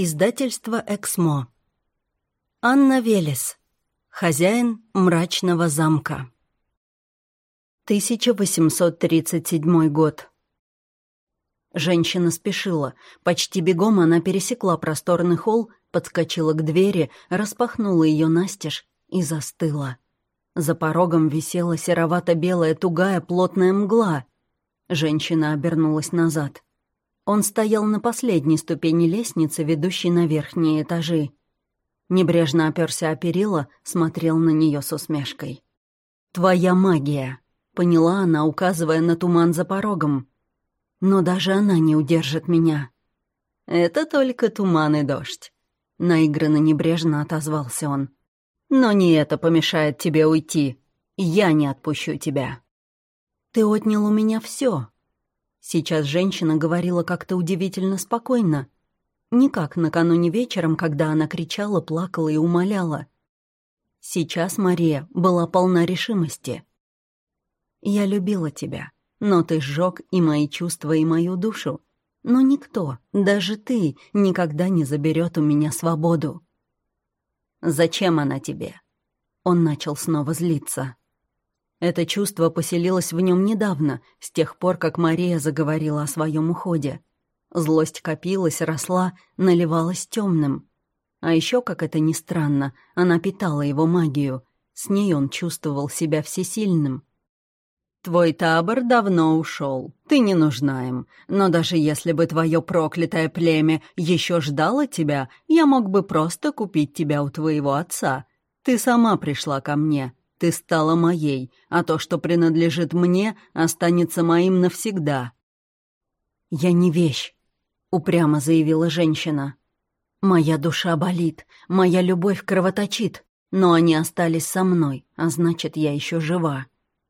Издательство «Эксмо». Анна Велес. Хозяин мрачного замка. 1837 год. Женщина спешила. Почти бегом она пересекла просторный холл, подскочила к двери, распахнула ее настежь и застыла. За порогом висела серовато-белая тугая плотная мгла. Женщина обернулась назад — он стоял на последней ступени лестницы, ведущей на верхние этажи. Небрежно оперся о перила, смотрел на нее с усмешкой. «Твоя магия», — поняла она, указывая на туман за порогом. «Но даже она не удержит меня». «Это только туман и дождь», — наигранно небрежно отозвался он. «Но не это помешает тебе уйти. Я не отпущу тебя». «Ты отнял у меня все, Сейчас женщина говорила как-то удивительно спокойно. Не как накануне вечером, когда она кричала, плакала и умоляла. Сейчас Мария была полна решимости. «Я любила тебя, но ты сжег и мои чувства, и мою душу. Но никто, даже ты, никогда не заберет у меня свободу». «Зачем она тебе?» Он начал снова злиться. Это чувство поселилось в нем недавно, с тех пор, как Мария заговорила о своем уходе. Злость копилась, росла, наливалась темным. А еще, как это ни странно, она питала его магию. С ней он чувствовал себя всесильным. «Твой табор давно ушел, ты не нужна им. Но даже если бы твое проклятое племя еще ждало тебя, я мог бы просто купить тебя у твоего отца. Ты сама пришла ко мне, ты стала моей, а то, что принадлежит мне, останется моим навсегда». «Я не вещь», — упрямо заявила женщина. «Моя душа болит, моя любовь кровоточит, но они остались со мной, а значит, я еще жива.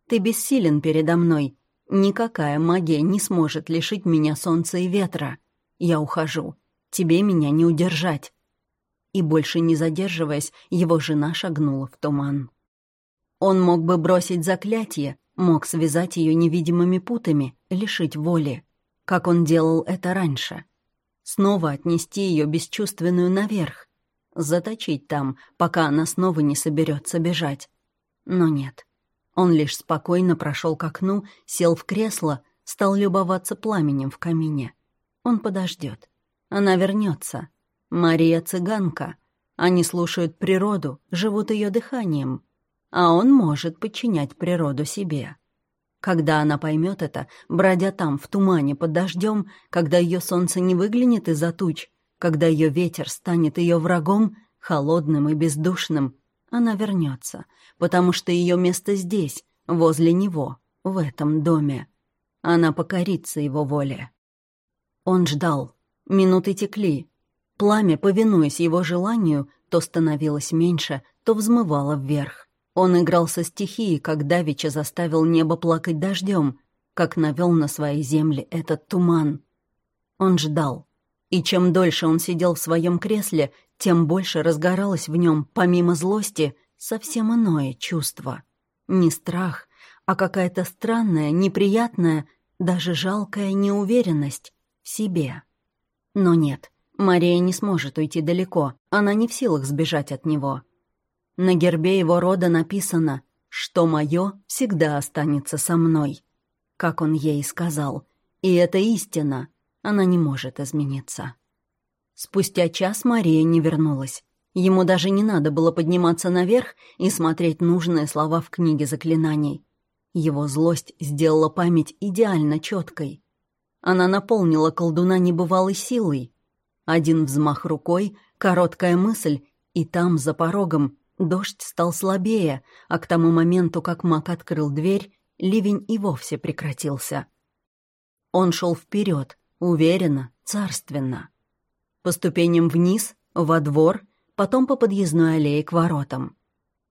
Ты бессилен передо мной. Никакая магия не сможет лишить меня солнца и ветра. Я ухожу. Тебе меня не удержать». И больше не задерживаясь, его жена шагнула в туман. Он мог бы бросить заклятие, мог связать ее невидимыми путами, лишить воли, как он делал это раньше. Снова отнести ее бесчувственную наверх, заточить там, пока она снова не соберется бежать. Но нет. Он лишь спокойно прошел к окну, сел в кресло, стал любоваться пламенем в камине. Он подождет. Она вернется. Мария цыганка. Они слушают природу, живут ее дыханием а он может подчинять природу себе. Когда она поймет это, бродя там, в тумане, под дождем, когда ее солнце не выглянет из-за туч, когда ее ветер станет ее врагом, холодным и бездушным, она вернется, потому что ее место здесь, возле него, в этом доме. Она покорится его воле. Он ждал. Минуты текли. Пламя, повинуясь его желанию, то становилось меньше, то взмывало вверх. Он играл со стихией, как Давича заставил небо плакать дождем, как навел на свои земли этот туман. Он ждал. И чем дольше он сидел в своем кресле, тем больше разгоралось в нем, помимо злости, совсем иное чувство. Не страх, а какая-то странная, неприятная, даже жалкая неуверенность в себе. Но нет, Мария не сможет уйти далеко, она не в силах сбежать от него. На гербе его рода написано «Что мое всегда останется со мной», как он ей сказал. И это истина, она не может измениться. Спустя час Мария не вернулась. Ему даже не надо было подниматься наверх и смотреть нужные слова в книге заклинаний. Его злость сделала память идеально четкой. Она наполнила колдуна небывалой силой. Один взмах рукой, короткая мысль, и там, за порогом, Дождь стал слабее, а к тому моменту, как маг открыл дверь, ливень и вовсе прекратился. Он шел вперед, уверенно, царственно. По ступеням вниз, во двор, потом по подъездной аллее к воротам.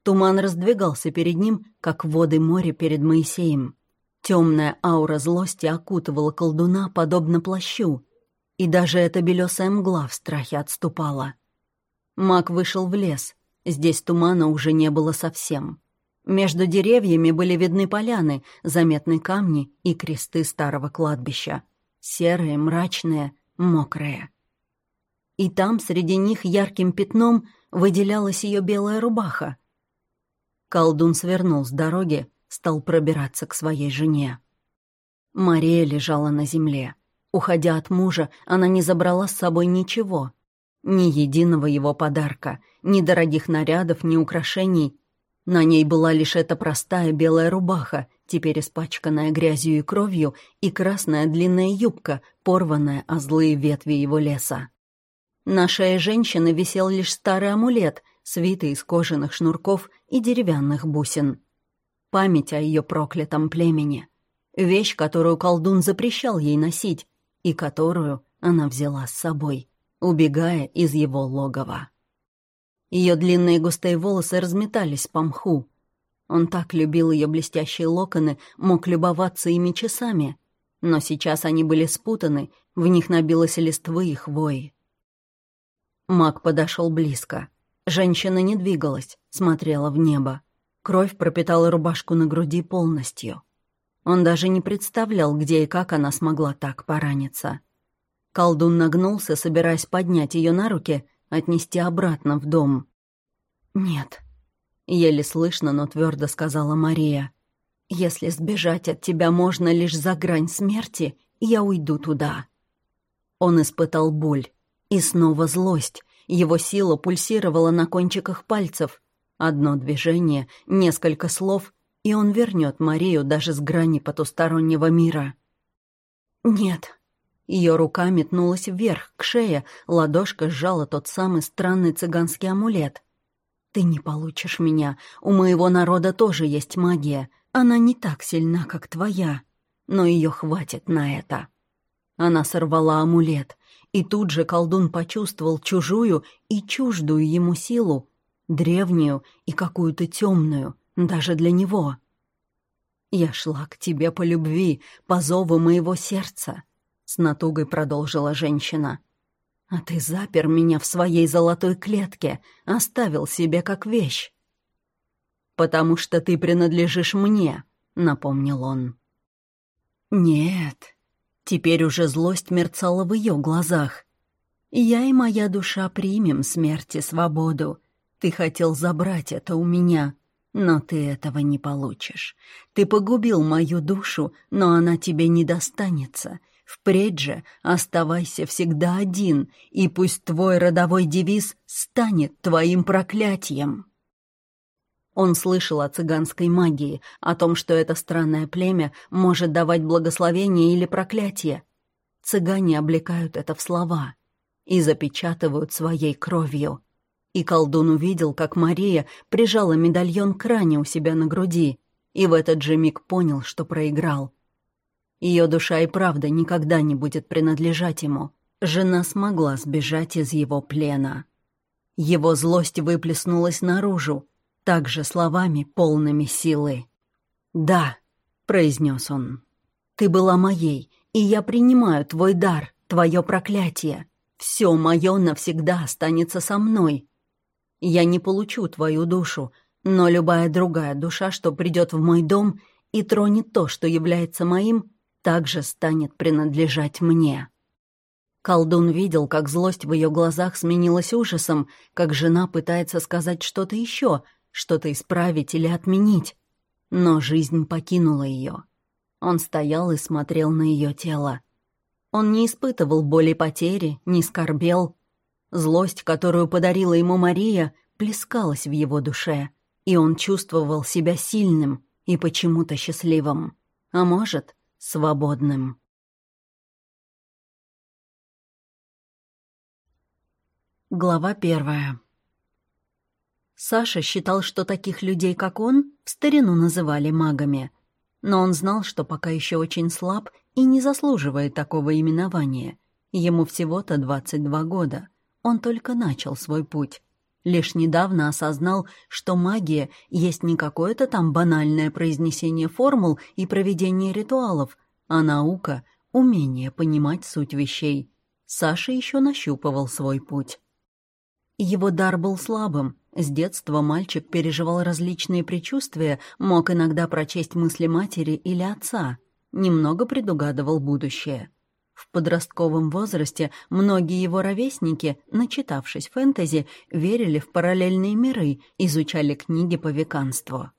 Туман раздвигался перед ним, как воды моря перед Моисеем. Темная аура злости окутывала колдуна, подобно плащу, и даже эта белесая мгла в страхе отступала. Маг вышел в лес, Здесь тумана уже не было совсем. Между деревьями были видны поляны, заметны камни и кресты старого кладбища. Серые, мрачные, мокрые. и там среди них ярким пятном выделялась ее белая рубаха. Колдун свернул с дороги, стал пробираться к своей жене. Мария лежала на земле. Уходя от мужа, она не забрала с собой ничего. Ни единого его подарка, ни дорогих нарядов, ни украшений. На ней была лишь эта простая белая рубаха, теперь испачканная грязью и кровью, и красная длинная юбка, порванная о злые ветви его леса. На шее женщины висел лишь старый амулет, свитый из кожаных шнурков и деревянных бусин. Память о ее проклятом племени — Вещь, которую колдун запрещал ей носить, и которую она взяла с собой, убегая из его логова. Ее длинные густые волосы разметались по мху. Он так любил ее блестящие локоны, мог любоваться ими часами, но сейчас они были спутаны, в них набилось листвы и хвои. Маг подошел близко. Женщина не двигалась, смотрела в небо. Кровь пропитала рубашку на груди полностью. Он даже не представлял, где и как она смогла так пораниться. Колдун нагнулся, собираясь поднять ее на руки, отнести обратно в дом. «Нет», — еле слышно, но твердо сказала Мария. «Если сбежать от тебя можно лишь за грань смерти, я уйду туда». Он испытал боль и снова злость. Его сила пульсировала на кончиках пальцев. Одно движение, несколько слов, и он вернет Марию даже с грани потустороннего мира. «Нет». Ее рука метнулась вверх, к шее, ладошка сжала тот самый странный цыганский амулет. «Ты не получишь меня. У моего народа тоже есть магия. Она не так сильна, как твоя. Но ее хватит на это». Она сорвала амулет, и тут же колдун почувствовал чужую и чуждую ему силу, древнюю и какую-то темную, даже для него. «Я шла к тебе по любви, по зову моего сердца», — с натугой продолжила женщина. «А ты запер меня в своей золотой клетке, оставил себе как вещь». «Потому что ты принадлежишь мне», — напомнил он. «Нет». Теперь уже злость мерцала в ее глазах. «Я и моя душа примем смерть и свободу. Ты хотел забрать это у меня, но ты этого не получишь. Ты погубил мою душу, но она тебе не достанется. Впредь же оставайся всегда один, и пусть твой родовой девиз станет твоим проклятием». Он слышал о цыганской магии, о том, что это странное племя может давать благословение или проклятие. Цыгане облекают это в слова и запечатывают своей кровью и колдун увидел, как Мария прижала медальон к ране у себя на груди, и в этот же миг понял, что проиграл. Ее душа и правда никогда не будет принадлежать ему. Жена смогла сбежать из его плена. Его злость выплеснулась наружу, также словами, полными силы. «Да», — произнес он, — «ты была моей, и я принимаю твой дар, твое проклятие. Все мое навсегда останется со мной, я не получу твою душу, но любая другая душа, что придет в мой дом и тронет то, что является моим, также станет принадлежать мне». Колдун видел, как злость в ее глазах сменилась ужасом, как жена пытается сказать что-то еще, что-то исправить или отменить. Но жизнь покинула ее. Он стоял и смотрел на ее тело. Он не испытывал боли потери, не скорбел, Злость, которую подарила ему Мария, плескалась в его душе, и он чувствовал себя сильным и почему-то счастливым, а может, свободным. Глава первая. Саша считал, что таких людей, как он, в старину называли магами. Но он знал, что пока еще очень слаб и не заслуживает такого именования. Ему всего-то 22 года он только начал свой путь. Лишь недавно осознал, что магия есть не какое-то там банальное произнесение формул и проведение ритуалов, а наука — умение понимать суть вещей. Саша еще нащупывал свой путь. Его дар был слабым. С детства мальчик переживал различные предчувствия, мог иногда прочесть мысли матери или отца, немного предугадывал будущее — В подростковом возрасте многие его ровесники, начитавшись фэнтези, верили в параллельные миры, изучали книги по веканству.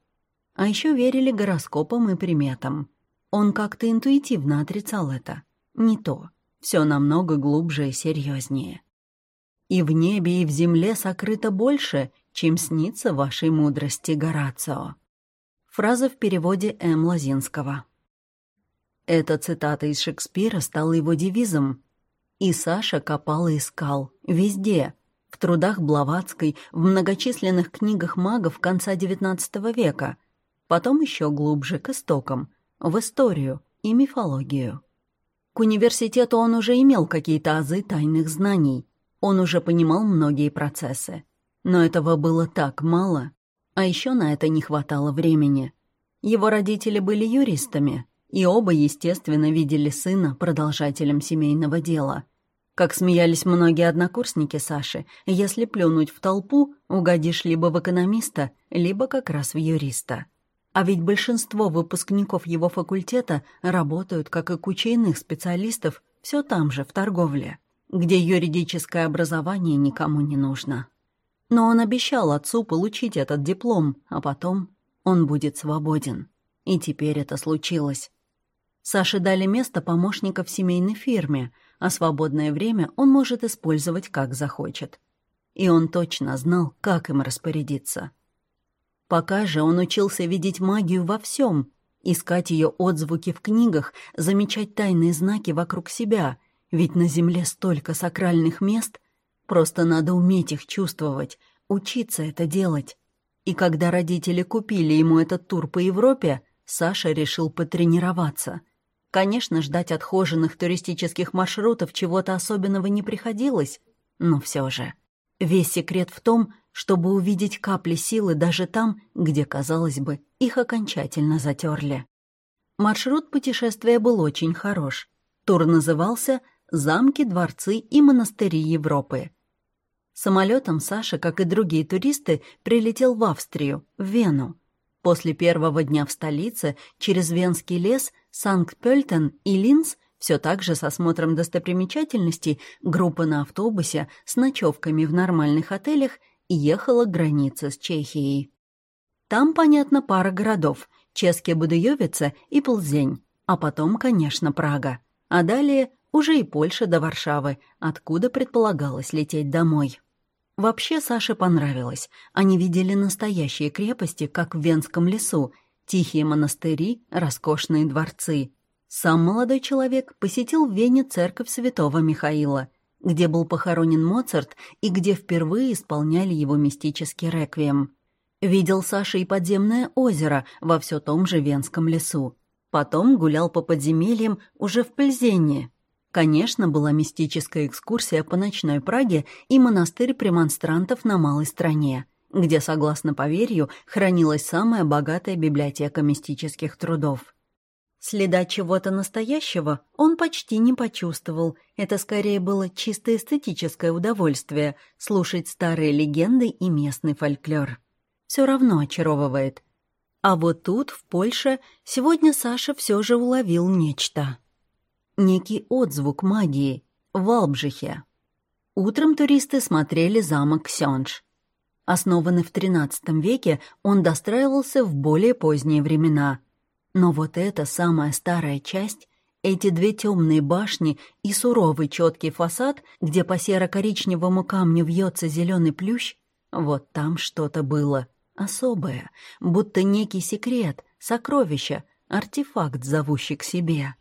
А еще верили гороскопам и приметам. Он как-то интуитивно отрицал это. Не то. Все намного глубже и серьезнее. И в небе, и в земле сокрыто больше, чем снится вашей мудрости, Горацио. Фраза в переводе М. Лозинского. Эта цитата из Шекспира стала его девизом. И Саша копал и искал. Везде. В трудах Блаватской, в многочисленных книгах магов конца XIX века. Потом еще глубже, к истокам. В историю и мифологию. К университету он уже имел какие-то азы тайных знаний. Он уже понимал многие процессы. Но этого было так мало. А еще на это не хватало времени. Его родители были юристами, и оба, естественно, видели сына продолжателем семейного дела. Как смеялись многие однокурсники Саши, если плюнуть в толпу, угодишь либо в экономиста, либо как раз в юриста. А ведь большинство выпускников его факультета работают, как и куча иных специалистов, все там же, в торговле, где юридическое образование никому не нужно. Но он обещал отцу получить этот диплом, а потом он будет свободен. И теперь это случилось. Саше дали место помощника в семейной фирме, а свободное время он может использовать как захочет. И он точно знал, как им распорядиться. Пока же он учился видеть магию во всем, искать ее отзвуки в книгах, замечать тайные знаки вокруг себя, ведь на Земле столько сакральных мест, просто надо уметь их чувствовать, учиться это делать. И когда родители купили ему этот тур по Европе, Саша решил потренироваться. Конечно, ждать отхоженных туристических маршрутов чего-то особенного не приходилось, но все же. Весь секрет в том, чтобы увидеть капли силы даже там, где, казалось бы, их окончательно затерли. Маршрут путешествия был очень хорош. Тур назывался «Замки, дворцы и монастыри Европы». Самолетом Саша, как и другие туристы, прилетел в Австрию, в Вену. После первого дня в столице через Венский лес, Санкт-Пельтен и Линц все так же с осмотром достопримечательностей группа на автобусе с ночевками в нормальных отелях ехала к границе с Чехией. Там, понятно, пара городов — Ческе Будуевице и Ползень, а потом, конечно, Прага. А далее уже и Польша до Варшавы, откуда предполагалось лететь домой. Вообще Саше понравилось. Они видели настоящие крепости, как в Венском лесу, тихие монастыри, роскошные дворцы. Сам молодой человек посетил в Вене церковь святого Михаила — где был похоронен Моцарт и где впервые исполняли его мистический реквием. Видел Саша и подземное озеро во все том же Венском лесу. Потом гулял по подземельям уже в Пельзене. Конечно, была мистическая экскурсия по ночной Праге и монастырь премонстрантов на Малой Стране, где, согласно поверью, хранилась самая богатая библиотека мистических трудов. Следа чего-то настоящего он почти не почувствовал. Это скорее было чисто эстетическое удовольствие — слушать старые легенды и местный фольклор. Все равно очаровывает. А вот тут, в Польше, сегодня Саша все же уловил нечто. Некий отзвук магии в Албжихе. Утром туристы смотрели замок Ксёнж. Основанный в XIII веке, он достраивался в более поздние времена — но вот эта самая старая часть, эти две темные башни и суровый четкий фасад, где по серо-коричневому камню вьется зеленый плющ, вот там что-то было особое, будто некий секрет, сокровище, артефакт, зовущий к себе.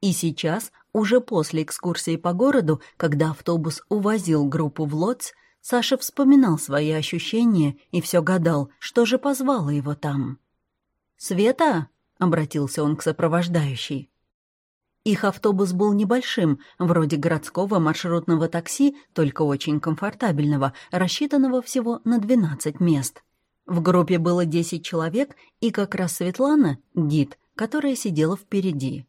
И сейчас, уже после экскурсии по городу, когда автобус увозил группу в Лоц, Саша вспоминал свои ощущения и все гадал, что же позвало его там. «Света!» обратился он к сопровождающей. Их автобус был небольшим, вроде городского маршрутного такси, только очень комфортабельного, рассчитанного всего на 12 мест. В группе было 10 человек, и как раз Светлана, гид, которая сидела впереди.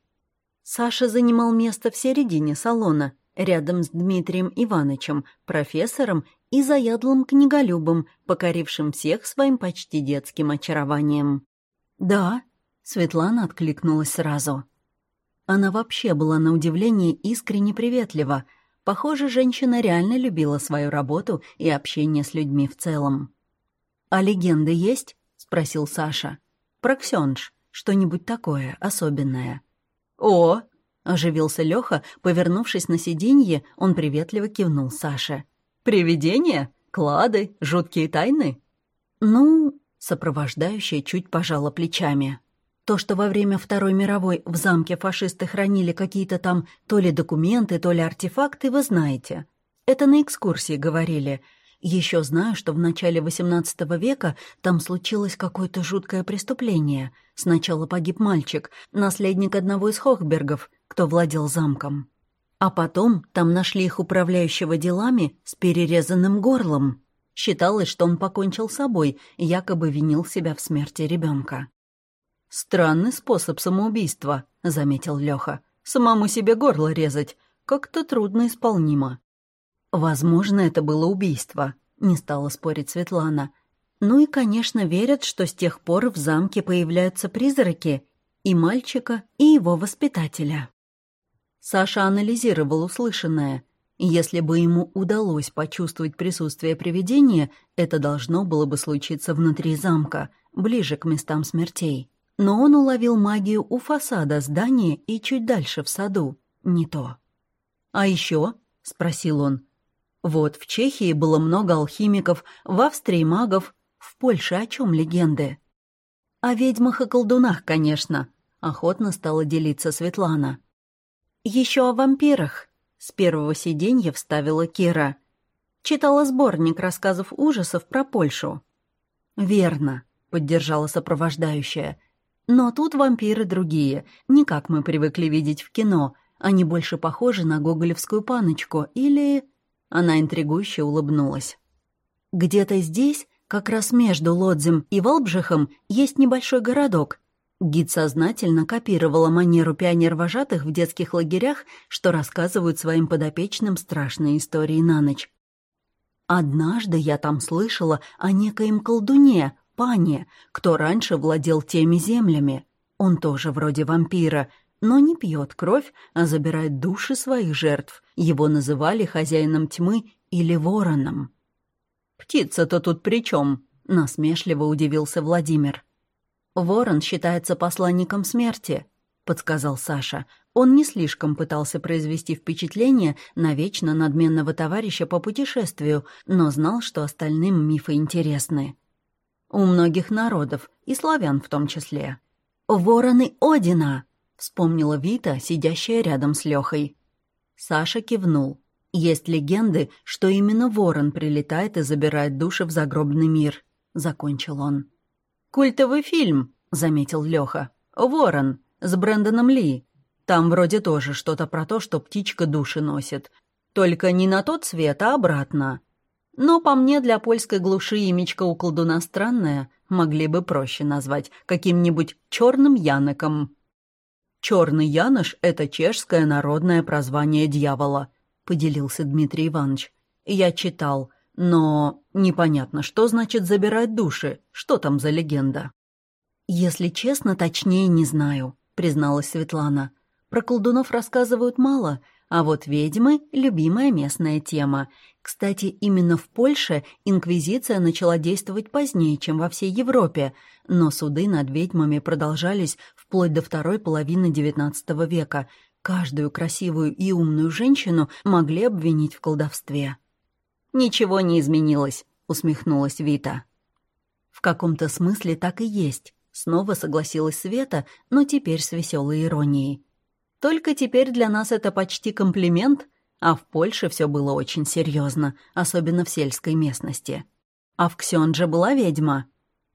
Саша занимал место в середине салона, рядом с Дмитрием Ивановичем, профессором и заядлым книголюбом, покорившим всех своим почти детским очарованием. «Да», Светлана откликнулась сразу. Она вообще была на удивление искренне приветлива. Похоже, женщина реально любила свою работу и общение с людьми в целом. «А легенды есть?» — спросил Саша. «Про. Что-нибудь такое особенное». «О!» — оживился Лёха, повернувшись на сиденье, он приветливо кивнул Саше. «Привидения? Клады? Жуткие тайны?» «Ну...» — сопровождающая чуть пожала плечами. То, что во время Второй мировой в замке фашисты хранили какие-то там то ли документы, то ли артефакты, вы знаете. Это на экскурсии говорили. Еще знаю, что в начале XVIII века там случилось какое-то жуткое преступление. Сначала погиб мальчик, наследник одного из Хохбергов, кто владел замком. А потом там нашли их управляющего делами с перерезанным горлом. Считалось, что он покончил с собой, якобы винил себя в смерти ребенка. «Странный способ самоубийства», — заметил Лёха. «Самому себе горло резать. Как-то трудно исполнимо». «Возможно, это было убийство», — не стала спорить Светлана. «Ну и, конечно, верят, что с тех пор в замке появляются призраки и мальчика, и его воспитателя». Саша анализировал услышанное. Если бы ему удалось почувствовать присутствие привидения, это должно было бы случиться внутри замка, ближе к местам смертей но он уловил магию у фасада здания и чуть дальше в саду. Не то. «А еще?» — спросил он. «Вот в Чехии было много алхимиков, в Австрии магов, в Польше о чем легенды?» «О ведьмах и колдунах, конечно», — охотно стала делиться Светлана. «Еще о вампирах», — с первого сиденья вставила Кира. Читала сборник рассказов ужасов про Польшу. «Верно», — поддержала сопровождающая. Но тут вампиры другие, не как мы привыкли видеть в кино. Они больше похожи на гоголевскую паночку или... Она интригующе улыбнулась. Где-то здесь, как раз между Лодзем и Волбжихом, есть небольшой городок. Гид сознательно копировала манеру пионер-вожатых в детских лагерях, что рассказывают своим подопечным страшные истории на ночь. Однажды я там слышала о некоем колдуне, пане, кто раньше владел теми землями. Он тоже вроде вампира, но не пьет кровь, а забирает души своих жертв. Его называли хозяином тьмы или вороном. «Птица-то тут при чем?» — насмешливо удивился Владимир. «Ворон считается посланником смерти», — подсказал Саша. Он не слишком пытался произвести впечатление на вечно надменного товарища по путешествию, но знал, что остальным мифы интересны у многих народов, и славян в том числе. «Вороны Одина!» — вспомнила Вита, сидящая рядом с Лехой. Саша кивнул. «Есть легенды, что именно ворон прилетает и забирает души в загробный мир», — закончил он. «Культовый фильм», — заметил Леха. «Ворон» с Брэндоном Ли. Там вроде тоже что-то про то, что птичка души носит. Только не на тот свет, а обратно. Но по мне для польской глуши имечко у колдуна странное, могли бы проще назвать каким-нибудь черным яноком. Черный янош — это чешское народное прозвание дьявола, поделился Дмитрий Иванович. Я читал, но непонятно, что значит забирать души, что там за легенда. Если честно, точнее не знаю, призналась Светлана. Про колдунов рассказывают мало, а вот ведьмы — любимая местная тема. Кстати, именно в Польше инквизиция начала действовать позднее, чем во всей Европе, но суды над ведьмами продолжались вплоть до второй половины XIX века. Каждую красивую и умную женщину могли обвинить в колдовстве. «Ничего не изменилось», — усмехнулась Вита. «В каком-то смысле так и есть», — снова согласилась Света, но теперь с веселой иронией. Только теперь для нас это почти комплимент, а в Польше все было очень серьезно, особенно в сельской местности. А в Ксёнже была ведьма?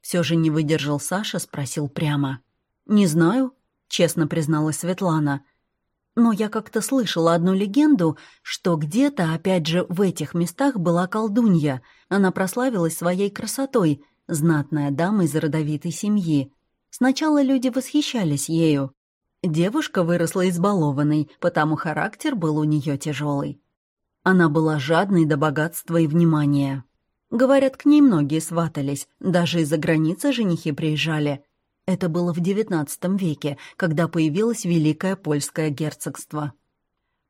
Все же не выдержал Саша, спросил прямо. «Не знаю», — честно призналась Светлана. «Но я как-то слышала одну легенду, что где-то, опять же, в этих местах была колдунья. Она прославилась своей красотой, знатная дама из родовитой семьи. Сначала люди восхищались ею, Девушка выросла избалованной, потому характер был у нее тяжелый. Она была жадной до богатства и внимания. Говорят, к ней многие сватались, даже из-за границы женихи приезжали. Это было в XIX веке, когда появилось Великое Польское герцогство.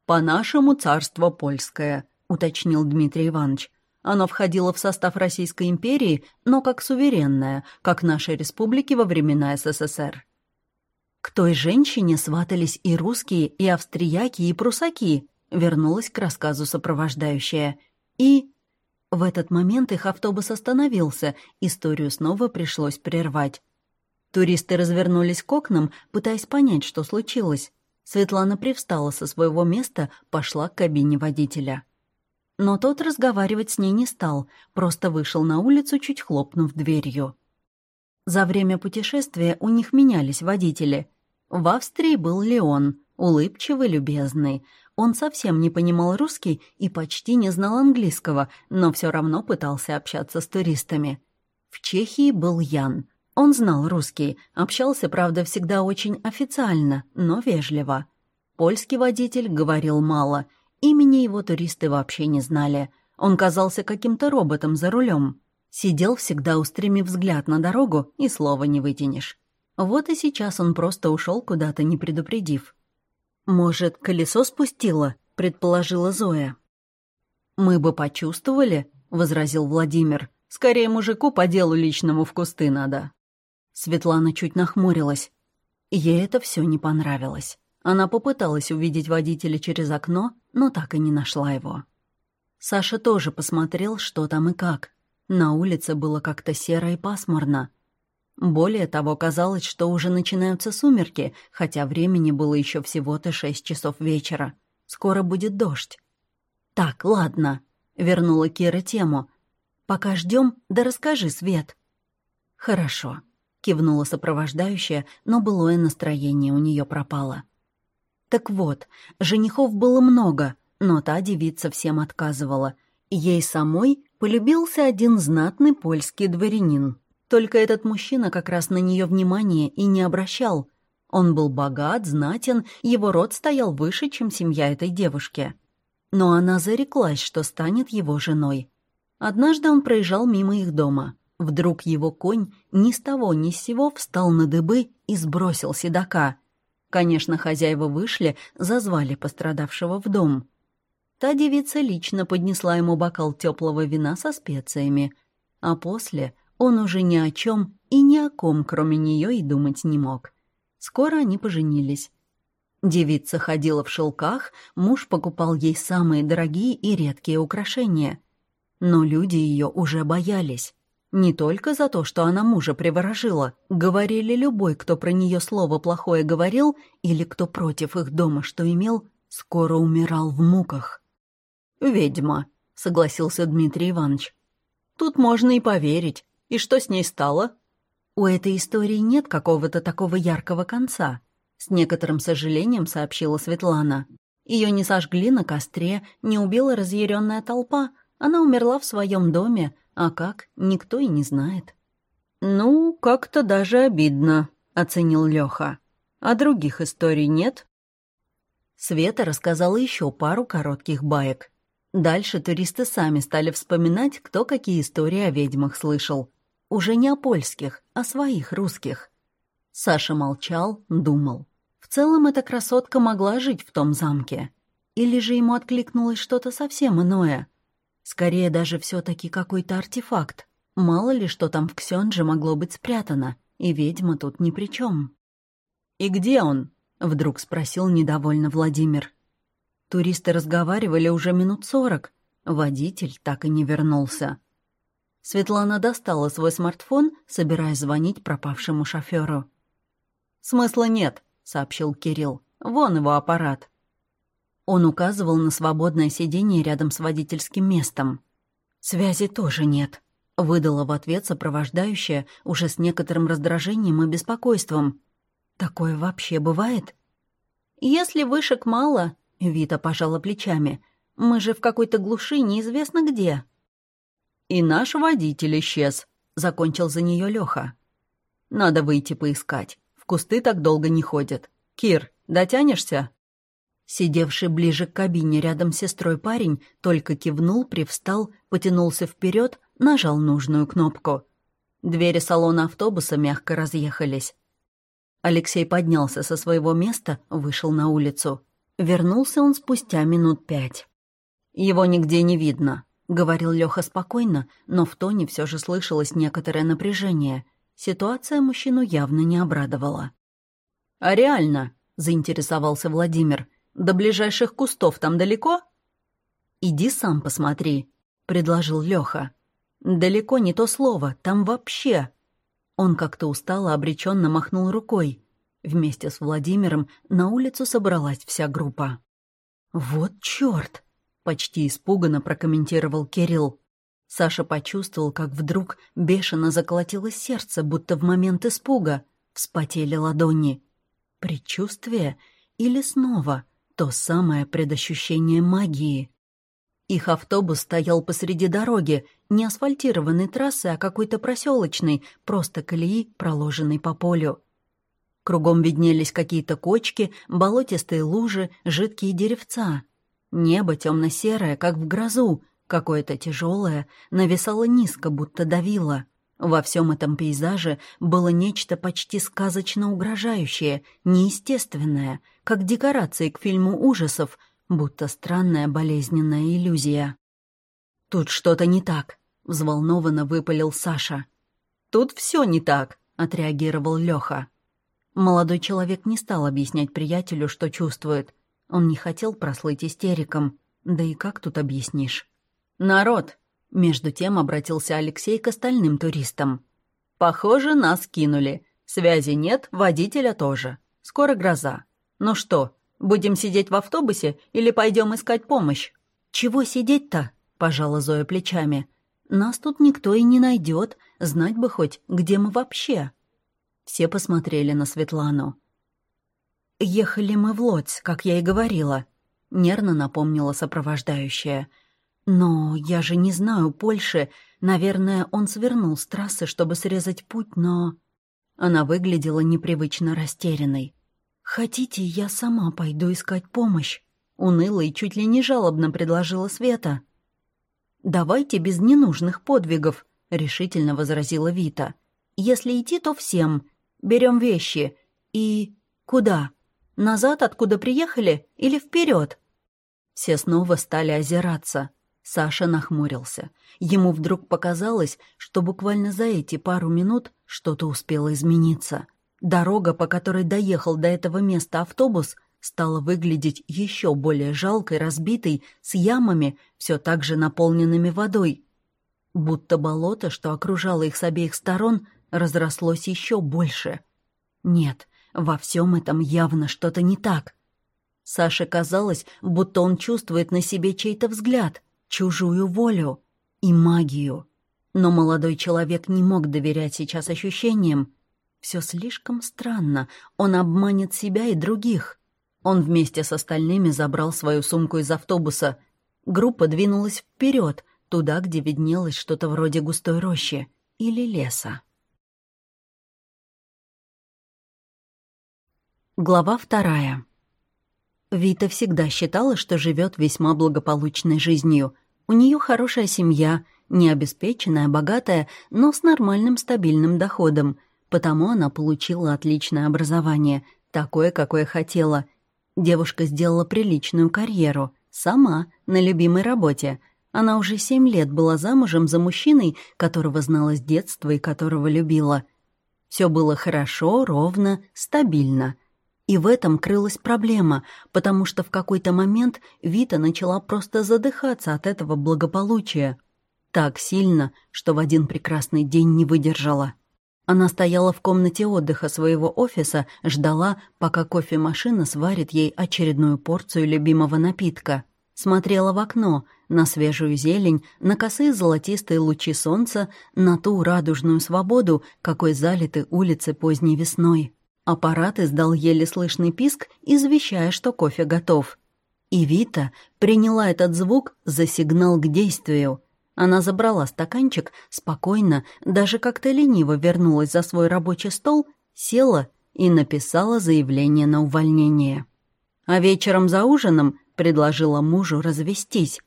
«По-нашему царство польское», — уточнил Дмитрий Иванович. Оно входило в состав Российской империи, но как суверенное, как нашей республики во времена СССР. К той женщине сватались и русские, и австрияки, и прусаки, вернулась к рассказу сопровождающая. И... В этот момент их автобус остановился, историю снова пришлось прервать. Туристы развернулись к окнам, пытаясь понять, что случилось. Светлана привстала со своего места, пошла к кабине водителя. Но тот разговаривать с ней не стал, просто вышел на улицу, чуть хлопнув дверью. За время путешествия у них менялись водители. В Австрии был Леон, улыбчивый, любезный. Он совсем не понимал русский и почти не знал английского, но все равно пытался общаться с туристами. В Чехии был Ян. Он знал русский, общался, правда, всегда очень официально, но вежливо. Польский водитель говорил мало, имени его туристы вообще не знали. Он казался каким-то роботом за рулем. Сидел всегда устремив взгляд на дорогу, и слова не вытянешь. Вот и сейчас он просто ушел куда-то, не предупредив. «Может, колесо спустило?» — предположила Зоя. «Мы бы почувствовали», — возразил Владимир. «Скорее мужику по делу личному в кусты надо». Светлана чуть нахмурилась. Ей это все не понравилось. Она попыталась увидеть водителя через окно, но так и не нашла его. Саша тоже посмотрел, что там и как. На улице было как-то серо и пасмурно. Более того, казалось, что уже начинаются сумерки, хотя времени было еще всего-то шесть часов вечера. Скоро будет дождь. «Так, ладно», — вернула Кира тему. «Пока ждем, да расскажи, Свет». «Хорошо», — кивнула сопровождающая, но былое настроение у нее пропало. Так вот, женихов было много, но та девица всем отказывала. Ей самой полюбился один знатный польский дворянин. Только этот мужчина как раз на нее внимания и не обращал. Он был богат, знатен, его род стоял выше, чем семья этой девушки. Но она зареклась, что станет его женой. Однажды он проезжал мимо их дома. Вдруг его конь ни с того ни с сего встал на дыбы и сбросил седока. Конечно, хозяева вышли, зазвали пострадавшего в дом. Та девица лично поднесла ему бокал теплого вина со специями, а после он уже ни о чем и ни о ком, кроме нее, и думать не мог. Скоро они поженились. Девица ходила в шелках, муж покупал ей самые дорогие и редкие украшения. Но люди ее уже боялись. Не только за то, что она мужа приворожила. Говорили любой, кто про нее слово плохое говорил, или кто против их дома что имел, скоро умирал в муках. «Ведьма», — согласился Дмитрий Иванович. «Тут можно и поверить. И что с ней стало? У этой истории нет какого-то такого яркого конца, с некоторым сожалением сообщила Светлана. Ее не сожгли на костре, не убила разъяренная толпа. Она умерла в своем доме, а как, никто и не знает. «Ну, как-то даже обидно», — оценил Леха. «А других историй нет?» Света рассказала еще пару коротких баек. Дальше туристы сами стали вспоминать, кто какие истории о ведьмах слышал. Уже не о польских, а своих русских. Саша молчал, думал. В целом эта красотка могла жить в том замке. Или же ему откликнулось что-то совсем иное. Скорее даже все таки какой-то артефакт. Мало ли, что там в Ксёнже могло быть спрятано, и ведьма тут ни при чем. «И где он?» — вдруг спросил недовольно Владимир. Туристы разговаривали уже минут сорок. Водитель так и не вернулся. Светлана достала свой смартфон, собираясь звонить пропавшему шоферу. «Смысла нет», — сообщил Кирилл. «Вон его аппарат». Он указывал на свободное сиденье рядом с водительским местом. «Связи тоже нет», — выдала в ответ сопровождающая уже с некоторым раздражением и беспокойством. «Такое вообще бывает?» «Если вышек мало», — Вита пожала плечами, — «мы же в какой-то глуши неизвестно где». «И наш водитель исчез», — закончил за нее Леха. «Надо выйти поискать. В кусты так долго не ходят. Кир, дотянешься?» Сидевший ближе к кабине рядом с сестрой парень только кивнул, привстал, потянулся вперед, нажал нужную кнопку. Двери салона автобуса мягко разъехались. Алексей поднялся со своего места, вышел на улицу. Вернулся он спустя минут пять. «Его нигде не видно», — говорил Лёха спокойно, но в тоне все же слышалось некоторое напряжение. Ситуация мужчину явно не обрадовала. «А реально?» — заинтересовался Владимир. «До ближайших кустов там далеко?» «Иди сам посмотри», — предложил Лёха. «Далеко не то слово, там вообще...» Он как-то устало обреченно махнул рукой. Вместе с Владимиром на улицу собралась вся группа. «Вот чёрт!» — почти испуганно прокомментировал Кирилл. Саша почувствовал, как вдруг бешено заколотилось сердце, будто в момент испуга. Вспотели ладони. Предчувствие или снова то самое предощущение магии? Их автобус стоял посреди дороги, не асфальтированной трассы, а какой-то проселочной, просто колеи, проложенной по полю. Кругом виднелись какие-то кочки, болотистые лужи, жидкие деревца. Небо темно-серое, как в грозу, какое-то тяжелое, нависало низко, будто давило. Во всем этом пейзаже было нечто почти сказочно угрожающее, неестественное, как декорации к фильму ужасов, будто странная болезненная иллюзия. «Тут что-то не так», — взволнованно выпалил Саша. «Тут все не так», — отреагировал Леха. Молодой человек не стал объяснять приятелю, что чувствует. Он не хотел прослыть истериком. Да и как тут объяснишь? «Народ!» — между тем обратился Алексей к остальным туристам. «Похоже, нас кинули. Связи нет, водителя тоже. Скоро гроза. Ну что, Будем сидеть в автобусе или пойдем искать помощь?» «Чего сидеть-то?» — пожала Зоя плечами. «Нас тут никто и не найдет. Знать бы хоть, где мы вообще». Все посмотрели на Светлану. «Ехали мы в Лодзь, как я и говорила», — нервно напомнила сопровождающая. «Но я же не знаю Польши. Наверное, он свернул с трассы, чтобы срезать путь, но...» Она выглядела непривычно растерянной. «Хотите, я сама пойду искать помощь?» — уныло и чуть ли не жалобно предложила Света. «Давайте без ненужных подвигов», — решительно возразила Вита. «Если идти, то всем. Берем вещи. И... куда? Назад, откуда приехали, или вперед? Все снова стали озираться. Саша нахмурился. Ему вдруг показалось, что буквально за эти пару минут что-то успело измениться — Дорога, по которой доехал до этого места автобус, стала выглядеть еще более жалкой, разбитой, с ямами, все так же наполненными водой. Будто болото, что окружало их с обеих сторон, разрослось еще больше. Нет, во всем этом явно что-то не так. Саше казалось, будто он чувствует на себе чей-то взгляд, чужую волю и магию. Но молодой человек не мог доверять сейчас ощущениям, все слишком странно. Он обманет себя и других. Он вместе с остальными забрал свою сумку из автобуса. Группа двинулась вперед, туда, где виднелось что-то вроде густой рощи или леса. Глава вторая. Вита всегда считала, что живет весьма благополучной жизнью. У нее хорошая семья, не обеспеченная, богатая, но с нормальным стабильным доходом — Потому она получила отличное образование, такое, какое хотела. Девушка сделала приличную карьеру, сама, на любимой работе. Она уже семь лет была замужем за мужчиной, которого знала с детства и которого любила. Все было хорошо, ровно, стабильно. И в этом крылась проблема, потому что в какой-то момент Вита начала просто задыхаться от этого благополучия. Так сильно, что в один прекрасный день не выдержала. Она стояла в комнате отдыха своего офиса, ждала, пока кофемашина сварит ей очередную порцию любимого напитка. Смотрела в окно, на свежую зелень, на косые золотистые лучи солнца, на ту радужную свободу, какой залиты улицы поздней весной. Аппарат издал еле слышный писк, извещая, что кофе готов. И Вита приняла этот звук за сигнал к действию — она забрала стаканчик, спокойно, даже как-то лениво вернулась за свой рабочий стол, села и написала заявление на увольнение. А вечером за ужином предложила мужу развестись.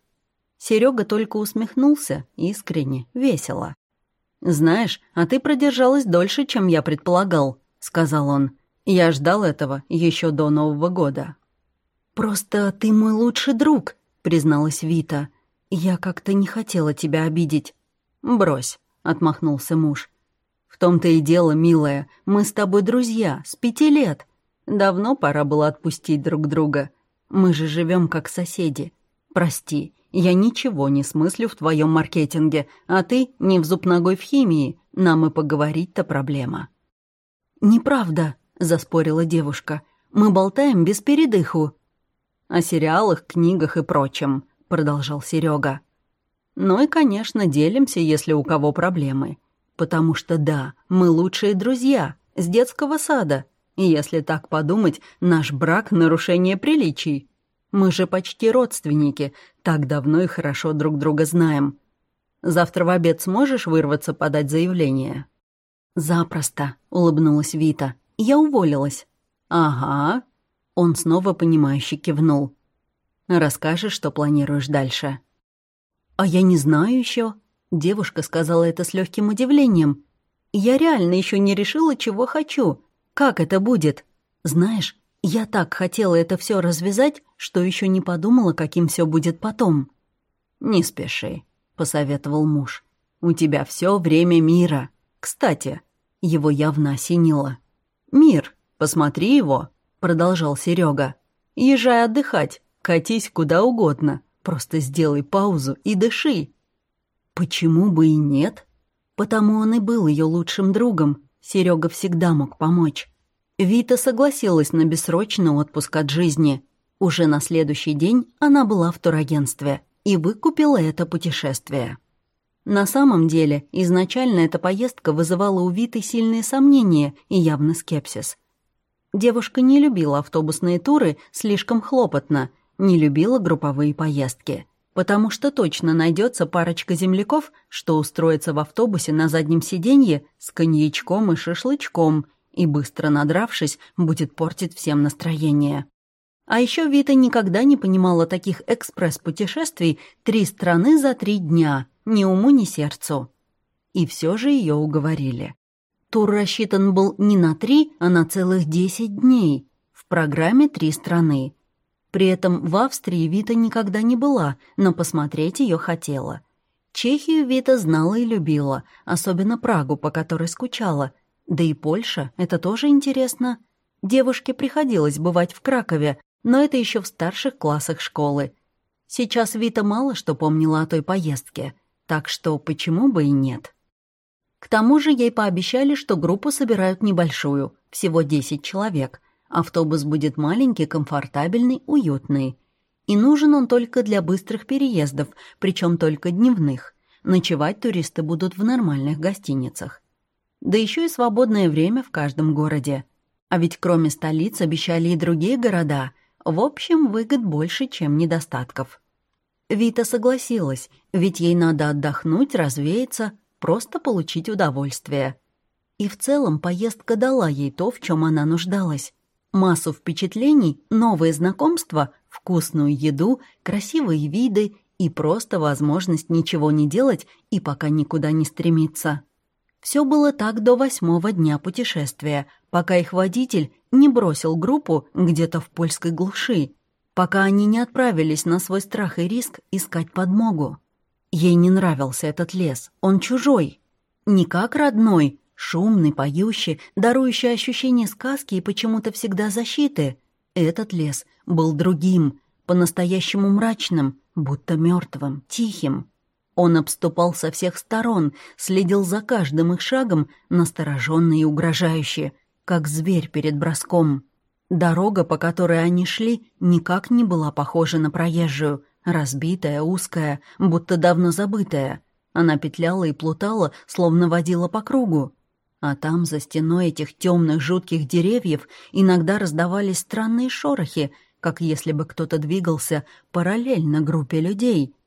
Серега только усмехнулся, искренне, весело. «Знаешь, а ты продержалась дольше, чем я предполагал», — сказал он. Я ждал этого еще до Нового года». «Просто ты мой лучший друг», — призналась Вита. «Я как-то не хотела тебя обидеть». «Брось», — отмахнулся муж. «В том-то и дело, милая, мы с тобой друзья, с пяти лет. Давно пора было отпустить друг друга. Мы же живем как соседи. Прости, я ничего не смыслю в твоем маркетинге, а ты не в зуб ногой в химии. Нам и поговорить-то проблема». «Неправда», — заспорила девушка. «Мы болтаем без передыху». «О сериалах, книгах и прочем», — продолжал Серега. «Ну и, конечно, делимся, если у кого проблемы. Потому что, да, мы лучшие друзья, с детского сада. И если так подумать, наш брак — нарушение приличий. Мы же почти родственники, так давно и хорошо друг друга знаем. Завтра в обед сможешь вырваться подать заявление?» «Запросто», — улыбнулась Вита. «Я уволилась». «Ага». Он снова понимающе кивнул. «Расскажешь, что планируешь дальше?» «А я не знаю еще. Девушка сказала это с легким удивлением. «Я реально еще не решила, чего хочу. Как это будет? Знаешь, я так хотела это все развязать, что еще не подумала, каким все будет потом. Не спеши, посоветовал муж. У тебя все время мира. Кстати, его явно осенило. Мир, посмотри его, продолжал Серега. Езжай отдыхать, катись куда угодно. Просто сделай паузу и дыши. Почему бы и нет? Потому он и был ее лучшим другом. Серега всегда мог помочь. Вита согласилась на бессрочный отпуск от жизни. Уже на следующий день она была в турагентстве и выкупила это путешествие. На самом деле, изначально эта поездка вызывала у Виты сильные сомнения и явно скепсис. Девушка не любила автобусные туры, слишком хлопотно, не любила групповые поездки. Потому что точно найдется парочка земляков, что устроится в автобусе на заднем сиденье с коньячком и шашлычком – и, быстро надравшись, будет портить всем настроение. А еще Вита никогда не понимала таких экспресс-путешествий три страны за три дня, ни уму, ни сердцу. И все же ее уговорили. Тур рассчитан был не на три, а на целых десять дней. В программе три страны. При этом в Австрии Вита никогда не была, но посмотреть ее хотела. Чехию Вита знала и любила, особенно Прагу, по которой скучала, да и Польша, это тоже интересно. Девушке приходилось бывать в Кракове, но это еще в старших классах школы. Сейчас Вита мало что помнила о той поездке, так что почему бы и нет. К тому же ей пообещали, что группу собирают небольшую, всего 10 человек. Автобус будет маленький, комфортабельный, уютный. И нужен он только для быстрых переездов, причем только дневных. Ночевать туристы будут в нормальных гостиницах да еще и свободное время в каждом городе. А ведь кроме столиц обещали и другие города. В общем, выгод больше, чем недостатков. Вита согласилась, ведь ей надо отдохнуть, развеяться, просто получить удовольствие. И в целом поездка дала ей то, в чем она нуждалась. Массу впечатлений, новые знакомства, вкусную еду, красивые виды и просто возможность ничего не делать и пока никуда не стремиться. Все было так до восьмого дня путешествия, пока их водитель не бросил группу где-то в польской глуши, пока они не отправились на свой страх и риск искать подмогу. Ей не нравился этот лес, он чужой. Не как родной, шумный, поющий, дарующий ощущение сказки и почему-то всегда защиты. Этот лес был другим, по-настоящему мрачным, будто мертвым, тихим. Он обступал со всех сторон, следил за каждым их шагом, настороженно и угрожающе, как зверь перед броском. Дорога, по которой они шли, никак не была похожа на проезжую, разбитая, узкая, будто давно забытая. Она петляла и плутала, словно водила по кругу. А там, за стеной этих темных жутких деревьев, иногда раздавались странные шорохи, как если бы кто-то двигался параллельно группе людей —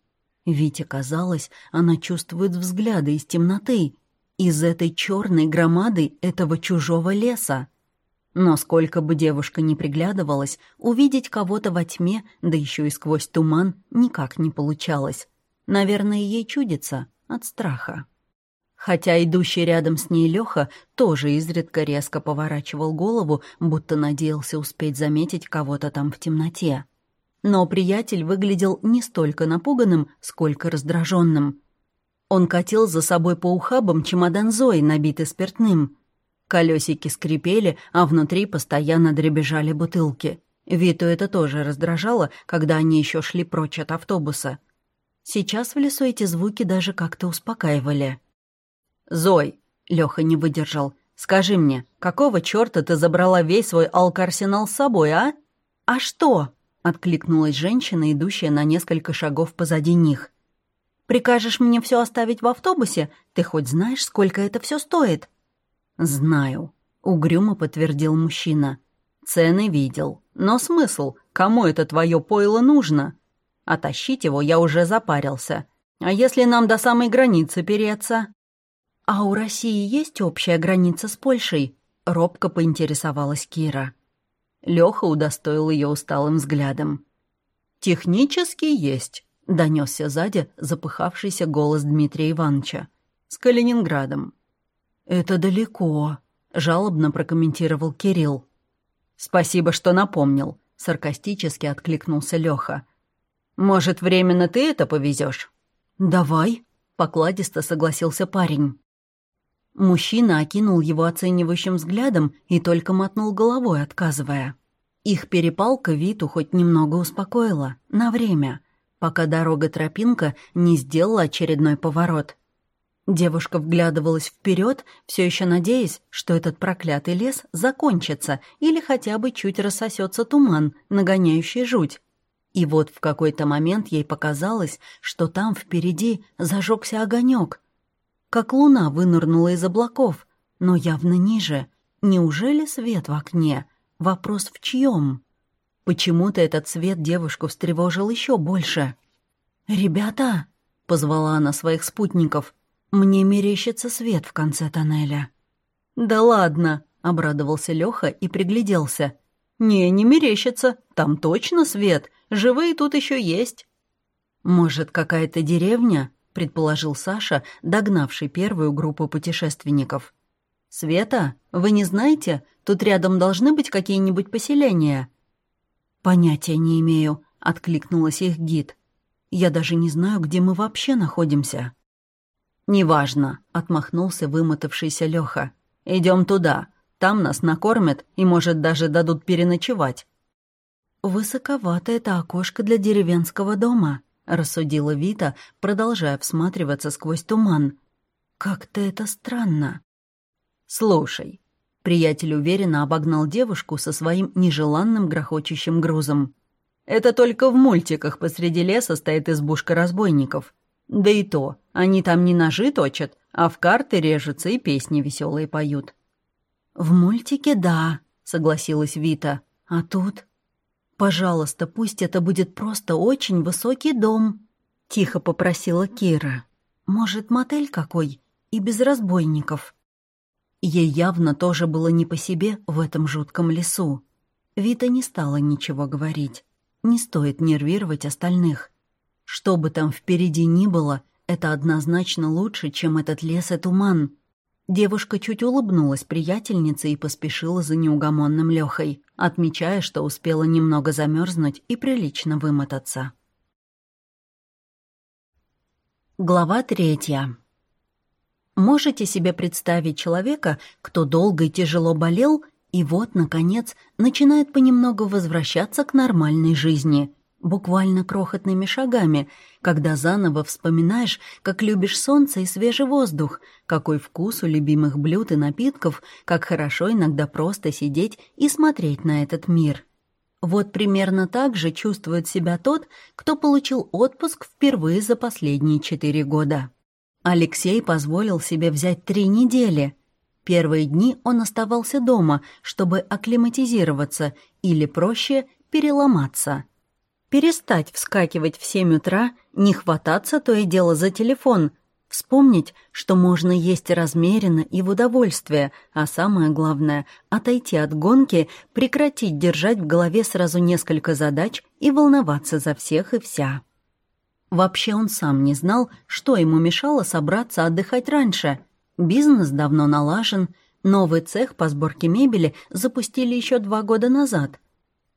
Вите казалось, она чувствует взгляды из темноты, из этой черной громады этого чужого леса. Но сколько бы девушка ни приглядывалась, увидеть кого-то во тьме, да еще и сквозь туман, никак не получалось. Наверное, ей чудится от страха. Хотя идущий рядом с ней Леха тоже изредка резко поворачивал голову, будто надеялся успеть заметить кого-то там в темноте. Но приятель выглядел не столько напуганным, сколько раздраженным. Он катил за собой по ухабам чемодан Зои, набитый спиртным. Колесики скрипели, а внутри постоянно дребезжали бутылки. Виту это тоже раздражало, когда они еще шли прочь от автобуса. Сейчас в лесу эти звуки даже как-то успокаивали. «Зой!» — Леха не выдержал. «Скажи мне, какого черта ты забрала весь свой алкарсенал с собой, а?» «А что?» — откликнулась женщина, идущая на несколько шагов позади них. «Прикажешь мне все оставить в автобусе? Ты хоть знаешь, сколько это все стоит?» «Знаю», — угрюмо подтвердил мужчина. «Цены видел. Но смысл? Кому это твое пойло нужно? Отащить его я уже запарился. А если нам до самой границы переться?» «А у России есть общая граница с Польшей?» — робко поинтересовалась Кира. Лёха удостоил ее усталым взглядом. «Технически есть», — донесся сзади запыхавшийся голос Дмитрия Ивановича. «С Калининградом». «Это далеко», — жалобно прокомментировал Кирилл. «Спасибо, что напомнил», — саркастически откликнулся Лёха. «Может, временно ты это повезешь? «Давай», — покладисто согласился парень. Мужчина окинул его оценивающим взглядом и только мотнул головой, отказывая. Их перепалка Виту хоть немного успокоила, на время, пока дорога-тропинка не сделала очередной поворот. Девушка вглядывалась вперед, все еще надеясь, что этот проклятый лес закончится или хотя бы чуть рассосется туман, нагоняющий жуть. И вот в какой-то момент ей показалось, что там впереди зажегся огонек, как луна вынырнула из облаков, но явно ниже. Неужели свет в окне? Вопрос в чьем? Почему-то этот свет девушку встревожил еще больше. «Ребята!» — позвала она своих спутников. «Мне мерещится свет в конце тоннеля». «Да ладно!» — обрадовался Леха и пригляделся. «Не, не мерещится. Там точно свет. Живые тут еще есть». «Может, какая-то деревня?» предположил Саша, догнавший первую группу путешественников. «Света, вы не знаете, тут рядом должны быть какие-нибудь поселения?» «Понятия не имею», — откликнулась их гид. «Я даже не знаю, где мы вообще находимся». «Неважно», — отмахнулся вымотавшийся Лёха. «Идем туда. Там нас накормят и, может, даже дадут переночевать». «Высоковато это окошко для деревенского дома», — рассудила Вита, продолжая всматриваться сквозь туман. «Как-то это странно». «Слушай». Приятель уверенно обогнал девушку со своим нежеланным грохочущим грузом. «Это только в мультиках посреди леса стоит избушка разбойников. Да и то, они там не ножи точат, а в карты режутся и песни веселые поют». «В мультике, да», — согласилась Вита. «А тут...» «Пожалуйста, пусть это будет просто очень высокий дом», — тихо попросила Кира. «Может, мотель какой? И без разбойников». Ей явно тоже было не по себе в этом жутком лесу. Вита не стала ничего говорить. Не стоит нервировать остальных. Что бы там впереди ни было, это однозначно лучше, чем этот лес и туман. Девушка чуть улыбнулась приятельнице и поспешила за неугомонным Лехой, отмечая, что успела немного замерзнуть и прилично вымотаться. Глава третья. Можете себе представить человека, кто долго и тяжело болел, и вот, наконец, начинает понемногу возвращаться к нормальной жизни — буквально крохотными шагами, когда заново вспоминаешь, как любишь солнце и свежий воздух, какой вкус у любимых блюд и напитков, как хорошо иногда просто сидеть и смотреть на этот мир. Вот примерно так же чувствует себя тот, кто получил отпуск впервые за последние четыре года. Алексей позволил себе взять три недели. Первые дни он оставался дома, чтобы акклиматизироваться или, проще, переломаться – перестать вскакивать в семь утра, не хвататься то и дело за телефон, вспомнить, что можно есть размеренно и в удовольствие, а самое главное — отойти от гонки, прекратить держать в голове сразу несколько задач и волноваться за всех и вся. Вообще он сам не знал, что ему мешало собраться отдыхать раньше. Бизнес давно налажен, новый цех по сборке мебели запустили еще два года назад.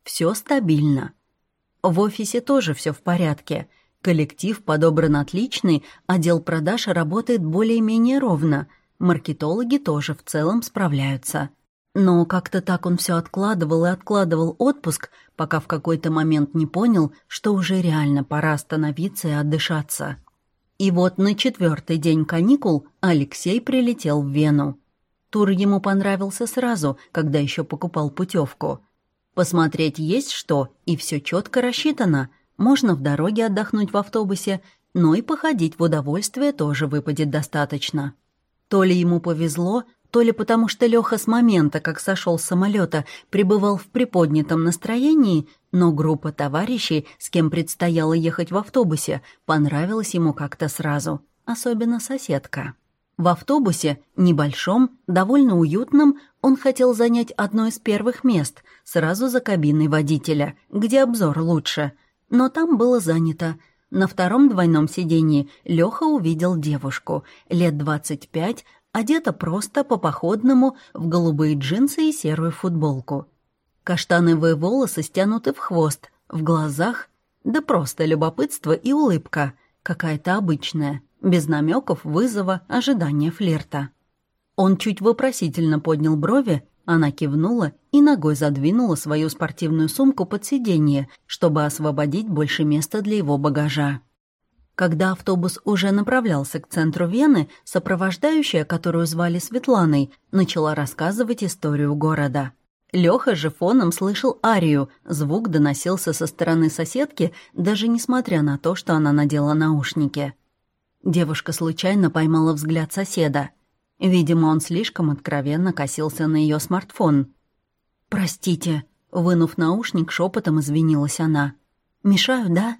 Все стабильно. В офисе тоже все в порядке. Коллектив подобран отличный, отдел продаж работает более-менее ровно. Маркетологи тоже в целом справляются. Но как-то так он все откладывал и откладывал отпуск, пока в какой-то момент не понял, что уже реально пора остановиться и отдышаться. И вот на четвертый день каникул Алексей прилетел в Вену. Тур ему понравился сразу, когда еще покупал путевку. Посмотреть есть что, и все четко рассчитано. Можно в дороге отдохнуть в автобусе, но и походить в удовольствие тоже выпадет достаточно. То ли ему повезло, то ли потому что Леха с момента, как сошел с самолета, пребывал в приподнятом настроении, но группа товарищей, с кем предстояло ехать в автобусе, понравилась ему как-то сразу, особенно соседка. В автобусе, небольшом, довольно уютном, он хотел занять одно из первых мест, сразу за кабиной водителя, где обзор лучше. Но там было занято. На втором двойном сиденье Леха увидел девушку, лет двадцать пять, одета просто по-походному в голубые джинсы и серую футболку. Каштановые волосы стянуты в хвост, в глазах, да просто любопытство и улыбка, какая-то обычная, без намеков, вызова, ожидания флирта. Он чуть вопросительно поднял брови, она кивнула и ногой задвинула свою спортивную сумку под сиденье, чтобы освободить больше места для его багажа. Когда автобус уже направлялся к центру Вены, сопровождающая, которую звали Светланой, начала рассказывать историю города. Лёха же фоном слышал арию, звук доносился со стороны соседки, даже несмотря на то, что она надела наушники. Девушка случайно поймала взгляд соседа. Видимо, он слишком откровенно косился на её смартфон. «Простите», — вынув наушник, шепотом извинилась она. «Мешаю, да?»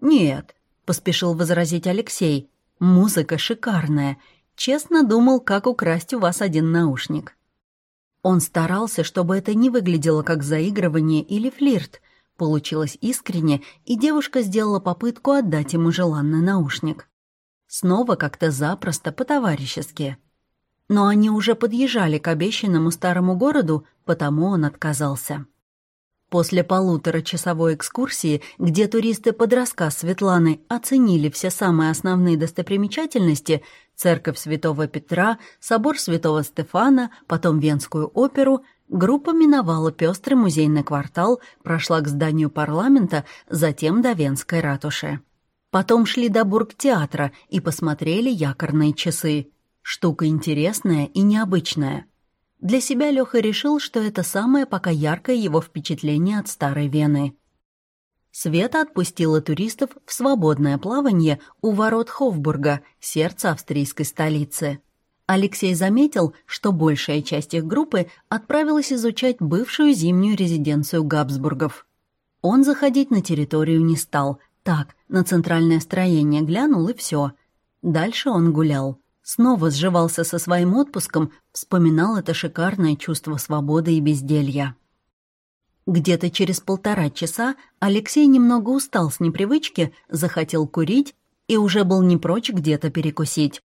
«Нет», — поспешил возразить Алексей. «Музыка шикарная. Честно думал, как украсть у вас один наушник». Он старался, чтобы это не выглядело как заигрывание или флирт. Получилось искренне, и девушка сделала попытку отдать ему желанный наушник. Снова как-то запросто, по-товарищески. Но они уже подъезжали к обещанному старому городу, потому он отказался. После полуторачасовой экскурсии, где туристы под рассказ Светланы оценили все самые основные достопримечательности — церковь Святого Петра, собор Святого Стефана, потом Венскую оперу, группа миновала пестрый музейный квартал, прошла к зданию парламента, затем до Венской ратуши. Потом шли до бургтеатра и посмотрели якорные часы. Штука интересная и необычная — для себя Леха решил, что это самое пока яркое его впечатление от Старой Вены. Света отпустила туристов в свободное плавание у ворот Хофбурга, сердца австрийской столицы. Алексей заметил, что большая часть их группы отправилась изучать бывшую зимнюю резиденцию Габсбургов. Он заходить на территорию не стал. Так, на центральное строение глянул и все. Дальше он гулял. Снова сживался со своим отпуском, вспоминал это шикарное чувство свободы и безделья. Где-то через полтора часа Алексей немного устал с непривычки, захотел курить и уже был не прочь где-то перекусить.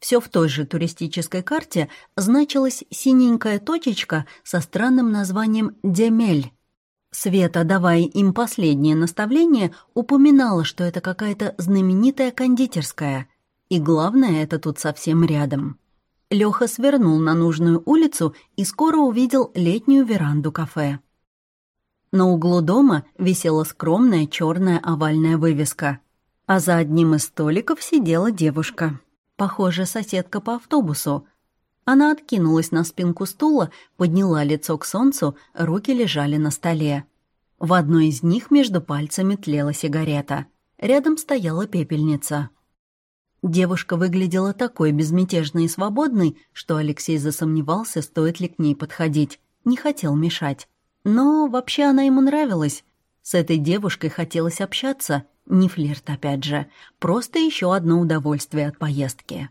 Все в той же туристической карте значилась синенькая точечка со странным названием «Демель». Света, давая им последнее наставление, упоминала, что это какая-то знаменитая кондитерская – и главное, это тут совсем рядом. Лёха свернул на нужную улицу и скоро увидел летнюю веранду кафе. На углу дома висела скромная черная овальная вывеска, а за одним из столиков сидела девушка. Похоже, соседка по автобусу. Она откинулась на спинку стула, подняла лицо к солнцу, руки лежали на столе. В одной из них между пальцами тлела сигарета. Рядом стояла пепельница. Девушка выглядела такой безмятежной и свободной, что Алексей засомневался, стоит ли к ней подходить. Не хотел мешать. Но вообще она ему нравилась. С этой девушкой хотелось общаться. Не флирт, опять же. Просто еще одно удовольствие от поездки.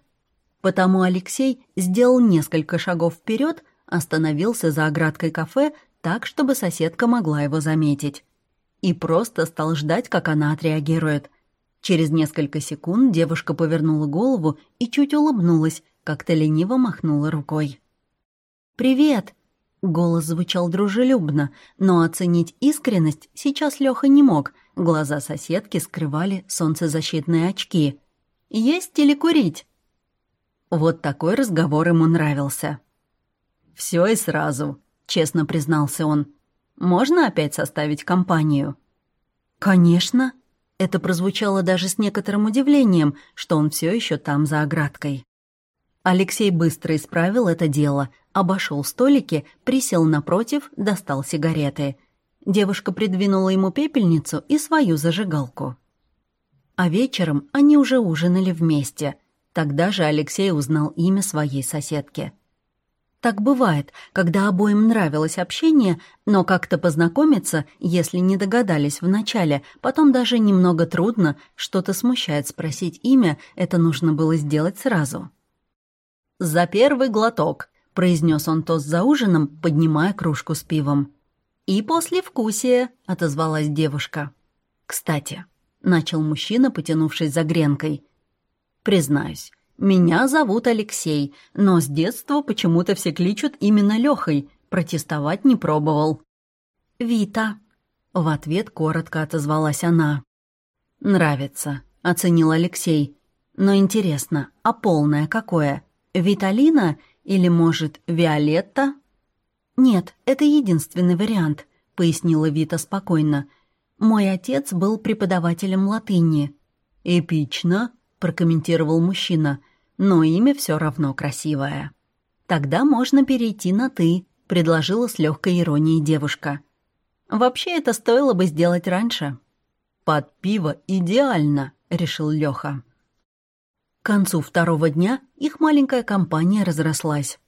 Потому Алексей сделал несколько шагов вперед, остановился за оградкой кафе так, чтобы соседка могла его заметить. И просто стал ждать, как она отреагирует. Через несколько секунд девушка повернула голову и чуть улыбнулась, как-то лениво махнула рукой. «Привет!» — голос звучал дружелюбно, но оценить искренность сейчас Лёха не мог. Глаза соседки скрывали солнцезащитные очки. «Есть или курить?» Вот такой разговор ему нравился. «Всё и сразу», — честно признался он. «Можно опять составить компанию?» «Конечно», это прозвучало даже с некоторым удивлением, что он все еще там за оградкой. Алексей быстро исправил это дело, обошел столики, присел напротив, достал сигареты. Девушка придвинула ему пепельницу и свою зажигалку. А вечером они уже ужинали вместе. Тогда же Алексей узнал имя своей соседки — так бывает, когда обоим нравилось общение, но как-то познакомиться, если не догадались вначале, потом даже немного трудно, что-то смущает спросить имя, это нужно было сделать сразу. «За первый глоток», — произнес он тост за ужином, поднимая кружку с пивом. «И после вкусия», — отозвалась девушка. «Кстати», — начал мужчина, потянувшись за гренкой. «Признаюсь, «Меня зовут Алексей, но с детства почему-то все кличут именно Лехой. Протестовать не пробовал». «Вита», — в ответ коротко отозвалась она. «Нравится», — оценил Алексей. «Но интересно, а полное какое? Виталина или, может, Виолетта?» «Нет, это единственный вариант», — пояснила Вита спокойно. «Мой отец был преподавателем латыни». «Эпично», прокомментировал мужчина, но имя все равно красивое. Тогда можно перейти на «ты», предложила с легкой иронией девушка. Вообще это стоило бы сделать раньше. Под пиво идеально, решил Леха. К концу второго дня их маленькая компания разрослась.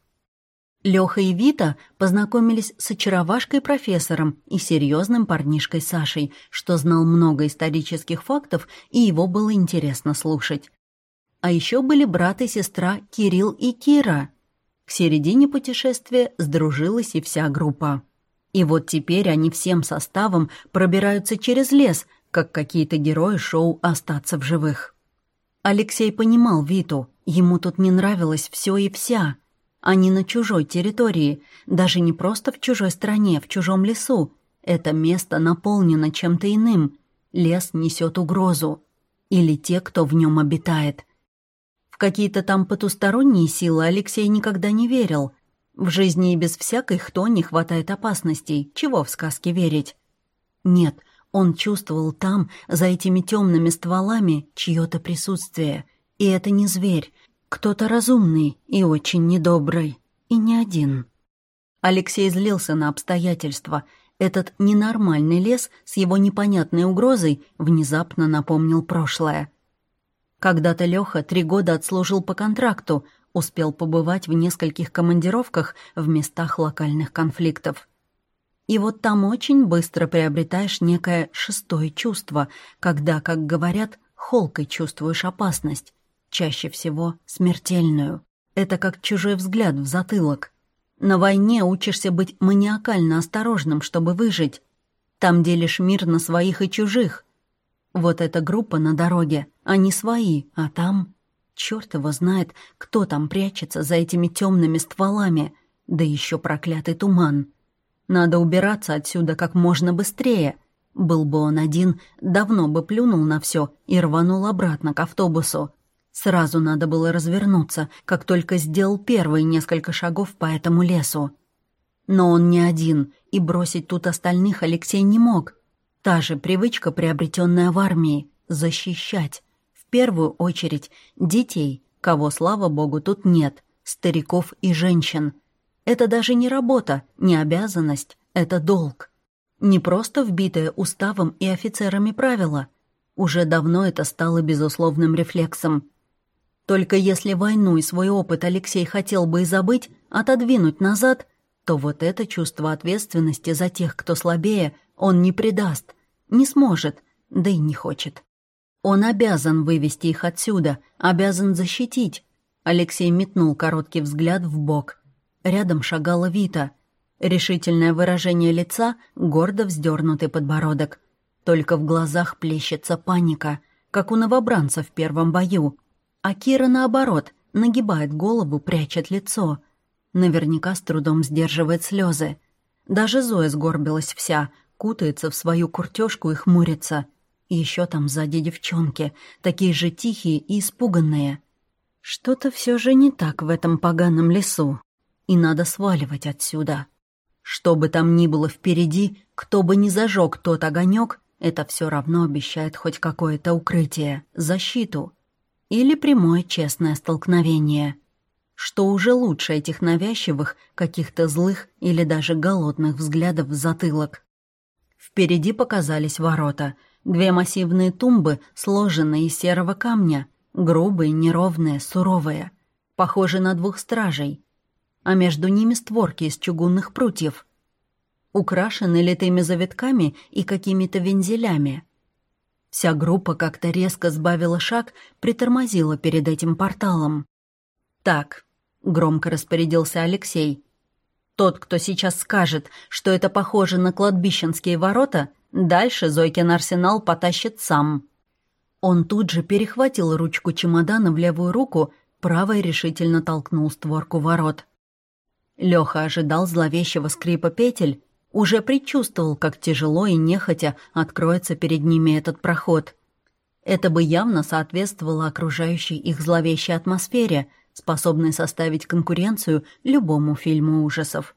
Леха и Вита познакомились с очаровашкой-профессором и серьезным парнишкой Сашей, что знал много исторических фактов, и его было интересно слушать. А еще были брат и сестра Кирилл и Кира. К середине путешествия сдружилась и вся группа. И вот теперь они всем составом пробираются через лес, как какие-то герои шоу «Остаться в живых». Алексей понимал Виту, ему тут не нравилось все и вся — они на чужой территории, даже не просто в чужой стране, в чужом лесу. Это место наполнено чем-то иным. Лес несет угрозу. Или те, кто в нем обитает. В какие-то там потусторонние силы Алексей никогда не верил. В жизни и без всякой хто не хватает опасностей. Чего в сказке верить? Нет, он чувствовал там, за этими темными стволами, чье-то присутствие. И это не зверь, кто-то разумный и очень недобрый. И не один. Алексей злился на обстоятельства. Этот ненормальный лес с его непонятной угрозой внезапно напомнил прошлое. Когда-то Леха три года отслужил по контракту, успел побывать в нескольких командировках в местах локальных конфликтов. И вот там очень быстро приобретаешь некое шестое чувство, когда, как говорят, холкой чувствуешь опасность, чаще всего смертельную. Это как чужой взгляд в затылок. На войне учишься быть маниакально осторожным, чтобы выжить. Там делишь мир на своих и чужих. Вот эта группа на дороге, они свои, а там... Черт его знает, кто там прячется за этими темными стволами, да еще проклятый туман. Надо убираться отсюда как можно быстрее. Был бы он один, давно бы плюнул на все и рванул обратно к автобусу. Сразу надо было развернуться, как только сделал первые несколько шагов по этому лесу. Но он не один, и бросить тут остальных Алексей не мог. Та же привычка, приобретенная в армии — защищать. В первую очередь детей, кого, слава богу, тут нет, стариков и женщин. Это даже не работа, не обязанность, это долг. Не просто вбитое уставом и офицерами правило. Уже давно это стало безусловным рефлексом — только если войну и свой опыт Алексей хотел бы и забыть, отодвинуть назад, то вот это чувство ответственности за тех, кто слабее, он не предаст, не сможет, да и не хочет. Он обязан вывести их отсюда, обязан защитить. Алексей метнул короткий взгляд в бок. Рядом шагала Вита. Решительное выражение лица, гордо вздернутый подбородок. Только в глазах плещется паника, как у новобранца в первом бою. А Кира, наоборот, нагибает голову, прячет лицо. Наверняка с трудом сдерживает слезы. Даже Зоя сгорбилась вся, кутается в свою куртёжку и хмурится. Еще там сзади девчонки, такие же тихие и испуганные. Что-то все же не так в этом поганом лесу. И надо сваливать отсюда. Что бы там ни было впереди, кто бы ни зажег тот огонек, это все равно обещает хоть какое-то укрытие, защиту. Или прямое честное столкновение. Что уже лучше этих навязчивых, каких-то злых или даже голодных взглядов в затылок. Впереди показались ворота. Две массивные тумбы, сложенные из серого камня. Грубые, неровные, суровые. Похожи на двух стражей. А между ними створки из чугунных прутьев. Украшены литыми завитками и какими-то вензелями. Вся группа как-то резко сбавила шаг, притормозила перед этим порталом. «Так», — громко распорядился Алексей, — «тот, кто сейчас скажет, что это похоже на кладбищенские ворота, дальше Зойкин арсенал потащит сам». Он тут же перехватил ручку чемодана в левую руку, правой решительно толкнул створку ворот. Леха ожидал зловещего скрипа петель, уже предчувствовал, как тяжело и нехотя откроется перед ними этот проход. Это бы явно соответствовало окружающей их зловещей атмосфере, способной составить конкуренцию любому фильму ужасов.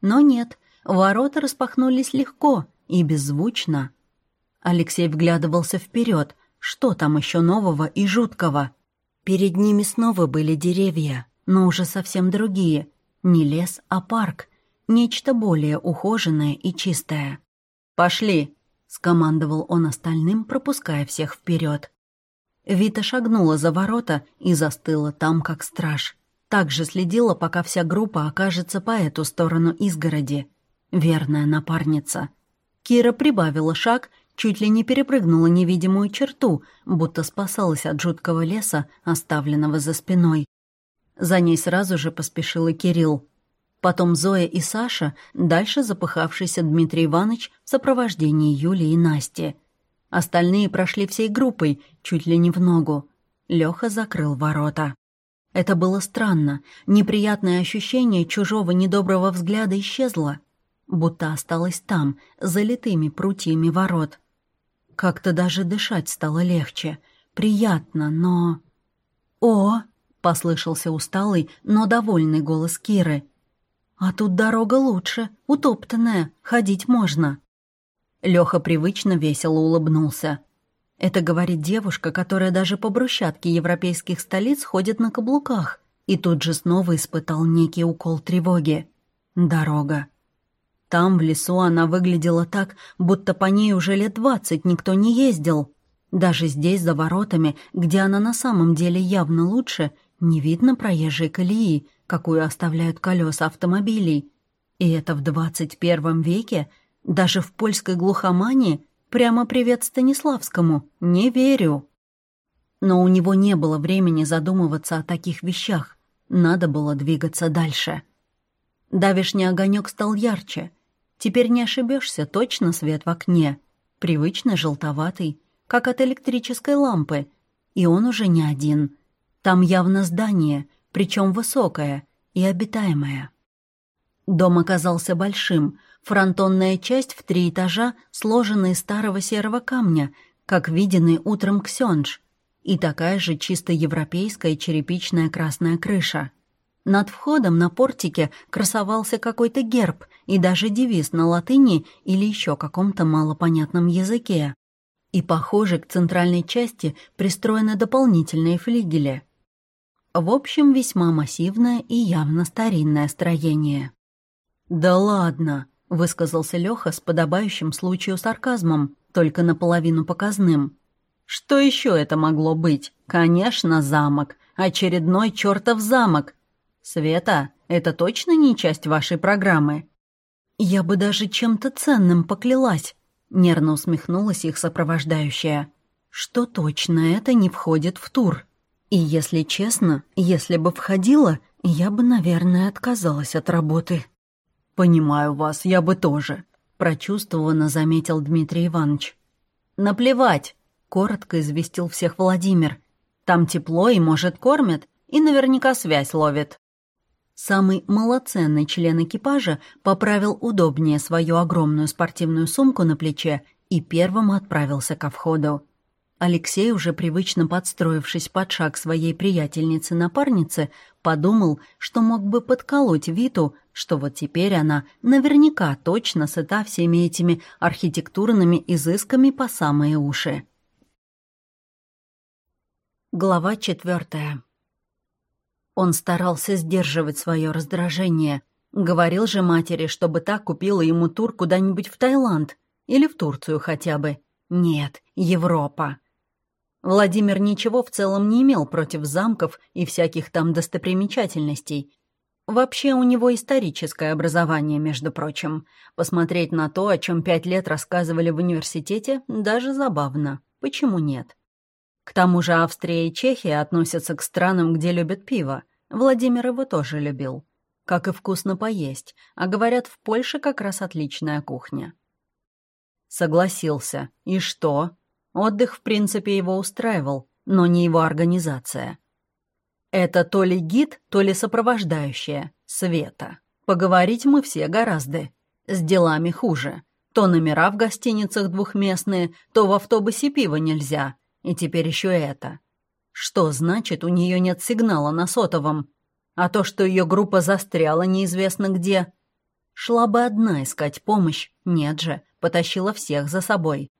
Но нет, ворота распахнулись легко и беззвучно. Алексей вглядывался вперед, что там еще нового и жуткого. Перед ними снова были деревья, но уже совсем другие. Не лес, а парк — Нечто более ухоженное и чистое. «Пошли!» — скомандовал он остальным, пропуская всех вперед. Вита шагнула за ворота и застыла там, как страж. Также следила, пока вся группа окажется по эту сторону изгороди. Верная напарница. Кира прибавила шаг, чуть ли не перепрыгнула невидимую черту, будто спасалась от жуткого леса, оставленного за спиной. За ней сразу же поспешил и Кирилл потом Зоя и Саша, дальше запыхавшийся Дмитрий Иванович в сопровождении Юли и Насти. Остальные прошли всей группой, чуть ли не в ногу. Лёха закрыл ворота. Это было странно. Неприятное ощущение чужого недоброго взгляда исчезло, будто осталось там, за литыми прутьями ворот. Как-то даже дышать стало легче. Приятно, но... «О!» — послышался усталый, но довольный голос Киры — «А тут дорога лучше, утоптанная, ходить можно». Лёха привычно весело улыбнулся. Это говорит девушка, которая даже по брусчатке европейских столиц ходит на каблуках, и тут же снова испытал некий укол тревоги. Дорога. Там, в лесу, она выглядела так, будто по ней уже лет двадцать никто не ездил. Даже здесь, за воротами, где она на самом деле явно лучше, не видно проезжей колеи, какую оставляют колеса автомобилей. И это в 21 веке, даже в польской глухомании, прямо привет Станиславскому, не верю. Но у него не было времени задумываться о таких вещах, надо было двигаться дальше. Давишний огонек стал ярче. Теперь не ошибешься, точно свет в окне. Привычно желтоватый, как от электрической лампы. И он уже не один. Там явно здание, причем высокая и обитаемая. Дом оказался большим, фронтонная часть в три этажа, сложенная из старого серого камня, как виденный утром ксенж, и такая же чисто европейская черепичная красная крыша. Над входом на портике красовался какой-то герб и даже девиз на латыни или еще каком-то малопонятном языке. И, похоже, к центральной части пристроены дополнительные флигели. В общем, весьма массивное и явно старинное строение. «Да ладно», — высказался Леха с подобающим случаю сарказмом, только наполовину показным. «Что еще это могло быть? Конечно, замок. Очередной чертов замок. Света, это точно не часть вашей программы?» «Я бы даже чем-то ценным поклялась», — нервно усмехнулась их сопровождающая. «Что точно это не входит в тур?» И если честно, если бы входила, я бы, наверное, отказалась от работы. «Понимаю вас, я бы тоже», — прочувствованно заметил Дмитрий Иванович. «Наплевать», — коротко известил всех Владимир. «Там тепло и, может, кормят. и наверняка связь ловит». Самый малоценный член экипажа поправил удобнее свою огромную спортивную сумку на плече и первым отправился ко входу. Алексей, уже привычно подстроившись под шаг своей приятельницы-напарницы, подумал, что мог бы подколоть Виту, что вот теперь она наверняка точно сыта всеми этими архитектурными изысками по самые уши. Глава четвертая. Он старался сдерживать свое раздражение. Говорил же матери, чтобы так купила ему тур куда-нибудь в Таиланд или в Турцию хотя бы. Нет, Европа. Владимир ничего в целом не имел против замков и всяких там достопримечательностей. Вообще у него историческое образование, между прочим. Посмотреть на то, о чем пять лет рассказывали в университете, даже забавно. Почему нет? К тому же Австрия и Чехия относятся к странам, где любят пиво. Владимир его тоже любил. Как и вкусно поесть. А говорят, в Польше как раз отличная кухня. Согласился. И что? Отдых, в принципе, его устраивал, но не его организация. Это то ли гид, то ли сопровождающая, Света. Поговорить мы все гораздо. С делами хуже. То номера в гостиницах двухместные, то в автобусе пива нельзя. И теперь еще это. Что значит, у нее нет сигнала на сотовом? А то, что ее группа застряла неизвестно где. Шла бы одна искать помощь, нет же, потащила всех за собой.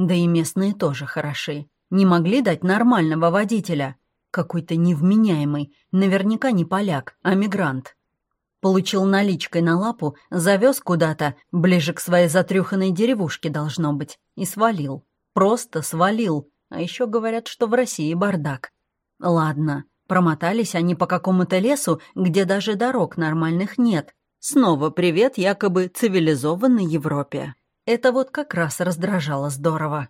Да и местные тоже хороши. Не могли дать нормального водителя. Какой-то невменяемый, наверняка не поляк, а мигрант. Получил наличкой на лапу, завез куда-то, ближе к своей затрюханной деревушке должно быть, и свалил. Просто свалил. А еще говорят, что в России бардак. Ладно, промотались они по какому-то лесу, где даже дорог нормальных нет. Снова привет якобы цивилизованной Европе. Это вот как раз раздражало здорово.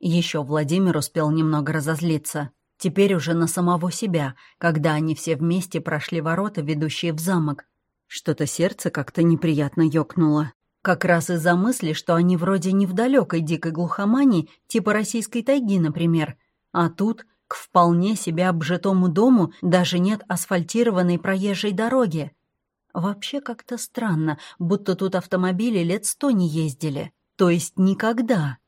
Еще Владимир успел немного разозлиться. Теперь уже на самого себя, когда они все вместе прошли ворота, ведущие в замок. Что-то сердце как-то неприятно ёкнуло. Как раз из-за мысли, что они вроде не в далекой дикой глухомании, типа российской тайги, например. А тут к вполне себе обжитому дому даже нет асфальтированной проезжей дороги. Вообще как-то странно, будто тут автомобили лет сто не ездили. То есть никогда.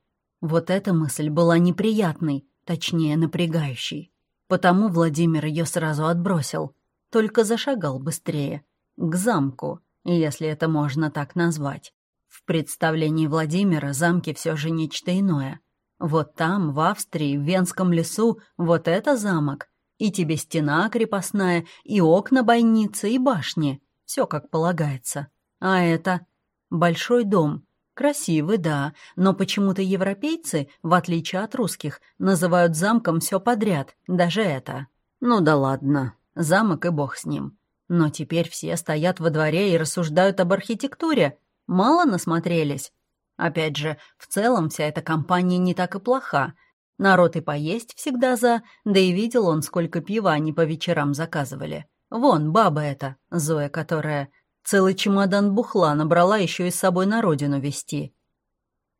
Вот эта мысль была неприятной, точнее, напрягающей. Потому Владимир ее сразу отбросил, только зашагал быстрее. К замку, если это можно так назвать. В представлении Владимира замки все же нечто иное. Вот там, в Австрии, в Венском лесу, вот это замок. И тебе стена крепостная, и окна бойницы, и башни. Все как полагается. А это большой дом, Красивый, да, но почему-то европейцы, в отличие от русских, называют замком все подряд, даже это. Ну да ладно, замок и бог с ним. Но теперь все стоят во дворе и рассуждают об архитектуре. Мало насмотрелись. Опять же, в целом вся эта компания не так и плоха. Народ и поесть всегда за, да и видел он, сколько пива они по вечерам заказывали. Вон, баба эта, Зоя, которая Целый чемодан бухла набрала еще и с собой на родину везти.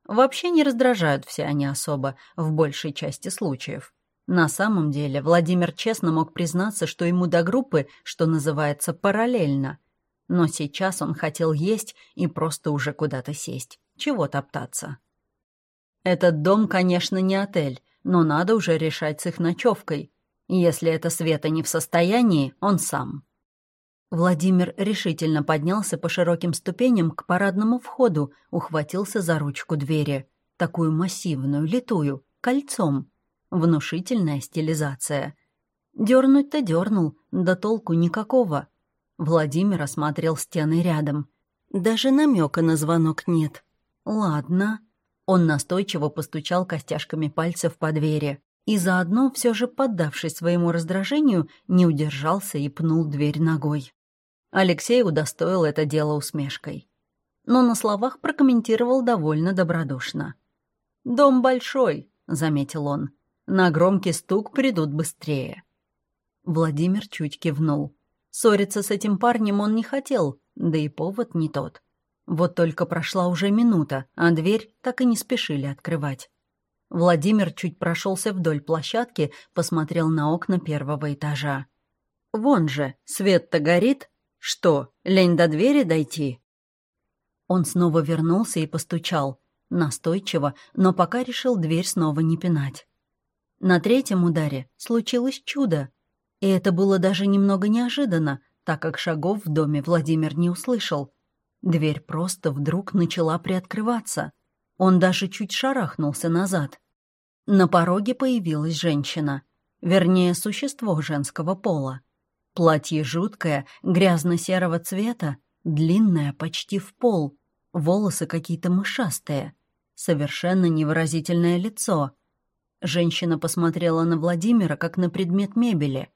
Вообще не раздражают все они особо, в большей части случаев. На самом деле Владимир честно мог признаться, что ему до группы, что называется, параллельно. Но сейчас он хотел есть и просто уже куда-то сесть. Чего топтаться? Этот дом, конечно, не отель, но надо уже решать с их ночевкой. Если это Света не в состоянии, он сам. Владимир решительно поднялся по широким ступеням к парадному входу, ухватился за ручку двери. Такую массивную, литую, кольцом. Внушительная стилизация. Дернуть-то дернул, да толку никакого. Владимир осмотрел стены рядом. Даже намека на звонок нет. Ладно. Он настойчиво постучал костяшками пальцев по двери и заодно, все же поддавшись своему раздражению, не удержался и пнул дверь ногой. Алексей удостоил это дело усмешкой. Но на словах прокомментировал довольно добродушно. «Дом большой», — заметил он. «На громкий стук придут быстрее». Владимир чуть кивнул. Ссориться с этим парнем он не хотел, да и повод не тот. Вот только прошла уже минута, а дверь так и не спешили открывать. Владимир чуть прошелся вдоль площадки, посмотрел на окна первого этажа. Вон же, свет-то горит. Что, лень до двери дойти?» Он снова вернулся и постучал. Настойчиво, но пока решил дверь снова не пинать. На третьем ударе случилось чудо. И это было даже немного неожиданно, так как шагов в доме Владимир не услышал. Дверь просто вдруг начала приоткрываться. Он даже чуть шарахнулся назад. На пороге появилась женщина. Вернее, существо женского пола. Платье жуткое, грязно-серого цвета, длинное почти в пол, волосы какие-то мышастые, совершенно невыразительное лицо. Женщина посмотрела на Владимира, как на предмет мебели,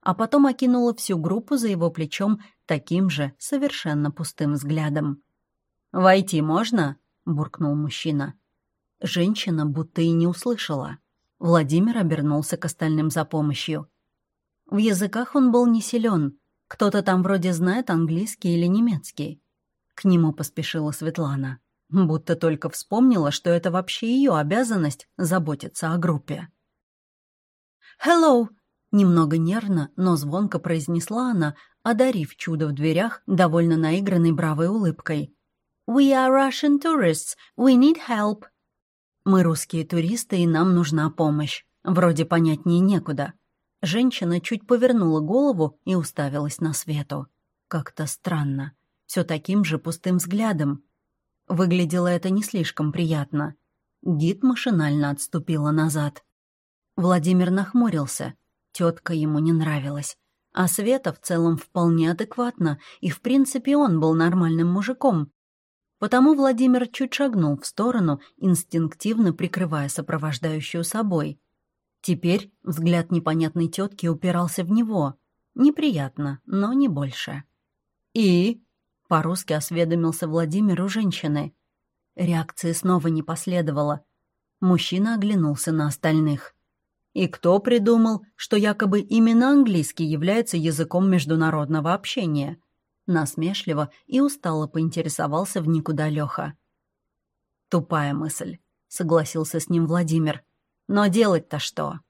а потом окинула всю группу за его плечом таким же совершенно пустым взглядом. «Войти можно?» — буркнул мужчина. Женщина будто и не услышала. Владимир обернулся к остальным за помощью. В языках он был не силен. Кто-то там вроде знает английский или немецкий. К нему поспешила Светлана. Будто только вспомнила, что это вообще ее обязанность заботиться о группе. «Hello!» — немного нервно, но звонко произнесла она, одарив чудо в дверях довольно наигранной бравой улыбкой. «We are Russian tourists. We need help». «Мы русские туристы, и нам нужна помощь. Вроде понятнее некуда. Женщина чуть повернула голову и уставилась на свету. Как-то странно. Все таким же пустым взглядом. Выглядело это не слишком приятно. Гид машинально отступила назад. Владимир нахмурился. Тетка ему не нравилась. А Света в целом вполне адекватно, и в принципе он был нормальным мужиком. Потому Владимир чуть шагнул в сторону, инстинктивно прикрывая сопровождающую собой — Теперь взгляд непонятной тетки упирался в него. Неприятно, но не больше. «И?» — по-русски осведомился Владимир у женщины. Реакции снова не последовало. Мужчина оглянулся на остальных. И кто придумал, что якобы именно английский является языком международного общения? Насмешливо и устало поинтересовался в никуда Лёха. «Тупая мысль», — согласился с ним Владимир. Но делать-то что?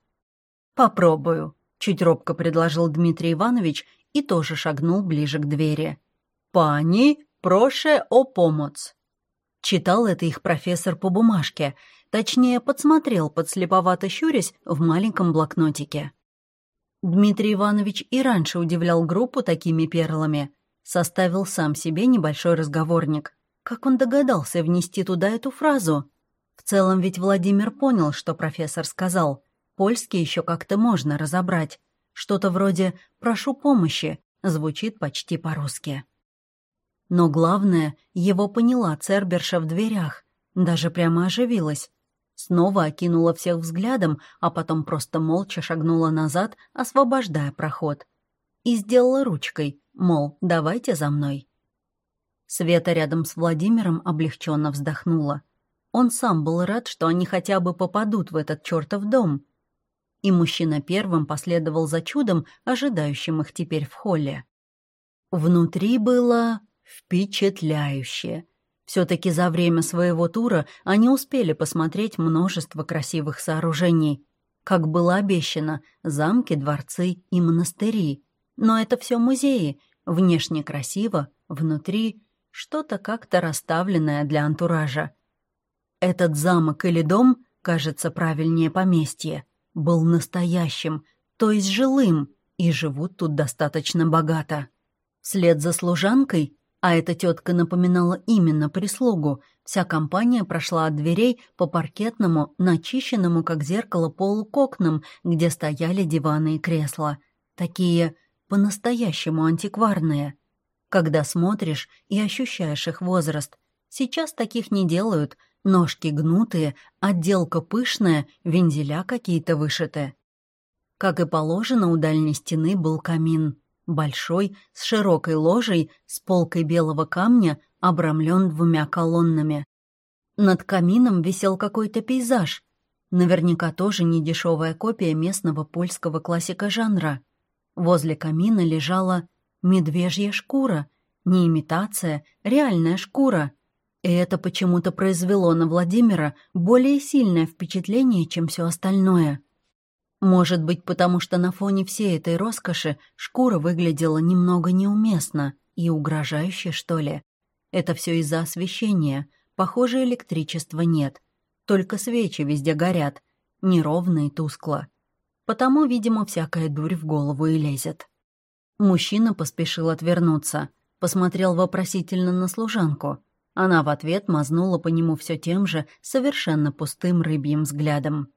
Попробую, чуть робко предложил Дмитрий Иванович и тоже шагнул ближе к двери. Пани, проше о помощь. Читал это их профессор по бумажке, точнее, подсмотрел, подслеповато щурясь, в маленьком блокнотике. Дмитрий Иванович и раньше удивлял группу такими перлами. Составил сам себе небольшой разговорник. Как он догадался внести туда эту фразу? В целом ведь Владимир понял, что профессор сказал. Польский еще как-то можно разобрать. Что-то вроде «прошу помощи» звучит почти по-русски. Но главное, его поняла Церберша в дверях, даже прямо оживилась. Снова окинула всех взглядом, а потом просто молча шагнула назад, освобождая проход. И сделала ручкой, мол, давайте за мной. Света рядом с Владимиром облегченно вздохнула. Он сам был рад, что они хотя бы попадут в этот чертов дом. И мужчина первым последовал за чудом, ожидающим их теперь в холле. Внутри было впечатляюще. Все-таки за время своего тура они успели посмотреть множество красивых сооружений. Как было обещано, замки, дворцы и монастыри. Но это все музеи, внешне красиво, внутри что-то как-то расставленное для антуража. Этот замок или дом, кажется, правильнее поместье, был настоящим, то есть жилым, и живут тут достаточно богато. Вслед за служанкой, а эта тетка напоминала именно прислугу, вся компания прошла от дверей по паркетному, начищенному, как зеркало, полу к окнам, где стояли диваны и кресла. Такие по-настоящему антикварные. Когда смотришь и ощущаешь их возраст. Сейчас таких не делают — Ножки гнутые, отделка пышная, вензеля какие-то вышиты. Как и положено, у дальней стены был камин. Большой, с широкой ложей, с полкой белого камня, обрамлен двумя колоннами. Над камином висел какой-то пейзаж. Наверняка тоже недешевая копия местного польского классика жанра. Возле камина лежала медвежья шкура. Не имитация, реальная шкура — и это почему-то произвело на Владимира более сильное впечатление, чем все остальное. Может быть, потому что на фоне всей этой роскоши шкура выглядела немного неуместно и угрожающе, что ли. Это все из-за освещения. Похоже, электричества нет. Только свечи везде горят. Неровно и тускло. Потому, видимо, всякая дурь в голову и лезет. Мужчина поспешил отвернуться. Посмотрел вопросительно на служанку. Она в ответ мазнула по нему все тем же, совершенно пустым рыбьим взглядом.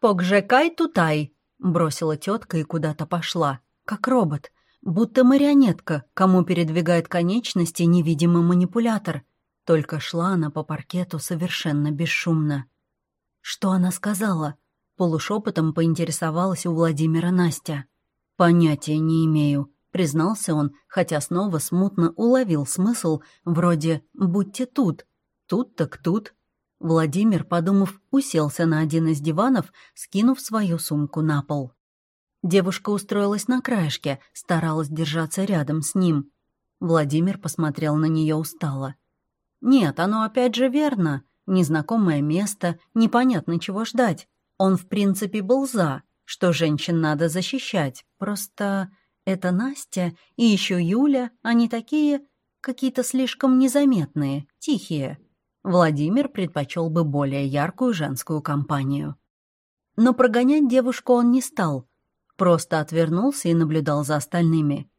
«Погжекай тутай!» — бросила тетка и куда-то пошла, как робот, будто марионетка, кому передвигает конечности невидимый манипулятор. Только шла она по паркету совершенно бесшумно. Что она сказала? Полушепотом поинтересовалась у Владимира Настя. «Понятия не имею», — признался он, хотя снова смутно уловил смысл, вроде «будьте тут», «тут так тут». Владимир, подумав, уселся на один из диванов, скинув свою сумку на пол. Девушка устроилась на краешке, старалась держаться рядом с ним. Владимир посмотрел на нее устало. «Нет, оно опять же верно. Незнакомое место, непонятно чего ждать. Он, в принципе, был за, что женщин надо защищать. Просто это Настя и еще Юля, они такие, какие-то слишком незаметные, тихие. Владимир предпочел бы более яркую женскую компанию. Но прогонять девушку он не стал, просто отвернулся и наблюдал за остальными.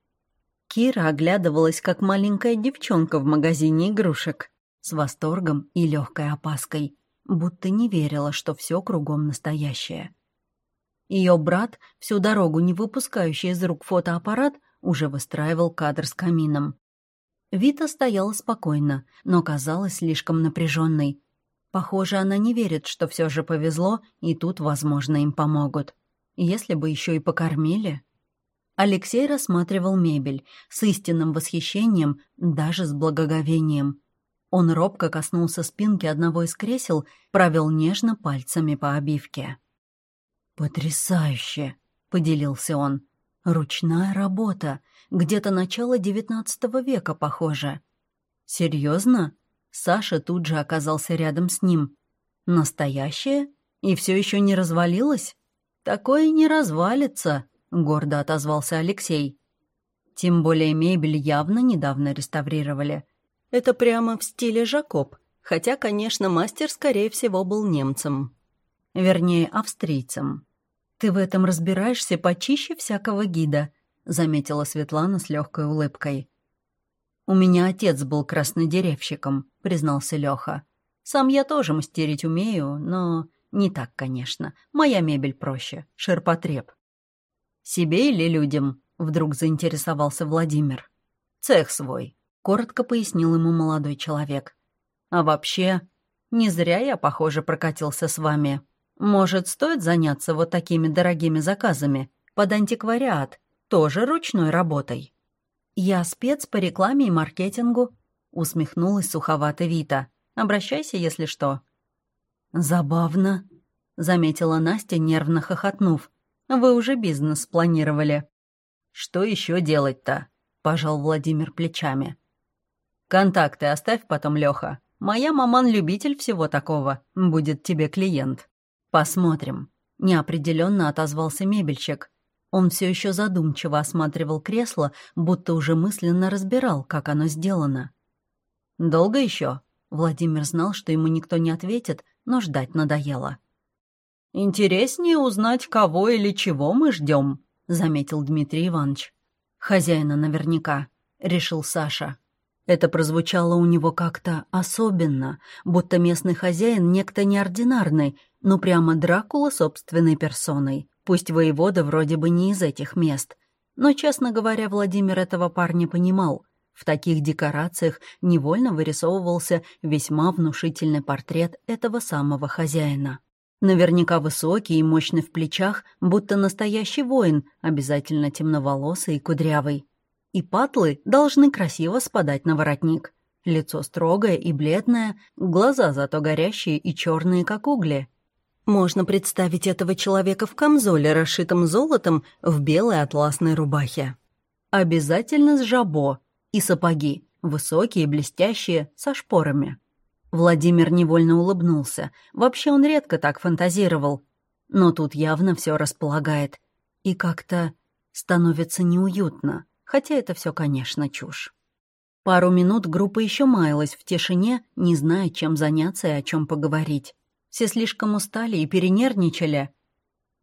Кира оглядывалась, как маленькая девчонка в магазине игрушек, с восторгом и легкой опаской, будто не верила, что все кругом настоящее. Ее брат, всю дорогу не выпускающий из рук фотоаппарат, уже выстраивал кадр с камином. Вита стояла спокойно, но казалась слишком напряженной. Похоже, она не верит, что все же повезло, и тут, возможно, им помогут. Если бы еще и покормили. Алексей рассматривал мебель с истинным восхищением, даже с благоговением. Он робко коснулся спинки одного из кресел, провел нежно пальцами по обивке. «Потрясающе!» — поделился он. «Ручная работа. Где-то начало девятнадцатого века, похоже». «Серьезно?» Саша тут же оказался рядом с ним. «Настоящее? И все еще не развалилось?» «Такое не развалится», — гордо отозвался Алексей. Тем более мебель явно недавно реставрировали. Это прямо в стиле Жакоб, хотя, конечно, мастер, скорее всего, был немцем. Вернее, австрийцем. «Ты в этом разбираешься почище всякого гида», — заметила Светлана с легкой улыбкой. «У меня отец был краснодеревщиком», — признался Леха. «Сам я тоже мастерить умею, но не так, конечно. Моя мебель проще, ширпотреб». «Себе или людям?» — вдруг заинтересовался Владимир. «Цех свой», — коротко пояснил ему молодой человек. «А вообще, не зря я, похоже, прокатился с вами». Может, стоит заняться вот такими дорогими заказами под антиквариат, тоже ручной работой? Я спец по рекламе и маркетингу, усмехнулась суховато Вита. Обращайся, если что. Забавно, заметила Настя, нервно хохотнув. Вы уже бизнес спланировали. Что еще делать-то? пожал Владимир плечами. Контакты оставь потом, Леха. Моя маман любитель всего такого. Будет тебе клиент. «Посмотрим», — неопределенно отозвался мебельщик. Он все еще задумчиво осматривал кресло, будто уже мысленно разбирал, как оно сделано. «Долго еще?» Владимир знал, что ему никто не ответит, но ждать надоело. «Интереснее узнать, кого или чего мы ждем», — заметил Дмитрий Иванович. «Хозяина наверняка», — решил Саша. Это прозвучало у него как-то особенно, будто местный хозяин некто неординарный, но прямо Дракула собственной персоной. Пусть воевода вроде бы не из этих мест. Но, честно говоря, Владимир этого парня понимал. В таких декорациях невольно вырисовывался весьма внушительный портрет этого самого хозяина. Наверняка высокий и мощный в плечах, будто настоящий воин, обязательно темноволосый и кудрявый. И патлы должны красиво спадать на воротник. Лицо строгое и бледное, глаза зато горящие и черные, как угли. Можно представить этого человека в камзоле, расшитом золотом, в белой атласной рубахе. Обязательно с жабо и сапоги, высокие, блестящие, со шпорами. Владимир невольно улыбнулся. Вообще он редко так фантазировал. Но тут явно все располагает. И как-то становится неуютно, хотя это все, конечно, чушь. Пару минут группа еще маялась в тишине, не зная, чем заняться и о чем поговорить. Все слишком устали и перенервничали.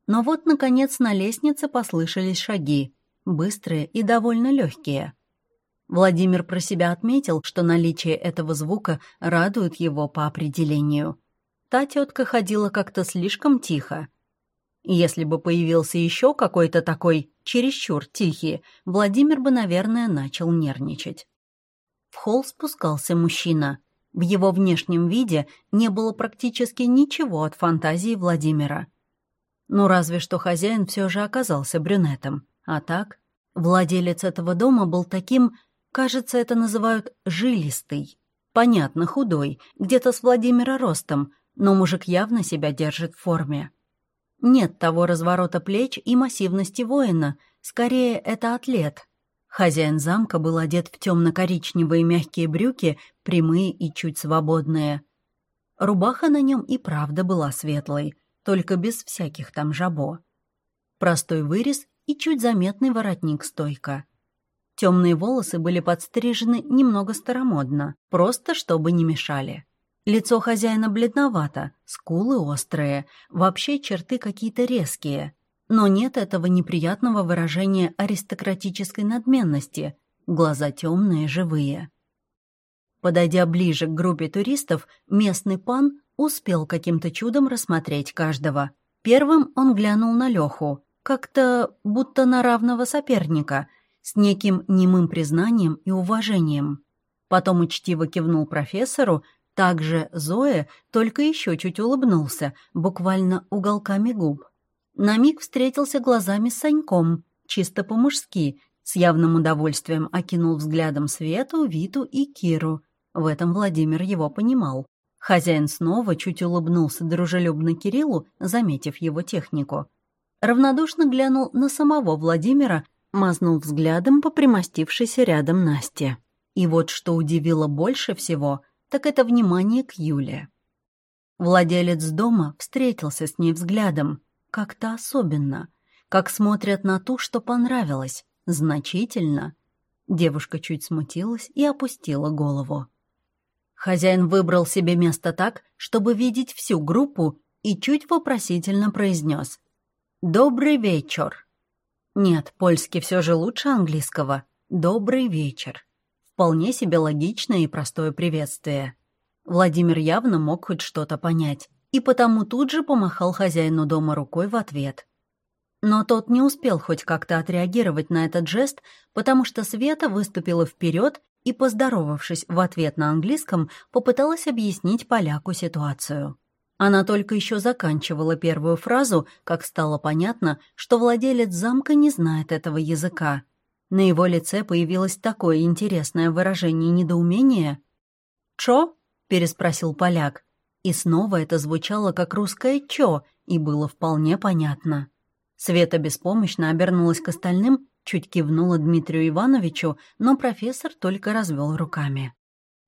Но вот, наконец, на лестнице послышались шаги, быстрые и довольно легкие. Владимир про себя отметил, что наличие этого звука радует его по определению. Та тетка ходила как-то слишком тихо. Если бы появился еще какой-то такой чересчур тихий, Владимир бы, наверное, начал нервничать. В холл спускался мужчина. В его внешнем виде не было практически ничего от фантазии Владимира. Ну, разве что хозяин все же оказался брюнетом. А так, владелец этого дома был таким, кажется, это называют «жилистый». Понятно, худой, где-то с Владимира ростом, но мужик явно себя держит в форме. Нет того разворота плеч и массивности воина, скорее это атлет, Хозяин замка был одет в темно-коричневые мягкие брюки, прямые и чуть свободные. Рубаха на нем и правда была светлой, только без всяких там жабо. Простой вырез и чуть заметный воротник-стойка. Темные волосы были подстрижены немного старомодно, просто чтобы не мешали. Лицо хозяина бледновато, скулы острые, вообще черты какие-то резкие — но нет этого неприятного выражения аристократической надменности, глаза темные, живые. Подойдя ближе к группе туристов, местный пан успел каким-то чудом рассмотреть каждого. Первым он глянул на Леху, как-то будто на равного соперника, с неким немым признанием и уважением. Потом учтиво кивнул профессору, также Зоя только еще чуть улыбнулся, буквально уголками губ. На миг встретился глазами с Саньком, чисто по-мужски, с явным удовольствием окинул взглядом Свету, Виту и Киру. В этом Владимир его понимал. Хозяин снова чуть улыбнулся дружелюбно Кириллу, заметив его технику. Равнодушно глянул на самого Владимира, мазнул взглядом по примостившейся рядом Насте. И вот что удивило больше всего, так это внимание к Юле. Владелец дома встретился с ней взглядом, как-то особенно, как смотрят на ту, что понравилось, значительно. Девушка чуть смутилась и опустила голову. Хозяин выбрал себе место так, чтобы видеть всю группу, и чуть вопросительно произнес «Добрый вечер». Нет, польский все же лучше английского. «Добрый вечер». Вполне себе логичное и простое приветствие. Владимир явно мог хоть что-то понять и потому тут же помахал хозяину дома рукой в ответ. Но тот не успел хоть как-то отреагировать на этот жест, потому что Света выступила вперед и, поздоровавшись в ответ на английском, попыталась объяснить поляку ситуацию. Она только еще заканчивала первую фразу, как стало понятно, что владелец замка не знает этого языка. На его лице появилось такое интересное выражение недоумения. «Чо?» — переспросил поляк. И снова это звучало как русское «чё», и было вполне понятно. Света беспомощно обернулась к остальным, чуть кивнула Дмитрию Ивановичу, но профессор только развел руками.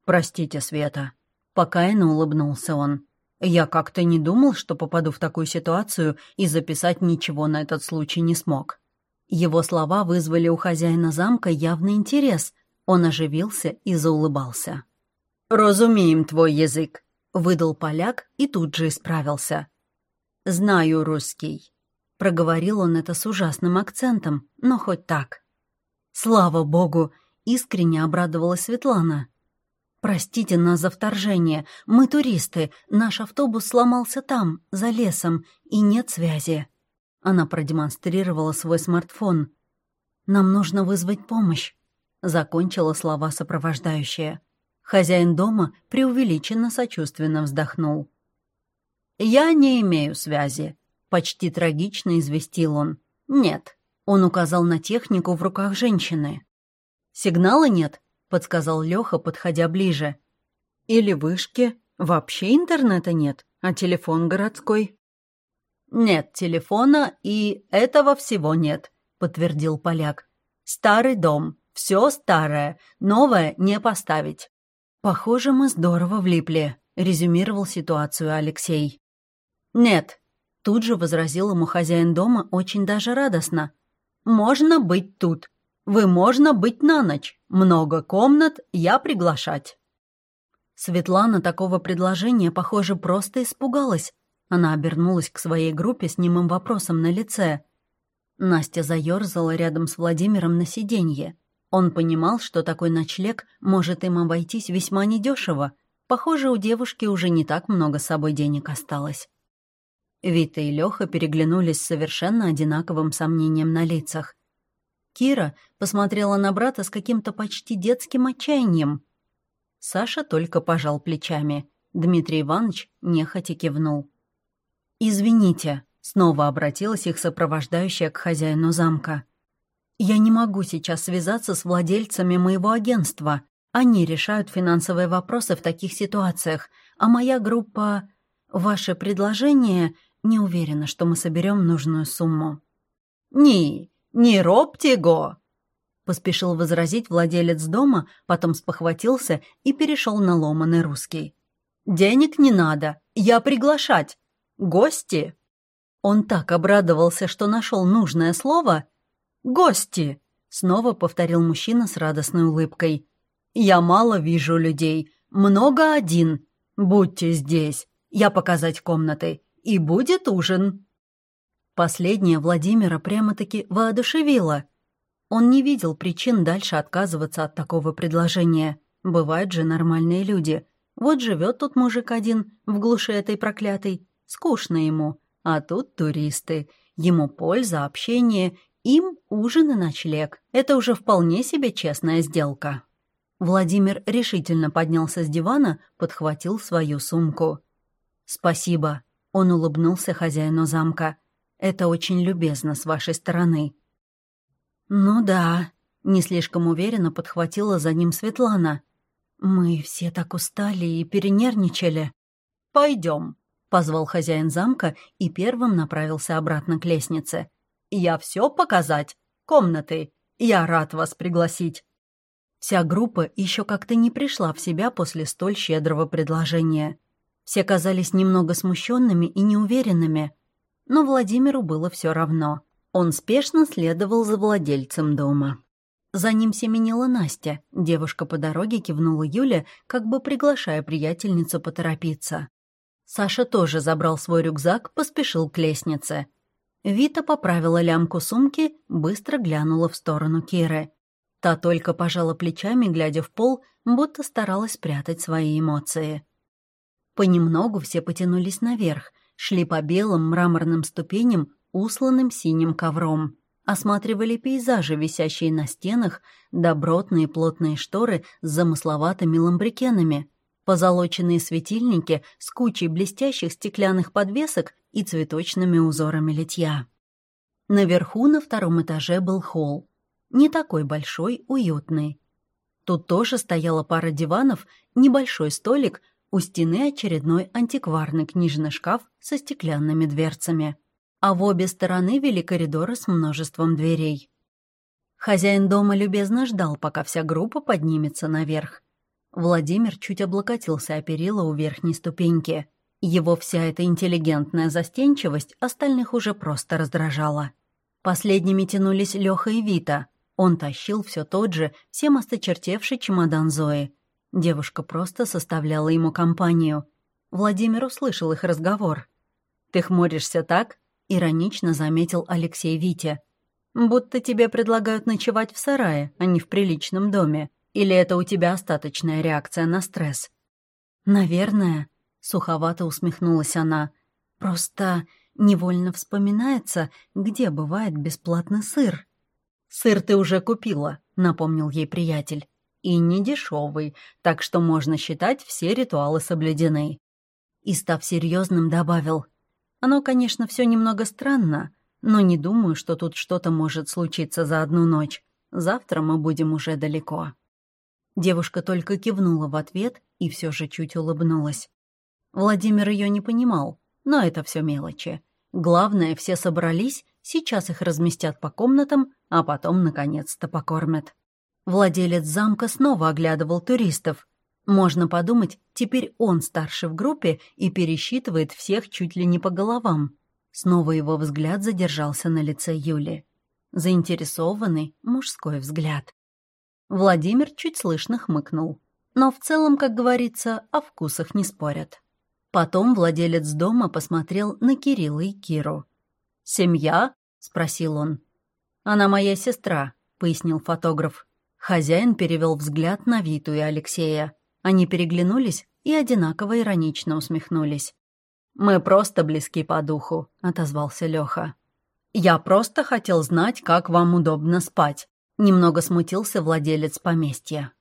«Простите, Света». Покаянно улыбнулся он. «Я как-то не думал, что попаду в такую ситуацию и записать ничего на этот случай не смог». Его слова вызвали у хозяина замка явный интерес. Он оживился и заулыбался. «Разумеем твой язык», — выдал поляк и тут же исправился. «Знаю русский», — проговорил он это с ужасным акцентом, но хоть так. «Слава богу!» — искренне обрадовалась Светлана. «Простите нас за вторжение. Мы туристы. Наш автобус сломался там, за лесом, и нет связи». Она продемонстрировала свой смартфон. «Нам нужно вызвать помощь», — закончила слова сопровождающая. Хозяин дома преувеличенно сочувственно вздохнул. «Я не имею связи», — почти трагично известил он. «Нет», — он указал на технику в руках женщины. «Сигнала нет», — подсказал Леха, подходя ближе. «Или вышки. Вообще интернета нет, а телефон городской». «Нет телефона, и этого всего нет», — подтвердил поляк. «Старый дом, все старое, новое не поставить». «Похоже, мы здорово влипли», — резюмировал ситуацию Алексей. «Нет», — Тут же возразил ему хозяин дома очень даже радостно. «Можно быть тут. Вы можно быть на ночь. Много комнат, я приглашать». Светлана такого предложения, похоже, просто испугалась. Она обернулась к своей группе с немым вопросом на лице. Настя заерзала рядом с Владимиром на сиденье. Он понимал, что такой ночлег может им обойтись весьма недешево. Похоже, у девушки уже не так много с собой денег осталось. Вита и Лёха переглянулись с совершенно одинаковым сомнением на лицах. Кира посмотрела на брата с каким-то почти детским отчаянием. Саша только пожал плечами. Дмитрий Иванович нехотя кивнул. «Извините», — снова обратилась их сопровождающая к хозяину замка. «Я не могу сейчас связаться с владельцами моего агентства. Они решают финансовые вопросы в таких ситуациях, а моя группа... Ваше предложение не уверена, что мы соберем нужную сумму». «Не, не робьте го!» Поспешил возразить владелец дома, потом спохватился и перешел на ломаный русский. «Денег не надо, я приглашать. Гости!» Он так обрадовался, что нашел нужное слово. «Гости!» — снова повторил мужчина с радостной улыбкой. «Я мало вижу людей, много один. Будьте здесь, я показать комнаты и будет ужин». Последнее Владимира прямо-таки воодушевило. Он не видел причин дальше отказываться от такого предложения. Бывают же нормальные люди. Вот живет тут мужик один, в глуши этой проклятой. Скучно ему. А тут туристы. Ему польза, общение, им ужин и ночлег. Это уже вполне себе честная сделка. Владимир решительно поднялся с дивана, подхватил свою сумку. «Спасибо», он улыбнулся хозяину замка. «Это очень любезно с вашей стороны». «Ну да», — не слишком уверенно подхватила за ним Светлана. «Мы все так устали и перенервничали». «Пойдем», — позвал хозяин замка и первым направился обратно к лестнице. «Я все показать. Комнаты. Я рад вас пригласить». Вся группа еще как-то не пришла в себя после столь щедрого предложения. Все казались немного смущенными и неуверенными, но Владимиру было все равно. Он спешно следовал за владельцем дома. За ним семенила Настя. Девушка по дороге кивнула Юле, как бы приглашая приятельницу поторопиться. Саша тоже забрал свой рюкзак, поспешил к лестнице. Вита поправила лямку сумки, быстро глянула в сторону Киры. Та только пожала плечами, глядя в пол, будто старалась спрятать свои эмоции. Понемногу все потянулись наверх, шли по белым мраморным ступеням, усланным синим ковром. Осматривали пейзажи, висящие на стенах, добротные плотные шторы с замысловатыми ламбрикенами, позолоченные светильники с кучей блестящих стеклянных подвесок и цветочными узорами литья. Наверху на втором этаже был холл. Не такой большой, уютный. Тут тоже стояла пара диванов, небольшой столик, у стены очередной антикварный книжный шкаф со стеклянными дверцами. А в обе стороны вели коридоры с множеством дверей. Хозяин дома любезно ждал, пока вся группа поднимется наверх. Владимир чуть облокотился о перила у верхней ступеньки. Его вся эта интеллигентная застенчивость остальных уже просто раздражала. Последними тянулись Лёха и Вита. Он тащил все тот же, всем осточертевший чемодан Зои — Девушка просто составляла ему компанию. Владимир услышал их разговор. «Ты хмуришься так?» — иронично заметил Алексей Витя. «Будто тебе предлагают ночевать в сарае, а не в приличном доме. Или это у тебя остаточная реакция на стресс?» «Наверное», — суховато усмехнулась она. «Просто невольно вспоминается, где бывает бесплатный сыр». «Сыр ты уже купила», — напомнил ей приятель и не дешевый, так что можно считать, все ритуалы соблюдены. И, став серьезным, добавил, «Оно, конечно, все немного странно, но не думаю, что тут что-то может случиться за одну ночь. Завтра мы будем уже далеко». Девушка только кивнула в ответ и все же чуть улыбнулась. Владимир ее не понимал, но это все мелочи. Главное, все собрались, сейчас их разместят по комнатам, а потом, наконец-то, покормят. Владелец замка снова оглядывал туристов. Можно подумать, теперь он старше в группе и пересчитывает всех чуть ли не по головам. Снова его взгляд задержался на лице Юли. Заинтересованный мужской взгляд. Владимир чуть слышно хмыкнул. Но в целом, как говорится, о вкусах не спорят. Потом владелец дома посмотрел на Кирилла и Киру. «Семья?» — спросил он. «Она моя сестра», — пояснил фотограф. Хозяин перевел взгляд на Виту и Алексея. Они переглянулись и одинаково иронично усмехнулись. «Мы просто близки по духу», — отозвался Леха. «Я просто хотел знать, как вам удобно спать», — немного смутился владелец поместья.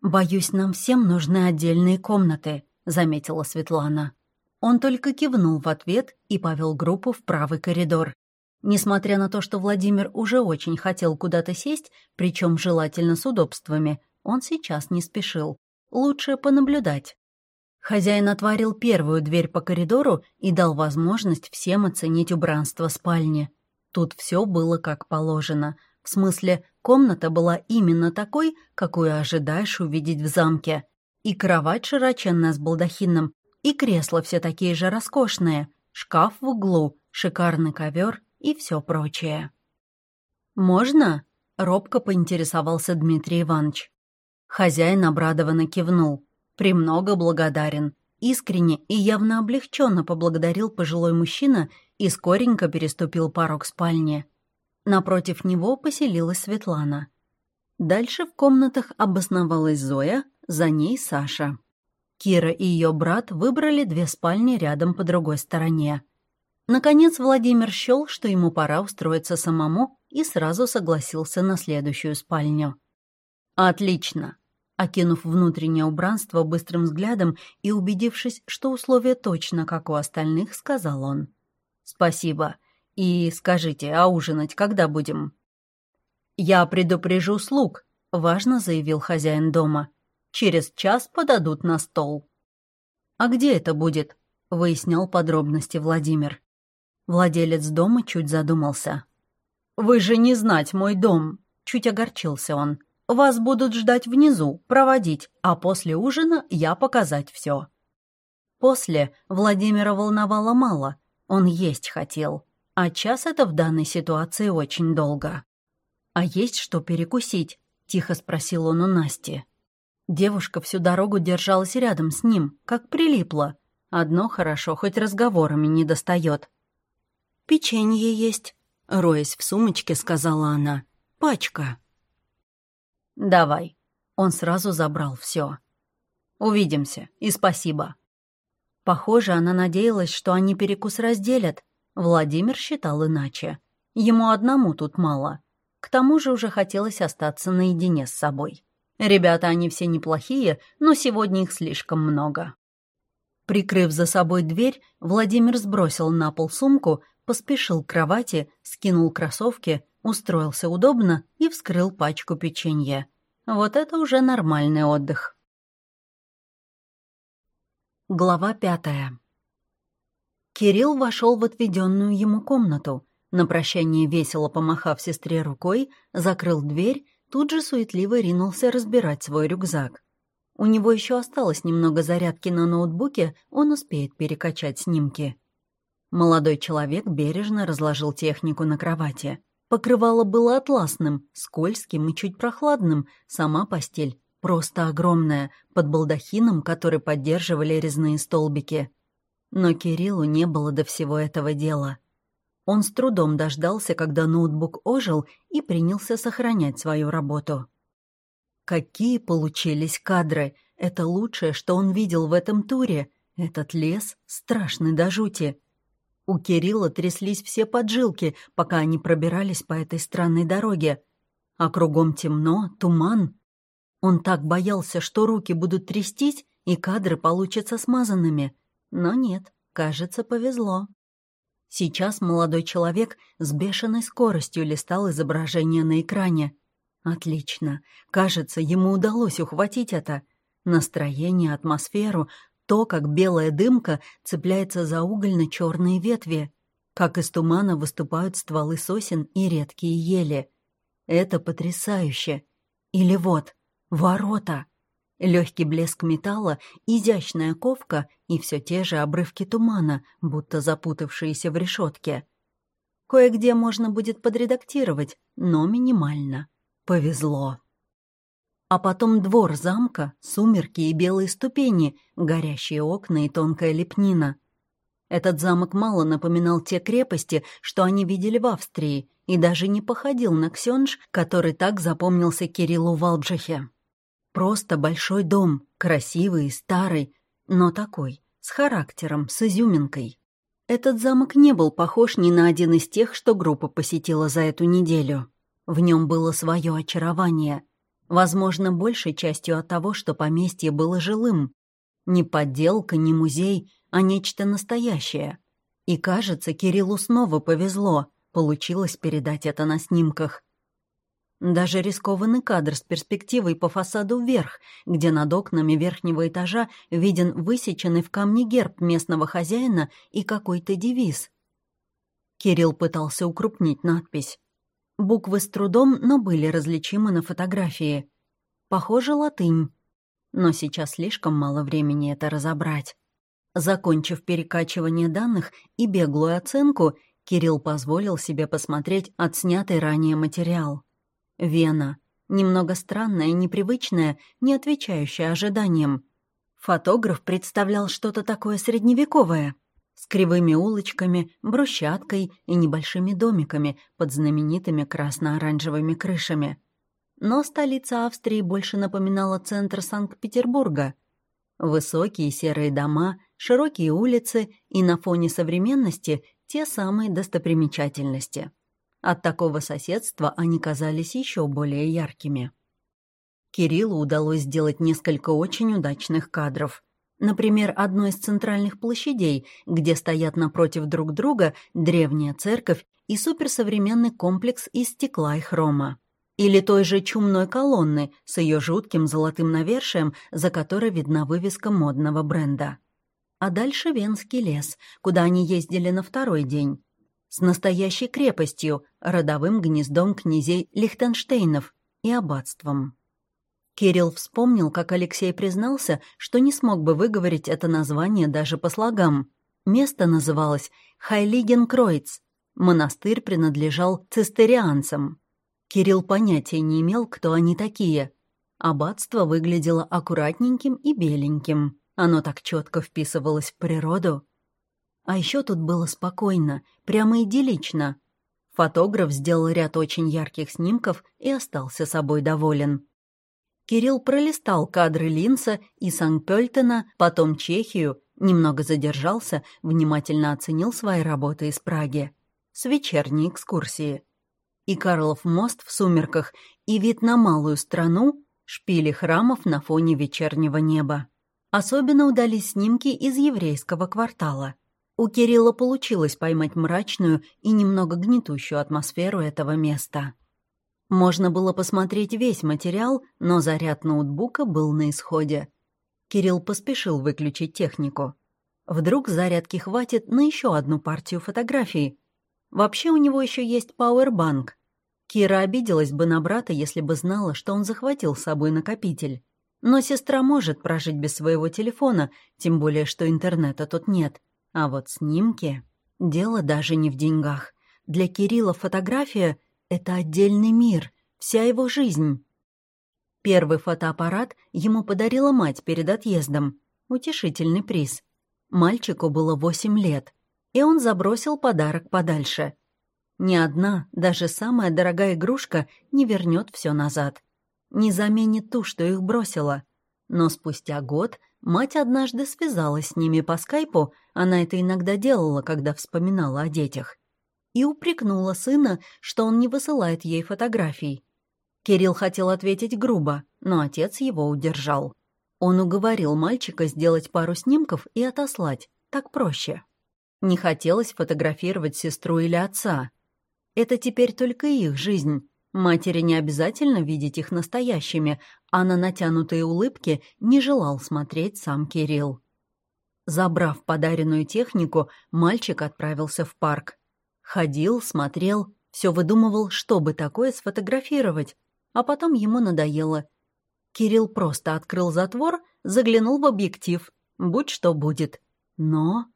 «Боюсь, нам всем нужны отдельные комнаты», — заметила Светлана. Он только кивнул в ответ и повел группу в правый коридор. Несмотря на то, что Владимир уже очень хотел куда-то сесть, причем желательно с удобствами, он сейчас не спешил. Лучше понаблюдать. Хозяин отворил первую дверь по коридору и дал возможность всем оценить убранство спальни. Тут все было как положено. В смысле, комната была именно такой, какую ожидаешь увидеть в замке. И кровать широченная с балдахином, и кресла все такие же роскошные, шкаф в углу, шикарный ковер и все прочее. «Можно?» — робко поинтересовался Дмитрий Иванович. Хозяин обрадованно кивнул. «Премного благодарен». Искренне и явно облегченно поблагодарил пожилой мужчина и скоренько переступил порог спальни. Напротив него поселилась Светлана. Дальше в комнатах обосновалась Зоя, за ней Саша. Кира и ее брат выбрали две спальни рядом по другой стороне. Наконец Владимир счел, что ему пора устроиться самому, и сразу согласился на следующую спальню. «Отлично!» Окинув внутреннее убранство быстрым взглядом и убедившись, что условия точно как у остальных, сказал он. «Спасибо. И скажите, а ужинать когда будем?» «Я предупрежу слуг», — важно заявил хозяин дома. «Через час подадут на стол». «А где это будет?» — выяснял подробности Владимир. Владелец дома чуть задумался. «Вы же не знать мой дом!» — чуть огорчился он. «Вас будут ждать внизу, проводить, а после ужина я показать все». После Владимира волновало мало, он есть хотел, а час это в данной ситуации очень долго. «А есть что перекусить?» — тихо спросил он у Насти. Девушка всю дорогу держалась рядом с ним, как прилипла. Одно хорошо, хоть разговорами не достает. «Печенье есть», — роясь в сумочке, сказала она. «Пачка». «Давай». Он сразу забрал все. «Увидимся, и спасибо». Похоже, она надеялась, что они перекус разделят. Владимир считал иначе. Ему одному тут мало. К тому же уже хотелось остаться наедине с собой. Ребята, они все неплохие, но сегодня их слишком много. Прикрыв за собой дверь, Владимир сбросил на пол сумку, поспешил к кровати, скинул кроссовки, устроился удобно и вскрыл пачку печенья. Вот это уже нормальный отдых. Глава пятая. Кирилл вошел в отведенную ему комнату. На прощание весело помахав сестре рукой, закрыл дверь, тут же суетливо ринулся разбирать свой рюкзак. У него еще осталось немного зарядки на ноутбуке, он успеет перекачать снимки. Молодой человек бережно разложил технику на кровати. Покрывало было атласным, скользким и чуть прохладным, сама постель просто огромная, под балдахином, который поддерживали резные столбики. Но Кириллу не было до всего этого дела. Он с трудом дождался, когда ноутбук ожил и принялся сохранять свою работу. Какие получились кадры! Это лучшее, что он видел в этом туре. Этот лес страшный до жути. У Кирилла тряслись все поджилки, пока они пробирались по этой странной дороге. А кругом темно, туман. Он так боялся, что руки будут трястись, и кадры получатся смазанными. Но нет, кажется, повезло. Сейчас молодой человек с бешеной скоростью листал изображение на экране. Отлично. Кажется, ему удалось ухватить это. Настроение, атмосферу, то, как белая дымка цепляется за угольно-черные ветви, как из тумана выступают стволы сосен и редкие ели. Это потрясающе. Или вот, ворота. Легкий блеск металла, изящная ковка и все те же обрывки тумана, будто запутавшиеся в решетке. Кое-где можно будет подредактировать, но минимально. Повезло. А потом двор замка, сумерки и белые ступени, горящие окна и тонкая лепнина. Этот замок мало напоминал те крепости, что они видели в Австрии, и даже не походил на Ксёнж, который так запомнился Кириллу в. Просто большой дом, красивый и старый, но такой, с характером, с изюминкой. Этот замок не был похож ни на один из тех, что группа посетила за эту неделю. В нем было свое очарование. Возможно, большей частью от того, что поместье было жилым. Не подделка, не музей, а нечто настоящее. И, кажется, Кириллу снова повезло, получилось передать это на снимках. Даже рискованный кадр с перспективой по фасаду вверх, где над окнами верхнего этажа виден высеченный в камне герб местного хозяина и какой-то девиз. Кирилл пытался укрупнить надпись. Буквы с трудом, но были различимы на фотографии. Похоже, латынь. Но сейчас слишком мало времени это разобрать. Закончив перекачивание данных и беглую оценку, Кирилл позволил себе посмотреть отснятый ранее материал. Вена. Немного странная, непривычная, не отвечающая ожиданиям. Фотограф представлял что-то такое средневековое, с кривыми улочками, брусчаткой и небольшими домиками под знаменитыми красно-оранжевыми крышами. Но столица Австрии больше напоминала центр Санкт-Петербурга. Высокие серые дома, широкие улицы и на фоне современности те самые достопримечательности — от такого соседства они казались еще более яркими. Кириллу удалось сделать несколько очень удачных кадров. Например, одной из центральных площадей, где стоят напротив друг друга древняя церковь и суперсовременный комплекс из стекла и хрома. Или той же чумной колонны с ее жутким золотым навершием, за которой видна вывеска модного бренда. А дальше Венский лес, куда они ездили на второй день с настоящей крепостью, родовым гнездом князей Лихтенштейнов и аббатством. Кирилл вспомнил, как Алексей признался, что не смог бы выговорить это название даже по слогам. Место называлось Хайлигенкройц. Монастырь принадлежал цистерианцам. Кирилл понятия не имел, кто они такие. Аббатство выглядело аккуратненьким и беленьким. Оно так четко вписывалось в природу. А еще тут было спокойно, прямо идиллично. Фотограф сделал ряд очень ярких снимков и остался собой доволен. Кирилл пролистал кадры Линса и Санкт-Пельтена, потом Чехию, немного задержался, внимательно оценил свои работы из Праги. С вечерней экскурсии. И Карлов мост в сумерках, и вид на малую страну, шпили храмов на фоне вечернего неба. Особенно удались снимки из еврейского квартала. У Кирилла получилось поймать мрачную и немного гнетущую атмосферу этого места. Можно было посмотреть весь материал, но заряд ноутбука был на исходе. Кирилл поспешил выключить технику. Вдруг зарядки хватит на еще одну партию фотографий. Вообще у него еще есть пауэрбанк. Кира обиделась бы на брата, если бы знала, что он захватил с собой накопитель. Но сестра может прожить без своего телефона, тем более, что интернета тут нет — а вот снимки... Дело даже не в деньгах. Для Кирилла фотография — это отдельный мир, вся его жизнь. Первый фотоаппарат ему подарила мать перед отъездом. Утешительный приз. Мальчику было восемь лет, и он забросил подарок подальше. Ни одна, даже самая дорогая игрушка не вернет все назад. Не заменит ту, что их бросила. Но спустя год Мать однажды связалась с ними по скайпу, она это иногда делала, когда вспоминала о детях, и упрекнула сына, что он не высылает ей фотографий. Кирилл хотел ответить грубо, но отец его удержал. Он уговорил мальчика сделать пару снимков и отослать, так проще. Не хотелось фотографировать сестру или отца. Это теперь только их жизнь, Матери не обязательно видеть их настоящими, а на натянутые улыбки не желал смотреть сам Кирилл. Забрав подаренную технику, мальчик отправился в парк. Ходил, смотрел, все выдумывал, что бы такое сфотографировать, а потом ему надоело. Кирилл просто открыл затвор, заглянул в объектив. Будь что будет. Но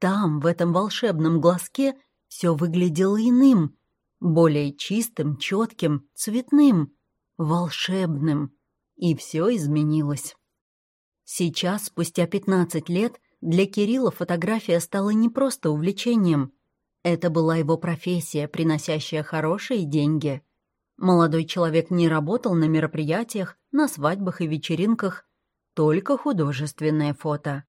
там, в этом волшебном глазке, все выглядело иным. Более чистым, четким, цветным, волшебным. И все изменилось. Сейчас, спустя 15 лет, для Кирилла фотография стала не просто увлечением. Это была его профессия, приносящая хорошие деньги. Молодой человек не работал на мероприятиях, на свадьбах и вечеринках, только художественное фото.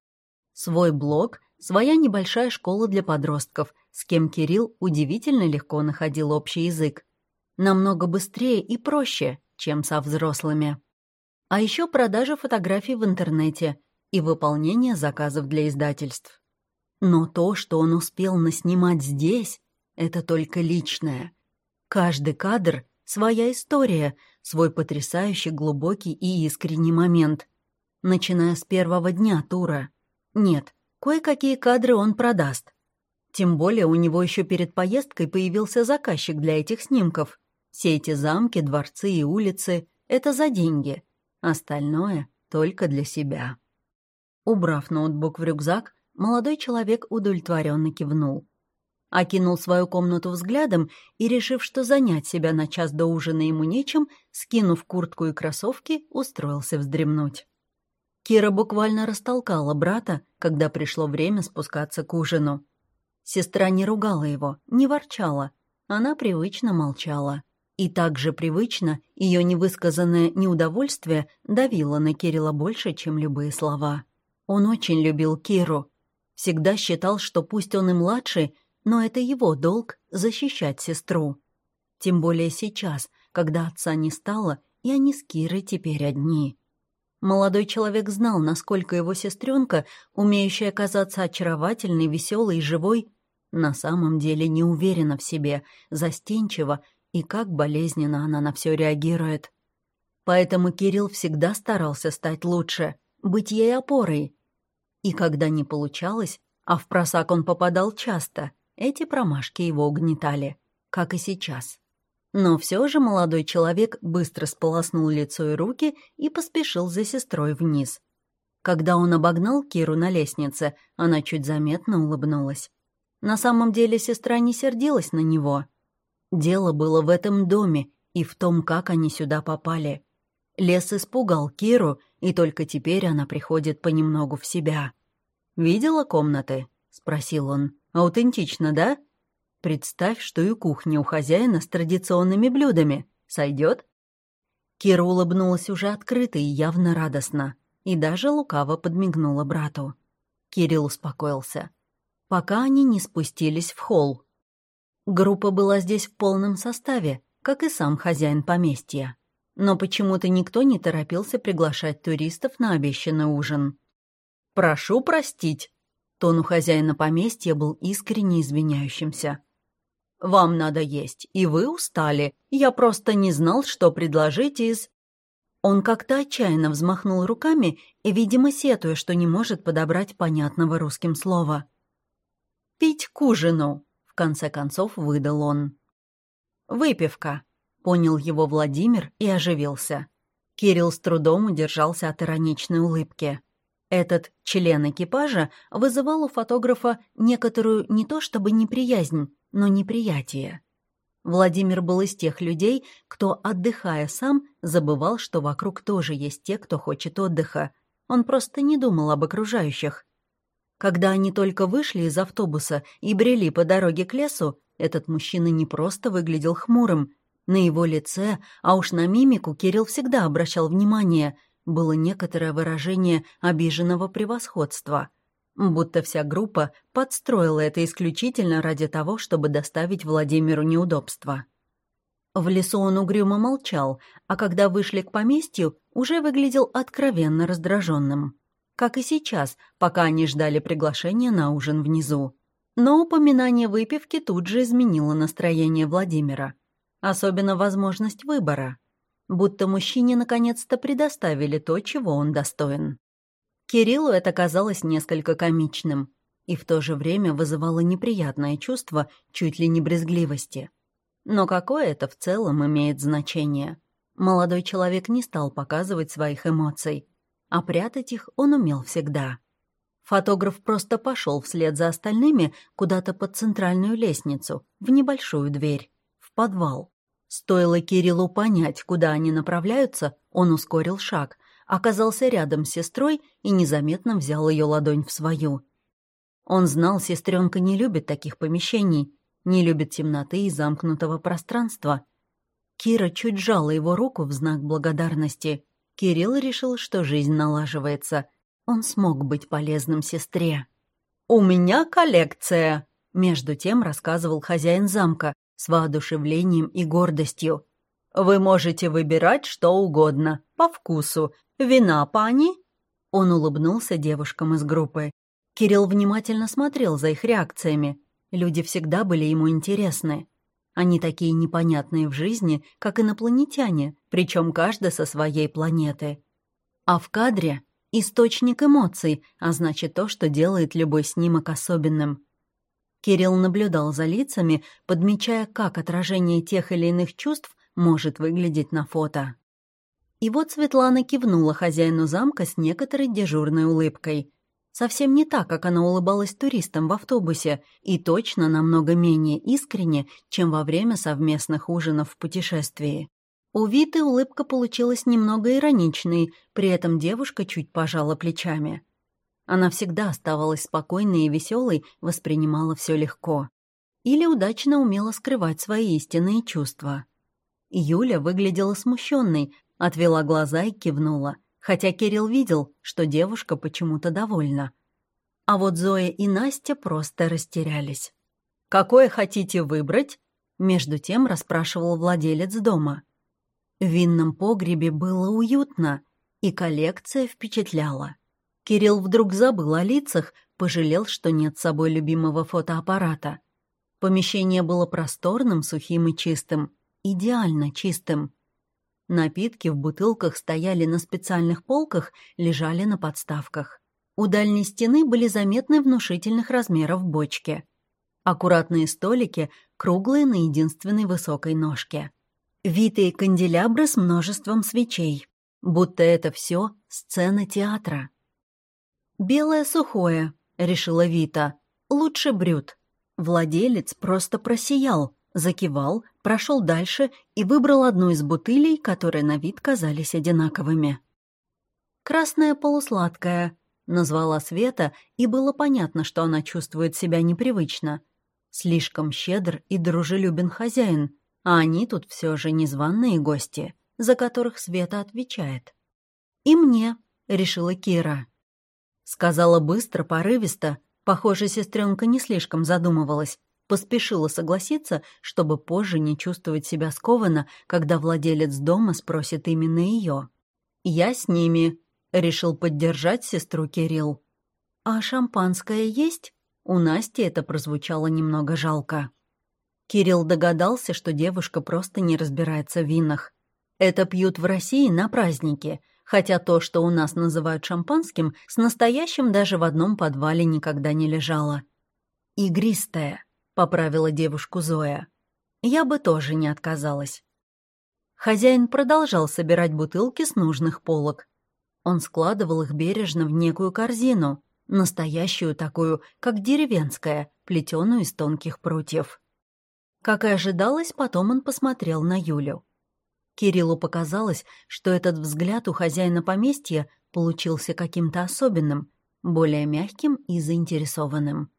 Свой блог, своя небольшая школа для подростков, с кем Кирилл удивительно легко находил общий язык. Намного быстрее и проще, чем со взрослыми. А еще продажа фотографий в интернете и выполнение заказов для издательств. Но то, что он успел наснимать здесь, это только личное. Каждый кадр — своя история, свой потрясающий глубокий и искренний момент. Начиная с первого дня тура. Нет, кое-какие кадры он продаст. Тем более у него еще перед поездкой появился заказчик для этих снимков. Все эти замки, дворцы и улицы — это за деньги. Остальное — только для себя. Убрав ноутбук в рюкзак, молодой человек удовлетворенно кивнул. Окинул свою комнату взглядом и, решив, что занять себя на час до ужина ему нечем, скинув куртку и кроссовки, устроился вздремнуть. Кира буквально растолкала брата, когда пришло время спускаться к ужину. Сестра не ругала его, не ворчала. Она привычно молчала. И также привычно ее невысказанное неудовольствие давило на Кирилла больше, чем любые слова. Он очень любил Киру. Всегда считал, что пусть он и младший, но это его долг — защищать сестру. Тем более сейчас, когда отца не стало, и они с Кирой теперь одни. Молодой человек знал, насколько его сестренка, умеющая казаться очаровательной, веселой и живой, на самом деле не уверена в себе, застенчива и как болезненно она на все реагирует. Поэтому Кирилл всегда старался стать лучше, быть ей опорой. И когда не получалось, а в просак он попадал часто, эти промашки его угнетали, как и сейчас. Но все же молодой человек быстро сполоснул лицо и руки и поспешил за сестрой вниз. Когда он обогнал Киру на лестнице, она чуть заметно улыбнулась. На самом деле сестра не сердилась на него. Дело было в этом доме и в том, как они сюда попали. Лес испугал Киру, и только теперь она приходит понемногу в себя. «Видела комнаты?» — спросил он. «Аутентично, да?» Представь, что и кухня у хозяина с традиционными блюдами. Сойдет? Кира улыбнулась уже открыто и явно радостно, и даже лукаво подмигнула брату. Кирилл успокоился. Пока они не спустились в холл. Группа была здесь в полном составе, как и сам хозяин поместья. Но почему-то никто не торопился приглашать туристов на обещанный ужин. «Прошу простить», — тон у хозяина поместья был искренне извиняющимся. Вам надо есть, и вы устали. Я просто не знал, что предложить из...» Он как-то отчаянно взмахнул руками и, видимо, сетуя, что не может подобрать понятного русским слова. «Пить к ужину», — в конце концов выдал он. «Выпивка», — понял его Владимир и оживился. Кирилл с трудом удержался от ироничной улыбки. Этот член экипажа вызывал у фотографа некоторую не то чтобы неприязнь, но неприятие. Владимир был из тех людей, кто, отдыхая сам, забывал, что вокруг тоже есть те, кто хочет отдыха. Он просто не думал об окружающих. Когда они только вышли из автобуса и брели по дороге к лесу, этот мужчина не просто выглядел хмурым. На его лице, а уж на мимику Кирилл всегда обращал внимание, было некоторое выражение обиженного превосходства — Будто вся группа подстроила это исключительно ради того, чтобы доставить Владимиру неудобства. В лесу он угрюмо молчал, а когда вышли к поместью, уже выглядел откровенно раздраженным. Как и сейчас, пока они ждали приглашения на ужин внизу. Но упоминание выпивки тут же изменило настроение Владимира. Особенно возможность выбора. Будто мужчине наконец-то предоставили то, чего он достоин. Кириллу это казалось несколько комичным и в то же время вызывало неприятное чувство чуть ли не брезгливости. Но какое это в целом имеет значение? Молодой человек не стал показывать своих эмоций, а прятать их он умел всегда. Фотограф просто пошел вслед за остальными куда-то под центральную лестницу, в небольшую дверь, в подвал. Стоило Кириллу понять, куда они направляются, он ускорил шаг, оказался рядом с сестрой и незаметно взял ее ладонь в свою. Он знал, сестренка не любит таких помещений, не любит темноты и замкнутого пространства. Кира чуть сжала его руку в знак благодарности. Кирилл решил, что жизнь налаживается, он смог быть полезным сестре. «У меня коллекция!» Между тем рассказывал хозяин замка с воодушевлением и гордостью. «Вы можете выбирать что угодно, по вкусу. Вина, пани?» Он улыбнулся девушкам из группы. Кирилл внимательно смотрел за их реакциями. Люди всегда были ему интересны. Они такие непонятные в жизни, как инопланетяне, причем каждый со своей планеты. А в кадре источник эмоций, а значит то, что делает любой снимок особенным. Кирилл наблюдал за лицами, подмечая, как отражение тех или иных чувств может выглядеть на фото. И вот Светлана кивнула хозяину замка с некоторой дежурной улыбкой. Совсем не так, как она улыбалась туристам в автобусе, и точно намного менее искренне, чем во время совместных ужинов в путешествии. У Виты улыбка получилась немного ироничной, при этом девушка чуть пожала плечами. Она всегда оставалась спокойной и веселой, воспринимала все легко. Или удачно умела скрывать свои истинные чувства. Юля выглядела смущенной, отвела глаза и кивнула, хотя Кирилл видел, что девушка почему-то довольна. А вот Зоя и Настя просто растерялись. «Какое хотите выбрать?» Между тем расспрашивал владелец дома. В винном погребе было уютно, и коллекция впечатляла. Кирилл вдруг забыл о лицах, пожалел, что нет с собой любимого фотоаппарата. Помещение было просторным, сухим и чистым, идеально чистым. Напитки в бутылках стояли на специальных полках, лежали на подставках. У дальней стены были заметны внушительных размеров бочки. Аккуратные столики, круглые на единственной высокой ножке витые канделябры с множеством свечей, будто это все сцена театра. «Белое сухое», — решила Вита, — «лучше брют». Владелец просто просиял, закивал, прошел дальше и выбрал одну из бутылей, которые на вид казались одинаковыми. «Красное полусладкое», — назвала Света, и было понятно, что она чувствует себя непривычно. Слишком щедр и дружелюбен хозяин — а они тут все же незваные гости, за которых Света отвечает. «И мне», — решила Кира. Сказала быстро, порывисто. Похоже, сестренка не слишком задумывалась. Поспешила согласиться, чтобы позже не чувствовать себя скованно, когда владелец дома спросит именно ее. «Я с ними», — решил поддержать сестру Кирилл. «А шампанское есть?» У Насти это прозвучало немного жалко. Кирилл догадался, что девушка просто не разбирается в винах. Это пьют в России на праздники, хотя то, что у нас называют шампанским, с настоящим даже в одном подвале никогда не лежало. «Игристое», — поправила девушку Зоя. «Я бы тоже не отказалась». Хозяин продолжал собирать бутылки с нужных полок. Он складывал их бережно в некую корзину, настоящую такую, как деревенская, плетеную из тонких прутьев. Как и ожидалось, потом он посмотрел на Юлю. Кириллу показалось, что этот взгляд у хозяина поместья получился каким-то особенным, более мягким и заинтересованным.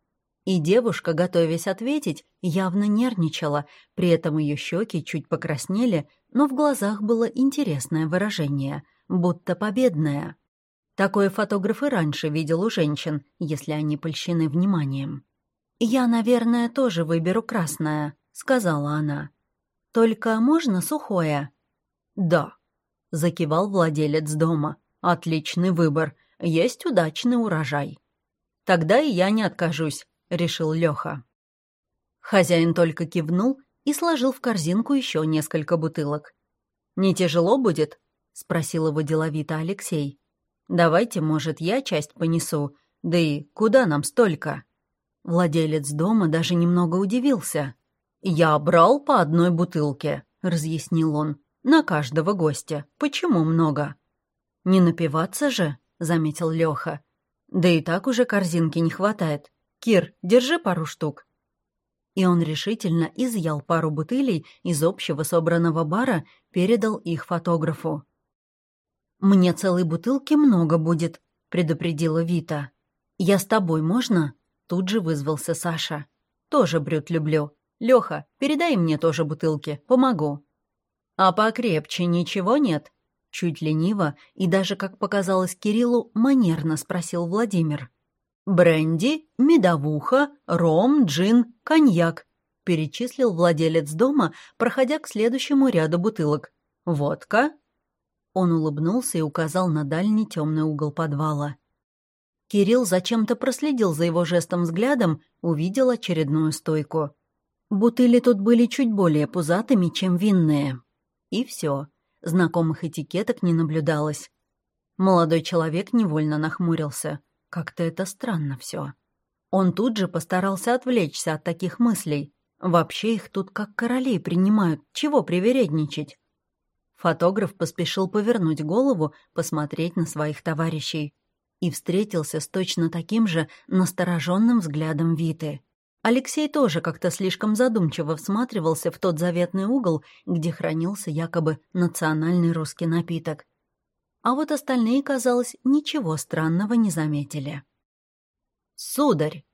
И девушка, готовясь ответить, явно нервничала, при этом ее щеки чуть покраснели, но в глазах было интересное выражение, будто победное. Такое фотограф и раньше видел у женщин, если они польщены вниманием. «Я, наверное, тоже выберу красное», сказала она. «Только можно сухое?» «Да», — закивал владелец дома. «Отличный выбор. Есть удачный урожай». «Тогда и я не откажусь», — решил Леха. Хозяин только кивнул и сложил в корзинку еще несколько бутылок. «Не тяжело будет?» — спросил его деловито Алексей. «Давайте, может, я часть понесу. Да и куда нам столько?» Владелец дома даже немного удивился. «Я брал по одной бутылке», — разъяснил он. На каждого гостя. Почему много?» «Не напиваться же», — заметил Лёха. «Да и так уже корзинки не хватает. Кир, держи пару штук». И он решительно изъял пару бутылей из общего собранного бара, передал их фотографу. «Мне целой бутылки много будет», — предупредила Вита. «Я с тобой, можно?» Тут же вызвался Саша. «Тоже брют люблю. Лёха, передай мне тоже бутылки, помогу». «А покрепче ничего нет?» Чуть лениво и даже, как показалось Кириллу, манерно спросил Владимир. «Бренди, медовуха, ром, джин, коньяк», — перечислил владелец дома, проходя к следующему ряду бутылок. «Водка?» Он улыбнулся и указал на дальний темный угол подвала. Кирилл зачем-то проследил за его жестом взглядом, увидел очередную стойку. Бутыли тут были чуть более пузатыми, чем винные. И все. Знакомых этикеток не наблюдалось. Молодой человек невольно нахмурился. Как-то это странно все. Он тут же постарался отвлечься от таких мыслей. Вообще их тут как королей принимают, чего привередничать? Фотограф поспешил повернуть голову, посмотреть на своих товарищей и встретился с точно таким же настороженным взглядом Виты. Алексей тоже как-то слишком задумчиво всматривался в тот заветный угол, где хранился якобы национальный русский напиток. А вот остальные, казалось, ничего странного не заметили. «Сударь!»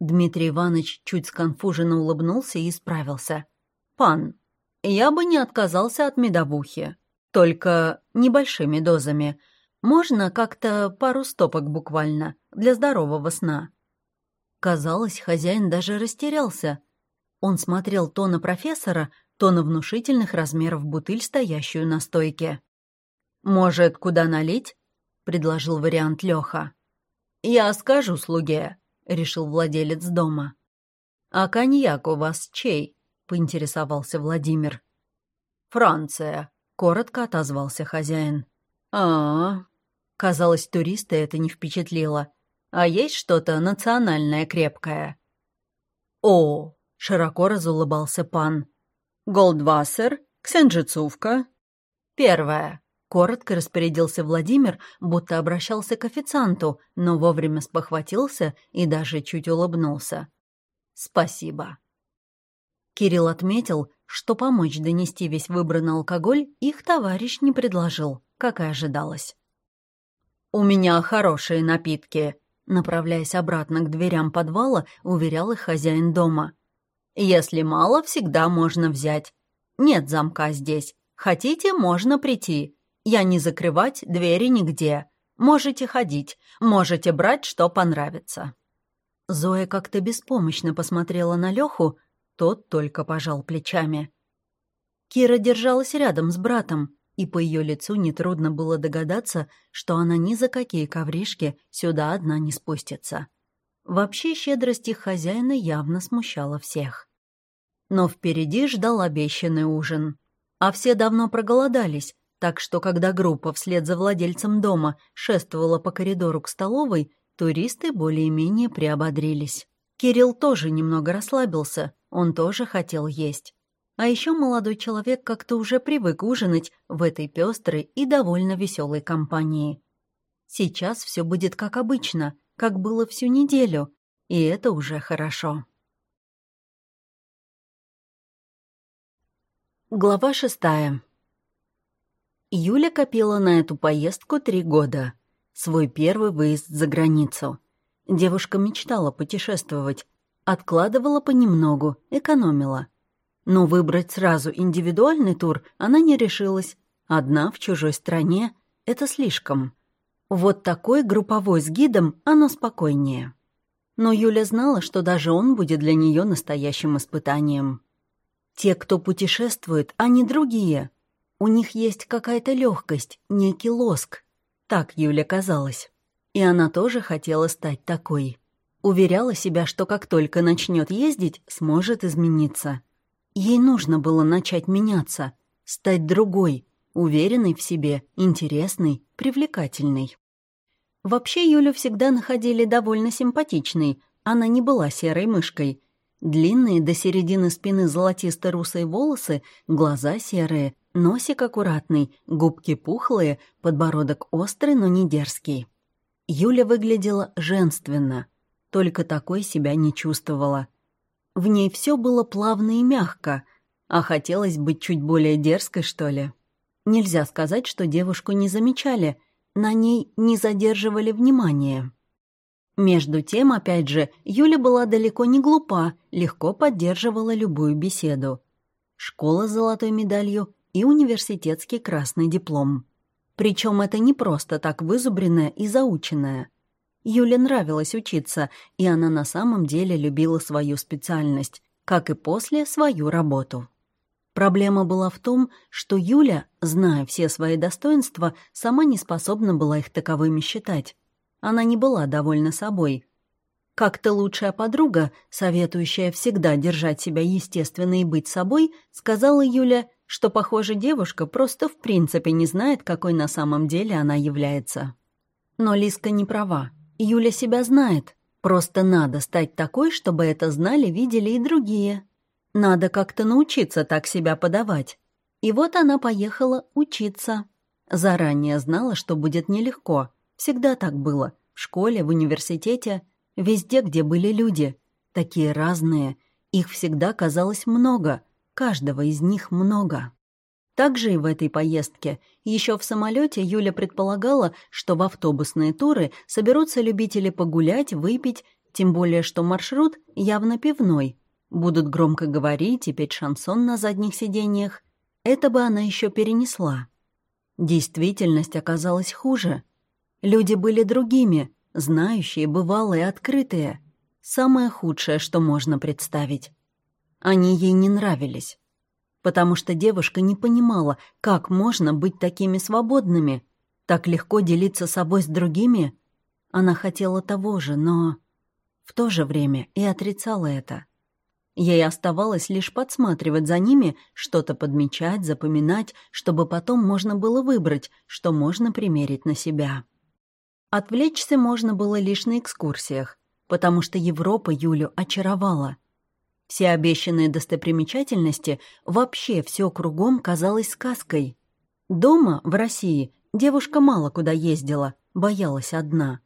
Дмитрий Иванович чуть сконфуженно улыбнулся и исправился. «Пан, я бы не отказался от медовухи, только небольшими дозами. Можно как-то пару стопок буквально, для здорового сна». Казалось, хозяин даже растерялся. Он смотрел то на профессора, то на внушительных размеров бутыль, стоящую на стойке. «Может, куда налить?» — предложил вариант Лёха. «Я скажу слуге», — решил владелец дома. «А коньяк у вас чей?» — поинтересовался Владимир. «Франция», — коротко отозвался хозяин. а, -а, -а. Казалось, туриста это не впечатлило. А есть что-то национальное крепкое?» «О!» — широко разулыбался пан. «Голдвассер? Ксенджицувка?» «Первое», — коротко распорядился Владимир, будто обращался к официанту, но вовремя спохватился и даже чуть улыбнулся. «Спасибо». Кирилл отметил, что помочь донести весь выбранный алкоголь их товарищ не предложил, как и ожидалось. «У меня хорошие напитки», Направляясь обратно к дверям подвала, уверял их хозяин дома. «Если мало, всегда можно взять. Нет замка здесь. Хотите, можно прийти. Я не закрывать двери нигде. Можете ходить, можете брать, что понравится». Зоя как-то беспомощно посмотрела на Леху, тот только пожал плечами. Кира держалась рядом с братом, и по ее лицу нетрудно было догадаться, что она ни за какие ковришки сюда одна не спустится. Вообще щедрость их хозяина явно смущала всех. Но впереди ждал обещанный ужин. А все давно проголодались, так что когда группа вслед за владельцем дома шествовала по коридору к столовой, туристы более-менее приободрились. Кирилл тоже немного расслабился, он тоже хотел есть. А еще молодой человек как-то уже привык ужинать в этой пестрой и довольно веселой компании. Сейчас все будет как обычно, как было всю неделю, и это уже хорошо. Глава шестая. Юля копила на эту поездку три года. Свой первый выезд за границу. Девушка мечтала путешествовать, откладывала понемногу, экономила — но выбрать сразу индивидуальный тур она не решилась. Одна в чужой стране — это слишком. Вот такой групповой с гидом оно спокойнее. Но Юля знала, что даже он будет для нее настоящим испытанием. Те, кто путешествует, они другие. У них есть какая-то легкость, некий лоск. Так Юля казалась. И она тоже хотела стать такой. Уверяла себя, что как только начнет ездить, сможет измениться. Ей нужно было начать меняться, стать другой, уверенной в себе, интересной, привлекательной. Вообще Юлю всегда находили довольно симпатичной, она не была серой мышкой. Длинные до середины спины золотисто-русые волосы, глаза серые, Носик аккуратный, губки пухлые, подбородок острый, но не дерзкий. Юля выглядела женственно, только такой себя не чувствовала. В ней все было плавно и мягко, а хотелось быть чуть более дерзкой, что ли. Нельзя сказать, что девушку не замечали, на ней не задерживали внимания. Между тем, опять же, Юля была далеко не глупа, легко поддерживала любую беседу. Школа с золотой медалью и университетский красный диплом. Причем это не просто так вызубренное и заученное. Юле нравилось учиться, и она на самом деле любила свою специальность, как и после свою работу. Проблема была в том, что Юля, зная все свои достоинства, сама не способна была их таковыми считать. Она не была довольна собой. Как-то лучшая подруга, советующая всегда держать себя естественно и быть собой, сказала Юля, что, похоже, девушка просто в принципе не знает, какой на самом деле она является. Но Лиска не права. Юля себя знает. Просто надо стать такой, чтобы это знали, видели и другие. Надо как-то научиться так себя подавать. И вот она поехала учиться. Заранее знала, что будет нелегко. Всегда так было. В школе, в университете, везде, где были люди. Такие разные. Их всегда казалось много — Каждого из них много. Также и в этой поездке. Еще в самолете Юля предполагала, что в автобусные туры соберутся любители погулять, выпить, тем более что маршрут явно пивной. Будут громко говорить и петь шансон на задних сиденьях. Это бы она еще перенесла. Действительность оказалась хуже. Люди были другими, знающие, бывалые, открытые. Самое худшее, что можно представить. Они ей не нравились. Потому что девушка не понимала, как можно быть такими свободными, так легко делиться собой с другими. Она хотела того же, но в то же время и отрицала это. Ей оставалось лишь подсматривать за ними, что-то подмечать, запоминать, чтобы потом можно было выбрать, что можно примерить на себя. Отвлечься можно было лишь на экскурсиях, потому что Европа Юлю очаровала — все обещанные достопримечательности, вообще все кругом казалось сказкой. Дома, в России, девушка мало куда ездила, боялась одна.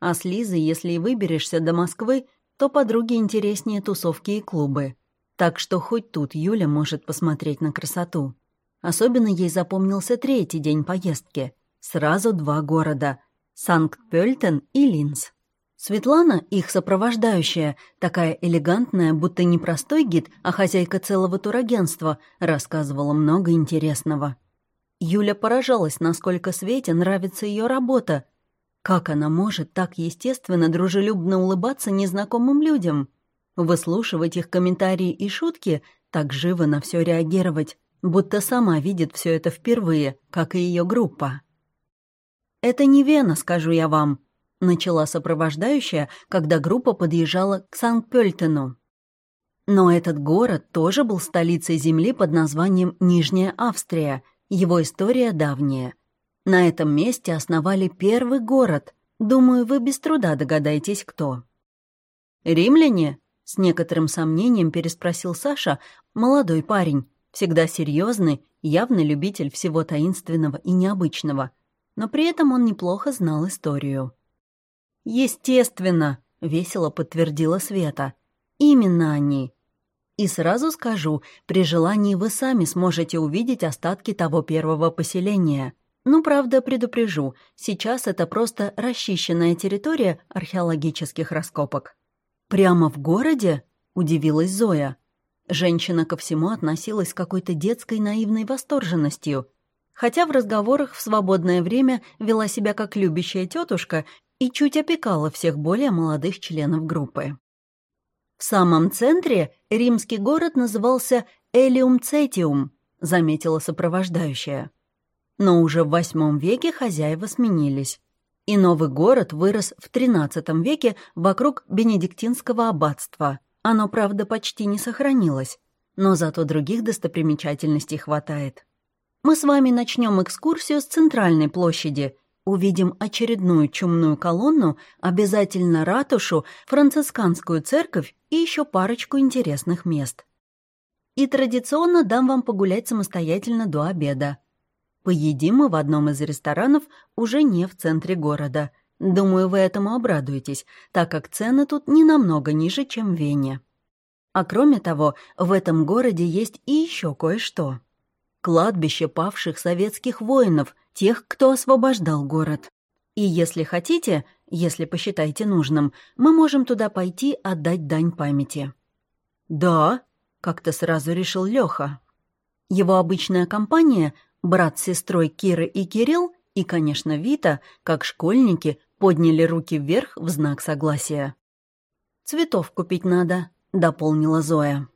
А с Лизой, если и выберешься до Москвы, то подруге интереснее тусовки и клубы. Так что хоть тут Юля может посмотреть на красоту. Особенно ей запомнился третий день поездки. Сразу два города — Санкт-Пельтен и Линз. Светлана, их сопровождающая, такая элегантная, будто не простой гид, а хозяйка целого турагентства, рассказывала много интересного. Юля поражалась, насколько Свете нравится ее работа. Как она может так естественно, дружелюбно улыбаться незнакомым людям? Выслушивать их комментарии и шутки, так живо на все реагировать, будто сама видит все это впервые, как и ее группа. «Это не Вена, скажу я вам», начала сопровождающая, когда группа подъезжала к Санкт-Пельтену. Но этот город тоже был столицей земли под названием Нижняя Австрия, его история давняя. На этом месте основали первый город. Думаю, вы без труда догадаетесь, кто. «Римляне?» — с некоторым сомнением переспросил Саша, молодой парень, всегда серьезный, явный любитель всего таинственного и необычного. Но при этом он неплохо знал историю. «Естественно», — весело подтвердила Света. «Именно они. И сразу скажу, при желании вы сами сможете увидеть остатки того первого поселения. Ну, правда, предупрежу, сейчас это просто расчищенная территория археологических раскопок». «Прямо в городе?» — удивилась Зоя. Женщина ко всему относилась с какой-то детской наивной восторженностью — хотя в разговорах в свободное время вела себя как любящая тетушка и чуть опекала всех более молодых членов группы. В самом центре римский город назывался Элиум Цетиум, заметила сопровождающая. Но уже в восьмом веке хозяева сменились. И новый город вырос в XIII веке вокруг Бенедиктинского аббатства. Оно, правда, почти не сохранилось, но зато других достопримечательностей хватает. Мы с вами начнем экскурсию с центральной площади, увидим очередную чумную колонну, обязательно ратушу, францисканскую церковь и еще парочку интересных мест. и традиционно дам вам погулять самостоятельно до обеда. Поедим мы в одном из ресторанов уже не в центре города. Думаю, вы этому обрадуетесь, так как цены тут не намного ниже, чем в Вене. А кроме того, в этом городе есть и еще кое-что. Кладбище павших советских воинов, тех, кто освобождал город. И если хотите, если посчитаете нужным, мы можем туда пойти отдать дань памяти». «Да», — как-то сразу решил Лёха. Его обычная компания, брат с сестрой Киры и Кирилл, и, конечно, Вита, как школьники, подняли руки вверх в знак согласия. «Цветов купить надо», — дополнила Зоя.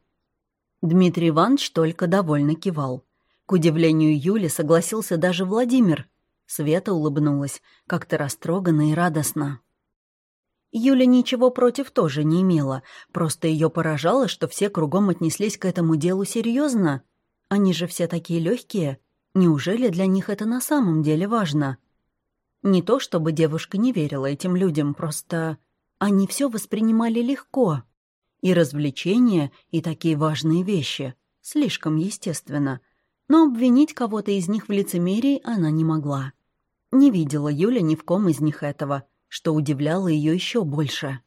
Дмитрий Иванович только довольно кивал. К удивлению Юли согласился даже Владимир. Света улыбнулась, как-то растроганно и радостно. Юля ничего против тоже не имела, просто ее поражало, что все кругом отнеслись к этому делу серьезно. Они же все такие легкие. Неужели для них это на самом деле важно? Не то чтобы девушка не верила этим людям, просто они все воспринимали легко. И развлечения, и такие важные вещи. Слишком естественно. Но обвинить кого-то из них в лицемерии она не могла. Не видела Юля ни в ком из них этого, что удивляло ее еще больше.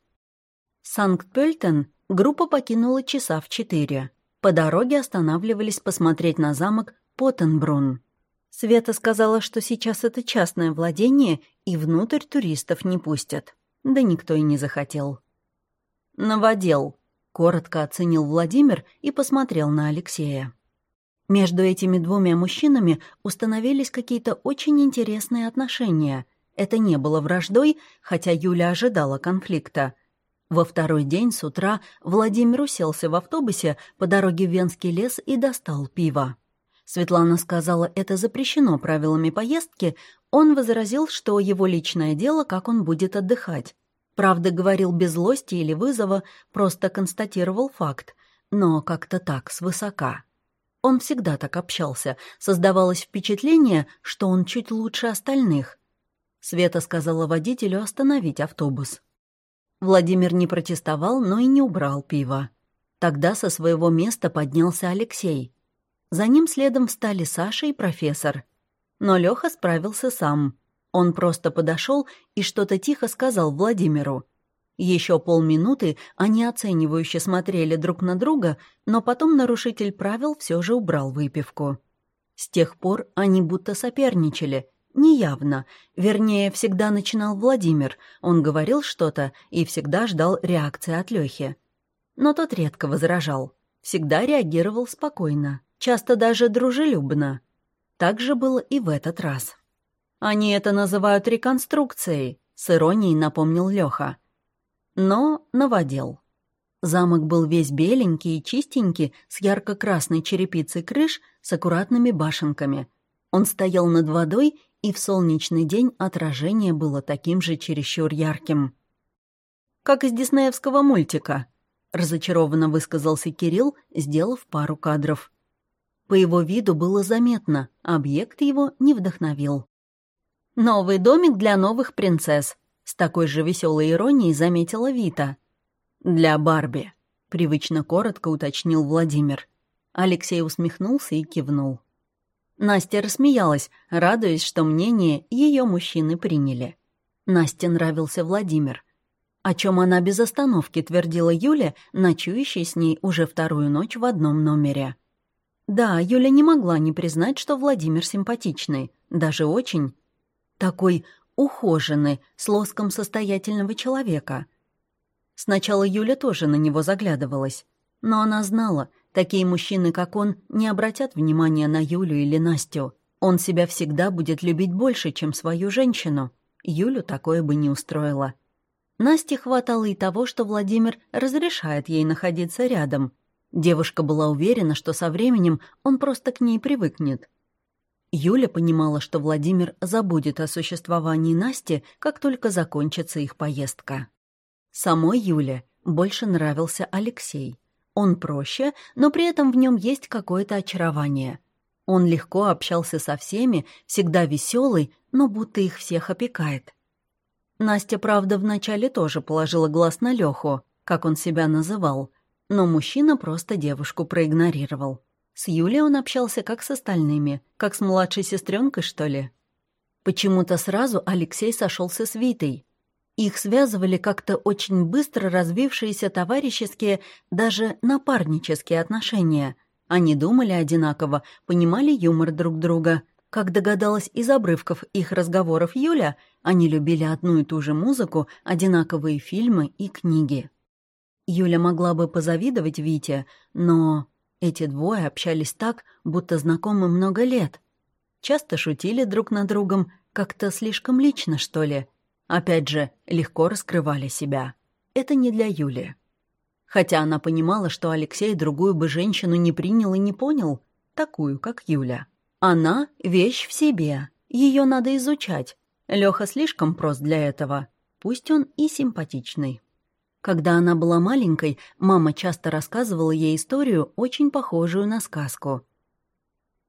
Санкт-Пельтен группа покинула часа в четыре. По дороге останавливались посмотреть на замок Поттенбрун. Света сказала, что сейчас это частное владение, и внутрь туристов не пустят. Да никто и не захотел. «Новодел», — коротко оценил Владимир и посмотрел на Алексея. Между этими двумя мужчинами установились какие-то очень интересные отношения. Это не было враждой, хотя Юля ожидала конфликта. Во второй день с утра Владимир уселся в автобусе по дороге в Венский лес и достал пиво. Светлана сказала, это запрещено правилами поездки, он возразил, что его личное дело, как он будет отдыхать. Правда, говорил без злости или вызова, просто констатировал факт, но как-то так, свысока. Он всегда так общался. Создавалось впечатление, что он чуть лучше остальных. Света сказала водителю остановить автобус. Владимир не протестовал, но и не убрал пиво. Тогда со своего места поднялся Алексей. За ним следом встали Саша и профессор. Но Лёха справился сам. Он просто подошел и что-то тихо сказал Владимиру — еще полминуты они оценивающе смотрели друг на друга, но потом нарушитель правил все же убрал выпивку. С тех пор они будто соперничали. Неявно. Вернее, всегда начинал Владимир. Он говорил что-то и всегда ждал реакции от Лёхи. Но тот редко возражал. Всегда реагировал спокойно, часто даже дружелюбно. Так же было и в этот раз. «Они это называют реконструкцией», — с иронией напомнил Лёха но новодел. Замок был весь беленький и чистенький, с ярко-красной черепицей крыш с аккуратными башенками. Он стоял над водой, и в солнечный день отражение было таким же чересчур ярким. «Как из диснеевского мультика», — разочарованно высказался Кирилл, сделав пару кадров. По его виду было заметно, объект его не вдохновил. «Новый домик для новых принцесс», с такой же веселой иронией заметила Вита. «Для Барби», — привычно коротко уточнил Владимир. Алексей усмехнулся и кивнул. Настя рассмеялась, радуясь, что мнение ее мужчины приняли. Насте нравился Владимир. О чем она без остановки твердила Юля, ночующей с ней уже вторую ночь в одном номере. Да, Юля не могла не признать, что Владимир симпатичный, даже очень. Такой ухоженный, с лоском состоятельного человека. Сначала Юля тоже на него заглядывалась, но она знала, такие мужчины, как он, не обратят внимания на Юлю или Настю. Он себя всегда будет любить больше, чем свою женщину. Юлю такое бы не устроило. Насте хватало и того, что Владимир разрешает ей находиться рядом. Девушка была уверена, что со временем он просто к ней привыкнет. Юля понимала, что Владимир забудет о существовании Насти, как только закончится их поездка. Самой Юле больше нравился Алексей. Он проще, но при этом в нем есть какое-то очарование. Он легко общался со всеми, всегда веселый, но будто их всех опекает. Настя, правда, вначале тоже положила глаз на Леху, как он себя называл. Но мужчина просто девушку проигнорировал. С Юлей он общался как с остальными, как с младшей сестренкой, что ли. Почему-то сразу Алексей сошелся с Витой. Их связывали как-то очень быстро развившиеся товарищеские, даже напарнические отношения. Они думали одинаково, понимали юмор друг друга. Как догадалась из обрывков их разговоров Юля, они любили одну и ту же музыку, одинаковые фильмы и книги. Юля могла бы позавидовать Вите, но эти двое общались так, будто знакомы много лет. Часто шутили друг над другом, как-то слишком лично, что ли. Опять же, легко раскрывали себя. Это не для Юли. Хотя она понимала, что Алексей другую бы женщину не принял и не понял, такую, как Юля. Она — вещь в себе, ее надо изучать. Леха слишком прост для этого, пусть он и симпатичный. Когда она была маленькой, мама часто рассказывала ей историю, очень похожую на сказку.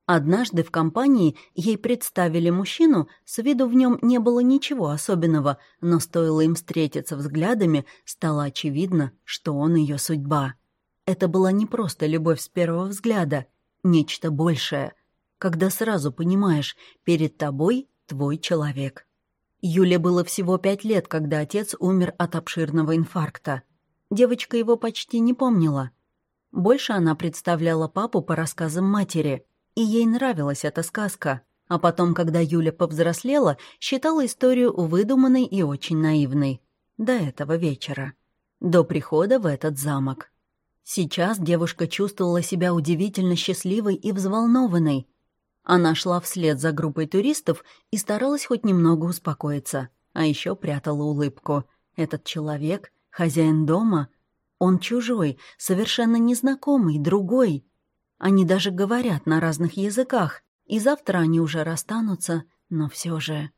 Однажды в компании ей представили мужчину, с виду в нем не было ничего особенного, но стоило им встретиться взглядами, стало очевидно, что он ее судьба. Это была не просто любовь с первого взгляда, нечто большее, когда сразу понимаешь, перед тобой твой человек. Юле было всего пять лет, когда отец умер от обширного инфаркта. Девочка его почти не помнила. Больше она представляла папу по рассказам матери, и ей нравилась эта сказка. А потом, когда Юля повзрослела, считала историю выдуманной и очень наивной. До этого вечера. До прихода в этот замок. Сейчас девушка чувствовала себя удивительно счастливой и взволнованной, она шла вслед за группой туристов и старалась хоть немного успокоиться, а еще прятала улыбку. Этот человек, хозяин дома, он чужой, совершенно незнакомый, другой. Они даже говорят на разных языках, и завтра они уже расстанутся, но все же...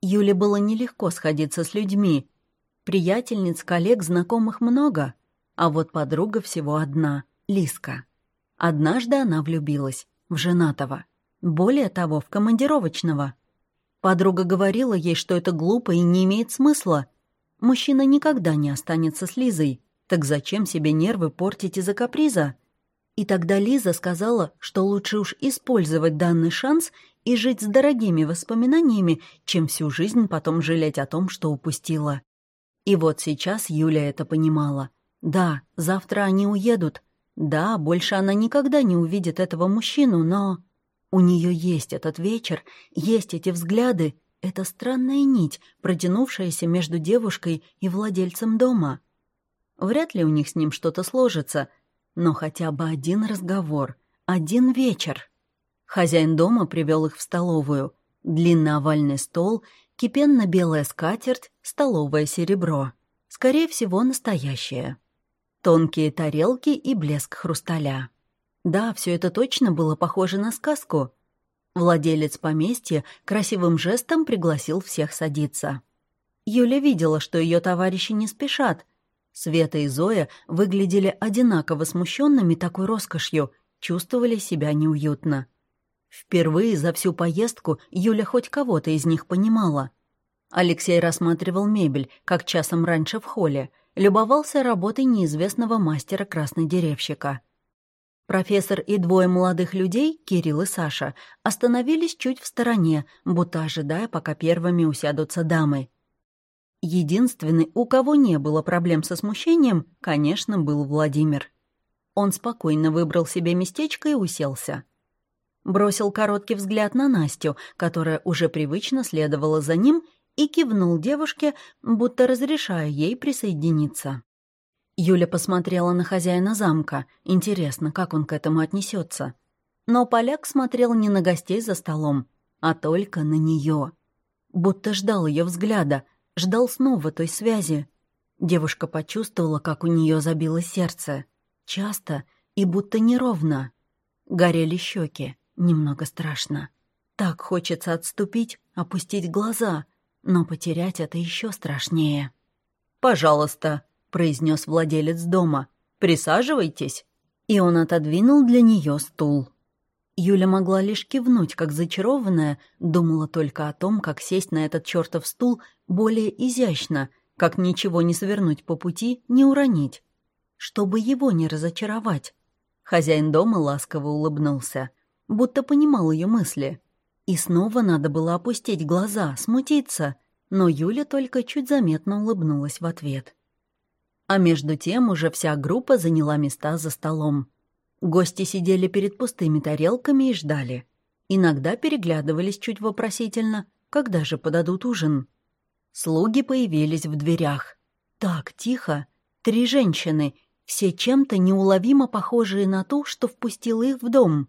Юле было нелегко сходиться с людьми. Приятельниц, коллег, знакомых много, а вот подруга всего одна — Лиска. Однажды она влюбилась в женатого. Более того, в командировочного. Подруга говорила ей, что это глупо и не имеет смысла. Мужчина никогда не останется с Лизой. Так зачем себе нервы портить из-за каприза? И тогда Лиза сказала, что лучше уж использовать данный шанс и жить с дорогими воспоминаниями, чем всю жизнь потом жалеть о том, что упустила. И вот сейчас Юля это понимала. Да, завтра они уедут. Да, больше она никогда не увидит этого мужчину, но... У нее есть этот вечер, есть эти взгляды, эта странная нить, протянувшаяся между девушкой и владельцем дома. Вряд ли у них с ним что-то сложится, но хотя бы один разговор, один вечер. Хозяин дома привел их в столовую. Длинный овальный стол, кипенно-белая скатерть, столовое серебро. Скорее всего, настоящее. Тонкие тарелки и блеск хрусталя. Да, все это точно было похоже на сказку. Владелец поместья красивым жестом пригласил всех садиться. Юля видела, что ее товарищи не спешат. Света и Зоя выглядели одинаково смущенными такой роскошью, чувствовали себя неуютно. Впервые за всю поездку Юля хоть кого-то из них понимала. Алексей рассматривал мебель, как часом раньше в холле, любовался работой неизвестного мастера-краснодеревщика — Профессор и двое молодых людей, Кирилл и Саша, остановились чуть в стороне, будто ожидая, пока первыми усядутся дамы. Единственный, у кого не было проблем со смущением, конечно, был Владимир. Он спокойно выбрал себе местечко и уселся. Бросил короткий взгляд на Настю, которая уже привычно следовала за ним, и кивнул девушке, будто разрешая ей присоединиться. Юля посмотрела на хозяина замка. Интересно, как он к этому отнесется. Но поляк смотрел не на гостей за столом, а только на нее. Будто ждал ее взгляда, ждал снова той связи. Девушка почувствовала, как у нее забилось сердце. Часто и будто неровно. Горели щеки, немного страшно. Так хочется отступить, опустить глаза, но потерять это еще страшнее. «Пожалуйста», произнес владелец дома. «Присаживайтесь». И он отодвинул для нее стул. Юля могла лишь кивнуть, как зачарованная, думала только о том, как сесть на этот чертов стул более изящно, как ничего не свернуть по пути, не уронить. чтобы его не разочаровать. Хозяин дома ласково улыбнулся, будто понимал ее мысли. И снова надо было опустить глаза, смутиться, но Юля только чуть заметно улыбнулась в ответ. А между тем уже вся группа заняла места за столом. Гости сидели перед пустыми тарелками и ждали. Иногда переглядывались чуть вопросительно, когда же подадут ужин. Слуги появились в дверях. Так тихо. Три женщины, все чем-то неуловимо похожие на ту, что впустила их в дом.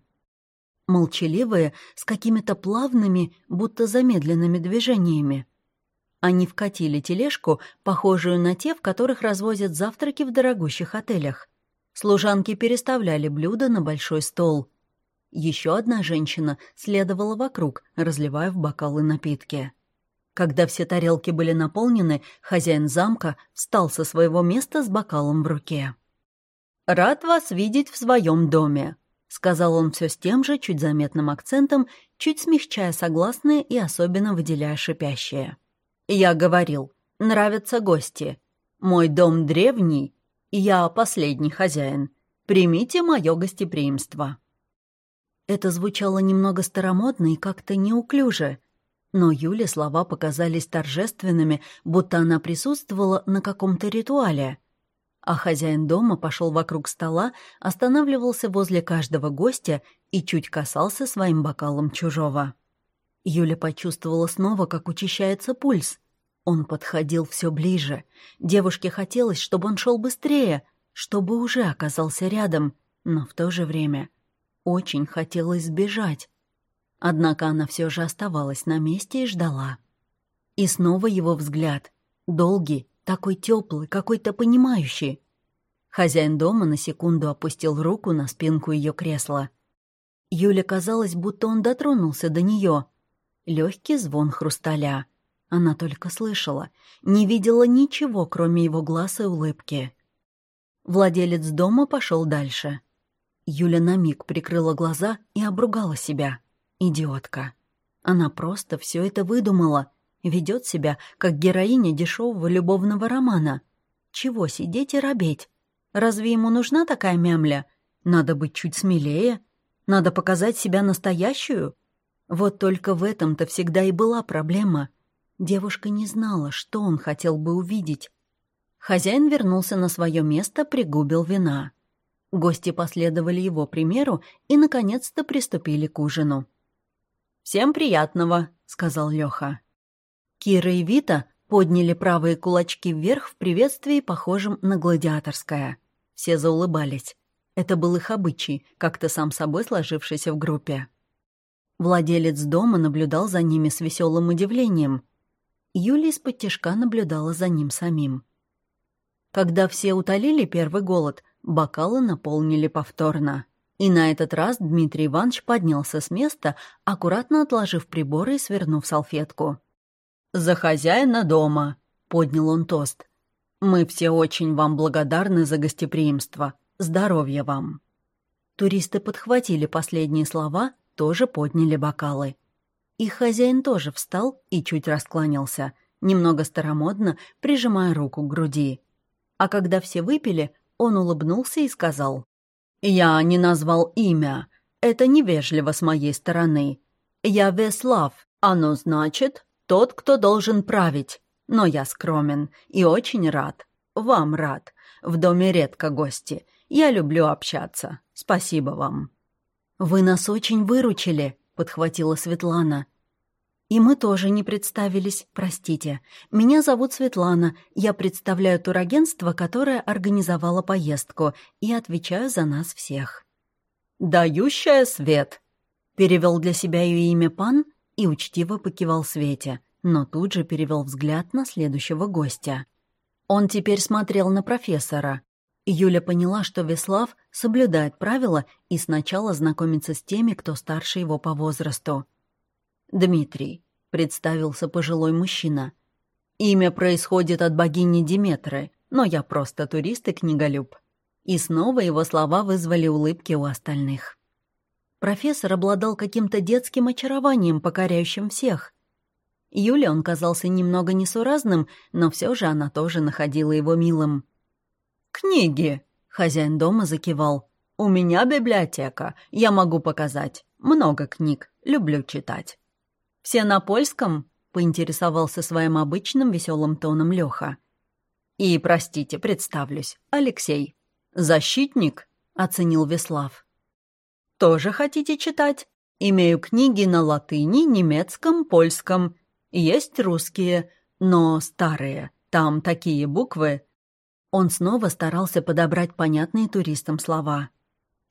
Молчаливые, с какими-то плавными, будто замедленными движениями. Они вкатили тележку, похожую на те, в которых развозят завтраки в дорогущих отелях. Служанки переставляли блюда на большой стол. Еще одна женщина следовала вокруг, разливая в бокалы напитки. Когда все тарелки были наполнены, хозяин замка встал со своего места с бокалом в руке. «Рад вас видеть в своем доме», — сказал он все с тем же чуть заметным акцентом, чуть смягчая согласные и особенно выделяя шипящее. «Я говорил, нравятся гости. Мой дом древний, я последний хозяин. Примите мое гостеприимство». Это звучало немного старомодно и как-то неуклюже, но Юле слова показались торжественными, будто она присутствовала на каком-то ритуале — а хозяин дома пошел вокруг стола, останавливался возле каждого гостя и чуть касался своим бокалом чужого. Юля почувствовала снова, как учащается пульс. Он подходил все ближе. Девушке хотелось, чтобы он шел быстрее, чтобы уже оказался рядом, но в то же время очень хотелось сбежать. Однако она все же оставалась на месте и ждала. И снова его взгляд, долгий, такой теплый, какой-то понимающий. Хозяин дома на секунду опустил руку на спинку ее кресла. Юле казалось, будто он дотронулся до нее. Легкий звон хрусталя. Она только слышала, не видела ничего, кроме его глаз и улыбки. Владелец дома пошел дальше. Юля на миг прикрыла глаза и обругала себя. Идиотка. Она просто все это выдумала, Ведет себя, как героиня дешевого любовного романа. Чего сидеть и робеть? Разве ему нужна такая мямля? Надо быть чуть смелее. Надо показать себя настоящую. Вот только в этом-то всегда и была проблема. Девушка не знала, что он хотел бы увидеть. Хозяин вернулся на свое место, пригубил вина. Гости последовали его примеру и, наконец-то, приступили к ужину. «Всем приятного», — сказал Леха. Кира и Вита подняли правые кулачки вверх в приветствии, похожем на гладиаторское. Все заулыбались. Это был их обычай, как-то сам собой сложившийся в группе. Владелец дома наблюдал за ними с веселым удивлением. Юлия из-под тяжка наблюдала за ним самим. Когда все утолили первый голод, бокалы наполнили повторно. И на этот раз Дмитрий Иванович поднялся с места, аккуратно отложив приборы и свернув салфетку. «За хозяина дома», — поднял он тост. «Мы все очень вам благодарны за гостеприимство. Здоровья вам». Туристы подхватили последние слова, тоже подняли бокалы. Их хозяин тоже встал и чуть раскланялся, немного старомодно, прижимая руку к груди. А когда все выпили, он улыбнулся и сказал. «Я не назвал имя. Это невежливо с моей стороны. Я Веслав. Оно значит тот, кто должен править. Но я скромен и очень рад. Вам рад. В доме редко гости. Я люблю общаться. Спасибо вам». «Вы нас очень выручили», — подхватила Светлана. «И мы тоже не представились, простите. Меня зовут Светлана, я представляю турагентство, которое организовало поездку, и отвечаю за нас всех». «Дающая свет», — перевел для себя ее имя пан и учтиво покивал Свете, но тут же перевел взгляд на следующего гостя. Он теперь смотрел на профессора. Юля поняла, что Веслав соблюдает правила и сначала знакомится с теми, кто старше его по возрасту. «Дмитрий», — представился пожилой мужчина. «Имя происходит от богини Диметры, но я просто турист и книголюб». И снова его слова вызвали улыбки у остальных. Профессор обладал каким-то детским очарованием, покоряющим всех. Юле он казался немного несуразным, но все же она тоже находила его милым. «Книги!» — Хозяин дома закивал. «У меня библиотека. Я могу показать. Много книг. Люблю читать». «Все на польском?» — поинтересовался своим обычным веселым тоном Леха. «И, простите, представлюсь. Алексей». «Защитник?» — оценил Веслав. «Тоже хотите читать? Имею книги на латыни, немецком, польском. Есть русские, но старые. Там такие буквы, он снова старался подобрать понятные туристам слова.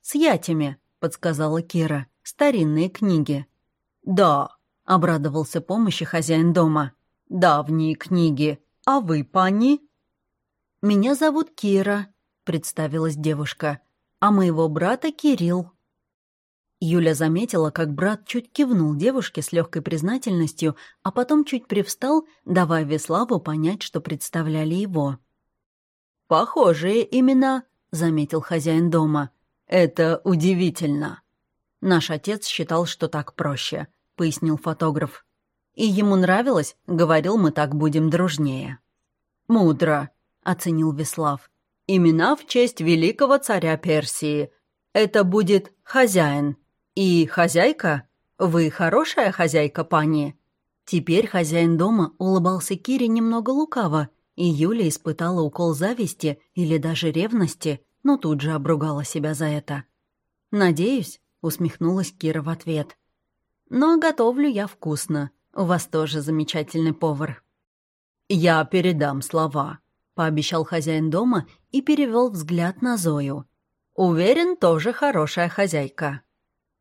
«С ятями», — подсказала Кира, — «старинные книги». «Да», — обрадовался помощи хозяин дома. «Давние книги. А вы, пани?» «Меня зовут Кира», — представилась девушка, «а моего брата Кирилл». Юля заметила, как брат чуть кивнул девушке с легкой признательностью, а потом чуть привстал, давая Веславу понять, что представляли его. «Похожие имена», — заметил хозяин дома. «Это удивительно». «Наш отец считал, что так проще», — пояснил фотограф. «И ему нравилось, говорил, мы так будем дружнее». «Мудро», — оценил Веслав. «Имена в честь великого царя Персии. Это будет хозяин. И хозяйка? Вы хорошая хозяйка, пани?» Теперь хозяин дома улыбался Кире немного лукаво, и Юля испытала укол зависти или даже ревности, но тут же обругала себя за это. «Надеюсь», — усмехнулась Кира в ответ. «Но готовлю я вкусно. У вас тоже замечательный повар». «Я передам слова», — пообещал хозяин дома и перевел взгляд на Зою. «Уверен, тоже хорошая хозяйка».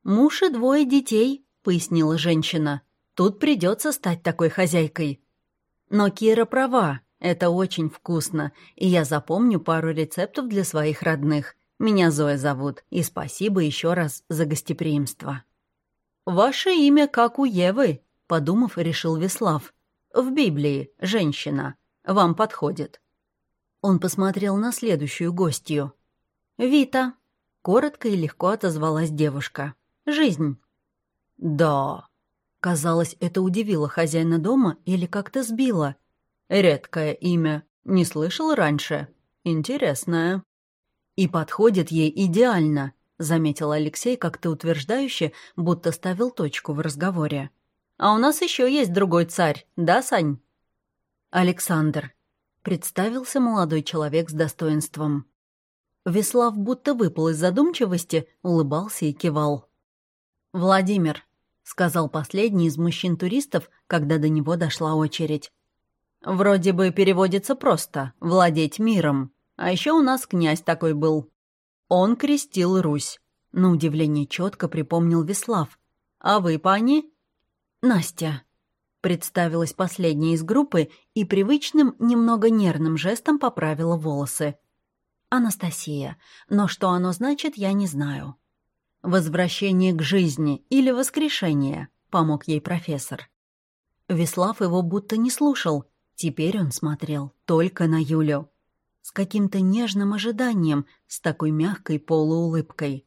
«Муж и двое детей», — пояснила женщина. «Тут придется стать такой хозяйкой». Но Кира права. Это очень вкусно, и я запомню пару рецептов для своих родных. Меня Зоя зовут, и спасибо еще раз за гостеприимство». «Ваше имя как у Евы», — подумав, решил Веслав. «В Библии женщина. Вам подходит». Он посмотрел на следующую гостью. «Вита», — коротко и легко отозвалась девушка. «Жизнь». «Да». Казалось, это удивило хозяина дома или как-то сбило. Редкое имя. Не слышал раньше. Интересное. И подходит ей идеально, заметил Алексей как-то утверждающе, будто ставил точку в разговоре. А у нас еще есть другой царь, да, Сань? Александр. Представился молодой человек с достоинством. Веслав будто выпал из задумчивости, улыбался и кивал. «Владимир», — сказал последний из мужчин-туристов, когда до него дошла очередь. Вроде бы переводится просто «владеть миром». А еще у нас князь такой был. Он крестил Русь. На удивление четко припомнил Веслав. «А вы, пани?» «Настя», — представилась последняя из группы и привычным, немного нервным жестом поправила волосы. «Анастасия. Но что оно значит, я не знаю». «Возвращение к жизни или воскрешение», — помог ей профессор. Веслав его будто не слушал — Теперь он смотрел только на Юлю. С каким-то нежным ожиданием, с такой мягкой полуулыбкой.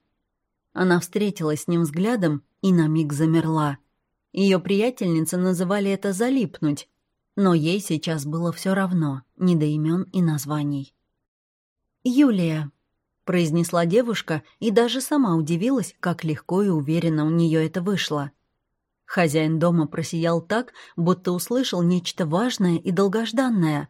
Она встретилась с ним взглядом и на миг замерла. Ее приятельницы называли это «залипнуть», но ей сейчас было все равно, не до имен и названий. «Юлия», — произнесла девушка и даже сама удивилась, как легко и уверенно у нее это вышло. Хозяин дома просиял так, будто услышал нечто важное и долгожданное.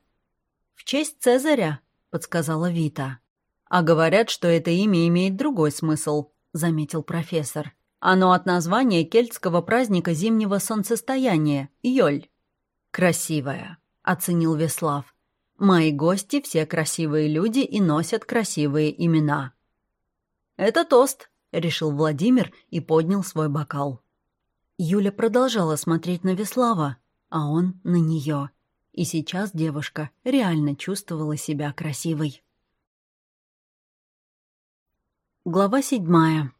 «В честь Цезаря», — подсказала Вита. «А говорят, что это имя имеет другой смысл», — заметил профессор. «Оно от названия кельтского праздника зимнего солнцестояния — Йоль». «Красивая», — оценил Веслав. «Мои гости все красивые люди и носят красивые имена». «Это тост», — решил Владимир и поднял свой бокал. Юля продолжала смотреть на Веслава, а он на нее. И сейчас девушка реально чувствовала себя красивой. Глава седьмая.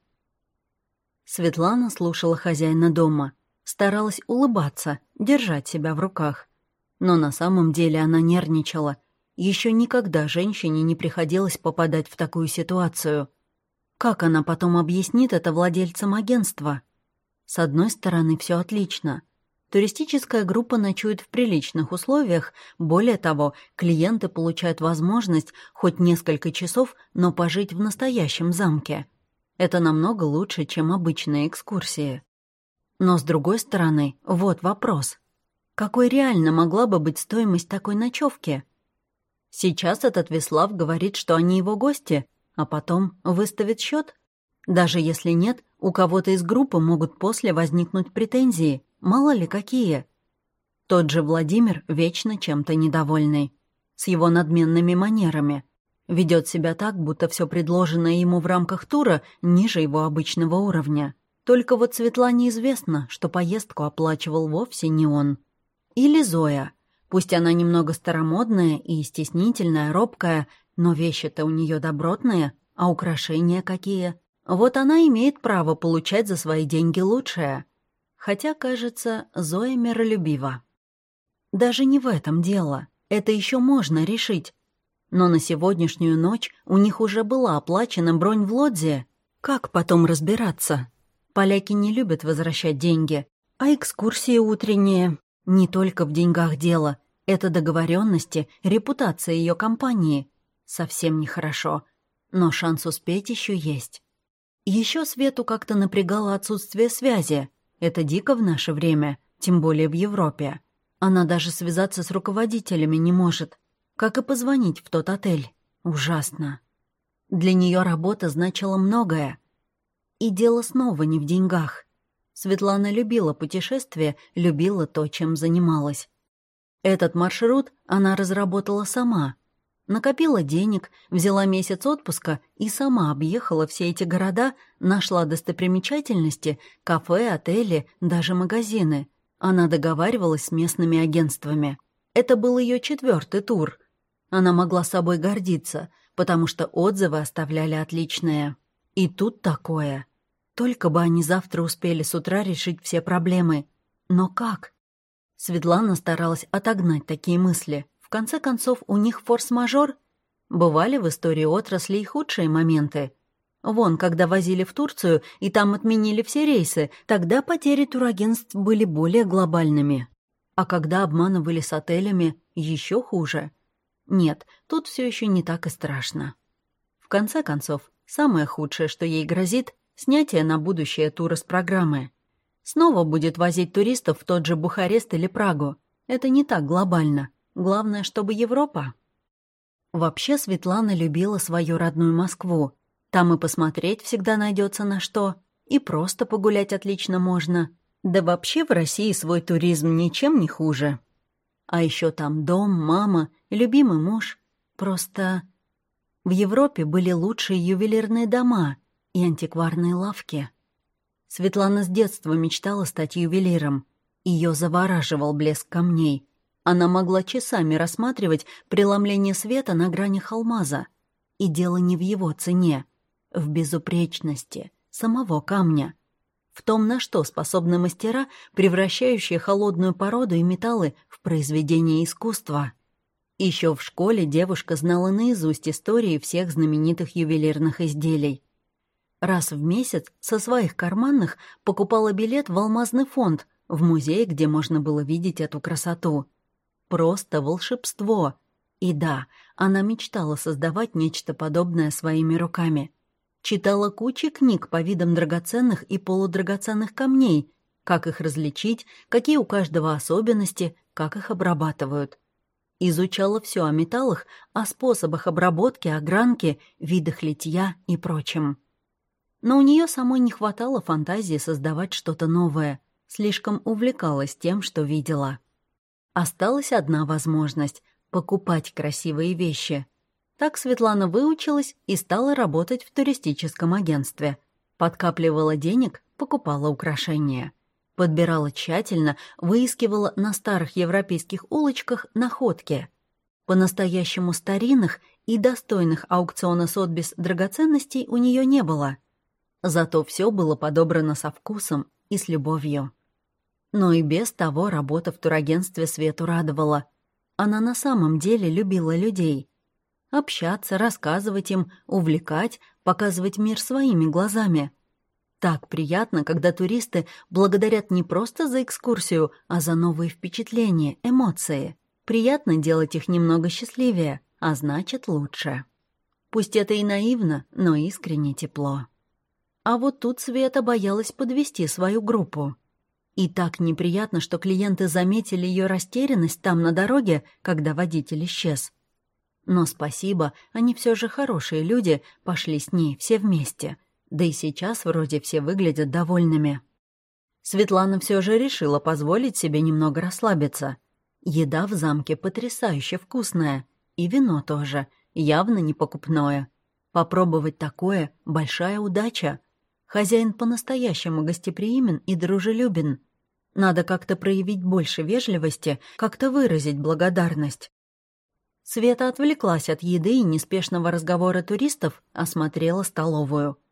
Светлана слушала хозяина дома, старалась улыбаться, держать себя в руках. Но на самом деле она нервничала. Еще никогда женщине не приходилось попадать в такую ситуацию. Как она потом объяснит это владельцам агентства? С одной стороны, все отлично. Туристическая группа ночует в приличных условиях, более того, клиенты получают возможность хоть несколько часов, но пожить в настоящем замке. Это намного лучше, чем обычные экскурсии. Но с другой стороны, вот вопрос. Какой реально могла бы быть стоимость такой ночевки? Сейчас этот Веслав говорит, что они его гости, а потом выставит счет. Даже если нет, у кого-то из группы могут после возникнуть претензии, мало ли какие. Тот же Владимир вечно чем-то недовольный. С его надменными манерами. Ведет себя так, будто все предложенное ему в рамках тура ниже его обычного уровня. Только вот Светлане известно, что поездку оплачивал вовсе не он. Или Зоя. Пусть она немного старомодная и стеснительная, робкая, но вещи-то у нее добротные, а украшения какие. Вот она имеет право получать за свои деньги лучшее. Хотя, кажется, Зоя миролюбива. Даже не в этом дело. Это еще можно решить. Но на сегодняшнюю ночь у них уже была оплачена бронь в Лодзе. Как потом разбираться? Поляки не любят возвращать деньги, а экскурсии утренние не только в деньгах дело. Это договоренности, репутация ее компании. Совсем нехорошо. Но шанс успеть еще есть. Еще Свету как-то напрягало отсутствие связи. Это дико в наше время, тем более в Европе. Она даже связаться с руководителями не может. Как и позвонить в тот отель. Ужасно. Для нее работа значила многое. И дело снова не в деньгах. Светлана любила путешествия, любила то, чем занималась. Этот маршрут она разработала сама. Накопила денег, взяла месяц отпуска и сама объехала все эти города, нашла достопримечательности, кафе, отели, даже магазины. Она договаривалась с местными агентствами. Это был ее четвертый тур. Она могла собой гордиться, потому что отзывы оставляли отличные. И тут такое. Только бы они завтра успели с утра решить все проблемы. Но как? Светлана старалась отогнать такие мысли. В конце концов, у них форс-мажор. Бывали в истории отрасли и худшие моменты. Вон, когда возили в Турцию, и там отменили все рейсы, тогда потери турагентств были более глобальными. А когда обманывали с отелями, еще хуже. Нет, тут все еще не так и страшно. В конце концов, Самое худшее, что ей грозит, снятие на будущее тура с программы. Снова будет возить туристов в тот же Бухарест или Прагу. Это не так глобально. Главное, чтобы Европа. Вообще Светлана любила свою родную Москву. Там и посмотреть всегда найдется на что, и просто погулять отлично можно. Да вообще в России свой туризм ничем не хуже. А еще там дом, мама, любимый муж. Просто в Европе были лучшие ювелирные дома и антикварные лавки. Светлана с детства мечтала стать ювелиром. Ее завораживал блеск камней. Она могла часами рассматривать преломление света на грани алмаза. И дело не в его цене, в безупречности самого камня. В том, на что способны мастера, превращающие холодную породу и металлы в произведение искусства. Еще в школе девушка знала наизусть истории всех знаменитых ювелирных изделий. Раз в месяц со своих карманных покупала билет в алмазный фонд, в музей, где можно было видеть эту красоту. Просто волшебство. И да, она мечтала создавать нечто подобное своими руками. Читала кучи книг по видам драгоценных и полудрагоценных камней, как их различить, какие у каждого особенности, как их обрабатывают. Изучала все о металлах, о способах обработки, огранки, видах литья и прочем. Но у нее самой не хватало фантазии создавать что-то новое, слишком увлекалась тем, что видела. Осталась одна возможность — покупать красивые вещи. Так Светлана выучилась и стала работать в туристическом агентстве. Подкапливала денег, покупала украшения. Подбирала тщательно, выискивала на старых европейских улочках находки. По-настоящему старинных и достойных аукциона Сотбис драгоценностей у нее не было. Зато все было подобрано со вкусом и с любовью. Но и без того работа в турагентстве Свету радовала. Она на самом деле любила людей. Общаться, рассказывать им, увлекать, показывать мир своими глазами — Так приятно, когда туристы благодарят не просто за экскурсию, а за новые впечатления, эмоции. Приятно делать их немного счастливее, а значит лучше. Пусть это и наивно, но искренне тепло. А вот тут Света боялась подвести свою группу. И так неприятно, что клиенты заметили ее растерянность там на дороге, когда водитель исчез. Но спасибо, они все же хорошие люди, пошли с ней все вместе — да и сейчас вроде все выглядят довольными. Светлана все же решила позволить себе немного расслабиться. Еда в замке потрясающе вкусная. И вино тоже, явно не покупное. Попробовать такое — большая удача. Хозяин по-настоящему гостеприимен и дружелюбен. Надо как-то проявить больше вежливости, как-то выразить благодарность. Света отвлеклась от еды и неспешного разговора туристов, осмотрела столовую —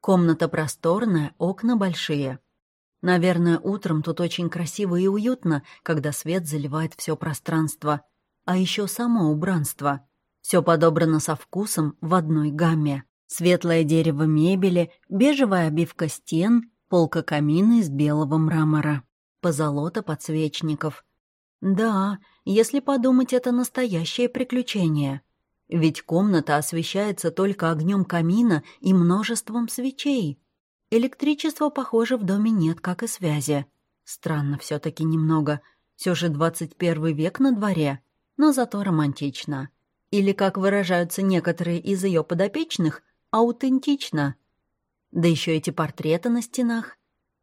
Комната просторная, окна большие. Наверное, утром тут очень красиво и уютно, когда свет заливает все пространство. А еще само убранство. Все подобрано со вкусом в одной гамме. Светлое дерево мебели, бежевая обивка стен, полка камина из белого мрамора, позолота подсвечников. Да, если подумать, это настоящее приключение. Ведь комната освещается только огнем камина и множеством свечей. Электричества, похоже, в доме нет, как и связи. Странно все таки немного. Все же 21 век на дворе, но зато романтично. Или, как выражаются некоторые из ее подопечных, аутентично. Да еще эти портреты на стенах.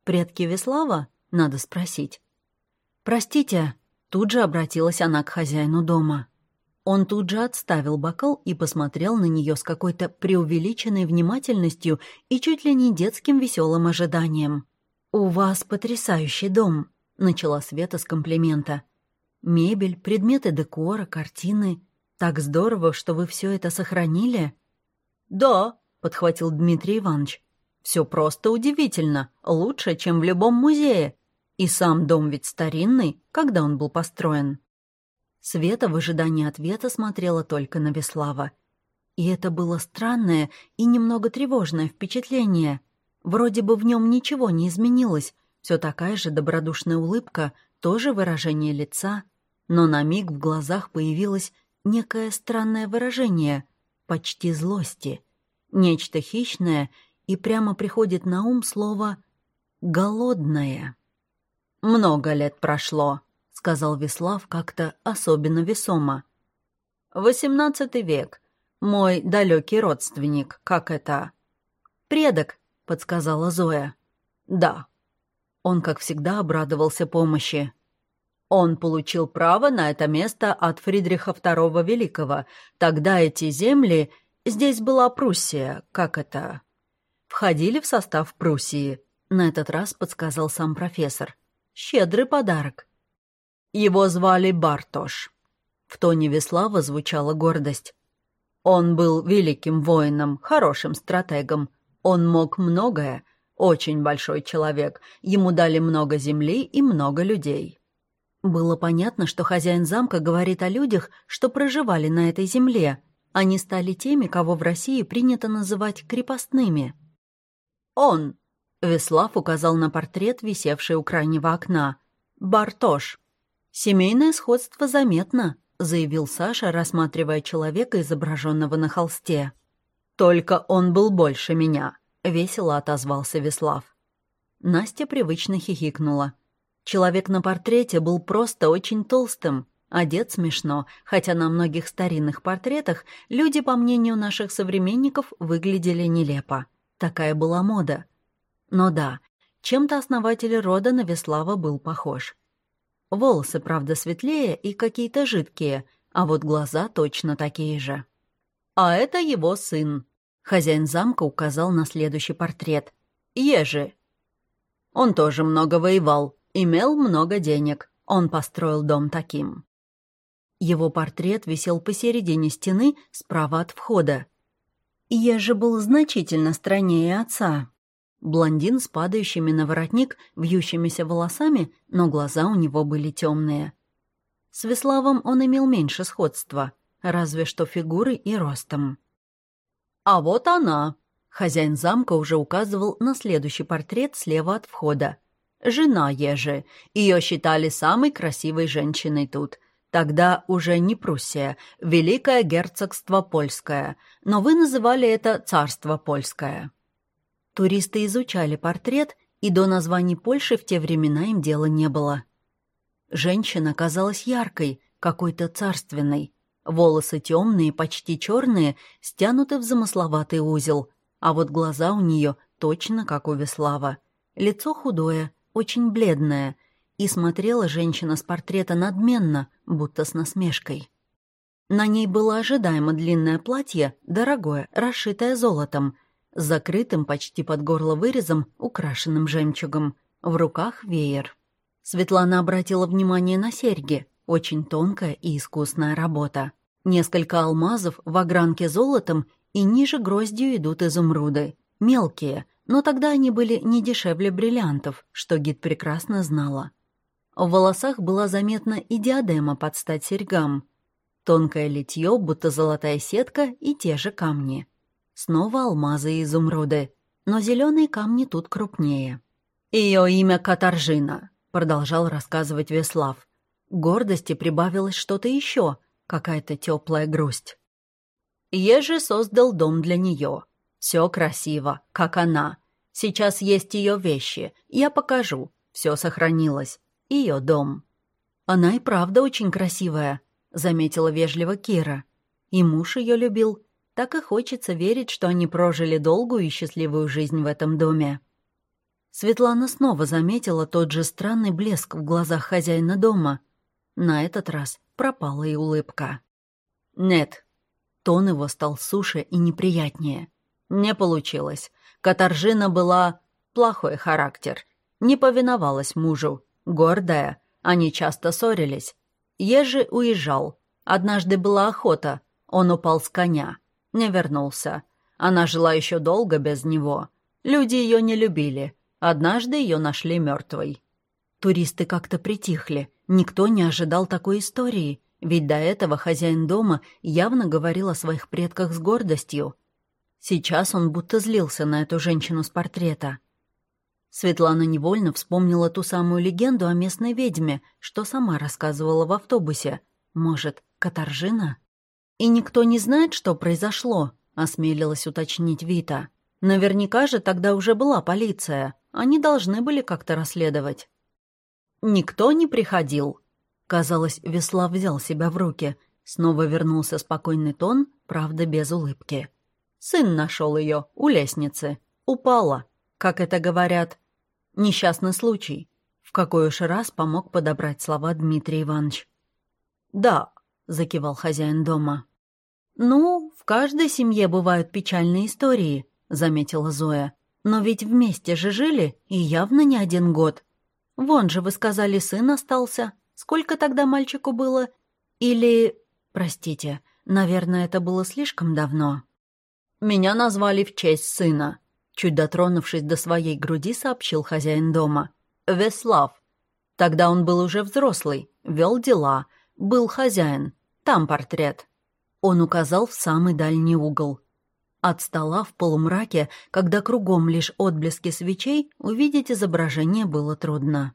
Предки Веслава? Надо спросить. «Простите», — тут же обратилась она к хозяину дома. Он тут же отставил бокал и посмотрел на нее с какой-то преувеличенной внимательностью и чуть ли не детским веселым ожиданием. «У вас потрясающий дом», — начала Света с комплимента. «Мебель, предметы декора, картины. Так здорово, что вы все это сохранили». «Да», — подхватил Дмитрий Иванович. «Все просто удивительно, лучше, чем в любом музее. И сам дом ведь старинный, когда он был построен». Света в ожидании ответа смотрела только на Веслава. И это было странное и немного тревожное впечатление. Вроде бы в нем ничего не изменилось, все такая же добродушная улыбка, тоже выражение лица, но на миг в глазах появилось некое странное выражение, почти злости, нечто хищное, и прямо приходит на ум слово «голодное». «Много лет прошло», сказал Веслав как-то особенно весомо. «Восемнадцатый век. Мой далекий родственник. Как это?» «Предок», — подсказала Зоя. «Да». Он, как всегда, обрадовался помощи. Он получил право на это место от Фридриха II Великого. Тогда эти земли... Здесь была Пруссия. Как это? Входили в состав Пруссии. На этот раз подсказал сам профессор. Щедрый подарок. Его звали Бартош. В тоне Веслава звучала гордость. Он был великим воином, хорошим стратегом. Он мог многое, очень большой человек. Ему дали много земли и много людей. Было понятно, что хозяин замка говорит о людях, что проживали на этой земле. Они стали теми, кого в России принято называть крепостными. «Он!» — Веслав указал на портрет, висевший у крайнего окна. «Бартош!» «Семейное сходство заметно», — заявил Саша, рассматривая человека, изображенного на холсте. «Только он был больше меня», — весело отозвался Веслав. Настя привычно хихикнула. Человек на портрете был просто очень толстым, одет смешно, хотя на многих старинных портретах люди, по мнению наших современников, выглядели нелепо. Такая была мода. Но да, чем-то основатель рода на Веслава был похож. Волосы, правда, светлее и какие-то жидкие, а вот глаза точно такие же. «А это его сын», — хозяин замка указал на следующий портрет. «Ежи». Он тоже много воевал, имел много денег. Он построил дом таким. Его портрет висел посередине стены справа от входа. Ежи был значительно стройнее отца, Блондин с падающими на воротник вьющимися волосами, но глаза у него были темные. С Веславом он имел меньше сходства, разве что фигурой и ростом. «А вот она!» — Хозяин замка уже указывал на следующий портрет слева от входа. Жена Ежи. Ее считали самой красивой женщиной тут. Тогда уже не Пруссия, Великое герцогство Польское, но вы называли это Царство Польское. Туристы изучали портрет, и до названий Польши в те времена им дела не было. Женщина казалась яркой, какой-то царственной. Волосы темные, почти черные, стянуты в замысловатый узел, а вот глаза у нее точно как у Веслава. Лицо худое, очень бледное, и смотрела женщина с портрета надменно, будто с насмешкой. На ней было ожидаемо длинное платье, дорогое, расшитое золотом, закрытым почти под горло вырезом, украшенным жемчугом. В руках веер. Светлана обратила внимание на серьги. Очень тонкая и искусная работа. Несколько алмазов в огранке золотом и ниже гроздью идут изумруды. Мелкие, но тогда они были не дешевле бриллиантов, что гид прекрасно знала. В волосах была заметна и диадема под стать серьгам. Тонкое литье, будто золотая сетка и те же камни. Снова алмазы и изумруды, но зеленые камни тут крупнее. Ее имя Катаржина продолжал рассказывать Веслав. Гордости прибавилось что-то еще, какая-то теплая грусть. Еже создал дом для нее. Все красиво, как она. Сейчас есть ее вещи. Я покажу. Все сохранилось. Ее дом. Она и правда очень красивая, заметила вежливо Кира. И муж ее любил. Так и хочется верить, что они прожили долгую и счастливую жизнь в этом доме. Светлана снова заметила тот же странный блеск в глазах хозяина дома. На этот раз пропала и улыбка. «Нет». Тон его стал суше и неприятнее. «Не получилось. Катаржина была... плохой характер. Не повиновалась мужу. Гордая. Они часто ссорились. Ежи уезжал. Однажды была охота. Он упал с коня. Не вернулся. Она жила еще долго без него. Люди ее не любили. Однажды ее нашли мертвой. Туристы как-то притихли. Никто не ожидал такой истории, ведь до этого хозяин дома явно говорил о своих предках с гордостью. Сейчас он будто злился на эту женщину с портрета. Светлана невольно вспомнила ту самую легенду о местной ведьме, что сама рассказывала в автобусе. Может, Катаржина? «И никто не знает, что произошло», — осмелилась уточнить Вита. «Наверняка же тогда уже была полиция. Они должны были как-то расследовать. Никто не приходил. Казалось, Веслав взял себя в руки. Снова вернулся спокойный тон, правда, без улыбки. Сын нашел ее у лестницы. Упала. Как это говорят? Несчастный случай. В какой уж раз помог подобрать слова Дмитрий Иванович. «Да», — закивал хозяин дома. «Ну, в каждой семье бывают печальные истории», — заметила Зоя. Но ведь вместе же жили, и явно не один год. Вон же, вы сказали, сын остался. Сколько тогда мальчику было? Или... Простите, наверное, это было слишком давно. Меня назвали в честь сына. Чуть дотронувшись до своей груди, сообщил хозяин дома. Веслав. Тогда он был уже взрослый, вел дела, был хозяин. Там портрет. Он указал в самый дальний угол. От стола в полумраке, когда кругом лишь отблески свечей, увидеть изображение было трудно.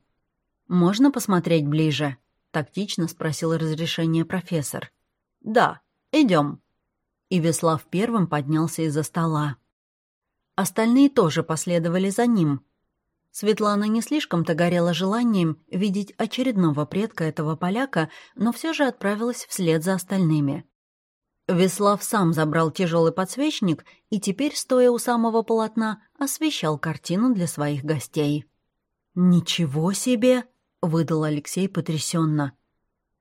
«Можно посмотреть ближе?» — тактично спросил разрешение профессор. «Да, идем». И Веслав первым поднялся из-за стола. Остальные тоже последовали за ним. Светлана не слишком-то горела желанием видеть очередного предка этого поляка, но все же отправилась вслед за остальными. Веслав сам забрал тяжелый подсвечник и теперь, стоя у самого полотна, освещал картину для своих гостей. «Ничего себе!» — выдал Алексей потрясенно.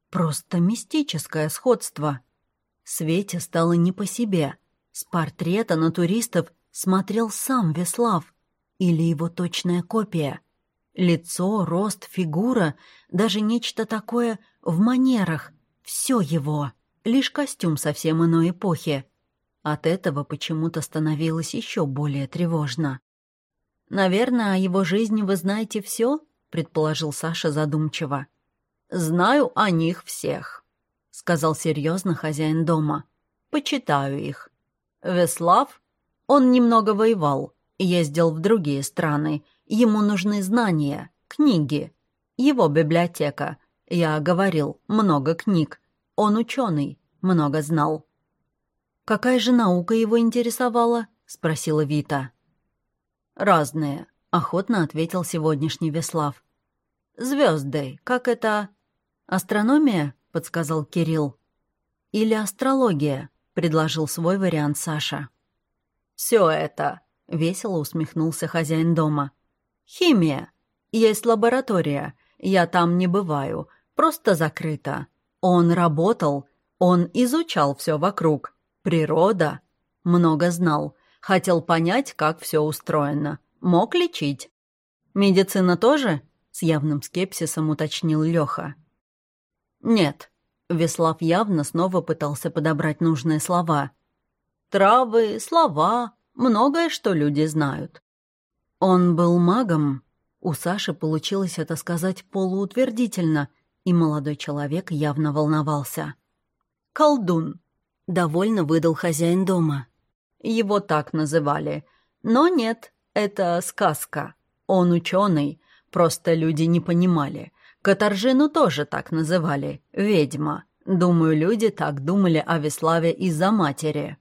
«Просто мистическое сходство». Свете стало не по себе. С портрета на туристов смотрел сам Веслав или его точная копия. Лицо, рост, фигура, даже нечто такое в манерах — все его лишь костюм совсем иной эпохи. От этого почему-то становилось еще более тревожно. «Наверное, о его жизни вы знаете все?» — предположил Саша задумчиво. «Знаю о них всех», — сказал серьезно хозяин дома. «Почитаю их. Веслав, Он немного воевал, ездил в другие страны. Ему нужны знания, книги. Его библиотека. Я говорил, много книг. Он ученый, много знал. «Какая же наука его интересовала?» — спросила Вита. «Разные», — охотно ответил сегодняшний Веслав. «Звезды, как это...» «Астрономия?» — подсказал Кирилл. «Или астрология?» — предложил свой вариант Саша. «Все это», — весело усмехнулся хозяин дома. «Химия. Есть лаборатория. Я там не бываю. Просто закрыто. Он работал. Он изучал все вокруг. Природа. Много знал. Хотел понять, как все устроено. Мог лечить. «Медицина тоже?» — с явным скепсисом уточнил Леха. «Нет». Веслав явно снова пытался подобрать нужные слова. Травы, слова, многое, что люди знают. Он был магом. У Саши получилось это сказать полуутвердительно, и молодой человек явно волновался. «Колдун», — довольно выдал хозяин дома. «Его так называли. Но нет, это сказка. Он ученый, просто люди не понимали. Катаржину тоже так называли, ведьма. Думаю, люди так думали о Веславе из-за матери».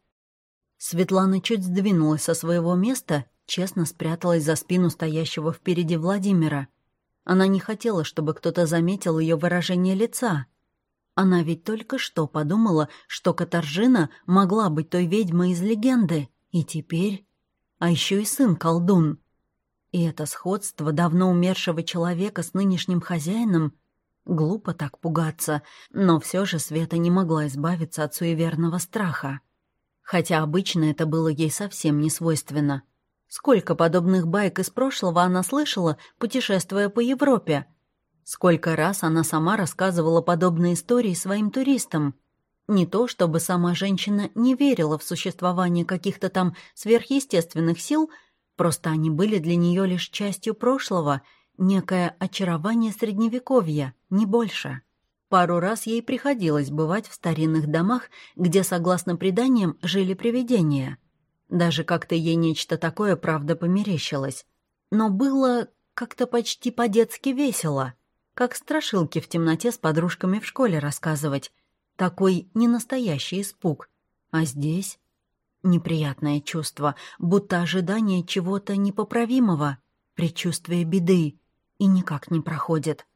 Светлана чуть сдвинулась со своего места, честно спряталась за спину стоящего впереди Владимира. Она не хотела, чтобы кто-то заметил ее выражение лица. Она ведь только что подумала, что Катаржина могла быть той ведьмой из легенды, и теперь... А еще и сын колдун. И это сходство давно умершего человека с нынешним хозяином Глупо так пугаться, но все же Света не могла избавиться от суеверного страха хотя обычно это было ей совсем не свойственно. Сколько подобных байк из прошлого она слышала, путешествуя по Европе? Сколько раз она сама рассказывала подобные истории своим туристам? Не то, чтобы сама женщина не верила в существование каких-то там сверхъестественных сил, просто они были для нее лишь частью прошлого, некое очарование средневековья, не больше. Пару раз ей приходилось бывать в старинных домах, где, согласно преданиям, жили привидения. Даже как-то ей нечто такое, правда, померещилось. Но было как-то почти по-детски весело, как страшилки в темноте с подружками в школе рассказывать. Такой ненастоящий испуг. А здесь неприятное чувство, будто ожидание чего-то непоправимого, предчувствие беды, и никак не проходит.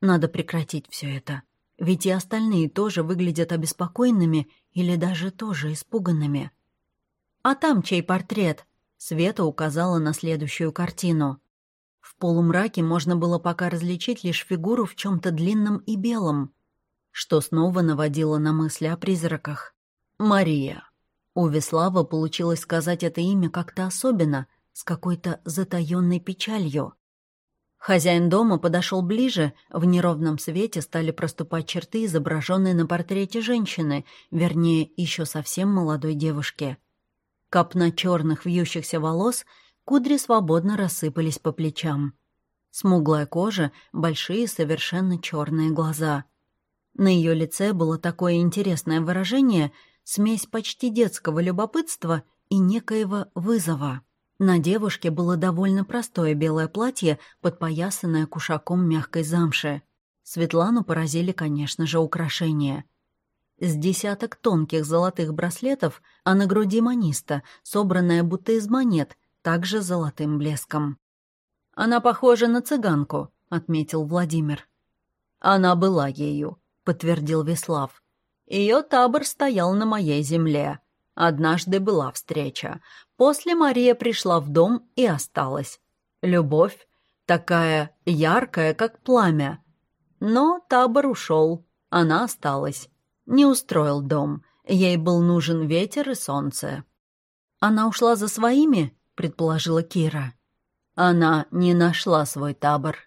Надо прекратить все это. Ведь и остальные тоже выглядят обеспокоенными или даже тоже испуганными. «А там чей портрет?» Света указала на следующую картину. В полумраке можно было пока различить лишь фигуру в чем то длинном и белом, что снова наводило на мысли о призраках. «Мария». У Веслава получилось сказать это имя как-то особенно, с какой-то затаённой печалью. Хозяин дома подошел ближе, в неровном свете стали проступать черты, изображенные на портрете женщины, вернее, еще совсем молодой девушки. Капна черных вьющихся волос, кудри свободно рассыпались по плечам. Смуглая кожа, большие совершенно черные глаза. На ее лице было такое интересное выражение, смесь почти детского любопытства и некоего вызова. На девушке было довольно простое белое платье, подпоясанное кушаком мягкой замши. Светлану поразили, конечно же, украшения. С десяток тонких золотых браслетов, а на груди маниста, собранная будто из монет, также золотым блеском. «Она похожа на цыганку», — отметил Владимир. «Она была ею», — подтвердил Веслав. «Ее табор стоял на моей земле. Однажды была встреча. После Мария пришла в дом и осталась. Любовь такая яркая, как пламя. Но табор ушел, она осталась. Не устроил дом, ей был нужен ветер и солнце. «Она ушла за своими?» — предположила Кира. Она не нашла свой табор.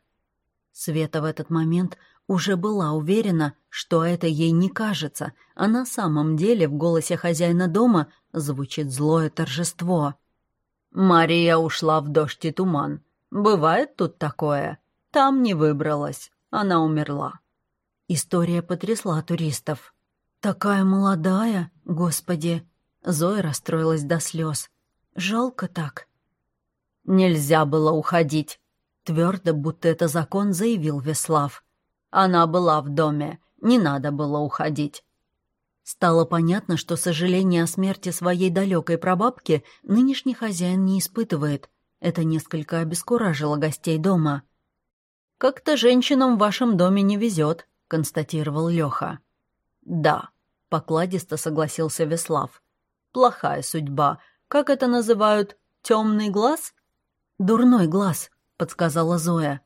Света в этот момент уже была уверена, что это ей не кажется, а на самом деле в голосе хозяина дома звучит злое торжество. «Мария ушла в дождь и туман. Бывает тут такое. Там не выбралась. Она умерла». История потрясла туристов. «Такая молодая, господи!» Зоя расстроилась до слез. Жалко так». «Нельзя было уходить», — твердо, будто это закон, заявил Веслав. «Она была в доме, не надо было уходить». Стало понятно, что сожаление о смерти своей далекой прабабки нынешний хозяин не испытывает. Это несколько обескуражило гостей дома. «Как-то женщинам в вашем доме не везет», — констатировал Леха. «Да», — покладисто согласился Веслав. «Плохая судьба. Как это называют? Темный глаз?» «Дурной глаз», — подсказала Зоя.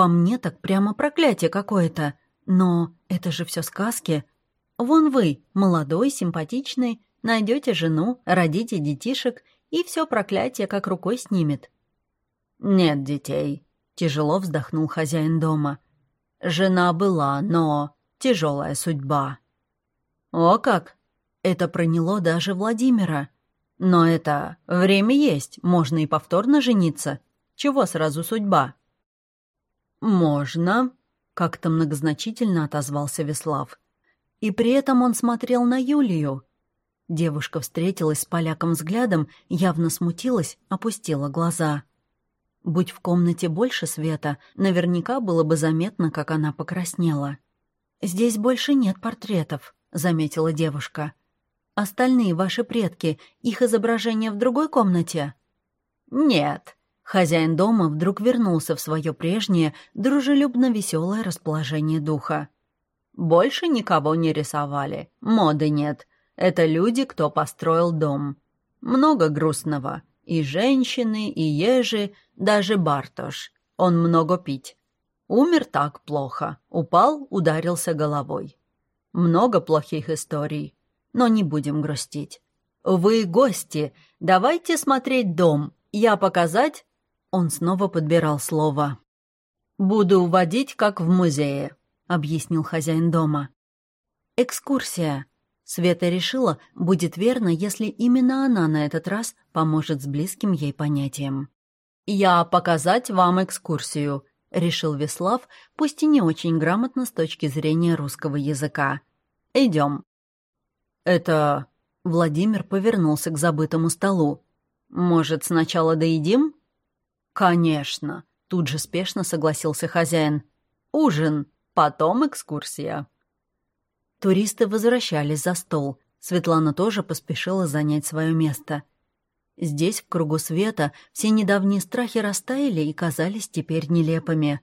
«По мне так прямо проклятие какое-то. Но это же все сказки. Вон вы, молодой, симпатичный, найдете жену, родите детишек, и все проклятие как рукой снимет. «Нет детей», — тяжело вздохнул хозяин дома. «Жена была, но тяжелая судьба». «О как!» Это проняло даже Владимира. «Но это время есть, можно и повторно жениться. Чего сразу судьба?» «Можно», — как-то многозначительно отозвался Веслав. И при этом он смотрел на Юлию. Девушка встретилась с поляком взглядом, явно смутилась, опустила глаза. Будь в комнате больше света, наверняка было бы заметно, как она покраснела. «Здесь больше нет портретов», — заметила девушка. «Остальные ваши предки, их изображения в другой комнате?» «Нет». Хозяин дома вдруг вернулся в свое прежнее, дружелюбно веселое расположение духа. Больше никого не рисовали. Моды нет. Это люди, кто построил дом. Много грустного. И женщины, и ежи, даже Бартош. Он много пить. Умер так плохо. Упал, ударился головой. Много плохих историй. Но не будем грустить. Вы гости. Давайте смотреть дом. Я показать? Он снова подбирал слово. Буду уводить, как в музее объяснил хозяин дома. «Экскурсия». Света решила, будет верно, если именно она на этот раз поможет с близким ей понятием. «Я показать вам экскурсию», — решил Веслав, пусть и не очень грамотно с точки зрения русского языка. «Идем». «Это...» — Владимир повернулся к забытому столу. «Может, сначала доедим?» «Конечно», — тут же спешно согласился хозяин. «Ужин!» Потом экскурсия». Туристы возвращались за стол. Светлана тоже поспешила занять свое место. Здесь, в кругу света, все недавние страхи растаяли и казались теперь нелепыми.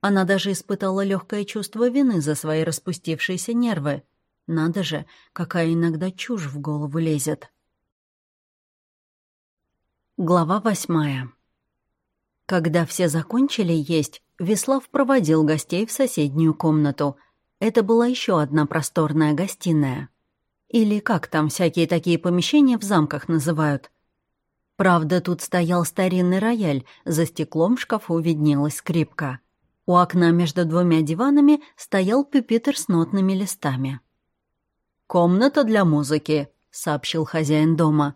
Она даже испытала легкое чувство вины за свои распустившиеся нервы. Надо же, какая иногда чушь в голову лезет. Глава восьмая. Когда все закончили есть, Веслав проводил гостей в соседнюю комнату. Это была еще одна просторная гостиная. Или как там всякие такие помещения в замках называют. Правда, тут стоял старинный рояль, за стеклом в шкафу виднелась скрипка. У окна между двумя диванами стоял пюпитр с нотными листами. «Комната для музыки», — сообщил хозяин дома.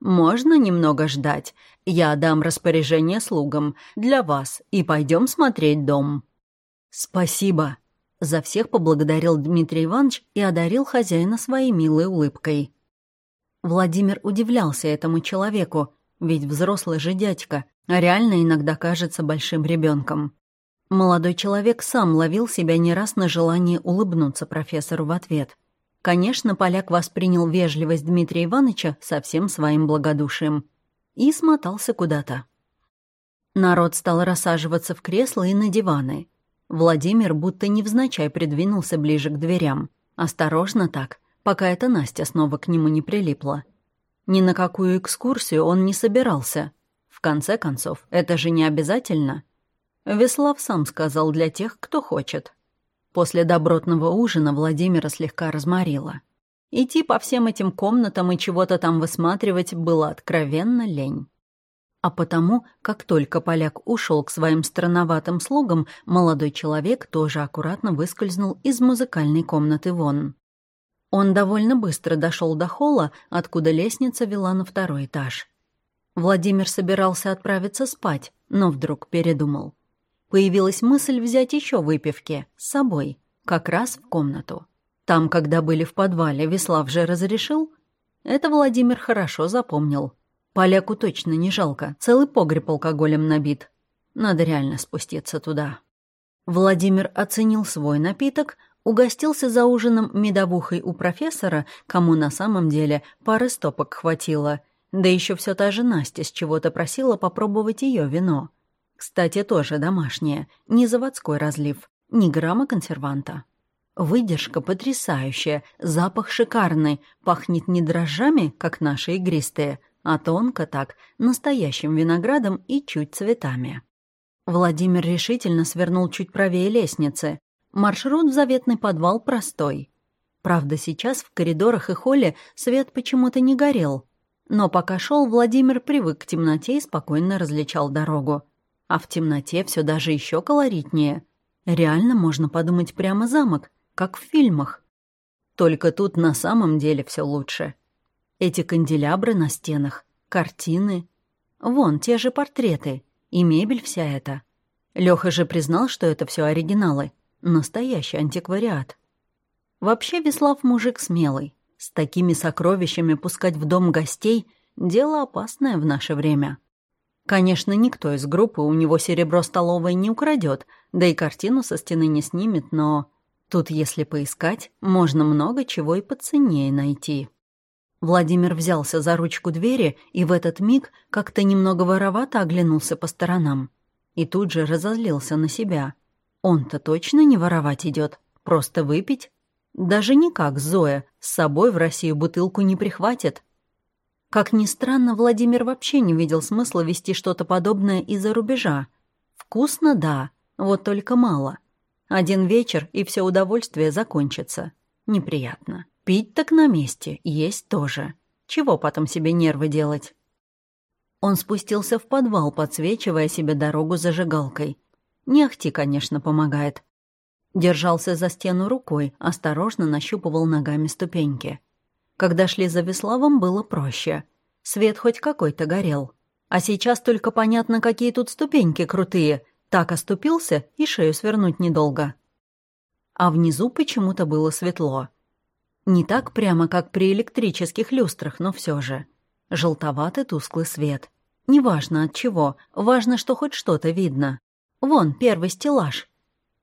«Можно немного ждать. Я дам распоряжение слугам для вас и пойдем смотреть дом». «Спасибо», — за всех поблагодарил Дмитрий Иванович и одарил хозяина своей милой улыбкой. Владимир удивлялся этому человеку, ведь взрослый же дядька, а реально иногда кажется большим ребенком. Молодой человек сам ловил себя не раз на желание улыбнуться профессору в ответ — Конечно, поляк воспринял вежливость Дмитрия Ивановича со всем своим благодушием и смотался куда-то. Народ стал рассаживаться в кресла и на диваны. Владимир будто невзначай придвинулся ближе к дверям. Осторожно так, пока эта Настя снова к нему не прилипла. Ни на какую экскурсию он не собирался. В конце концов, это же не обязательно. Веслав сам сказал для тех, кто хочет. После добротного ужина Владимира слегка разморило. Идти по всем этим комнатам и чего-то там высматривать было откровенно лень. А потому, как только поляк ушел к своим странноватым слугам, молодой человек тоже аккуратно выскользнул из музыкальной комнаты вон. Он довольно быстро дошел до холла, откуда лестница вела на второй этаж. Владимир собирался отправиться спать, но вдруг передумал. Появилась мысль взять еще выпивки с собой, как раз в комнату. Там, когда были в подвале, Веслав же разрешил. Это Владимир хорошо запомнил. Поляку точно не жалко, целый погреб алкоголем набит. Надо реально спуститься туда. Владимир оценил свой напиток, угостился за ужином медовухой у профессора, кому на самом деле пары стопок хватило. Да еще все та же Настя с чего-то просила попробовать ее вино. Кстати, тоже домашнее, не заводской разлив, ни грамма консерванта. Выдержка потрясающая, запах шикарный, пахнет не дрожжами, как наши игристые, а тонко так, настоящим виноградом и чуть цветами. Владимир решительно свернул чуть правее лестницы. Маршрут в заветный подвал простой. Правда, сейчас в коридорах и холле свет почему-то не горел. Но пока шел, Владимир привык к темноте и спокойно различал дорогу. А в темноте все даже еще колоритнее. Реально можно подумать прямо замок, как в фильмах. Только тут на самом деле все лучше. Эти канделябры на стенах, картины. Вон, те же портреты и мебель вся эта. Лёха же признал, что это все оригиналы. Настоящий антиквариат. Вообще Веслав мужик смелый. С такими сокровищами пускать в дом гостей — дело опасное в наше время. Конечно, никто из группы у него серебро столовое не украдет, да и картину со стены не снимет, но тут, если поискать, можно много чего и по цене найти. Владимир взялся за ручку двери и в этот миг как-то немного воровато оглянулся по сторонам. И тут же разозлился на себя. Он-то точно не воровать идет, просто выпить? Даже никак Зоя с собой в Россию бутылку не прихватит. Как ни странно, Владимир вообще не видел смысла вести что-то подобное из-за рубежа. Вкусно, да, вот только мало. Один вечер, и все удовольствие закончится. Неприятно. Пить так на месте, есть тоже. Чего потом себе нервы делать? Он спустился в подвал, подсвечивая себе дорогу зажигалкой. Не ахти, конечно, помогает. Держался за стену рукой, осторожно нащупывал ногами ступеньки. Когда шли за Веславом, было проще. Свет хоть какой-то горел. А сейчас только понятно, какие тут ступеньки крутые. Так оступился, и шею свернуть недолго. А внизу почему-то было светло. Не так прямо, как при электрических люстрах, но все же. Желтоватый тусклый свет. Неважно от чего, важно, что хоть что-то видно. Вон, первый стеллаж.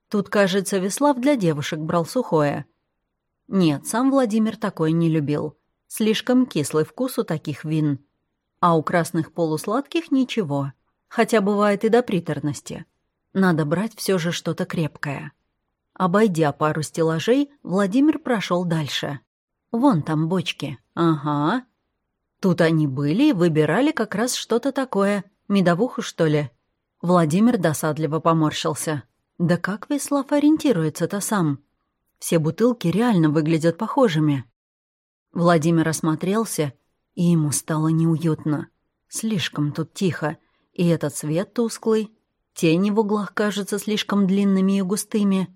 Тут, кажется, Веслав для девушек брал сухое. Нет, сам Владимир такой не любил. Слишком кислый вкус у таких вин. А у красных полусладких ничего. Хотя бывает и до приторности. Надо брать все же что-то крепкое. Обойдя пару стеллажей, Владимир прошел дальше. Вон там бочки. Ага. Тут они были и выбирали как раз что-то такое. Медовуху, что ли? Владимир досадливо поморщился. Да как Веслав ориентируется-то сам? Все бутылки реально выглядят похожими. Владимир осмотрелся, и ему стало неуютно. Слишком тут тихо, и этот свет тусклый. Тени в углах кажутся слишком длинными и густыми.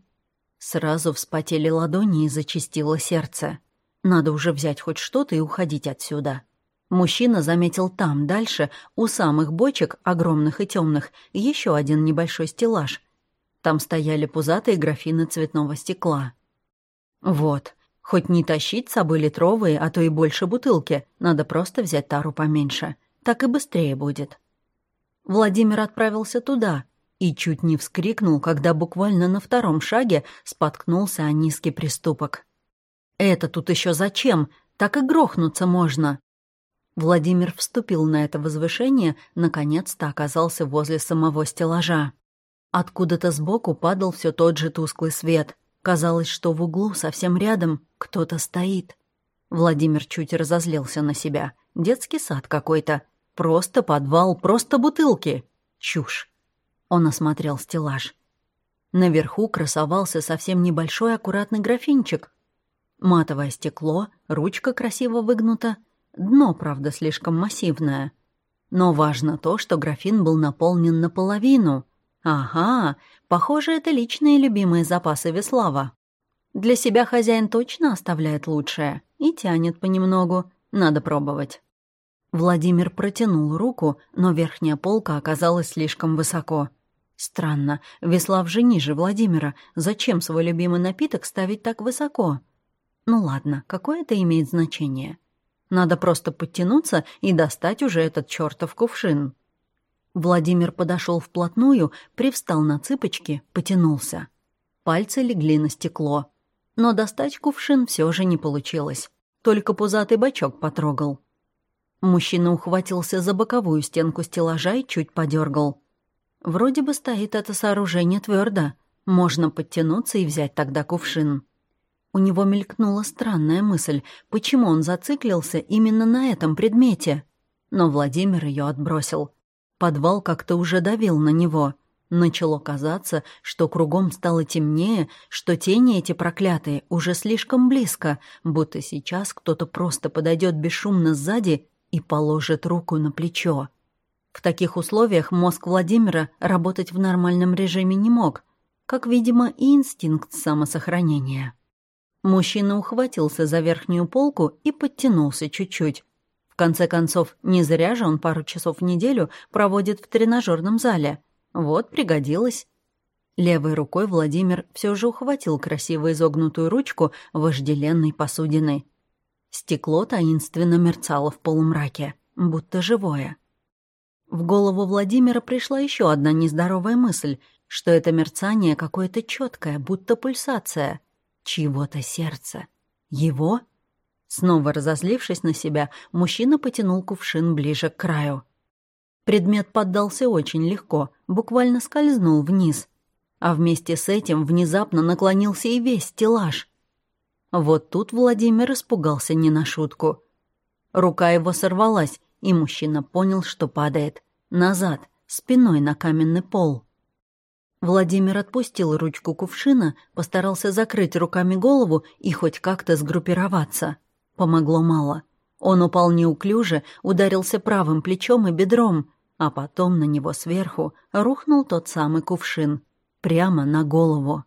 Сразу вспотели ладони и зачастило сердце. Надо уже взять хоть что-то и уходить отсюда. Мужчина заметил там, дальше, у самых бочек, огромных и темных, еще один небольшой стеллаж. Там стояли пузатые графины цветного стекла. Вот, хоть не тащить с собой литровые, а то и больше бутылки, надо просто взять тару поменьше. Так и быстрее будет. Владимир отправился туда, и чуть не вскрикнул, когда буквально на втором шаге споткнулся о низкий приступок. «Это тут еще зачем? Так и грохнуться можно!» Владимир вступил на это возвышение, наконец-то оказался возле самого стеллажа. Откуда-то сбоку падал все тот же тусклый свет. Казалось, что в углу, совсем рядом, кто-то стоит. Владимир чуть разозлился на себя. Детский сад какой-то. Просто подвал, просто бутылки. Чушь. Он осмотрел стеллаж. Наверху красовался совсем небольшой аккуратный графинчик. Матовое стекло, ручка красиво выгнута, дно, правда, слишком массивное. Но важно то, что графин был наполнен наполовину. Ага, похоже, это личные любимые запасы Веслава. Для себя хозяин точно оставляет лучшее и тянет понемногу. Надо пробовать. Владимир протянул руку, но верхняя полка оказалась слишком высоко. Странно, Веслав же ниже Владимира. Зачем свой любимый напиток ставить так высоко? Ну ладно, какое это имеет значение? Надо просто подтянуться и достать уже этот чертов кувшин. Владимир подошел вплотную, привстал на цыпочки, потянулся. Пальцы легли на стекло. Но достать кувшин все же не получилось. Только пузатый бачок потрогал. Мужчина ухватился за боковую стенку стеллажа и чуть подергал. Вроде бы стоит это сооружение твердо. Можно подтянуться и взять тогда кувшин. У него мелькнула странная мысль, почему он зациклился именно на этом предмете. Но Владимир ее отбросил. Подвал как-то уже давил на него. Начало казаться, что кругом стало темнее, что тени эти проклятые уже слишком близко, будто сейчас кто-то просто подойдет бесшумно сзади и положит руку на плечо. В таких условиях мозг Владимира работать в нормальном режиме не мог, как, видимо, и инстинкт самосохранения. Мужчина ухватился за верхнюю полку и подтянулся чуть-чуть. В конце концов, не зря же он пару часов в неделю проводит в тренажерном зале. Вот пригодилось. Левой рукой Владимир все же ухватил красиво изогнутую ручку вожделенной посудины. Стекло таинственно мерцало в полумраке, будто живое. В голову Владимира пришла еще одна нездоровая мысль, что это мерцание какое-то четкое, будто пульсация — чьего-то сердца. Его? Снова разозлившись на себя, мужчина потянул кувшин ближе к краю. Предмет поддался очень легко, буквально скользнул вниз. А вместе с этим внезапно наклонился и весь стеллаж. Вот тут Владимир испугался не на шутку. Рука его сорвалась, и мужчина понял, что падает. Назад, спиной на каменный пол. Владимир отпустил ручку кувшина, постарался закрыть руками голову и хоть как-то сгруппироваться. Помогло мало. Он упал неуклюже, ударился правым плечом и бедром, а потом на него сверху рухнул тот самый кувшин. Прямо на голову.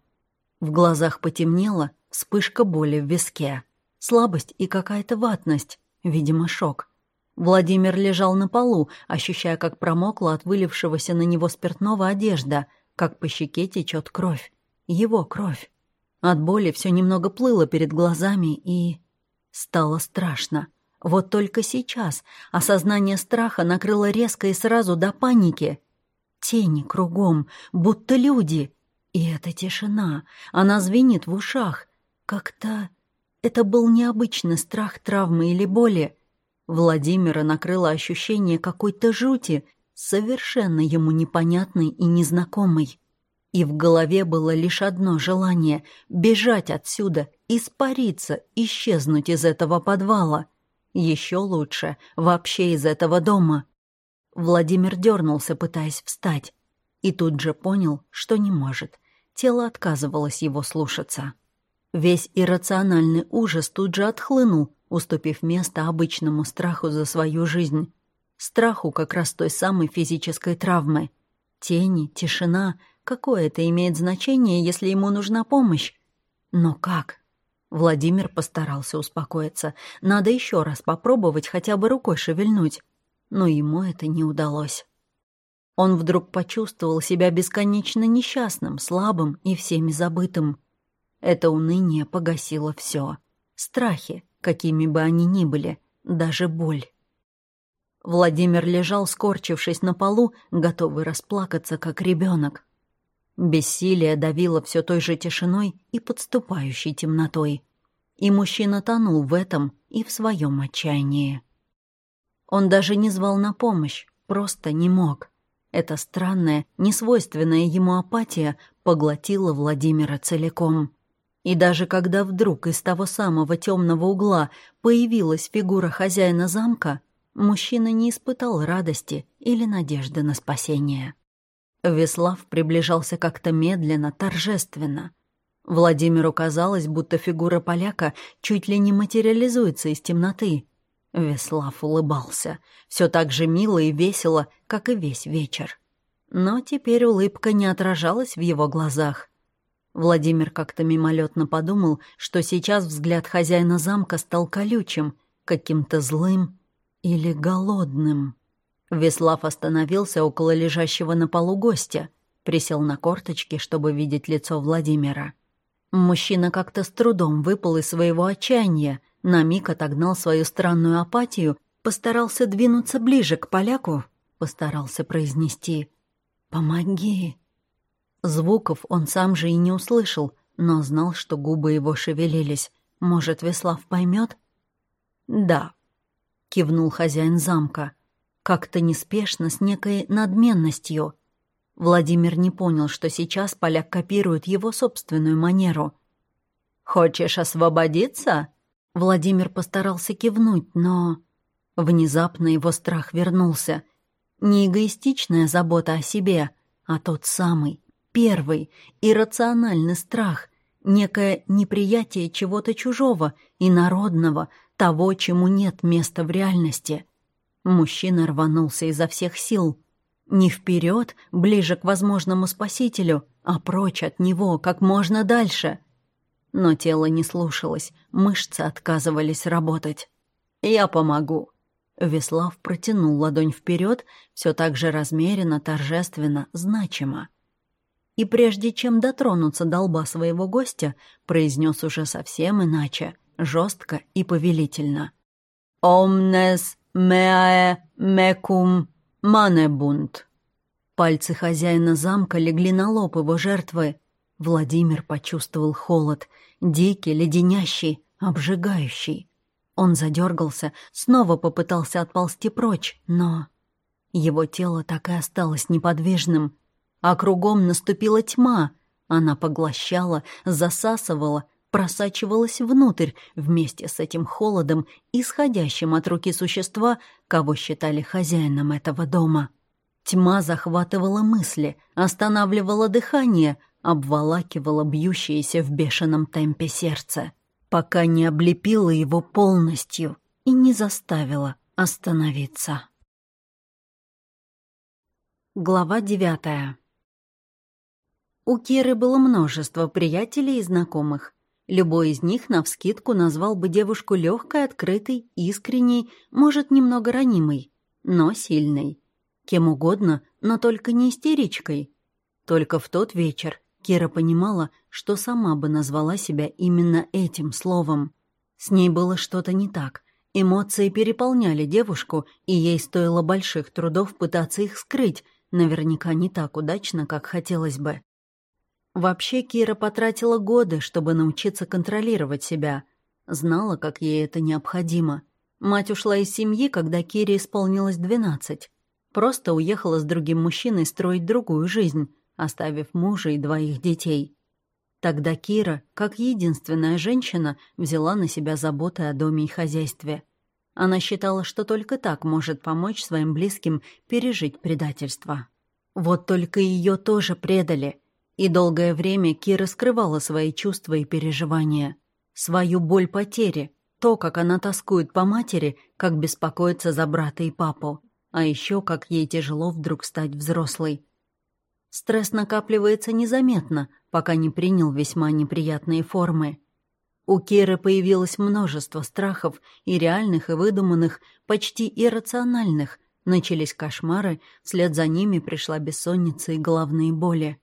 В глазах потемнело, вспышка боли в виске. Слабость и какая-то ватность, видимо, шок. Владимир лежал на полу, ощущая, как промокла от вылившегося на него спиртного одежда — как по щеке течет кровь. Его кровь. От боли все немного плыло перед глазами и... Стало страшно. Вот только сейчас осознание страха накрыло резко и сразу до паники. Тени кругом, будто люди. И эта тишина, она звенит в ушах. Как-то... Это был необычный страх травмы или боли. Владимира накрыло ощущение какой-то жути, совершенно ему непонятный и незнакомый. И в голове было лишь одно желание — бежать отсюда, испариться, исчезнуть из этого подвала. Еще лучше — вообще из этого дома. Владимир дернулся, пытаясь встать, и тут же понял, что не может. Тело отказывалось его слушаться. Весь иррациональный ужас тут же отхлынул, уступив место обычному страху за свою жизнь. Страху как раз той самой физической травмы. Тени, тишина. Какое это имеет значение, если ему нужна помощь? Но как? Владимир постарался успокоиться. Надо еще раз попробовать хотя бы рукой шевельнуть. Но ему это не удалось. Он вдруг почувствовал себя бесконечно несчастным, слабым и всеми забытым. Это уныние погасило все. Страхи, какими бы они ни были, даже боль. Владимир лежал, скорчившись на полу, готовый расплакаться, как ребенок. Бессилие давило все той же тишиной и подступающей темнотой. И мужчина тонул в этом и в своем отчаянии. Он даже не звал на помощь, просто не мог. Эта странная, несвойственная ему апатия поглотила Владимира целиком. И даже когда вдруг из того самого темного угла появилась фигура хозяина замка, мужчина не испытал радости или надежды на спасение. Веслав приближался как-то медленно, торжественно. Владимиру казалось, будто фигура поляка чуть ли не материализуется из темноты. Веслав улыбался, все так же мило и весело, как и весь вечер. Но теперь улыбка не отражалась в его глазах. Владимир как-то мимолетно подумал, что сейчас взгляд хозяина замка стал колючим, каким-то злым или голодным. Веслав остановился около лежащего на полу гостя, присел на корточки, чтобы видеть лицо Владимира. Мужчина как-то с трудом выпал из своего отчаяния, На миг отогнал свою странную апатию, постарался двинуться ближе к поляку, постарался произнести «Помоги». Звуков он сам же и не услышал, но знал, что губы его шевелились. Может, Веслав поймет? «Да», — кивнул хозяин замка, как-то неспешно, с некой надменностью. Владимир не понял, что сейчас поляк копирует его собственную манеру. «Хочешь освободиться?» Владимир постарался кивнуть, но... Внезапно его страх вернулся. Не эгоистичная забота о себе, а тот самый, первый, иррациональный страх, некое неприятие чего-то чужого и народного, того, чему нет места в реальности. Мужчина рванулся изо всех сил. Не вперед, ближе к возможному спасителю, а прочь от него, как можно дальше. Но тело не слушалось, мышцы отказывались работать. «Я помогу», Веслав протянул ладонь вперед, все так же размеренно, торжественно, значимо и прежде чем дотронуться до лба своего гостя, произнес уже совсем иначе, жестко и повелительно. «Омнес меаe мекум манебунт». Пальцы хозяина замка легли на лоб его жертвы. Владимир почувствовал холод, дикий, леденящий, обжигающий. Он задергался, снова попытался отползти прочь, но... Его тело так и осталось неподвижным, а кругом наступила тьма. Она поглощала, засасывала, просачивалась внутрь вместе с этим холодом, исходящим от руки существа, кого считали хозяином этого дома. Тьма захватывала мысли, останавливала дыхание, обволакивала бьющееся в бешеном темпе сердце, пока не облепила его полностью и не заставила остановиться. Глава девятая у Киры было множество приятелей и знакомых. Любой из них навскидку назвал бы девушку легкой, открытой, искренней, может, немного ранимой, но сильной. Кем угодно, но только не истеричкой. Только в тот вечер Кира понимала, что сама бы назвала себя именно этим словом. С ней было что-то не так. Эмоции переполняли девушку, и ей стоило больших трудов пытаться их скрыть, наверняка не так удачно, как хотелось бы. Вообще Кира потратила годы, чтобы научиться контролировать себя. Знала, как ей это необходимо. Мать ушла из семьи, когда Кире исполнилось двенадцать. Просто уехала с другим мужчиной строить другую жизнь, оставив мужа и двоих детей. Тогда Кира, как единственная женщина, взяла на себя заботы о доме и хозяйстве. Она считала, что только так может помочь своим близким пережить предательство. Вот только ее тоже предали — и долгое время Кира скрывала свои чувства и переживания. Свою боль потери, то, как она тоскует по матери, как беспокоится за брата и папу, а еще как ей тяжело вдруг стать взрослой. Стресс накапливается незаметно, пока не принял весьма неприятные формы. У Киры появилось множество страхов, и реальных, и выдуманных, почти иррациональных. Начались кошмары, вслед за ними пришла бессонница и головные боли.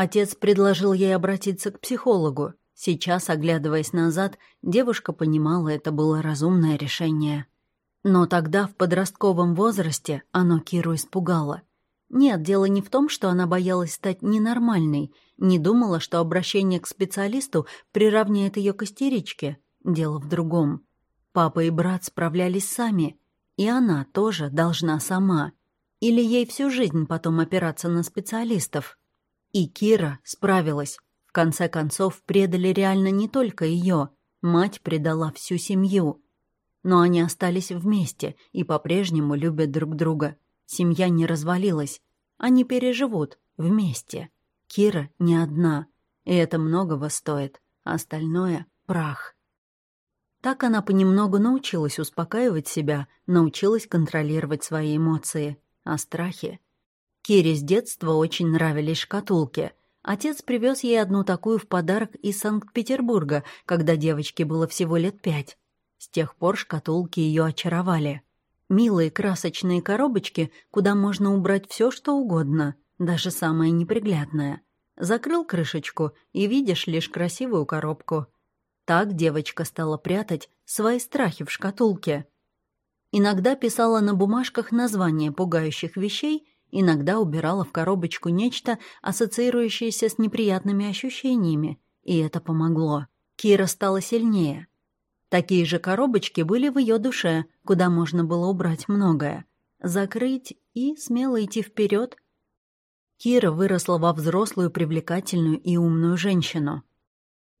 Отец предложил ей обратиться к психологу. Сейчас, оглядываясь назад, девушка понимала, это было разумное решение. Но тогда, в подростковом возрасте, оно Киру испугало. Нет, дело не в том, что она боялась стать ненормальной, не думала, что обращение к специалисту приравняет ее к истеричке. Дело в другом. Папа и брат справлялись сами, и она тоже должна сама. Или ей всю жизнь потом опираться на специалистов. И Кира справилась. В конце концов, предали реально не только ее. Мать предала всю семью. Но они остались вместе и по-прежнему любят друг друга. Семья не развалилась. Они переживут вместе. Кира не одна. И это многого стоит. Остальное — прах. Так она понемногу научилась успокаивать себя, научилась контролировать свои эмоции. А страхи Кире с детства очень нравились шкатулки. Отец привез ей одну такую в подарок из Санкт-Петербурга, когда девочке было всего лет пять. С тех пор шкатулки ее очаровали. Милые красочные коробочки, куда можно убрать все, что угодно, даже самое неприглядное. Закрыл крышечку и видишь лишь красивую коробку. Так девочка стала прятать свои страхи в шкатулке. Иногда писала на бумажках названия пугающих вещей, иногда убирала в коробочку нечто, ассоциирующееся с неприятными ощущениями, и это помогло. Кира стала сильнее. Такие же коробочки были в ее душе, куда можно было убрать многое. Закрыть и смело идти вперед. Кира выросла во взрослую, привлекательную и умную женщину.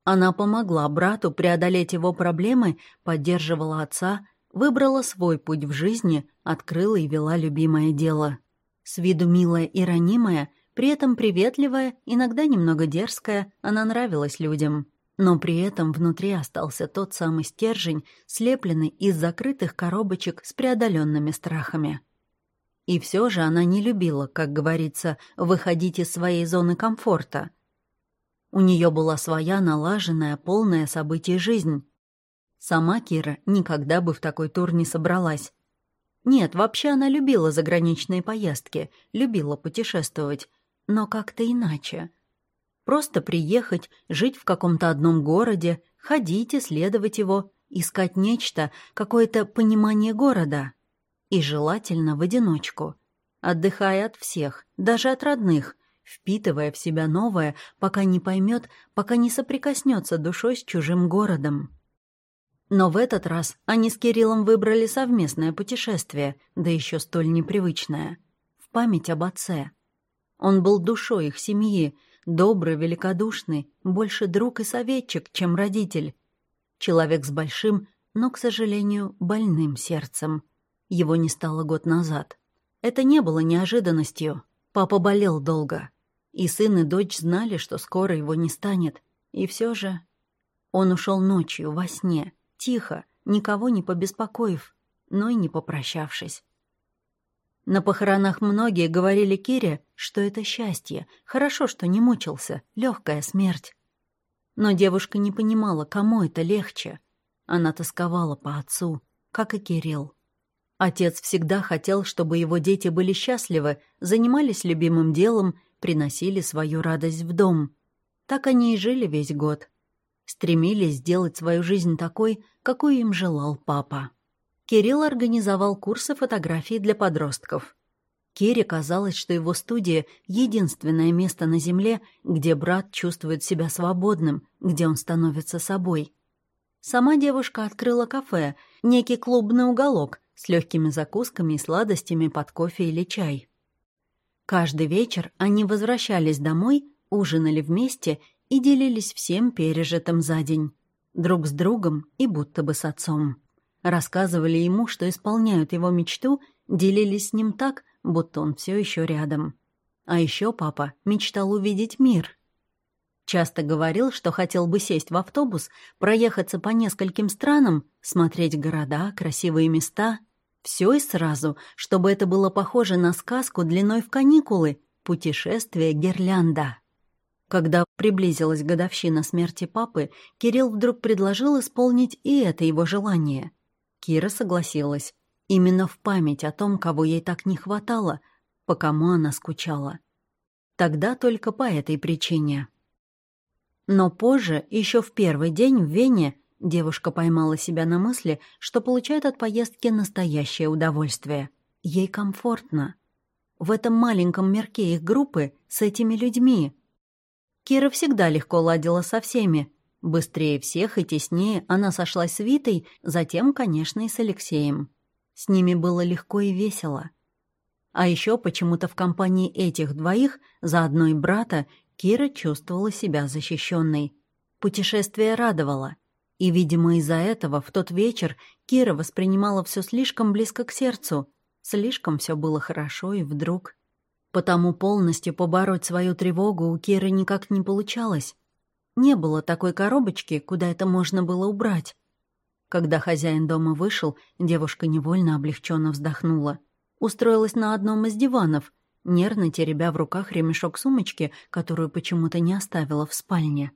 Она помогла брату преодолеть его проблемы, поддерживала отца, выбрала свой путь в жизни, открыла и вела любимое дело. С виду милая и ранимая, при этом приветливая, иногда немного дерзкая, она нравилась людям. Но при этом внутри остался тот самый стержень, слепленный из закрытых коробочек с преодоленными страхами. И все же она не любила, как говорится, выходить из своей зоны комфорта. У нее была своя налаженная, полная событий жизнь. Сама Кира никогда бы в такой тур не собралась. Нет, вообще она любила заграничные поездки, любила путешествовать, но как-то иначе. Просто приехать, жить в каком-то одном городе, ходить, исследовать его, искать нечто, какое-то понимание города. И желательно в одиночку, отдыхая от всех, даже от родных, впитывая в себя новое, пока не поймет, пока не соприкоснется душой с чужим городом. Но в этот раз они с Кириллом выбрали совместное путешествие, да еще столь непривычное, в память об отце. Он был душой их семьи, добрый, великодушный, больше друг и советчик, чем родитель. Человек с большим, но, к сожалению, больным сердцем. Его не стало год назад. Это не было неожиданностью. Папа болел долго. И сын и дочь знали, что скоро его не станет. И все же... Он ушел ночью, во сне, тихо, никого не побеспокоив, но и не попрощавшись. На похоронах многие говорили Кире, что это счастье, хорошо, что не мучился, легкая смерть. Но девушка не понимала, кому это легче. Она тосковала по отцу, как и Кирилл. Отец всегда хотел, чтобы его дети были счастливы, занимались любимым делом, приносили свою радость в дом. Так они и жили весь год. Стремились сделать свою жизнь такой, какой им желал папа. Кирилл организовал курсы фотографии для подростков. Кире казалось, что его студия — единственное место на Земле, где брат чувствует себя свободным, где он становится собой. Сама девушка открыла кафе, некий клубный уголок, с легкими закусками и сладостями под кофе или чай. Каждый вечер они возвращались домой, ужинали вместе и делились всем пережитым за день. Друг с другом и будто бы с отцом. Рассказывали ему, что исполняют его мечту, делились с ним так, будто он все еще рядом. А еще папа мечтал увидеть мир. Часто говорил, что хотел бы сесть в автобус, проехаться по нескольким странам, смотреть города, красивые места все и сразу, чтобы это было похоже на сказку длиной в каникулы «Путешествие Гирлянда». Когда приблизилась годовщина смерти папы, Кирилл вдруг предложил исполнить и это его желание. Кира согласилась. Именно в память о том, кого ей так не хватало, по кому она скучала. Тогда только по этой причине. Но позже, еще в первый день в Вене, Девушка поймала себя на мысли, что получает от поездки настоящее удовольствие. Ей комфортно. В этом маленьком мирке их группы с этими людьми. Кира всегда легко ладила со всеми. Быстрее всех и теснее она сошлась с Витой, затем, конечно, и с Алексеем. С ними было легко и весело. А еще почему-то в компании этих двоих, заодно и брата, Кира чувствовала себя защищенной. Путешествие радовало — и, видимо, из-за этого в тот вечер Кира воспринимала все слишком близко к сердцу. Слишком все было хорошо и вдруг. Потому полностью побороть свою тревогу у Киры никак не получалось. Не было такой коробочки, куда это можно было убрать. Когда хозяин дома вышел, девушка невольно облегченно вздохнула. Устроилась на одном из диванов, нервно теребя в руках ремешок сумочки, которую почему-то не оставила в спальне.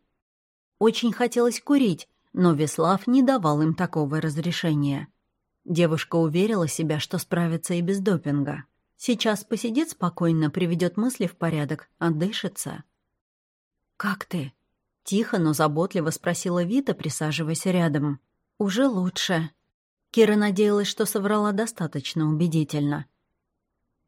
Очень хотелось курить, но Веслав не давал им такого разрешения. Девушка уверила себя, что справится и без допинга. Сейчас посидит спокойно, приведет мысли в порядок, отдышится. «Как ты?» Тихо, но заботливо спросила Вита, присаживаясь рядом. «Уже лучше». Кира надеялась, что соврала достаточно убедительно.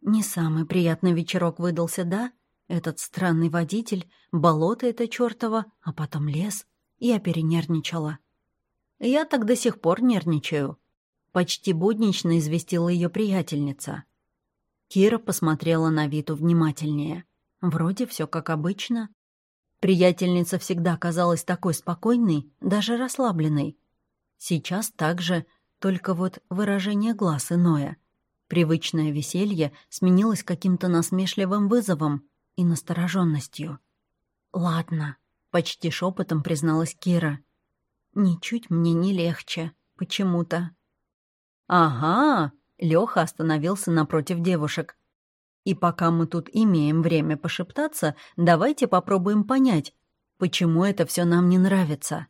Не самый приятный вечерок выдался, да? Этот странный водитель, болото это чёртово, а потом лес. Я перенервничала. Я так до сих пор нервничаю. Почти буднично известила ее приятельница. Кира посмотрела на Виту внимательнее. Вроде все как обычно. Приятельница всегда казалась такой спокойной, даже расслабленной. Сейчас также, только вот выражение глаз иное. Привычное веселье сменилось каким-то насмешливым вызовом и настороженностью. «Ладно», — почти шепотом призналась Кира. «Ничуть мне не легче, почему-то». «Ага», — Лёха остановился напротив девушек. И пока мы тут имеем время пошептаться, давайте попробуем понять, почему это все нам не нравится.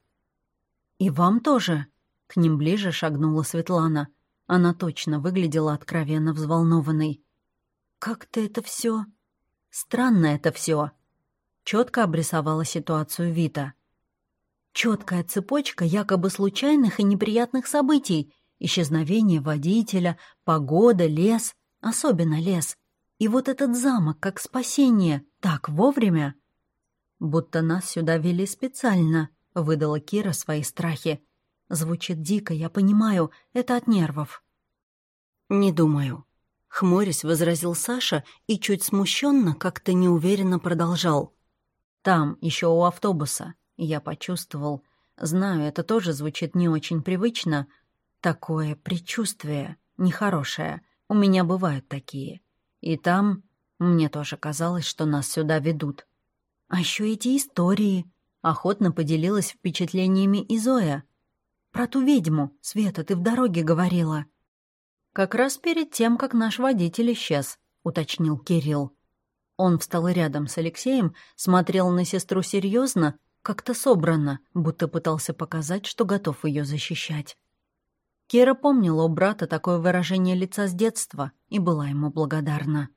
И вам тоже. К ним ближе шагнула Светлана. Она точно выглядела откровенно взволнованной. Как-то это все. Странно это все. Четко обрисовала ситуацию Вита. Четкая цепочка якобы случайных и неприятных событий. Исчезновение водителя, погода, лес, особенно лес — и вот этот замок, как спасение, так вовремя. Будто нас сюда вели специально, выдала Кира свои страхи. Звучит дико, я понимаю, это от нервов. Не думаю. Хмурясь, возразил Саша и чуть смущенно, как-то неуверенно продолжал. Там, еще у автобуса. Я почувствовал. Знаю, это тоже звучит не очень привычно. Такое предчувствие, нехорошее. У меня бывают такие. И там мне тоже казалось, что нас сюда ведут. А еще эти истории. Охотно поделилась впечатлениями и Зоя. Про ту ведьму, Света, ты в дороге говорила. Как раз перед тем, как наш водитель исчез, уточнил Кирилл. Он встал рядом с Алексеем, смотрел на сестру серьезно, как-то собранно, будто пытался показать, что готов ее защищать. Кира помнила у брата такое выражение лица с детства и была ему благодарна.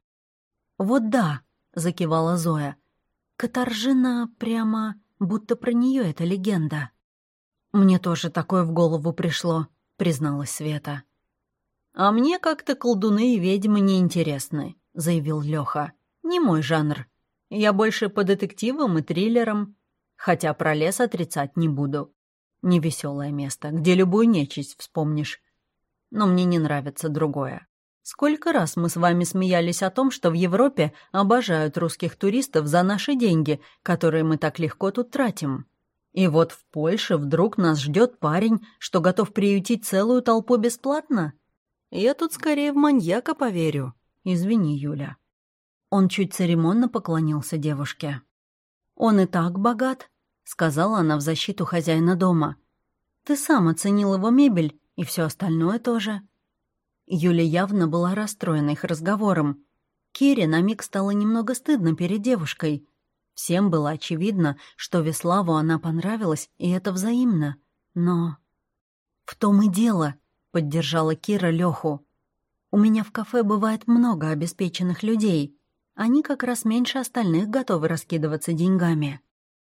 «Вот да», — закивала Зоя. «Катаржина прямо, будто про нее эта легенда». «Мне тоже такое в голову пришло», — призналась Света. «А мне как-то колдуны и ведьмы не интересны», — заявил Лёха. «Не мой жанр. Я больше по детективам и триллерам, хотя про лес отрицать не буду. Невеселое место, где любую нечисть вспомнишь. Но мне не нравится другое. Сколько раз мы с вами смеялись о том, что в Европе обожают русских туристов за наши деньги, которые мы так легко тут тратим. И вот в Польше вдруг нас ждет парень, что готов приютить целую толпу бесплатно? Я тут скорее в маньяка поверю. Извини, Юля. Он чуть церемонно поклонился девушке. Он и так богат, сказала она в защиту хозяина дома. «Ты сам оценил его мебель и все остальное тоже». Юля явно была расстроена их разговором. Кире на миг стало немного стыдно перед девушкой. Всем было очевидно, что Веславу она понравилась, и это взаимно. Но... «В том и дело», — поддержала Кира Леху. «У меня в кафе бывает много обеспеченных людей. Они как раз меньше остальных готовы раскидываться деньгами».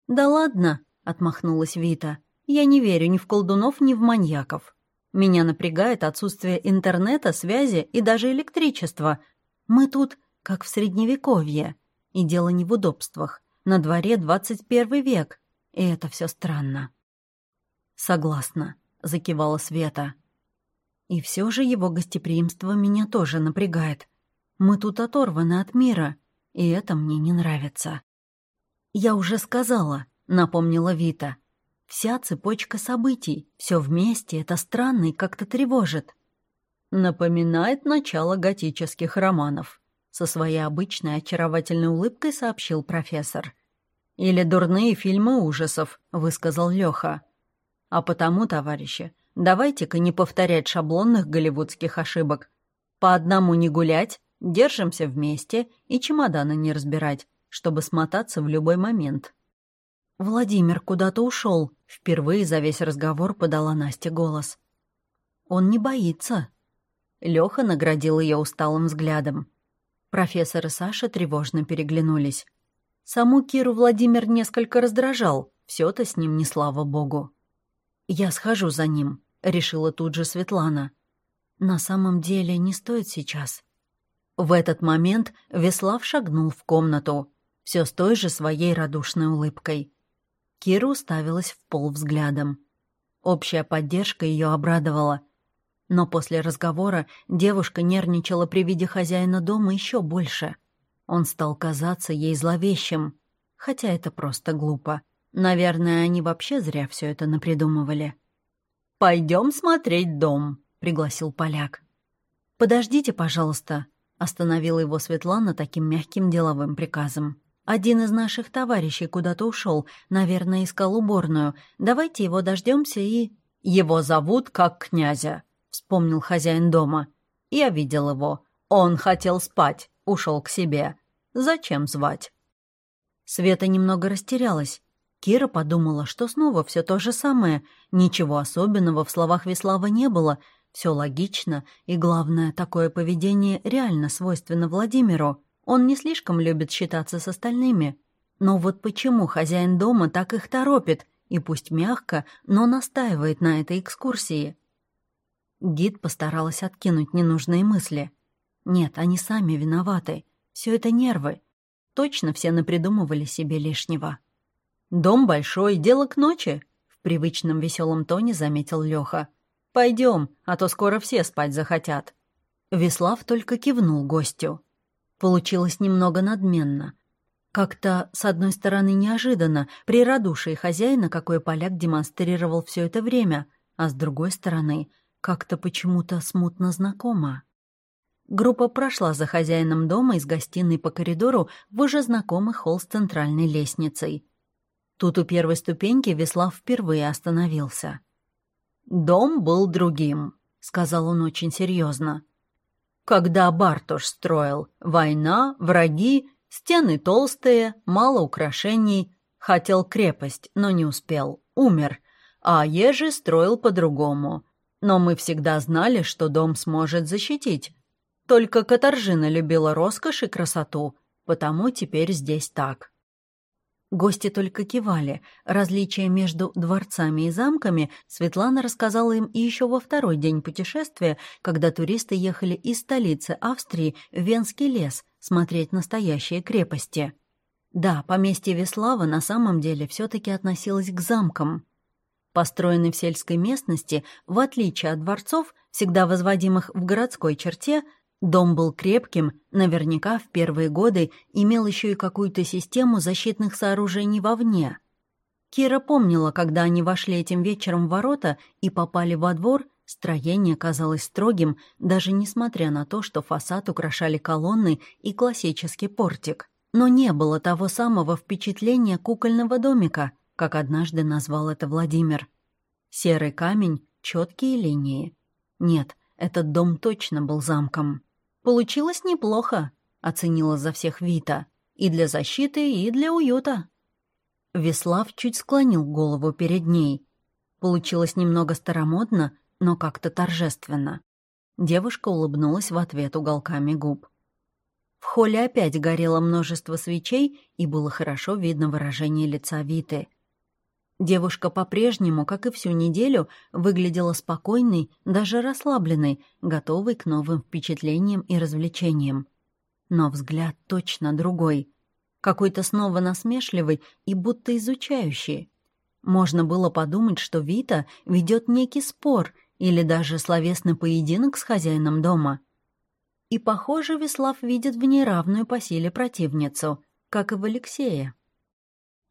«Да ладно», — отмахнулась Вита. «Я не верю ни в колдунов, ни в маньяков. Меня напрягает отсутствие интернета, связи и даже электричества. Мы тут, как в Средневековье. И дело не в удобствах. На дворе 21 век. И это все странно». «Согласна», — закивала Света. «И все же его гостеприимство меня тоже напрягает. Мы тут оторваны от мира, и это мне не нравится». «Я уже сказала», — напомнила Вита. «Вся цепочка событий, все вместе, это странно и как-то тревожит». «Напоминает начало готических романов», — со своей обычной очаровательной улыбкой сообщил профессор. «Или дурные фильмы ужасов», — высказал Лёха. «А потому, товарищи, давайте-ка не повторять шаблонных голливудских ошибок. По одному не гулять, держимся вместе и чемоданы не разбирать чтобы смотаться в любой момент. «Владимир куда-то ушел», — впервые за весь разговор подала Настя голос. «Он не боится». Лёха наградил ее усталым взглядом. Профессор и Саша тревожно переглянулись. Саму Киру Владимир несколько раздражал, Все-то с ним не слава богу. «Я схожу за ним», — решила тут же Светлана. «На самом деле не стоит сейчас». В этот момент Веслав шагнул в комнату, все с той же своей радушной улыбкой. Кира уставилась в пол взглядом. Общая поддержка ее обрадовала. Но после разговора девушка нервничала при виде хозяина дома еще больше. Он стал казаться ей зловещим, хотя это просто глупо. Наверное, они вообще зря все это напридумывали. «Пойдем смотреть дом», — пригласил поляк. «Подождите, пожалуйста», — остановила его Светлана таким мягким деловым приказом. «Один из наших товарищей куда-то ушел, наверное, искал уборную. Давайте его дождемся и...» «Его зовут как князя», — вспомнил хозяин дома. «Я видел его. Он хотел спать, ушел к себе. Зачем звать?» Света немного растерялась. Кира подумала, что снова все то же самое. Ничего особенного в словах Веслава не было. Все логично, и главное, такое поведение реально свойственно Владимиру. Он не слишком любит считаться с остальными. Но вот почему хозяин дома так их торопит, и пусть мягко, но настаивает на этой экскурсии? Гид постаралась откинуть ненужные мысли. Нет, они сами виноваты. Все это нервы. Точно все напридумывали себе лишнего. «Дом большой, дело к ночи», — в привычном веселом тоне заметил Леха. Пойдем, а то скоро все спать захотят». Веслав только кивнул гостю. Получилось немного надменно. Как-то, с одной стороны, неожиданно, при радушии хозяина, какой поляк демонстрировал все это время, а с другой стороны, как-то почему-то смутно знакомо. Группа прошла за хозяином дома из гостиной по коридору в уже знакомый холл с центральной лестницей. Тут у первой ступеньки Веслав впервые остановился. «Дом был другим», — сказал он очень серьезно. «Когда Бартуш строил, война, враги, стены толстые, мало украшений, хотел крепость, но не успел, умер, а Ежи строил по-другому. Но мы всегда знали, что дом сможет защитить. Только Катаржина любила роскошь и красоту, потому теперь здесь так». Гости только кивали. Различия между дворцами и замками Светлана рассказала им еще во второй день путешествия, когда туристы ехали из столицы Австрии в Венский лес смотреть настоящие крепости. Да, поместье Веслава на самом деле все-таки относилось к замкам. Построенный в сельской местности, в отличие от дворцов, всегда возводимых в городской черте, Дом был крепким, наверняка в первые годы имел еще и какую-то систему защитных сооружений вовне. Кира помнила, когда они вошли этим вечером в ворота и попали во двор, строение казалось строгим, даже несмотря на то, что фасад украшали колонны и классический портик. Но не было того самого впечатления кукольного домика, как однажды назвал это Владимир. Серый камень, четкие линии. Нет, этот дом точно был замком. «Получилось неплохо», — оценила за всех Вита. «И для защиты, и для уюта». Веслав чуть склонил голову перед ней. Получилось немного старомодно, но как-то торжественно. Девушка улыбнулась в ответ уголками губ. В холле опять горело множество свечей, и было хорошо видно выражение лица Виты — Девушка по-прежнему, как и всю неделю, выглядела спокойной, даже расслабленной, готовой к новым впечатлениям и развлечениям. Но взгляд точно другой. Какой-то снова насмешливый и будто изучающий. Можно было подумать, что Вита ведет некий спор или даже словесный поединок с хозяином дома. И, похоже, Веслав видит в ней равную по силе противницу, как и в Алексее.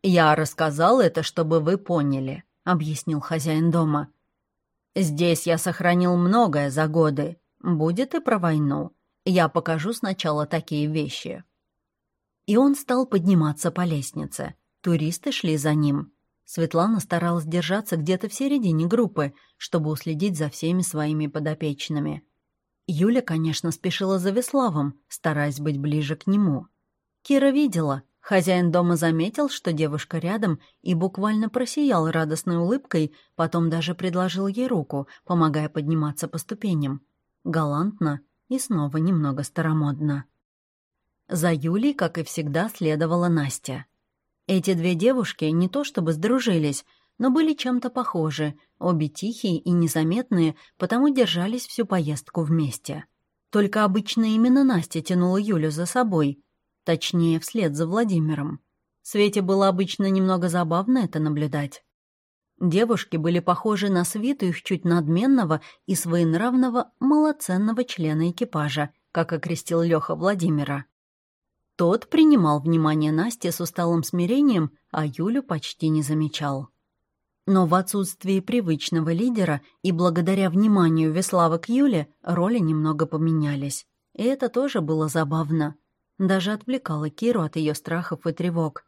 «Я рассказал это, чтобы вы поняли», — объяснил хозяин дома. «Здесь я сохранил многое за годы. Будет и про войну. Я покажу сначала такие вещи». И он стал подниматься по лестнице. Туристы шли за ним. Светлана старалась держаться где-то в середине группы, чтобы уследить за всеми своими подопечными. Юля, конечно, спешила за Веславом, стараясь быть ближе к нему. Кира видела, Хозяин дома заметил, что девушка рядом, и буквально просиял радостной улыбкой, потом даже предложил ей руку, помогая подниматься по ступеням. Галантно и снова немного старомодно. За Юлей, как и всегда, следовала Настя. Эти две девушки не то чтобы сдружились, но были чем-то похожи, обе тихие и незаметные, потому держались всю поездку вместе. Только обычно именно Настя тянула Юлю за собой, точнее, вслед за Владимиром. Свете было обычно немного забавно это наблюдать. Девушки были похожи на свиту их чуть надменного и своенравного малоценного члена экипажа, как окрестил Лёха Владимира. Тот принимал внимание Насти с усталым смирением, а Юлю почти не замечал. Но в отсутствии привычного лидера и благодаря вниманию Веслава к Юле роли немного поменялись. И это тоже было забавно. Даже отвлекало Киру от ее страхов и тревог.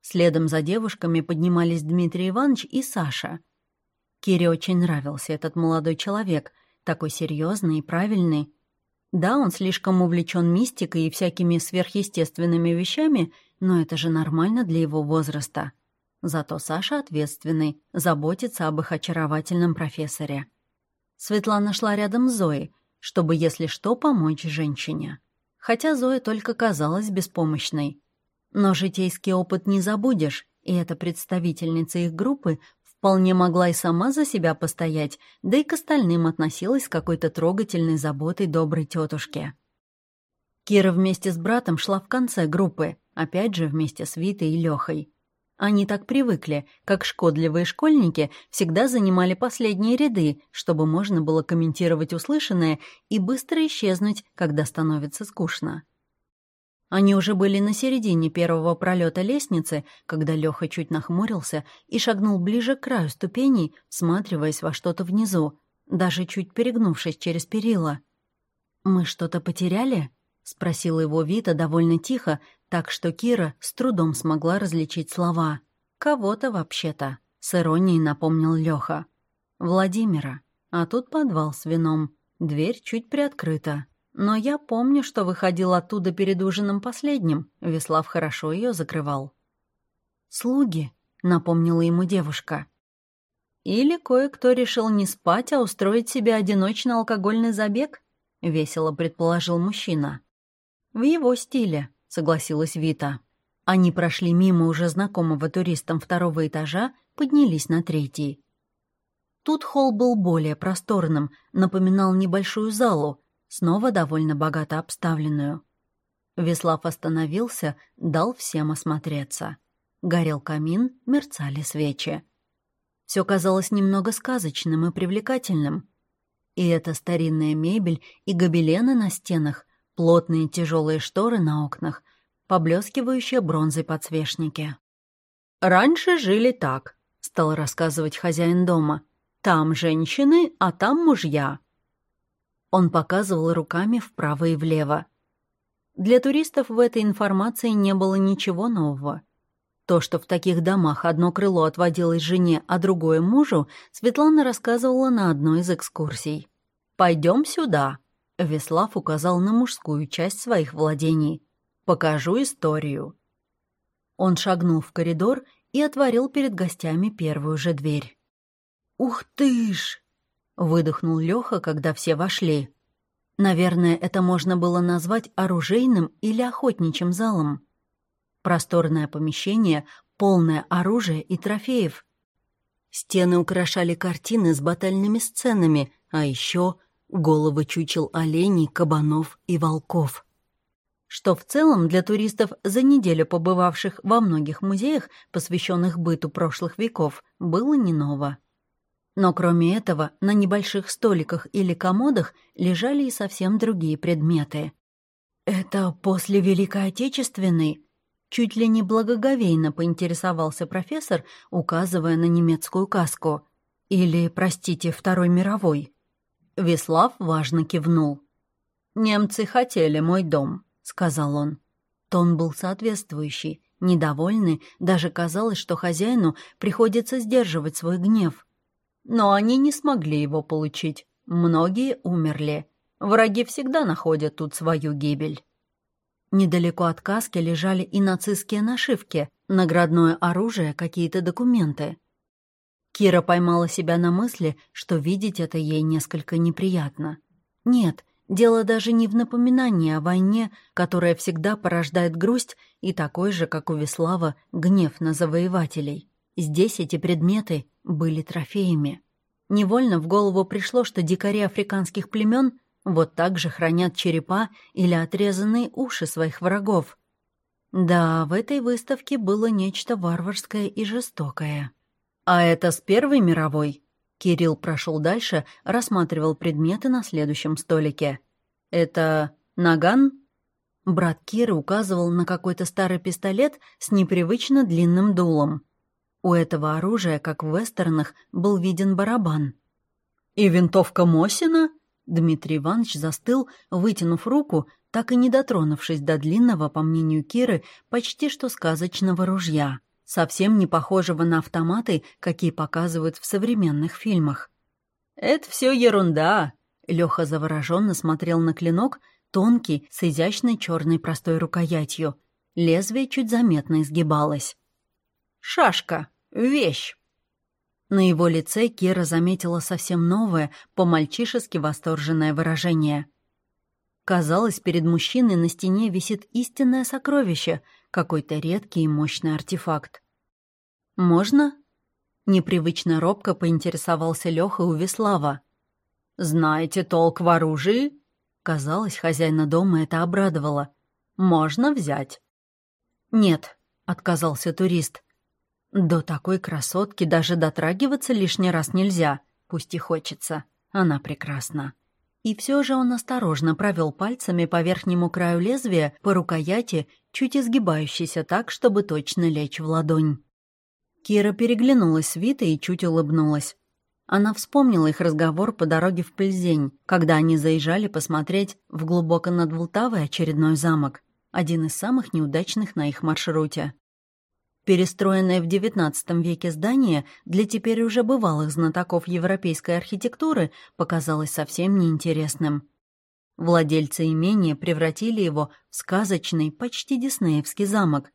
Следом за девушками поднимались Дмитрий Иванович и Саша. Кире очень нравился этот молодой человек, такой серьезный и правильный. Да, он слишком увлечен мистикой и всякими сверхъестественными вещами, но это же нормально для его возраста. Зато Саша ответственный, заботится об их очаровательном профессоре. Светлана шла рядом с Зоей, чтобы, если что, помочь женщине. Хотя Зоя только казалась беспомощной. Но житейский опыт не забудешь, и эта представительница их группы вполне могла и сама за себя постоять, да и к остальным относилась с какой-то трогательной заботой доброй тетушки. Кира вместе с братом шла в конце группы, опять же вместе с Витой и Лехой. Они так привыкли, как шкодливые школьники всегда занимали последние ряды, чтобы можно было комментировать услышанное и быстро исчезнуть, когда становится скучно. Они уже были на середине первого пролета лестницы, когда Леха чуть нахмурился и шагнул ближе к краю ступеней, всматриваясь во что-то внизу, даже чуть перегнувшись через перила. «Мы что-то потеряли?» — спросила его Вита довольно тихо, так что Кира с трудом смогла различить слова. «Кого-то вообще-то», — с иронией напомнил Лёха. «Владимира. А тут подвал с вином. Дверь чуть приоткрыта. Но я помню, что выходил оттуда перед ужином последним. Веслав хорошо ее закрывал». «Слуги», — напомнила ему девушка. «Или кое-кто решил не спать, а устроить себе одиночный алкогольный забег?» — весело предположил мужчина. «В его стиле», — согласилась Вита. Они прошли мимо уже знакомого туристам второго этажа, поднялись на третий. Тут холл был более просторным, напоминал небольшую залу, снова довольно богато обставленную. Веслав остановился, дал всем осмотреться. Горел камин, мерцали свечи. Все казалось немного сказочным и привлекательным. И эта старинная мебель, и гобелены на стенах, плотные тяжелые шторы на окнах, поблескивающие бронзой подсвечники. «Раньше жили так», — стал рассказывать хозяин дома. «Там женщины, а там мужья». Он показывал руками вправо и влево. Для туристов в этой информации не было ничего нового. То, что в таких домах одно крыло отводилось жене, а другое мужу, Светлана рассказывала на одной из экскурсий. «Пойдем сюда», Веслав указал на мужскую часть своих владений. «Покажу историю». Он шагнул в коридор и отворил перед гостями первую же дверь. «Ух ты ж!» — выдохнул Леха, когда все вошли. Наверное, это можно было назвать оружейным или охотничьим залом. Просторное помещение, полное оружия и трофеев. Стены украшали картины с батальными сценами, а еще головы чучел оленей, кабанов и волков. Что в целом для туристов, за неделю побывавших во многих музеях, посвященных быту прошлых веков, было не ново. Но кроме этого, на небольших столиках или комодах лежали и совсем другие предметы. «Это после Великой Отечественной?» Чуть ли не благоговейно поинтересовался профессор, указывая на немецкую каску. «Или, простите, Второй мировой?» Веслав важно кивнул. «Немцы хотели мой дом», — сказал он. Тон был соответствующий, недовольный, даже казалось, что хозяину приходится сдерживать свой гнев. Но они не смогли его получить. Многие умерли. Враги всегда находят тут свою гибель. Недалеко от каски лежали и нацистские нашивки, наградное оружие, какие-то документы. Кира поймала себя на мысли, что видеть это ей несколько неприятно. Нет, Дело даже не в напоминании о войне, которая всегда порождает грусть и такой же, как у Веслава, гнев на завоевателей. Здесь эти предметы были трофеями. Невольно в голову пришло, что дикари африканских племен вот так же хранят черепа или отрезанные уши своих врагов. Да, в этой выставке было нечто варварское и жестокое. А это с Первой мировой? Кирилл прошел дальше, рассматривал предметы на следующем столике. «Это наган?» Брат Киры указывал на какой-то старый пистолет с непривычно длинным дулом. У этого оружия, как в вестернах, был виден барабан. «И винтовка Мосина?» Дмитрий Иванович застыл, вытянув руку, так и не дотронувшись до длинного, по мнению Киры, почти что сказочного ружья совсем не похожего на автоматы, какие показывают в современных фильмах. «Это все ерунда!» Леха завороженно смотрел на клинок, тонкий, с изящной черной простой рукоятью. Лезвие чуть заметно изгибалось. «Шашка! Вещь!» На его лице Кира заметила совсем новое, по-мальчишески восторженное выражение. Казалось, перед мужчиной на стене висит истинное сокровище, какой-то редкий и мощный артефакт. «Можно?» Непривычно робко поинтересовался Лёха у Веслава. «Знаете толк в оружии?» Казалось, хозяина дома это обрадовало. «Можно взять». «Нет», — отказался турист. «До такой красотки даже дотрагиваться лишний раз нельзя, пусть и хочется. Она прекрасна». И все же он осторожно провел пальцами по верхнему краю лезвия, по рукояти, чуть изгибающейся так, чтобы точно лечь в ладонь. Кира переглянулась с Витой и чуть улыбнулась. Она вспомнила их разговор по дороге в Пльзень, когда они заезжали посмотреть в глубоко над Волтавой очередной замок, один из самых неудачных на их маршруте. Перестроенное в XIX веке здание для теперь уже бывалых знатоков европейской архитектуры показалось совсем неинтересным. Владельцы имения превратили его в сказочный, почти диснеевский замок,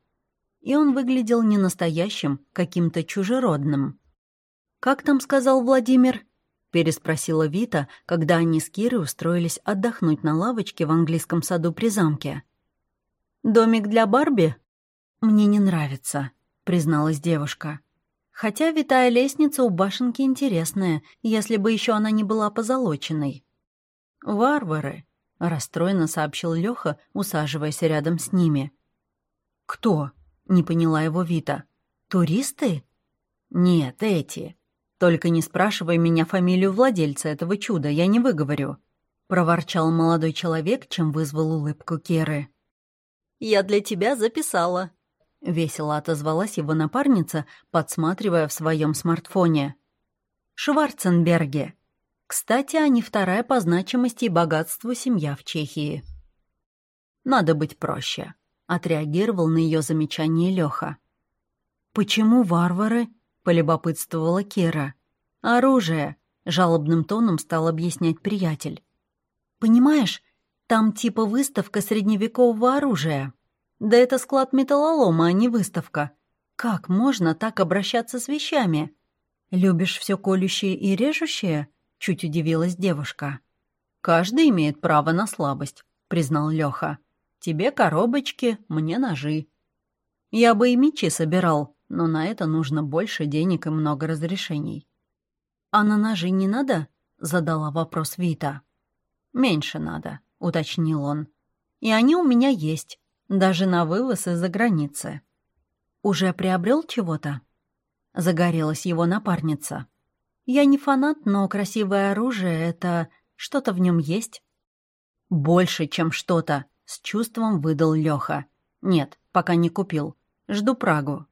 и он выглядел не настоящим, каким-то чужеродным. «Как там сказал Владимир?» — переспросила Вита, когда они с Кирой устроились отдохнуть на лавочке в английском саду при замке. «Домик для Барби?» «Мне не нравится», — призналась девушка. «Хотя витая лестница у башенки интересная, если бы еще она не была позолоченной». «Варвары», — расстроенно сообщил Леха, усаживаясь рядом с ними. «Кто?» — не поняла его Вита. «Туристы?» «Нет, эти. Только не спрашивай меня фамилию владельца этого чуда, я не выговорю», — проворчал молодой человек, чем вызвал улыбку Керы. «Я для тебя записала», — весело отозвалась его напарница, подсматривая в своем смартфоне. «Шварценберге. Кстати, они вторая по значимости и богатству семья в Чехии». «Надо быть проще», отреагировал на ее замечание Леха. «Почему варвары?» — полюбопытствовала Кира. «Оружие», — жалобным тоном стал объяснять приятель. «Понимаешь, там типа выставка средневекового оружия. Да это склад металлолома, а не выставка. Как можно так обращаться с вещами? Любишь все колющее и режущее?» — чуть удивилась девушка. «Каждый имеет право на слабость», — признал Леха. Тебе коробочки, мне ножи. Я бы и мечи собирал, но на это нужно больше денег и много разрешений. «А на ножи не надо?» — задала вопрос Вита. «Меньше надо», — уточнил он. «И они у меня есть, даже на вывоз из-за границы». «Уже приобрел чего-то?» — загорелась его напарница. «Я не фанат, но красивое оружие — это... что-то в нем есть». «Больше, чем что-то», с чувством выдал Лёха. «Нет, пока не купил. Жду Прагу».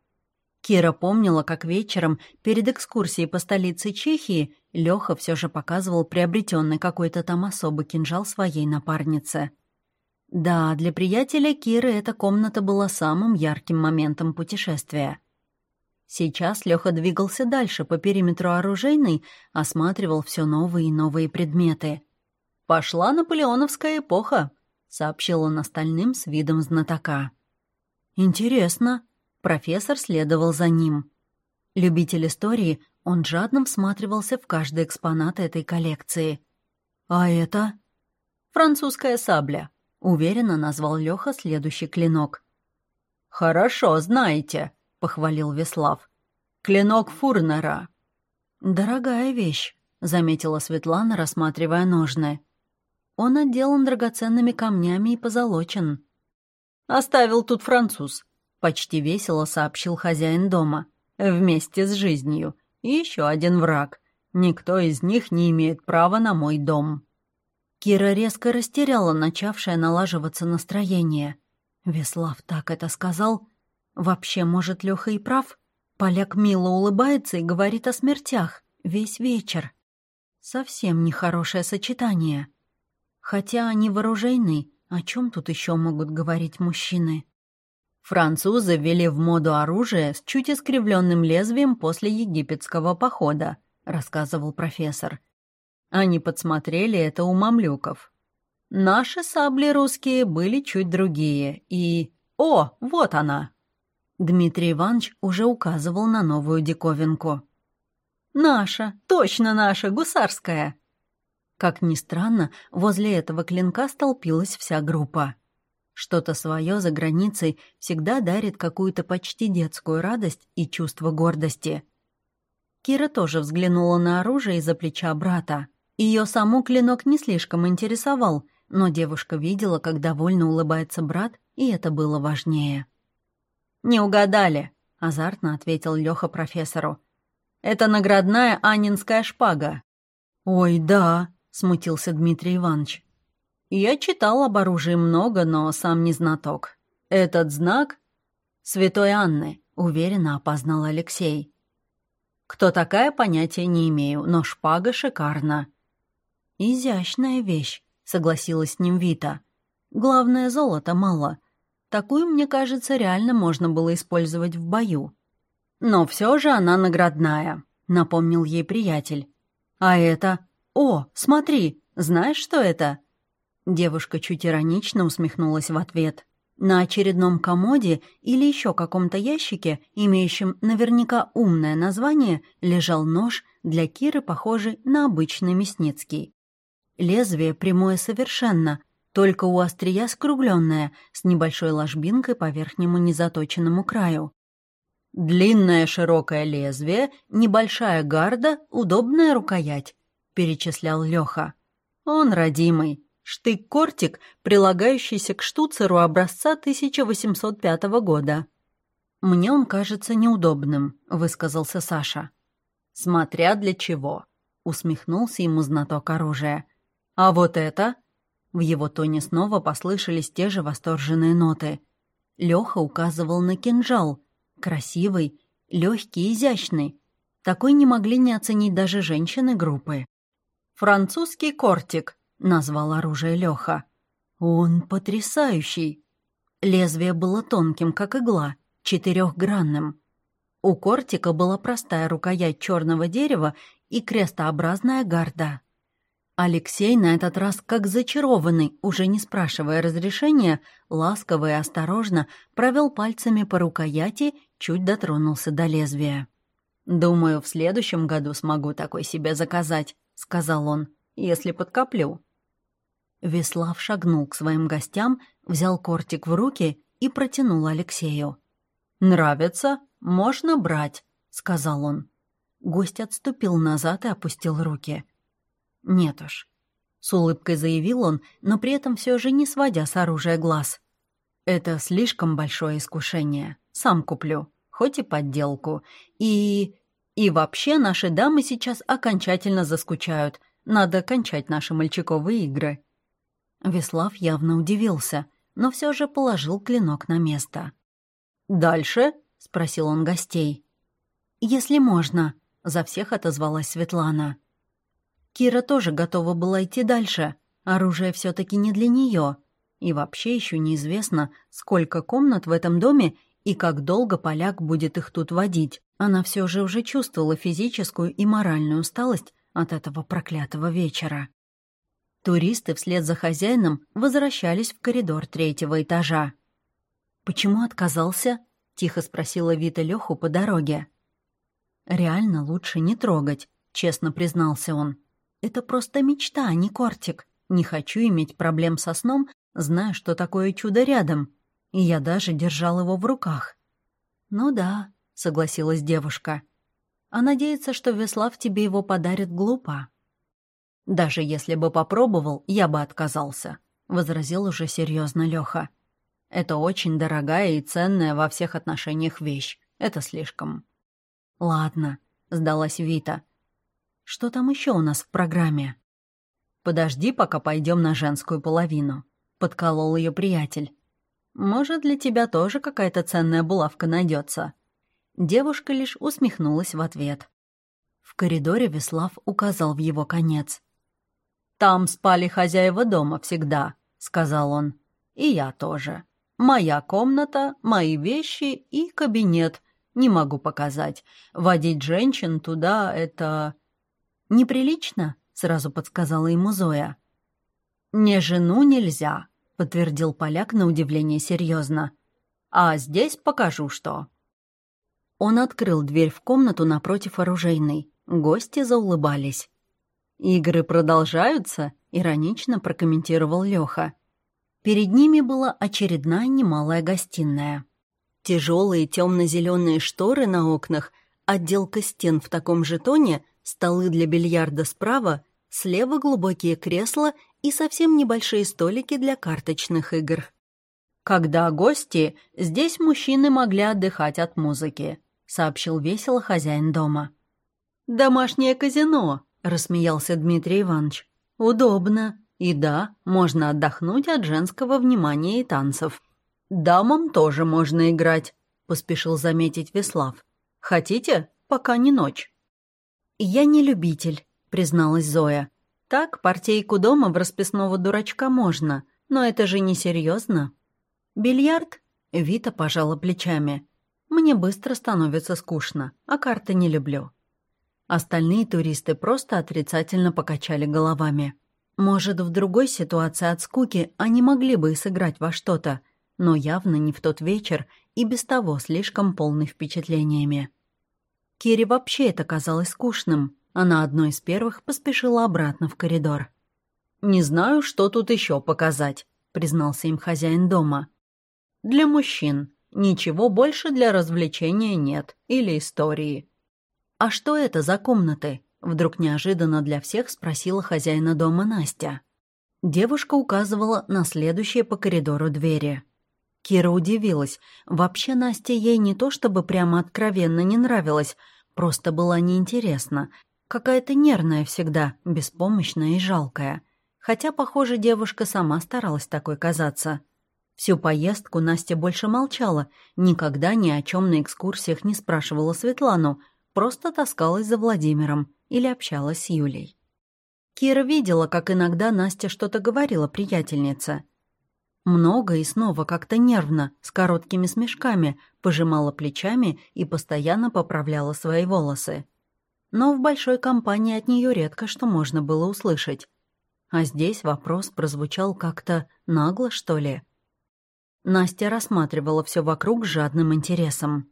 Кира помнила, как вечером, перед экскурсией по столице Чехии, Лёха все же показывал приобретенный какой-то там особый кинжал своей напарнице. Да, для приятеля Киры эта комната была самым ярким моментом путешествия. Сейчас Лёха двигался дальше по периметру оружейной, осматривал все новые и новые предметы. «Пошла наполеоновская эпоха», — сообщил он остальным с видом знатока. «Интересно». Профессор следовал за ним. Любитель истории, он жадно всматривался в каждый экспонат этой коллекции. «А это?» Французская сабля», — уверенно назвал Леха следующий клинок. «Хорошо, знаете», — похвалил Веслав. «Клинок Фурнера». «Дорогая вещь», — заметила Светлана, рассматривая ножны. «Он отделан драгоценными камнями и позолочен». «Оставил тут француз», — почти весело сообщил хозяин дома. «Вместе с жизнью. И еще один враг. Никто из них не имеет права на мой дом». Кира резко растеряла начавшее налаживаться настроение. Веслав так это сказал. Вообще, может, Леха и прав? Поляк мило улыбается и говорит о смертях. Весь вечер. Совсем нехорошее сочетание. Хотя они вооружены, о чем тут еще могут говорить мужчины? Французы ввели в моду оружие с чуть искривленным лезвием после египетского похода, рассказывал профессор. Они подсмотрели это у мамлюков. Наши сабли русские были чуть другие, и... О, вот она! Дмитрий Иванович уже указывал на новую диковинку. «Наша, точно наша, гусарская!» Как ни странно, возле этого клинка столпилась вся группа. Что-то свое за границей всегда дарит какую-то почти детскую радость и чувство гордости. Кира тоже взглянула на оружие из-за плеча брата. Ее саму клинок не слишком интересовал, но девушка видела, как довольно улыбается брат, и это было важнее. «Не угадали», — азартно ответил Леха профессору. «Это наградная анинская шпага». «Ой, да», — смутился Дмитрий Иванович. «Я читал об оружии много, но сам не знаток. Этот знак — Святой Анны», — уверенно опознал Алексей. «Кто такая, понятия не имею, но шпага шикарна». «Изящная вещь», — согласилась с ним Вита. «Главное, золота мало. Такую, мне кажется, реально можно было использовать в бою». «Но все же она наградная», — напомнил ей приятель. «А это...» «О, смотри, знаешь, что это?» Девушка чуть иронично усмехнулась в ответ. На очередном комоде или еще каком-то ящике, имеющем наверняка умное название, лежал нож для Киры, похожий на обычный мясницкий. Лезвие прямое совершенно, только у острия скругленное, с небольшой ложбинкой по верхнему незаточенному краю. Длинное широкое лезвие, небольшая гарда, удобная рукоять перечислял Леха. «Он родимый. Штык-кортик, прилагающийся к штуцеру образца 1805 года». «Мне он кажется неудобным», — высказался Саша. «Смотря для чего», — усмехнулся ему знаток оружия. «А вот это?» В его тоне снова послышались те же восторженные ноты. Леха указывал на кинжал. Красивый, легкий, изящный. Такой не могли не оценить даже женщины группы. «Французский кортик», — назвал оружие Леха. «Он потрясающий!» Лезвие было тонким, как игла, четырехгранным. У кортика была простая рукоять черного дерева и крестообразная гарда. Алексей на этот раз, как зачарованный, уже не спрашивая разрешения, ласково и осторожно провел пальцами по рукояти, чуть дотронулся до лезвия. «Думаю, в следующем году смогу такой себе заказать», — сказал он, — «если подкоплю». Веслав шагнул к своим гостям, взял кортик в руки и протянул Алексею. «Нравится? Можно брать», — сказал он. Гость отступил назад и опустил руки. «Нет уж», — с улыбкой заявил он, но при этом все же не сводя с оружия глаз. «Это слишком большое искушение. Сам куплю, хоть и подделку. И и вообще наши дамы сейчас окончательно заскучают. Надо кончать наши мальчиковые игры». Веслав явно удивился, но все же положил клинок на место. «Дальше?» — спросил он гостей. «Если можно», — за всех отозвалась Светлана. Кира тоже готова была идти дальше. Оружие все таки не для нее. И вообще еще неизвестно, сколько комнат в этом доме и как долго поляк будет их тут водить. Она все же уже чувствовала физическую и моральную усталость от этого проклятого вечера. Туристы вслед за хозяином возвращались в коридор третьего этажа. «Почему отказался?» — тихо спросила Вита Леху по дороге. «Реально лучше не трогать», — честно признался он. «Это просто мечта, а не кортик. Не хочу иметь проблем со сном, зная, что такое чудо рядом. И я даже держал его в руках. «Ну да», — согласилась девушка. «А надеяться, что Веслав тебе его подарит, глупо». «Даже если бы попробовал, я бы отказался», — возразил уже серьезно Леха. «Это очень дорогая и ценная во всех отношениях вещь. Это слишком». «Ладно», — сдалась Вита. «Что там еще у нас в программе?» «Подожди, пока пойдем на женскую половину», — подколол ее приятель. «Может, для тебя тоже какая-то ценная булавка найдется. Девушка лишь усмехнулась в ответ. В коридоре Веслав указал в его конец. «Там спали хозяева дома всегда», — сказал он. «И я тоже. Моя комната, мои вещи и кабинет. Не могу показать. Водить женщин туда — это...» «Неприлично?» сразу подсказала ему Зоя. «Не жену нельзя», — подтвердил поляк на удивление серьезно. «А здесь покажу, что». Он открыл дверь в комнату напротив оружейной. Гости заулыбались. «Игры продолжаются?» — иронично прокомментировал Леха. Перед ними была очередная немалая гостиная. Тяжелые темно-зеленые шторы на окнах, отделка стен в таком же тоне, столы для бильярда справа Слева глубокие кресла и совсем небольшие столики для карточных игр. «Когда гости, здесь мужчины могли отдыхать от музыки», — сообщил весело хозяин дома. «Домашнее казино», — рассмеялся Дмитрий Иванович. «Удобно. И да, можно отдохнуть от женского внимания и танцев. Дамам тоже можно играть», — поспешил заметить Веслав. «Хотите, пока не ночь?» «Я не любитель», — призналась Зоя. «Так, партейку дома в расписного дурачка можно, но это же несерьезно. «Бильярд?» — Вита пожала плечами. «Мне быстро становится скучно, а карты не люблю». Остальные туристы просто отрицательно покачали головами. Может, в другой ситуации от скуки они могли бы и сыграть во что-то, но явно не в тот вечер и без того слишком полный впечатлениями. Кире вообще это казалось скучным. Она одной из первых поспешила обратно в коридор. «Не знаю, что тут еще показать», — признался им хозяин дома. «Для мужчин. Ничего больше для развлечения нет. Или истории». «А что это за комнаты?» — вдруг неожиданно для всех спросила хозяина дома Настя. Девушка указывала на следующие по коридору двери. Кира удивилась. Вообще Настя ей не то чтобы прямо откровенно не нравилась, просто была неинтересна, Какая-то нервная всегда, беспомощная и жалкая. Хотя, похоже, девушка сама старалась такой казаться. Всю поездку Настя больше молчала, никогда ни о чем на экскурсиях не спрашивала Светлану, просто таскалась за Владимиром или общалась с Юлей. Кира видела, как иногда Настя что-то говорила приятельнице. Много и снова как-то нервно, с короткими смешками, пожимала плечами и постоянно поправляла свои волосы но в большой компании от нее редко что можно было услышать. А здесь вопрос прозвучал как-то нагло, что ли. Настя рассматривала все вокруг жадным интересом.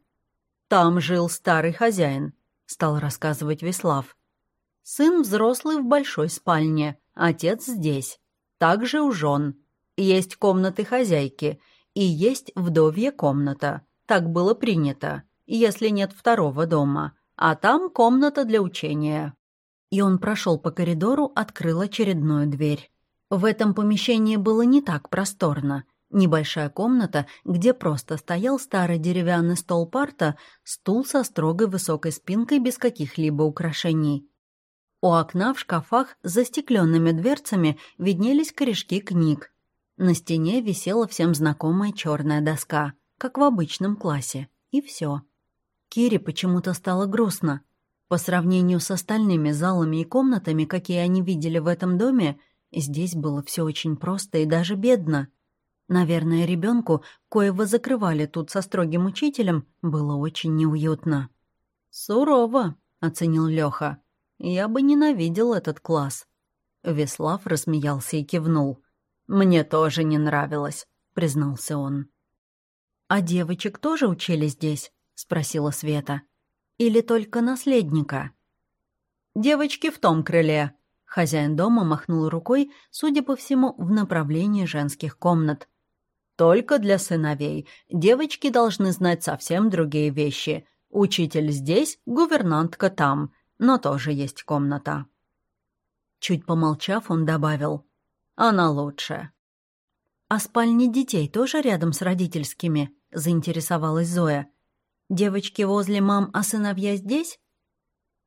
«Там жил старый хозяин», — стал рассказывать Веслав. «Сын взрослый в большой спальне, отец здесь. Также у жен. Есть комнаты хозяйки и есть вдовья комната. Так было принято, если нет второго дома а там комната для учения». И он прошел по коридору, открыл очередную дверь. В этом помещении было не так просторно. Небольшая комната, где просто стоял старый деревянный стол парта, стул со строгой высокой спинкой без каких-либо украшений. У окна в шкафах с застекленными дверцами виднелись корешки книг. На стене висела всем знакомая черная доска, как в обычном классе. И все. Кире почему-то стало грустно. По сравнению с остальными залами и комнатами, какие они видели в этом доме, здесь было все очень просто и даже бедно. Наверное, ребенку, коего закрывали тут со строгим учителем, было очень неуютно. «Сурово», — оценил Леха. «Я бы ненавидел этот класс». Веслав рассмеялся и кивнул. «Мне тоже не нравилось», — признался он. «А девочек тоже учили здесь?» — спросила Света. «Или только наследника?» «Девочки в том крыле», — Хозяин дома махнул рукой, судя по всему, в направлении женских комнат. «Только для сыновей. Девочки должны знать совсем другие вещи. Учитель здесь, гувернантка там, но тоже есть комната». Чуть помолчав, он добавил. «Она лучше». «А спальни детей тоже рядом с родительскими?» — заинтересовалась Зоя. «Девочки возле мам, а сыновья здесь?»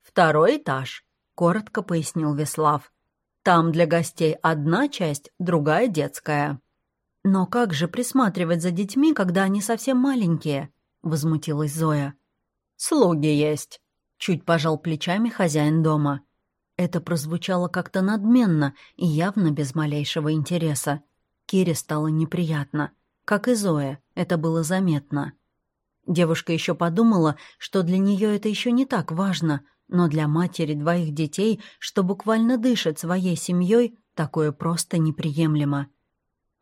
«Второй этаж», — коротко пояснил Веслав. «Там для гостей одна часть, другая детская». «Но как же присматривать за детьми, когда они совсем маленькие?» — возмутилась Зоя. «Слуги есть», — чуть пожал плечами хозяин дома. Это прозвучало как-то надменно и явно без малейшего интереса. Кире стало неприятно. Как и Зоя, это было заметно. Девушка еще подумала, что для нее это еще не так важно, но для матери двоих детей, что буквально дышит своей семьей, такое просто неприемлемо.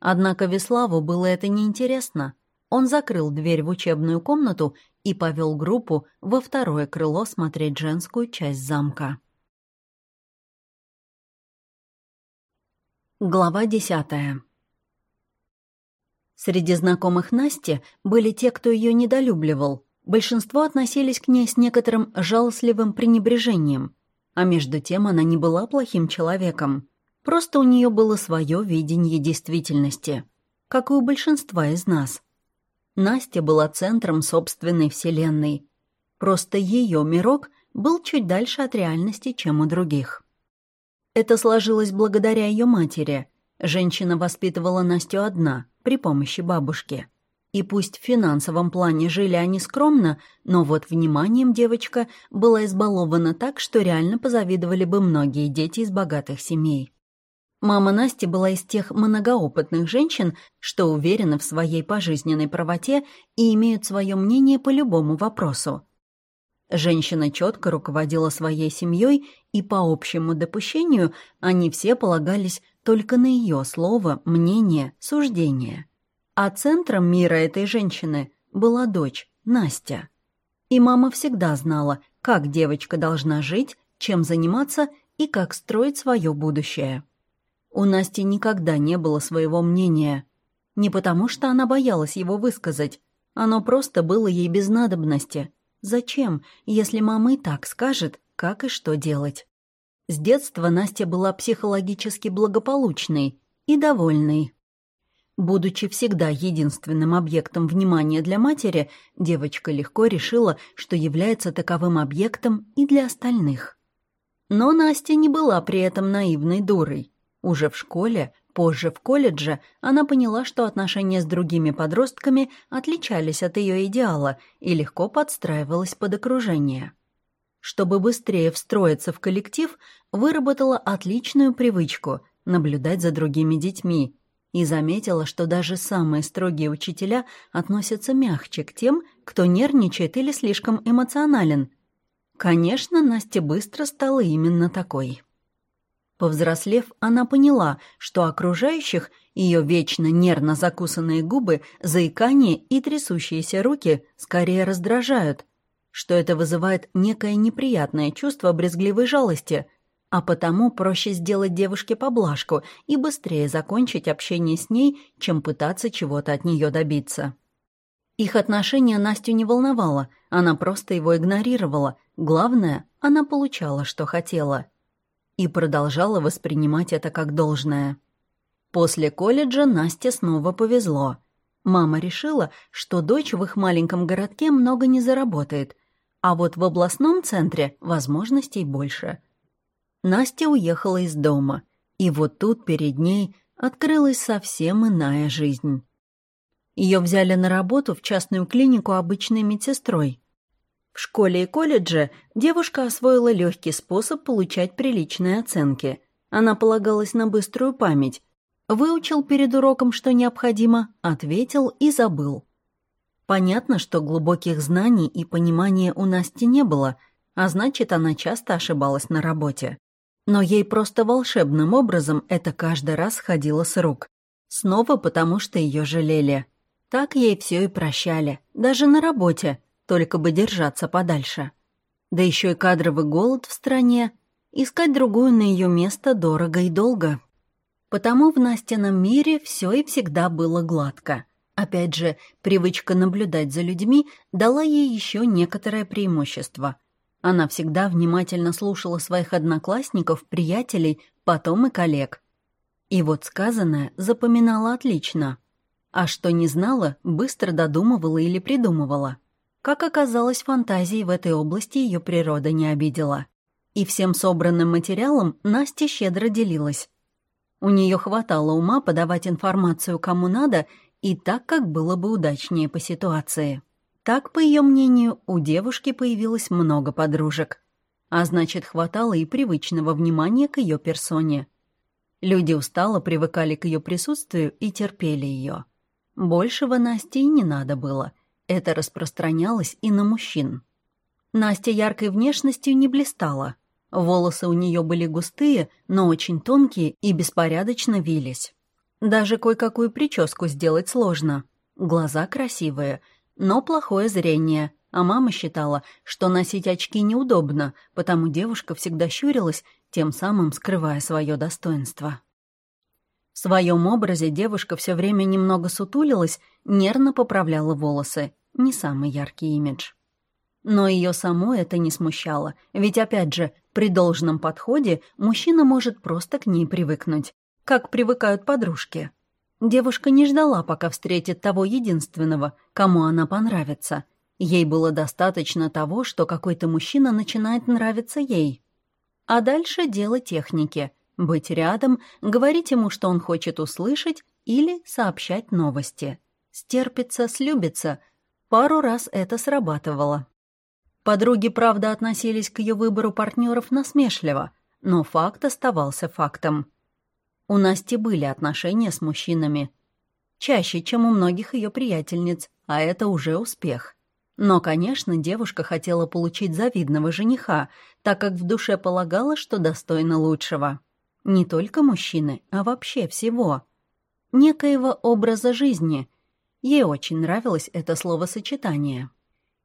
Однако Веславу было это неинтересно. Он закрыл дверь в учебную комнату и повел группу во второе крыло смотреть женскую часть замка. Глава десятая Среди знакомых Насти были те, кто ее недолюбливал. Большинство относились к ней с некоторым жалостливым пренебрежением. А между тем она не была плохим человеком. Просто у нее было свое видение действительности, как и у большинства из нас. Настя была центром собственной вселенной. Просто ее мирок был чуть дальше от реальности, чем у других. Это сложилось благодаря ее матери. Женщина воспитывала Настю одна, при помощи бабушки. И пусть в финансовом плане жили они скромно, но вот вниманием девочка была избалована так, что реально позавидовали бы многие дети из богатых семей. Мама Насти была из тех многоопытных женщин, что уверены в своей пожизненной правоте и имеют свое мнение по любому вопросу. Женщина четко руководила своей семьей, и по общему допущению они все полагались только на ее слово, мнение, суждение. А центром мира этой женщины была дочь, Настя. И мама всегда знала, как девочка должна жить, чем заниматься и как строить свое будущее. У Насти никогда не было своего мнения. Не потому, что она боялась его высказать, оно просто было ей без надобности – Зачем, если мама и так скажет, как и что делать? С детства Настя была психологически благополучной и довольной. Будучи всегда единственным объектом внимания для матери, девочка легко решила, что является таковым объектом и для остальных. Но Настя не была при этом наивной дурой. Уже в школе Позже в колледже она поняла, что отношения с другими подростками отличались от ее идеала и легко подстраивалась под окружение. Чтобы быстрее встроиться в коллектив, выработала отличную привычку – наблюдать за другими детьми и заметила, что даже самые строгие учителя относятся мягче к тем, кто нервничает или слишком эмоционален. Конечно, Настя быстро стала именно такой. Повзрослев, она поняла, что окружающих ее вечно нервно закусанные губы, заикание и трясущиеся руки скорее раздражают, что это вызывает некое неприятное чувство брезгливой жалости, а потому проще сделать девушке поблажку и быстрее закончить общение с ней, чем пытаться чего-то от нее добиться. Их отношения Настю не волновало, она просто его игнорировала. Главное, она получала, что хотела — и продолжала воспринимать это как должное. После колледжа Насте снова повезло. Мама решила, что дочь в их маленьком городке много не заработает, а вот в областном центре возможностей больше. Настя уехала из дома, и вот тут перед ней открылась совсем иная жизнь. Ее взяли на работу в частную клинику обычной медсестрой. В школе и колледже девушка освоила легкий способ получать приличные оценки. Она полагалась на быструю память. Выучил перед уроком, что необходимо, ответил и забыл. Понятно, что глубоких знаний и понимания у Насти не было, а значит, она часто ошибалась на работе. Но ей просто волшебным образом это каждый раз ходило с рук. Снова потому, что ее жалели. Так ей все и прощали, даже на работе – только бы держаться подальше. Да еще и кадровый голод в стране. Искать другую на ее место дорого и долго. Потому в Настином мире все и всегда было гладко. Опять же, привычка наблюдать за людьми дала ей еще некоторое преимущество. Она всегда внимательно слушала своих одноклассников, приятелей, потом и коллег. И вот сказанное запоминала отлично. А что не знала, быстро додумывала или придумывала. Как оказалось, фантазии в этой области ее природа не обидела и всем собранным материалом Настя щедро делилась. У нее хватало ума подавать информацию кому надо и так, как было бы удачнее по ситуации. Так, по ее мнению, у девушки появилось много подружек. А значит, хватало и привычного внимания к ее персоне. Люди устало привыкали к ее присутствию и терпели ее. Большего Насте и не надо было. Это распространялось и на мужчин. Настя яркой внешностью не блистала. Волосы у нее были густые, но очень тонкие и беспорядочно вились. Даже кое-какую прическу сделать сложно. Глаза красивые, но плохое зрение, а мама считала, что носить очки неудобно, потому девушка всегда щурилась, тем самым скрывая свое достоинство. В своем образе девушка все время немного сутулилась, нервно поправляла волосы. Не самый яркий имидж. Но ее само это не смущало, ведь, опять же, при должном подходе мужчина может просто к ней привыкнуть, как привыкают подружки. Девушка не ждала, пока встретит того единственного, кому она понравится. Ей было достаточно того, что какой-то мужчина начинает нравиться ей. А дальше дело техники — быть рядом, говорить ему, что он хочет услышать, или сообщать новости. Стерпится, слюбится. Пару раз это срабатывало. Подруги, правда, относились к ее выбору партнеров насмешливо, но факт оставался фактом. У Насти были отношения с мужчинами. Чаще, чем у многих ее приятельниц, а это уже успех. Но, конечно, девушка хотела получить завидного жениха, так как в душе полагала, что достойна лучшего. Не только мужчины, а вообще всего. Некоего образа жизни. Ей очень нравилось это словосочетание.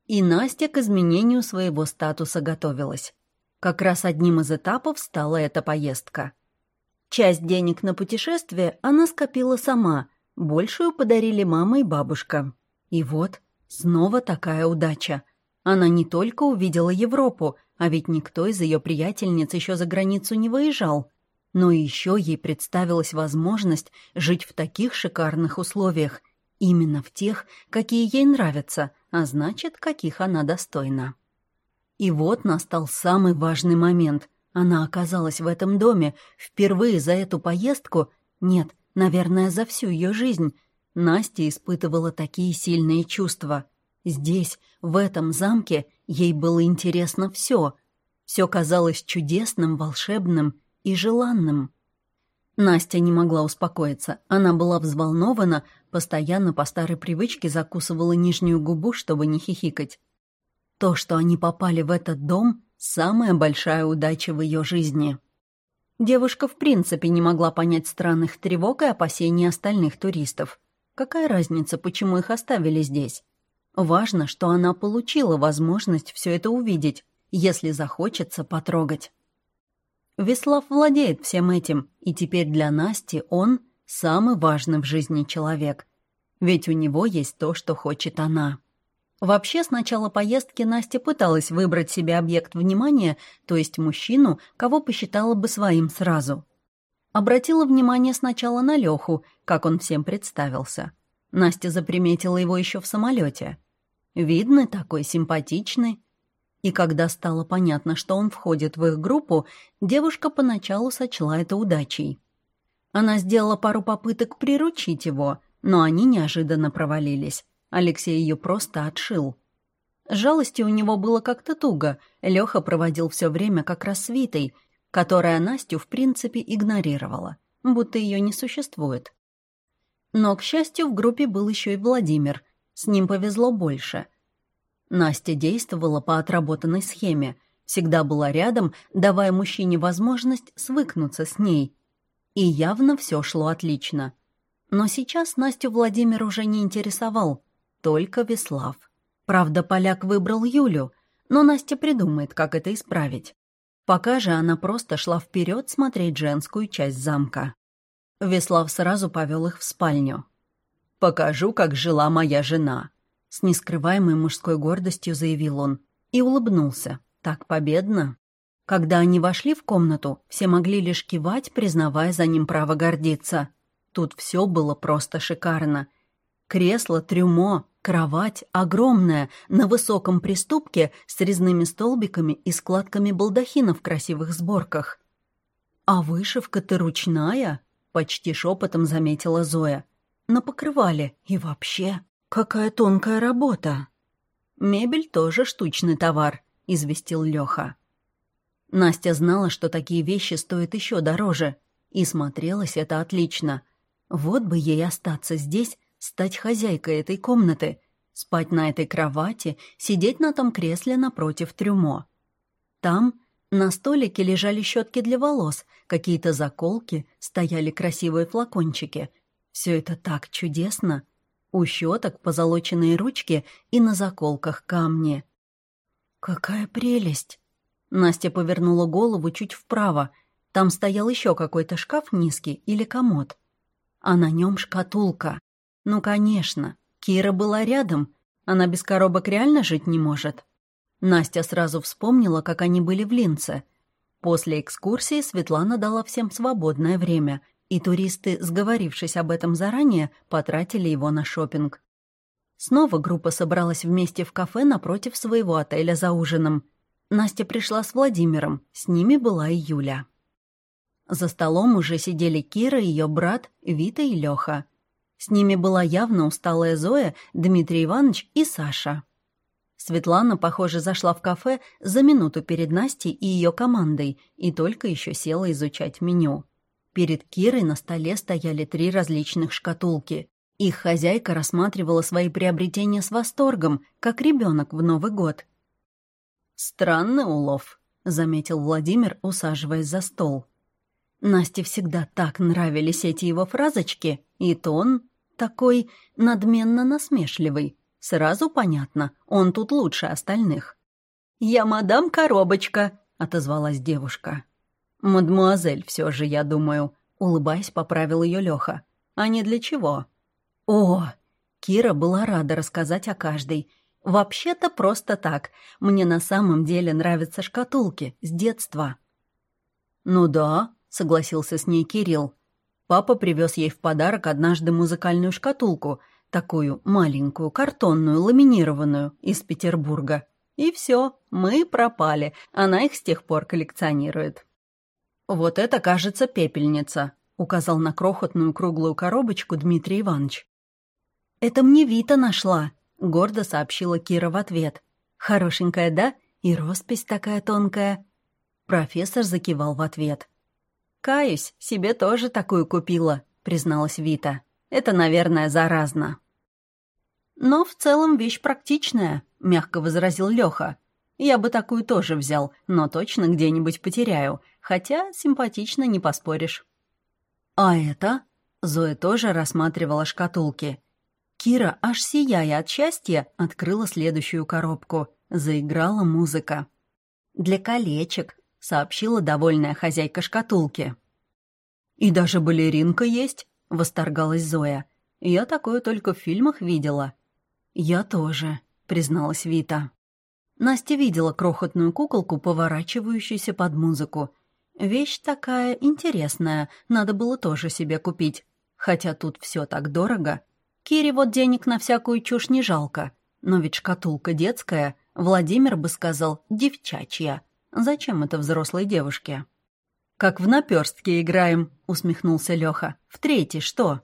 И Настя к изменению своего статуса готовилась. Как раз одним из этапов стала эта поездка. Часть денег на путешествие она скопила сама, большую подарили мама и бабушка. И вот, снова такая удача. Она не только увидела Европу, а ведь никто из ее приятельниц еще за границу не выезжал, но еще ей представилась возможность жить в таких шикарных условиях, именно в тех, какие ей нравятся – а значит, каких она достойна. И вот настал самый важный момент. Она оказалась в этом доме впервые за эту поездку, нет, наверное, за всю ее жизнь. Настя испытывала такие сильные чувства. Здесь, в этом замке, ей было интересно все. Все казалось чудесным, волшебным и желанным. Настя не могла успокоиться. Она была взволнована, постоянно по старой привычке закусывала нижнюю губу, чтобы не хихикать. То, что они попали в этот дом, самая большая удача в ее жизни. Девушка в принципе не могла понять странных тревог и опасений остальных туристов. Какая разница, почему их оставили здесь? Важно, что она получила возможность все это увидеть, если захочется потрогать. Веслав владеет всем этим, и теперь для Насти он самый важный в жизни человек. Ведь у него есть то, что хочет она. Вообще, с начала поездки Настя пыталась выбрать себе объект внимания, то есть мужчину, кого посчитала бы своим сразу. Обратила внимание сначала на Леху, как он всем представился. Настя заприметила его еще в самолете. Видный такой, симпатичный, и когда стало понятно, что он входит в их группу, девушка поначалу сочла это удачей. Она сделала пару попыток приручить его, но они неожиданно провалились. Алексей ее просто отшил. Жалости у него было как-то туго. Леха проводил все время как раз с Витой, которая Настю в принципе игнорировала, будто ее не существует. Но, к счастью, в группе был еще и Владимир. С ним повезло больше — Настя действовала по отработанной схеме, всегда была рядом, давая мужчине возможность свыкнуться с ней. И явно все шло отлично. Но сейчас Настю Владимир уже не интересовал, только Веслав. Правда, поляк выбрал Юлю, но Настя придумает, как это исправить. Пока же она просто шла вперед смотреть женскую часть замка. Веслав сразу повел их в спальню. «Покажу, как жила моя жена», — с нескрываемой мужской гордостью заявил он. И улыбнулся. Так победно. Когда они вошли в комнату, все могли лишь кивать, признавая за ним право гордиться. Тут все было просто шикарно. Кресло, трюмо, кровать огромная, на высоком приступке с резными столбиками и складками балдахина в красивых сборках. «А вышивка-то ручная?» — почти шепотом заметила Зоя. «На покрывале. И вообще, какая тонкая работа!» «Мебель тоже штучный товар», — известил Леха. Настя знала, что такие вещи стоят еще дороже, и смотрелось это отлично. Вот бы ей остаться здесь, стать хозяйкой этой комнаты, спать на этой кровати, сидеть на том кресле напротив трюмо. Там на столике лежали щетки для волос, какие-то заколки, стояли красивые флакончики. Все это так чудесно. У щеток позолоченные ручки и на заколках камни. «Какая прелесть!» Настя повернула голову чуть вправо. Там стоял еще какой-то шкаф низкий или комод. А на нем шкатулка. Ну, конечно, Кира была рядом. Она без коробок реально жить не может. Настя сразу вспомнила, как они были в Линце. После экскурсии Светлана дала всем свободное время, и туристы, сговорившись об этом заранее, потратили его на шопинг. Снова группа собралась вместе в кафе напротив своего отеля за ужином. Настя пришла с Владимиром, с ними была и Юля. За столом уже сидели Кира, ее брат, Вита и Леха. С ними была явно усталая Зоя, Дмитрий Иванович и Саша. Светлана, похоже, зашла в кафе за минуту перед Настей и ее командой и только еще села изучать меню. Перед Кирой на столе стояли три различных шкатулки. Их хозяйка рассматривала свои приобретения с восторгом, как ребенок в Новый год. «Странный улов», — заметил Владимир, усаживаясь за стол. Насте всегда так нравились эти его фразочки, и тон такой надменно насмешливый. Сразу понятно, он тут лучше остальных. «Я мадам Коробочка», — отозвалась девушка. «Мадмуазель все же, я думаю», — улыбаясь, поправил ее Леха. «А не для чего?» «О!» Кира была рада рассказать о каждой — «Вообще-то просто так. Мне на самом деле нравятся шкатулки. С детства». «Ну да», — согласился с ней Кирилл. Папа привез ей в подарок однажды музыкальную шкатулку, такую маленькую, картонную, ламинированную, из Петербурга. И все, мы пропали. Она их с тех пор коллекционирует. «Вот это, кажется, пепельница», — указал на крохотную круглую коробочку Дмитрий Иванович. «Это мне Вита нашла», — гордо сообщила Кира в ответ. «Хорошенькая, да? И роспись такая тонкая». Профессор закивал в ответ. «Каюсь, себе тоже такую купила», — призналась Вита. «Это, наверное, заразно». «Но в целом вещь практичная», — мягко возразил Лёха. «Я бы такую тоже взял, но точно где-нибудь потеряю, хотя симпатично не поспоришь». «А это?» — Зоя тоже рассматривала шкатулки. Кира, аж сияя от счастья, открыла следующую коробку. Заиграла музыка. «Для колечек», — сообщила довольная хозяйка шкатулки. «И даже балеринка есть», — восторгалась Зоя. «Я такое только в фильмах видела». «Я тоже», — призналась Вита. Настя видела крохотную куколку, поворачивающуюся под музыку. Вещь такая интересная, надо было тоже себе купить. Хотя тут все так дорого. Кире вот денег на всякую чушь не жалко. Но ведь шкатулка детская, Владимир бы сказал, девчачья. Зачем это взрослой девушке? «Как в наперстке играем», — усмехнулся Леха. «В третий что?»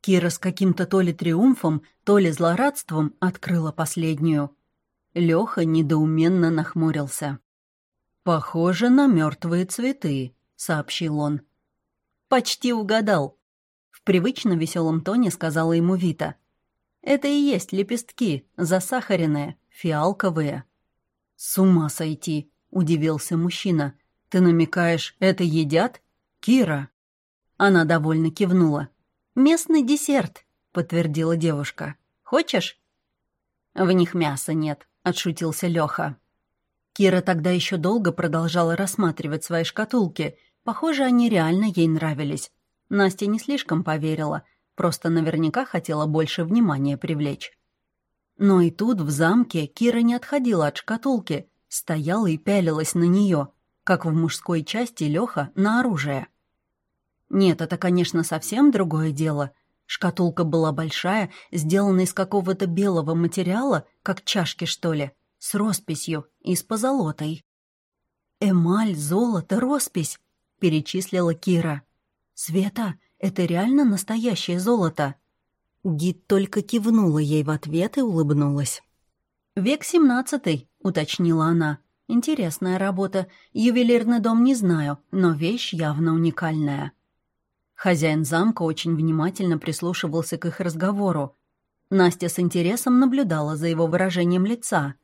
Кира с каким-то то ли триумфом, то ли злорадством открыла последнюю. Леха недоуменно нахмурился. «Похоже на мертвые цветы», — сообщил он. «Почти угадал», привычно веселом тоне сказала ему Вита. «Это и есть лепестки, засахаренные, фиалковые». «С ума сойти!» — удивился мужчина. «Ты намекаешь, это едят? Кира?» Она довольно кивнула. «Местный десерт», — подтвердила девушка. «Хочешь?» «В них мяса нет», — отшутился Леха. Кира тогда еще долго продолжала рассматривать свои шкатулки. Похоже, они реально ей нравились. Настя не слишком поверила, просто наверняка хотела больше внимания привлечь. Но и тут, в замке, Кира не отходила от шкатулки, стояла и пялилась на нее, как в мужской части Леха на оружие. Нет, это, конечно, совсем другое дело — Шкатулка была большая, сделана из какого-то белого материала, как чашки, что ли, с росписью и с позолотой. «Эмаль, золото, роспись», — перечислила Кира. «Света, это реально настоящее золото?» Гид только кивнула ей в ответ и улыбнулась. «Век семнадцатый», — уточнила она. «Интересная работа. Ювелирный дом не знаю, но вещь явно уникальная». Хозяин замка очень внимательно прислушивался к их разговору. Настя с интересом наблюдала за его выражением лица.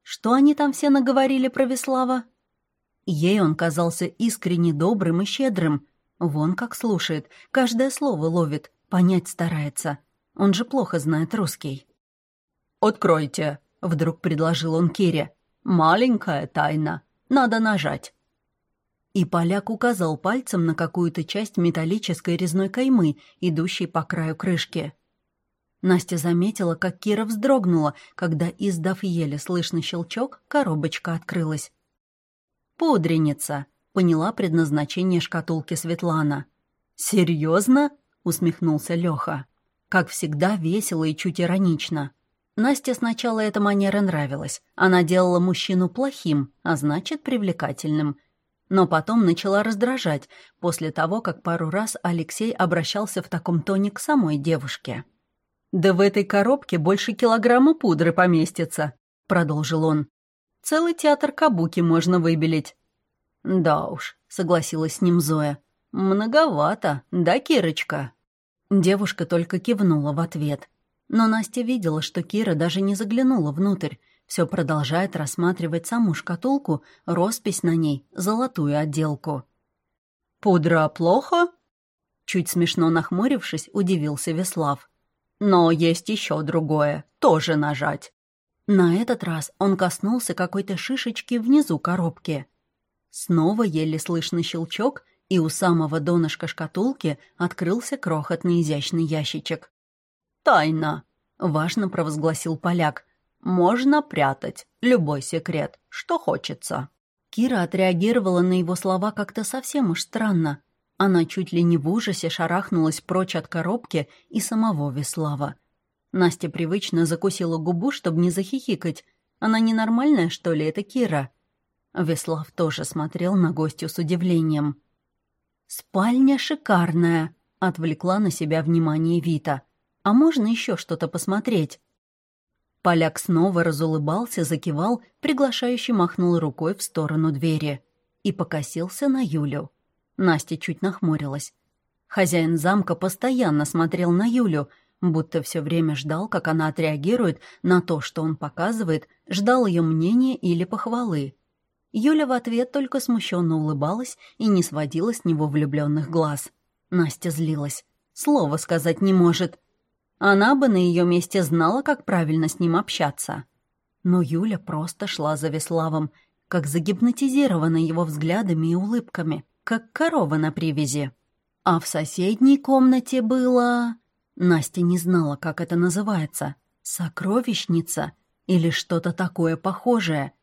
Что они там все наговорили про Веслава? Ей он казался искренне добрым и щедрым. Вон как слушает, каждое слово ловит, понять старается. Он же плохо знает русский. «Откройте», — вдруг предложил он Кире. «Маленькая тайна. Надо нажать». И поляк указал пальцем на какую-то часть металлической резной каймы, идущей по краю крышки. Настя заметила, как Кира вздрогнула, когда, издав еле слышный щелчок, коробочка открылась. «Пудреница», — поняла предназначение шкатулки Светлана. «Серьезно?» — усмехнулся Леха. Как всегда, весело и чуть иронично. Насте сначала эта манера нравилась. Она делала мужчину плохим, а значит, привлекательным — но потом начала раздражать после того, как пару раз Алексей обращался в таком тоне к самой девушке. «Да в этой коробке больше килограмма пудры поместится», — продолжил он. «Целый театр кабуки можно выбелить». «Да уж», — согласилась с ним Зоя. «Многовато, да, Кирочка?» Девушка только кивнула в ответ. Но Настя видела, что Кира даже не заглянула внутрь, все продолжает рассматривать саму шкатулку, роспись на ней, золотую отделку. «Пудра плохо?» Чуть смешно нахмурившись, удивился Веслав. «Но есть еще другое. Тоже нажать». На этот раз он коснулся какой-то шишечки внизу коробки. Снова еле слышный щелчок, и у самого донышка шкатулки открылся крохотный изящный ящичек. «Тайна!» — важно провозгласил поляк, можно прятать любой секрет, что хочется». Кира отреагировала на его слова как-то совсем уж странно. Она чуть ли не в ужасе шарахнулась прочь от коробки и самого Веслава. Настя привычно закусила губу, чтобы не захихикать. Она ненормальная, что ли, это Кира? Веслав тоже смотрел на гостю с удивлением. «Спальня шикарная», — отвлекла на себя внимание Вита. «А можно еще что-то посмотреть?» Поляк снова разулыбался, закивал, приглашающе махнул рукой в сторону двери и покосился на Юлю. Настя чуть нахмурилась. Хозяин замка постоянно смотрел на Юлю, будто все время ждал, как она отреагирует на то, что он показывает, ждал ее мнения или похвалы. Юля в ответ только смущенно улыбалась и не сводила с него влюбленных глаз. Настя злилась. Слова сказать не может — она бы на ее месте знала, как правильно с ним общаться. Но Юля просто шла за Веславом, как загипнотизированная его взглядами и улыбками, как корова на привязи. А в соседней комнате было... Настя не знала, как это называется. Сокровищница или что-то такое похожее.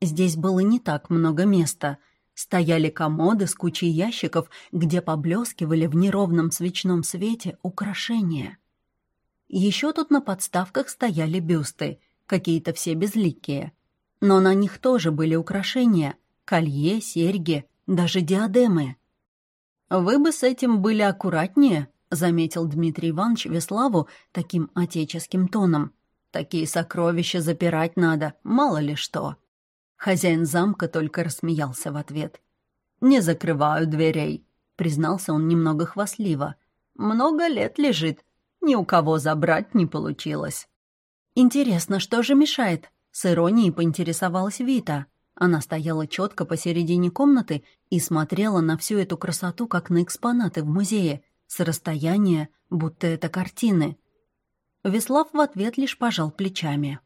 Здесь было не так много места. Стояли комоды с кучей ящиков, где поблескивали в неровном свечном свете украшения. Еще тут на подставках стояли бюсты, какие-то все безликие. Но на них тоже были украшения — колье, серьги, даже диадемы. «Вы бы с этим были аккуратнее», — заметил Дмитрий Иванович Веславу таким отеческим тоном. «Такие сокровища запирать надо, мало ли что». Хозяин замка только рассмеялся в ответ. «Не закрываю дверей», — признался он немного хвастливо. «Много лет лежит, ни у кого забрать не получилось. «Интересно, что же мешает?» — с иронией поинтересовалась Вита. Она стояла четко посередине комнаты и смотрела на всю эту красоту, как на экспонаты в музее, с расстояния, будто это картины. Веслав в ответ лишь пожал плечами.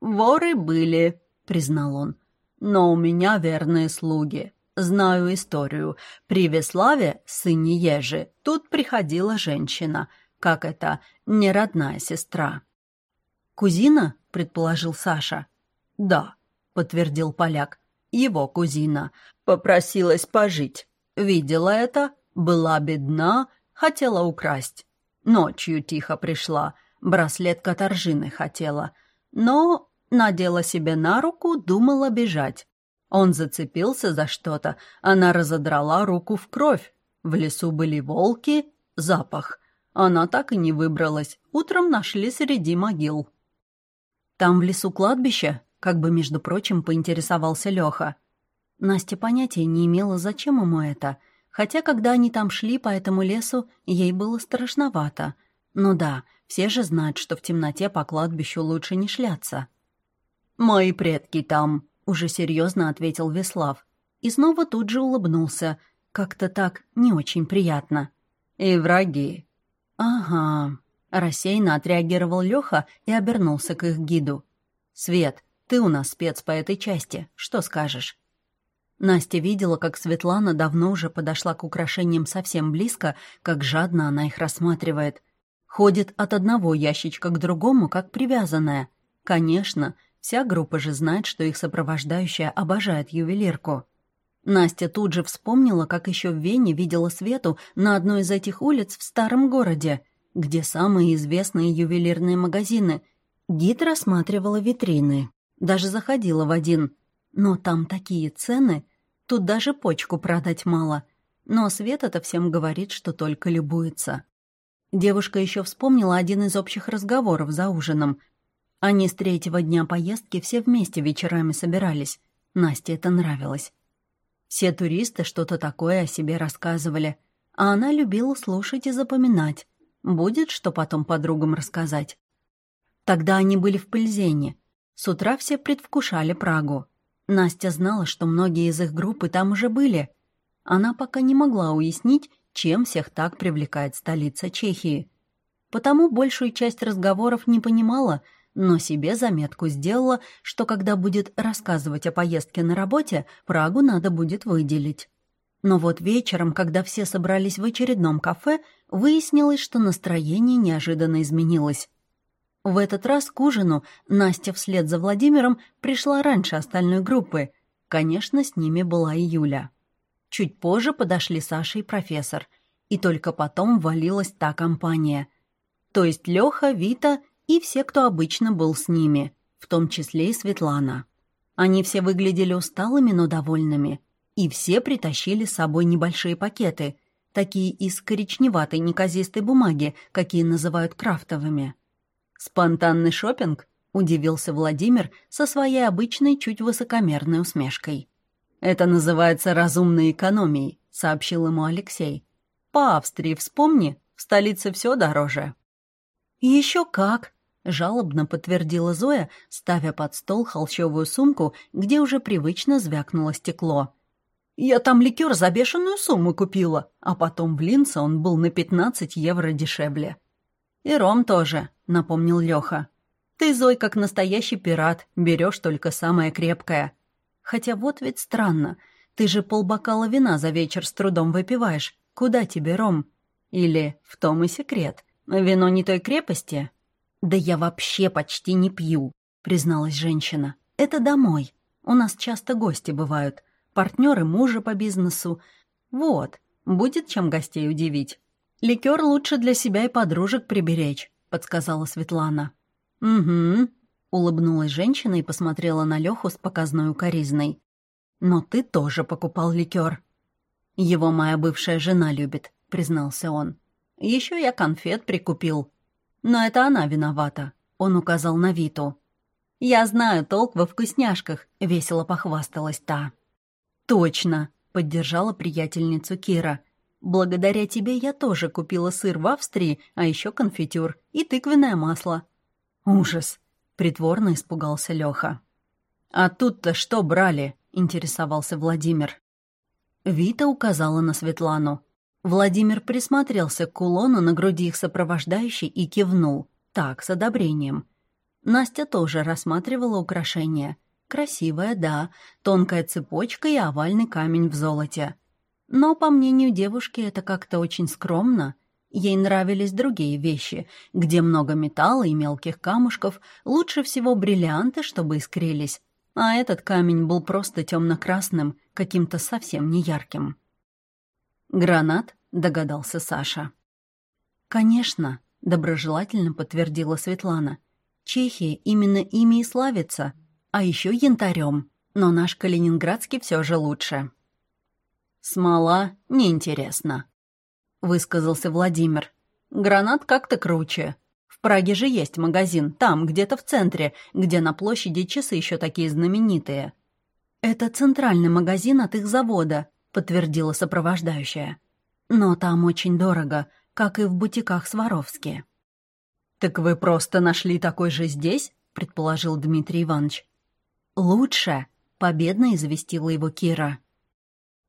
«Воры были», — признал он. Но у меня верные слуги. Знаю историю. При Веславе, сыне Ежи, тут приходила женщина. Как это, не родная сестра. «Кузина?» — предположил Саша. «Да», — подтвердил поляк. «Его кузина. Попросилась пожить. Видела это, была бедна, хотела украсть. Ночью тихо пришла, браслет каторжины хотела. Но надела себе на руку, думала бежать. Он зацепился за что-то, она разодрала руку в кровь. В лесу были волки, запах. Она так и не выбралась. Утром нашли среди могил. «Там в лесу кладбище?» — как бы, между прочим, поинтересовался Лёха. Настя понятия не имела, зачем ему это, хотя, когда они там шли по этому лесу, ей было страшновато. Ну да, все же знают, что в темноте по кладбищу лучше не шляться. «Мои предки там», — уже серьезно ответил Веслав. И снова тут же улыбнулся. Как-то так не очень приятно. «И враги». «Ага», — рассеянно отреагировал Леха и обернулся к их гиду. «Свет, ты у нас спец по этой части. Что скажешь?» Настя видела, как Светлана давно уже подошла к украшениям совсем близко, как жадно она их рассматривает. Ходит от одного ящичка к другому, как привязанная. Конечно, Вся группа же знает, что их сопровождающая обожает ювелирку. Настя тут же вспомнила, как еще в Вене видела Свету на одной из этих улиц в старом городе, где самые известные ювелирные магазины. Гид рассматривала витрины, даже заходила в один. Но там такие цены, тут даже почку продать мало. Но Света-то всем говорит, что только любуется. Девушка еще вспомнила один из общих разговоров за ужином — они с третьего дня поездки все вместе вечерами собирались. Насте это нравилось. Все туристы что-то такое о себе рассказывали, а она любила слушать и запоминать. Будет что потом подругам рассказать. Тогда они были в Пыльзене. С утра все предвкушали Прагу. Настя знала, что многие из их группы там уже были. Она пока не могла уяснить, чем всех так привлекает столица Чехии. Потому большую часть разговоров не понимала — но себе заметку сделала, что когда будет рассказывать о поездке на работе, Прагу надо будет выделить. Но вот вечером, когда все собрались в очередном кафе, выяснилось, что настроение неожиданно изменилось. В этот раз к ужину Настя вслед за Владимиром пришла раньше остальной группы. Конечно, с ними была и Юля. Чуть позже подошли Саша и профессор. И только потом валилась та компания. То есть Лёха, Вита и все, кто обычно был с ними, в том числе и Светлана. Они все выглядели усталыми, но довольными. И все притащили с собой небольшие пакеты, такие из коричневатой неказистой бумаги, какие называют крафтовыми. «Спонтанный шопинг?» — удивился Владимир со своей обычной чуть высокомерной усмешкой. «Это называется разумной экономией», — сообщил ему Алексей. «По Австрии вспомни, в столице все дороже». «Еще как!» — жалобно подтвердила Зоя, ставя под стол холщовую сумку, где уже привычно звякнуло стекло. «Я там ликер за бешеную сумму купила, а потом в Линце он был на 15 евро дешевле». «И ром тоже», — напомнил Леха. «Ты, Зой, как настоящий пират, берешь только самое крепкое». «Хотя вот ведь странно, ты же полбокала вина за вечер с трудом выпиваешь. Куда тебе ром?» Или «В том и секрет». Вино не той крепости? Да я вообще почти не пью, призналась женщина. Это домой. У нас часто гости бывают. Партнеры мужа по бизнесу. Вот, будет чем гостей удивить. Ликер лучше для себя и подружек приберечь, подсказала Светлана. Угу, улыбнулась женщина и посмотрела на Леху с показной укоризной. «Но ты тоже покупал ликер». «Его моя бывшая жена любит», — признался он. Еще я конфет прикупил. Но это она виновата», — он указал на Виту. «Я знаю толк во вкусняшках», — весело похвасталась та. «Точно», — поддержала приятельницу Кира. «Благодаря тебе я тоже купила сыр в Австрии, а еще конфитюр и тыквенное масло». «Ужас!» — притворно испугался Леха. «А тут-то что брали?» — интересовался Владимир. Вита указала на Светлану. Владимир присмотрелся к кулону на груди их сопровождающей и кивнул. Так, с одобрением. Настя тоже рассматривала украшения. красивая, да, тонкая цепочка и овальный камень в золоте. Но, по мнению девушки, это как-то очень скромно. Ей нравились другие вещи, где много металла и мелких камушков, лучше всего бриллианты, чтобы искрились. А этот камень был просто темно-красным, каким-то совсем неярким. «Гранат?» — догадался Саша. «Конечно», — доброжелательно подтвердила Светлана. «Чехия именно ими и славится, а еще янтарем, но наш калининградский все же лучше». «Смола неинтересно», — высказался Владимир. «Гранат как-то круче. В Праге же есть магазин, там, где-то в центре, где на площади часы еще такие знаменитые». «Это центральный магазин от их завода», — подтвердила сопровождающая. «Но там очень дорого, как и в бутиках Сваровски». «Так вы просто нашли такой же здесь?» — предположил Дмитрий Иванович. «Лучше», — победно известила его Кира.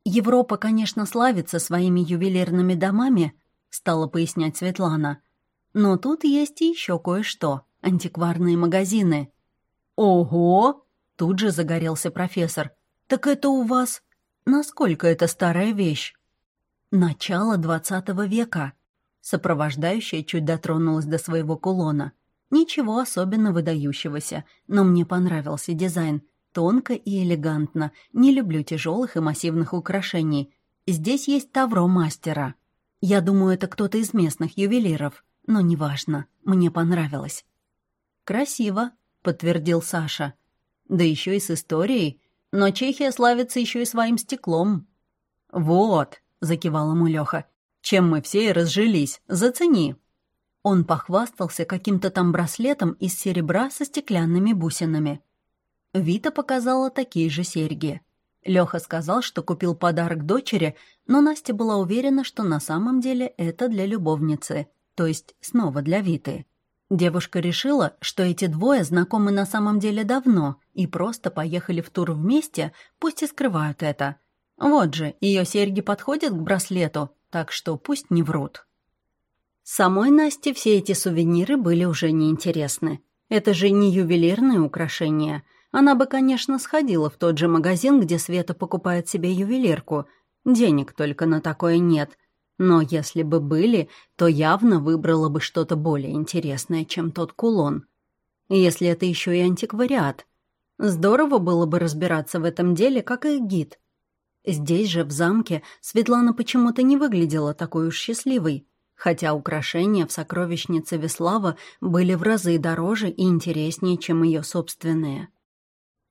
«Европа, конечно, славится своими ювелирными домами», — стала пояснять Светлана. «Но тут есть и еще кое-что — антикварные магазины». «Ого!» — тут же загорелся профессор. «Так это у вас Насколько это старая вещь? Начало двадцатого века. Сопровождающая чуть дотронулась до своего кулона. Ничего особенно выдающегося, но мне понравился дизайн. Тонко и элегантно. Не люблю тяжелых и массивных украшений. Здесь есть тавро мастера. Я думаю, это кто-то из местных ювелиров. Но неважно, мне понравилось. «Красиво», — подтвердил Саша. «Да еще и с историей но Чехия славится еще и своим стеклом». «Вот», — закивал ему Леха, — «чем мы все и разжились, зацени». Он похвастался каким-то там браслетом из серебра со стеклянными бусинами. Вита показала такие же серьги. Леха сказал, что купил подарок дочери, но Настя была уверена, что на самом деле это для любовницы, то есть снова для Виты. Девушка решила, что эти двое знакомы на самом деле давно и просто поехали в тур вместе, пусть и скрывают это. Вот же, ее серьги подходят к браслету, так что пусть не врут. Самой Насте все эти сувениры были уже неинтересны. Это же не ювелирные украшения. Она бы, конечно, сходила в тот же магазин, где Света покупает себе ювелирку. Денег только на такое нет — но если бы были, то явно выбрала бы что-то более интересное, чем тот кулон. Если это еще и антиквариат. Здорово было бы разбираться в этом деле, как и гид. Здесь же, в замке, Светлана почему-то не выглядела такой уж счастливой, хотя украшения в сокровищнице Веслава были в разы дороже и интереснее, чем ее собственные.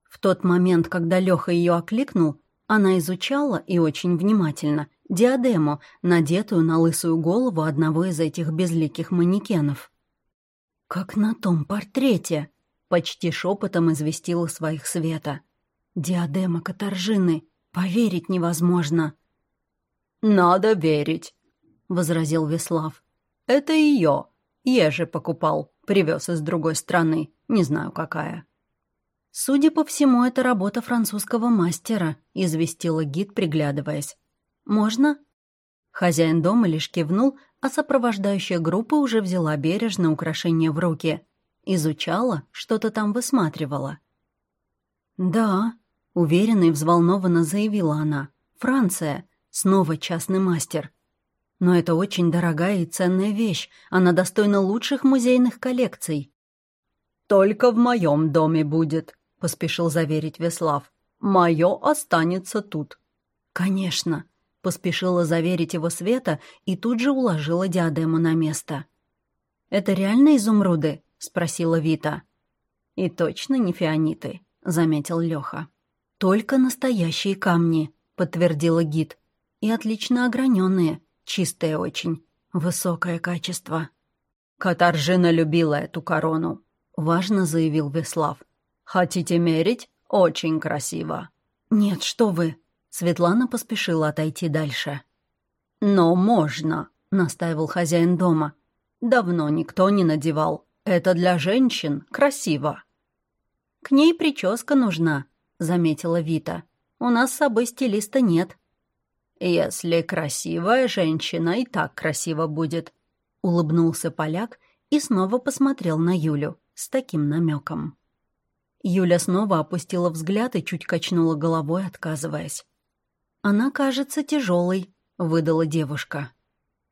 В тот момент, когда Леха ее окликнул, она изучала и очень внимательно диадему, надетую на лысую голову одного из этих безликих манекенов. «Как на том портрете», — почти шепотом известила своих Света. «Диадема Катаржины. Поверить невозможно». «Надо верить», — возразил Веслав. «Это ее. Я же покупал, привез из другой страны, не знаю какая». «Судя по всему, это работа французского мастера», — известила гид, приглядываясь. «Можно?» Хозяин дома лишь кивнул, а сопровождающая группа уже взяла бережно украшение в руки. Изучала, что-то там высматривала. «Да», — уверенно и взволнованно заявила она. «Франция. Снова частный мастер. Но это очень дорогая и ценная вещь. Она достойна лучших музейных коллекций». «Только в моем доме будет», — поспешил заверить Веслав. «Мое останется тут». «Конечно», Поспешила заверить его Света и тут же уложила диадему на место. «Это реально изумруды?» — спросила Вита. «И точно не фианиты», — заметил Лёха. «Только настоящие камни», — подтвердила гид. «И отлично ограненные, чистые очень, высокое качество». «Катаржина любила эту корону», — важно заявил Веслав. «Хотите мерить? Очень красиво». «Нет, что вы», Светлана поспешила отойти дальше. «Но можно», — настаивал хозяин дома. «Давно никто не надевал. Это для женщин красиво». «К ней прическа нужна», — заметила Вита. «У нас с собой стилиста нет». «Если красивая женщина, и так красиво будет», — улыбнулся поляк и снова посмотрел на Юлю с таким намеком. Юля снова опустила взгляд и чуть качнула головой, отказываясь. «Она кажется тяжелой», — выдала девушка.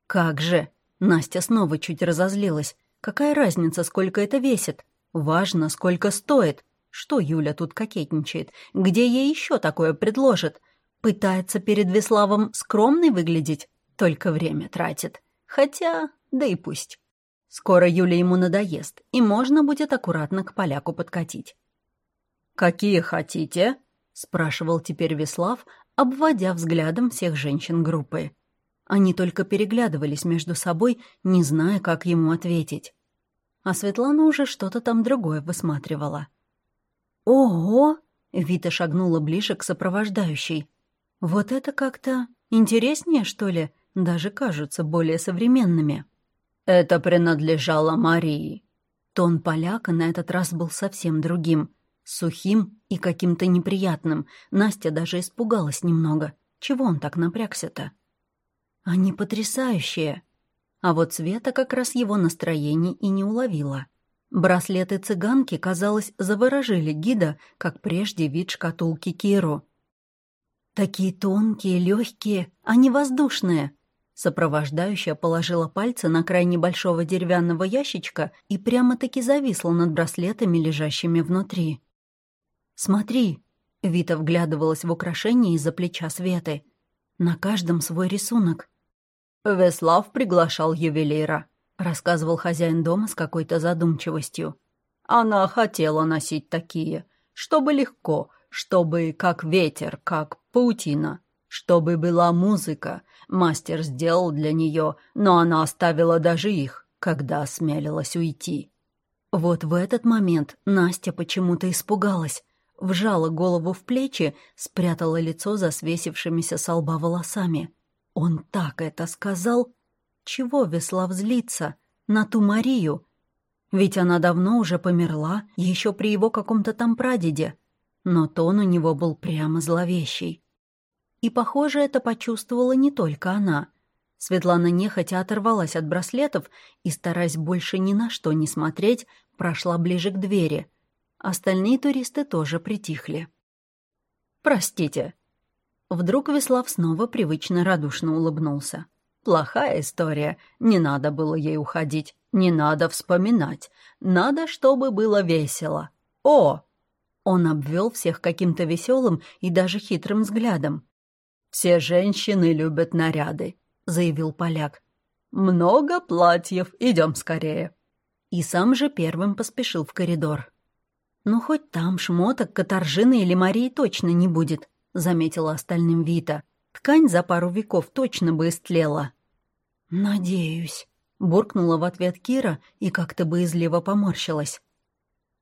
«Как же!» — Настя снова чуть разозлилась. «Какая разница, сколько это весит? Важно, сколько стоит. Что Юля тут кокетничает? Где ей еще такое предложат? Пытается перед Веславом скромной выглядеть? Только время тратит. Хотя, да и пусть. Скоро Юля ему надоест, и можно будет аккуратно к поляку подкатить. «Какие хотите?» — спрашивал теперь Веслав, обводя взглядом всех женщин группы. Они только переглядывались между собой, не зная, как ему ответить. А Светлана уже что-то там другое высматривала. «Ого!» — Вита шагнула ближе к сопровождающей. «Вот это как-то интереснее, что ли? Даже кажутся более современными». «Это принадлежало Марии». Тон поляка на этот раз был совсем другим — Сухим и каким-то неприятным. Настя даже испугалась немного. Чего он так напрягся-то? Они потрясающие. А вот Света как раз его настроение и не уловила. Браслеты цыганки, казалось, заворожили гида, как прежде вид шкатулки Киру. «Такие тонкие, легкие, они воздушные», Сопровождающая положила пальцы на край небольшого деревянного ящичка и прямо-таки зависла над браслетами, лежащими внутри. «Смотри!» — Вита вглядывалась в украшение из-за плеча Светы. «На каждом свой рисунок». «Веслав приглашал ювелира», — рассказывал хозяин дома с какой-то задумчивостью. «Она хотела носить такие, чтобы легко, чтобы как ветер, как паутина, чтобы была музыка. Мастер сделал для нее, но она оставила даже их, когда осмелилась уйти». Вот в этот момент Настя почему-то испугалась вжала голову в плечи, спрятала лицо за свесившимися со лба волосами. Он так это сказал? Чего Веслав злится? На ту Марию? Ведь она давно уже померла, еще при его каком-то там прадеде. Но тон у него был прямо зловещий. И, похоже, это почувствовала не только она. Светлана нехотя оторвалась от браслетов и, стараясь больше ни на что не смотреть, прошла ближе к двери — Остальные туристы тоже притихли. «Простите». Вдруг Веслав снова привычно радушно улыбнулся. «Плохая история. Не надо было ей уходить. Не надо вспоминать. Надо, чтобы было весело. О!» Он обвел всех каким-то веселым и даже хитрым взглядом. «Все женщины любят наряды», — заявил поляк. «Много платьев. Идем скорее». И сам же первым поспешил в коридор. «Ну, хоть там шмоток, каторжины или Марии точно не будет», — заметила остальным Вита. «Ткань за пару веков точно бы истлела». «Надеюсь», — буркнула в ответ Кира и как-то боязливо поморщилась.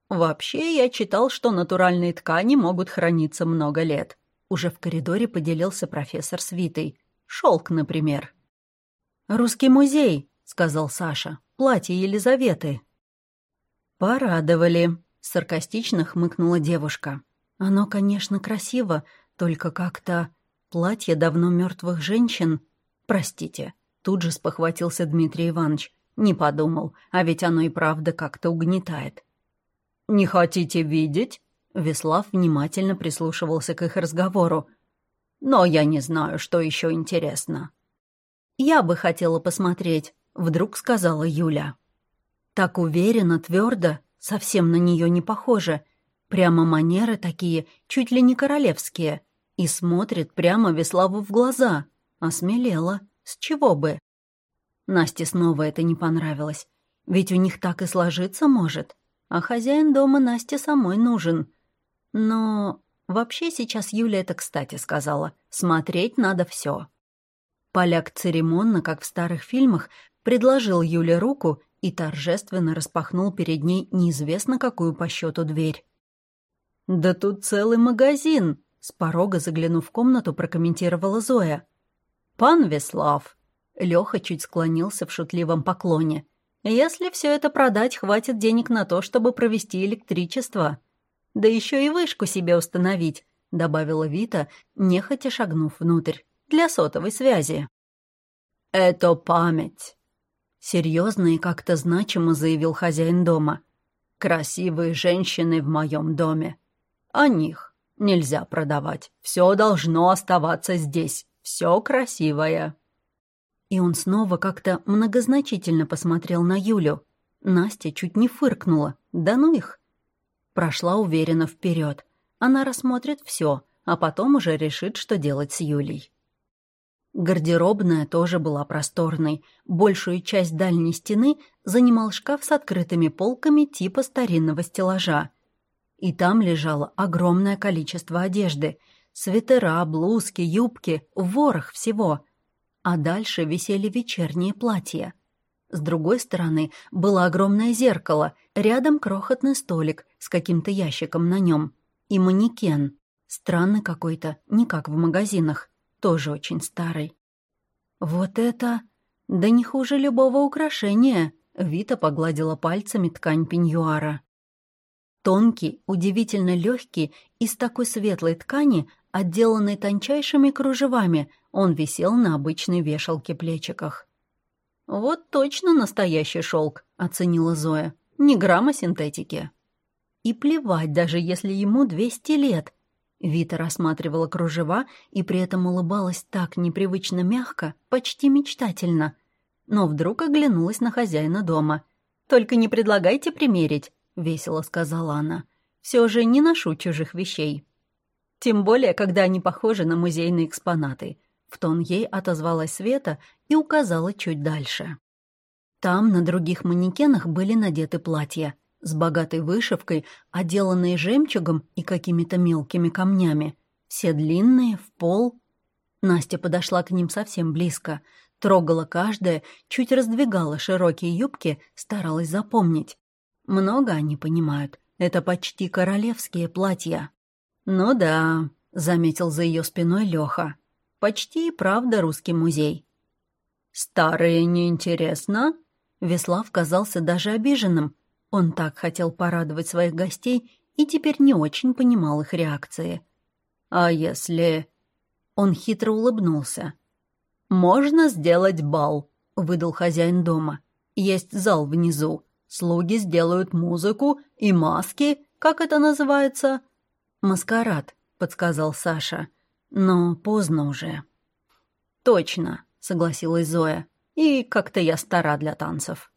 «Вообще, я читал, что натуральные ткани могут храниться много лет». Уже в коридоре поделился профессор с Витой. Шелк, например. «Русский музей», — сказал Саша. «Платье Елизаветы». «Порадовали», Саркастично хмыкнула девушка. Оно, конечно, красиво, только как-то... Платье давно мертвых женщин... Простите. Тут же спохватился Дмитрий Иванович. Не подумал, а ведь оно и правда как-то угнетает. «Не хотите видеть?» Веслав внимательно прислушивался к их разговору. «Но я не знаю, что еще интересно». «Я бы хотела посмотреть», — вдруг сказала Юля. Так уверенно, твердо, Совсем на нее не похоже. Прямо манеры такие, чуть ли не королевские. И смотрит прямо Веславу в глаза. Осмелела. С чего бы? Насте снова это не понравилось. Ведь у них так и сложиться может. А хозяин дома Насте самой нужен. Но вообще сейчас Юля это кстати сказала. Смотреть надо все. Поляк церемонно, как в старых фильмах, предложил Юле руку и торжественно распахнул перед ней неизвестно какую по счету дверь. «Да тут целый магазин!» — с порога заглянув в комнату, прокомментировала Зоя. «Пан Веслав!» — Леха чуть склонился в шутливом поклоне. «Если все это продать, хватит денег на то, чтобы провести электричество. Да еще и вышку себе установить», — добавила Вита, нехотя шагнув внутрь, «для сотовой связи». «Это память!» Серьезно и как-то значимо заявил хозяин дома. Красивые женщины в моем доме. О них нельзя продавать. Все должно оставаться здесь. Все красивое». И он снова как-то многозначительно посмотрел на Юлю. Настя чуть не фыркнула. Да ну их. Прошла уверенно вперед. Она рассмотрит все, а потом уже решит, что делать с Юлей. Гардеробная тоже была просторной. Большую часть дальней стены занимал шкаф с открытыми полками типа старинного стеллажа. И там лежало огромное количество одежды. Свитера, блузки, юбки, ворох всего. А дальше висели вечерние платья. С другой стороны было огромное зеркало, рядом крохотный столик с каким-то ящиком на нем. И манекен. Странный какой-то, не как в магазинах тоже очень старый. «Вот это... Да не хуже любого украшения!» Вита погладила пальцами ткань пеньюара. Тонкий, удивительно легкий, из такой светлой ткани, отделанный тончайшими кружевами, он висел на обычной вешалке-плечиках. «Вот точно настоящий шелк», — оценила Зоя. «Ни грамма синтетики». И плевать, даже если ему двести лет. Вита рассматривала кружева и при этом улыбалась так непривычно мягко, почти мечтательно. Но вдруг оглянулась на хозяина дома. «Только не предлагайте примерить», — весело сказала она. «Все же не ношу чужих вещей». Тем более, когда они похожи на музейные экспонаты. В тон ей отозвалась Света и указала чуть дальше. Там на других манекенах были надеты платья — с богатой вышивкой, отделанные жемчугом и какими-то мелкими камнями. Все длинные, в пол. Настя подошла к ним совсем близко, трогала каждое, чуть раздвигала широкие юбки, старалась запомнить. Много они понимают. Это почти королевские платья. «Ну да», — заметил за ее спиной Леха. «Почти и правда русский музей». «Старые неинтересно?» Веслав казался даже обиженным, он так хотел порадовать своих гостей и теперь не очень понимал их реакции. «А если...» Он хитро улыбнулся. «Можно сделать бал», — выдал хозяин дома. «Есть зал внизу. Слуги сделают музыку и маски. Как это называется?» «Маскарад», — подсказал Саша. «Но поздно уже». «Точно», — согласилась Зоя. «И как-то я стара для танцев».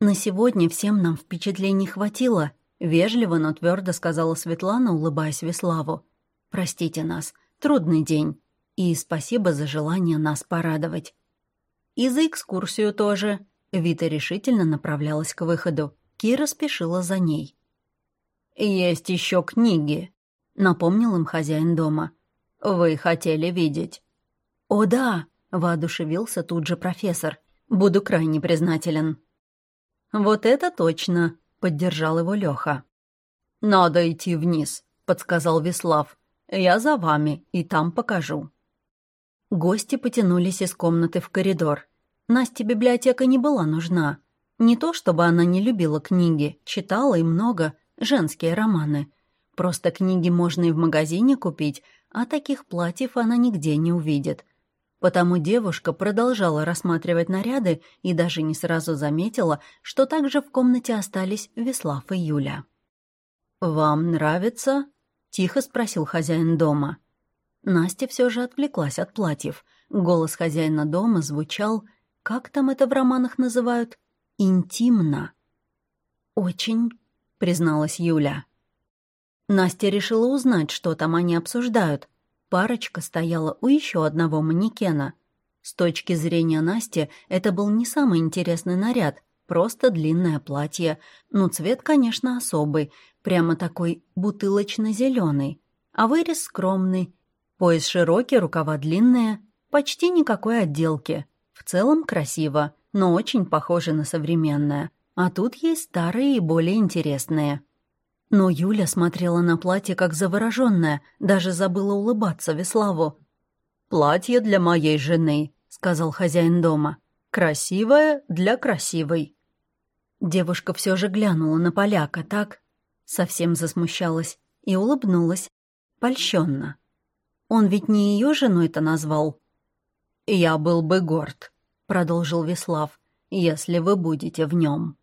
«На сегодня всем нам впечатлений хватило», — вежливо, но твердо сказала Светлана, улыбаясь Веславу. «Простите нас, трудный день, и спасибо за желание нас порадовать». «И за экскурсию тоже», — Вита решительно направлялась к выходу. Кира спешила за ней. «Есть еще книги», — напомнил им хозяин дома. «Вы хотели видеть». «О да», — воодушевился тут же профессор. «Буду крайне признателен». «Вот это точно!» — поддержал его Леха. «Надо идти вниз», — подсказал Веслав. «Я за вами, и там покажу». Гости потянулись из комнаты в коридор. Насте библиотека не была нужна. Не то, чтобы она не любила книги, читала и много, женские романы. Просто книги можно и в магазине купить, а таких платьев она нигде не увидит. Потому девушка продолжала рассматривать наряды и даже не сразу заметила, что также в комнате остались Веслав и Юля. «Вам нравится?» — тихо спросил хозяин дома. Настя все же отвлеклась от платьев. Голос хозяина дома звучал, как там это в романах называют, интимно. «Очень», — призналась Юля. Настя решила узнать, что там они обсуждают — Парочка стояла у еще одного манекена. С точки зрения Насти, это был не самый интересный наряд, просто длинное платье. Ну, цвет, конечно, особый, прямо такой бутылочно-зеленый. А вырез скромный. Пояс широкий, рукава длинные, почти никакой отделки. В целом красиво, но очень похоже на современное. А тут есть старые и более интересные. Но Юля смотрела на платье как завороженная, даже забыла улыбаться Веславу. «Платье для моей жены», — сказал хозяин дома. «Красивое для красивой». Девушка все же глянула на поляка, так? Совсем засмущалась и улыбнулась. Польщенно. Он ведь не ее женой-то назвал. «Я был бы горд», — продолжил Веслав, — «если вы будете в нем».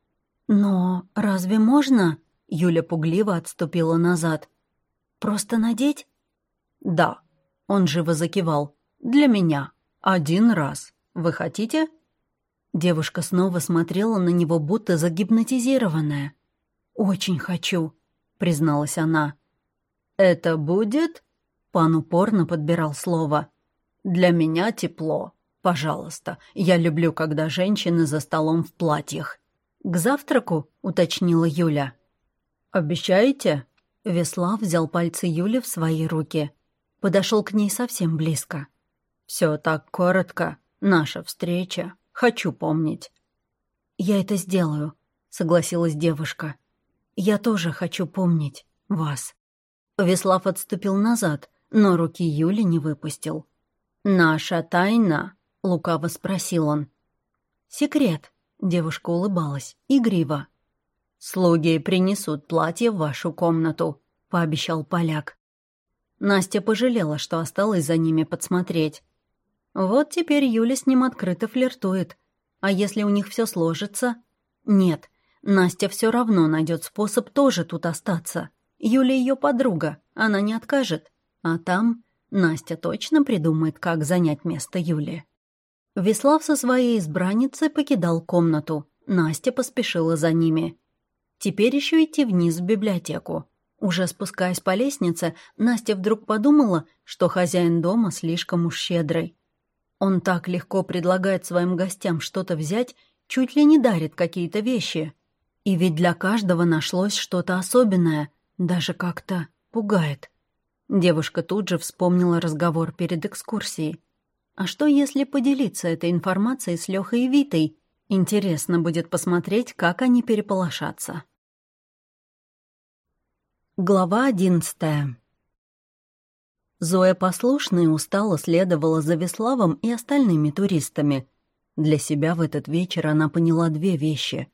«Но разве можно?» — Юля пугливо отступила назад. «Просто надеть?» «Да», — он живо закивал. «Для меня. Один раз. Вы хотите?» Девушка снова смотрела на него, будто загипнотизированная. «Очень хочу», — призналась она. «Это будет?» — пан упорно подбирал слово. «Для меня тепло. Пожалуйста. Я люблю, когда женщины за столом в платьях». «К завтраку?» — уточнила Юля. «Обещаете?» Веслав взял пальцы Юли в свои руки. Подошел к ней совсем близко. «Все так коротко. Наша встреча. Хочу помнить». «Я это сделаю», — согласилась девушка. «Я тоже хочу помнить вас». Веслав отступил назад, но руки Юли не выпустил. «Наша тайна?» — лукаво спросил он. «Секрет», — девушка улыбалась, игриво. «Слуги принесут платье в вашу комнату», — пообещал поляк. Настя пожалела, что осталось за ними подсмотреть. Вот теперь Юля с ним открыто флиртует. А если у них все сложится? Нет, Настя все равно найдет способ тоже тут остаться. Юля ее подруга, она не откажет. А там Настя точно придумает, как занять место Юли. Веслав со своей избранницей покидал комнату. Настя поспешила за ними. Теперь еще идти вниз в библиотеку. Уже спускаясь по лестнице, Настя вдруг подумала, что хозяин дома слишком уж щедрый. Он так легко предлагает своим гостям что-то взять, чуть ли не дарит какие-то вещи. И ведь для каждого нашлось что-то особенное, даже как-то пугает. Девушка тут же вспомнила разговор перед экскурсией. А что, если поделиться этой информацией с Лёхой и Витой? Интересно будет посмотреть, как они переполошатся. Глава одиннадцатая Зоя послушно и устало следовала за Веславом и остальными туристами. Для себя в этот вечер она поняла две вещи.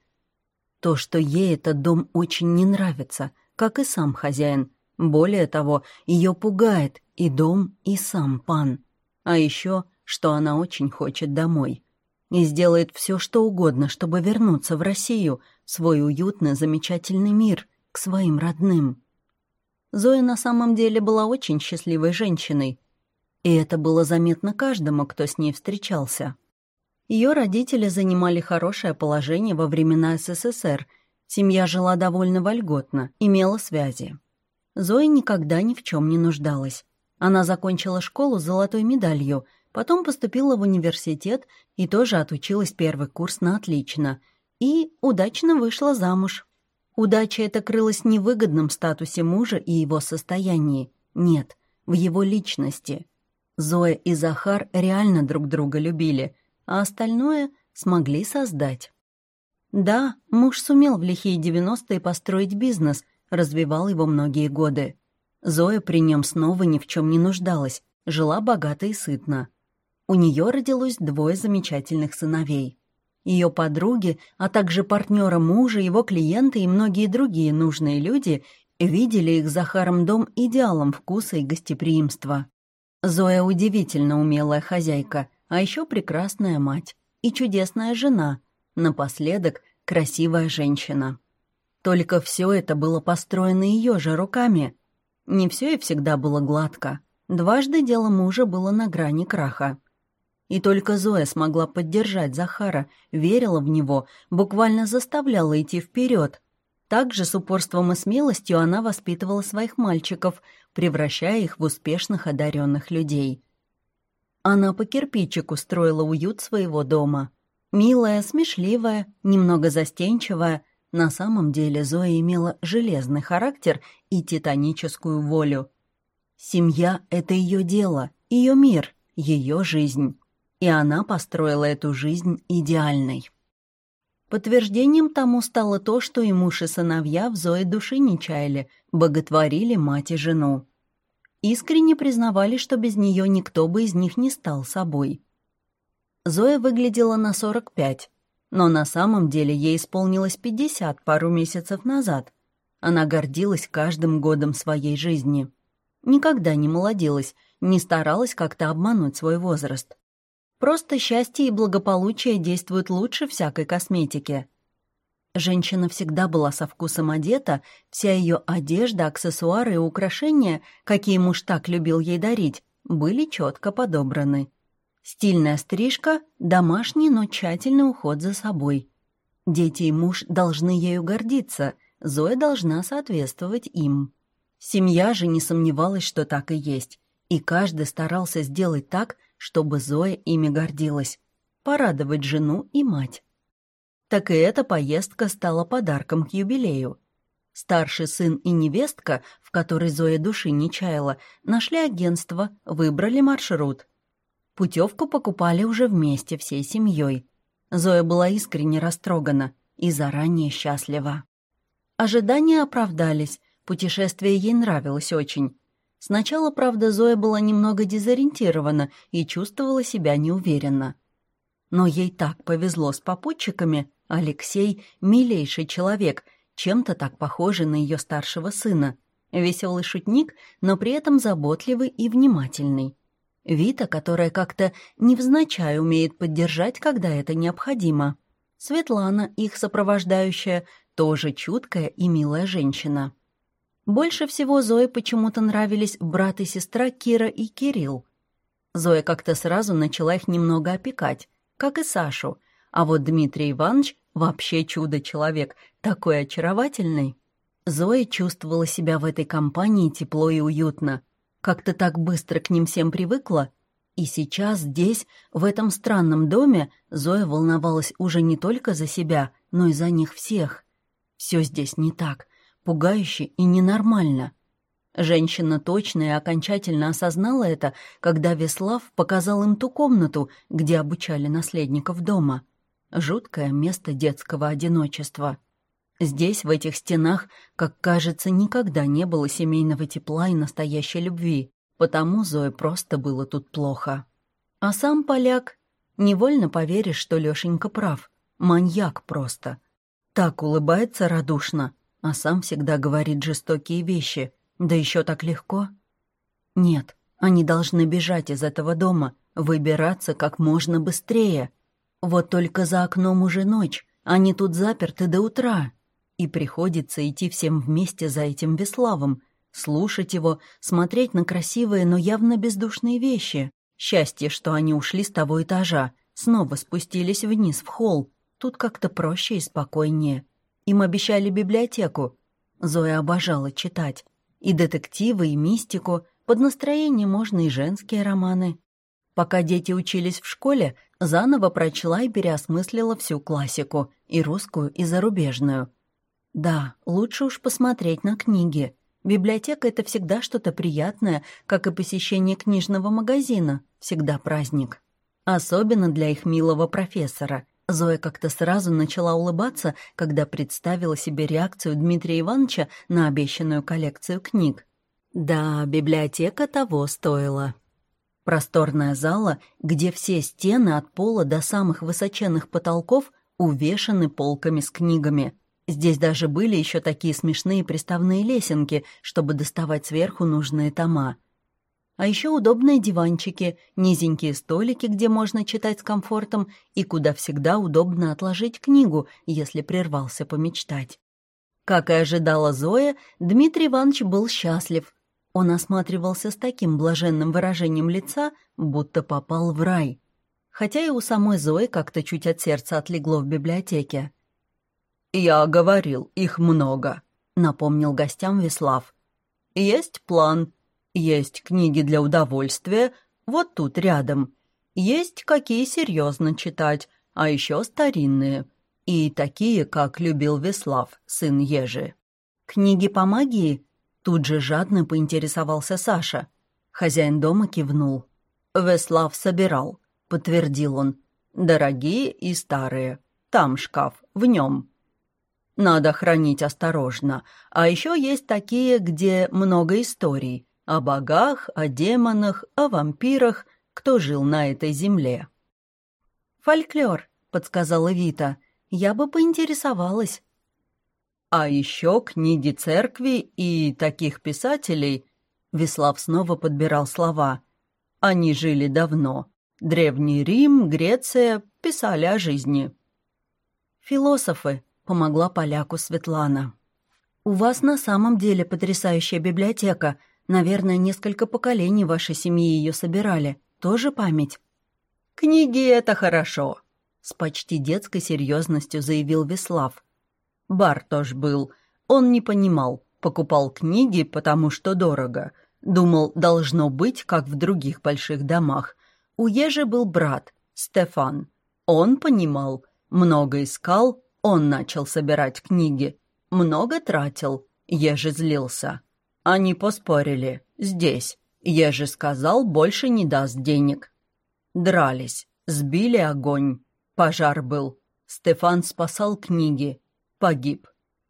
То, что ей этот дом очень не нравится, как и сам хозяин. Более того, ее пугает и дом, и сам пан. А еще, что она очень хочет домой. И сделает все, что угодно, чтобы вернуться в Россию, свой уютный, замечательный мир, к своим родным. Зоя на самом деле была очень счастливой женщиной. И это было заметно каждому, кто с ней встречался. Ее родители занимали хорошее положение во времена СССР. Семья жила довольно вольготно, имела связи. Зоя никогда ни в чем не нуждалась. Она закончила школу с золотой медалью, потом поступила в университет и тоже отучилась первый курс на отлично. И удачно вышла замуж. Удача эта крылась не в выгодном статусе мужа и его состоянии. Нет, в его личности. Зоя и Захар реально друг друга любили, а остальное смогли создать. Да, муж сумел в лихие девяностые построить бизнес, развивал его многие годы. Зоя при нем снова ни в чем не нуждалась, жила богато и сытно. У нее родилось двое замечательных сыновей. Ее подруги, а также партнера мужа, его клиенты и многие другие нужные люди видели их Захаром дом идеалом вкуса и гостеприимства. Зоя удивительно умелая хозяйка, а еще прекрасная мать и чудесная жена, напоследок красивая женщина. Только все это было построено ее же руками. Не все и всегда было гладко. Дважды дело мужа было на грани краха. И только Зоя смогла поддержать Захара, верила в него, буквально заставляла идти вперед. Также с упорством и смелостью она воспитывала своих мальчиков, превращая их в успешных одаренных людей. Она по кирпичику строила уют своего дома. Милая, смешливая, немного застенчивая, на самом деле Зоя имела железный характер и титаническую волю. Семья — это ее дело, ее мир, ее жизнь и она построила эту жизнь идеальной. Подтверждением тому стало то, что и муж, и сыновья в Зое души не чаяли, боготворили мать и жену. Искренне признавали, что без нее никто бы из них не стал собой. Зоя выглядела на 45, но на самом деле ей исполнилось 50 пару месяцев назад. Она гордилась каждым годом своей жизни. Никогда не молодилась, не старалась как-то обмануть свой возраст. Просто счастье и благополучие действуют лучше всякой косметики. Женщина всегда была со вкусом одета, вся ее одежда, аксессуары и украшения, какие муж так любил ей дарить, были четко подобраны. Стильная стрижка, домашний, но тщательный уход за собой. Дети и муж должны ею гордиться, Зоя должна соответствовать им. Семья же не сомневалась, что так и есть, и каждый старался сделать так, чтобы Зоя ими гордилась, порадовать жену и мать. Так и эта поездка стала подарком к юбилею. Старший сын и невестка, в которой Зоя души не чаяла, нашли агентство, выбрали маршрут. Путевку покупали уже вместе всей семьей. Зоя была искренне растрогана и заранее счастлива. Ожидания оправдались, путешествие ей нравилось очень. Сначала, правда, Зоя была немного дезориентирована и чувствовала себя неуверенно. Но ей так повезло с попутчиками. Алексей — милейший человек, чем-то так похожий на ее старшего сына. Веселый шутник, но при этом заботливый и внимательный. Вита, которая как-то невзначай умеет поддержать, когда это необходимо. Светлана, их сопровождающая, тоже чуткая и милая женщина. Больше всего Зое почему-то нравились брат и сестра Кира и Кирилл. Зоя как-то сразу начала их немного опекать, как и Сашу, а вот Дмитрий Иванович вообще чудо-человек, такой очаровательный. Зоя чувствовала себя в этой компании тепло и уютно. Как-то так быстро к ним всем привыкла. И сейчас здесь, в этом странном доме, Зоя волновалась уже не только за себя, но и за них всех. Все здесь не так пугающе и ненормально. Женщина точно и окончательно осознала это, когда Веслав показал им ту комнату, где обучали наследников дома. Жуткое место детского одиночества. Здесь, в этих стенах, как кажется, никогда не было семейного тепла и настоящей любви, потому Зое просто было тут плохо. А сам поляк... Невольно поверишь, что Лёшенька прав. Маньяк просто. Так улыбается радушно, а сам всегда говорит жестокие вещи, да еще так легко. Нет, они должны бежать из этого дома, выбираться как можно быстрее. Вот только за окном уже ночь, они тут заперты до утра. И приходится идти всем вместе за этим Веславом, слушать его, смотреть на красивые, но явно бездушные вещи. Счастье, что они ушли с того этажа, снова спустились вниз в холл. Тут как-то проще и спокойнее. Им обещали библиотеку. Зоя обожала читать. И детективы, и мистику. Под настроение можно и женские романы. Пока дети учились в школе, заново прочла и переосмыслила всю классику, и русскую, и зарубежную. Да, лучше уж посмотреть на книги. Библиотека — это всегда что-то приятное, как и посещение книжного магазина, всегда праздник. Особенно для их милого профессора, Зоя как-то сразу начала улыбаться, когда представила себе реакцию Дмитрия Ивановича на обещанную коллекцию книг. Да, библиотека того стоила. Просторная зала, где все стены от пола до самых высоченных потолков увешаны полками с книгами. Здесь даже были еще такие смешные приставные лесенки, чтобы доставать сверху нужные тома. А еще удобные диванчики, низенькие столики, где можно читать с комфортом и куда всегда удобно отложить книгу, если прервался помечтать. Как и ожидала Зоя, Дмитрий Иванович был счастлив. Он осматривался с таким блаженным выражением лица, будто попал в рай. Хотя и у самой Зои как-то чуть от сердца отлегло в библиотеке. «Я говорил, их много», — напомнил гостям Веслав. «Есть план, есть книги для удовольствия, вот тут рядом. Есть какие серьезно читать, а еще старинные. И такие, как любил Веслав, сын Ежи. Книги по магии? Тут же жадно поинтересовался Саша. Хозяин дома кивнул. «Веслав собирал», — подтвердил он. «Дорогие и старые. Там шкаф, в нем». Надо хранить осторожно. А еще есть такие, где много историй о богах, о демонах, о вампирах, кто жил на этой земле. «Фольклор», — подсказала Вита. «Я бы поинтересовалась». «А еще книги церкви и таких писателей...» Веслав снова подбирал слова. «Они жили давно. Древний Рим, Греция писали о жизни». «Философы», — помогла поляку Светлана. «У вас на самом деле потрясающая библиотека. Наверное, несколько поколений вашей семьи ее собирали. Тоже память?» «Книги — это хорошо», — с почти детской серьезностью заявил Веслав. «Бартош был. Он не понимал. Покупал книги, потому что дорого. Думал, должно быть, как в других больших домах. У Ежи был брат, Стефан. Он понимал. Много искал, он начал собирать книги. Много тратил. Ежи злился. Они поспорили. Здесь. Ежи сказал, больше не даст денег. Дрались, сбили огонь. Пожар был. Стефан спасал книги. Погиб.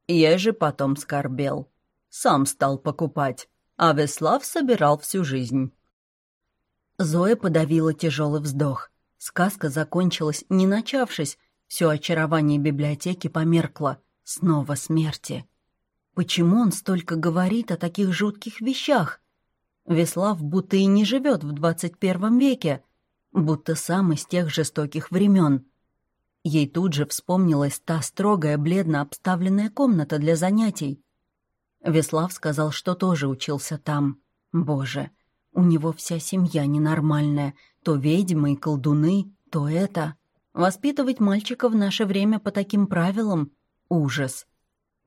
Ежи потом скорбел. Сам стал покупать. А Веслав собирал всю жизнь. Зоя подавила тяжелый вздох. Сказка закончилась, не начавшись. Все очарование библиотеки померкло. Снова смерти. Почему он столько говорит о таких жутких вещах? Веслав будто и не живет в двадцать первом веке будто сам из тех жестоких времен. Ей тут же вспомнилась та строгая, бледно обставленная комната для занятий. Веслав сказал, что тоже учился там. Боже, у него вся семья ненормальная. То ведьмы и колдуны, то это. Воспитывать мальчика в наше время по таким правилам — ужас.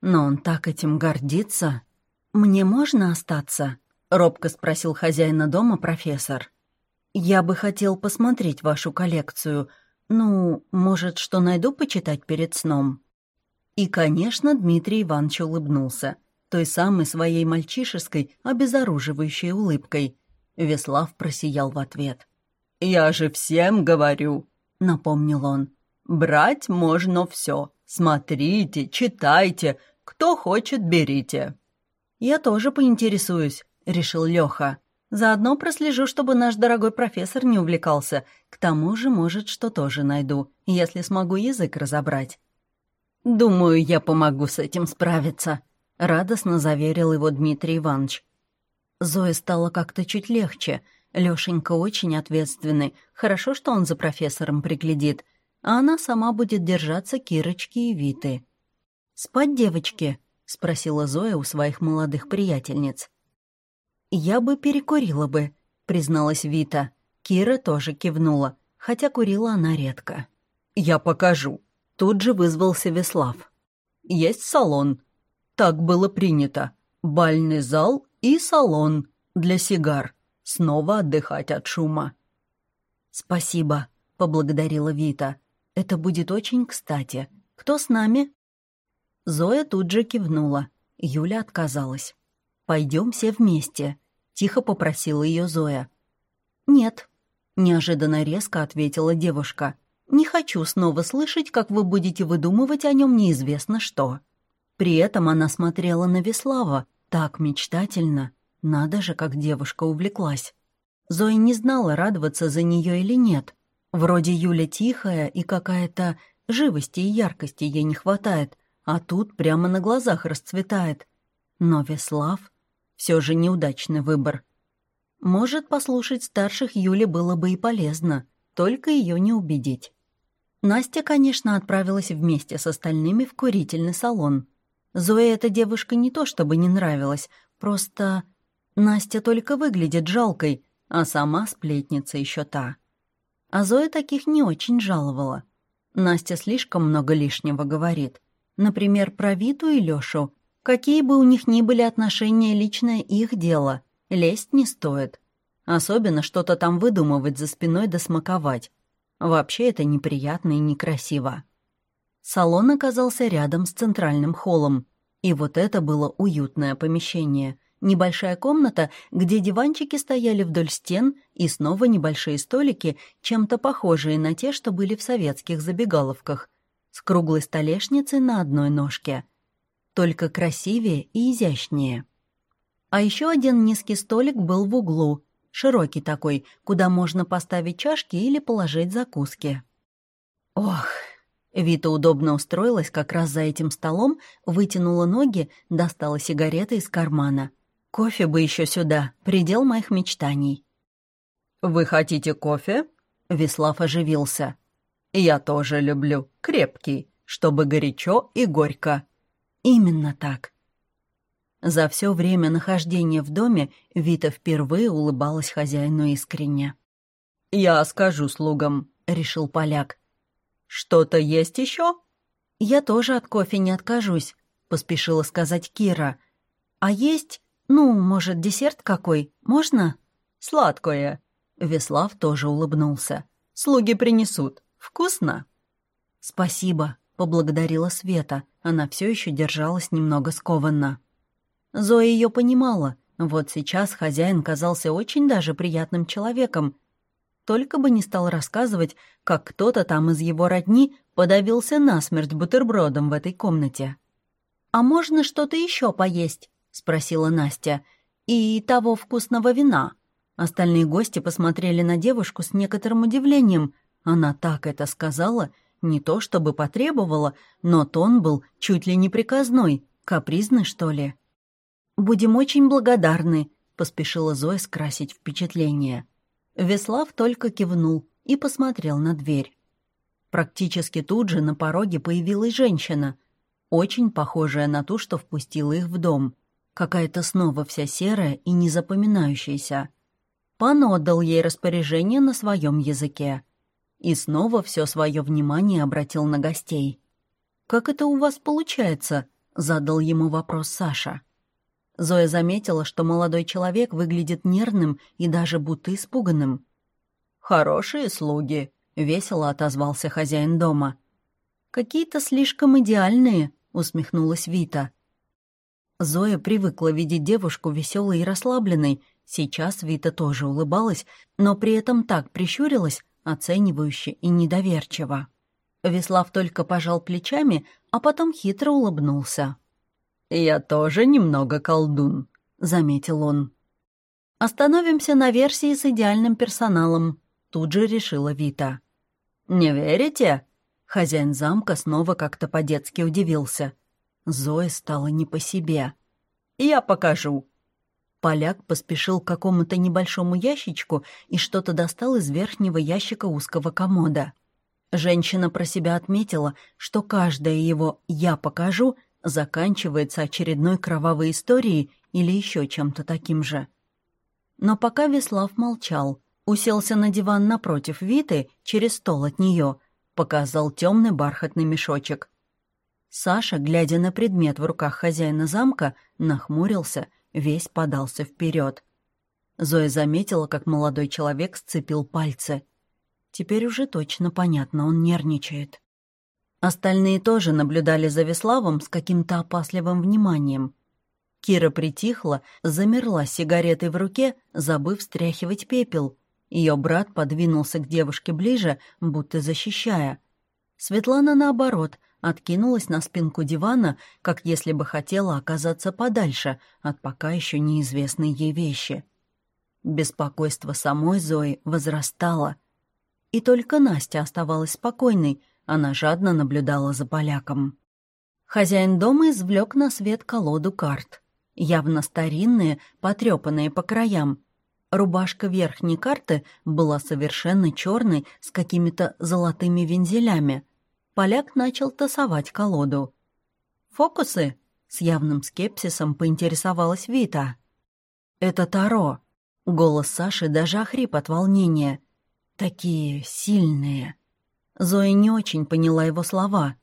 Но он так этим гордится. «Мне можно остаться?» — робко спросил хозяина дома профессор. «Я бы хотел посмотреть вашу коллекцию. Ну, может, что найду почитать перед сном?» И, конечно, Дмитрий Иванович улыбнулся, той самой своей мальчишеской, обезоруживающей улыбкой. Веслав просиял в ответ. «Я же всем говорю», — напомнил он. «Брать можно все. Смотрите, читайте. Кто хочет, берите». «Я тоже поинтересуюсь», — решил Леха. Заодно прослежу, чтобы наш дорогой профессор не увлекался. К тому же, может, что тоже найду, если смогу язык разобрать. «Думаю, я помогу с этим справиться», — радостно заверил его Дмитрий Иванович. Зое стало как-то чуть легче. Лёшенька очень ответственный. Хорошо, что он за профессором приглядит. А она сама будет держаться Кирочки и Виты. «Спать, девочки?» — спросила Зоя у своих молодых приятельниц. «Я бы перекурила бы», — призналась Вита. Кира тоже кивнула, хотя курила она редко. «Я покажу», — тут же вызвался Веслав. «Есть салон. Так было принято. Бальный зал и салон для сигар. Снова отдыхать от шума». «Спасибо», — поблагодарила Вита. «Это будет очень кстати. Кто с нами?» Зоя тут же кивнула. Юля отказалась. «Пойдем все вместе», тихо попросила ее Зоя. «Нет», — неожиданно резко ответила девушка. «Не хочу снова слышать, как вы будете выдумывать о нем неизвестно что». При этом она смотрела на Веслава так мечтательно. Надо же, как девушка увлеклась. Зоя не знала, радоваться за нее или нет. Вроде Юля тихая и какая-то живости и яркости ей не хватает, а тут прямо на глазах расцветает. Но Веслав все же неудачный выбор. Может, послушать старших Юли было бы и полезно, только ее не убедить. Настя, конечно, отправилась вместе с остальными в курительный салон. Зоя эта девушка не то чтобы не нравилась, просто... Настя только выглядит жалкой, а сама сплетница еще та. А Зоя таких не очень жаловала. Настя слишком много лишнего говорит. Например, про Виту и Лёшу, Какие бы у них ни были отношения, личное их дело. Лезть не стоит. Особенно что-то там выдумывать за спиной да. Вообще это неприятно и некрасиво. Салон оказался рядом с центральным холлом. И вот это было уютное помещение. Небольшая комната, где диванчики стояли вдоль стен, и снова небольшие столики, чем-то похожие на те, что были в советских забегаловках, с круглой столешницей на одной ножке — только красивее и изящнее. А еще один низкий столик был в углу, широкий такой, куда можно поставить чашки или положить закуски. Ох, Вита удобно устроилась как раз за этим столом, вытянула ноги, достала сигареты из кармана. Кофе бы еще сюда, предел моих мечтаний. «Вы хотите кофе?» Веслав оживился. «Я тоже люблю. Крепкий. чтобы горячо и горько». «Именно так». За все время нахождения в доме Вита впервые улыбалась хозяину искренне. «Я скажу слугам», — решил поляк. «Что-то есть еще?» «Я тоже от кофе не откажусь», — поспешила сказать Кира. «А есть, ну, может, десерт какой? Можно?» «Сладкое». Веслав тоже улыбнулся. «Слуги принесут. Вкусно?» «Спасибо», — поблагодарила Света. Она все еще держалась немного скованно. Зоя ее понимала. Вот сейчас хозяин казался очень даже приятным человеком. Только бы не стал рассказывать, как кто-то там из его родни подавился насмерть бутербродом в этой комнате. «А можно что-то еще поесть?» — спросила Настя. «И того вкусного вина». Остальные гости посмотрели на девушку с некоторым удивлением. Она так это сказала, не то чтобы потребовала, но тон был чуть ли не приказной, капризный, что ли. «Будем очень благодарны», — поспешила Зоя скрасить впечатление. Веслав только кивнул и посмотрел на дверь. Практически тут же на пороге появилась женщина, очень похожая на ту, что впустила их в дом. Какая-то снова вся серая и незапоминающаяся. Пан отдал ей распоряжение на своем языке. И снова все свое внимание обратил на гостей. «Как это у вас получается?» — задал ему вопрос Саша. Зоя заметила, что молодой человек выглядит нервным и даже будто испуганным. «Хорошие слуги», — весело отозвался хозяин дома. «Какие-то слишком идеальные», — усмехнулась Вита. Зоя привыкла видеть девушку веселой и расслабленной. Сейчас Вита тоже улыбалась, но при этом так прищурилась, оценивающе и недоверчиво. Веслав только пожал плечами, а потом хитро улыбнулся. «Я тоже немного колдун», — заметил он. «Остановимся на версии с идеальным персоналом», — тут же решила Вита. «Не верите?» Хозяин замка снова как-то по-детски удивился. Зоя стала не по себе. «Я покажу». Поляк поспешил к какому-то небольшому ящичку и что-то достал из верхнего ящика узкого комода. Женщина про себя отметила, что каждое его «я покажу» заканчивается очередной кровавой историей или еще чем-то таким же. Но пока Веслав молчал, уселся на диван напротив Виты, через стол от нее, показал темный бархатный мешочек. Саша, глядя на предмет в руках хозяина замка, нахмурился, весь подался вперед. Зоя заметила, как молодой человек сцепил пальцы. Теперь уже точно понятно, он нервничает. Остальные тоже наблюдали за Веславом с каким-то опасливым вниманием. Кира притихла, замерла сигаретой в руке, забыв стряхивать пепел. Ее брат подвинулся к девушке ближе, будто защищая. Светлана, наоборот, откинулась на спинку дивана, как если бы хотела оказаться подальше от пока еще неизвестной ей вещи. Беспокойство самой Зои возрастало. И только Настя оставалась спокойной — она жадно наблюдала за поляком. Хозяин дома извлек на свет колоду карт. Явно старинные, потрепанные по краям. Рубашка верхней карты была совершенно черной с какими-то золотыми вензелями. Поляк начал тасовать колоду. «Фокусы?» — с явным скепсисом поинтересовалась Вита. «Это Таро». Голос Саши даже охрип от волнения. «Такие сильные». Зоя не очень поняла его слова.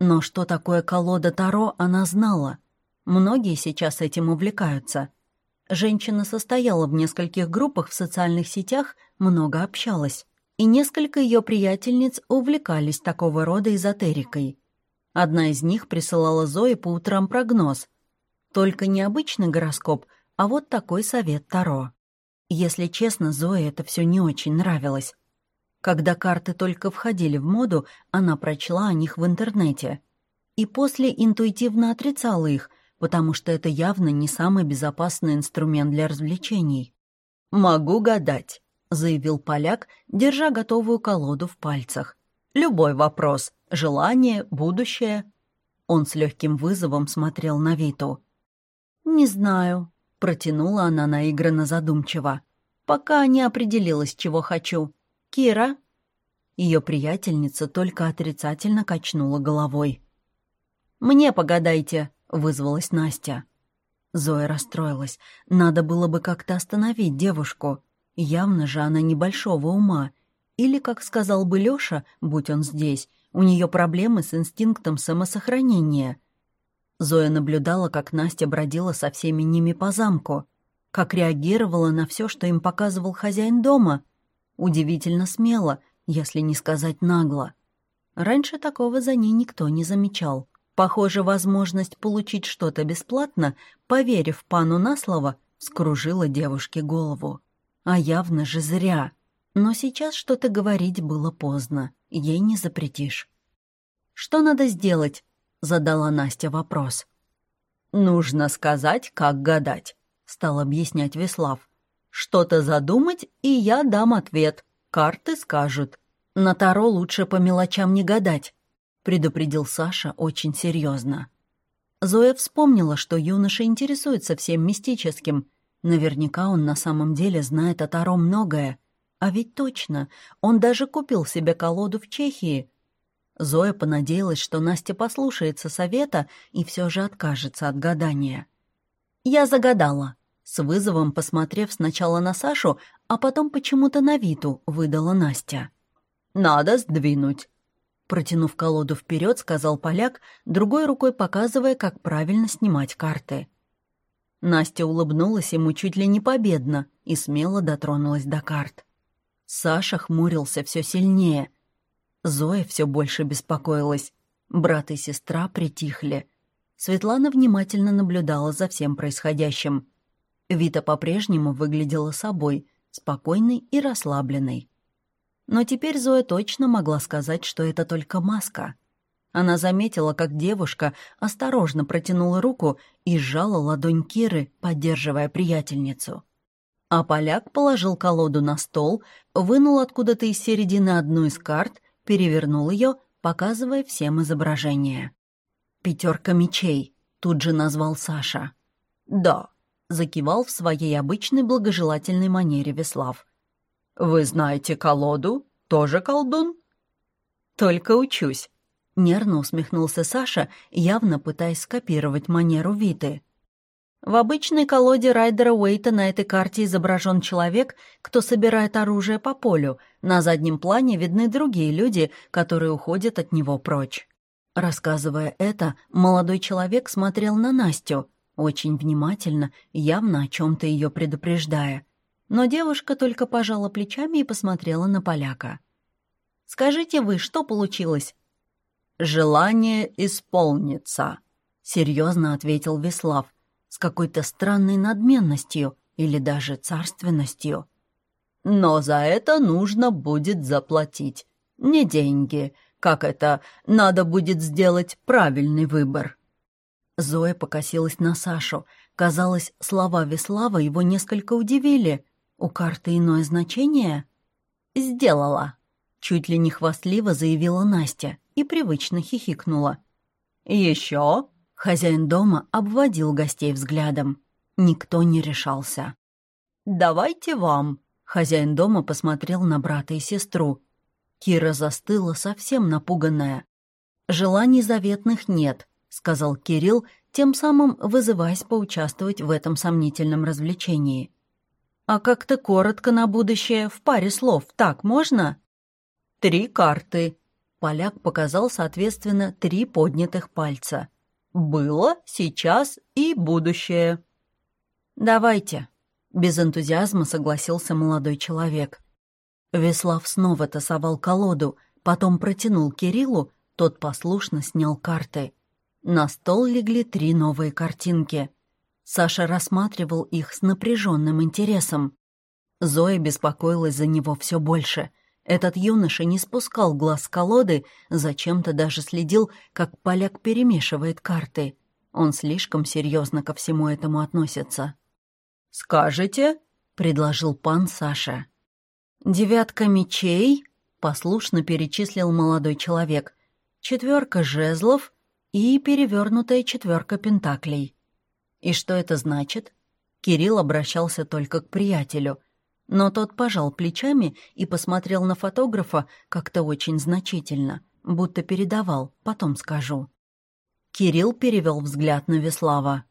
Но что такое колода Таро, она знала. Многие сейчас этим увлекаются. Женщина состояла в нескольких группах в социальных сетях, много общалась. И несколько ее приятельниц увлекались такого рода эзотерикой. Одна из них присылала Зое по утрам прогноз. Только не обычный гороскоп, а вот такой совет Таро. Если честно, Зое это все не очень нравилось. Когда карты только входили в моду, она прочла о них в интернете. И после интуитивно отрицала их, потому что это явно не самый безопасный инструмент для развлечений. «Могу гадать», — заявил поляк, держа готовую колоду в пальцах. «Любой вопрос. Желание, будущее». Он с легким вызовом смотрел на Виту. «Не знаю», — протянула она наигранно задумчиво. «Пока не определилась, чего хочу. Кира?» Ее приятельница только отрицательно качнула головой. «Мне погадайте», — вызвалась Настя. Зоя расстроилась. Надо было бы как-то остановить девушку. Явно же она небольшого ума. Или, как сказал бы Лёша, будь он здесь, у нее проблемы с инстинктом самосохранения. Зоя наблюдала, как Настя бродила со всеми ними по замку, как реагировала на все, что им показывал хозяин дома. Удивительно смело, если не сказать нагло. Раньше такого за ней никто не замечал. Похоже, возможность получить что-то бесплатно, поверив пану на слово, скружила девушке голову. А явно же зря. Но сейчас что-то говорить было поздно, ей не запретишь. «Что надо сделать?» — задала Настя вопрос. «Нужно сказать, как гадать», — стал объяснять Веслав. «Что-то задумать, и я дам ответ. Карты скажут». «На Таро лучше по мелочам не гадать», — предупредил Саша очень серьезно. Зоя вспомнила, что юноша интересуется всем мистическим. Наверняка он на самом деле знает о Таро многое. А ведь точно, он даже купил себе колоду в Чехии. Зоя понадеялась, что Настя послушается совета и все же откажется от гадания. «Я загадала», — с вызовом посмотрев сначала на Сашу, а потом почему-то на Виту выдала Настя. «Надо сдвинуть», Протянув колоду вперед, сказал поляк, другой рукой показывая, как правильно снимать карты. Настя улыбнулась ему чуть ли не победно и смело дотронулась до карт. Саша хмурился все сильнее. Зоя все больше беспокоилась. Брат и сестра притихли. Светлана внимательно наблюдала за всем происходящим. Вита по-прежнему выглядела собой, спокойной и расслабленной. Но теперь Зоя точно могла сказать, что это только маска. Она заметила, как девушка осторожно протянула руку и сжала ладонь Киры, поддерживая приятельницу. А поляк положил колоду на стол, вынул откуда-то из середины одну из карт, перевернул ее, показывая всем изображение. «Пятерка мечей», — тут же назвал Саша. «Да», — закивал в своей обычной благожелательной манере Веслав. «Вы знаете колоду? Тоже колдун?» «Только учусь», — нервно усмехнулся Саша, явно пытаясь скопировать манеру Виты. В обычной колоде Райдера Уэйта на этой карте изображен человек, кто собирает оружие по полю. На заднем плане видны другие люди, которые уходят от него прочь. Рассказывая это, молодой человек смотрел на Настю, очень внимательно, явно о чем-то ее предупреждая. Но девушка только пожала плечами и посмотрела на поляка. «Скажите вы, что получилось?» «Желание исполнится», — серьезно ответил Веслав с какой-то странной надменностью или даже царственностью. Но за это нужно будет заплатить. Не деньги. Как это? Надо будет сделать правильный выбор. Зоя покосилась на Сашу. Казалось, слова Веслава его несколько удивили. У карты иное значение? «Сделала», — чуть ли не хвастливо заявила Настя и привычно хихикнула. «Еще?» Хозяин дома обводил гостей взглядом. Никто не решался. «Давайте вам!» Хозяин дома посмотрел на брата и сестру. Кира застыла, совсем напуганная. «Желаний заветных нет», — сказал Кирилл, тем самым вызываясь поучаствовать в этом сомнительном развлечении. «А как-то коротко на будущее, в паре слов, так можно?» «Три карты», — поляк показал, соответственно, три поднятых пальца. Было, сейчас и будущее. «Давайте», — без энтузиазма согласился молодой человек. Веслав снова тасовал колоду, потом протянул Кириллу, тот послушно снял карты. На стол легли три новые картинки. Саша рассматривал их с напряженным интересом. Зоя беспокоилась за него все больше — этот юноша не спускал глаз с колоды, зачем-то даже следил, как поляк перемешивает карты. Он слишком серьезно ко всему этому относится. «Скажете?» — предложил пан Саша. «Девятка мечей», — послушно перечислил молодой человек, «четверка жезлов и перевернутая четверка пентаклей». «И что это значит?» Кирилл обращался только к приятелю — Но тот пожал плечами и посмотрел на фотографа как-то очень значительно, будто передавал, потом скажу. Кирилл перевел взгляд на Веслава.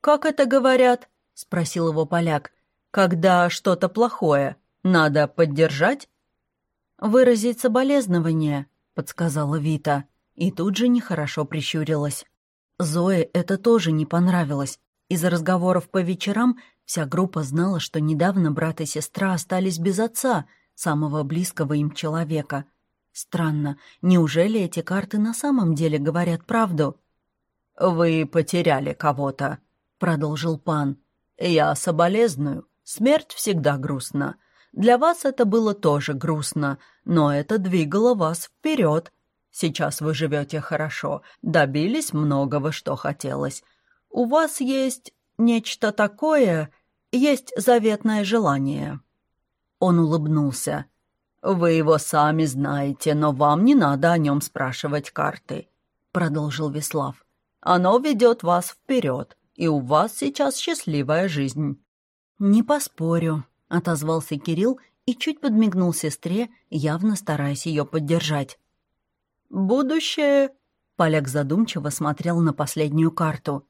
«Как это говорят?» — спросил его поляк. «Когда что-то плохое, надо поддержать?» «Выразить соболезнование», — подсказала Вита, и тут же нехорошо прищурилась. Зое это тоже не понравилось. Из разговоров по вечерам вся группа знала, что недавно брат и сестра остались без отца, самого близкого им человека. Странно, неужели эти карты на самом деле говорят правду? «Вы потеряли кого-то», — продолжил пан. «Я соболезную. Смерть всегда грустна. Для вас это было тоже грустно, но это двигало вас вперед. Сейчас вы живете хорошо, добились многого, что хотелось. У вас есть нечто такое, есть заветное желание». Он улыбнулся. «Вы его сами знаете, но вам не надо о нем спрашивать карты», — продолжил Веслав. «Оно ведет вас вперед, и у вас сейчас счастливая жизнь». «Не поспорю», — отозвался Кирилл и чуть подмигнул сестре, явно стараясь ее поддержать. «Будущее...» — Поляк задумчиво смотрел на последнюю карту.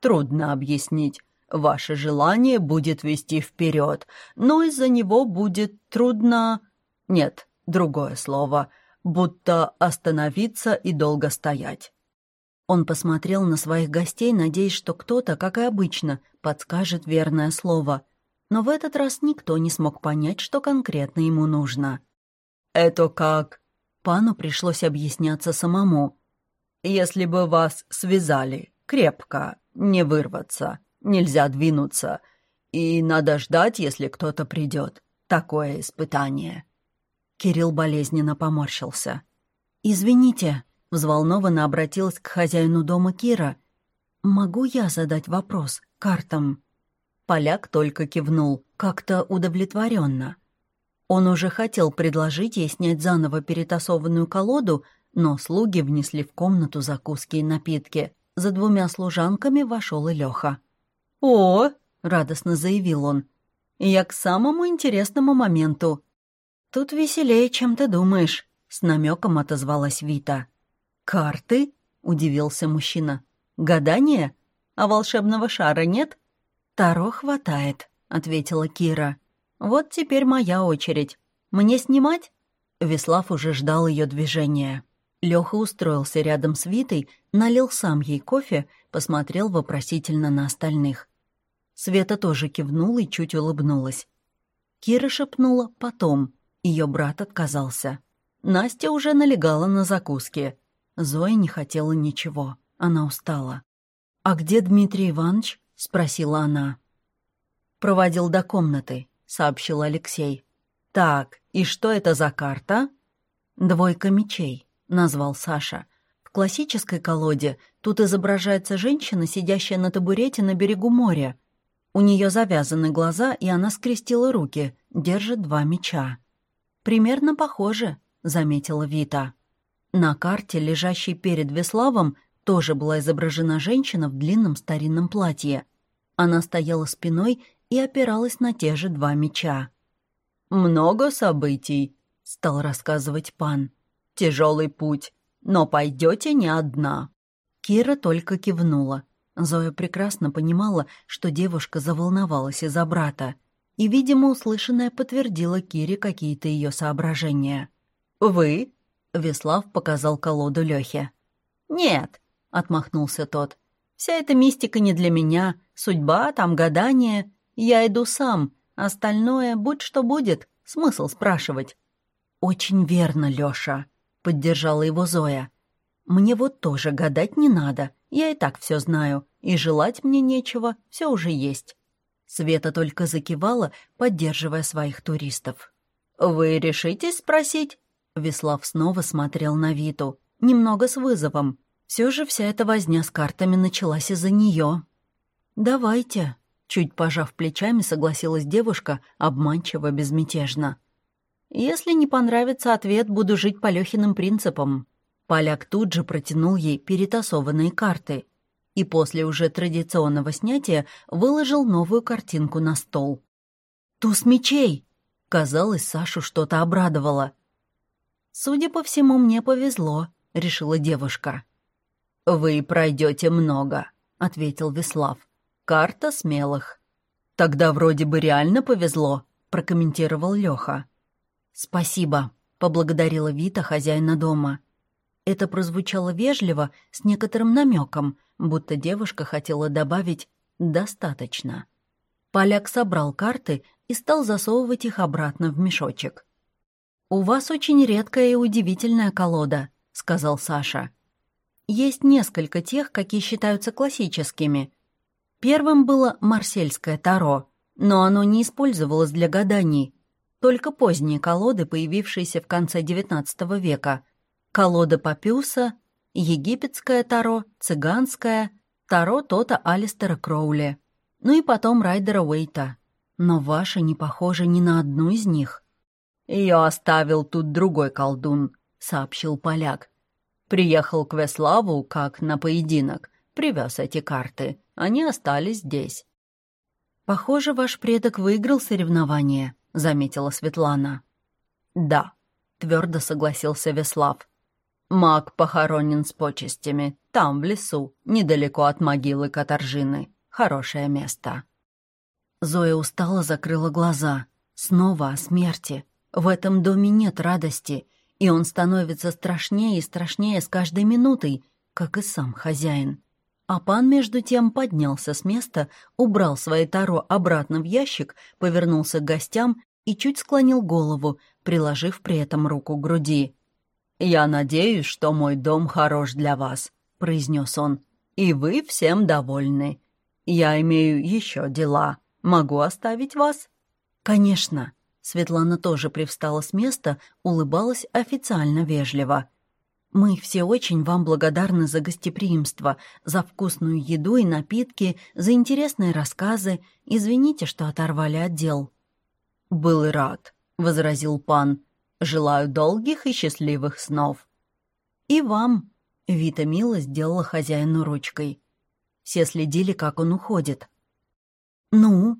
«Трудно объяснить. Ваше желание будет вести вперед, но из-за него будет трудно... Нет, другое слово. Будто остановиться и долго стоять». Он посмотрел на своих гостей, надеясь, что кто-то, как и обычно, подскажет верное слово — но в этот раз никто не смог понять, что конкретно ему нужно. «Это как?» Пану пришлось объясняться самому. «Если бы вас связали, крепко, не вырваться, нельзя двинуться, и надо ждать, если кто-то придет. Такое испытание». Кирилл болезненно поморщился. «Извините», — взволнованно обратилась к хозяину дома Кира. «Могу я задать вопрос картам?» Поляк только кивнул, как-то удовлетворенно. Он уже хотел предложить ей снять заново перетасованную колоду, но слуги внесли в комнату закуски и напитки. За двумя служанками вошел и Леха. «О!» — радостно заявил он. «Я к самому интересному моменту». «Тут веселее, чем ты думаешь», — с намеком отозвалась Вита. «Карты?» — удивился мужчина. «Гадание? А волшебного шара нет?» «Таро хватает», — ответила Кира. «Вот теперь моя очередь. Мне снимать?» Веслав уже ждал ее движения. Леха устроился рядом с Витой, налил сам ей кофе, посмотрел вопросительно на остальных. Света тоже кивнула и чуть улыбнулась. Кира шепнула «потом». Ее брат отказался. Настя уже налегала на закуски. Зоя не хотела ничего. Она устала. «А где Дмитрий Иванович?» — спросила она. «Проводил до комнаты», — сообщил Алексей. «Так, и что это за карта?» «Двойка мечей», — назвал Саша. «В классической колоде тут изображается женщина, сидящая на табурете на берегу моря. У нее завязаны глаза, и она скрестила руки, держит два меча». «Примерно похоже», — заметила Вита. На карте, лежащей перед Веславом, тоже была изображена женщина в длинном старинном платье. Она стояла спиной и опиралась на те же два меча. «Много событий», — стал рассказывать пан. «Тяжелый путь, но пойдете не одна». Кира только кивнула. Зоя прекрасно понимала, что девушка заволновалась из-за брата, и, видимо, услышанное подтвердило Кире какие-то ее соображения. «Вы?» — Веслав показал колоду Лехе. «Нет, отмахнулся тот. «Вся эта мистика не для меня. Судьба, там гадание. Я иду сам. Остальное, будь что будет, смысл спрашивать». «Очень верно, Лёша», — поддержала его Зоя. «Мне вот тоже гадать не надо. Я и так все знаю. И желать мне нечего, все уже есть». Света только закивала, поддерживая своих туристов. «Вы решитесь спросить?» Веслав снова смотрел на Виту, немного с вызовом. Все же вся эта возня с картами началась из-за нее. «Давайте», — чуть пожав плечами, согласилась девушка, обманчиво безмятежно. «Если не понравится ответ, буду жить по Лёхиным принципам». Поляк тут же протянул ей перетасованные карты и после уже традиционного снятия выложил новую картинку на стол. Туз мечей!» Казалось, Сашу что-то обрадовало. «Судя по всему, мне повезло», — решила девушка. «Вы пройдете много», — ответил Веслав. «Карта смелых». «Тогда вроде бы реально повезло», — прокомментировал Леха. «Спасибо», — поблагодарила Вита хозяина дома. Это прозвучало вежливо, с некоторым намеком, будто девушка хотела добавить «достаточно». Поляк собрал карты и стал засовывать их обратно в мешочек. «У вас очень редкая и удивительная колода», — сказал Саша. «Есть несколько тех, какие считаются классическими. Первым было марсельское таро, но оно не использовалось для гаданий. Только поздние колоды, появившиеся в конце XIX века. Колода Папюса, египетское таро, цыганское, таро Тота Алистера Кроули ну и потом Райдера Уэйта. Но ваша не похожа ни на одну из них. «Ее оставил тут другой колдун», — сообщил поляк. «Приехал к Веславу, как на поединок, привез эти карты. Они остались здесь». «Похоже, ваш предок выиграл соревнование», — заметила Светлана. «Да», — твердо согласился Веслав. «Маг похоронен с почестями, там, в лесу, недалеко от могилы Катаржины хорошее место». Зоя устало закрыла глаза. Снова о смерти. В этом доме нет радости, и он становится страшнее и страшнее с каждой минутой, как и сам хозяин. А пан, между тем, поднялся с места, убрал свои таро обратно в ящик, повернулся к гостям и чуть склонил голову, приложив при этом руку к груди. «Я надеюсь, что мой дом хорош для вас», — произнес он, — «и вы всем довольны. «Я имею еще дела. Могу оставить вас?» «Конечно». Светлана тоже привстала с места, улыбалась официально вежливо. «Мы все очень вам благодарны за гостеприимство, за вкусную еду и напитки, за интересные рассказы. Извините, что оторвали отдел». «Был рад», — возразил пан. «Желаю долгих и счастливых снов». «И вам», — Вита мило сделала хозяину ручкой. Все следили, как он уходит. «Ну?»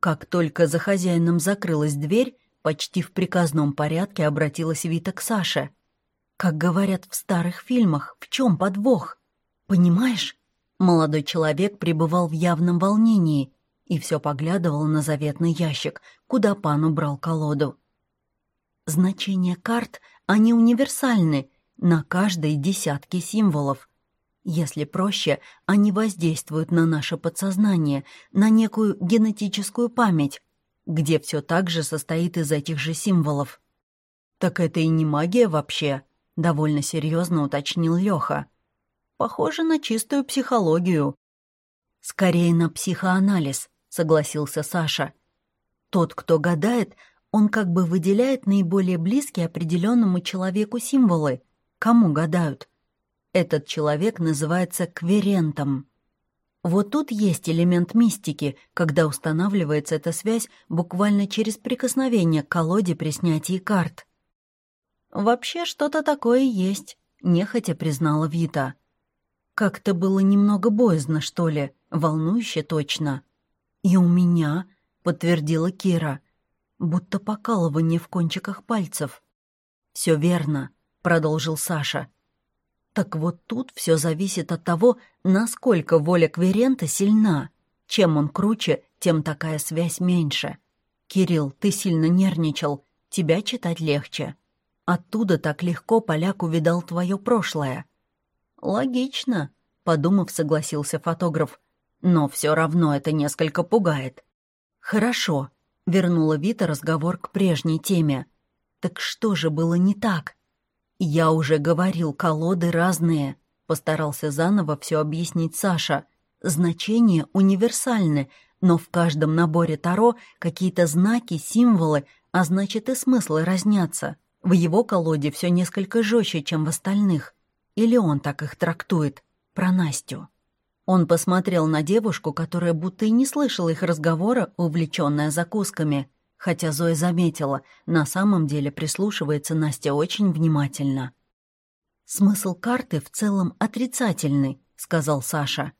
Как только за хозяином закрылась дверь, почти в приказном порядке обратилась Вита к Саше. «Как говорят в старых фильмах, в чем подвох? Понимаешь?» Молодой человек пребывал в явном волнении и все поглядывал на заветный ящик, куда пан убрал колоду. Значения карт, они универсальны, на каждой десятки символов. Если проще, они воздействуют на наше подсознание, на некую генетическую память, где все так же состоит из этих же символов. «Так это и не магия вообще», — довольно серьезно уточнил Леха. «Похоже на чистую психологию». «Скорее на психоанализ», — согласился Саша. «Тот, кто гадает, он как бы выделяет наиболее близкие определенному человеку символы. Кому гадают? Этот человек называется кверентом. Вот тут есть элемент мистики, когда устанавливается эта связь буквально через прикосновение к колоде при снятии карт. «Вообще что-то такое есть», — нехотя признала Вита. «Как-то было немного боязно, что ли, волнующе точно». «И у меня», — подтвердила Кира, — «будто покалывание в кончиках пальцев». «Все верно», — продолжил Саша. Так вот тут все зависит от того, насколько воля Кверента сильна. Чем он круче, тем такая связь меньше. Кирилл, ты сильно нервничал, тебя читать легче. Оттуда так легко поляк увидал твое прошлое. Логично, подумав, согласился фотограф. Но все равно это несколько пугает. Хорошо, вернула Вита разговор к прежней теме. Так что же было не так? «Я уже говорил, колоды разные», — постарался заново все объяснить Саша. «Значения универсальны, но в каждом наборе Таро какие-то знаки, символы, а значит и смыслы разнятся. В его колоде все несколько жестче, чем в остальных. Или он так их трактует? Про Настю». Он посмотрел на девушку, которая будто и не слышала их разговора, увлеченная закусками — хотя Зоя заметила, на самом деле прислушивается Настя очень внимательно. «Смысл карты в целом отрицательный», — сказал Саша.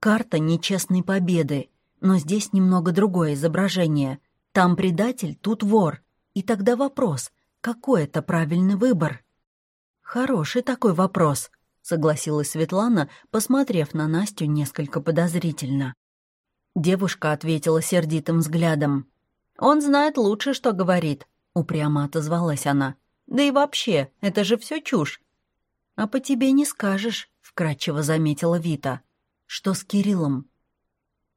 «Карта нечестной победы, но здесь немного другое изображение. Там предатель, тут вор. И тогда вопрос, какой это правильный выбор? Хороший такой вопрос, согласилась Светлана, посмотрев на Настю несколько подозрительно. Девушка ответила сердитым взглядом. «Он знает лучше, что говорит», — упрямо отозвалась она. «Да и вообще, это же все чушь». «А по тебе не скажешь», — вкратчиво заметила Вита. «Что с Кириллом?»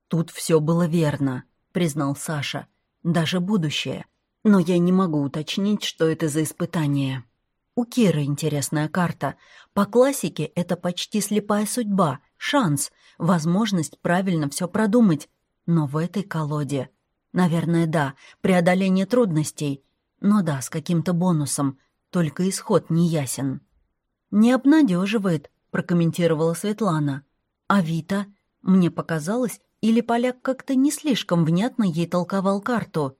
«Тут все было верно», — признал Саша. «Даже будущее. Но я не могу уточнить, что это за испытание». У Киры интересная карта. По классике это почти слепая судьба, шанс, возможность правильно все продумать. Но в этой колоде... Наверное, да, преодоление трудностей. Но да, с каким-то бонусом. Только исход не ясен. «Не обнадеживает», — прокомментировала Светлана. «А Вита? Мне показалось, или поляк как-то не слишком внятно ей толковал карту.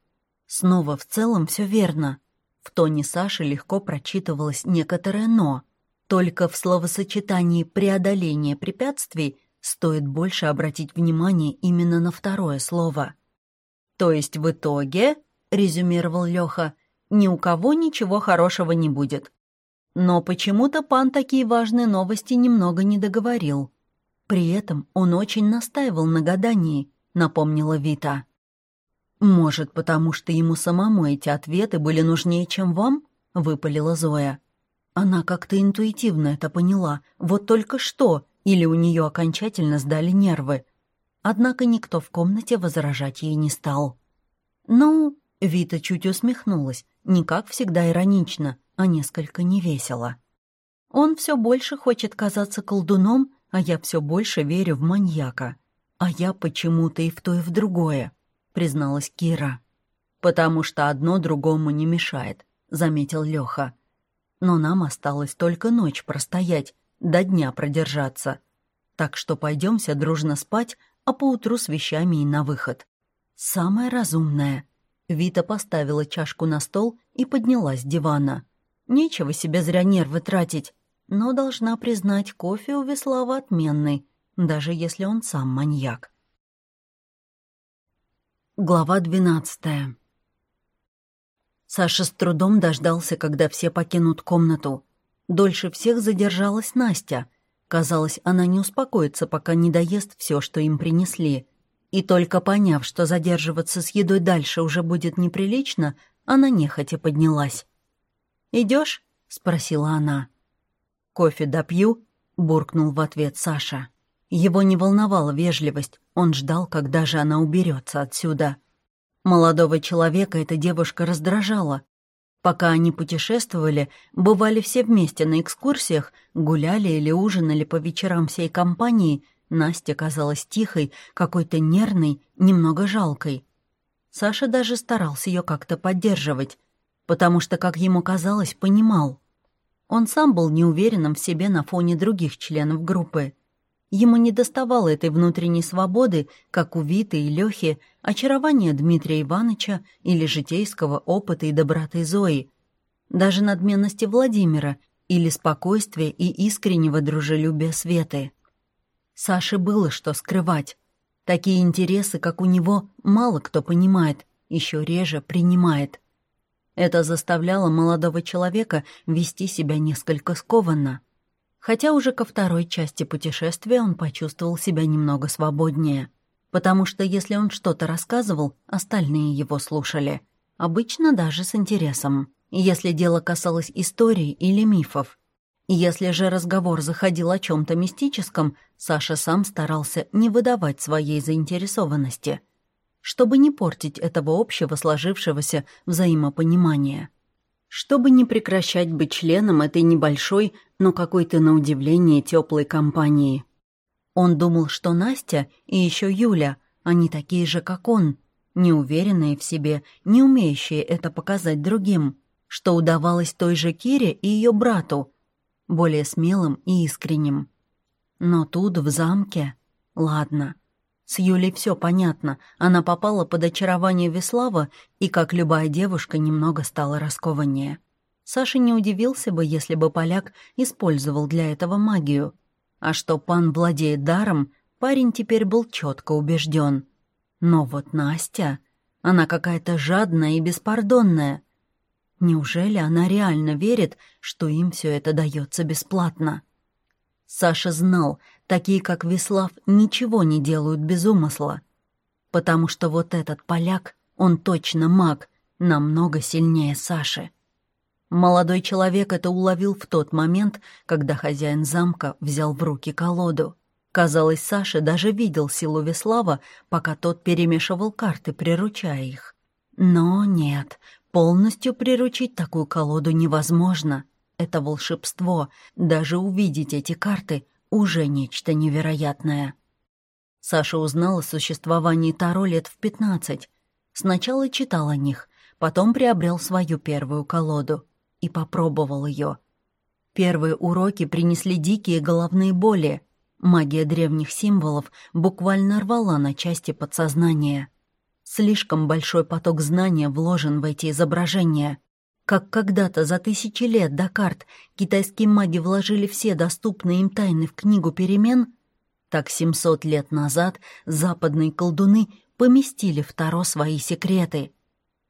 Снова в целом все верно». В тоне Саши легко прочитывалось некоторое «но». Только в словосочетании «преодоление препятствий» стоит больше обратить внимание именно на второе слово. «То есть в итоге», — резюмировал Лёха, — «ни у кого ничего хорошего не будет». Но почему-то пан такие важные новости немного не договорил. При этом он очень настаивал на гадании, напомнила Вита. «Может, потому что ему самому эти ответы были нужнее, чем вам?» — выпалила Зоя. Она как-то интуитивно это поняла, вот только что, или у нее окончательно сдали нервы. Однако никто в комнате возражать ей не стал. «Ну...» — Вита чуть усмехнулась, не как всегда иронично, а несколько невесело. «Он все больше хочет казаться колдуном, а я все больше верю в маньяка. А я почему-то и в то, и в другое призналась Кира. «Потому что одно другому не мешает», — заметил Лёха. «Но нам осталось только ночь простоять, до дня продержаться. Так что пойдемся дружно спать, а поутру с вещами и на выход». «Самое разумное». Вита поставила чашку на стол и поднялась с дивана. «Нечего себе зря нервы тратить, но должна признать, кофе у Веслава отменный, даже если он сам маньяк». Глава двенадцатая. Саша с трудом дождался, когда все покинут комнату. Дольше всех задержалась Настя. Казалось, она не успокоится, пока не доест все, что им принесли. И только поняв, что задерживаться с едой дальше уже будет неприлично, она нехотя поднялась. Идешь? спросила она. «Кофе допью?» — буркнул в ответ Саша. Его не волновала вежливость, он ждал, когда же она уберется отсюда. Молодого человека эта девушка раздражала. Пока они путешествовали, бывали все вместе на экскурсиях, гуляли или ужинали по вечерам всей компании, Настя казалась тихой, какой-то нервной, немного жалкой. Саша даже старался ее как-то поддерживать, потому что, как ему казалось, понимал. Он сам был неуверенным в себе на фоне других членов группы. Ему не доставало этой внутренней свободы, как у Виты и Лёхи, очарования Дмитрия Ивановича или житейского опыта и доброты Зои, даже надменности Владимира или спокойствия и искреннего дружелюбия Светы. Саше было что скрывать. Такие интересы, как у него, мало кто понимает, еще реже принимает. Это заставляло молодого человека вести себя несколько скованно хотя уже ко второй части путешествия он почувствовал себя немного свободнее, потому что если он что-то рассказывал, остальные его слушали, обычно даже с интересом, если дело касалось истории или мифов. Если же разговор заходил о чем-то мистическом, Саша сам старался не выдавать своей заинтересованности, чтобы не портить этого общего сложившегося взаимопонимания чтобы не прекращать быть членом этой небольшой, но какой-то на удивление теплой компании. Он думал, что Настя и еще Юля, они такие же, как он, неуверенные в себе, не умеющие это показать другим, что удавалось той же Кире и ее брату, более смелым и искренним. Но тут, в замке... Ладно, с Юлей все понятно. Она попала под очарование Веслава и, как любая девушка, немного стала раскованнее. Саша не удивился бы, если бы поляк использовал для этого магию. А что пан владеет даром, парень теперь был четко убежден. Но вот Настя... Она какая-то жадная и беспардонная. Неужели она реально верит, что им все это дается бесплатно? Саша знал, такие как Веслав ничего не делают без умысла. Потому что вот этот поляк, он точно маг, намного сильнее Саши. Молодой человек это уловил в тот момент, когда хозяин замка взял в руки колоду. Казалось, Саша даже видел силу Веслава, пока тот перемешивал карты, приручая их. Но нет, полностью приручить такую колоду невозможно. Это волшебство, даже увидеть эти карты уже нечто невероятное. Саша узнал о существовании Таро лет в пятнадцать. Сначала читал о них, потом приобрел свою первую колоду и попробовал ее. Первые уроки принесли дикие головные боли. Магия древних символов буквально рвала на части подсознания. Слишком большой поток знания вложен в эти изображения. Как когда-то за тысячи лет до карт китайские маги вложили все доступные им тайны в книгу перемен, так 700 лет назад западные колдуны поместили в Таро свои секреты —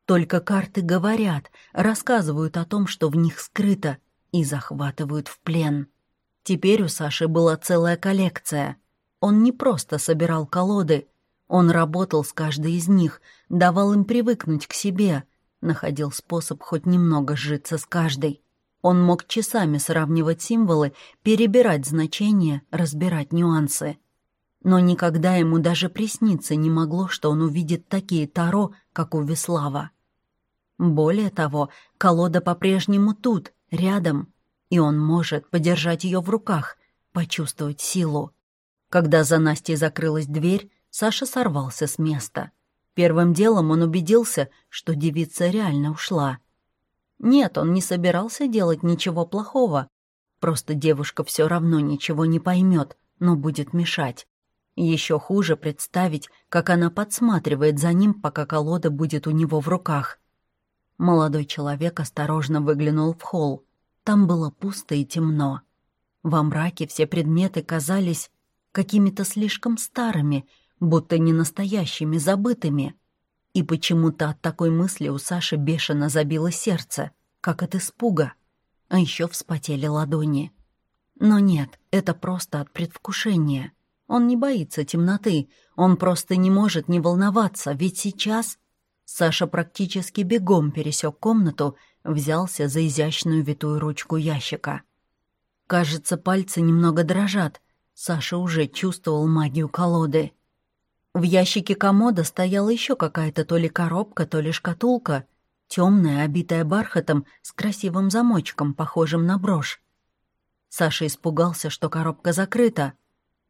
только карты говорят, рассказывают о том, что в них скрыто, и захватывают в плен. Теперь у Саши была целая коллекция. Он не просто собирал колоды, он работал с каждой из них, давал им привыкнуть к себе, находил способ хоть немного сжиться с каждой. Он мог часами сравнивать символы, перебирать значения, разбирать нюансы. Но никогда ему даже присниться не могло, что он увидит такие таро, как у Веслава. Более того, колода по-прежнему тут, рядом, и он может подержать ее в руках, почувствовать силу. Когда за Настей закрылась дверь, Саша сорвался с места. Первым делом он убедился, что девица реально ушла. Нет, он не собирался делать ничего плохого. Просто девушка все равно ничего не поймет, но будет мешать. Еще хуже представить, как она подсматривает за ним, пока колода будет у него в руках. Молодой человек осторожно выглянул в холл. Там было пусто и темно. Во мраке все предметы казались какими-то слишком старыми, будто не настоящими, забытыми. И почему-то от такой мысли у Саши бешено забило сердце, как от испуга. А еще вспотели ладони. Но нет, это просто от предвкушения. Он не боится темноты, он просто не может не волноваться, ведь сейчас Саша практически бегом пересек комнату, взялся за изящную витую ручку ящика. Кажется, пальцы немного дрожат. Саша уже чувствовал магию колоды. В ящике комода стояла еще какая-то то ли коробка, то ли шкатулка, темная, обитая бархатом, с красивым замочком, похожим на брошь. Саша испугался, что коробка закрыта.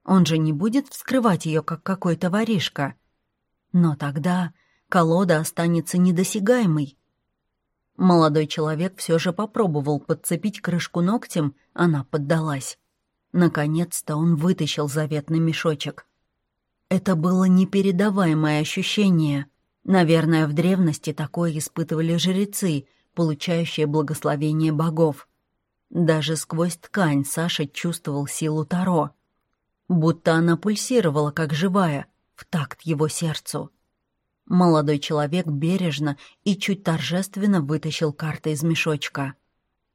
Он же не будет вскрывать ее, как какой-то воришка. Но тогда колода останется недосягаемой. Молодой человек все же попробовал подцепить крышку ногтем, она поддалась. Наконец-то он вытащил заветный мешочек. Это было непередаваемое ощущение. Наверное, в древности такое испытывали жрецы, получающие благословение богов. Даже сквозь ткань Саша чувствовал силу Таро. Будто она пульсировала, как живая, в такт его сердцу. Молодой человек бережно и чуть торжественно вытащил карты из мешочка.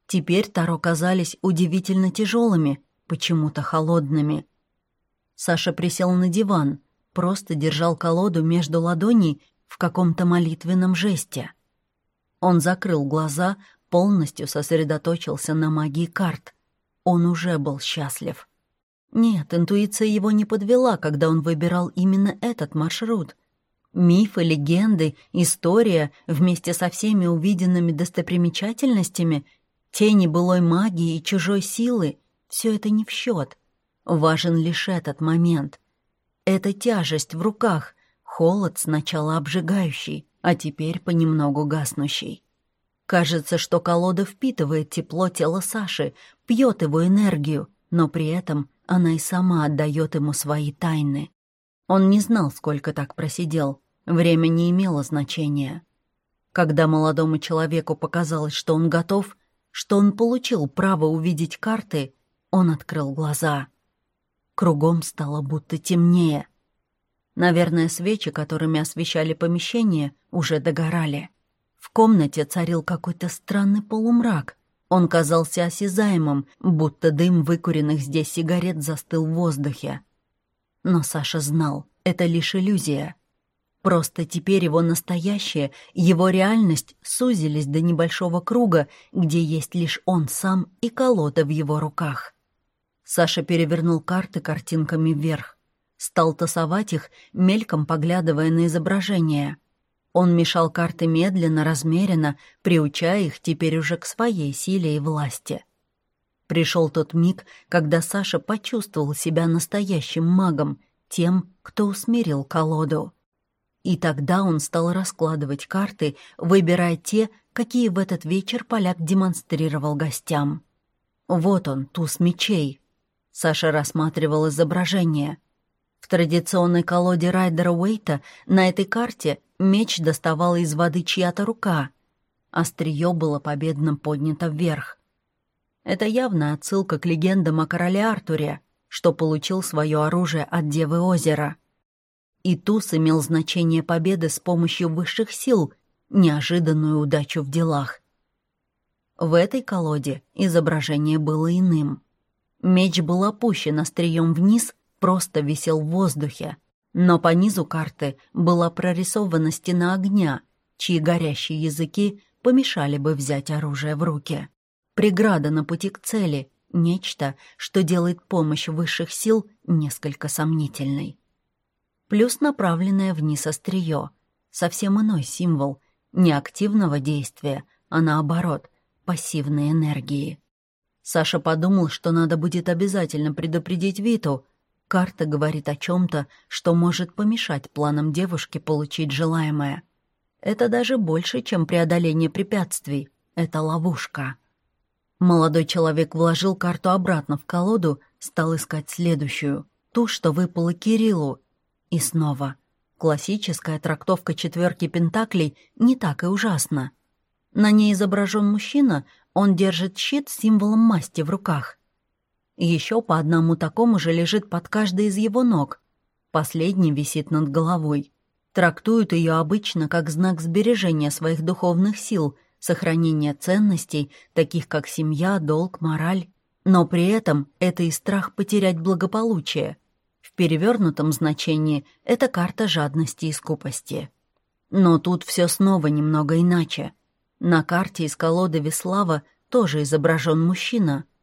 Теперь Таро казались удивительно тяжелыми, почему-то холодными. Саша присел на диван, просто держал колоду между ладоней в каком-то молитвенном жесте. Он закрыл глаза, полностью сосредоточился на магии карт. Он уже был счастлив. Нет, интуиция его не подвела, когда он выбирал именно этот маршрут — Мифы, легенды, история вместе со всеми увиденными достопримечательностями, тени былой магии и чужой силы — все это не в счет. Важен лишь этот момент. Эта тяжесть в руках, холод сначала обжигающий, а теперь понемногу гаснущий. Кажется, что колода впитывает тепло тела Саши, пьет его энергию, но при этом она и сама отдает ему свои тайны. Он не знал, сколько так просидел, Время не имело значения. Когда молодому человеку показалось, что он готов, что он получил право увидеть карты, он открыл глаза. Кругом стало будто темнее. Наверное, свечи, которыми освещали помещение, уже догорали. В комнате царил какой-то странный полумрак. Он казался осязаемым, будто дым выкуренных здесь сигарет застыл в воздухе. Но Саша знал, это лишь иллюзия. Просто теперь его настоящее, его реальность сузились до небольшого круга, где есть лишь он сам и колода в его руках. Саша перевернул карты картинками вверх стал тасовать их, мельком поглядывая на изображение. Он мешал карты медленно, размеренно, приучая их теперь уже к своей силе и власти. Пришел тот миг, когда Саша почувствовал себя настоящим магом, тем, кто усмирил колоду. И тогда он стал раскладывать карты, выбирая те, какие в этот вечер поляк демонстрировал гостям. Вот он, туз мечей. Саша рассматривал изображение. В традиционной колоде Райдера Уэйта на этой карте меч доставала из воды чья-то рука. Острие было победно поднято вверх. Это явная отсылка к легендам о короле Артуре, что получил свое оружие от Девы озера. И туз имел значение победы с помощью высших сил, неожиданную удачу в делах. В этой колоде изображение было иным. Меч был опущен острием вниз просто висел в воздухе, но по низу карты была прорисована стена огня, чьи горящие языки помешали бы взять оружие в руки. Преграда на пути к цели — нечто, что делает помощь высших сил несколько сомнительной. Плюс направленное вниз острие — совсем иной символ, не активного действия, а наоборот, пассивной энергии. Саша подумал, что надо будет обязательно предупредить Виту, Карта говорит о чем-то, что может помешать планам девушки получить желаемое. Это даже больше, чем преодоление препятствий. Это ловушка. Молодой человек вложил карту обратно в колоду, стал искать следующую, ту, что выпала Кириллу. И снова. Классическая трактовка четверки пентаклей не так и ужасна. На ней изображен мужчина, он держит щит с символом масти в руках. Еще по одному такому же лежит под каждой из его ног. Последний висит над головой. Трактуют ее обычно как знак сбережения своих духовных сил, сохранения ценностей, таких как семья, долг, мораль. Но при этом это и страх потерять благополучие. В перевернутом значении это карта жадности и скупости. Но тут все снова немного иначе. На карте из колоды Веслава тоже изображен мужчина —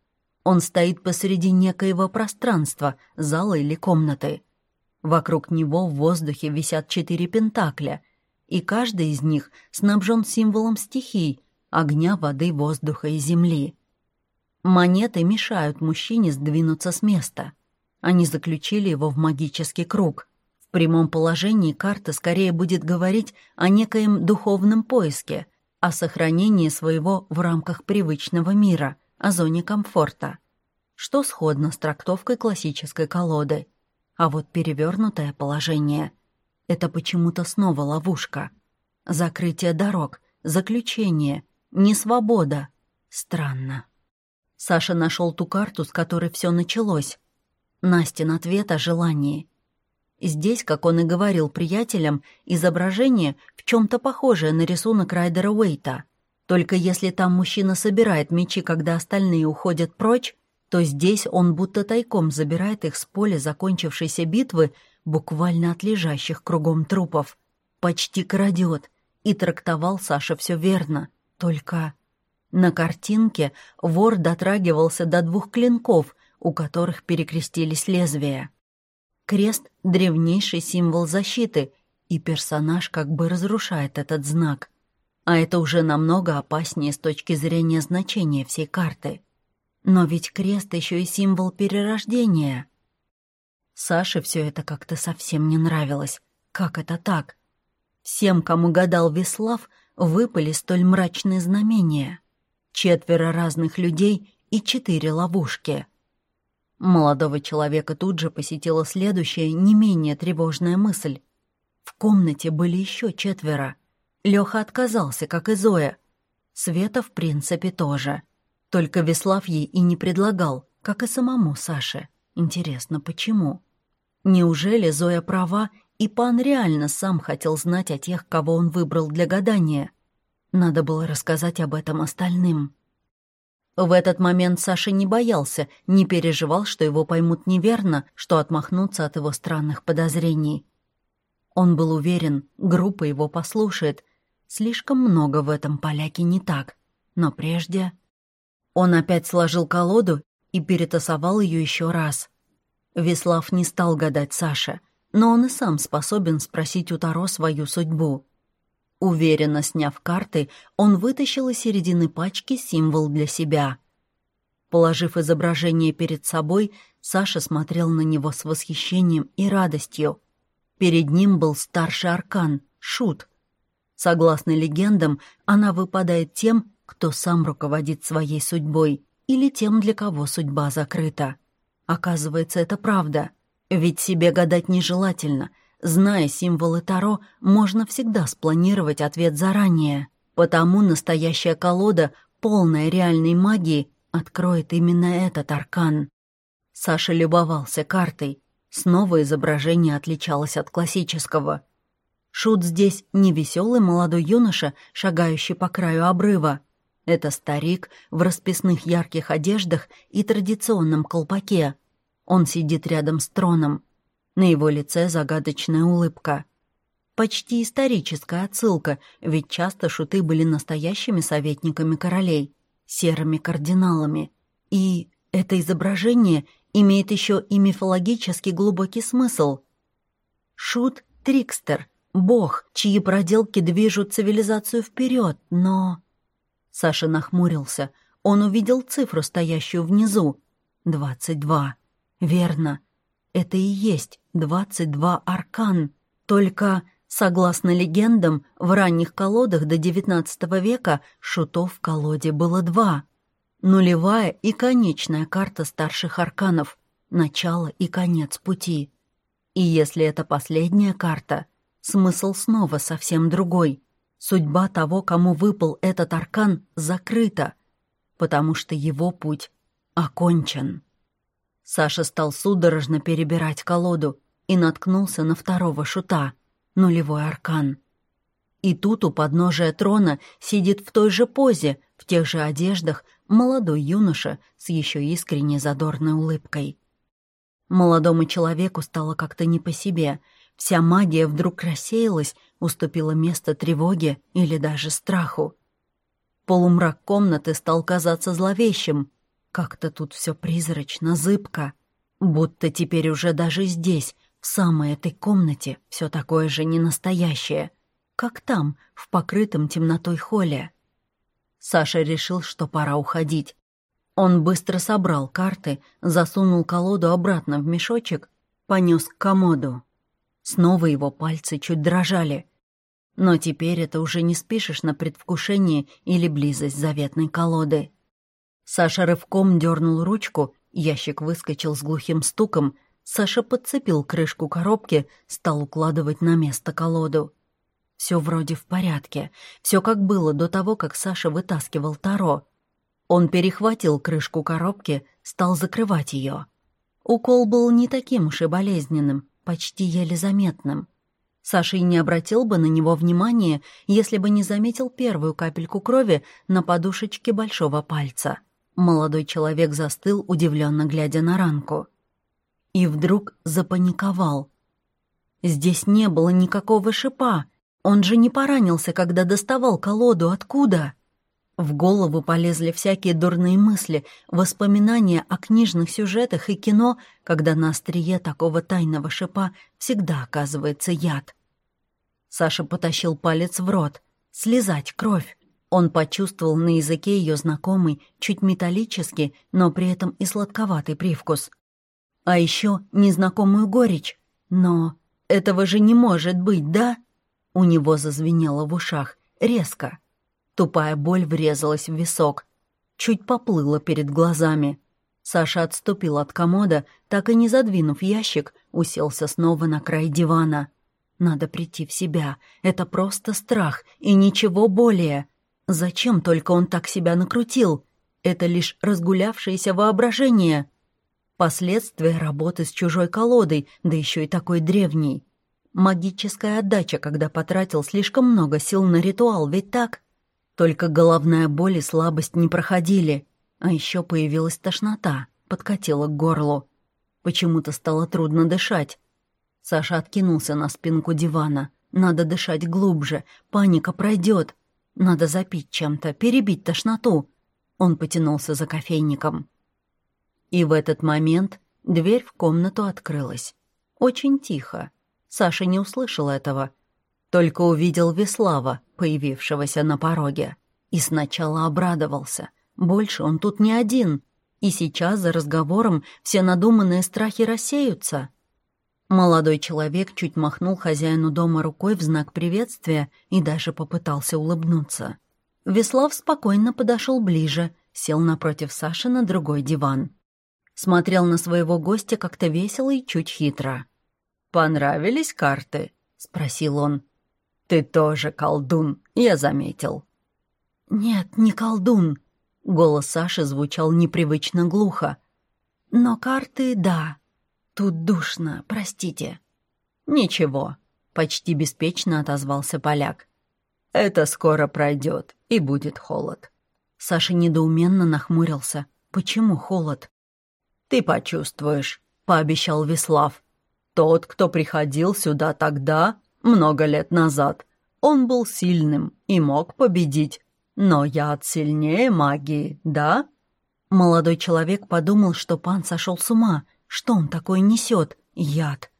он стоит посреди некоего пространства, зала или комнаты. Вокруг него в воздухе висят четыре пентакля, и каждый из них снабжен символом стихий — огня, воды, воздуха и земли. Монеты мешают мужчине сдвинуться с места. Они заключили его в магический круг. В прямом положении карта скорее будет говорить о некоем духовном поиске, о сохранении своего в рамках привычного мира — о зоне комфорта, что сходно с трактовкой классической колоды. А вот перевернутое положение — это почему-то снова ловушка. Закрытие дорог, заключение, несвобода. Странно. Саша нашел ту карту, с которой все началось. Настин ответ о желании. Здесь, как он и говорил приятелям, изображение в чем-то похожее на рисунок Райдера Уэйта — только если там мужчина собирает мечи, когда остальные уходят прочь, то здесь он будто тайком забирает их с поля закончившейся битвы, буквально от лежащих кругом трупов. Почти крадет. И трактовал Саша все верно. Только на картинке вор дотрагивался до двух клинков, у которых перекрестились лезвия. Крест — древнейший символ защиты, и персонаж как бы разрушает этот знак. А это уже намного опаснее с точки зрения значения всей карты. Но ведь крест еще и символ перерождения. Саше все это как-то совсем не нравилось. Как это так? Всем, кому гадал Веслав, выпали столь мрачные знамения. Четверо разных людей и четыре ловушки. Молодого человека тут же посетила следующая, не менее тревожная мысль. В комнате были еще четверо. Леха отказался, как и Зоя. Света, в принципе, тоже. Только Веслав ей и не предлагал, как и самому Саше. Интересно, почему? Неужели Зоя права, и пан реально сам хотел знать о тех, кого он выбрал для гадания. Надо было рассказать об этом остальным. В этот момент Саша не боялся, не переживал, что его поймут неверно, что отмахнутся от его странных подозрений. Он был уверен, группа его послушает. Слишком много в этом поляке не так. Но прежде... Он опять сложил колоду и перетасовал ее еще раз. Веслав не стал гадать Саше, но он и сам способен спросить у Таро свою судьбу. Уверенно сняв карты, он вытащил из середины пачки символ для себя. Положив изображение перед собой, Саша смотрел на него с восхищением и радостью. Перед ним был старший аркан — Шут. Согласно легендам, она выпадает тем, кто сам руководит своей судьбой, или тем, для кого судьба закрыта. Оказывается, это правда. Ведь себе гадать нежелательно — Зная символы Таро, можно всегда спланировать ответ заранее. Потому настоящая колода, полная реальной магии, откроет именно этот аркан. Саша любовался картой. Снова изображение отличалось от классического. Шут здесь не веселый молодой юноша, шагающий по краю обрыва. Это старик в расписных ярких одеждах и традиционном колпаке. Он сидит рядом с троном. На его лице загадочная улыбка. Почти историческая отсылка, ведь часто шуты были настоящими советниками королей, серыми кардиналами. И это изображение имеет еще и мифологический глубокий смысл. Шут — трикстер, бог, чьи проделки движут цивилизацию вперед, но... Саша нахмурился. Он увидел цифру, стоящую внизу. «Двадцать два». «Верно. Это и есть двадцать два аркан. Только, согласно легендам, в ранних колодах до XIX века шутов в колоде было два. Нулевая и конечная карта старших арканов, начало и конец пути. И если это последняя карта, смысл снова совсем другой. Судьба того, кому выпал этот аркан, закрыта, потому что его путь окончен. Саша стал судорожно перебирать колоду и наткнулся на второго шута, нулевой аркан. И тут у подножия трона сидит в той же позе, в тех же одеждах, молодой юноша с еще искренней задорной улыбкой. Молодому человеку стало как-то не по себе. Вся магия вдруг рассеялась, уступила место тревоге или даже страху. Полумрак комнаты стал казаться зловещим, как-то тут все призрачно, зыбко. Будто теперь уже даже здесь, в самой этой комнате, все такое же ненастоящее, как там, в покрытом темнотой холле. Саша решил, что пора уходить. Он быстро собрал карты, засунул колоду обратно в мешочек, понес к комоду. Снова его пальцы чуть дрожали. Но теперь это уже не спишешь на предвкушение или близость заветной колоды. Саша рывком дернул ручку, ящик выскочил с глухим стуком. Саша подцепил крышку коробки, стал укладывать на место колоду. Все вроде в порядке, все как было до того, как Саша вытаскивал таро. Он перехватил крышку коробки, стал закрывать ее. Укол был не таким уж и болезненным, почти еле заметным. Саша и не обратил бы на него внимания, если бы не заметил первую капельку крови на подушечке большого пальца. Молодой человек застыл, удивленно глядя на ранку. И вдруг запаниковал. Здесь не было никакого шипа. Он же не поранился, когда доставал колоду. Откуда? В голову полезли всякие дурные мысли, воспоминания о книжных сюжетах и кино, когда на острие такого тайного шипа всегда оказывается яд. Саша потащил палец в рот. Слезать кровь. Он почувствовал на языке ее знакомый, чуть металлический, но при этом и сладковатый привкус. А еще незнакомую горечь. Но этого же не может быть, да? У него зазвенело в ушах, резко. Тупая боль врезалась в висок. Чуть поплыла перед глазами. Саша отступил от комода, так и не задвинув ящик, уселся снова на край дивана. Надо прийти в себя. Это просто страх и ничего более. Зачем только он так себя накрутил? Это лишь разгулявшееся воображение. Последствия работы с чужой колодой, да еще и такой древней. Магическая отдача, когда потратил слишком много сил на ритуал, ведь так? Только головная боль и слабость не проходили. А еще появилась тошнота, подкатила к горлу. Почему-то стало трудно дышать. Саша откинулся на спинку дивана. Надо дышать глубже, паника пройдет. Надо запить чем-то, перебить тошноту. Он потянулся за кофейником. И в этот момент дверь в комнату открылась. Очень тихо. Саша не услышал этого. Только увидел Веслава, появившегося на пороге. И сначала обрадовался. Больше он тут не один. И сейчас за разговором все надуманные страхи рассеются. Молодой человек чуть махнул хозяину дома рукой в знак приветствия и даже попытался улыбнуться. Веслав спокойно подошел ближе, сел напротив Саши на другой диван. Смотрел на своего гостя как-то весело и чуть хитро. «Понравились карты?» — спросил он. «Ты тоже колдун, я заметил». «Нет, не колдун», — голос Саши звучал непривычно глухо. «Но карты — да». «Тут душно, простите». «Ничего», — почти беспечно отозвался поляк. «Это скоро пройдет, и будет холод». Саша недоуменно нахмурился. «Почему холод?» «Ты почувствуешь», — пообещал Веслав. «Тот, кто приходил сюда тогда, много лет назад, он был сильным и мог победить. Но яд сильнее магии, да?» Молодой человек подумал, что пан сошел с ума — что он такое несет? Яд.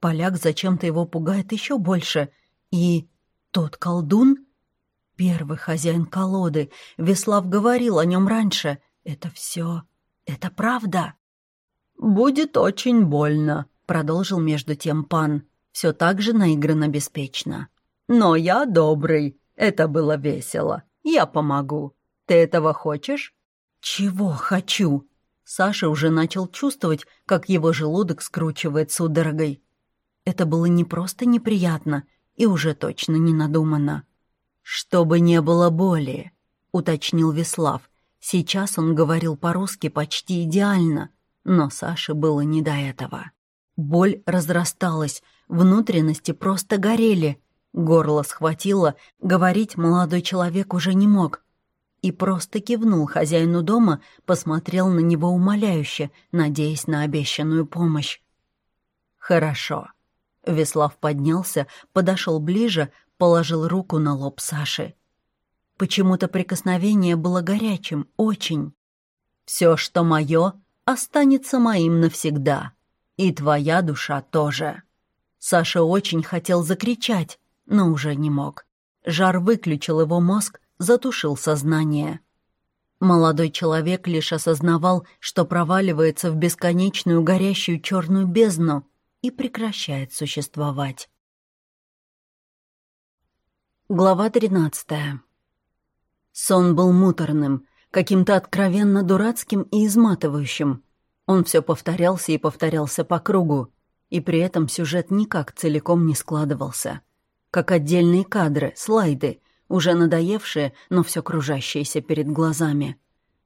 Поляк зачем-то его пугает еще больше. И тот колдун? Первый хозяин колоды. Веслав говорил о нем раньше. Это все... Это правда? «Будет очень больно», — продолжил между тем пан. Все так же наигранно беспечно. «Но я добрый. Это было весело. Я помогу. Ты этого хочешь?» «Чего хочу?» Саша уже начал чувствовать, как его желудок скручивает судорогой. Это было не просто неприятно и уже точно не надумано. «Чтобы не было боли», — уточнил Веслав. Сейчас он говорил по-русски почти идеально, но Саше было не до этого. Боль разрасталась, внутренности просто горели. Горло схватило, говорить молодой человек уже не мог — и просто кивнул хозяину дома, посмотрел на него умоляюще, надеясь на обещанную помощь. «Хорошо». Веслав поднялся, подошел ближе, положил руку на лоб Саши. Почему-то прикосновение было горячим, очень. «Все, что мое, останется моим навсегда. И твоя душа тоже». Саша очень хотел закричать, но уже не мог. Жар выключил его мозг, затушил сознание. Молодой человек лишь осознавал, что проваливается в бесконечную горящую черную бездну и прекращает существовать. Глава тринадцатая. Сон был муторным, каким-то откровенно дурацким и изматывающим. Он все повторялся и повторялся по кругу, и при этом сюжет никак целиком не складывался. Как отдельные кадры, слайды, уже надоевшие, но все кружащиеся перед глазами.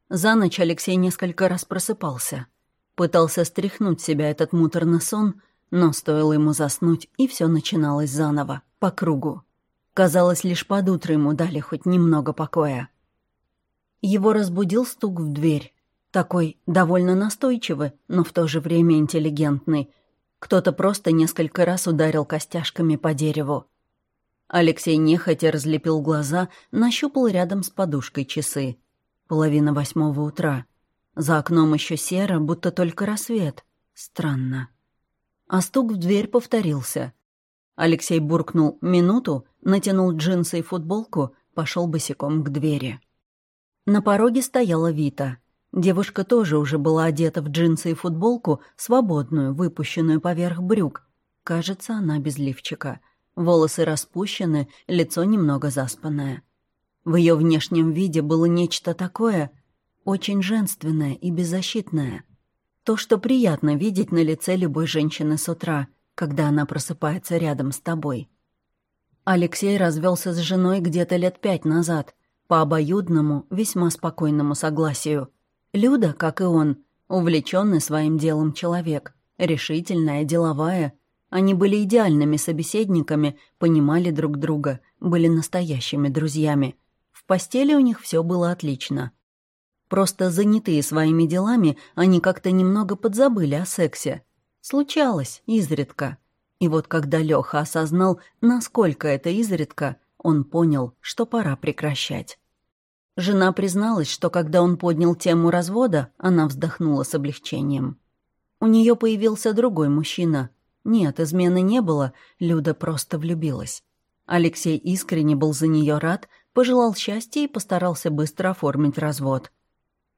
За ночь Алексей несколько раз просыпался. Пытался стряхнуть себя этот муторный сон, но стоило ему заснуть, и все начиналось заново, по кругу. Казалось, лишь под утро ему дали хоть немного покоя. Его разбудил стук в дверь. Такой довольно настойчивый, но в то же время интеллигентный. Кто-то просто несколько раз ударил костяшками по дереву. Алексей нехотя разлепил глаза, нащупал рядом с подушкой часы. Половина восьмого утра. За окном еще серо, будто только рассвет. Странно. А стук в дверь повторился. Алексей буркнул «минуту», натянул джинсы и футболку, пошел босиком к двери. На пороге стояла Вита. Девушка тоже уже была одета в джинсы и футболку, свободную, выпущенную поверх брюк. Кажется, она без лифчика — Волосы распущены, лицо немного заспанное. В ее внешнем виде было нечто такое, очень женственное и беззащитное. То, что приятно видеть на лице любой женщины с утра, когда она просыпается рядом с тобой. Алексей развелся с женой где-то лет пять назад, по обоюдному, весьма спокойному согласию. Люда, как и он, увлеченный своим делом человек, решительная, деловая, Они были идеальными собеседниками, понимали друг друга, были настоящими друзьями. В постели у них все было отлично. Просто занятые своими делами, они как-то немного подзабыли о сексе. Случалось, изредка. И вот когда Леха осознал, насколько это изредка, он понял, что пора прекращать. Жена призналась, что когда он поднял тему развода, она вздохнула с облегчением. У нее появился другой мужчина. Нет, измены не было, Люда просто влюбилась. Алексей искренне был за нее рад, пожелал счастья и постарался быстро оформить развод.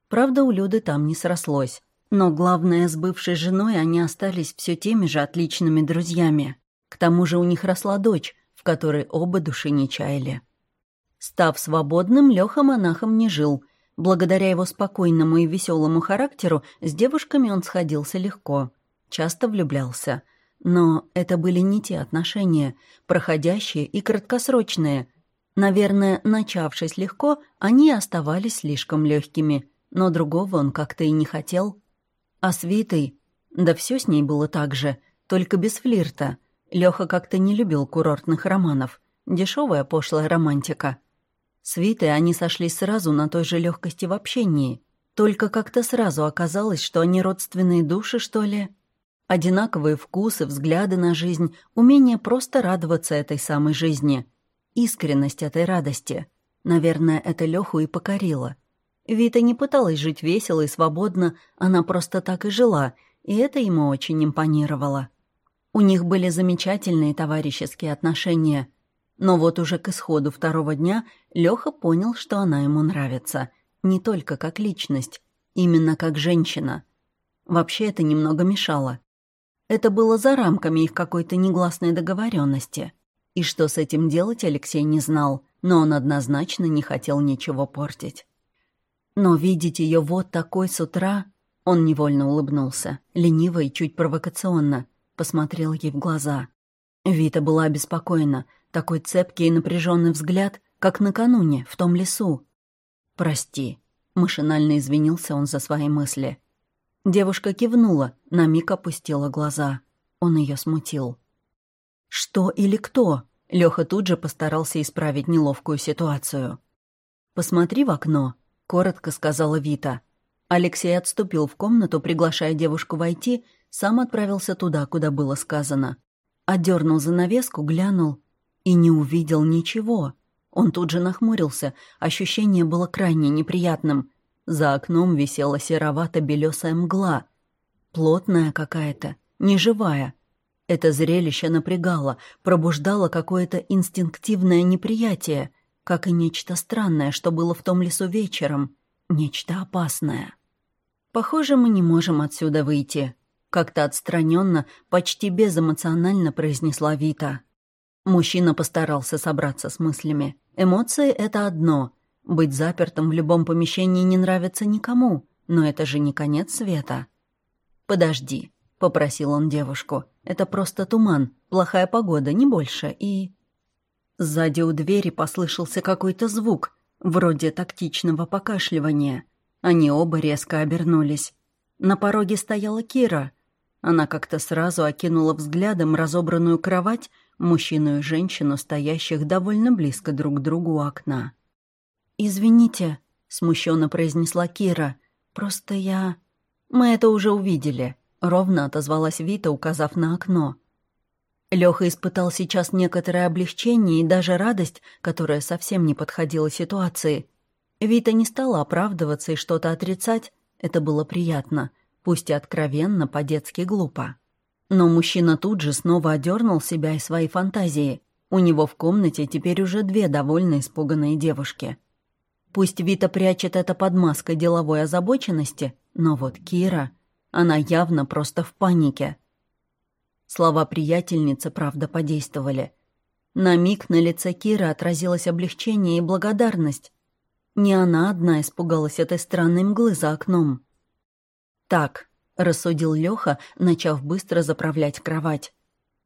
Правда, у Люды там не срослось. Но главное, с бывшей женой они остались все теми же отличными друзьями. К тому же у них росла дочь, в которой оба души не чаяли. Став свободным, Леха монахом не жил. Благодаря его спокойному и веселому характеру с девушками он сходился легко. Часто влюблялся. Но это были не те отношения, проходящие и краткосрочные. Наверное, начавшись легко, они оставались слишком легкими, но другого он как-то и не хотел. А с Витой... Да все с ней было так же, только без флирта. Леха как-то не любил курортных романов. Дешевая пошлая романтика. С Витой они сошлись сразу на той же легкости в общении. Только как-то сразу оказалось, что они родственные души, что ли. Одинаковые вкусы, взгляды на жизнь, умение просто радоваться этой самой жизни. Искренность этой радости. Наверное, это Леху и покорило. Вита не пыталась жить весело и свободно, она просто так и жила, и это ему очень импонировало. У них были замечательные товарищеские отношения, но вот уже к исходу второго дня Лёха понял, что она ему нравится. Не только как личность, именно как женщина. Вообще это немного мешало. Это было за рамками их какой-то негласной договоренности. И что с этим делать, Алексей не знал, но он однозначно не хотел ничего портить. Но видеть ее вот такой с утра... Он невольно улыбнулся, лениво и чуть провокационно, посмотрел ей в глаза. Вита была обеспокоена, такой цепкий и напряженный взгляд, как накануне, в том лесу. «Прости», — машинально извинился он за свои мысли. Девушка кивнула, на миг опустила глаза. Он ее смутил. «Что или кто?» Леха тут же постарался исправить неловкую ситуацию. «Посмотри в окно», — коротко сказала Вита. Алексей отступил в комнату, приглашая девушку войти, сам отправился туда, куда было сказано. Одернул занавеску, глянул и не увидел ничего. Он тут же нахмурился, ощущение было крайне неприятным. За окном висела серовато-белесая мгла. Плотная какая-то, неживая. Это зрелище напрягало, пробуждало какое-то инстинктивное неприятие, как и нечто странное, что было в том лесу вечером. Нечто опасное. «Похоже, мы не можем отсюда выйти», — как-то отстраненно, почти безэмоционально произнесла Вита. Мужчина постарался собраться с мыслями. Эмоции — это одно. Быть запертым в любом помещении не нравится никому, но это же не конец света. «Подожди», — попросил он девушку. «Это просто туман, плохая погода, не больше, и...» Сзади у двери послышался какой-то звук, вроде тактичного покашливания. Они оба резко обернулись. На пороге стояла Кира. Она как-то сразу окинула взглядом разобранную кровать мужчину и женщину, стоящих довольно близко друг к другу у окна. «Извините», — смущенно произнесла Кира, — «просто я...» «Мы это уже увидели», — ровно отозвалась Вита, указав на окно. Лёха испытал сейчас некоторое облегчение и даже радость, которая совсем не подходила ситуации. Вита не стала оправдываться и что-то отрицать, это было приятно, пусть и откровенно, по-детски глупо. Но мужчина тут же снова одернул себя и свои фантазии. У него в комнате теперь уже две довольно испуганные девушки. Пусть Вита прячет это под маской деловой озабоченности, но вот Кира... Она явно просто в панике. Слова приятельницы, правда, подействовали. На миг на лице Киры отразилось облегчение и благодарность. Не она одна испугалась этой странной мглы за окном. «Так, — рассудил Лёха, начав быстро заправлять кровать.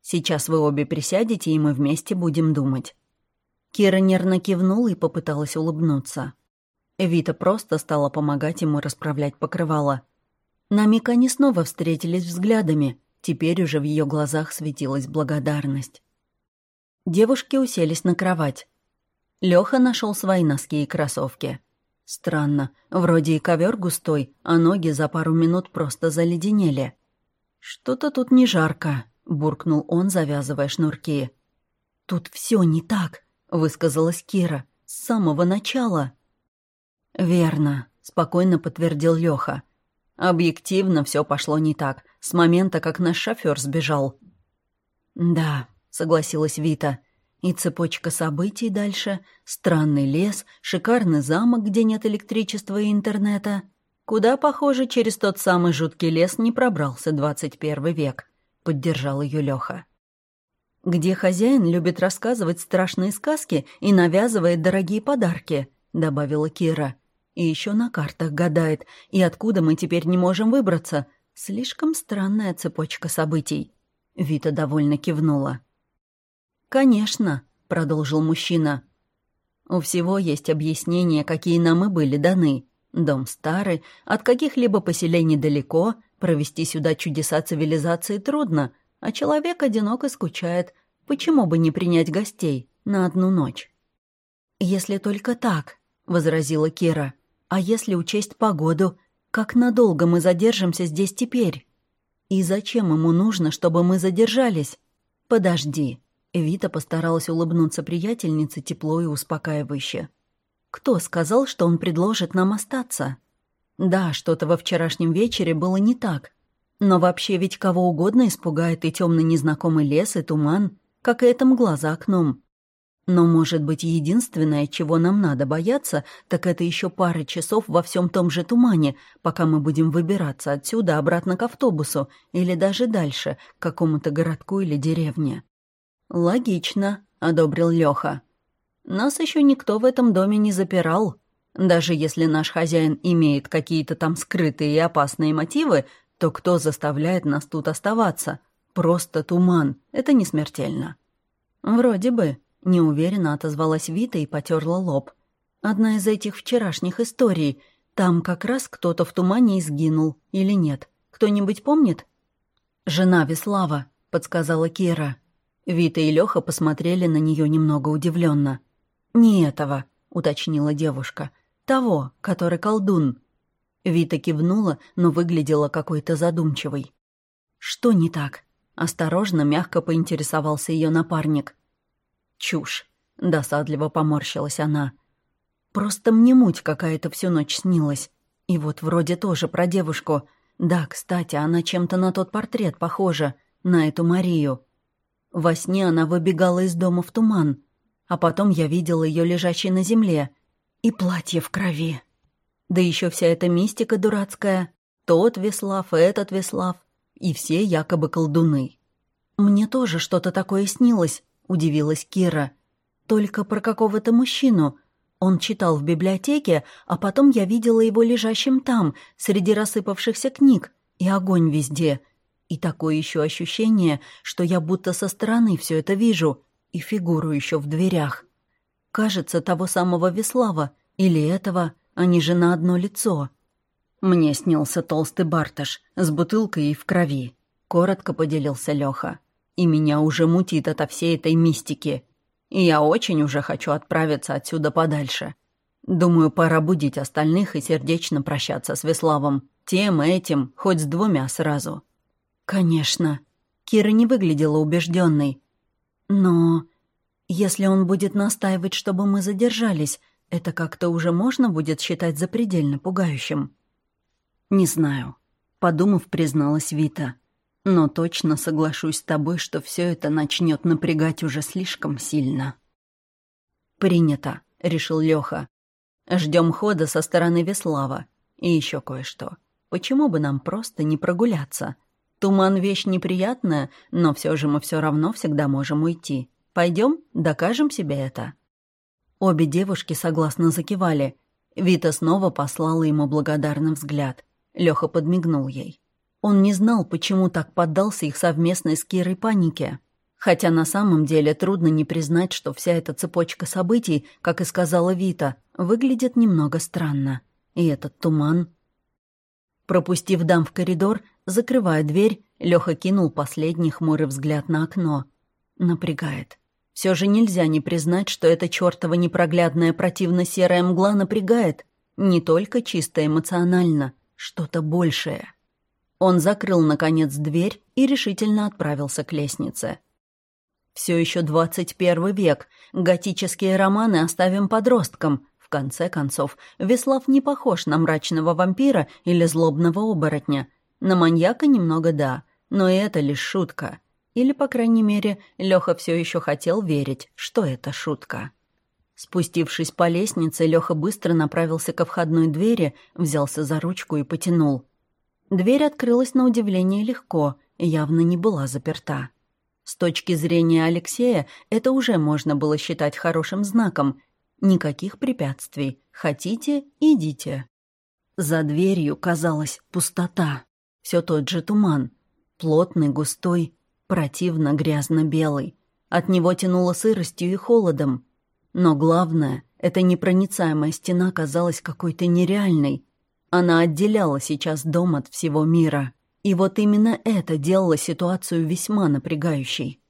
«Сейчас вы обе присядете, и мы вместе будем думать». Кира нервно кивнула и попыталась улыбнуться. Вита просто стала помогать ему расправлять покрывало. На миг они снова встретились взглядами. Теперь уже в ее глазах светилась благодарность. Девушки уселись на кровать. Леха нашел свои носки и кроссовки. Странно, вроде и ковер густой, а ноги за пару минут просто заледенели. «Что-то тут не жарко», — буркнул он, завязывая шнурки. «Тут все не так», — высказалась Кира. «С самого начала». «Верно», — спокойно подтвердил Леха. «Объективно все пошло не так, с момента, как наш шофер сбежал». «Да», — согласилась Вита. И цепочка событий дальше. Странный лес, шикарный замок, где нет электричества и интернета. Куда, похоже, через тот самый жуткий лес не пробрался двадцать первый век, поддержал ее Леха. Где хозяин любит рассказывать страшные сказки и навязывает дорогие подарки, добавила Кира. И еще на картах гадает, и откуда мы теперь не можем выбраться. Слишком странная цепочка событий. Вита довольно кивнула. «Конечно», — продолжил мужчина. «У всего есть объяснения, какие нам и были даны. Дом старый, от каких-либо поселений далеко, провести сюда чудеса цивилизации трудно, а человек одинок и скучает. Почему бы не принять гостей на одну ночь?» «Если только так», — возразила Кира. «А если учесть погоду, как надолго мы задержимся здесь теперь? И зачем ему нужно, чтобы мы задержались? Подожди, Вита постаралась улыбнуться приятельнице тепло и успокаивающе. «Кто сказал, что он предложит нам остаться?» «Да, что-то во вчерашнем вечере было не так. Но вообще ведь кого угодно испугает и темный незнакомый лес, и туман, как и эта мгла за окном. Но, может быть, единственное, чего нам надо бояться, так это еще пары часов во всем том же тумане, пока мы будем выбираться отсюда обратно к автобусу или даже дальше, к какому-то городку или деревне». «Логично», — одобрил Лёха. «Нас еще никто в этом доме не запирал. Даже если наш хозяин имеет какие-то там скрытые и опасные мотивы, то кто заставляет нас тут оставаться? Просто туман. Это не смертельно». «Вроде бы», — неуверенно отозвалась Вита и потерла лоб. «Одна из этих вчерашних историй. Там как раз кто-то в тумане и сгинул. Или нет? Кто-нибудь помнит?» «Жена Веслава», — подсказала Кира. Вита и Лёха посмотрели на неё немного удивленно. «Не этого», — уточнила девушка. «Того, который колдун». Вита кивнула, но выглядела какой-то задумчивой. «Что не так?» — осторожно, мягко поинтересовался её напарник. «Чушь», — досадливо поморщилась она. «Просто мне муть какая-то всю ночь снилась. И вот вроде тоже про девушку. Да, кстати, она чем-то на тот портрет похожа, на эту Марию. Во сне она выбегала из дома в туман, а потом я видела ее лежащей на земле. И платье в крови. Да еще вся эта мистика дурацкая. Тот Веслав, этот Веслав. И все якобы колдуны. «Мне тоже что-то такое снилось», — удивилась Кира. «Только про какого-то мужчину. Он читал в библиотеке, а потом я видела его лежащим там, среди рассыпавшихся книг, и огонь везде. И такое еще ощущение, что я будто со стороны все это вижу, и фигуру еще в дверях. Кажется, того самого Веслава, или этого, они же на одно лицо. Мне снился толстый Барташ с бутылкой и в крови. Коротко поделился Леха. И меня уже мутит ото всей этой мистики. И я очень уже хочу отправиться отсюда подальше. Думаю, пора будить остальных и сердечно прощаться с Веславом. Тем этим, хоть с двумя сразу. «Конечно». Кира не выглядела убежденной. «Но если он будет настаивать, чтобы мы задержались, это как-то уже можно будет считать запредельно пугающим?» «Не знаю», — подумав, призналась Вита. «Но точно соглашусь с тобой, что все это начнет напрягать уже слишком сильно». «Принято», — решил Леха. Ждем хода со стороны Веслава. И еще кое-что. Почему бы нам просто не прогуляться?» Туман — вещь неприятная, но все же мы все равно всегда можем уйти. Пойдем, докажем себе это». Обе девушки согласно закивали. Вита снова послала ему благодарный взгляд. Леха подмигнул ей. Он не знал, почему так поддался их совместной с Кирой панике. Хотя на самом деле трудно не признать, что вся эта цепочка событий, как и сказала Вита, выглядит немного странно. И этот туман... Пропустив дам в коридор, Закрывая дверь, Леха кинул последний хмурый взгляд на окно. Напрягает. Все же нельзя не признать, что эта чертова непроглядная противно-серая мгла напрягает. Не только чисто эмоционально, что-то большее. Он закрыл, наконец, дверь и решительно отправился к лестнице. Все еще 21 век. Готические романы оставим подросткам. В конце концов, Веслав не похож на мрачного вампира или злобного оборотня. На маньяка немного да, но и это лишь шутка. Или, по крайней мере, Леха все еще хотел верить, что это шутка. Спустившись по лестнице, Леха быстро направился ко входной двери, взялся за ручку и потянул. Дверь открылась на удивление легко, явно не была заперта. С точки зрения Алексея это уже можно было считать хорошим знаком. Никаких препятствий. Хотите — идите. За дверью казалась пустота. Все тот же туман. Плотный, густой, противно грязно-белый. От него тянуло сыростью и холодом. Но главное, эта непроницаемая стена казалась какой-то нереальной. Она отделяла сейчас дом от всего мира. И вот именно это делало ситуацию весьма напрягающей.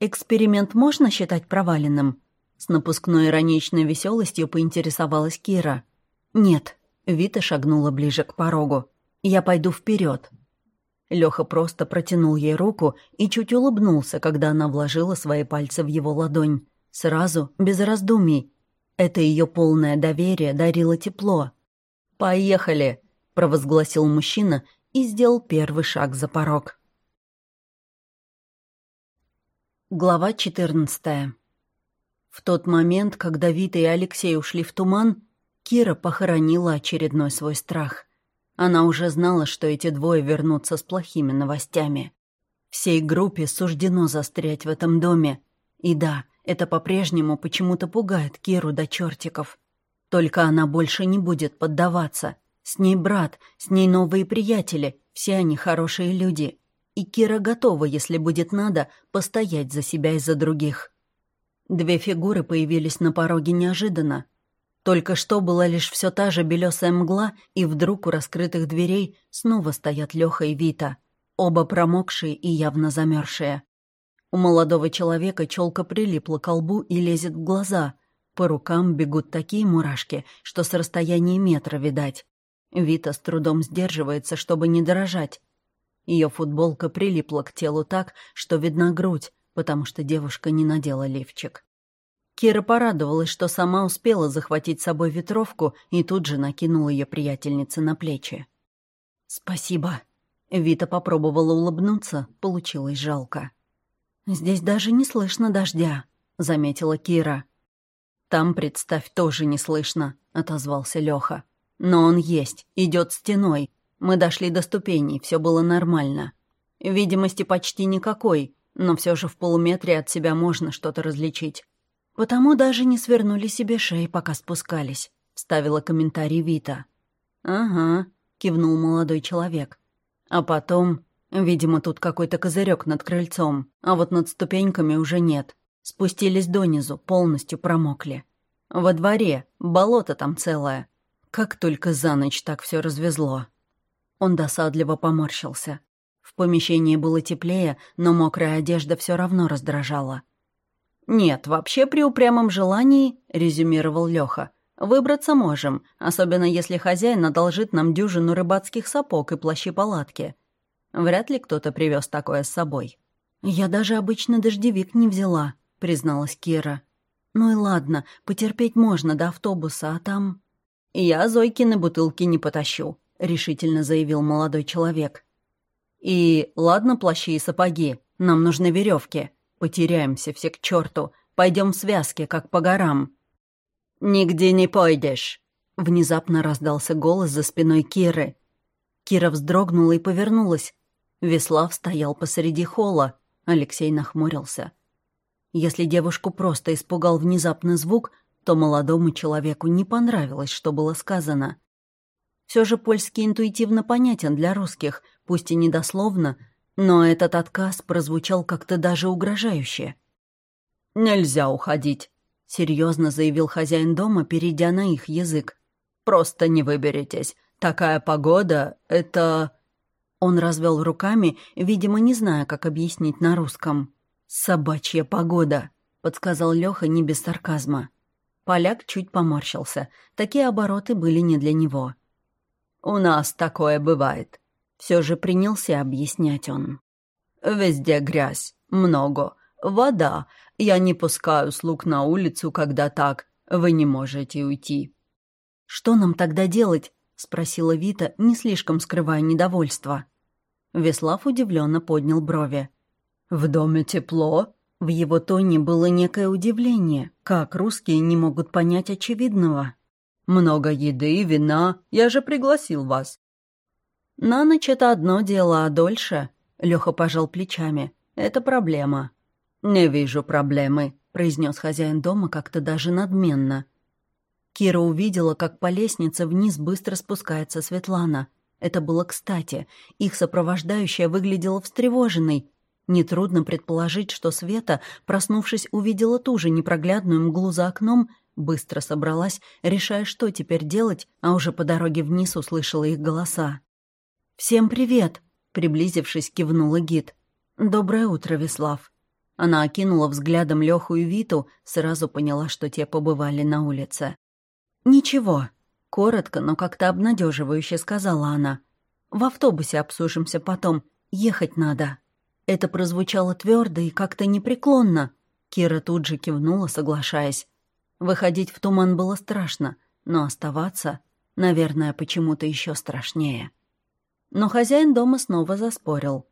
«Эксперимент можно считать проваленным?» С напускной ироничной веселостью поинтересовалась Кира. «Нет», — Вита шагнула ближе к порогу. «Я пойду вперед. Леха просто протянул ей руку и чуть улыбнулся, когда она вложила свои пальцы в его ладонь. Сразу, без раздумий. Это ее полное доверие дарило тепло. «Поехали!» — провозгласил мужчина и сделал первый шаг за порог. Глава 14 В тот момент, когда Вита и Алексей ушли в туман, Кира похоронила очередной свой страх. Она уже знала, что эти двое вернутся с плохими новостями. Всей группе суждено застрять в этом доме. И да, это по-прежнему почему-то пугает Киру до чертиков. Только она больше не будет поддаваться. С ней брат, с ней новые приятели, все они хорошие люди. И Кира готова, если будет надо, постоять за себя и за других. Две фигуры появились на пороге неожиданно. Только что была лишь все та же белесая мгла, и вдруг у раскрытых дверей снова стоят Леха и Вита, оба промокшие и явно замерзшие. У молодого человека челка прилипла к лбу и лезет в глаза. По рукам бегут такие мурашки, что с расстояния метра видать. Вита с трудом сдерживается, чтобы не дрожать. Ее футболка прилипла к телу так, что видна грудь, потому что девушка не надела лифчик. Кира порадовалась, что сама успела захватить с собой ветровку и тут же накинула ее приятельнице на плечи. «Спасибо». Вита попробовала улыбнуться, получилось жалко. «Здесь даже не слышно дождя», — заметила Кира. «Там, представь, тоже не слышно», — отозвался Леха. Но он есть, идет стеной. Мы дошли до ступеней, все было нормально. Видимости почти никакой, но все же в полуметре от себя можно что-то различить. Потому даже не свернули себе шеи, пока спускались, вставила комментарий Вита. Ага, кивнул молодой человек. А потом, видимо, тут какой-то козырек над крыльцом, а вот над ступеньками уже нет. Спустились донизу, полностью промокли. Во дворе, болото там целое. Как только за ночь так все развезло. Он досадливо поморщился. В помещении было теплее, но мокрая одежда все равно раздражала. «Нет, вообще при упрямом желании», — резюмировал Леха, — «выбраться можем, особенно если хозяин одолжит нам дюжину рыбацких сапог и плащи-палатки. Вряд ли кто-то привез такое с собой». «Я даже обычно дождевик не взяла», — призналась Кира. «Ну и ладно, потерпеть можно до автобуса, а там...» «Я Зойкины бутылки не потащу», — решительно заявил молодой человек. «И ладно плащи и сапоги, нам нужны веревки. Потеряемся все к черту, пойдем в связке, как по горам». «Нигде не пойдешь», — внезапно раздался голос за спиной Киры. Кира вздрогнула и повернулась. Веслав стоял посреди холла. Алексей нахмурился. Если девушку просто испугал внезапный звук, то молодому человеку не понравилось, что было сказано. Все же польский интуитивно понятен для русских, пусть и недословно, но этот отказ прозвучал как-то даже угрожающе. «Нельзя уходить», — серьезно заявил хозяин дома, перейдя на их язык. «Просто не выберетесь. Такая погода — это...» Он развел руками, видимо, не зная, как объяснить на русском. «Собачья погода», — подсказал Леха не без сарказма. Поляк чуть поморщился. Такие обороты были не для него. «У нас такое бывает», — все же принялся объяснять он. «Везде грязь, много, вода. Я не пускаю слуг на улицу, когда так. Вы не можете уйти». «Что нам тогда делать?» — спросила Вита, не слишком скрывая недовольство. Веслав удивленно поднял брови. «В доме тепло?» В его тоне было некое удивление. Как русские не могут понять очевидного? «Много еды, вина. Я же пригласил вас». «На ночь это одно дело, а дольше...» Леха пожал плечами. «Это проблема». «Не вижу проблемы», — произнес хозяин дома как-то даже надменно. Кира увидела, как по лестнице вниз быстро спускается Светлана. Это было кстати. Их сопровождающая выглядела встревоженной. Нетрудно предположить, что Света, проснувшись, увидела ту же непроглядную мглу за окном, быстро собралась, решая, что теперь делать, а уже по дороге вниз услышала их голоса. «Всем привет!» — приблизившись, кивнула гид. «Доброе утро, Веслав!» Она окинула взглядом Леху и Виту, сразу поняла, что те побывали на улице. «Ничего», — коротко, но как-то обнадеживающе сказала она. «В автобусе обсушимся потом. Ехать надо». Это прозвучало твердо и как-то непреклонно. Кира тут же кивнула, соглашаясь. Выходить в туман было страшно, но оставаться, наверное, почему-то еще страшнее. Но хозяин дома снова заспорил.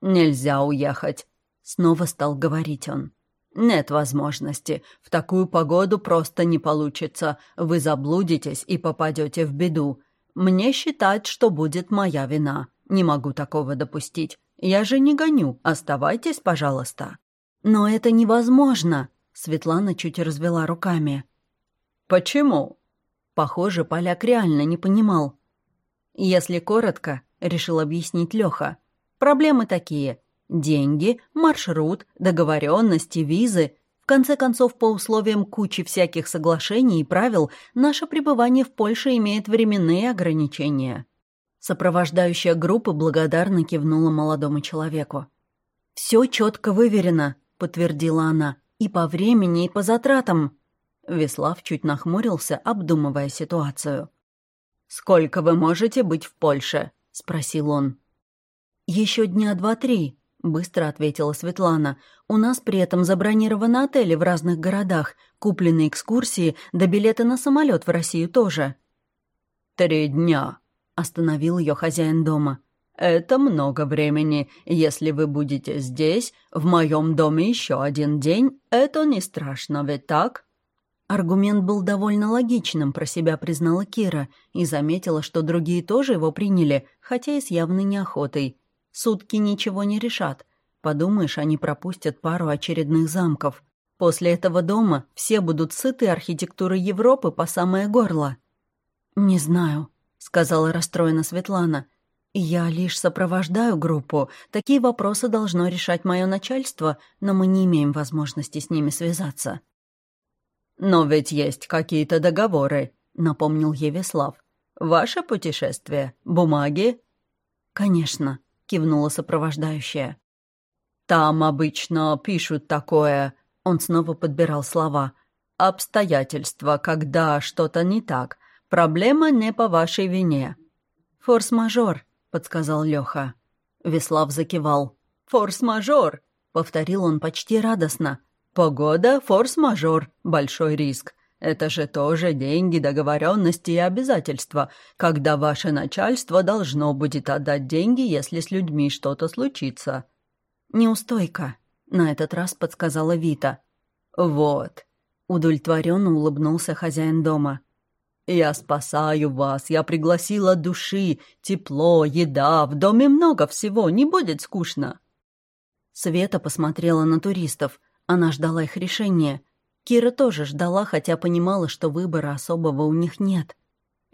«Нельзя уехать», — снова стал говорить он. «Нет возможности. В такую погоду просто не получится. Вы заблудитесь и попадете в беду. Мне считать, что будет моя вина. Не могу такого допустить. Я же не гоню. Оставайтесь, пожалуйста». «Но это невозможно!» Светлана чуть развела руками. «Почему?» Похоже, поляк реально не понимал. «Если коротко», — решил объяснить Леха, — «проблемы такие. Деньги, маршрут, договоренности, визы. В конце концов, по условиям кучи всяких соглашений и правил, наше пребывание в Польше имеет временные ограничения. Сопровождающая группа благодарно кивнула молодому человеку. «Все четко выверено», — подтвердила она, — «и по времени, и по затратам». Веслав чуть нахмурился, обдумывая ситуацию. «Сколько вы можете быть в Польше?» — спросил он. «Еще дня два-три», — быстро ответила Светлана. «У нас при этом забронированы отели в разных городах, куплены экскурсии, да билеты на самолет в Россию тоже». «Три дня», — остановил ее хозяин дома. «Это много времени. Если вы будете здесь, в моем доме еще один день, это не страшно, ведь так?» Аргумент был довольно логичным, про себя признала Кира, и заметила, что другие тоже его приняли, хотя и с явной неохотой. Сутки ничего не решат. Подумаешь, они пропустят пару очередных замков. После этого дома все будут сыты архитектурой Европы по самое горло. «Не знаю», — сказала расстроена Светлана. «Я лишь сопровождаю группу. Такие вопросы должно решать мое начальство, но мы не имеем возможности с ними связаться». «Но ведь есть какие-то договоры», — напомнил Евеслав. «Ваше путешествие? Бумаги?» «Конечно», кивнула сопровождающая. «Там обычно пишут такое...» Он снова подбирал слова. «Обстоятельства, когда что-то не так. Проблема не по вашей вине». «Форс-мажор», — подсказал Леха. Веслав закивал. «Форс-мажор», — повторил он почти радостно. «Погода, форс-мажор, большой риск. Это же тоже деньги, договоренности и обязательства, когда ваше начальство должно будет отдать деньги, если с людьми что-то случится». «Неустойка», — на этот раз подсказала Вита. «Вот», — удовлетворенно улыбнулся хозяин дома. «Я спасаю вас, я пригласила души, тепло, еда, в доме много всего, не будет скучно». Света посмотрела на туристов. Она ждала их решения — Кира тоже ждала, хотя понимала, что выбора особого у них нет.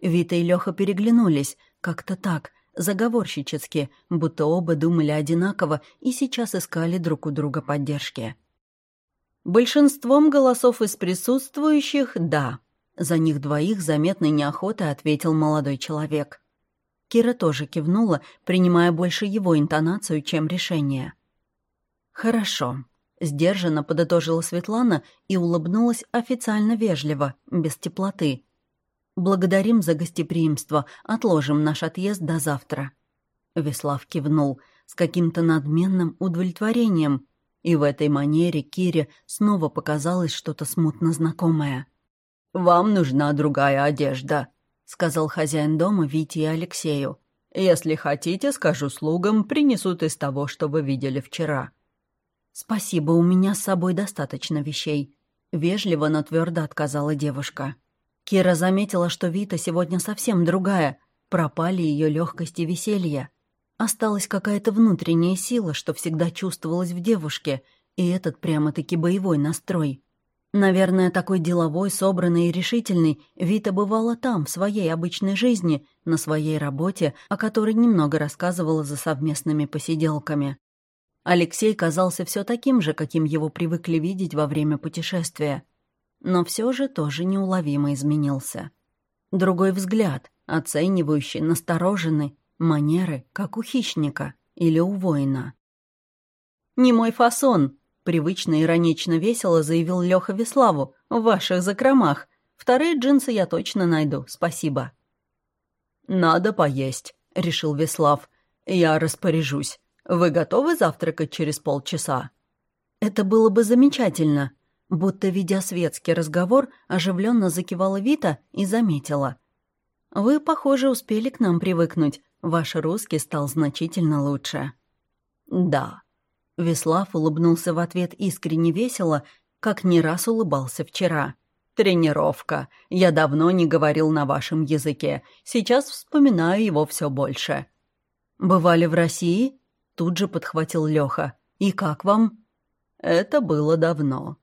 Вита и Лёха переглянулись, как-то так, заговорщически, будто оба думали одинаково и сейчас искали друг у друга поддержки. Большинством голосов из присутствующих — да. За них двоих заметной неохотой ответил молодой человек. Кира тоже кивнула, принимая больше его интонацию, чем решение. «Хорошо», — сдержанно подытожила Светлана и улыбнулась официально вежливо, без теплоты. «Благодарим за гостеприимство, отложим наш отъезд до завтра». Веслав кивнул с каким-то надменным удовлетворением, и в этой манере Кире снова показалось что-то смутно знакомое. «Вам нужна другая одежда», — сказал хозяин дома Вите и Алексею. «Если хотите, скажу слугам, принесут из того, что вы видели вчера». «Спасибо, у меня с собой достаточно вещей», — вежливо, но твердо отказала девушка. Кира заметила, что Вита сегодня совсем другая, пропали ее легкость и веселье. Осталась какая-то внутренняя сила, что всегда чувствовалась в девушке, и этот прямо-таки боевой настрой. Наверное, такой деловой, собранный и решительный Вита бывала там, в своей обычной жизни, на своей работе, о которой немного рассказывала за совместными посиделками. Алексей казался все таким же, каким его привыкли видеть во время путешествия. Но все же тоже неуловимо изменился. Другой взгляд, оценивающий, настороженный, Манеры, как у хищника или у воина. «Не мой фасон», — привычно иронично весело заявил Лёха Веславу, «в ваших закромах. Вторые джинсы я точно найду, спасибо». «Надо поесть», — решил Веслав. «Я распоряжусь. Вы готовы завтракать через полчаса?» «Это было бы замечательно», будто, ведя светский разговор, оживленно закивала Вита и заметила. «Вы, похоже, успели к нам привыкнуть. Ваш русский стал значительно лучше». «Да». Веслав улыбнулся в ответ искренне весело, как не раз улыбался вчера. «Тренировка. Я давно не говорил на вашем языке. Сейчас вспоминаю его все больше». «Бывали в России?» Тут же подхватил Леха. «И как вам?» «Это было давно».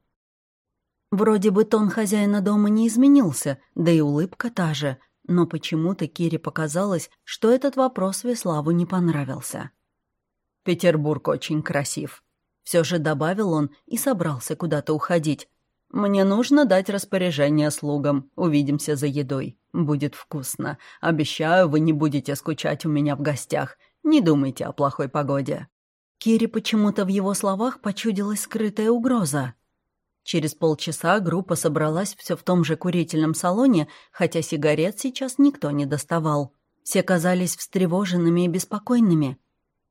Вроде бы тон хозяина дома не изменился, да и улыбка та же, но почему-то Кире показалось, что этот вопрос Веславу не понравился. «Петербург очень красив», — все же добавил он и собрался куда-то уходить. «Мне нужно дать распоряжение слугам. Увидимся за едой. Будет вкусно. Обещаю, вы не будете скучать у меня в гостях. Не думайте о плохой погоде». Кире почему-то в его словах почудилась скрытая угроза. Через полчаса группа собралась все в том же курительном салоне, хотя сигарет сейчас никто не доставал. Все казались встревоженными и беспокойными.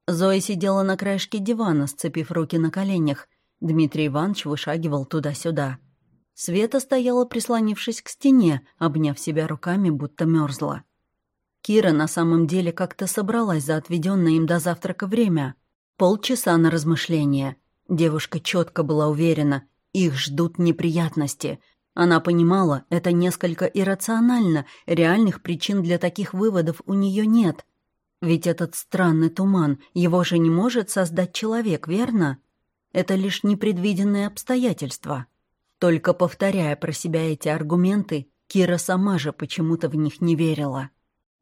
Зоя сидела на краешке дивана, сцепив руки на коленях. Дмитрий Иванович вышагивал туда-сюда. Света стояла, прислонившись к стене, обняв себя руками, будто мерзла. Кира на самом деле как-то собралась за отведенное им до завтрака время. Полчаса на размышление. Девушка четко была уверена — их ждут неприятности. Она понимала, это несколько иррационально, реальных причин для таких выводов у нее нет. Ведь этот странный туман, его же не может создать человек, верно? Это лишь непредвиденные обстоятельства. Только повторяя про себя эти аргументы, Кира сама же почему-то в них не верила.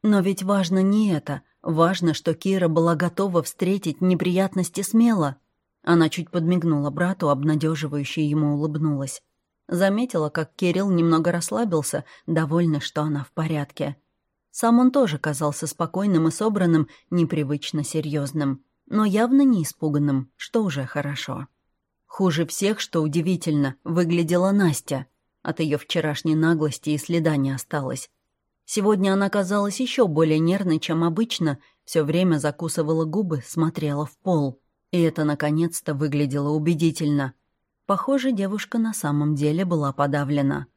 Но ведь важно не это. Важно, что Кира была готова встретить неприятности смело. Она чуть подмигнула брату, обнадеживающе ему улыбнулась. Заметила, как Кирилл немного расслабился, довольный, что она в порядке. Сам он тоже казался спокойным и собранным, непривычно серьезным, но явно не испуганным, что уже хорошо. Хуже всех, что удивительно, выглядела Настя. От ее вчерашней наглости и следа не осталось. Сегодня она казалась еще более нервной, чем обычно, все время закусывала губы, смотрела в пол. И это, наконец-то, выглядело убедительно. Похоже, девушка на самом деле была подавлена.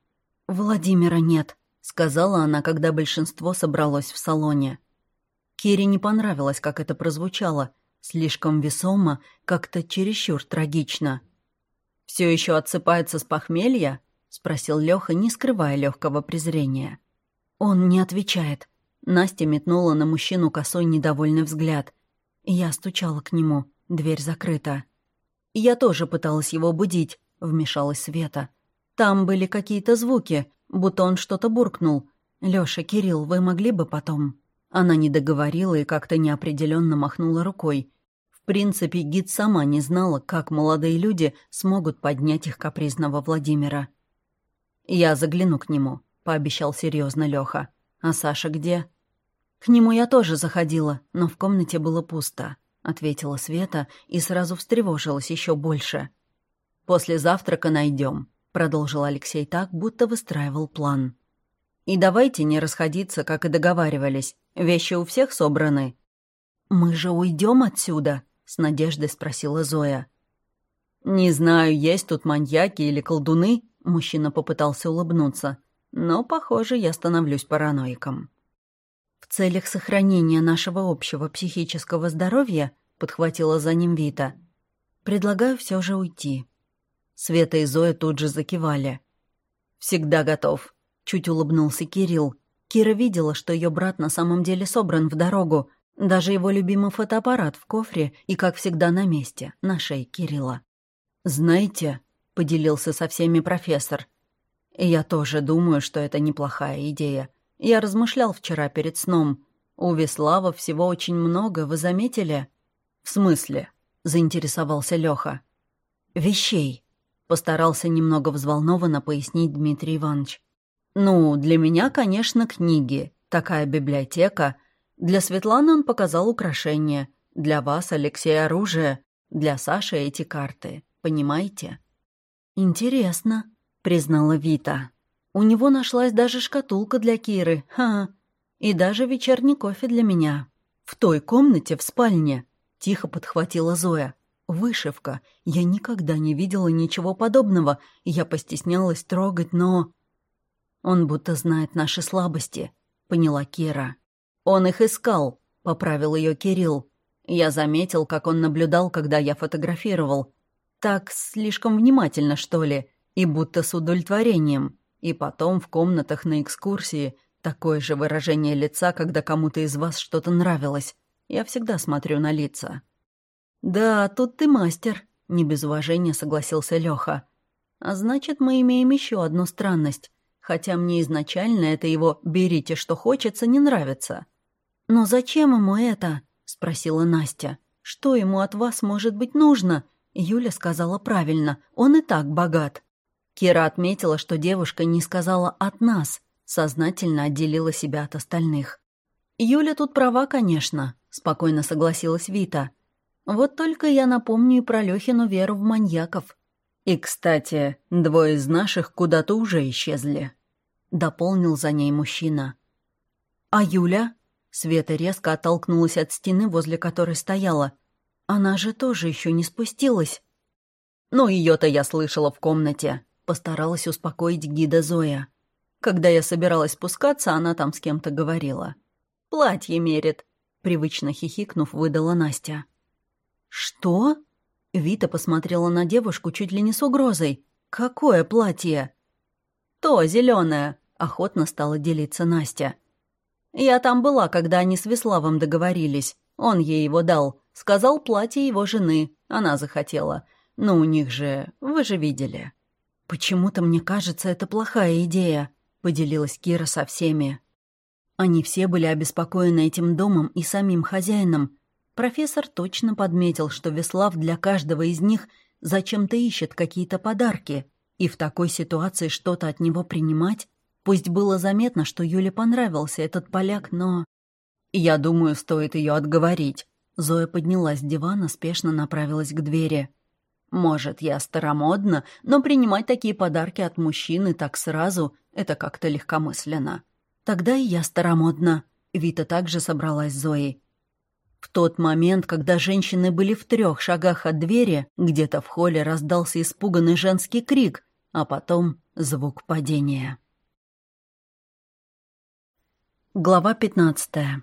«Владимира нет», — сказала она, когда большинство собралось в салоне. Кире не понравилось, как это прозвучало. Слишком весомо, как-то чересчур трагично. «Все еще отсыпается с похмелья?» — спросил Леха, не скрывая легкого презрения. Он не отвечает. Настя метнула на мужчину косой недовольный взгляд. Я стучала к нему. Дверь закрыта. Я тоже пыталась его будить, вмешалась Света. Там были какие-то звуки, будто он что-то буркнул. Лёша, Кирилл, вы могли бы потом?» Она не договорила и как-то неопределенно махнула рукой. В принципе, гид сама не знала, как молодые люди смогут поднять их капризного Владимира. «Я загляну к нему», — пообещал серьезно Лёха. «А Саша где?» «К нему я тоже заходила, но в комнате было пусто», — ответила Света и сразу встревожилась еще больше. «После завтрака найдем», — продолжил Алексей так, будто выстраивал план. «И давайте не расходиться, как и договаривались. Вещи у всех собраны». «Мы же уйдем отсюда?» — с надеждой спросила Зоя. «Не знаю, есть тут маньяки или колдуны», — мужчина попытался улыбнуться. «Но, похоже, я становлюсь параноиком». «В целях сохранения нашего общего психического здоровья», — подхватила за ним Вита, — «предлагаю все же уйти». Света и Зоя тут же закивали. «Всегда готов», — чуть улыбнулся Кирилл. Кира видела, что ее брат на самом деле собран в дорогу, даже его любимый фотоаппарат в кофре и, как всегда, на месте, на шее Кирилла. «Знаете», — поделился со всеми профессор, «я тоже думаю, что это неплохая идея. Я размышлял вчера перед сном. У Веслава всего очень много, вы заметили?» «В смысле?» — заинтересовался Лёха. «Вещей», — постарался немного взволнованно пояснить Дмитрий Иванович. «Ну, для меня, конечно, книги. Такая библиотека. Для Светланы он показал украшения. Для вас, Алексей, оружие. Для Саши эти карты понимаете?» «Интересно», — признала Вита. «У него нашлась даже шкатулка для Киры, ха, и даже вечерний кофе для меня. В той комнате в спальне», — тихо подхватила Зоя. «Вышивка. Я никогда не видела ничего подобного, я постеснялась трогать, но...» «Он будто знает наши слабости», — поняла Кира. «Он их искал», — поправил ее Кирилл. Я заметил, как он наблюдал, когда я фотографировал. Так слишком внимательно, что ли, и будто с удовлетворением. И потом в комнатах на экскурсии такое же выражение лица, когда кому-то из вас что-то нравилось. Я всегда смотрю на лица. «Да, тут ты мастер», — не без уважения согласился Лёха. «А значит, мы имеем еще одну странность. Хотя мне изначально это его «берите, что хочется» не нравится». «Но зачем ему это?» — спросила Настя. «Что ему от вас может быть нужно? Юля сказала правильно, он и так богат. Кира отметила, что девушка не сказала «от нас», сознательно отделила себя от остальных. «Юля тут права, конечно», — спокойно согласилась Вита. «Вот только я напомню и про Лёхину веру в маньяков. И, кстати, двое из наших куда-то уже исчезли», — дополнил за ней мужчина. «А Юля?» Света резко оттолкнулась от стены, возле которой стояла — она же тоже еще не спустилась. Ну, ее-то я слышала в комнате. Постаралась успокоить гида Зоя. Когда я собиралась спускаться, она там с кем-то говорила. «Платье мерит», — привычно хихикнув, выдала Настя. «Что?» Вита посмотрела на девушку чуть ли не с угрозой. «Какое платье?» «То, зеленое», — охотно стала делиться Настя. «Я там была, когда они с Веславом договорились. Он ей его дал. Сказал платье его жены. Она захотела. Но у них же... Вы же видели. «Почему-то мне кажется, это плохая идея», — поделилась Кира со всеми. Они все были обеспокоены этим домом и самим хозяином. Профессор точно подметил, что Веслав для каждого из них зачем-то ищет какие-то подарки, и в такой ситуации что-то от него принимать, пусть было заметно, что Юле понравился этот поляк, но... «Я думаю, стоит ее отговорить», Зоя поднялась с дивана, спешно направилась к двери. «Может, я старомодна, но принимать такие подарки от мужчины так сразу — это как-то легкомысленно. Тогда и я старомодна». Вита также собралась с Зоей. В тот момент, когда женщины были в трех шагах от двери, где-то в холле раздался испуганный женский крик, а потом звук падения. Глава пятнадцатая.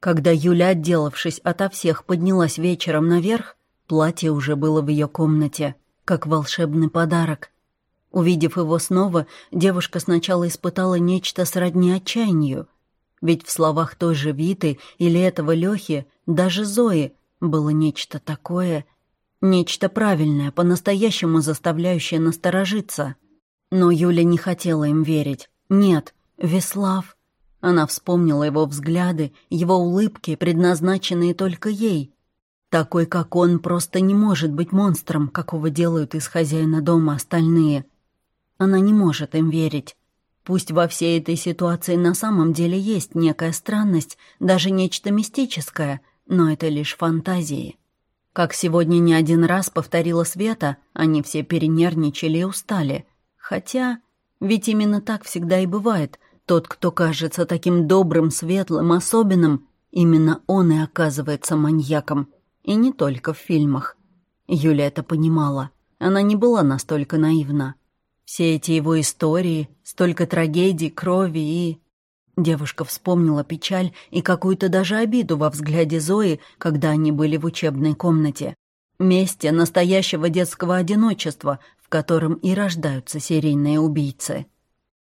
Когда Юля, отделавшись ото всех, поднялась вечером наверх, платье уже было в ее комнате, как волшебный подарок. Увидев его снова, девушка сначала испытала нечто сродни отчаянию. Ведь в словах той же Виты или этого Лёхи, даже Зои, было нечто такое, нечто правильное, по-настоящему заставляющее насторожиться. Но Юля не хотела им верить. Нет, Веслав — она вспомнила его взгляды, его улыбки, предназначенные только ей. Такой, как он, просто не может быть монстром, какого делают из хозяина дома остальные. Она не может им верить. Пусть во всей этой ситуации на самом деле есть некая странность, даже нечто мистическое, но это лишь фантазии. Как сегодня не один раз повторила Света, они все перенервничали и устали. Хотя, ведь именно так всегда и бывает. Тот, кто кажется таким добрым, светлым, особенным, именно он и оказывается маньяком. И не только в фильмах. Юля это понимала. Она не была настолько наивна. Все эти его истории, столько трагедий, крови и... Девушка вспомнила печаль и какую-то даже обиду во взгляде Зои, когда они были в учебной комнате. Месте настоящего детского одиночества, в котором и рождаются серийные убийцы.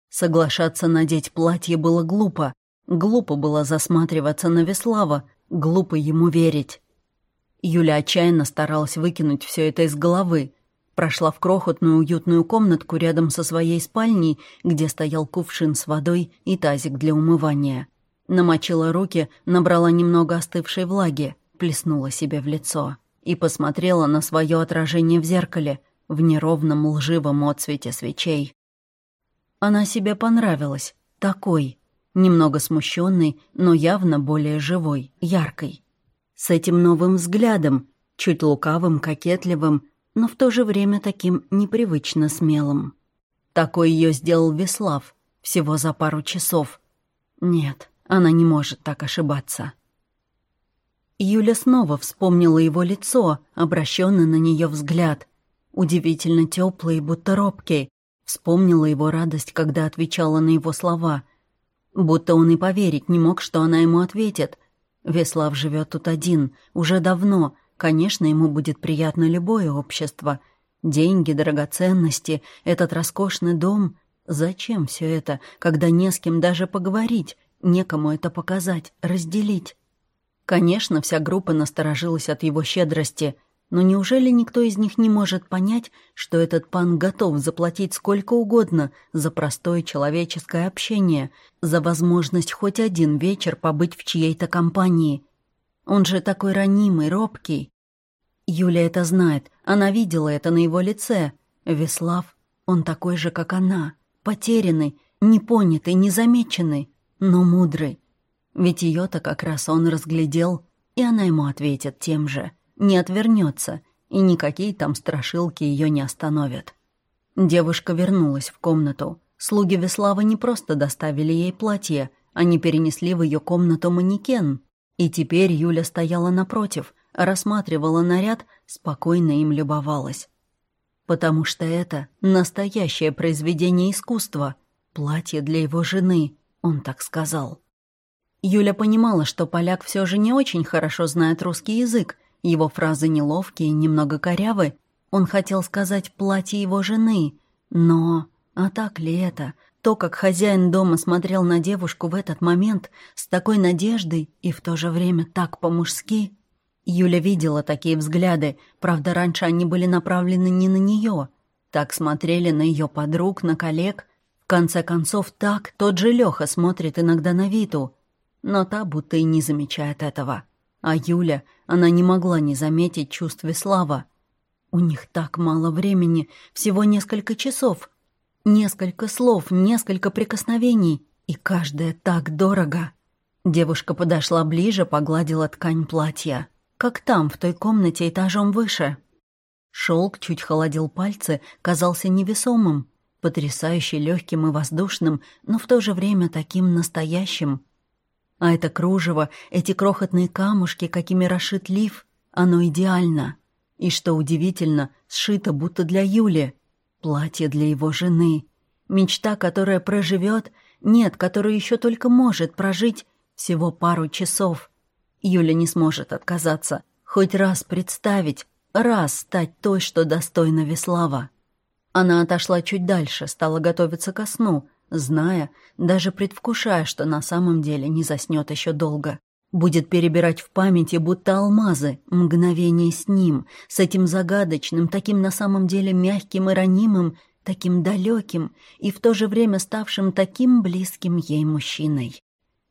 Соглашаться надеть платье было глупо. Глупо было засматриваться на Веслава, глупо ему верить. Юля отчаянно старалась выкинуть все это из головы, Прошла в крохотную уютную комнатку рядом со своей спальней, где стоял кувшин с водой и тазик для умывания. Намочила руки, набрала немного остывшей влаги, плеснула себе в лицо и посмотрела на свое отражение в зеркале в неровном лживом отсвете свечей. Она себе понравилась, такой, немного смущенной, но явно более живой, яркой. С этим новым взглядом, чуть лукавым, кокетливым, но в то же время таким непривычно смелым. Такой ее сделал Веслав всего за пару часов. Нет, она не может так ошибаться. Юля снова вспомнила его лицо, обращенный на нее взгляд. Удивительно теплый, будто робкий. Вспомнила его радость, когда отвечала на его слова. Будто он и поверить не мог, что она ему ответит. Веслав живет тут один, уже давно, Конечно, ему будет приятно любое общество. Деньги, драгоценности, этот роскошный дом. Зачем все это, когда не с кем даже поговорить, некому это показать, разделить? Конечно, вся группа насторожилась от его щедрости, но неужели никто из них не может понять, что этот пан готов заплатить сколько угодно за простое человеческое общение, за возможность хоть один вечер побыть в чьей-то компании — он же такой ранимый, робкий. Юля это знает, она видела это на его лице. Веслав, он такой же, как она, потерянный, непонятый, незамеченный, но мудрый. Ведь ее-то как раз он разглядел, и она ему ответит тем же. Не отвернется, и никакие там страшилки ее не остановят. Девушка вернулась в комнату. Слуги Веслава не просто доставили ей платье, они перенесли в ее комнату манекен, и теперь Юля стояла напротив, рассматривала наряд, спокойно им любовалась. Потому что это настоящее произведение искусства, платье для его жены, он так сказал. Юля понимала, что поляк все же не очень хорошо знает русский язык, его фразы неловкие, немного корявы. Он хотел сказать «платье его жены», но... А так ли это? То, как хозяин дома смотрел на девушку в этот момент с такой надеждой и в то же время так по-мужски. Юля видела такие взгляды, правда, раньше они были направлены не на нее. Так смотрели на ее подруг, на коллег. В конце концов, так тот же Леха смотрит иногда на Виту. Но та будто и не замечает этого. А Юля, она не могла не заметить чувств Слава. У них так мало времени, всего несколько часов — Несколько слов, несколько прикосновений, и каждое так дорого. Девушка подошла ближе, погладила ткань платья. Как там, в той комнате этажом выше. Шелк чуть холодил пальцы, казался невесомым, потрясающе легким и воздушным, но в то же время таким настоящим. А это кружево, эти крохотные камушки, какими расшит лиф, оно идеально. И что удивительно, сшито будто для Юли — Платье для его жены. Мечта, которая проживет, нет, которая еще только может прожить всего пару часов. Юля не сможет отказаться. Хоть раз представить, раз стать той, что достойна Веслава. Она отошла чуть дальше, стала готовиться ко сну, зная, даже предвкушая, что на самом деле не заснет еще долго. Будет перебирать в памяти, будто алмазы, мгновение с ним, с этим загадочным, таким на самом деле мягким и ранимым, таким далеким и в то же время ставшим таким близким ей мужчиной.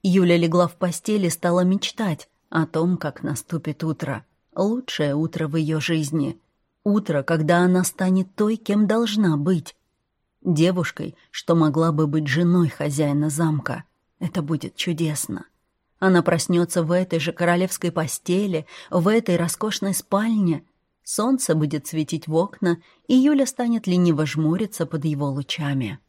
Юля легла в постели и стала мечтать о том, как наступит утро. Лучшее утро в ее жизни. Утро, когда она станет той, кем должна быть. Девушкой, что могла бы быть женой хозяина замка. Это будет чудесно. Она проснется в этой же королевской постели, в этой роскошной спальне. Солнце будет светить в окна, и Юля станет лениво жмуриться под его лучами.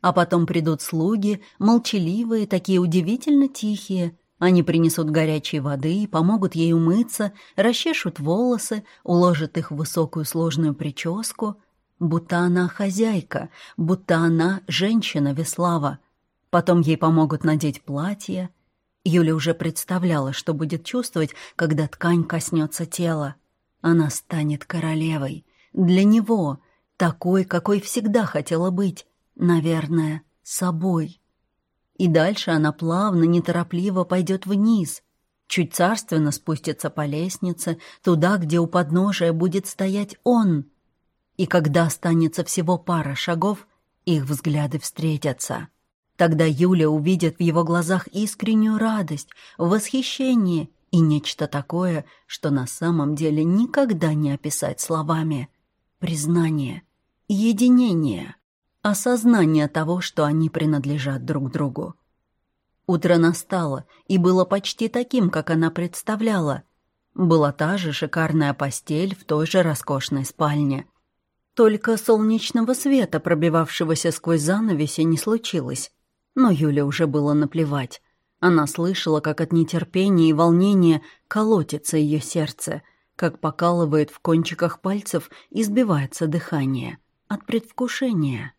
А потом придут слуги, молчаливые, такие удивительно тихие. Они принесут горячей воды, помогут ей умыться, расчешут волосы, уложат их в высокую сложную прическу, будто она хозяйка, будто она женщина Веслава. Потом ей помогут надеть платье — Юля уже представляла, что будет чувствовать, когда ткань коснется тела. Она станет королевой. Для него, такой, какой всегда хотела быть. Наверное, собой. И дальше она плавно, неторопливо пойдет вниз. Чуть царственно спустится по лестнице, туда, где у подножия будет стоять он. И когда останется всего пара шагов, их взгляды встретятся. Тогда Юля увидит в его глазах искреннюю радость, восхищение и нечто такое, что на самом деле никогда не описать словами. Признание, единение, осознание того, что они принадлежат друг другу. Утро настало и было почти таким, как она представляла. Была та же шикарная постель в той же роскошной спальне. Только солнечного света, пробивавшегося сквозь занавеси, не случилось. Но Юле уже было наплевать. Она слышала, как от нетерпения и волнения колотится ее сердце, как покалывает в кончиках пальцев и сбивается дыхание. От предвкушения.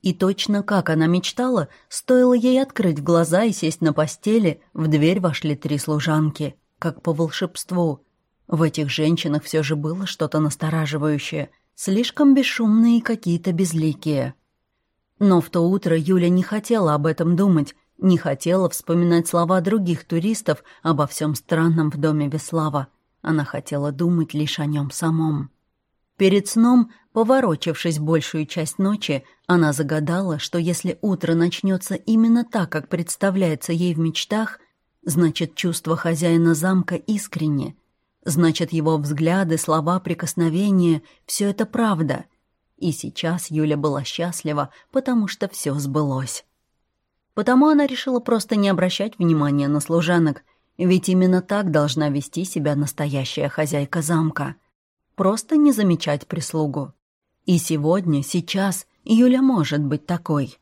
И точно как она мечтала, стоило ей открыть глаза и сесть на постели, в дверь вошли три служанки, как по волшебству. В этих женщинах все же было что-то настораживающее, слишком бесшумные и какие-то безликие. Но в то утро Юля не хотела об этом думать, не хотела вспоминать слова других туристов обо всем странном в доме Веслава. Она хотела думать лишь о нем самом. Перед сном, поворочившись большую часть ночи, она загадала, что если утро начнется именно так, как представляется ей в мечтах, значит, чувство хозяина замка искренне. Значит, его взгляды, слова, прикосновения — все это правда — и сейчас Юля была счастлива, потому что все сбылось. Потому она решила просто не обращать внимания на служанок, ведь именно так должна вести себя настоящая хозяйка замка. Просто не замечать прислугу. И сегодня, сейчас Юля может быть такой.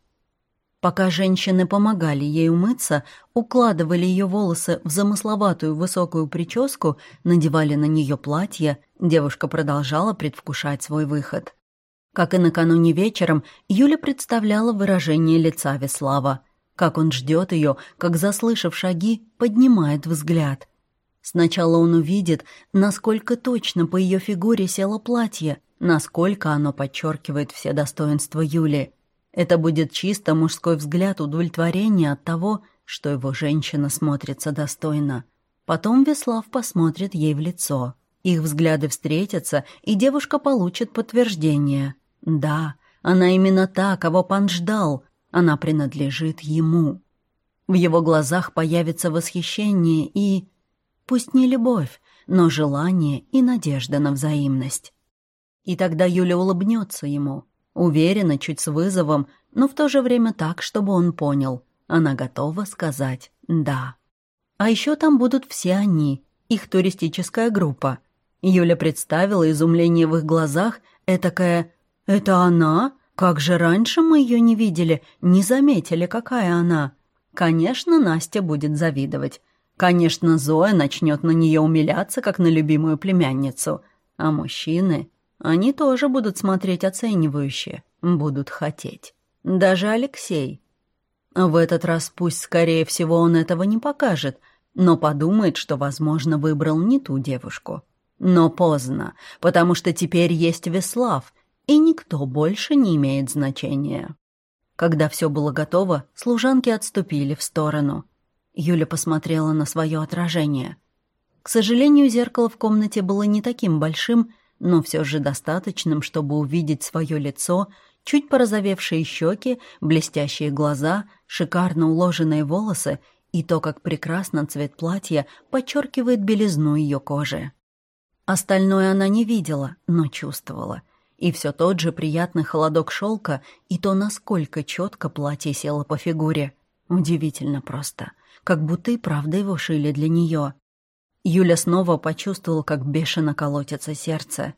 Пока женщины помогали ей умыться, укладывали ее волосы в замысловатую высокую прическу, надевали на нее платье, девушка продолжала предвкушать свой выход. Как и накануне вечером, Юля представляла выражение лица Веслава, как он ждет ее, как, заслышав шаги, поднимает взгляд. Сначала он увидит, насколько точно по ее фигуре село платье, насколько оно подчеркивает все достоинства Юли. Это будет чисто мужской взгляд удовлетворения от того, что его женщина смотрится достойно. Потом Веслав посмотрит ей в лицо. Их взгляды встретятся, и девушка получит подтверждение. Да, она именно та, кого пан ждал. Она принадлежит ему. В его глазах появится восхищение и... Пусть не любовь, но желание и надежда на взаимность. И тогда Юля улыбнется ему, уверенно, чуть с вызовом, но в то же время так, чтобы он понял. Она готова сказать «да». А еще там будут все они, их туристическая группа. Юля представила изумление в их глазах, этакое «Это она? Как же раньше мы ее не видели, не заметили, какая она?» Конечно, Настя будет завидовать. Конечно, Зоя начнет на нее умиляться, как на любимую племянницу. А мужчины, они тоже будут смотреть оценивающе, будут хотеть. Даже Алексей. В этот раз пусть, скорее всего, он этого не покажет, но подумает, что, возможно, выбрал не ту девушку. Но поздно, потому что теперь есть Веслав, и никто больше не имеет значения. Когда все было готово, служанки отступили в сторону. Юля посмотрела на свое отражение. К сожалению, зеркало в комнате было не таким большим, но все же достаточным, чтобы увидеть свое лицо, чуть порозовевшие щеки, блестящие глаза, шикарно уложенные волосы и то, как прекрасно цвет платья подчеркивает белизну ее кожи. Остальное она не видела, но чувствовала — И все тот же приятный холодок шелка, и то, насколько четко платье село по фигуре. Удивительно просто. Как будто и правда его шили для нее. Юля снова почувствовала, как бешено колотится сердце.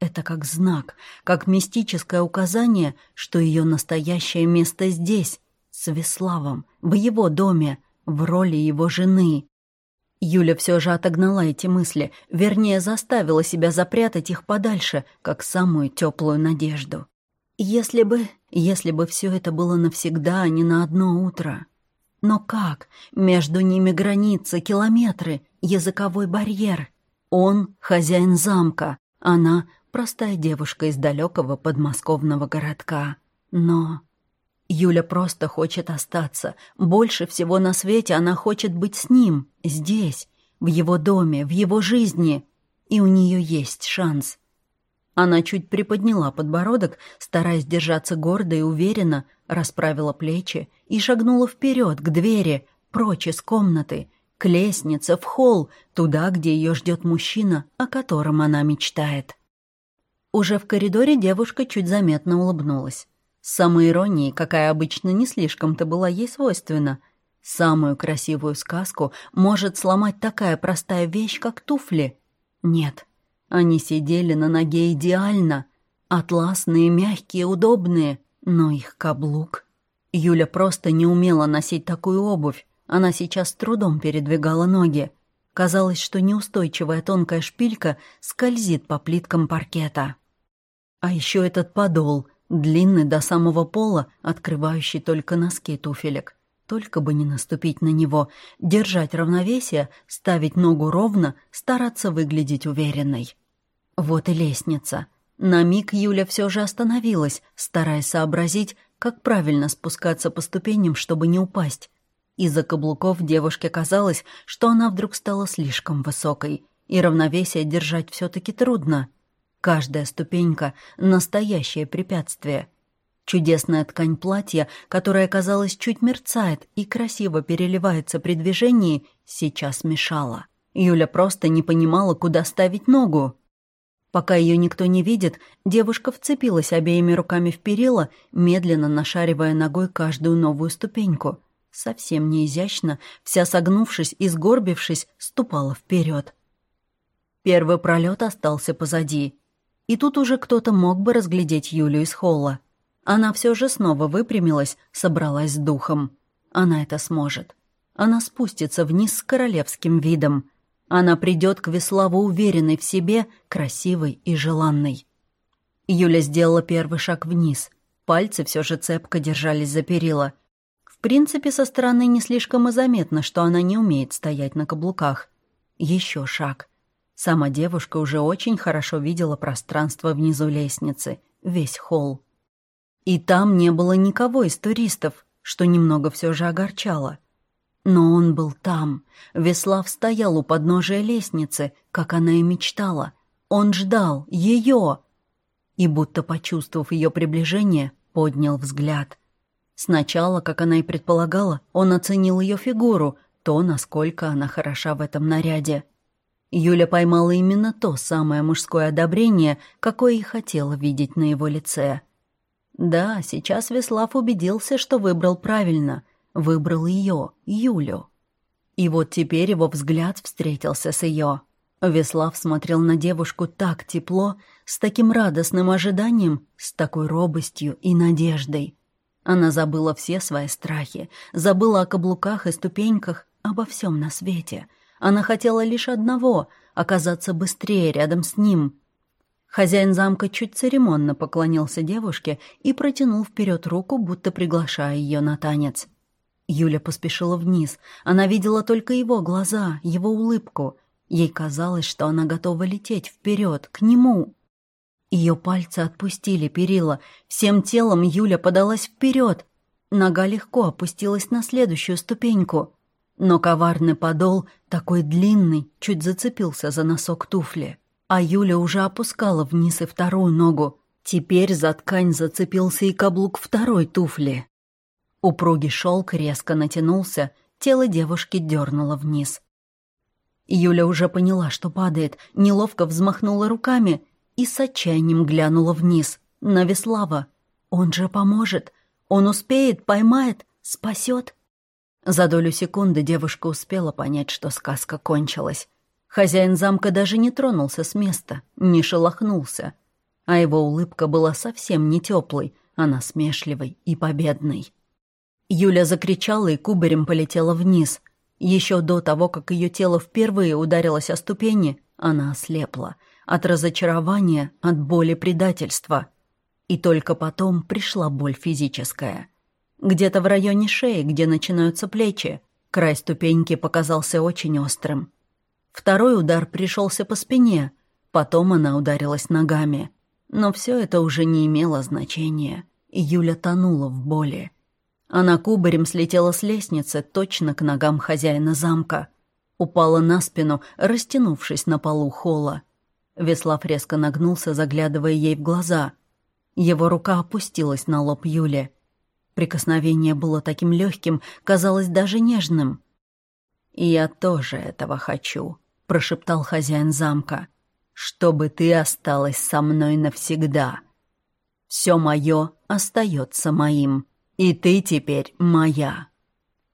Это как знак, как мистическое указание, что ее настоящее место здесь, с Веславом, в его доме, в роли его жены. Юля все же отогнала эти мысли, вернее, заставила себя запрятать их подальше, как самую теплую надежду. Если бы... если бы все это было навсегда, а не на одно утро. Но как? Между ними границы, километры, языковой барьер. Он — хозяин замка, она — простая девушка из далекого подмосковного городка. Но... Юля просто хочет остаться. Больше всего на свете она хочет быть с ним, здесь, в его доме, в его жизни. И у нее есть шанс. Она чуть приподняла подбородок, стараясь держаться гордо и уверенно, расправила плечи и шагнула вперед, к двери, прочь из комнаты, к лестнице, в холл, туда, где ее ждет мужчина, о котором она мечтает. Уже в коридоре девушка чуть заметно улыбнулась. Самой иронией, какая обычно не слишком-то была ей свойственна. Самую красивую сказку может сломать такая простая вещь, как туфли. Нет, они сидели на ноге идеально. Атласные, мягкие, удобные, но их каблук. Юля просто не умела носить такую обувь. Она сейчас трудом передвигала ноги. Казалось, что неустойчивая тонкая шпилька скользит по плиткам паркета. А еще этот подол, длинный до самого пола, открывающий только носки туфелек. Только бы не наступить на него, держать равновесие, ставить ногу ровно, стараться выглядеть уверенной. Вот и лестница. На миг Юля все же остановилась, стараясь сообразить, как правильно спускаться по ступеням, чтобы не упасть. Из-за каблуков девушке казалось, что она вдруг стала слишком высокой, и равновесие держать все-таки трудно. Каждая ступенька — настоящее препятствие — Чудесная ткань платья, которая, казалось, чуть мерцает и красиво переливается при движении, сейчас мешала. Юля просто не понимала, куда ставить ногу. Пока ее никто не видит, девушка вцепилась обеими руками в перила, медленно нашаривая ногой каждую новую ступеньку. Совсем не изящно, вся согнувшись и сгорбившись, ступала вперед. Первый пролет остался позади. И тут уже кто-то мог бы разглядеть Юлю из холла. Она все же снова выпрямилась, собралась с духом. Она это сможет. Она спустится вниз с королевским видом. Она придет к Веславу уверенной в себе, красивой и желанной. Юля сделала первый шаг вниз. Пальцы все же цепко держались за перила. В принципе, со стороны не слишком и заметно, что она не умеет стоять на каблуках. Еще шаг. Сама девушка уже очень хорошо видела пространство внизу лестницы, весь холл. И там не было никого из туристов, что немного все же огорчало. Но он был там. Веслав стоял у подножия лестницы, как она и мечтала. Он ждал ее. И будто почувствовав ее приближение, поднял взгляд. Сначала, как она и предполагала, он оценил ее фигуру, то, насколько она хороша в этом наряде. Юля поймала именно то самое мужское одобрение, какое и хотела видеть на его лице. Да, сейчас Веслав убедился, что выбрал правильно. Выбрал ее, Юлю. И вот теперь его взгляд встретился с ее. Веслав смотрел на девушку так тепло, с таким радостным ожиданием, с такой робостью и надеждой. Она забыла все свои страхи, забыла о каблуках и ступеньках, обо всем на свете. Она хотела лишь одного — оказаться быстрее рядом с ним, Хозяин замка чуть церемонно поклонился девушке и протянул вперед руку, будто приглашая ее на танец. Юля поспешила вниз. Она видела только его глаза, его улыбку. Ей казалось, что она готова лететь вперед, к нему. Ее пальцы отпустили перила. Всем телом Юля подалась вперед. Нога легко опустилась на следующую ступеньку. Но коварный подол, такой длинный, чуть зацепился за носок туфли. А Юля уже опускала вниз и вторую ногу. Теперь за ткань зацепился и каблук второй туфли. Упругий шелк резко натянулся, тело девушки дернуло вниз. Юля уже поняла, что падает, неловко взмахнула руками, и с отчаянием глянула вниз, на Веслава. Он же поможет. Он успеет, поймает, спасет. За долю секунды девушка успела понять, что сказка кончилась. Хозяин замка даже не тронулся с места, не шелохнулся. А его улыбка была совсем не теплой, а насмешливой и победной. Юля закричала и кубарем полетела вниз. Еще до того, как ее тело впервые ударилось о ступени, она ослепла. От разочарования, от боли предательства. И только потом пришла боль физическая. Где-то в районе шеи, где начинаются плечи, край ступеньки показался очень острым. Второй удар пришелся по спине, потом она ударилась ногами. Но все это уже не имело значения, и Юля тонула в боли. Она кубарем слетела с лестницы точно к ногам хозяина замка. Упала на спину, растянувшись на полу холла. Веслав резко нагнулся, заглядывая ей в глаза. Его рука опустилась на лоб Юли. Прикосновение было таким легким, казалось даже нежным. «Я тоже этого хочу», прошептал хозяин замка, чтобы ты осталась со мной навсегда. Все мое остается моим, и ты теперь моя.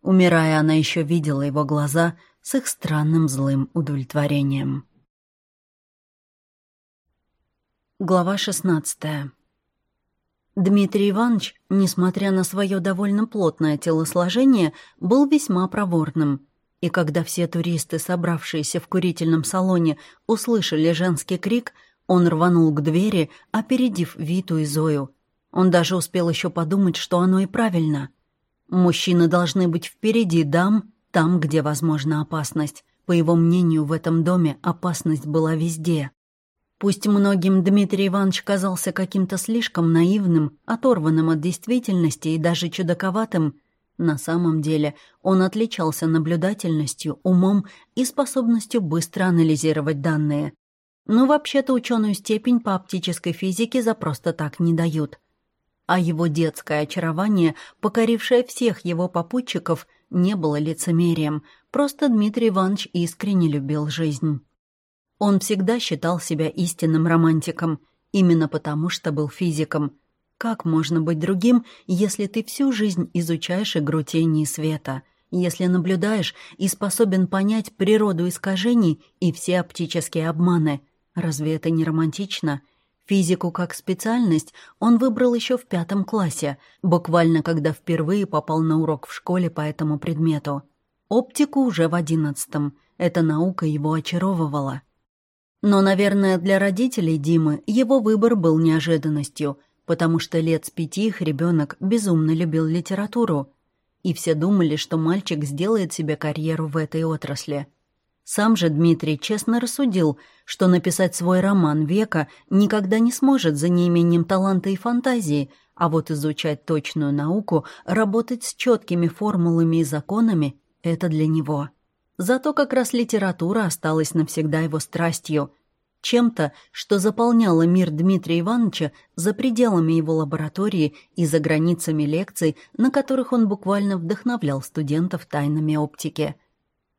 Умирая, она еще видела его глаза с их странным злым удовлетворением. Глава шестнадцатая. Дмитрий Иванович, несмотря на свое довольно плотное телосложение, был весьма проворным. И когда все туристы, собравшиеся в курительном салоне, услышали женский крик, он рванул к двери, опередив Виту и Зою. Он даже успел еще подумать, что оно и правильно. Мужчины должны быть впереди дам, там, где возможна опасность. По его мнению, в этом доме опасность была везде. Пусть многим Дмитрий Иванович казался каким-то слишком наивным, оторванным от действительности и даже чудаковатым, на самом деле он отличался наблюдательностью, умом и способностью быстро анализировать данные. Но вообще-то ученую степень по оптической физике за просто так не дают. А его детское очарование, покорившее всех его попутчиков, не было лицемерием, просто Дмитрий Иванович искренне любил жизнь. Он всегда считал себя истинным романтиком, именно потому что был физиком – как можно быть другим, если ты всю жизнь изучаешь игру тени и света, если наблюдаешь и способен понять природу искажений и все оптические обманы? Разве это не романтично? Физику как специальность он выбрал еще в пятом классе, буквально когда впервые попал на урок в школе по этому предмету. Оптику уже в одиннадцатом. Эта наука его очаровывала. Но, наверное, для родителей Димы его выбор был неожиданностью – потому что лет с пяти их ребенок безумно любил литературу, и все думали, что мальчик сделает себе карьеру в этой отрасли. Сам же Дмитрий честно рассудил, что написать свой роман века никогда не сможет за неимением таланта и фантазии, а вот изучать точную науку, работать с четкими формулами и законами — это для него. Зато как раз литература осталась навсегда его страстью — чем-то, что заполняло мир Дмитрия Ивановича за пределами его лаборатории и за границами лекций, на которых он буквально вдохновлял студентов тайнами оптики.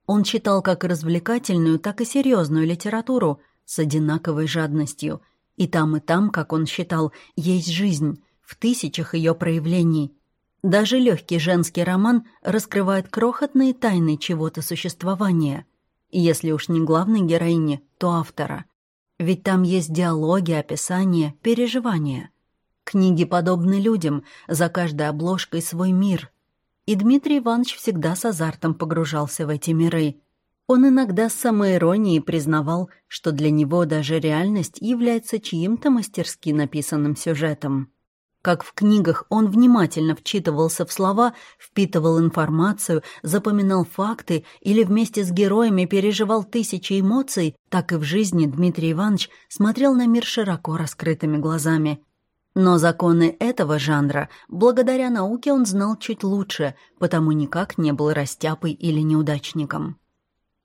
Он читал как развлекательную, так и серьезную литературу с одинаковой жадностью. И там, и там, как он считал, есть жизнь, в тысячах ее проявлений. Даже легкий женский роман раскрывает крохотные тайны чего-то существования. Если уж не главной героини, то автора. Ведь там есть диалоги, описания, переживания. Книги подобны людям, за каждой обложкой свой мир. И Дмитрий Иванович всегда с азартом погружался в эти миры. Он иногда с самоиронией признавал, что для него даже реальность является чьим-то мастерски написанным сюжетом. Как в книгах он внимательно вчитывался в слова, впитывал информацию, запоминал факты или вместе с героями переживал тысячи эмоций, так и в жизни Дмитрий Иванович смотрел на мир широко раскрытыми глазами. Но законы этого жанра, благодаря науке, он знал чуть лучше, потому никак не был растяпой или неудачником.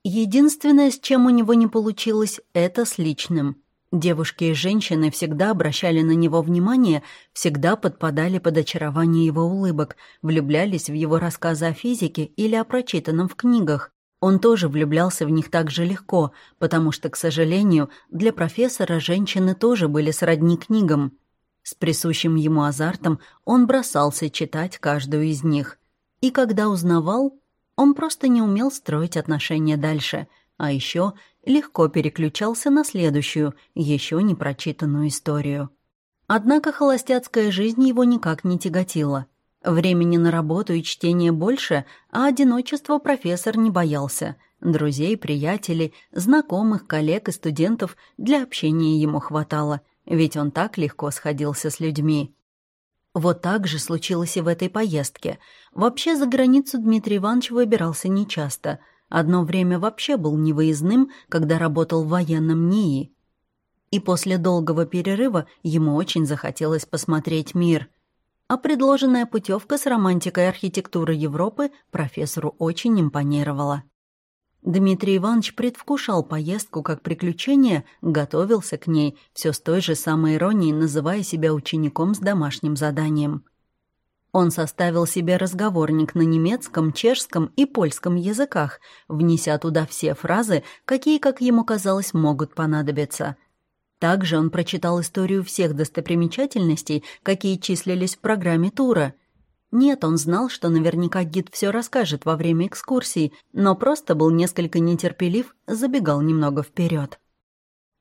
Единственное, с чем у него не получилось, это с личным – Девушки и женщины всегда обращали на него внимание, всегда подпадали под очарование его улыбок, влюблялись в его рассказы о физике или о прочитанном в книгах. Он тоже влюблялся в них так же легко, потому что, к сожалению, для профессора женщины тоже были сродни книгам. С присущим ему азартом он бросался читать каждую из них. И когда узнавал, он просто не умел строить отношения дальше, а еще легко переключался на следующую, еще не прочитанную историю. Однако холостяцкая жизнь его никак не тяготила. Времени на работу и чтение больше, а одиночества профессор не боялся. Друзей, приятелей, знакомых, коллег и студентов для общения ему хватало, ведь он так легко сходился с людьми. Вот так же случилось и в этой поездке. Вообще за границу Дмитрий Иванович выбирался нечасто. Одно время вообще был невыездным, когда работал в военном НИИ. И после долгого перерыва ему очень захотелось посмотреть мир — а предложенная путевка с романтикой архитектуры Европы профессору очень импонировала. Дмитрий Иванович предвкушал поездку как приключение, готовился к ней, все с той же самой иронией, называя себя учеником с домашним заданием. Он составил себе разговорник на немецком, чешском и польском языках, внеся туда все фразы, какие, как ему казалось, могут понадобиться — также он прочитал историю всех достопримечательностей, какие числились в программе тура. Нет, он знал, что наверняка гид все расскажет во время экскурсии, но просто был несколько нетерпелив, забегал немного вперед.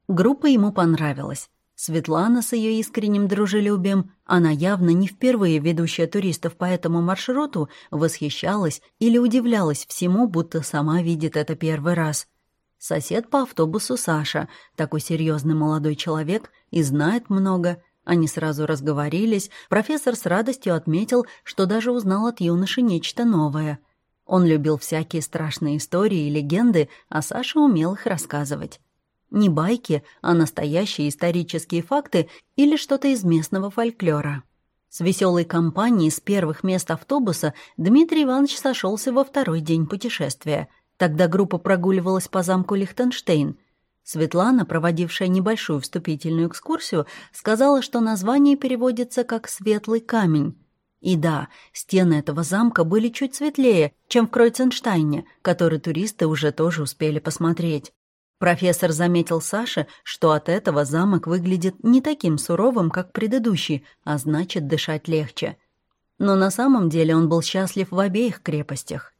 Группа ему понравилась. Светлана с ее искренним дружелюбием, она явно не впервые ведущая туристов по этому маршруту, восхищалась или удивлялась всему, будто сама видит это первый раз — Сосед по автобусу Саша, такой серьезный молодой человек и знает много. Они сразу разговорились. Профессор с радостью отметил, что даже узнал от юноши нечто новое. Он любил всякие страшные истории и легенды, а Саша умел их рассказывать. Не байки, а настоящие исторические факты или что-то из местного фольклора. С веселой компанией с первых мест автобуса Дмитрий Иванович сошелся во второй день путешествия — Тогда группа прогуливалась по замку Лихтенштейн. Светлана, проводившая небольшую вступительную экскурсию, сказала, что название переводится как «светлый камень». И да, стены этого замка были чуть светлее, чем в Кройценштайне, который туристы уже тоже успели посмотреть. Профессор заметил Саше, что от этого замок выглядит не таким суровым, как предыдущий, а значит, дышать легче. Но на самом деле он был счастлив в обеих крепостях.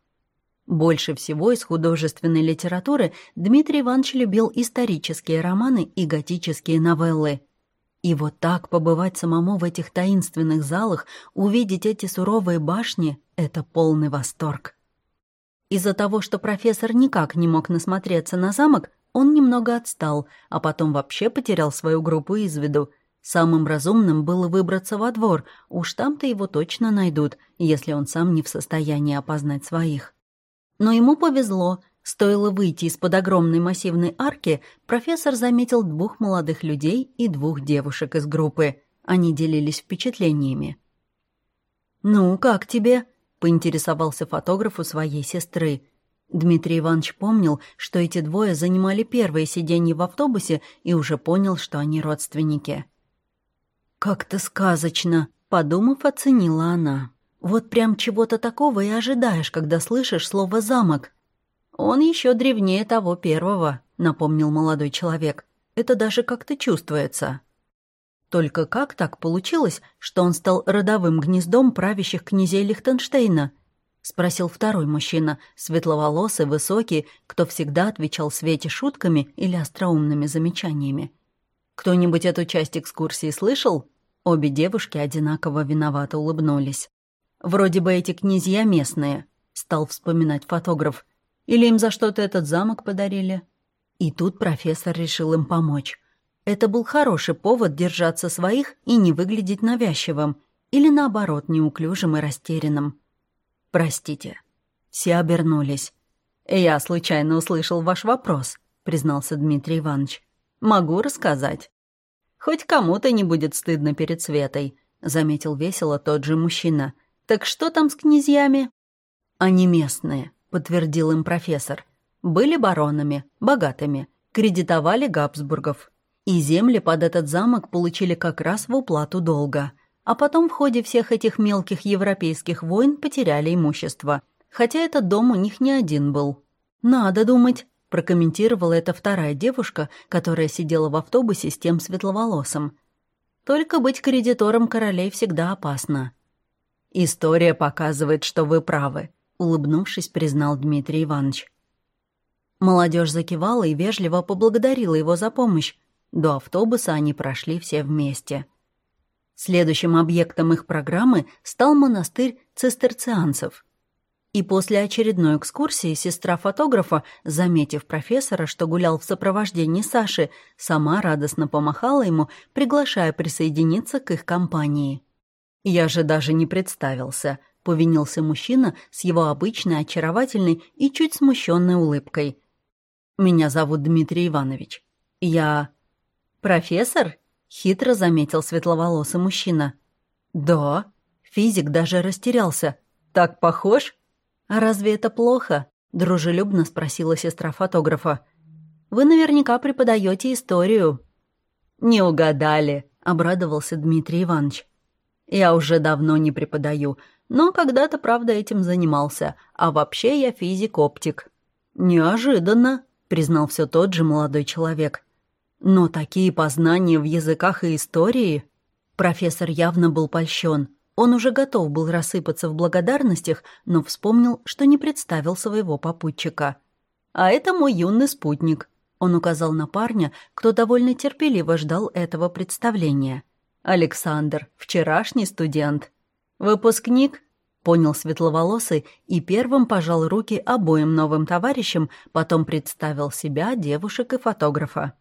Больше всего из художественной литературы Дмитрий Иванович любил исторические романы и готические новеллы. И вот так побывать самому в этих таинственных залах, увидеть эти суровые башни — это полный восторг. Из-за того, что профессор никак не мог насмотреться на замок, он немного отстал, а потом вообще потерял свою группу из виду. Самым разумным было выбраться во двор, уж там-то его точно найдут, если он сам не в состоянии опознать своих. Но ему повезло. Стоило выйти из-под огромной массивной арки, профессор заметил двух молодых людей и двух девушек из группы. Они делились впечатлениями. «Ну, как тебе?» — поинтересовался фотограф у своей сестры. Дмитрий Иванович помнил, что эти двое занимали первое сиденье в автобусе и уже понял, что они родственники. «Как-то сказочно», — подумав, оценила она. Вот прям чего-то такого и ожидаешь, когда слышишь слово «замок». «Он еще древнее того первого», — напомнил молодой человек. «Это даже как-то чувствуется». Только как так получилось, что он стал родовым гнездом правящих князей Лихтенштейна? Спросил второй мужчина, светловолосый, высокий, кто всегда отвечал Свете шутками или остроумными замечаниями. «Кто-нибудь эту часть экскурсии слышал?» Обе девушки одинаково виновато улыбнулись. Вроде бы эти князья местные, стал вспоминать фотограф. Или им за что-то этот замок подарили? И тут профессор решил им помочь. Это был хороший повод держаться своих и не выглядеть навязчивым, или наоборот, неуклюжим и растерянным. «Простите». Все обернулись. «Я случайно услышал ваш вопрос», — признался Дмитрий Иванович. «Могу рассказать». «Хоть кому-то не будет стыдно перед Светой», — заметил весело тот же мужчина — «Так что там с князьями?» «Они местные», — подтвердил им профессор. «Были баронами, богатыми, кредитовали Габсбургов. И земли под этот замок получили как раз в уплату долга. А потом в ходе всех этих мелких европейских войн потеряли имущество. Хотя этот дом у них не один был. «Надо думать», — прокомментировала эта вторая девушка, которая сидела в автобусе с тем светловолосым. «Только быть кредитором королей всегда опасно». «История показывает, что вы правы», — улыбнувшись, признал Дмитрий Иванович. Молодежь закивала и вежливо поблагодарила его за помощь. До автобуса они прошли все вместе. Следующим объектом их программы стал монастырь цистерцианцев. И после очередной экскурсии сестра фотографа, заметив профессора, что гулял в сопровождении Саши, сама радостно помахала ему, приглашая присоединиться к их компании. «Я же даже не представился», — повинился мужчина с его обычной очаровательной и чуть смущенной улыбкой. «Меня зовут Дмитрий Иванович. Я...» «Профессор?» — хитро заметил светловолосый мужчина. «Да». Физик даже растерялся. «Так похож?» «А разве это плохо?» — дружелюбно спросила сестра фотографа. «Вы наверняка преподаете историю». «Не угадали», — обрадовался Дмитрий Иванович. «Я уже давно не преподаю, но когда-то, правда, этим занимался, а вообще я физик-оптик». «Неожиданно», — признал все тот же молодой человек. Но такие познания в языках и истории... Профессор явно был польщен. Он уже готов был рассыпаться в благодарностях, но вспомнил, что не представил своего попутчика. «А это мой юный спутник», — он указал на парня, кто довольно терпеливо ждал этого представления. «Александр, вчерашний студент». «Выпускник?» — понял светловолосый и первым пожал руки обоим новым товарищам, потом представил себя, девушек и фотографа.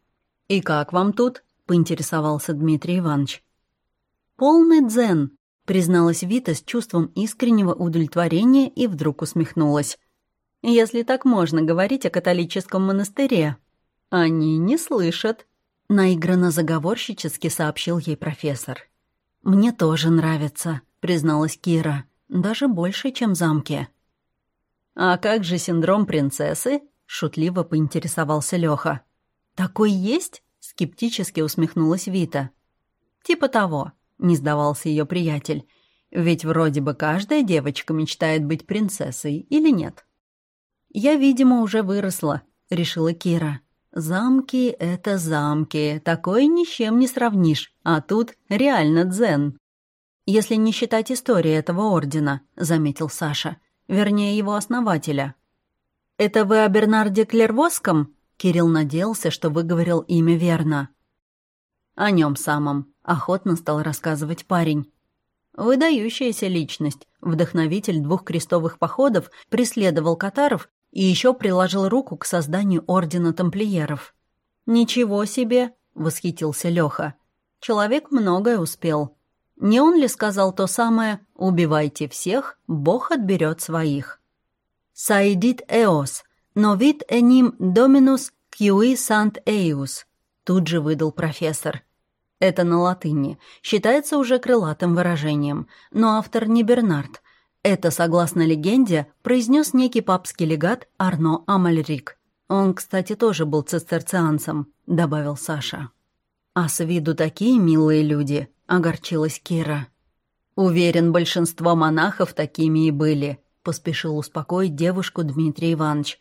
«И как вам тут?» — поинтересовался Дмитрий Иванович. «Полный дзен», — призналась Вита с чувством искреннего удовлетворения и вдруг усмехнулась. «Если так можно говорить о католическом монастыре». «Они не слышат», — наигранно заговорщически сообщил ей профессор. «Мне тоже нравится», — призналась Кира. «Даже больше, чем замки». «А как же синдром принцессы?» — шутливо поинтересовался Лёха. «Такой есть?» — скептически усмехнулась Вита. «Типа того», — не сдавался ее приятель. «Ведь вроде бы каждая девочка мечтает быть принцессой, или нет?» «Я, видимо, уже выросла», — решила Кира. «Замки — это замки, такое ни с чем не сравнишь, а тут реально дзен». «Если не считать истории этого ордена», — заметил Саша. «Вернее, его основателя». «Это вы о Бернарде Клервоском?» Кирилл надеялся, что выговорил имя верно. «О нем самом», — охотно стал рассказывать парень. Выдающаяся личность, вдохновитель двух крестовых походов, преследовал катаров и еще приложил руку к созданию Ордена Тамплиеров. «Ничего себе!» — восхитился Леха. «Человек многое успел. Не он ли сказал то самое «убивайте всех, Бог отберет своих»?» «Саидит эос», но вид эним доминус кьюи сант эйус», — тут же выдал профессор. Это на латыни, считается уже крылатым выражением, но автор не Бернард. Это, согласно легенде, произнес некий папский легат Арно Амальрик. Он, кстати, тоже был цистерцианцем, добавил Саша. «А с виду такие милые люди», — огорчилась Кира. «Уверен, большинство монахов такими и были», — поспешил успокоить девушку Дмитрий Иванович.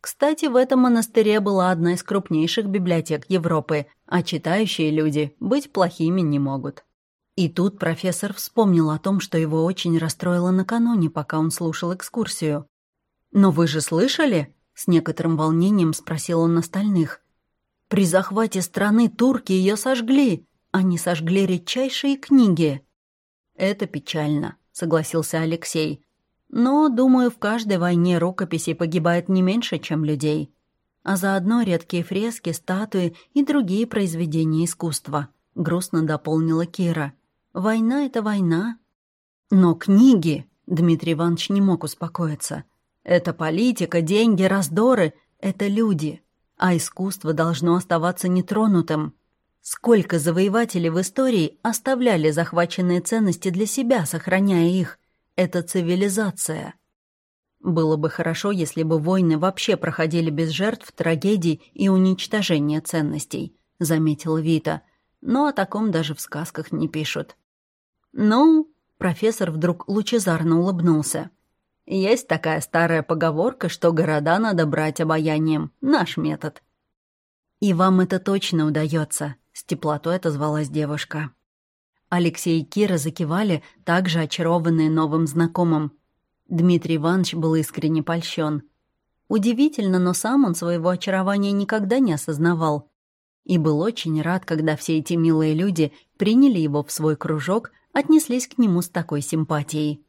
Кстати, в этом монастыре была одна из крупнейших библиотек Европы, а читающие люди быть плохими не могут. И тут профессор вспомнил о том, что его очень расстроило накануне, пока он слушал экскурсию. «Но вы же слышали?» — с некоторым волнением спросил он остальных. «При захвате страны турки ее сожгли. Они сожгли редчайшие книги». «Это печально», — согласился Алексей. Но, думаю, в каждой войне рукописи погибает не меньше, чем людей. А заодно редкие фрески, статуи и другие произведения искусства. Грустно дополнила Кира. Война — это война. Но книги... Дмитрий Иванович не мог успокоиться. Это политика, деньги, раздоры — это люди. А искусство должно оставаться нетронутым. Сколько завоевателей в истории оставляли захваченные ценности для себя, сохраняя их, это цивилизация. Было бы хорошо, если бы войны вообще проходили без жертв, трагедий и уничтожения ценностей, заметила Вита. Но о таком даже в сказках не пишут. Ну, профессор вдруг лучезарно улыбнулся. Есть такая старая поговорка, что города надо брать обаянием. Наш метод. «И вам это точно удается», — с теплотой отозвалась девушка. Алексей и Кира закивали, также очарованные новым знакомым. Дмитрий Иванович был искренне польщен. Удивительно, но сам он своего очарования никогда не осознавал. И был очень рад, когда все эти милые люди приняли его в свой кружок, отнеслись к нему с такой симпатией.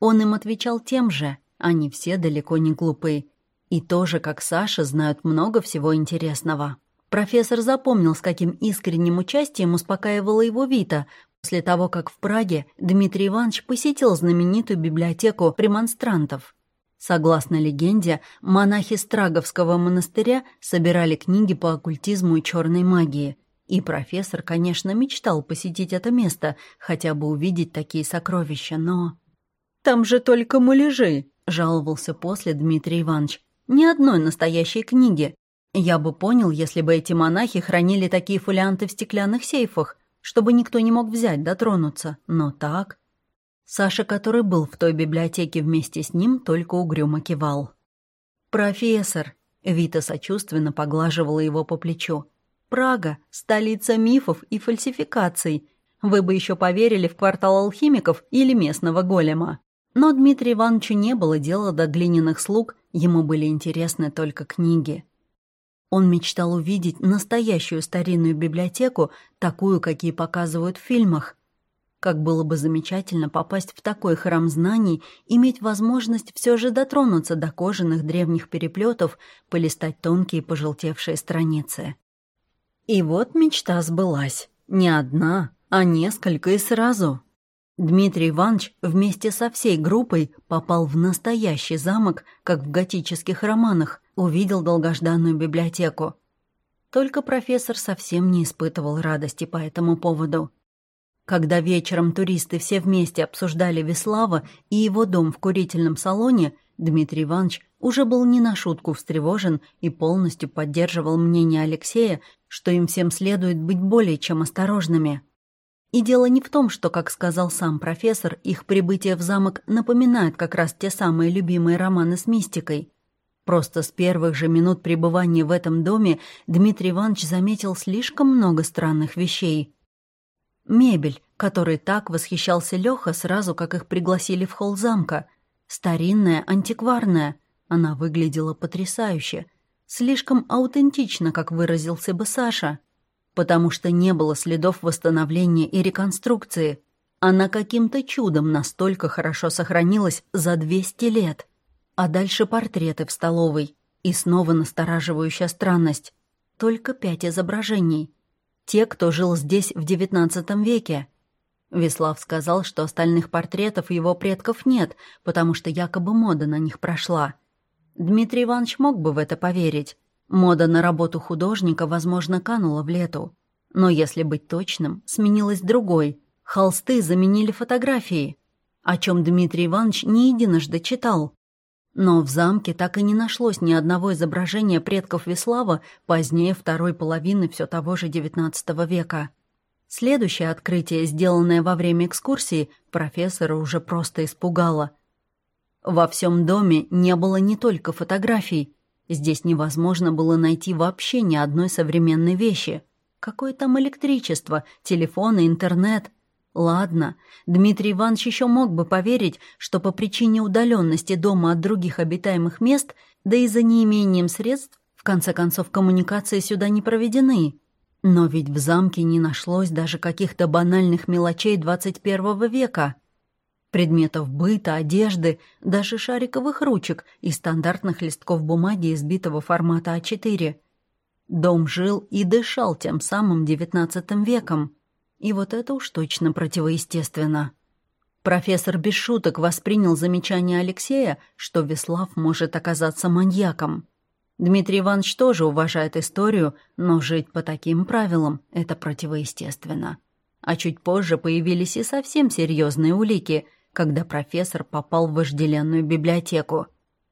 Он им отвечал тем же, они все далеко не глупые. И тоже, как Саша, знают много всего интересного. Профессор запомнил, с каким искренним участием успокаивала его Вита после того, как в Праге Дмитрий Иванович посетил знаменитую библиотеку премонстрантов. Согласно легенде, монахи Страговского монастыря собирали книги по оккультизму и черной магии. И профессор, конечно, мечтал посетить это место, хотя бы увидеть такие сокровища, но... «Там же только муляжи», — жаловался после Дмитрий Иванович. «Ни одной настоящей книги. Я бы понял, если бы эти монахи хранили такие фолианты в стеклянных сейфах, чтобы никто не мог взять, дотронуться. Но так... Саша, который был в той библиотеке вместе с ним, только угрюмо кивал. «Профессор!» — Вита сочувственно поглаживала его по плечу. «Прага — столица мифов и фальсификаций. Вы бы еще поверили в квартал алхимиков или местного голема». Но Дмитрию Ивановичу не было дела до глиняных слуг, ему были интересны только книги. Он мечтал увидеть настоящую старинную библиотеку, такую, какие показывают в фильмах. Как было бы замечательно попасть в такой храм знаний, иметь возможность все же дотронуться до кожаных древних переплетов, полистать тонкие пожелтевшие страницы. И вот мечта сбылась. Не одна, а несколько и сразу. Дмитрий Иванович вместе со всей группой попал в настоящий замок, как в готических романах, увидел долгожданную библиотеку. Только профессор совсем не испытывал радости по этому поводу. Когда вечером туристы все вместе обсуждали Веслава и его дом в курительном салоне, Дмитрий Иванович уже был не на шутку встревожен и полностью поддерживал мнение Алексея, что им всем следует быть более чем осторожными. И дело не в том, что, как сказал сам профессор, их прибытие в замок напоминает как раз те самые любимые романы с мистикой. Просто с первых же минут пребывания в этом доме Дмитрий Иванович заметил слишком много странных вещей. Мебель, которой так восхищался Леха сразу, как их пригласили в холл замка. Старинная, антикварная. Она выглядела потрясающе. Слишком аутентично, как выразился бы Саша потому что не было следов восстановления и реконструкции. Она каким-то чудом настолько хорошо сохранилась за 200 лет. А дальше портреты в столовой. И снова настораживающая странность. Только пять изображений. Те, кто жил здесь в XIX веке. Веслав сказал, что остальных портретов его предков нет, потому что якобы мода на них прошла. Дмитрий Иванович мог бы в это поверить. Мода на работу художника, возможно, канула в лету. Но если быть точным, сменилась другой. Холсты заменили фотографии, о чем Дмитрий Иванович не единожды читал. Но в замке так и не нашлось ни одного изображения предков Веслава позднее второй половины все того же XIX века. Следующее открытие, сделанное во время экскурсии, профессора уже просто испугало. Во всем доме не было не только фотографий, Здесь невозможно было найти вообще ни одной современной вещи. Какое там электричество, телефоны, интернет? Ладно, Дмитрий Иванович еще мог бы поверить, что по причине удаленности дома от других обитаемых мест, да и за неимением средств, в конце концов, коммуникации сюда не проведены. Но ведь в замке не нашлось даже каких-то банальных мелочей 21 века предметов быта, одежды, даже шариковых ручек и стандартных листков бумаги избитого формата А4. Дом жил и дышал тем самым девятнадцатым веком. И вот это уж точно противоестественно. Профессор без шуток воспринял замечание Алексея, что Веслав может оказаться маньяком. Дмитрий Иванович тоже уважает историю, но жить по таким правилам — это противоестественно. А чуть позже появились и совсем серьезные улики — когда профессор попал в вожделенную библиотеку.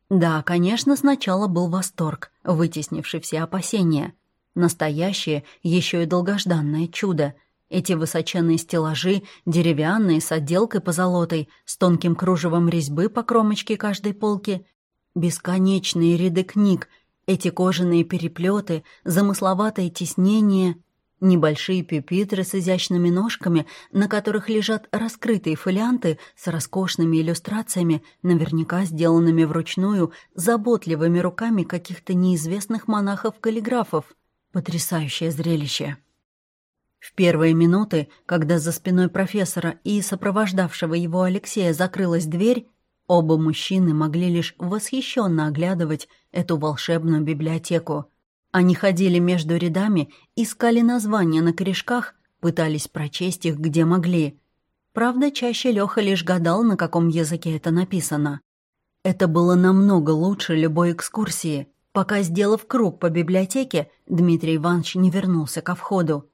Да, конечно, сначала был восторг, вытеснивший все опасения. Настоящее, еще и долгожданное чудо. Эти высоченные стеллажи, деревянные, с отделкой позолотой, с тонким кружевом резьбы по кромочке каждой полки, бесконечные ряды книг, эти кожаные переплеты, замысловатое тиснение — Небольшие пюпитры с изящными ножками, на которых лежат раскрытые фолианты с роскошными иллюстрациями, наверняка сделанными вручную, заботливыми руками каких-то неизвестных монахов-каллиграфов. Потрясающее зрелище. В первые минуты, когда за спиной профессора и сопровождавшего его Алексея закрылась дверь, оба мужчины могли лишь восхищенно оглядывать эту волшебную библиотеку. Они ходили между рядами, искали названия на корешках, пытались прочесть их где могли. Правда, чаще Лёха лишь гадал, на каком языке это написано. Это было намного лучше любой экскурсии. Пока, сделав круг по библиотеке, Дмитрий Иванович не вернулся ко входу.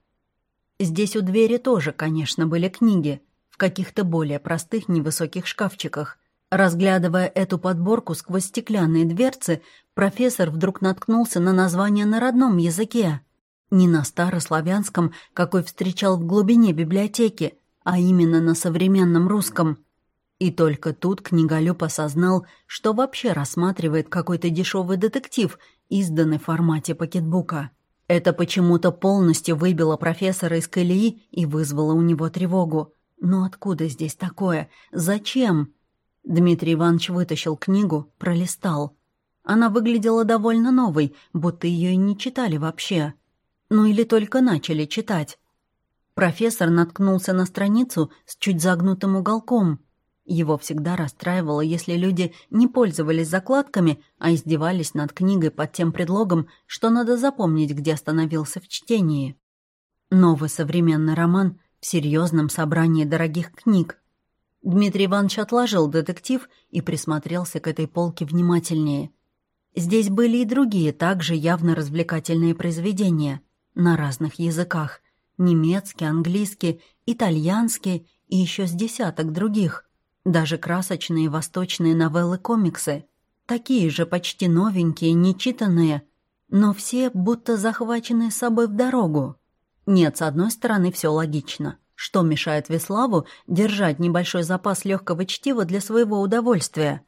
Здесь у двери тоже, конечно, были книги, в каких-то более простых невысоких шкафчиках. Разглядывая эту подборку сквозь стеклянные дверцы, профессор вдруг наткнулся на название на родном языке. Не на старославянском, какой встречал в глубине библиотеки, а именно на современном русском. И только тут книголюб осознал, что вообще рассматривает какой-то дешевый детектив, изданный в формате пакетбука. Это почему-то полностью выбило профессора из колеи и вызвало у него тревогу. Но откуда здесь такое? Зачем? Дмитрий Иванович вытащил книгу, пролистал. Она выглядела довольно новой, будто ее и не читали вообще. Ну или только начали читать. Профессор наткнулся на страницу с чуть загнутым уголком. Его всегда расстраивало, если люди не пользовались закладками, а издевались над книгой под тем предлогом, что надо запомнить, где остановился в чтении. Новый современный роман в серьезном собрании дорогих книг, Дмитрий Иванович отложил детектив и присмотрелся к этой полке внимательнее. Здесь были и другие, также явно развлекательные произведения на разных языках. Немецкий, английский, итальянский и еще с десяток других. Даже красочные восточные новеллы-комиксы. Такие же почти новенькие, нечитанные, но все будто захвачены собой в дорогу. Нет, с одной стороны, все логично — что мешает Веславу держать небольшой запас легкого чтива для своего удовольствия?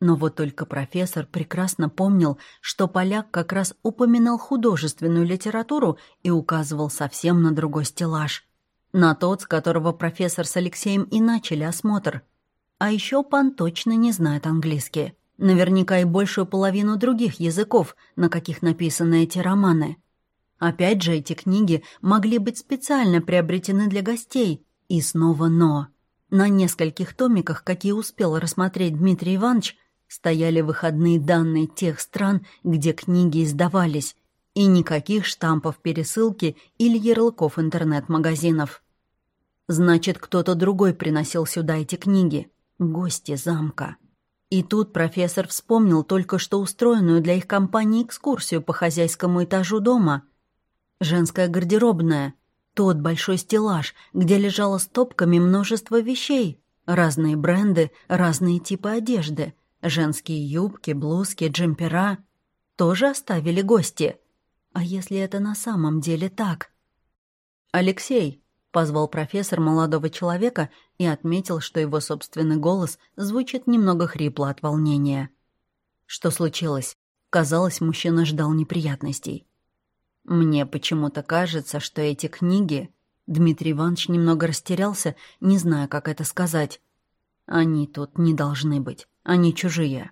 Но вот только профессор прекрасно помнил, что поляк как раз упоминал художественную литературу и указывал совсем на другой стеллаж. На тот, с которого профессор с Алексеем и начали осмотр. А еще пан точно не знает английский. Наверняка и большую половину других языков, на каких написаны эти романы. Опять же, эти книги могли быть специально приобретены для гостей. И снова «но». На нескольких томиках, какие успел рассмотреть Дмитрий Иванович, стояли выходные данные тех стран, где книги издавались, и никаких штампов пересылки или ярлыков интернет-магазинов. Значит, кто-то другой приносил сюда эти книги. Гости замка. И тут профессор вспомнил только что устроенную для их компании экскурсию по хозяйскому этажу дома — Женская гардеробная. Тот большой стеллаж, где лежало стопками множество вещей. Разные бренды, разные типы одежды. Женские юбки, блузки, джемпера. Тоже оставили гости. А если это на самом деле так? «Алексей», — позвал профессор молодого человека и отметил, что его собственный голос звучит немного хрипло от волнения. Что случилось? Казалось, мужчина ждал неприятностей. Мне почему-то кажется, что эти книги... Дмитрий Иванович немного растерялся, не зная, как это сказать. Они тут не должны быть. Они чужие.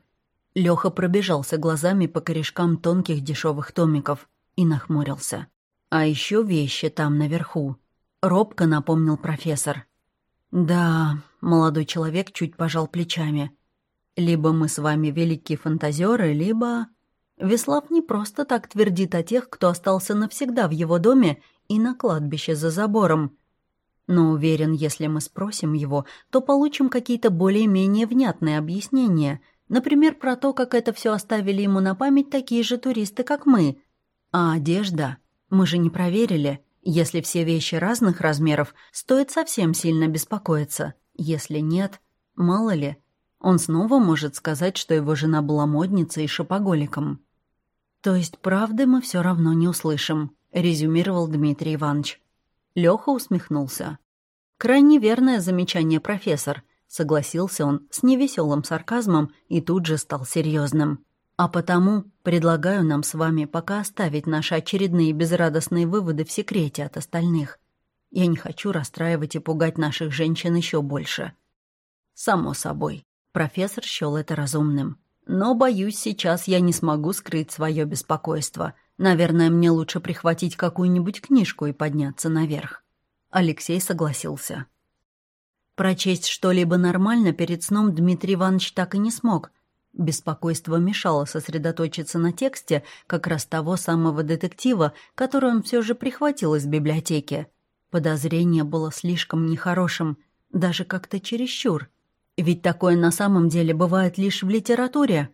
Лёха пробежался глазами по корешкам тонких дешевых томиков и нахмурился. А еще вещи там наверху. Робко напомнил профессор. «Да», — молодой человек чуть пожал плечами. «Либо мы с вами великие фантазеры, либо...» Веслав не просто так твердит о тех, кто остался навсегда в его доме и на кладбище за забором. Но уверен, если мы спросим его, то получим какие-то более-менее внятные объяснения. Например, про то, как это все оставили ему на память такие же туристы, как мы. А одежда? Мы же не проверили. Если все вещи разных размеров, стоит совсем сильно беспокоиться. Если нет, мало ли, он снова может сказать, что его жена была модницей и шопоголиком. «То есть правды мы все равно не услышим», — резюмировал Дмитрий Иванович. Леха усмехнулся. «Крайне верное замечание, профессор», — согласился он с невеселым сарказмом и тут же стал серьезным. «А потому предлагаю нам с вами пока оставить наши очередные безрадостные выводы в секрете от остальных. Я не хочу расстраивать и пугать наших женщин еще больше». «Само собой», — профессор счел это разумным. «Но, боюсь, сейчас я не смогу скрыть свое беспокойство. Наверное, мне лучше прихватить какую-нибудь книжку и подняться наверх». Алексей согласился. Прочесть что-либо нормально перед сном Дмитрий Иванович так и не смог. Беспокойство мешало сосредоточиться на тексте как раз того самого детектива, который он все же прихватил из библиотеки. Подозрение было слишком нехорошим, даже как-то чересчур. Ведь такое на самом деле бывает лишь в литературе.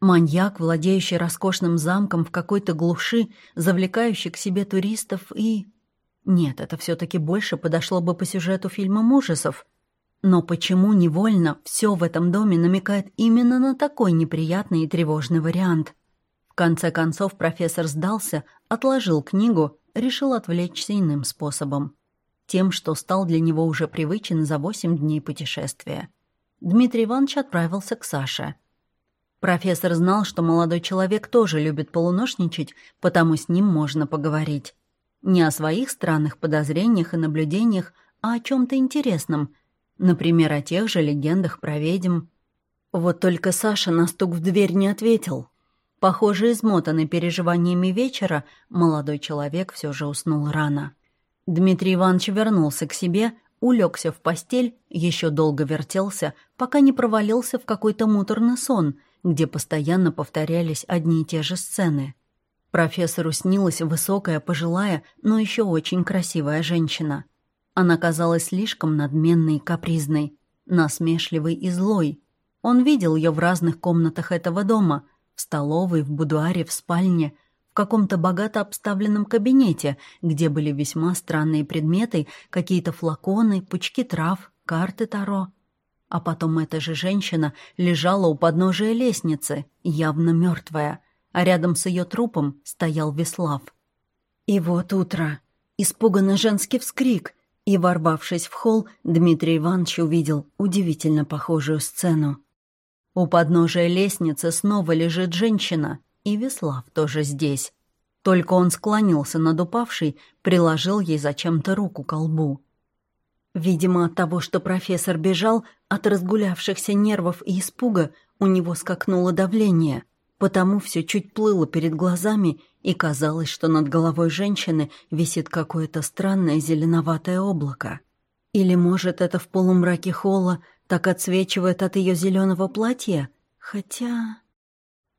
Маньяк, владеющий роскошным замком в какой-то глуши, завлекающий к себе туристов и... Нет, это все-таки больше подошло бы по сюжету фильма ужасов. Но почему невольно все в этом доме намекает именно на такой неприятный и тревожный вариант? В конце концов профессор сдался, отложил книгу, решил отвлечься иным способом. Тем, что стал для него уже привычен за восемь дней путешествия. Дмитрий Иванович отправился к Саше. Профессор знал, что молодой человек тоже любит полуношничать, потому с ним можно поговорить. Не о своих странных подозрениях и наблюдениях, а о чем-то интересном. Например, о тех же легендах про ведьм. Вот только Саша на стук в дверь не ответил. Похоже, измотанный переживаниями вечера, молодой человек все же уснул рано. Дмитрий Иванович вернулся к себе, улегся в постель, еще долго вертелся, пока не провалился в какой-то муторный сон, где постоянно повторялись одни и те же сцены. Профессору снилась высокая, пожилая, но еще очень красивая женщина. Она казалась слишком надменной и капризной, насмешливой и злой. Он видел ее в разных комнатах этого дома, в столовой, в будуаре, в спальне, в каком-то богато обставленном кабинете, где были весьма странные предметы, какие-то флаконы, пучки трав, карты Таро. А потом эта же женщина лежала у подножия лестницы, явно мертвая — а рядом с ее трупом стоял Веслав. И вот утро. Испуганный женский вскрик, и, ворвавшись в холл, Дмитрий Иванович увидел удивительно похожую сцену. У подножия лестницы снова лежит женщина, и Веслав тоже здесь. Только он склонился над упавшей, приложил ей зачем-то руку к лбу. Видимо, от того, что профессор бежал, от разгулявшихся нервов и испуга у него скакнуло давление — потому все чуть плыло перед глазами, и казалось, что над головой женщины висит какое-то странное зеленоватое облако. Или, может, это в полумраке холла так отсвечивает от ее зеленого платья? Хотя...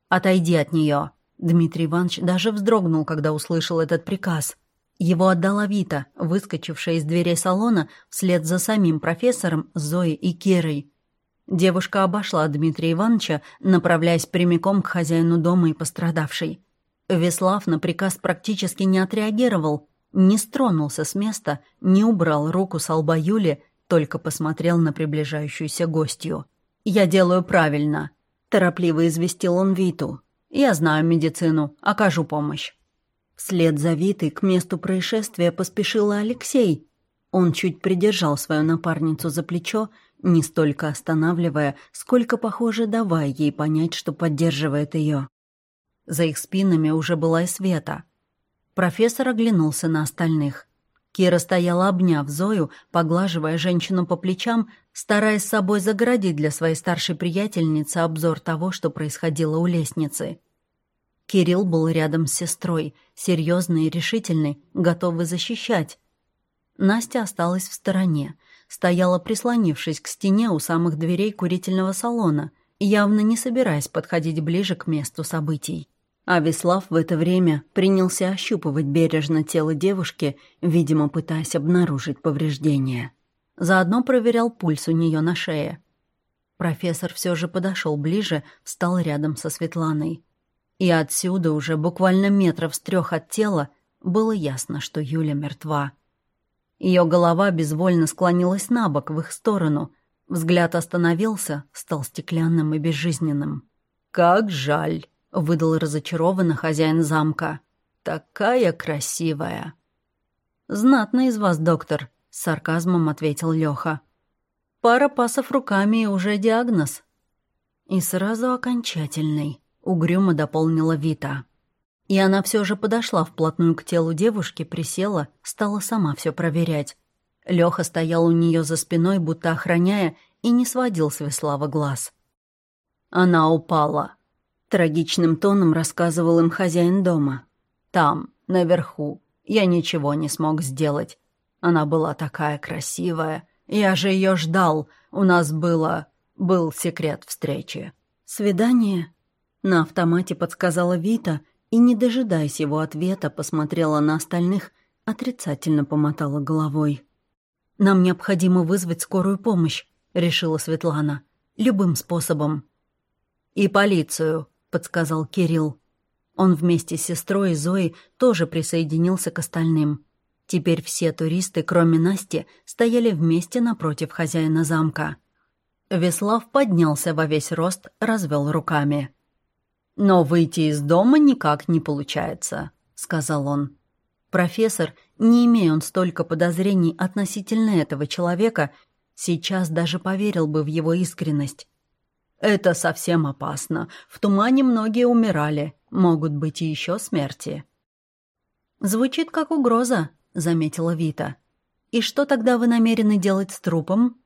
«Отойди от нее!» Дмитрий Иванович даже вздрогнул, когда услышал этот приказ. Его отдала Вита, выскочившая из дверей салона вслед за самим профессором Зоей и Керой, Девушка обошла Дмитрия Ивановича, направляясь прямиком к хозяину дома и пострадавшей. Веслав на приказ практически не отреагировал, не стронулся с места, не убрал руку с лба Юли, только посмотрел на приближающуюся гостью. «Я делаю правильно», — торопливо известил он Виту. «Я знаю медицину, окажу помощь». Вслед за Витой к месту происшествия поспешил Алексей. Он чуть придержал свою напарницу за плечо не столько останавливая, сколько, похоже, давая ей понять, что поддерживает ее. За их спинами уже была и Света. Профессор оглянулся на остальных. Кира стояла, обняв Зою, поглаживая женщину по плечам, стараясь собой загородить для своей старшей приятельницы обзор того, что происходило у лестницы. Кирилл был рядом с сестрой, серьезный и решительный, готовый защищать. Настя осталась в стороне, стояла прислонившись к стене у самых дверей курительного салона, явно не собираясь подходить ближе к месту событий. А Веслав в это время принялся ощупывать бережно тело девушки, видимо, пытаясь обнаружить повреждения. Заодно проверял пульс у нее на шее. Профессор все же подошел ближе, встал рядом со Светланой. И отсюда, уже буквально метров с трех от тела, было ясно, что Юля мертва. Ее голова безвольно склонилась на бок в их сторону. Взгляд остановился, стал стеклянным и безжизненным. «Как жаль!» — выдал разочарованно хозяин замка. «Такая красивая!» «Знатно из вас, доктор», — с сарказмом ответил Лёха. «Пара пасов руками и уже диагноз». «И сразу окончательный», — угрюмо дополнила Вита. И она все же подошла вплотную к телу девушки, присела, стала сама все проверять. Лёха стоял у нее за спиной, будто охраняя, и не сводил с Веслава глаз. «Она упала», — трагичным тоном рассказывал им хозяин дома. «Там, наверху, я ничего не смог сделать. Она была такая красивая. Я же ее ждал. У нас было... был секрет встречи». «Свидание?» На автомате подсказала Вита и, не дожидаясь его ответа, посмотрела на остальных, отрицательно помотала головой. «Нам необходимо вызвать скорую помощь», — решила Светлана. «Любым способом». «И полицию», — подсказал Кирилл. Он вместе с сестрой Зоей тоже присоединился к остальным. Теперь все туристы, кроме Насти, стояли вместе напротив хозяина замка. Веслав поднялся во весь рост, развел руками. «Но выйти из дома никак не получается», — сказал он. Профессор, не имея он столько подозрений относительно этого человека, сейчас даже поверил бы в его искренность. «Это совсем опасно. В тумане многие умирали. Могут быть и еще смерти». «Звучит как угроза», — заметила Вита. «И что тогда вы намерены делать с трупом?»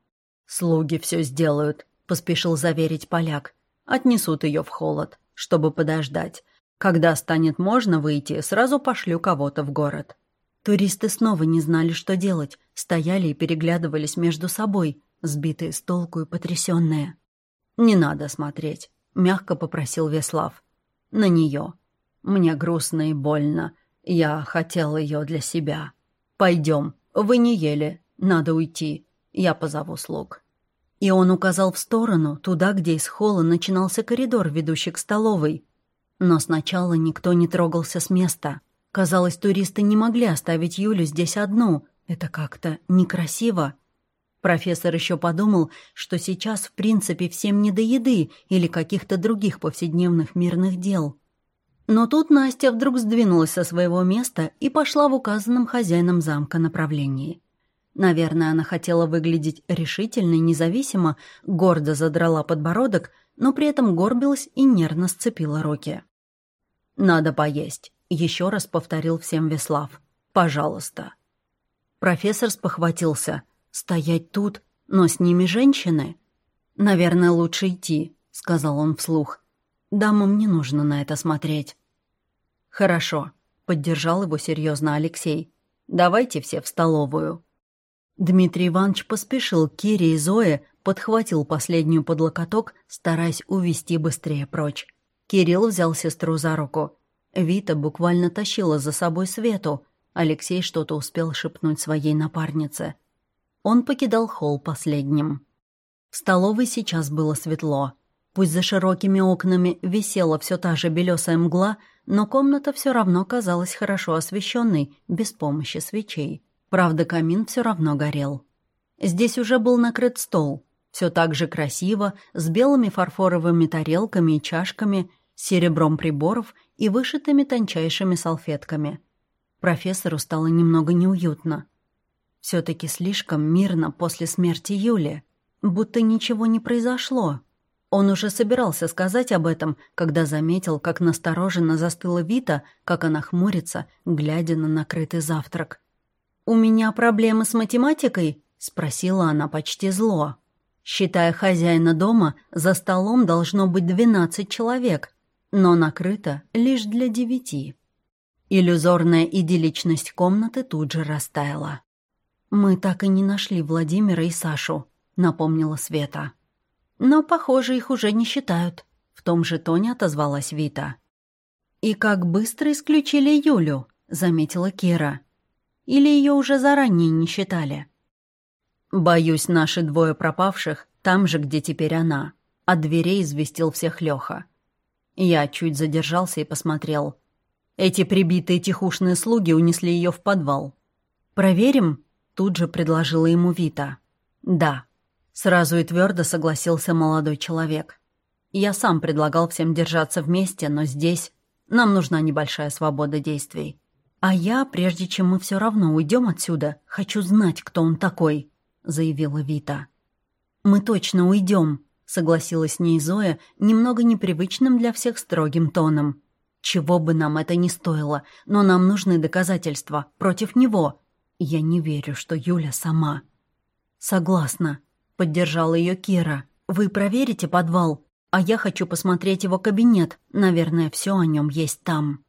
«Слуги все сделают», — поспешил заверить поляк. «Отнесут ее в холод, чтобы подождать. Когда станет можно выйти, сразу пошлю кого-то в город». Туристы снова не знали, что делать, стояли и переглядывались между собой, сбитые с толку и потрясенные. «Не надо смотреть», — мягко попросил Веслав на нее. Мне грустно и больно. Я хотел ее для себя. Пойдем, вы не ели, надо уйти. Я позову слуг». И он указал в сторону, туда, где из холла начинался коридор, ведущий к столовой. Но сначала никто не трогался с места. Казалось, туристы не могли оставить Юлю здесь одну. Это как-то некрасиво. Профессор еще подумал, что сейчас в принципе всем не до еды или каких-то других повседневных мирных дел. Но тут Настя вдруг сдвинулась со своего места и пошла в указанном хозяином замка направлении. Наверное, она хотела выглядеть решительно и независимо, гордо задрала подбородок, но при этом горбилась и нервно сцепила руки. «Надо поесть», — еще раз повторил всем Веслав. «Пожалуйста». Профессор спохватился — Стоять тут, но с ними женщины? Наверное, лучше идти, сказал он вслух. Дамам не нужно на это смотреть. Хорошо, поддержал его серьезно Алексей. Давайте все в столовую. Дмитрий Иванович поспешил к Кире и Зое, подхватил последнюю под локоток, стараясь увести быстрее прочь. Кирилл взял сестру за руку. Вита буквально тащила за собой Свету. Алексей что-то успел шепнуть своей напарнице — он покидал холл последним. В столовой сейчас было светло. Пусть за широкими окнами висела все та же белесая мгла, но комната все равно казалась хорошо освещенной, без помощи свечей. Правда, камин все равно горел. Здесь уже был накрыт стол. Все так же красиво, с белыми фарфоровыми тарелками и чашками, серебром приборов и вышитыми тончайшими салфетками. Профессору стало немного неуютно. Все-таки слишком мирно после смерти Юли. Будто ничего не произошло. Он уже собирался сказать об этом, когда заметил, как настороженно застыла Вита, как она хмурится, глядя на накрытый завтрак. «У меня проблемы с математикой?» — спросила она почти зло. Считая хозяина дома, за столом должно быть двенадцать человек, но накрыто лишь для девяти. Иллюзорная идилличность комнаты тут же растаяла. «Мы так и не нашли Владимира и Сашу», — напомнила Света. «Но, похоже, их уже не считают», — в том же тоне отозвалась Вита. «И как быстро исключили Юлю», — заметила Кира. «Или ее уже заранее не считали?» «Боюсь, наши двое пропавших там же, где теперь она», — от дверей известил всех Леха. Я чуть задержался и посмотрел. Эти прибитые тихушные слуги унесли ее в подвал. «Проверим?» Тут же предложила ему Вита. «Да». Сразу и твердо согласился молодой человек. «Я сам предлагал всем держаться вместе, но здесь нам нужна небольшая свобода действий». «А я, прежде чем мы все равно уйдем отсюда, хочу знать, кто он такой», — заявила Вита. «Мы точно уйдем», — согласилась с ней Зоя, немного непривычным для всех строгим тоном. «Чего бы нам это ни стоило, но нам нужны доказательства против него. Я не верю, что Юля сама». «Согласна», — поддержала ее Кира. «Вы проверите подвал, а я хочу посмотреть его кабинет. Наверное, все о нем есть там».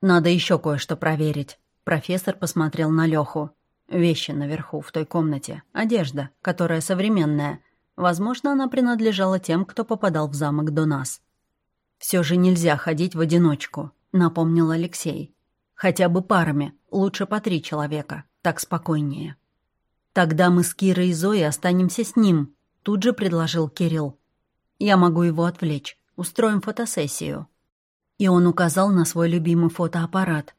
«Надо еще кое-что проверить». Профессор посмотрел на Леху. Вещи наверху, в той комнате. Одежда, которая современная. Возможно, она принадлежала тем, кто попадал в замок до нас. Все же нельзя ходить в одиночку», — напомнил Алексей. «Хотя бы парами, лучше по три человека, так спокойнее». «Тогда мы с Кирой и Зоей останемся с ним», — тут же предложил Кирилл. «Я могу его отвлечь. Устроим фотосессию». И он указал на свой любимый фотоаппарат.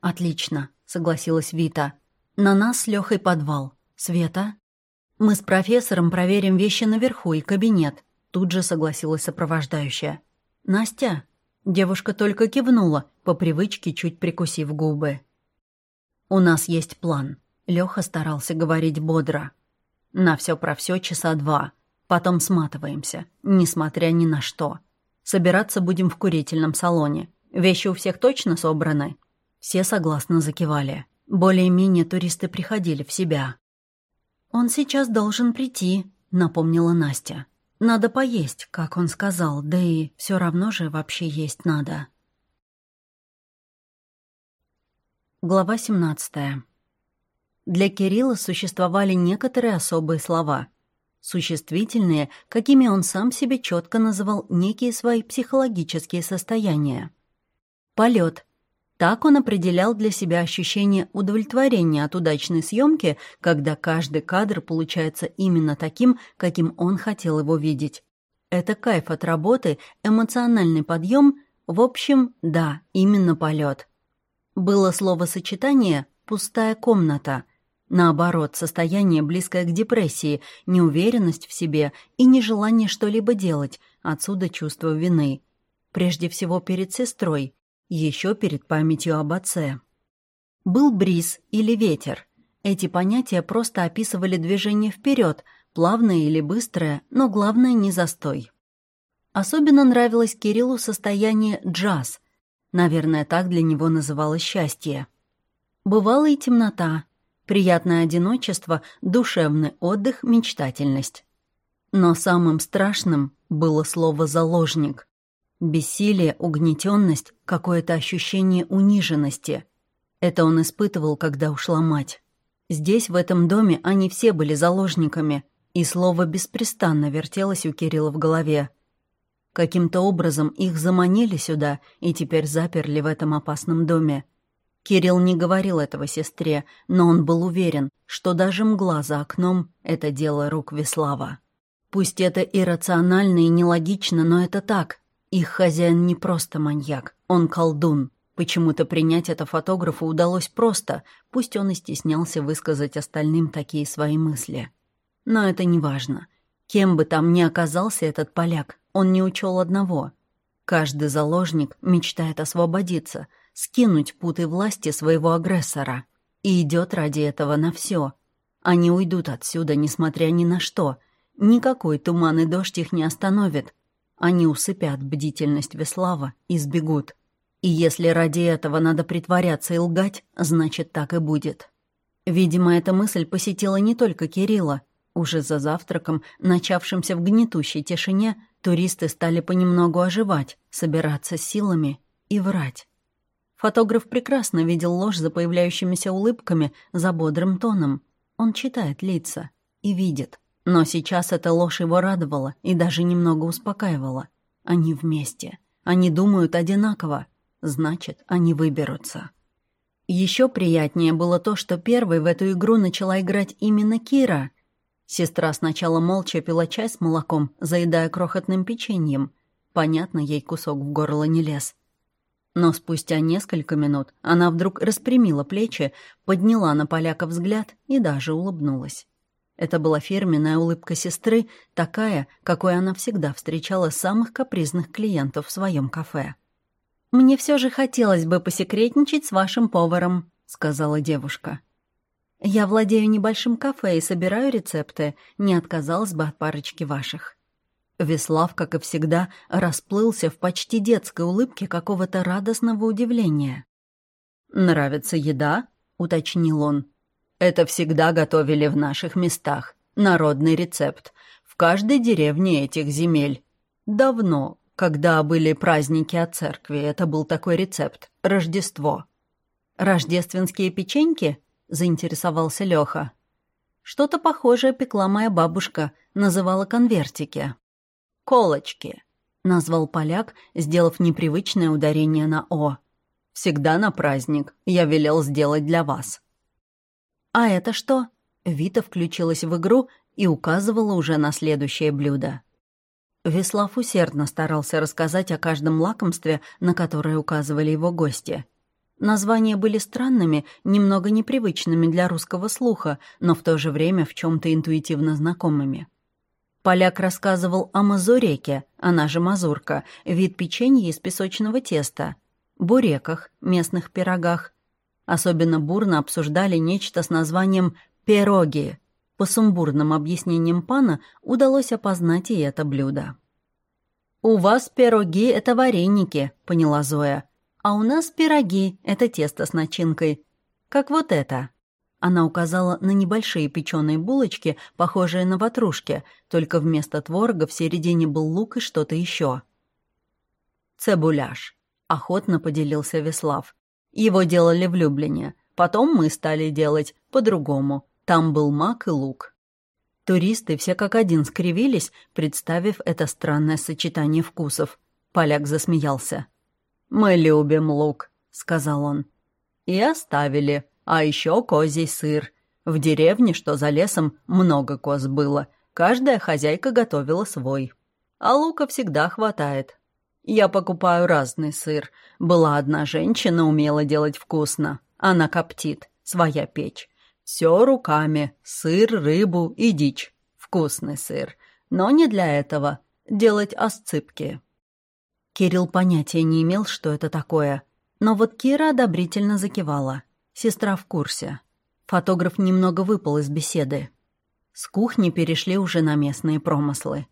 «Отлично», — согласилась Вита. «На нас с Лёхой подвал. Света?» «Мы с профессором проверим вещи наверху и кабинет», — тут же согласилась сопровождающая. «Настя?» Девушка только кивнула, по привычке чуть прикусив губы. «У нас есть план», — Лёха старался говорить бодро. «На все про все часа два. Потом сматываемся, несмотря ни на что. Собираться будем в курительном салоне. Вещи у всех точно собраны?» Все согласно закивали. Более-менее туристы приходили в себя. «Он сейчас должен прийти», — напомнила Настя. «Надо поесть, как он сказал, да и все равно же вообще есть надо». Глава 17. Для Кирилла существовали некоторые особые слова — Существительные, какими он сам себе четко называл некие свои психологические состояния. Полет. Так он определял для себя ощущение удовлетворения от удачной съемки, когда каждый кадр получается именно таким, каким он хотел его видеть. Это кайф от работы, эмоциональный подъем, в общем, да, именно полет. Было словосочетание «пустая комната», Наоборот, состояние, близкое к депрессии, неуверенность в себе и нежелание что-либо делать, отсюда чувство вины. Прежде всего перед сестрой, еще перед памятью об отце. Был бриз или ветер. Эти понятия просто описывали движение вперед, плавное или быстрое, но главное не застой. Особенно нравилось Кириллу состояние джаз. Наверное, так для него называлось счастье. Бывала и темнота, приятное одиночество, душевный отдых, мечтательность. Но самым страшным было слово «заложник». Бессилие, угнетенность, какое-то ощущение униженности. Это он испытывал, когда ушла мать. Здесь, в этом доме, они все были заложниками, и слово беспрестанно вертелось у Кирилла в голове. Каким-то образом их заманили сюда и теперь заперли в этом опасном доме. Кирилл не говорил этого сестре, но он был уверен, что даже мгла за окном — это дело рук Веслава. Пусть это иррационально и нелогично, но это так. Их хозяин не просто маньяк, он колдун. Почему-то принять это фотографу удалось просто, пусть он и стеснялся высказать остальным такие свои мысли. Но это не важно. Кем бы там ни оказался этот поляк, он не учел одного. Каждый заложник мечтает освободиться — скинуть путы власти своего агрессора. И идет ради этого на все. Они уйдут отсюда, несмотря ни на что. Никакой туман и дождь их не остановит. Они усыпят бдительность Веслава и сбегут. И если ради этого надо притворяться и лгать, значит, так и будет. Видимо, эта мысль посетила не только Кирилла. Уже за завтраком, начавшимся в гнетущей тишине, туристы стали понемногу оживать, собираться силами и врать. Фотограф прекрасно видел ложь за появляющимися улыбками, за бодрым тоном. Он читает лица и видит. Но сейчас эта ложь его радовала и даже немного успокаивала. Они вместе. Они думают одинаково. Значит, они выберутся. Еще приятнее было то, что первой в эту игру начала играть именно Кира. Сестра сначала молча пила чай с молоком, заедая крохотным печеньем. Понятно, ей кусок в горло не лез. Но спустя несколько минут она вдруг распрямила плечи, подняла на поляка взгляд и даже улыбнулась. Это была фирменная улыбка сестры, такая, какой она всегда встречала самых капризных клиентов в своем кафе. «Мне все же хотелось бы посекретничать с вашим поваром», — сказала девушка. «Я владею небольшим кафе и собираю рецепты, не отказалась бы от парочки ваших». Веслав, как и всегда, расплылся в почти детской улыбке какого-то радостного удивления. «Нравится еда?» — уточнил он. «Это всегда готовили в наших местах. Народный рецепт. В каждой деревне этих земель. Давно, когда были праздники от церкви, это был такой рецепт. Рождество». «Рождественские печеньки?» — заинтересовался Лёха. «Что-то похожее пекла моя бабушка, называла конвертики». «Колочки», — назвал поляк, сделав непривычное ударение на «о». «Всегда на праздник. Я велел сделать для вас». «А это что?» Вита включилась в игру и указывала уже на следующее блюдо. Веслав усердно старался рассказать о каждом лакомстве, на которое указывали его гости. Названия были странными, немного непривычными для русского слуха, но в то же время в чем то интуитивно знакомыми. Поляк рассказывал о мазуреке, она же мазурка, вид печенья из песочного теста, буреках, местных пирогах. Особенно бурно обсуждали нечто с названием «пироги». По сумбурным объяснениям пана удалось опознать и это блюдо. «У вас пироги — это вареники», — поняла Зоя. «А у нас пироги — это тесто с начинкой. Как вот это». Она указала на небольшие печеные булочки, похожие на ватрушки, только вместо творога в середине был лук и что-то еще. «Цебуляш», — охотно поделился Веслав. «Его делали в Люблине. Потом мы стали делать по-другому. Там был мак и лук». Туристы все как один скривились, представив это странное сочетание вкусов. Поляк засмеялся. «Мы любим лук», — сказал он. «И оставили», а еще козий сыр. В деревне, что за лесом, много коз было. Каждая хозяйка готовила свой. А лука всегда хватает. Я покупаю разный сыр. Была одна женщина, умела делать вкусно. Она коптит. Своя печь. Все руками. Сыр, рыбу и дичь. Вкусный сыр. Но не для этого. Делать осцыпки. Кирилл понятия не имел, что это такое. Но вот Кира одобрительно закивала. Сестра в курсе. Фотограф немного выпал из беседы. С кухни перешли уже на местные промыслы.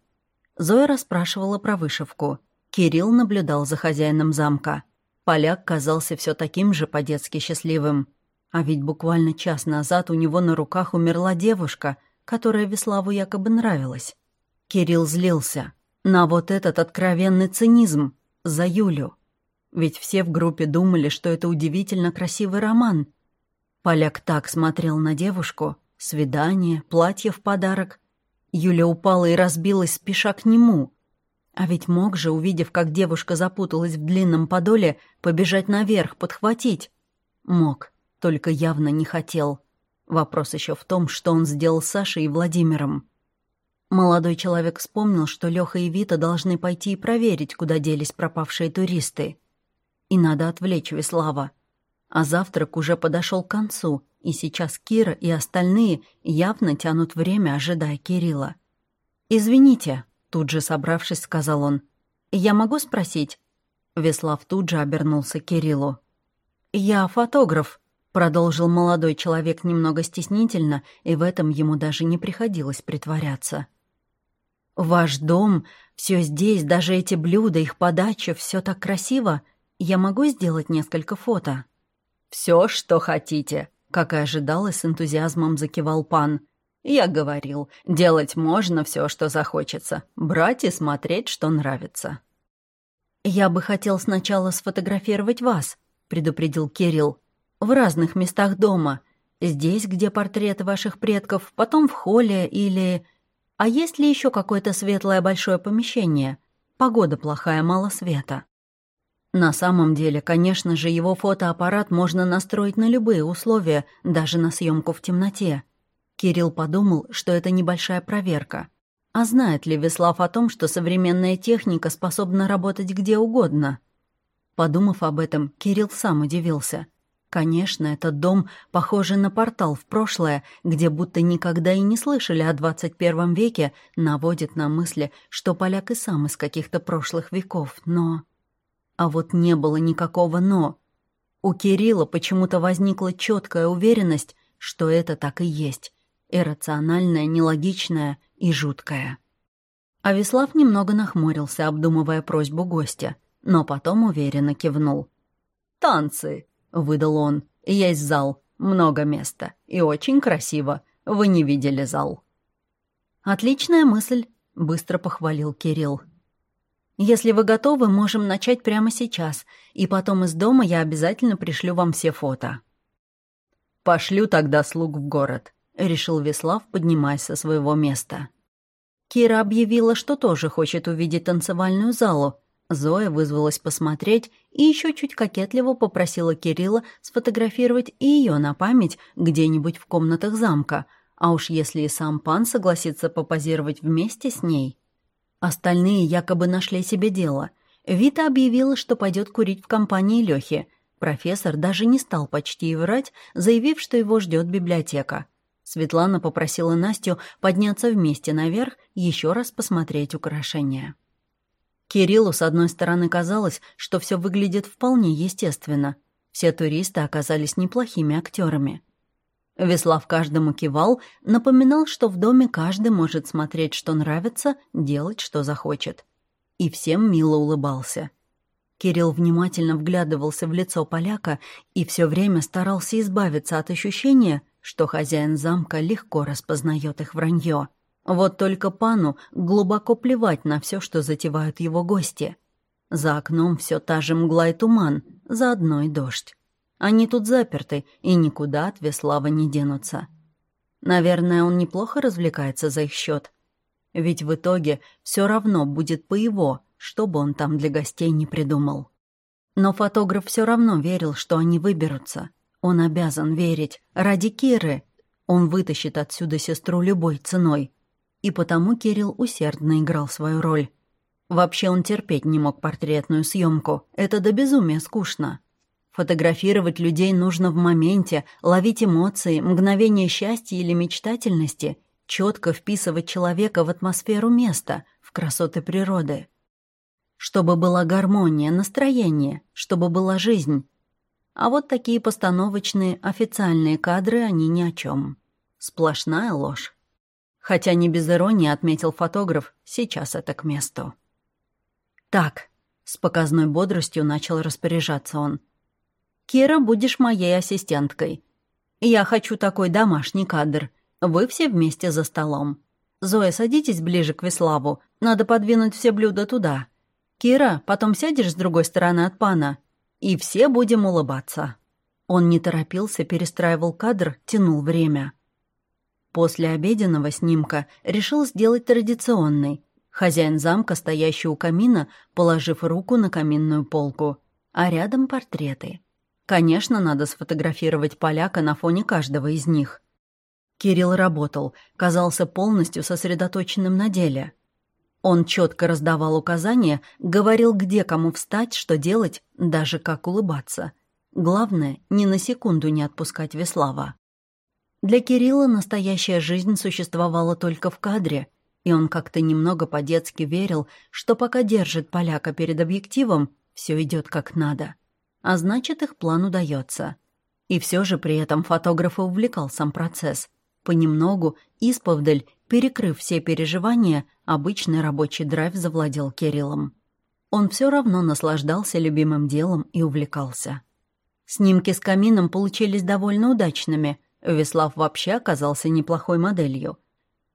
Зоя расспрашивала про вышивку. Кирилл наблюдал за хозяином замка. Поляк казался все таким же по-детски счастливым. А ведь буквально час назад у него на руках умерла девушка, которая Веславу якобы нравилась. Кирилл злился на вот этот откровенный цинизм за Юлю. Ведь все в группе думали, что это удивительно красивый роман, Поляк так смотрел на девушку. Свидание, платье в подарок. Юля упала и разбилась, спеша к нему. А ведь мог же, увидев, как девушка запуталась в длинном подоле, побежать наверх, подхватить. Мог, только явно не хотел. Вопрос еще в том, что он сделал с Сашей и Владимиром. Молодой человек вспомнил, что Леха и Вита должны пойти и проверить, куда делись пропавшие туристы. И надо отвлечь Веслава. А завтрак уже подошел к концу, и сейчас Кира и остальные явно тянут время, ожидая Кирилла. «Извините», — тут же собравшись, сказал он. «Я могу спросить?» Веслав тут же обернулся к Кириллу. «Я фотограф», — продолжил молодой человек немного стеснительно, и в этом ему даже не приходилось притворяться. «Ваш дом, все здесь, даже эти блюда, их подача, все так красиво. Я могу сделать несколько фото?» «Все, что хотите», — как и ожидалось, с энтузиазмом закивал пан. «Я говорил, делать можно все, что захочется, брать и смотреть, что нравится». «Я бы хотел сначала сфотографировать вас», — предупредил Кирилл. «В разных местах дома. Здесь, где портреты ваших предков, потом в холле или... А есть ли еще какое-то светлое большое помещение? Погода плохая, мало света». На самом деле, конечно же, его фотоаппарат можно настроить на любые условия, даже на съемку в темноте. Кирилл подумал, что это небольшая проверка. А знает ли Веслав о том, что современная техника способна работать где угодно? Подумав об этом, Кирилл сам удивился. Конечно, этот дом похожий на портал в прошлое, где будто никогда и не слышали о 21 веке, наводит на мысли, что поляк и сам из каких-то прошлых веков, но... А вот не было никакого «но». У Кирилла почему-то возникла четкая уверенность, что это так и есть. Иррациональное, нелогичное и жуткое. А Веслав немного нахмурился, обдумывая просьбу гостя, но потом уверенно кивнул. «Танцы!» — выдал он. «Есть зал, много места и очень красиво. Вы не видели зал». «Отличная мысль», — быстро похвалил Кирилл. «Если вы готовы, можем начать прямо сейчас, и потом из дома я обязательно пришлю вам все фото». «Пошлю тогда слуг в город», — решил Веслав, поднимаясь со своего места. Кира объявила, что тоже хочет увидеть танцевальную залу. Зоя вызвалась посмотреть и еще чуть кокетливо попросила Кирилла сфотографировать и ее на память где-нибудь в комнатах замка, а уж если и сам пан согласится попозировать вместе с ней. Остальные якобы нашли себе дело. Вита объявила, что пойдет курить в компании Лехи. Профессор даже не стал почти и врать, заявив, что его ждет библиотека. Светлана попросила Настю подняться вместе наверх еще раз посмотреть украшения. Кириллу, с одной стороны, казалось, что все выглядит вполне естественно. Все туристы оказались неплохими актерами. Веслав каждому кивал, напоминал, что в доме каждый может смотреть, что нравится, делать, что захочет. И всем мило улыбался. Кирилл внимательно вглядывался в лицо поляка и все время старался избавиться от ощущения, что хозяин замка легко распознает их вранье. Вот только пану глубоко плевать на все, что затевают его гости. За окном все та же мгла и туман, за одной дождь. Они тут заперты и никуда от Веслава не денутся. Наверное, он неплохо развлекается за их счет. Ведь в итоге все равно будет по его, что бы он там для гостей не придумал. Но фотограф все равно верил, что они выберутся. Он обязан верить. Ради Киры. Он вытащит отсюда сестру любой ценой. И потому Кирилл усердно играл свою роль. Вообще он терпеть не мог портретную съемку. Это до безумия скучно. Фотографировать людей нужно в моменте, ловить эмоции, мгновение счастья или мечтательности, четко вписывать человека в атмосферу места, в красоты природы. Чтобы была гармония, настроение, чтобы была жизнь, а вот такие постановочные, официальные кадры, они ни о чем. Сплошная ложь. Хотя не без иронии отметил фотограф, сейчас это к месту. «Так», — с показной бодростью начал распоряжаться он. «Кира, будешь моей ассистенткой. Я хочу такой домашний кадр. Вы все вместе за столом. Зоя, садитесь ближе к Веславу. Надо подвинуть все блюда туда. Кира, потом сядешь с другой стороны от пана и все будем улыбаться». Он не торопился, перестраивал кадр, тянул время. После обеденного снимка решил сделать традиционный. Хозяин замка, стоящий у камина, положив руку на каминную полку, а рядом портреты. Конечно, надо сфотографировать поляка на фоне каждого из них. Кирилл работал, казался полностью сосредоточенным на деле. Он четко раздавал указания, говорил, где кому встать, что делать, даже как улыбаться. Главное, ни на секунду не отпускать Веслава. Для Кирилла настоящая жизнь существовала только в кадре, и он как-то немного по-детски верил, что пока держит поляка перед объективом, все идет как надо. А значит, их план удается. И все же при этом фотографа увлекал сам процесс. Понемногу, исповдаль, перекрыв все переживания, Обычный рабочий драйв завладел Кириллом. Он все равно наслаждался любимым делом и увлекался. Снимки с камином получились довольно удачными. Веслав вообще оказался неплохой моделью.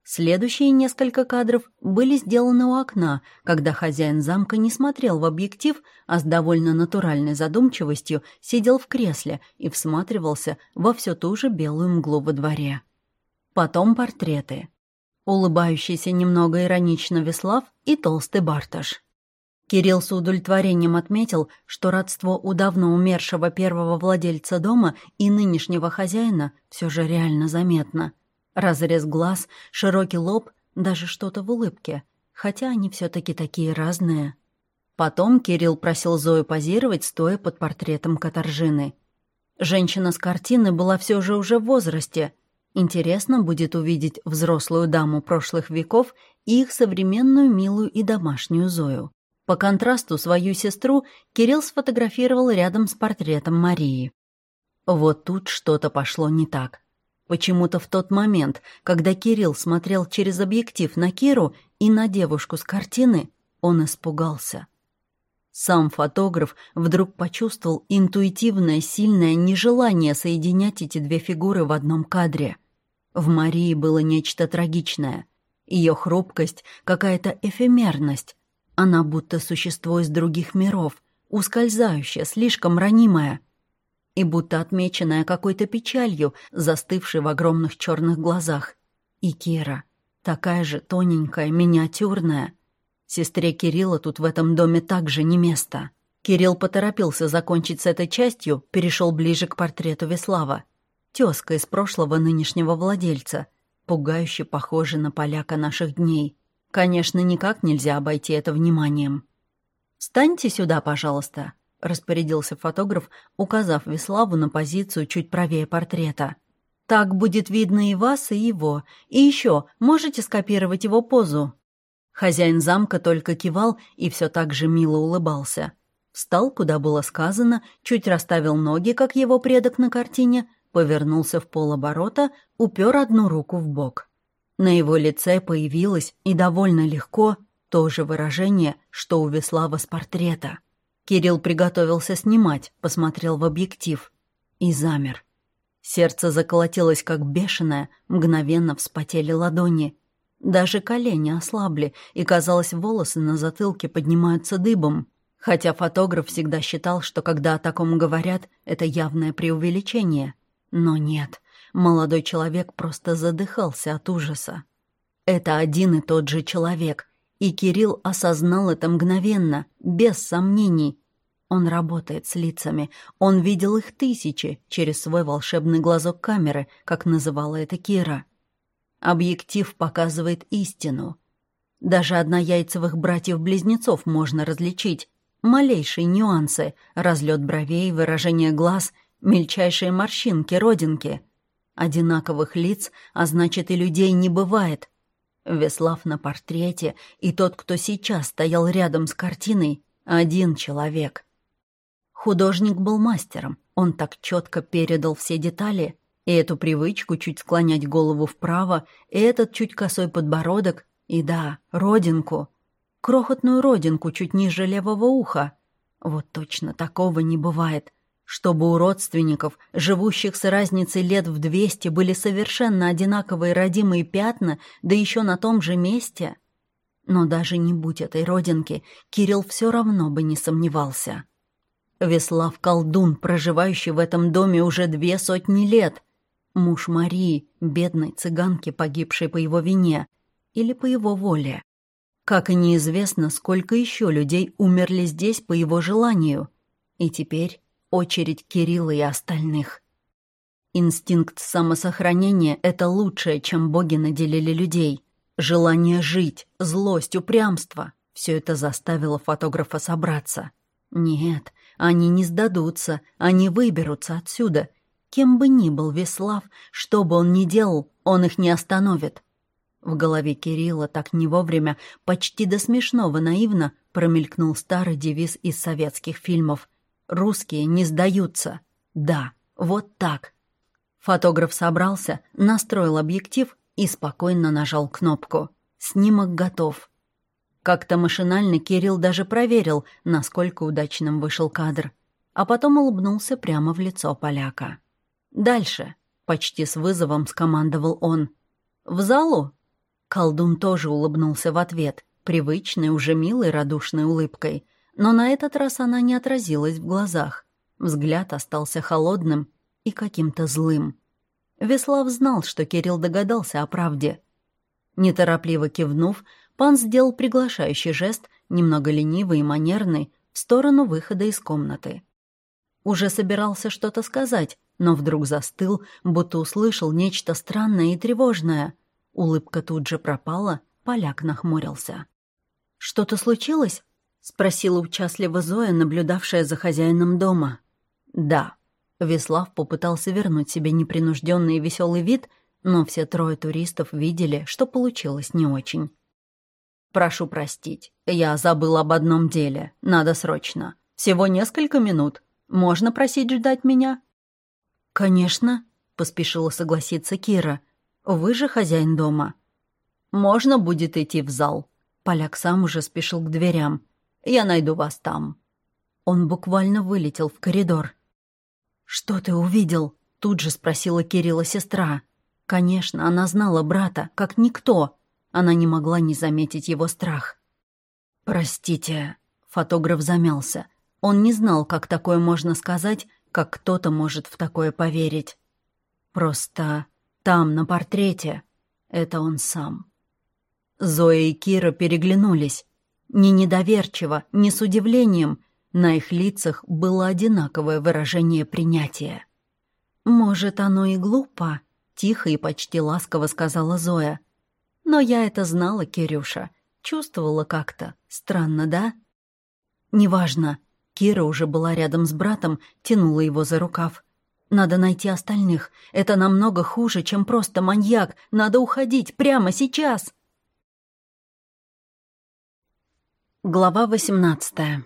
Следующие несколько кадров были сделаны у окна, когда хозяин замка не смотрел в объектив, а с довольно натуральной задумчивостью сидел в кресле и всматривался во всю ту же белую мглу во дворе. Потом портреты улыбающийся немного иронично Веслав и толстый Барташ. Кирилл с удовлетворением отметил, что родство у давно умершего первого владельца дома и нынешнего хозяина все же реально заметно. Разрез глаз, широкий лоб, даже что-то в улыбке, хотя они все таки такие разные. Потом Кирилл просил Зою позировать, стоя под портретом Катаржины. Женщина с картины была все же уже в возрасте — Интересно будет увидеть взрослую даму прошлых веков и их современную милую и домашнюю Зою. По контрасту свою сестру Кирилл сфотографировал рядом с портретом Марии. Вот тут что-то пошло не так. Почему-то в тот момент, когда Кирилл смотрел через объектив на Киру и на девушку с картины, он испугался. Сам фотограф вдруг почувствовал интуитивное, сильное нежелание соединять эти две фигуры в одном кадре. В Марии было нечто трагичное. Ее хрупкость, какая-то эфемерность. Она будто существо из других миров, ускользающее, слишком ранимое. И будто отмеченная какой-то печалью, застывшей в огромных черных глазах. И Кира, такая же тоненькая, миниатюрная — Сестре Кирилла тут в этом доме также не место. Кирилл поторопился закончить с этой частью, перешел ближе к портрету Веслава. Тезка из прошлого нынешнего владельца, пугающе похожа на поляка наших дней. Конечно, никак нельзя обойти это вниманием. «Станьте сюда, пожалуйста», — распорядился фотограф, указав Веславу на позицию чуть правее портрета. «Так будет видно и вас, и его. И еще, можете скопировать его позу?» Хозяин замка только кивал и все так же мило улыбался. Встал, куда было сказано, чуть расставил ноги, как его предок на картине, повернулся в полоборота, упер одну руку в бок. На его лице появилось, и довольно легко, то же выражение, что у Веслава с портрета. Кирилл приготовился снимать, посмотрел в объектив и замер. Сердце заколотилось, как бешеное, мгновенно вспотели ладони — даже колени ослабли, и, казалось, волосы на затылке поднимаются дыбом. Хотя фотограф всегда считал, что когда о таком говорят, это явное преувеличение. Но нет, молодой человек просто задыхался от ужаса. Это один и тот же человек, и Кирилл осознал это мгновенно, без сомнений. Он работает с лицами, он видел их тысячи через свой волшебный глазок камеры, как называла это Кира — Объектив показывает истину. Даже однояйцевых братьев-близнецов можно различить. Малейшие нюансы, разлет бровей, выражение глаз, мельчайшие морщинки, родинки. Одинаковых лиц, а значит и людей не бывает. Веслав на портрете и тот, кто сейчас стоял рядом с картиной, один человек. Художник был мастером, он так четко передал все детали — и эту привычку чуть склонять голову вправо, и этот чуть косой подбородок, и да, родинку. Крохотную родинку чуть ниже левого уха. Вот точно такого не бывает. Чтобы у родственников, живущих с разницей лет в двести, были совершенно одинаковые родимые пятна, да еще на том же месте. Но даже не будь этой родинки, Кирилл все равно бы не сомневался. Веслав колдун, проживающий в этом доме уже две сотни лет — Муж Марии, бедной цыганки, погибшей по его вине или по его воле. Как и неизвестно, сколько еще людей умерли здесь по его желанию. И теперь очередь Кирилла и остальных. Инстинкт самосохранения — это лучшее, чем боги наделили людей. Желание жить, злость, упрямство — все это заставило фотографа собраться. Нет, они не сдадутся, они выберутся отсюда — Кем бы ни был Веслав, что бы он ни делал, он их не остановит. В голове Кирилла так не вовремя, почти до смешного наивно, промелькнул старый девиз из советских фильмов. «Русские не сдаются». Да, вот так. Фотограф собрался, настроил объектив и спокойно нажал кнопку. Снимок готов. Как-то машинально Кирилл даже проверил, насколько удачным вышел кадр, а потом улыбнулся прямо в лицо поляка. «Дальше», — почти с вызовом скомандовал он. «В залу?» Колдун тоже улыбнулся в ответ, привычной, уже милой, радушной улыбкой. Но на этот раз она не отразилась в глазах. Взгляд остался холодным и каким-то злым. Веслав знал, что Кирилл догадался о правде. Неторопливо кивнув, пан сделал приглашающий жест, немного ленивый и манерный, в сторону выхода из комнаты. Уже собирался что-то сказать, но вдруг застыл, будто услышал нечто странное и тревожное. Улыбка тут же пропала, поляк нахмурился. «Что-то случилось?» — спросила участливо Зоя, наблюдавшая за хозяином дома. «Да». Веслав попытался вернуть себе непринужденный и веселый вид, но все трое туристов видели, что получилось не очень. «Прошу простить, я забыл об одном деле. Надо срочно. Всего несколько минут. Можно просить ждать меня?» «Конечно», — поспешила согласиться Кира. «Вы же хозяин дома». «Можно будет идти в зал». Поляк сам уже спешил к дверям. «Я найду вас там». Он буквально вылетел в коридор. «Что ты увидел?» — тут же спросила Кирилла сестра. Конечно, она знала брата, как никто. Она не могла не заметить его страх. «Простите», — фотограф замялся. Он не знал, как такое можно сказать, как кто-то может в такое поверить. Просто там, на портрете, это он сам. Зоя и Кира переглянулись. Не недоверчиво, не с удивлением. На их лицах было одинаковое выражение принятия. «Может, оно и глупо», — тихо и почти ласково сказала Зоя. «Но я это знала, Кирюша. Чувствовала как-то. Странно, да?» «Неважно». Кира уже была рядом с братом, тянула его за рукав. «Надо найти остальных. Это намного хуже, чем просто маньяк. Надо уходить прямо сейчас!» Глава восемнадцатая.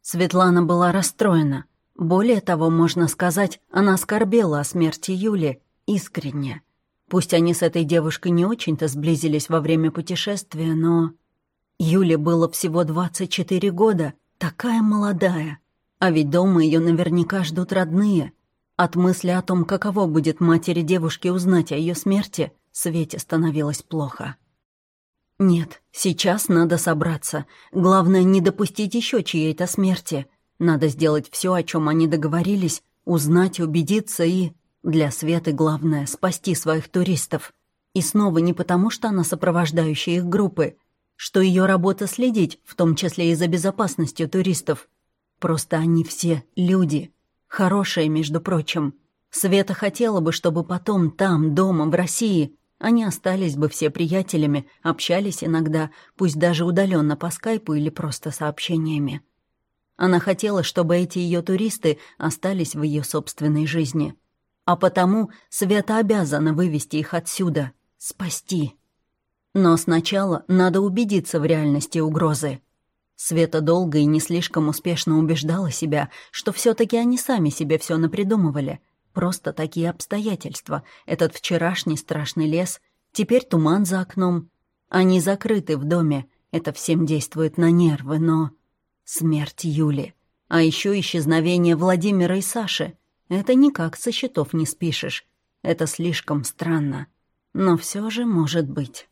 Светлана была расстроена. Более того, можно сказать, она скорбела о смерти Юли искренне. Пусть они с этой девушкой не очень-то сблизились во время путешествия, но... Юле было всего 24 года, такая молодая. А ведь дома ее наверняка ждут родные. От мысли о том, каково будет матери девушки узнать о ее смерти, Свете становилось плохо. Нет, сейчас надо собраться. Главное, не допустить еще чьей-то смерти. Надо сделать все, о чем они договорились, узнать, убедиться и... Для Светы главное — спасти своих туристов. И снова не потому, что она сопровождающая их группы, что ее работа следить, в том числе и за безопасностью туристов. Просто они все люди. Хорошие, между прочим. Света хотела бы, чтобы потом там, дома, в России, они остались бы все приятелями, общались иногда, пусть даже удаленно по скайпу или просто сообщениями. Она хотела, чтобы эти ее туристы остались в ее собственной жизни. А потому Света обязана вывести их отсюда, спасти. Но сначала надо убедиться в реальности угрозы. Света долго и не слишком успешно убеждала себя, что все таки они сами себе все напридумывали — Просто такие обстоятельства. Этот вчерашний страшный лес, теперь туман за окном. Они закрыты в доме. Это всем действует на нервы, но... Смерть Юли. А еще исчезновение Владимира и Саши. Это никак со счетов не спишешь. Это слишком странно. Но все же может быть.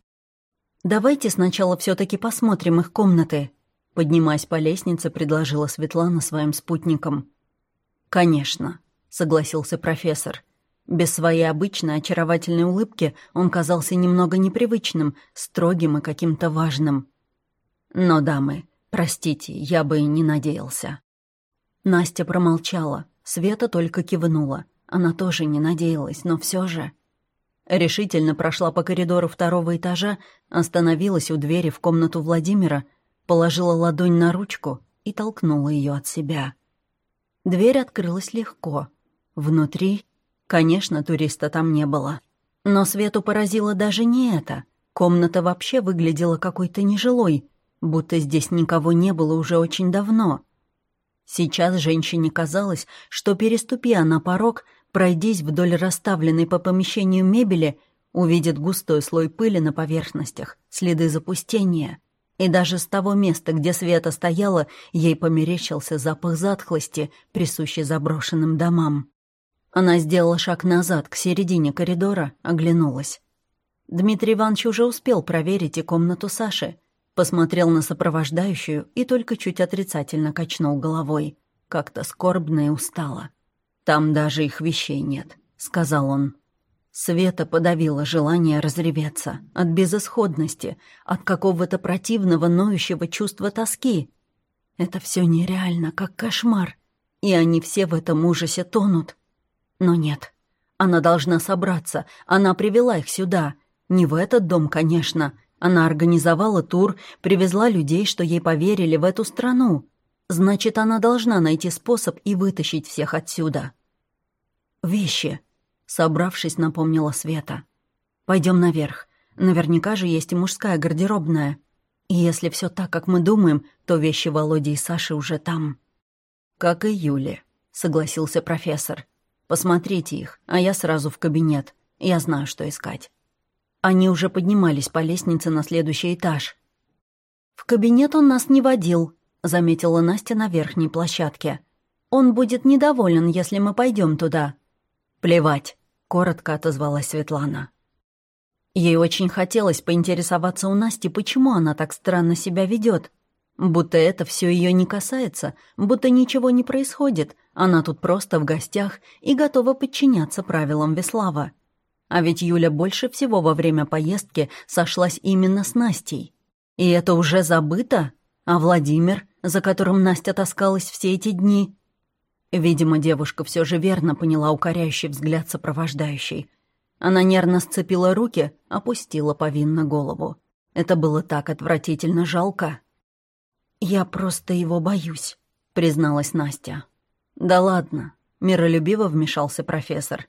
«Давайте сначала все таки посмотрим их комнаты», Поднимаясь по лестнице, предложила Светлана своим спутникам. «Конечно», согласился профессор. Без своей обычной очаровательной улыбки он казался немного непривычным, строгим и каким-то важным. «Но, дамы, простите, я бы и не надеялся». Настя промолчала, Света только кивнула. Она тоже не надеялась, но все же... Решительно прошла по коридору второго этажа, остановилась у двери в комнату Владимира, положила ладонь на ручку и толкнула ее от себя. Дверь открылась легко — Внутри, конечно, туриста там не было. Но Свету поразило даже не это. Комната вообще выглядела какой-то нежилой, будто здесь никого не было уже очень давно. Сейчас женщине казалось, что переступи она порог, пройдись вдоль расставленной по помещению мебели, увидит густой слой пыли на поверхностях, следы запустения. И даже с того места, где Света стояла, ей померещился запах затхлости, присущий заброшенным домам. Она сделала шаг назад, к середине коридора, оглянулась. Дмитрий Иванович уже успел проверить и комнату Саши. Посмотрел на сопровождающую и только чуть отрицательно качнул головой. Как-то скорбно и устало. «Там даже их вещей нет», — сказал он. Света подавила желание разреветься от безысходности, от какого-то противного ноющего чувства тоски. Это все нереально, как кошмар. И они все в этом ужасе тонут. Но нет. Она должна собраться. Она привела их сюда. Не в этот дом, конечно. Она организовала тур, привезла людей, что ей поверили в эту страну. Значит, она должна найти способ и вытащить всех отсюда. «Вещи», — собравшись, напомнила Света. Пойдем наверх. Наверняка же есть и мужская гардеробная. И если все так, как мы думаем, то вещи Володи и Саши уже там. «Как и Юли», — согласился профессор. «Посмотрите их, а я сразу в кабинет. Я знаю, что искать». Они уже поднимались по лестнице на следующий этаж. «В кабинет он нас не водил», — заметила Настя на верхней площадке. «Он будет недоволен, если мы пойдем туда». «Плевать», — коротко отозвалась Светлана. Ей очень хотелось поинтересоваться у Насти, почему она так странно себя ведет. Будто это все ее не касается, будто ничего не происходит, она тут просто в гостях и готова подчиняться правилам Веслава. А ведь Юля больше всего во время поездки сошлась именно с Настей. И это уже забыто? А Владимир, за которым Настя таскалась все эти дни? Видимо, девушка все же верно поняла укоряющий взгляд сопровождающей — она нервно сцепила руки, опустила повинно голову. Это было так отвратительно жалко. «Я просто его боюсь», — призналась Настя. «Да ладно», — миролюбиво вмешался профессор.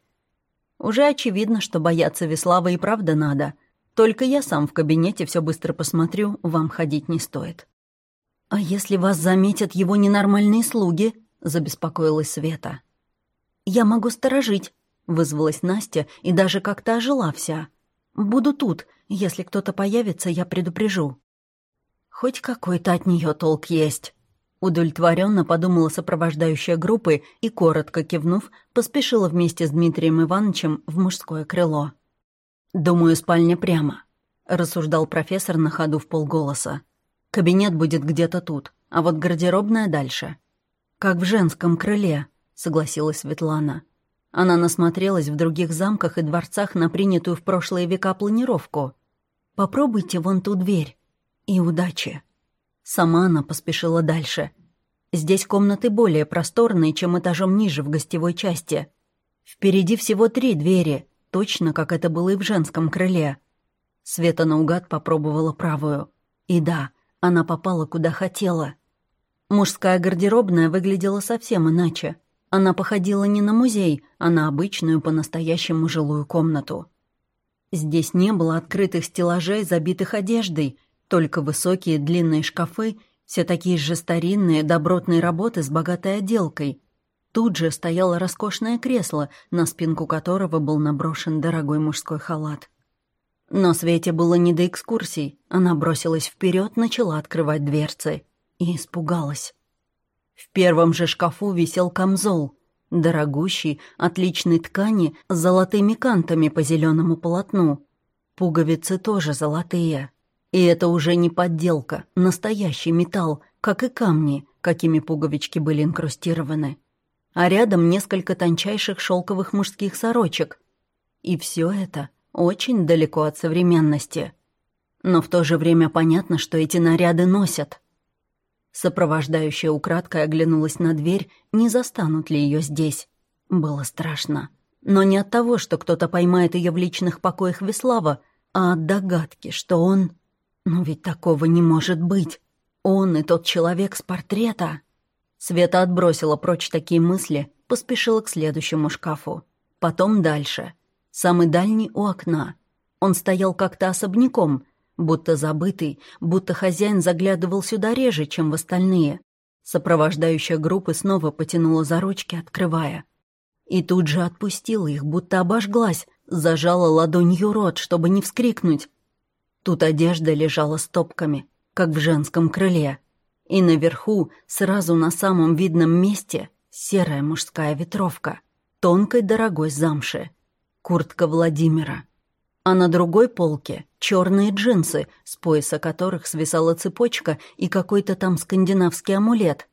«Уже очевидно, что бояться Веслава и правда надо. Только я сам в кабинете все быстро посмотрю, вам ходить не стоит». «А если вас заметят его ненормальные слуги?» — забеспокоилась Света. «Я могу сторожить», Вызвалась Настя и даже как-то ожила вся. «Буду тут. Если кто-то появится, я предупрежу». «Хоть какой-то от нее толк есть». Удовлетворенно подумала сопровождающая группы и, коротко кивнув, поспешила вместе с Дмитрием Ивановичем в мужское крыло. «Думаю, спальня прямо», — рассуждал профессор на ходу в полголоса. «Кабинет будет где-то тут, а вот гардеробная дальше». «Как в женском крыле», — согласилась Светлана. Она насмотрелась в других замках и дворцах на принятую в прошлые века планировку. «Попробуйте вон ту дверь. И удачи». Сама она поспешила дальше. Здесь комнаты более просторные, чем этажом ниже в гостевой части. Впереди всего три двери, точно как это было и в женском крыле. Света наугад попробовала правую. И да, она попала куда хотела. Мужская гардеробная выглядела совсем иначе. Она походила не на музей, а на обычную по-настоящему жилую комнату. Здесь не было открытых стеллажей, забитых одеждой, только высокие длинные шкафы, все такие же старинные, добротные работы с богатой отделкой. Тут же стояло роскошное кресло, на спинку которого был наброшен дорогой мужской халат. Но Свете было не до экскурсий. Она бросилась вперед, начала открывать дверцы и испугалась. В первом же шкафу висел камзол. Дорогущий, отличной ткани, с золотыми кантами по зеленому полотну. Пуговицы тоже золотые. И это уже не подделка, настоящий металл, как и камни, какими пуговички были инкрустированы. А рядом несколько тончайших шелковых мужских сорочек. И все это очень далеко от современности. Но в то же время понятно, что эти наряды носят. Сопровождающая украдкой оглянулась на дверь, не застанут ли ее здесь. Было страшно. Но не от того, что кто-то поймает ее в личных покоях Веслава, а от догадки, что он... Ну ведь такого не может быть. Он и тот человек с портрета. Света отбросила прочь такие мысли, поспешила к следующему шкафу. Потом дальше. Самый дальний у окна. Он стоял как-то особняком, будто забытый, будто хозяин заглядывал сюда реже, чем в остальные. Сопровождающая группы снова потянула за ручки, открывая. И тут же отпустила их, будто обожглась, зажала ладонью рот, чтобы не вскрикнуть. Тут одежда лежала стопками, как в женском крыле. И наверху, сразу на самом видном месте, серая мужская ветровка, тонкой дорогой замши. Куртка Владимира — а на другой полке черные джинсы, с пояса которых свисала цепочка и какой-то там скандинавский амулет.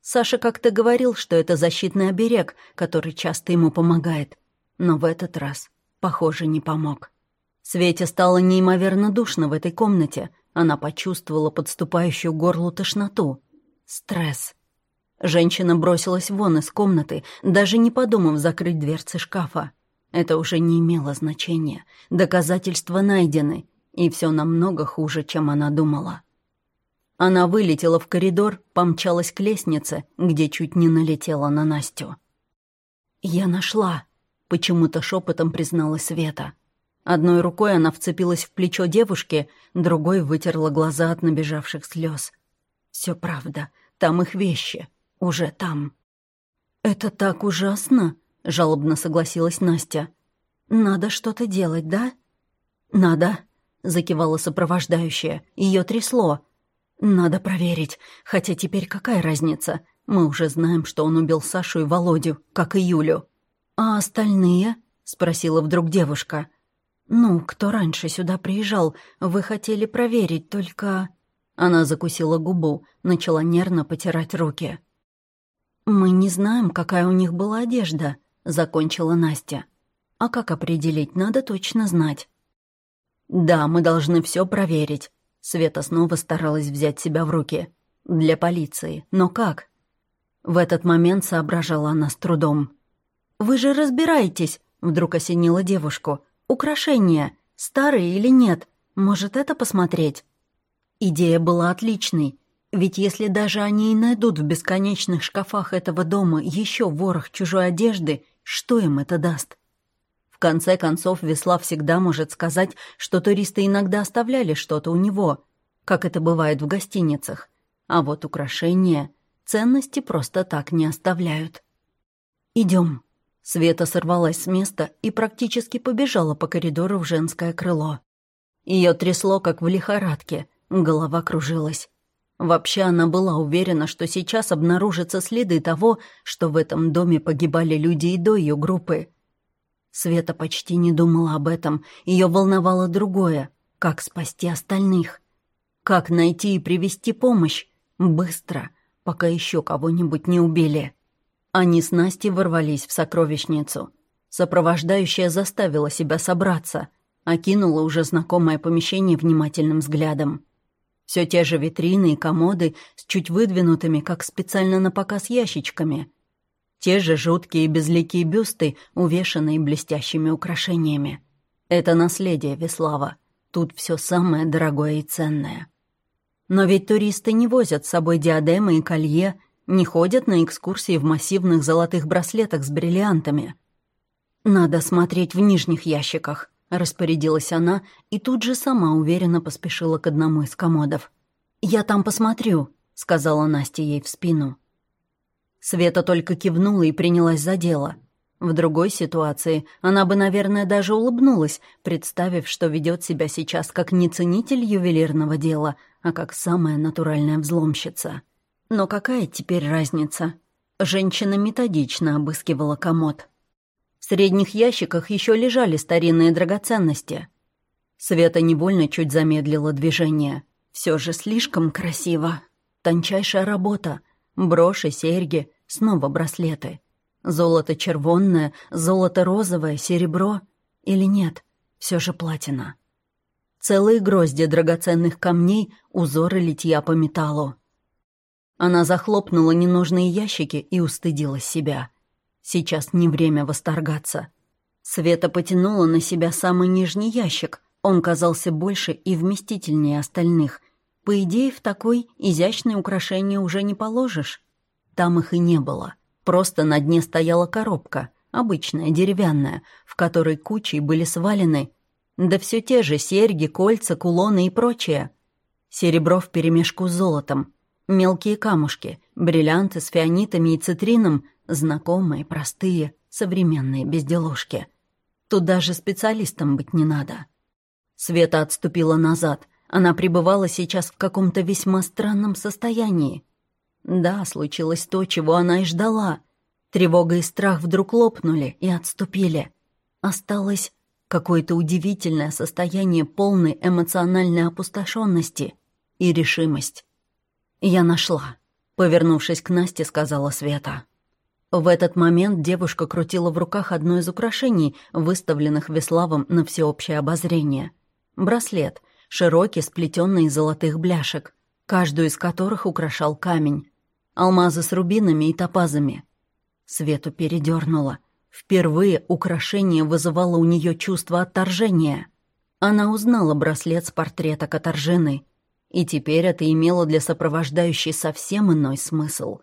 Саша как-то говорил, что это защитный оберег, который часто ему помогает. Но в этот раз, похоже, не помог. Свете стало неимоверно душно в этой комнате. Она почувствовала подступающую горлу тошноту. Стресс. Женщина бросилась вон из комнаты, даже не подумав закрыть дверцы шкафа. Это уже не имело значения. Доказательства найдены, и все намного хуже, чем она думала. Она вылетела в коридор, помчалась к лестнице, где чуть не налетела на Настю. «Я нашла», — почему-то шепотом призналась Света. Одной рукой она вцепилась в плечо девушки, другой вытерла глаза от набежавших слез. Все правда, там их вещи, уже там. «Это так ужасно», — жалобно согласилась Настя. «Надо что-то делать, да?» «Надо», — закивала сопровождающая. Ее трясло. «Надо проверить. Хотя теперь какая разница? Мы уже знаем, что он убил Сашу и Володю, как и Юлю». «А остальные?» — спросила вдруг девушка. «Ну, кто раньше сюда приезжал? Вы хотели проверить, только...» Она закусила губу, начала нервно потирать руки. «Мы не знаем, какая у них была одежда», — закончила Настя. «А как определить, надо точно знать». «Да, мы должны все проверить». Света снова старалась взять себя в руки. «Для полиции. Но как?» В этот момент соображала она с трудом. «Вы же разбираетесь», — вдруг осенила девушку. «Украшения. Старые или нет? Может, это посмотреть?» Идея была отличной, ведь если даже они и найдут в бесконечных шкафах этого дома еще ворох чужой одежды, что им это даст? В конце концов, Весла всегда может сказать, что туристы иногда оставляли что-то у него, как это бывает в гостиницах. А вот украшения, ценности просто так не оставляют. Идем. Света сорвалась с места и практически побежала по коридору в женское крыло. Ее трясло, как в лихорадке, голова кружилась. Вообще она была уверена, что сейчас обнаружатся следы того, что в этом доме погибали люди и до ее группы. Света почти не думала об этом, ее волновало другое — как спасти остальных. Как найти и привести помощь? Быстро, пока еще кого-нибудь не убили. Они с Настей ворвались в сокровищницу. Сопровождающая заставила себя собраться, окинула уже знакомое помещение внимательным взглядом. Все те же витрины и комоды с чуть выдвинутыми, как специально на показ, ящичками. Те же жуткие безликие бюсты, увешанные блестящими украшениями. Это наследие Веслава. Тут все самое дорогое и ценное. Но ведь туристы не возят с собой диадемы и колье, не ходят на экскурсии в массивных золотых браслетах с бриллиантами. Надо смотреть в нижних ящиках, распорядилась она и тут же сама уверенно поспешила к одному из комодов. «Я там посмотрю», — сказала Настя ей в спину. Света только кивнула и принялась за дело. В другой ситуации она бы, наверное, даже улыбнулась, представив, что ведет себя сейчас как не ценитель ювелирного дела, а как самая натуральная взломщица. Но какая теперь разница? Женщина методично обыскивала комод. В средних ящиках еще лежали старинные драгоценности. Света невольно чуть замедлила движение. Все же слишком красиво. Тончайшая работа. Броши, серьги, снова браслеты. Золото червонное, золото розовое, серебро. Или нет, все же платина. Целые грозди драгоценных камней, узоры литья по металлу. Она захлопнула ненужные ящики и устыдила себя. Сейчас не время восторгаться. Света потянула на себя самый нижний ящик. Он казался больше и вместительнее остальных. По идее, в такой изящное украшение уже не положишь. Там их и не было. Просто на дне стояла коробка, обычная, деревянная, в которой кучей были свалены да все те же серьги, кольца, кулоны и прочее. Серебро вперемешку с золотом, Мелкие камушки, бриллианты с фианитами и цитрином, знакомые, простые, современные безделушки. Тут даже специалистом быть не надо. Света отступила назад. Она пребывала сейчас в каком-то весьма странном состоянии. Да, случилось то, чего она и ждала. Тревога и страх вдруг лопнули и отступили. Осталось какое-то удивительное состояние полной эмоциональной опустошенности и решимость. «Я нашла», — повернувшись к Насте, сказала Света. В этот момент девушка крутила в руках одно из украшений, выставленных Веславом на всеобщее обозрение. Браслет, широкий, сплетенный из золотых бляшек, каждую из которых украшал камень. Алмазы с рубинами и топазами. Свету передернуло. Впервые украшение вызывало у нее чувство отторжения. Она узнала браслет с портрета Катаржины — и теперь это имело для сопровождающей совсем иной смысл.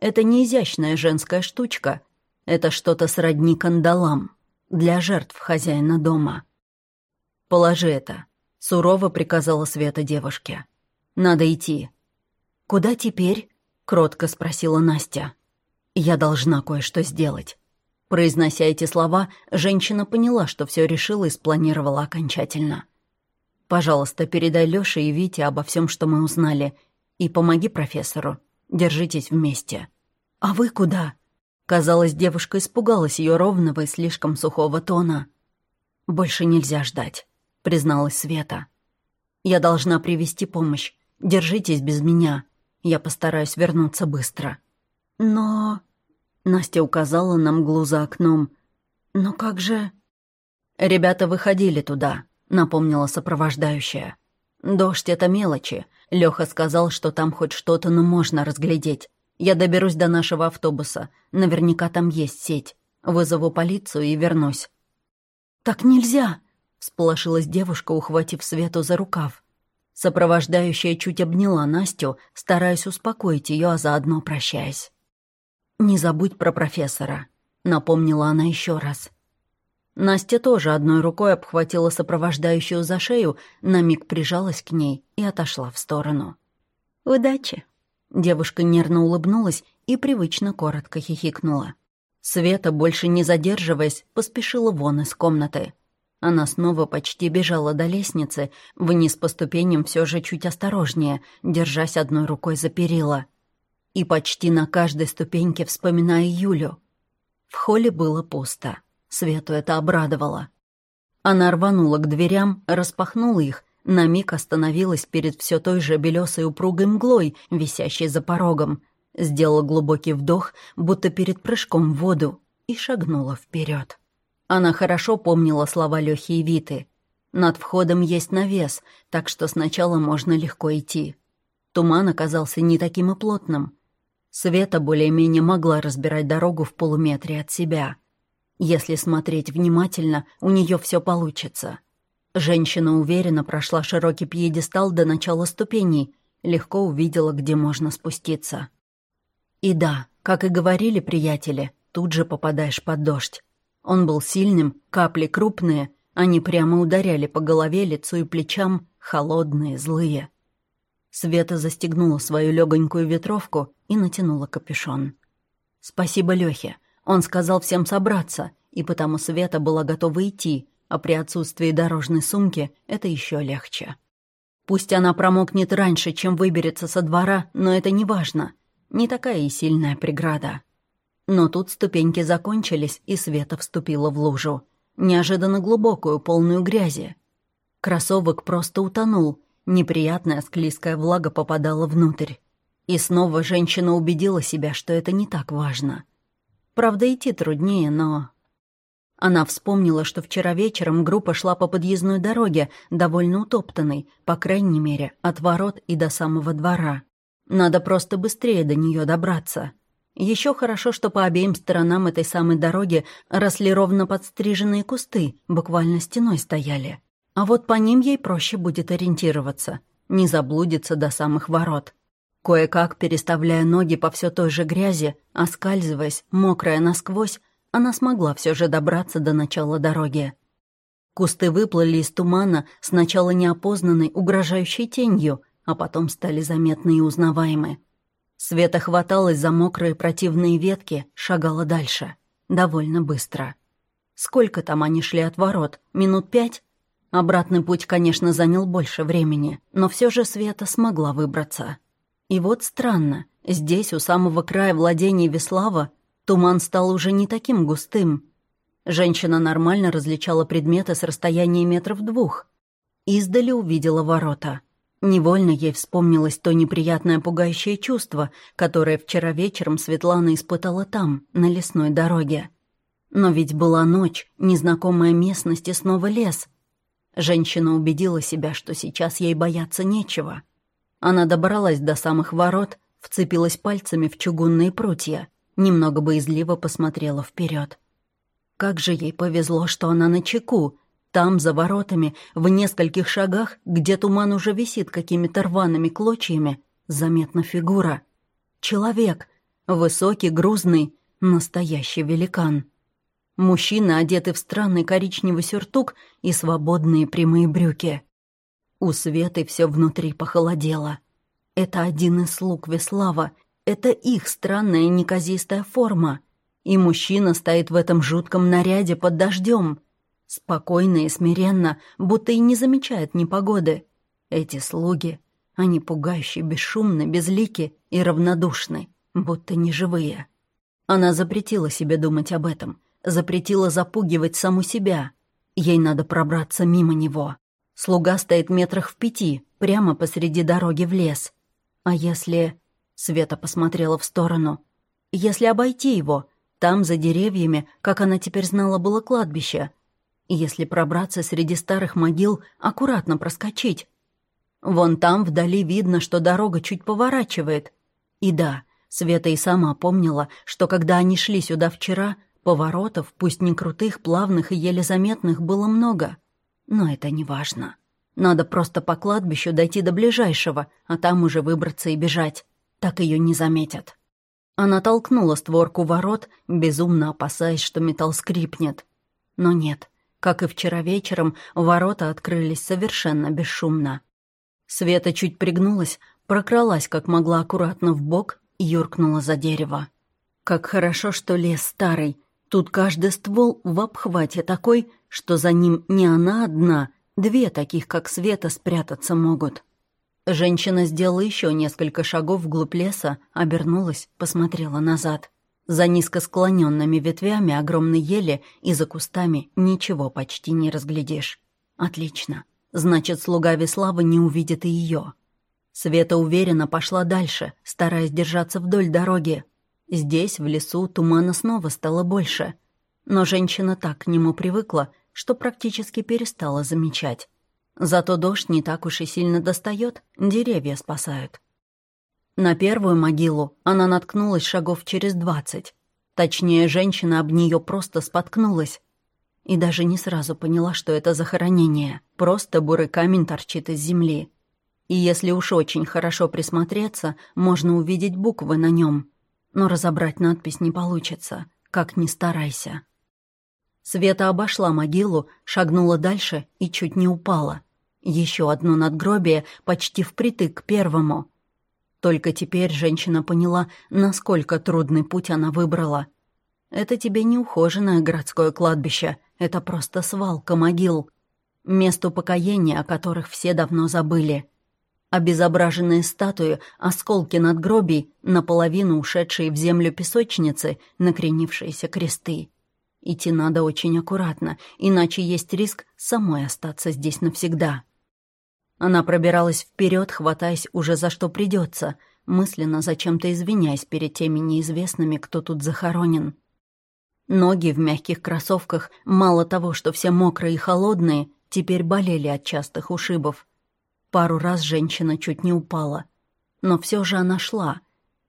Это не изящная женская штучка, это что-то сродни кандалам для жертв хозяина дома. «Положи это», — сурово приказала Света девушке. «Надо идти». «Куда теперь?» — кротко спросила Настя. «Я должна кое-что сделать». Произнося эти слова, женщина поняла, что все решила и спланировала окончательно. «Пожалуйста, передай Лёше и Вите обо всем, что мы узнали, и помоги профессору. Держитесь вместе». «А вы куда?» Казалось, девушка испугалась ее ровного и слишком сухого тона. «Больше нельзя ждать», — призналась Света. «Я должна привести помощь. Держитесь без меня. Я постараюсь вернуться быстро». «Но...» Настя указала на мглу за окном. «Но как же...» «Ребята выходили туда», — напомнила сопровождающая. «Дождь — это мелочи. Лёха сказал, что там хоть что-то, но можно разглядеть. Я доберусь до нашего автобуса. Наверняка там есть сеть. Вызову полицию и вернусь». «Так нельзя!» — всполошилась девушка, ухватив Свету за рукав. Сопровождающая чуть обняла Настю, стараясь успокоить ее, а заодно прощаясь. «Не забудь про профессора», — напомнила она еще раз. Настя тоже одной рукой обхватила сопровождающую за шею, на миг прижалась к ней и отошла в сторону. «Удачи!» Девушка нервно улыбнулась и привычно коротко хихикнула. Света, больше не задерживаясь, поспешила вон из комнаты. Она снова почти бежала до лестницы, вниз по ступеням все же чуть осторожнее, держась одной рукой за перила — и почти на каждой ступеньке вспоминая Юлю. В холле было пусто. Свету это обрадовало. Она рванула к дверям, распахнула их, на миг остановилась перед все той же белесой упругой мглой, висящей за порогом, сделала глубокий вдох, будто перед прыжком в воду, и шагнула вперед. Она хорошо помнила слова Лёхи и Виты. Над входом есть навес, так что сначала можно легко идти. Туман оказался не таким и плотным. Света более-менее могла разбирать дорогу в полуметре от себя. Если смотреть внимательно, у нее все получится. Женщина уверенно прошла широкий пьедестал до начала ступеней, легко увидела, где можно спуститься. И да, как и говорили приятели, тут же попадаешь под дождь. Он был сильным, капли крупные, они прямо ударяли по голове, лицу и плечам, холодные, злые. Света застегнула свою легонькую ветровку и натянула капюшон. Спасибо Лёхе. Он сказал всем собраться, и потому Света была готова идти, а при отсутствии дорожной сумки это еще легче. Пусть она промокнет раньше, чем выберется со двора, но это не важно. Не такая и сильная преграда. Но тут ступеньки закончились, и Света вступила в лужу. Неожиданно глубокую, полную грязи. Кроссовок просто утонул, Неприятная склизкая влага попадала внутрь. И снова женщина убедила себя, что это не так важно. Правда, идти труднее, но... Она вспомнила, что вчера вечером группа шла по подъездной дороге, довольно утоптанной, по крайней мере, от ворот и до самого двора. Надо просто быстрее до нее добраться. Еще хорошо, что по обеим сторонам этой самой дороги росли ровно подстриженные кусты, буквально стеной стояли. А вот по ним ей проще будет ориентироваться, не заблудиться до самых ворот. Кое-как, переставляя ноги по все той же грязи, оскальзываясь, мокрая насквозь, она смогла все же добраться до начала дороги. Кусты выплыли из тумана сначала неопознанной, угрожающей тенью, а потом стали заметны и узнаваемы. Света хваталась за мокрые противные ветки, шагала дальше. Довольно быстро. Сколько там они шли от ворот? Минут пять? Обратный путь, конечно, занял больше времени, но все же Света смогла выбраться. И вот странно, здесь, у самого края владения Веслава, туман стал уже не таким густым. Женщина нормально различала предметы с расстояния метров двух. Издали увидела ворота. Невольно ей вспомнилось то неприятное пугающее чувство, которое вчера вечером Светлана испытала там, на лесной дороге. Но ведь была ночь, незнакомая местность и снова лес — Женщина убедила себя, что сейчас ей бояться нечего. Она добралась до самых ворот, вцепилась пальцами в чугунные прутья, немного боязливо посмотрела вперед. Как же ей повезло, что она на чеку. Там, за воротами, в нескольких шагах, где туман уже висит какими-то рваными клочьями, заметна фигура. Человек. Высокий, грузный, настоящий великан. Мужчины одеты в странный коричневый сюртук и свободные прямые брюки. У Светы все внутри похолодело. Это один из слуг Веслава, это их странная неказистая форма. И мужчина стоит в этом жутком наряде под дождем. Спокойно и смиренно, будто и не замечает непогоды. Эти слуги, они пугающие, бесшумны, безлики и равнодушны, будто неживые. Она запретила себе думать об этом, запретила запугивать саму себя. Ей надо пробраться мимо него. Слуга стоит метрах в пяти, прямо посреди дороги в лес. А если... Света посмотрела в сторону. Если обойти его, там, за деревьями, как она теперь знала, было кладбище. Если пробраться среди старых могил, аккуратно проскочить. Вон там вдали видно, что дорога чуть поворачивает. И да, Света и сама помнила, что когда они шли сюда вчера, поворотов, пусть не крутых, плавных и еле заметных, было много. Но это не важно. Надо просто по кладбищу дойти до ближайшего, а там уже выбраться и бежать. Так ее не заметят. Она толкнула створку ворот, безумно опасаясь, что металл скрипнет. Но нет, как и вчера вечером, ворота открылись совершенно бесшумно. Света чуть пригнулась, прокралась как могла аккуратно в бок и юркнула за дерево. Как хорошо, что лес старый. Тут каждый ствол в обхвате такой, что за ним не она одна, две таких, как Света, спрятаться могут. Женщина сделала еще несколько шагов вглубь леса, обернулась, посмотрела назад. За низко склоненными ветвями огромной ели и за кустами ничего почти не разглядишь. Отлично. Значит, слуга Веслава не увидит и ее. Света уверенно пошла дальше, стараясь держаться вдоль дороги. Здесь, в лесу, тумана снова стало больше. Но женщина так к нему привыкла, что практически перестала замечать. Зато дождь не так уж и сильно достает, деревья спасают. На первую могилу она наткнулась шагов через двадцать. Точнее, женщина об нее просто споткнулась. И даже не сразу поняла, что это захоронение. Просто бурый камень торчит из земли. И если уж очень хорошо присмотреться, можно увидеть буквы на нем. Но разобрать надпись не получится, как ни старайся. Света обошла могилу, шагнула дальше и чуть не упала. Еще одно надгробие почти впритык к первому. Только теперь женщина поняла, насколько трудный путь она выбрала. Это тебе не ухоженное городское кладбище, это просто свалка могил. Место упокоения, о которых все давно забыли. Обезображенные статуи, осколки надгробий, наполовину ушедшие в землю песочницы, накренившиеся кресты. Идти надо очень аккуратно, иначе есть риск самой остаться здесь навсегда. Она пробиралась вперед, хватаясь уже за что придется, мысленно зачем-то извиняясь перед теми неизвестными, кто тут захоронен. Ноги в мягких кроссовках, мало того, что все мокрые и холодные, теперь болели от частых ушибов. Пару раз женщина чуть не упала. Но все же она шла.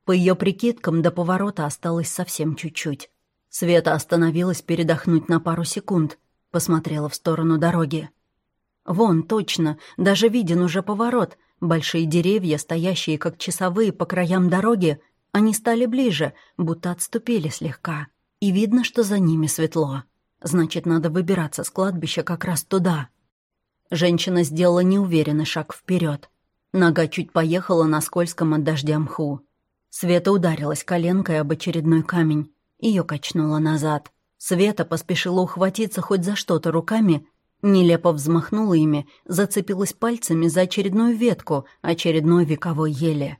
По ее прикидкам до поворота осталось совсем чуть-чуть. Света остановилась передохнуть на пару секунд, посмотрела в сторону дороги. Вон, точно, даже виден уже поворот. Большие деревья, стоящие как часовые по краям дороги, они стали ближе, будто отступили слегка. И видно, что за ними светло. Значит, надо выбираться с кладбища как раз туда. Женщина сделала неуверенный шаг вперед. Нога чуть поехала на скользком от дождя мху. Света ударилась коленкой об очередной камень. Ее качнуло назад. Света поспешила ухватиться хоть за что-то руками, Нелепо взмахнула ими, зацепилась пальцами за очередную ветку очередной вековой ели.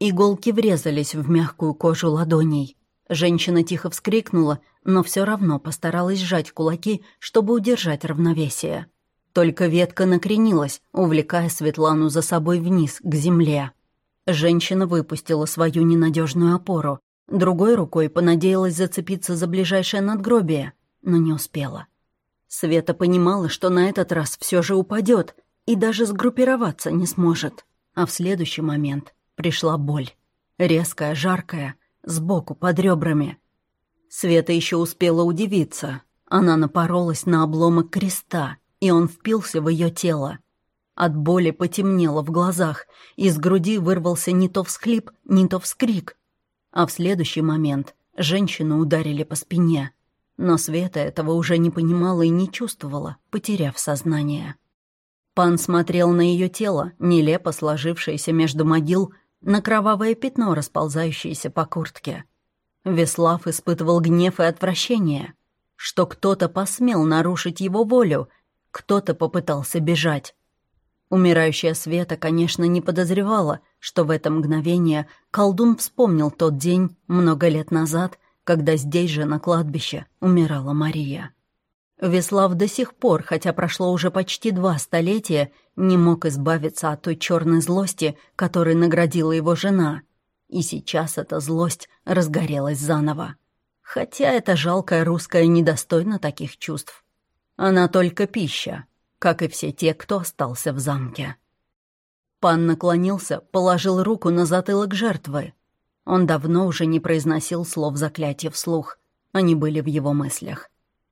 Иголки врезались в мягкую кожу ладоней. Женщина тихо вскрикнула, но все равно постаралась сжать кулаки, чтобы удержать равновесие. Только ветка накренилась, увлекая Светлану за собой вниз, к земле. Женщина выпустила свою ненадежную опору. Другой рукой понадеялась зацепиться за ближайшее надгробие, но не успела. Света понимала, что на этот раз все же упадет и даже сгруппироваться не сможет. А в следующий момент пришла боль. Резкая, жаркая, сбоку, под ребрами. Света еще успела удивиться. Она напоролась на обломок креста, и он впился в ее тело. От боли потемнело в глазах, из груди вырвался не то всхлип, не то вскрик. А в следующий момент женщину ударили по спине — но Света этого уже не понимала и не чувствовала, потеряв сознание. Пан смотрел на ее тело, нелепо сложившееся между могил, на кровавое пятно, расползающееся по куртке. Веслав испытывал гнев и отвращение, что кто-то посмел нарушить его волю, кто-то попытался бежать. Умирающая Света, конечно, не подозревала, что в это мгновение колдун вспомнил тот день много лет назад, когда здесь же, на кладбище, умирала Мария. Веслав до сих пор, хотя прошло уже почти два столетия, не мог избавиться от той черной злости, которой наградила его жена. И сейчас эта злость разгорелась заново. Хотя эта жалкая русская недостойна таких чувств. Она только пища, как и все те, кто остался в замке. Пан наклонился, положил руку на затылок жертвы. Он давно уже не произносил слов заклятия вслух. Они были в его мыслях.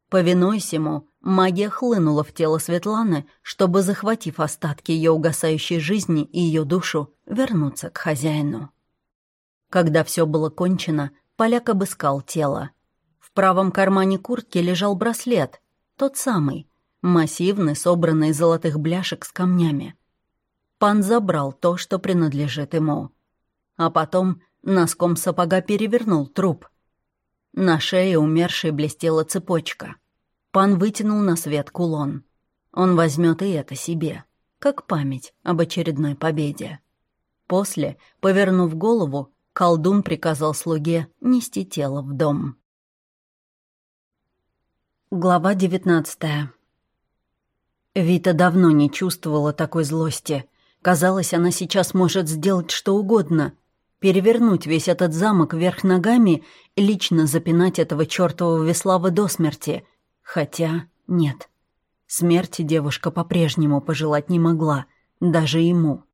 Повинуясь ему, магия хлынула в тело Светланы, чтобы, захватив остатки ее угасающей жизни и ее душу, вернуться к хозяину. Когда все было кончено, поляк обыскал тело. В правом кармане куртки лежал браслет, тот самый, массивный, собранный из золотых бляшек с камнями. Пан забрал то, что принадлежит ему. А потом носком сапога перевернул труп. На шее умершей блестела цепочка. Пан вытянул на свет кулон. Он возьмет и это себе, как память об очередной победе. После, повернув голову, колдун приказал слуге нести тело в дом. Глава девятнадцатая. Вита давно не чувствовала такой злости. Казалось, она сейчас может сделать что угодно. Перевернуть весь этот замок вверх ногами лично запинать этого чертового Веслава до смерти — Хотя нет. Смерти девушка по-прежнему пожелать не могла, даже ему.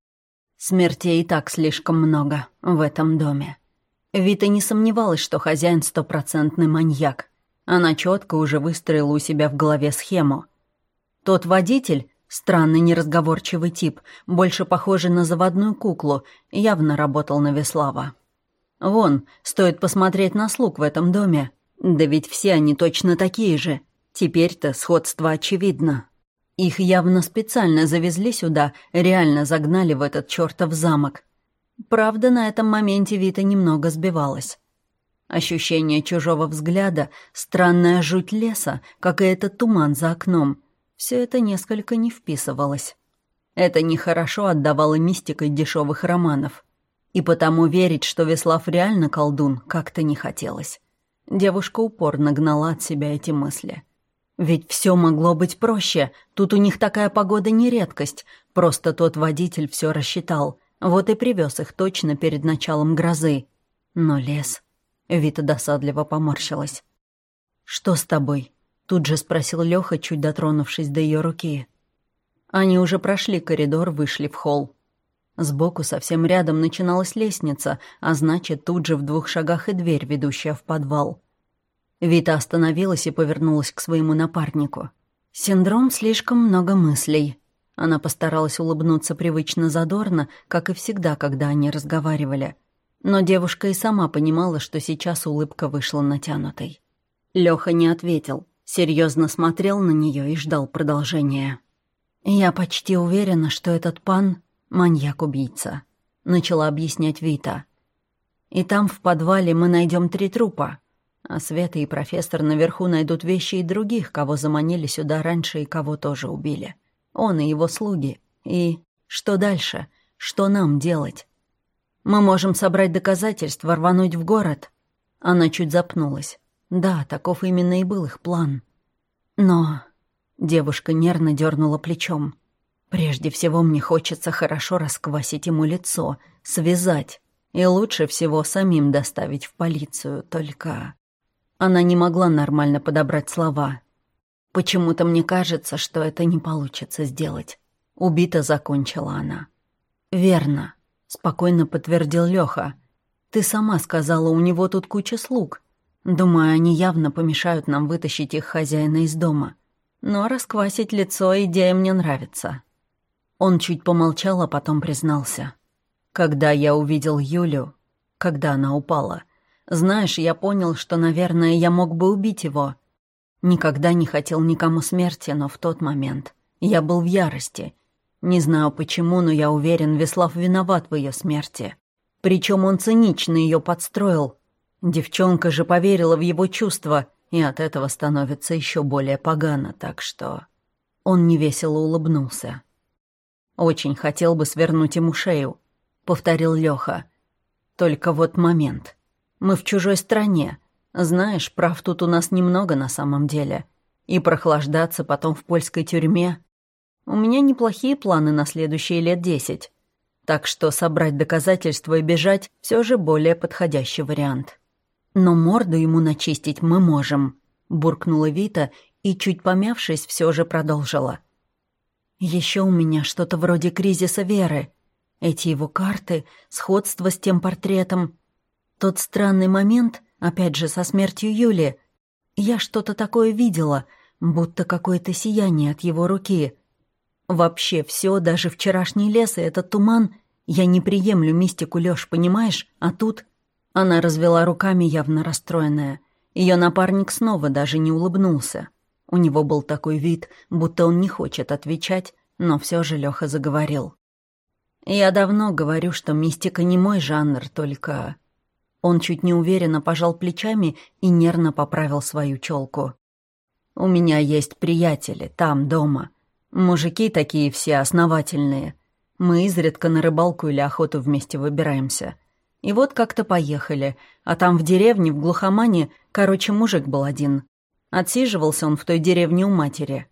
Смертей и так слишком много в этом доме. Вита не сомневалась, что хозяин стопроцентный маньяк. Она четко уже выстроила у себя в голове схему. Тот водитель, странный неразговорчивый тип, больше похожий на заводную куклу, явно работал на Веслава. Вон, стоит посмотреть на слуг в этом доме. Да ведь все они точно такие же. Теперь-то сходство очевидно. Их явно специально завезли сюда, реально загнали в этот чертов замок. Правда, на этом моменте Вита немного сбивалась. Ощущение чужого взгляда, странная жуть леса, как и этот туман за окном — все это несколько не вписывалось. Это нехорошо отдавало мистикой дешевых романов. И потому верить, что Веслав реально колдун, как-то не хотелось. Девушка упорно гнала от себя эти мысли — ведь все могло быть проще. Тут у них такая погода не редкость. Просто тот водитель все рассчитал. Вот и привез их точно перед началом грозы. Но лес... Вита досадливо поморщилась. «Что с тобой?» Тут же спросил Леха, чуть дотронувшись до ее руки. Они уже прошли коридор, вышли в холл. Сбоку совсем рядом начиналась лестница, а значит, тут же в двух шагах и дверь, ведущая в подвал. Вита остановилась и повернулась к своему напарнику. «Синдром слишком много мыслей». Она постаралась улыбнуться привычно задорно, как и всегда, когда они разговаривали. Но девушка и сама понимала, что сейчас улыбка вышла натянутой. Лёха не ответил, серьезно смотрел на нее и ждал продолжения. «Я почти уверена, что этот пан — маньяк-убийца», — начала объяснять Вита. «И там, в подвале, мы найдем три трупа. А Света и профессор наверху найдут вещи и других, кого заманили сюда раньше и кого тоже убили. Он и его слуги. И что дальше? Что нам делать? Мы можем собрать доказательства, рвануть в город. Она чуть запнулась. Да, таков именно и был их план. Но... Девушка нервно дернула плечом. Прежде всего мне хочется хорошо расквасить ему лицо, связать. И лучше всего самим доставить в полицию, только... Она не могла нормально подобрать слова. Почему-то мне кажется, что это не получится сделать. Убита закончила она. «Верно», — спокойно подтвердил Лёха. «Ты сама сказала, у него тут куча слуг. Думаю, они явно помешают нам вытащить их хозяина из дома. Но расквасить лицо идея мне нравится». Он чуть помолчал, а потом признался. «Когда я увидел Юлю, когда она упала, знаешь, я понял, что, наверное, я мог бы убить его. Никогда не хотел никому смерти, но в тот момент я был в ярости. Не знаю почему, но я уверен, Веслав виноват в ее смерти. Причем он цинично ее подстроил. Девчонка же поверила в его чувства, и от этого становится еще более погано, так что... Он невесело улыбнулся. «Очень хотел бы свернуть ему шею», — повторил Леха. «Только вот момент. Мы в чужой стране. Знаешь, прав тут у нас немного на самом деле. И прохлаждаться потом в польской тюрьме. У меня неплохие планы на следующие лет десять. Так что собрать доказательства и бежать все же более подходящий вариант. Но морду ему начистить мы можем», — буркнула Вита и, чуть помявшись, все же продолжила. Еще у меня что-то вроде кризиса веры. Эти его карты, сходство с тем портретом. Тот странный момент, опять же, со смертью Юли. Я что-то такое видела, будто какое-то сияние от его руки. Вообще все, даже вчерашний лес и этот туман, я не приемлю мистику, Лёш, понимаешь? А тут... Она развела руками, явно расстроенная. Ее напарник снова даже не улыбнулся. У него был такой вид, будто он не хочет отвечать, но все же Леха заговорил. «Я давно говорю, что мистика не мой жанр, только...» Он чуть неуверенно пожал плечами и нервно поправил свою челку. «У меня есть приятели, там, дома. Мужики такие все основательные. Мы изредка на рыбалку или охоту вместе выбираемся. И вот как-то поехали, а там в деревне, в глухомане, короче, мужик был один. Отсиживался он в той деревне у матери.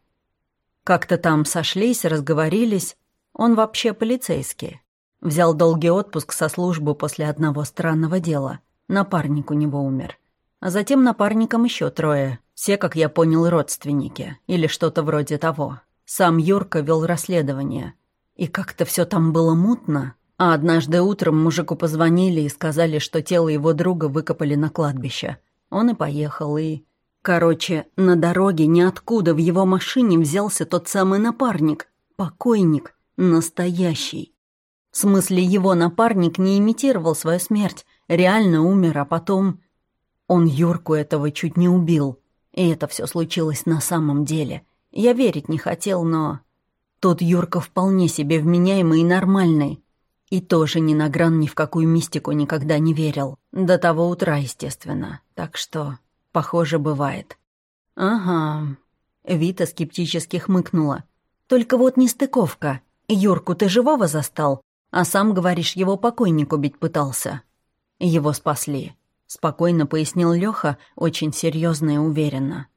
Как-то там сошлись, разговорились. Он вообще полицейский. Взял долгий отпуск со службы после одного странного дела. Напарник у него умер. А затем напарником еще трое. Все, как я понял, родственники. Или что-то вроде того. Сам Юрка вел расследование. И как-то все там было мутно. А однажды утром мужику позвонили и сказали, что тело его друга выкопали на кладбище. Он и поехал, и... Короче, на дороге ниоткуда в его машине взялся тот самый напарник. Покойник. Настоящий. В смысле, его напарник не имитировал свою смерть. Реально умер, а потом... Он Юрку этого чуть не убил. И это все случилось на самом деле. Я верить не хотел, но... Тот Юрка вполне себе вменяемый и нормальный. И тоже ни на гран ни в какую мистику никогда не верил. До того утра, естественно. Так что... Похоже, бывает. Ага. Вита скептически хмыкнула. Только вот нестыковка. Юрку ты живого застал, а сам, говоришь, его покойник убить пытался. Его спасли. Спокойно пояснил Лёха, очень серьезно и уверенно.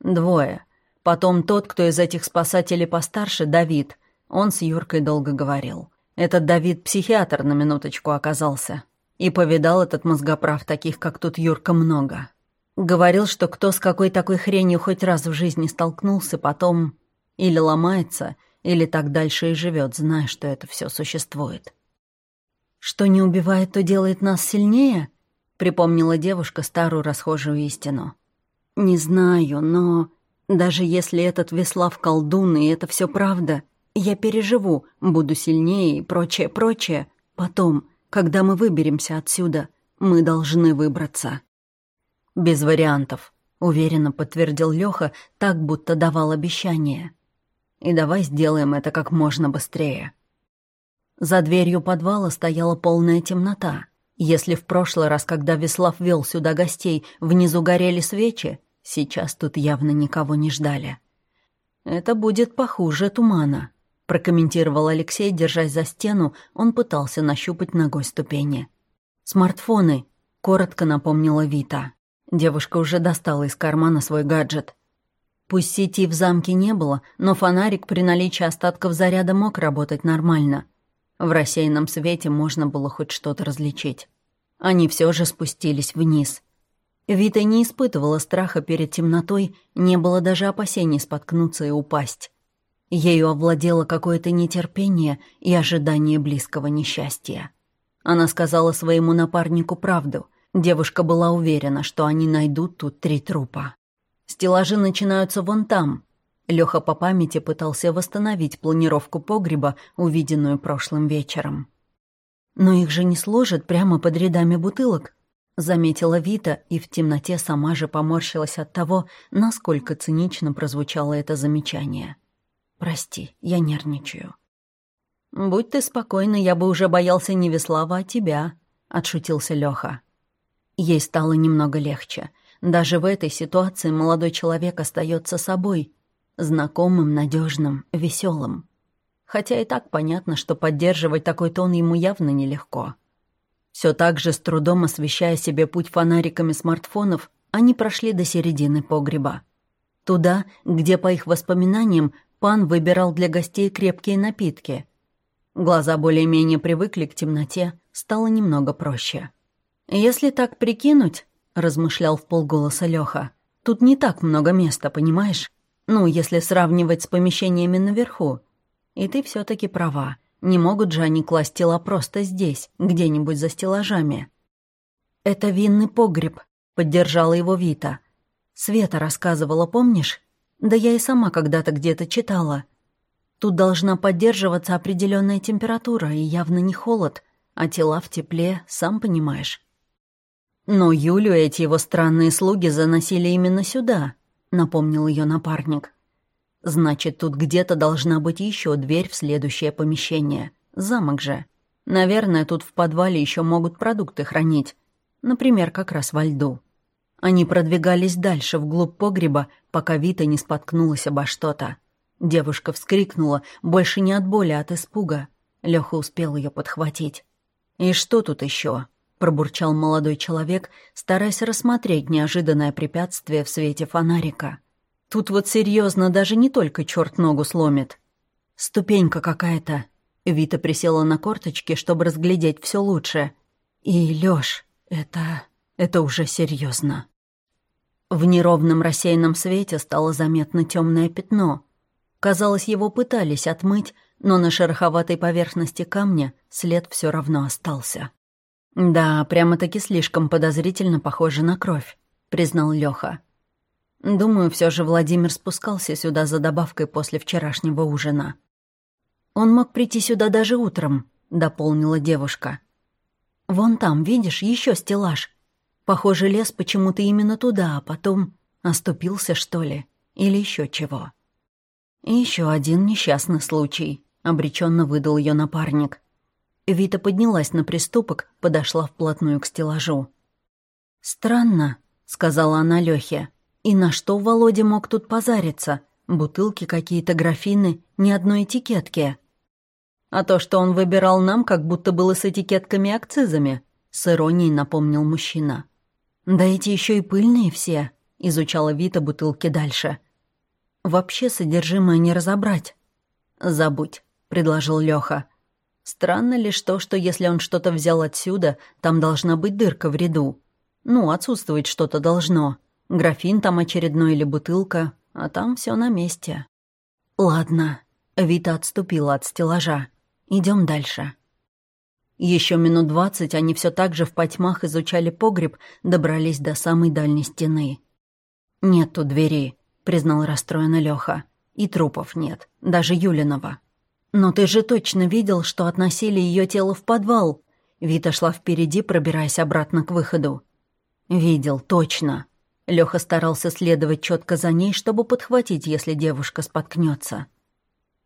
Двое. Потом тот, кто из этих спасателей постарше, Давид. Он с Юркой долго говорил. Этот Давид психиатр на минуточку оказался. И повидал этот мозгоправ таких, как тут Юрка, много. Говорил, что кто с какой такой хренью хоть раз в жизни столкнулся, потом или ломается, или так дальше и живет, зная, что это все существует. «Что не убивает, то делает нас сильнее?» — припомнила девушка старую расхожую истину. «Не знаю, но даже если этот Веслав колдун, и это все правда, я переживу, буду сильнее и прочее, прочее. Потом, когда мы выберемся отсюда, мы должны выбраться». «Без вариантов», — уверенно подтвердил Лёха, так будто давал обещание. «И давай сделаем это как можно быстрее». За дверью подвала стояла полная темнота. Если в прошлый раз, когда Веслав вел сюда гостей, внизу горели свечи, сейчас тут явно никого не ждали. «Это будет похуже тумана», — прокомментировал Алексей, держась за стену, он пытался нащупать ногой ступени. «Смартфоны», — коротко напомнила Вита. Девушка уже достала из кармана свой гаджет. Пусть сети в замке не было, но фонарик при наличии остатков заряда мог работать нормально. В рассеянном свете можно было хоть что-то различить. Они все же спустились вниз. Вита не испытывала страха перед темнотой, не было даже опасений споткнуться и упасть. Ею овладело какое-то нетерпение и ожидание близкого несчастья. Она сказала своему напарнику правду — Девушка была уверена, что они найдут тут три трупа. Стеллажи начинаются вон там. Лёха по памяти пытался восстановить планировку погреба, увиденную прошлым вечером. Но их же не сложат прямо под рядами бутылок. Заметила Вита и в темноте сама же поморщилась от того, насколько цинично прозвучало это замечание. «Прости, я нервничаю». «Будь ты спокойна, я бы уже боялся не Веслава, а тебя», — отшутился Лёха. Ей стало немного легче. Даже в этой ситуации молодой человек остается собой, знакомым, надежным, веселым. Хотя и так понятно, что поддерживать такой тон ему явно нелегко. Все так же, с трудом освещая себе путь фонариками смартфонов, они прошли до середины погреба. Туда, где, по их воспоминаниям, пан выбирал для гостей крепкие напитки. Глаза более-менее привыкли к темноте, стало немного проще. «Если так прикинуть», — размышлял в полголоса Лёха, «тут не так много места, понимаешь? Ну, если сравнивать с помещениями наверху. И ты все таки права. Не могут же они класть тела просто здесь, где-нибудь за стеллажами. «Это винный погреб», — поддержала его Вита. «Света рассказывала, помнишь? Да я и сама когда-то где-то читала. Тут должна поддерживаться определенная температура и явно не холод, а тела в тепле, сам понимаешь». «Но Юлю эти его странные слуги заносили именно сюда», — напомнил ее напарник. Значит, тут где-то должна быть еще дверь в следующее помещение. Замок же. Наверное, тут в подвале еще могут продукты хранить. Например, как раз во льду. Они продвигались дальше, вглубь погреба, пока Вита не споткнулась обо что-то. Девушка вскрикнула, больше не от боли, а от испуга. Леха успел ее подхватить. «И что тут еще? пробурчал молодой человек, стараясь рассмотреть неожиданное препятствие в свете фонарика. Тут вот серьезно даже не только черт ногу сломит. Ступенька какая-то. Вита присела на корточки, чтобы разглядеть все лучше. И, Лёш, это... это уже серьезно. В неровном рассеянном свете стало заметно темное пятно. Казалось, его пытались отмыть, но на шероховатой поверхности камня след все равно остался. «Да, прямо-таки слишком подозрительно похоже на кровь», — признал Лёха. Думаю, все же Владимир спускался сюда за добавкой после вчерашнего ужина. Он мог прийти сюда даже утром, дополнила девушка. Вон там, видишь, еще стеллаж. Похоже, лес почему-то именно туда, а потом оступился, что ли, или еще чего. еще один несчастный случай, обреченно выдал ее напарник. Вита поднялась на приступок, подошла вплотную к стеллажу. «Странно», — сказала она Лёхе. И на что Володя мог тут позариться? Бутылки какие-то, графины, ни одной этикетки. А то, что он выбирал нам, как будто было с этикетками и акцизами, с иронией напомнил мужчина. Да эти еще и пыльные все, изучала Вита бутылки дальше. Вообще содержимое не разобрать. Забудь, предложил Леха. Странно лишь то, что если он что-то взял отсюда, там должна быть дырка в ряду. Ну, отсутствовать что-то должно. Графин там очередной или бутылка, а там все на месте. Ладно. Вита отступила от стеллажа. Идем дальше. Еще минут двадцать они все так же в потьмах изучали погреб, добрались до самой дальней стены. «Нет тут двери», — признал расстроенно Леха. «И трупов нет, даже Юлинова». «Но ты же точно видел, что относили ее тело в подвал?» Вита шла впереди, пробираясь обратно к выходу. «Видел, точно», Леха старался следовать четко за ней, чтобы подхватить, если девушка споткнется.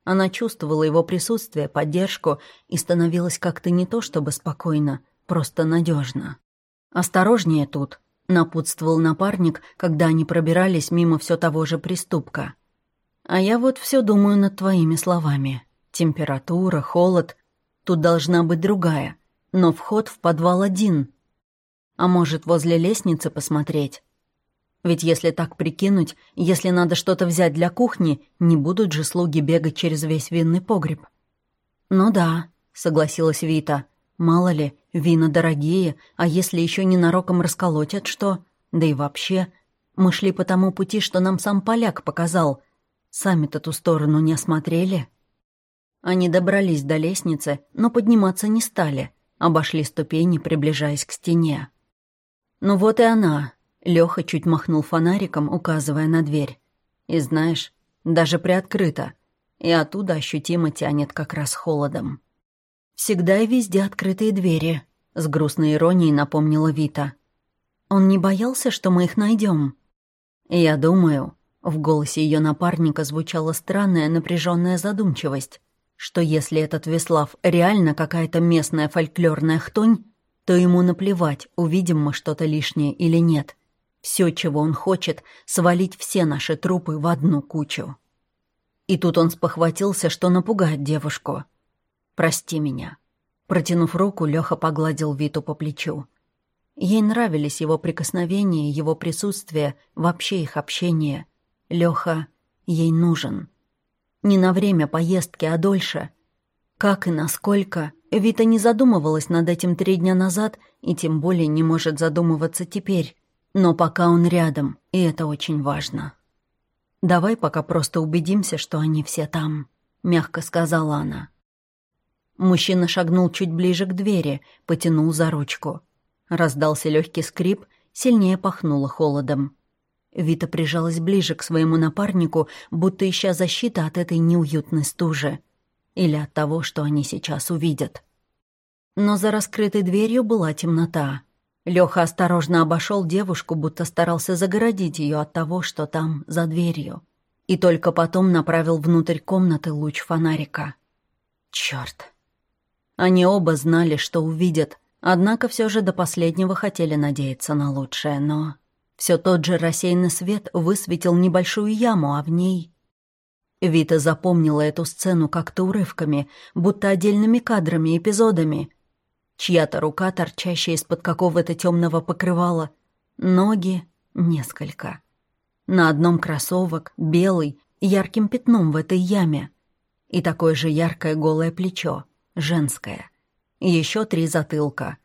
Она чувствовала его присутствие, поддержку и становилась как-то не то чтобы спокойно, просто надежно. «Осторожнее тут», — напутствовал напарник, когда они пробирались мимо все того же приступка. «А я вот все думаю над твоими словами. Температура, холод. Тут должна быть другая, но вход в подвал один. А может, возле лестницы посмотреть?» Ведь если так прикинуть, если надо что-то взять для кухни, не будут же слуги бегать через весь винный погреб. «Ну да», — согласилась Вита. «Мало ли, вина дорогие, а если еще ненароком расколотят что? Да и вообще, мы шли по тому пути, что нам сам поляк показал. Сами-то ту сторону не осмотрели». Они добрались до лестницы, но подниматься не стали, обошли ступени, приближаясь к стене. «Ну вот и она», Лёха чуть махнул фонариком, указывая на дверь. И знаешь, даже приоткрыто. И оттуда ощутимо тянет как раз холодом. «Всегда и везде открытые двери», — с грустной иронией напомнила Вита. Он не боялся, что мы их найдем? Я думаю, в голосе ее напарника звучала странная напряженная задумчивость, что если этот Веслав реально какая-то местная фольклорная хтонь, то ему наплевать, увидим мы что-то лишнее или нет. Все, чего он хочет, свалить все наши трупы в одну кучу. И тут он спохватился, что напугает девушку. «Прости меня». Протянув руку, Леха погладил Виту по плечу. Ей нравились его прикосновения, его присутствие, вообще их общение. Леха ей нужен. Не на время поездки, а дольше. Как и насколько, Вита не задумывалась над этим три дня назад и тем более не может задумываться теперь. Но пока он рядом, и это очень важно. «Давай пока просто убедимся, что они все там», — мягко сказала она. Мужчина шагнул чуть ближе к двери, потянул за ручку. Раздался легкий скрип, сильнее пахнуло холодом. Вита прижалась ближе к своему напарнику, будто ища защиты от этой неуютной стужи. Или от того, что они сейчас увидят. Но за раскрытой дверью была темнота. Леха осторожно обошел девушку, будто старался загородить ее от того, что там за дверью. И только потом направил внутрь комнаты луч фонарика. Черт! Они оба знали, что увидят, однако все же до последнего хотели надеяться на лучшее, но... Все тот же рассеянный свет высветил небольшую яму, а в ней... Вита запомнила эту сцену как-то урывками, будто отдельными кадрами, эпизодами — чья-то рука, торчащая из-под какого-то темного покрывала, ноги — несколько. На одном кроссовок, белый, ярким пятном в этой яме. И такое же яркое голое плечо, женское. Еще три затылка.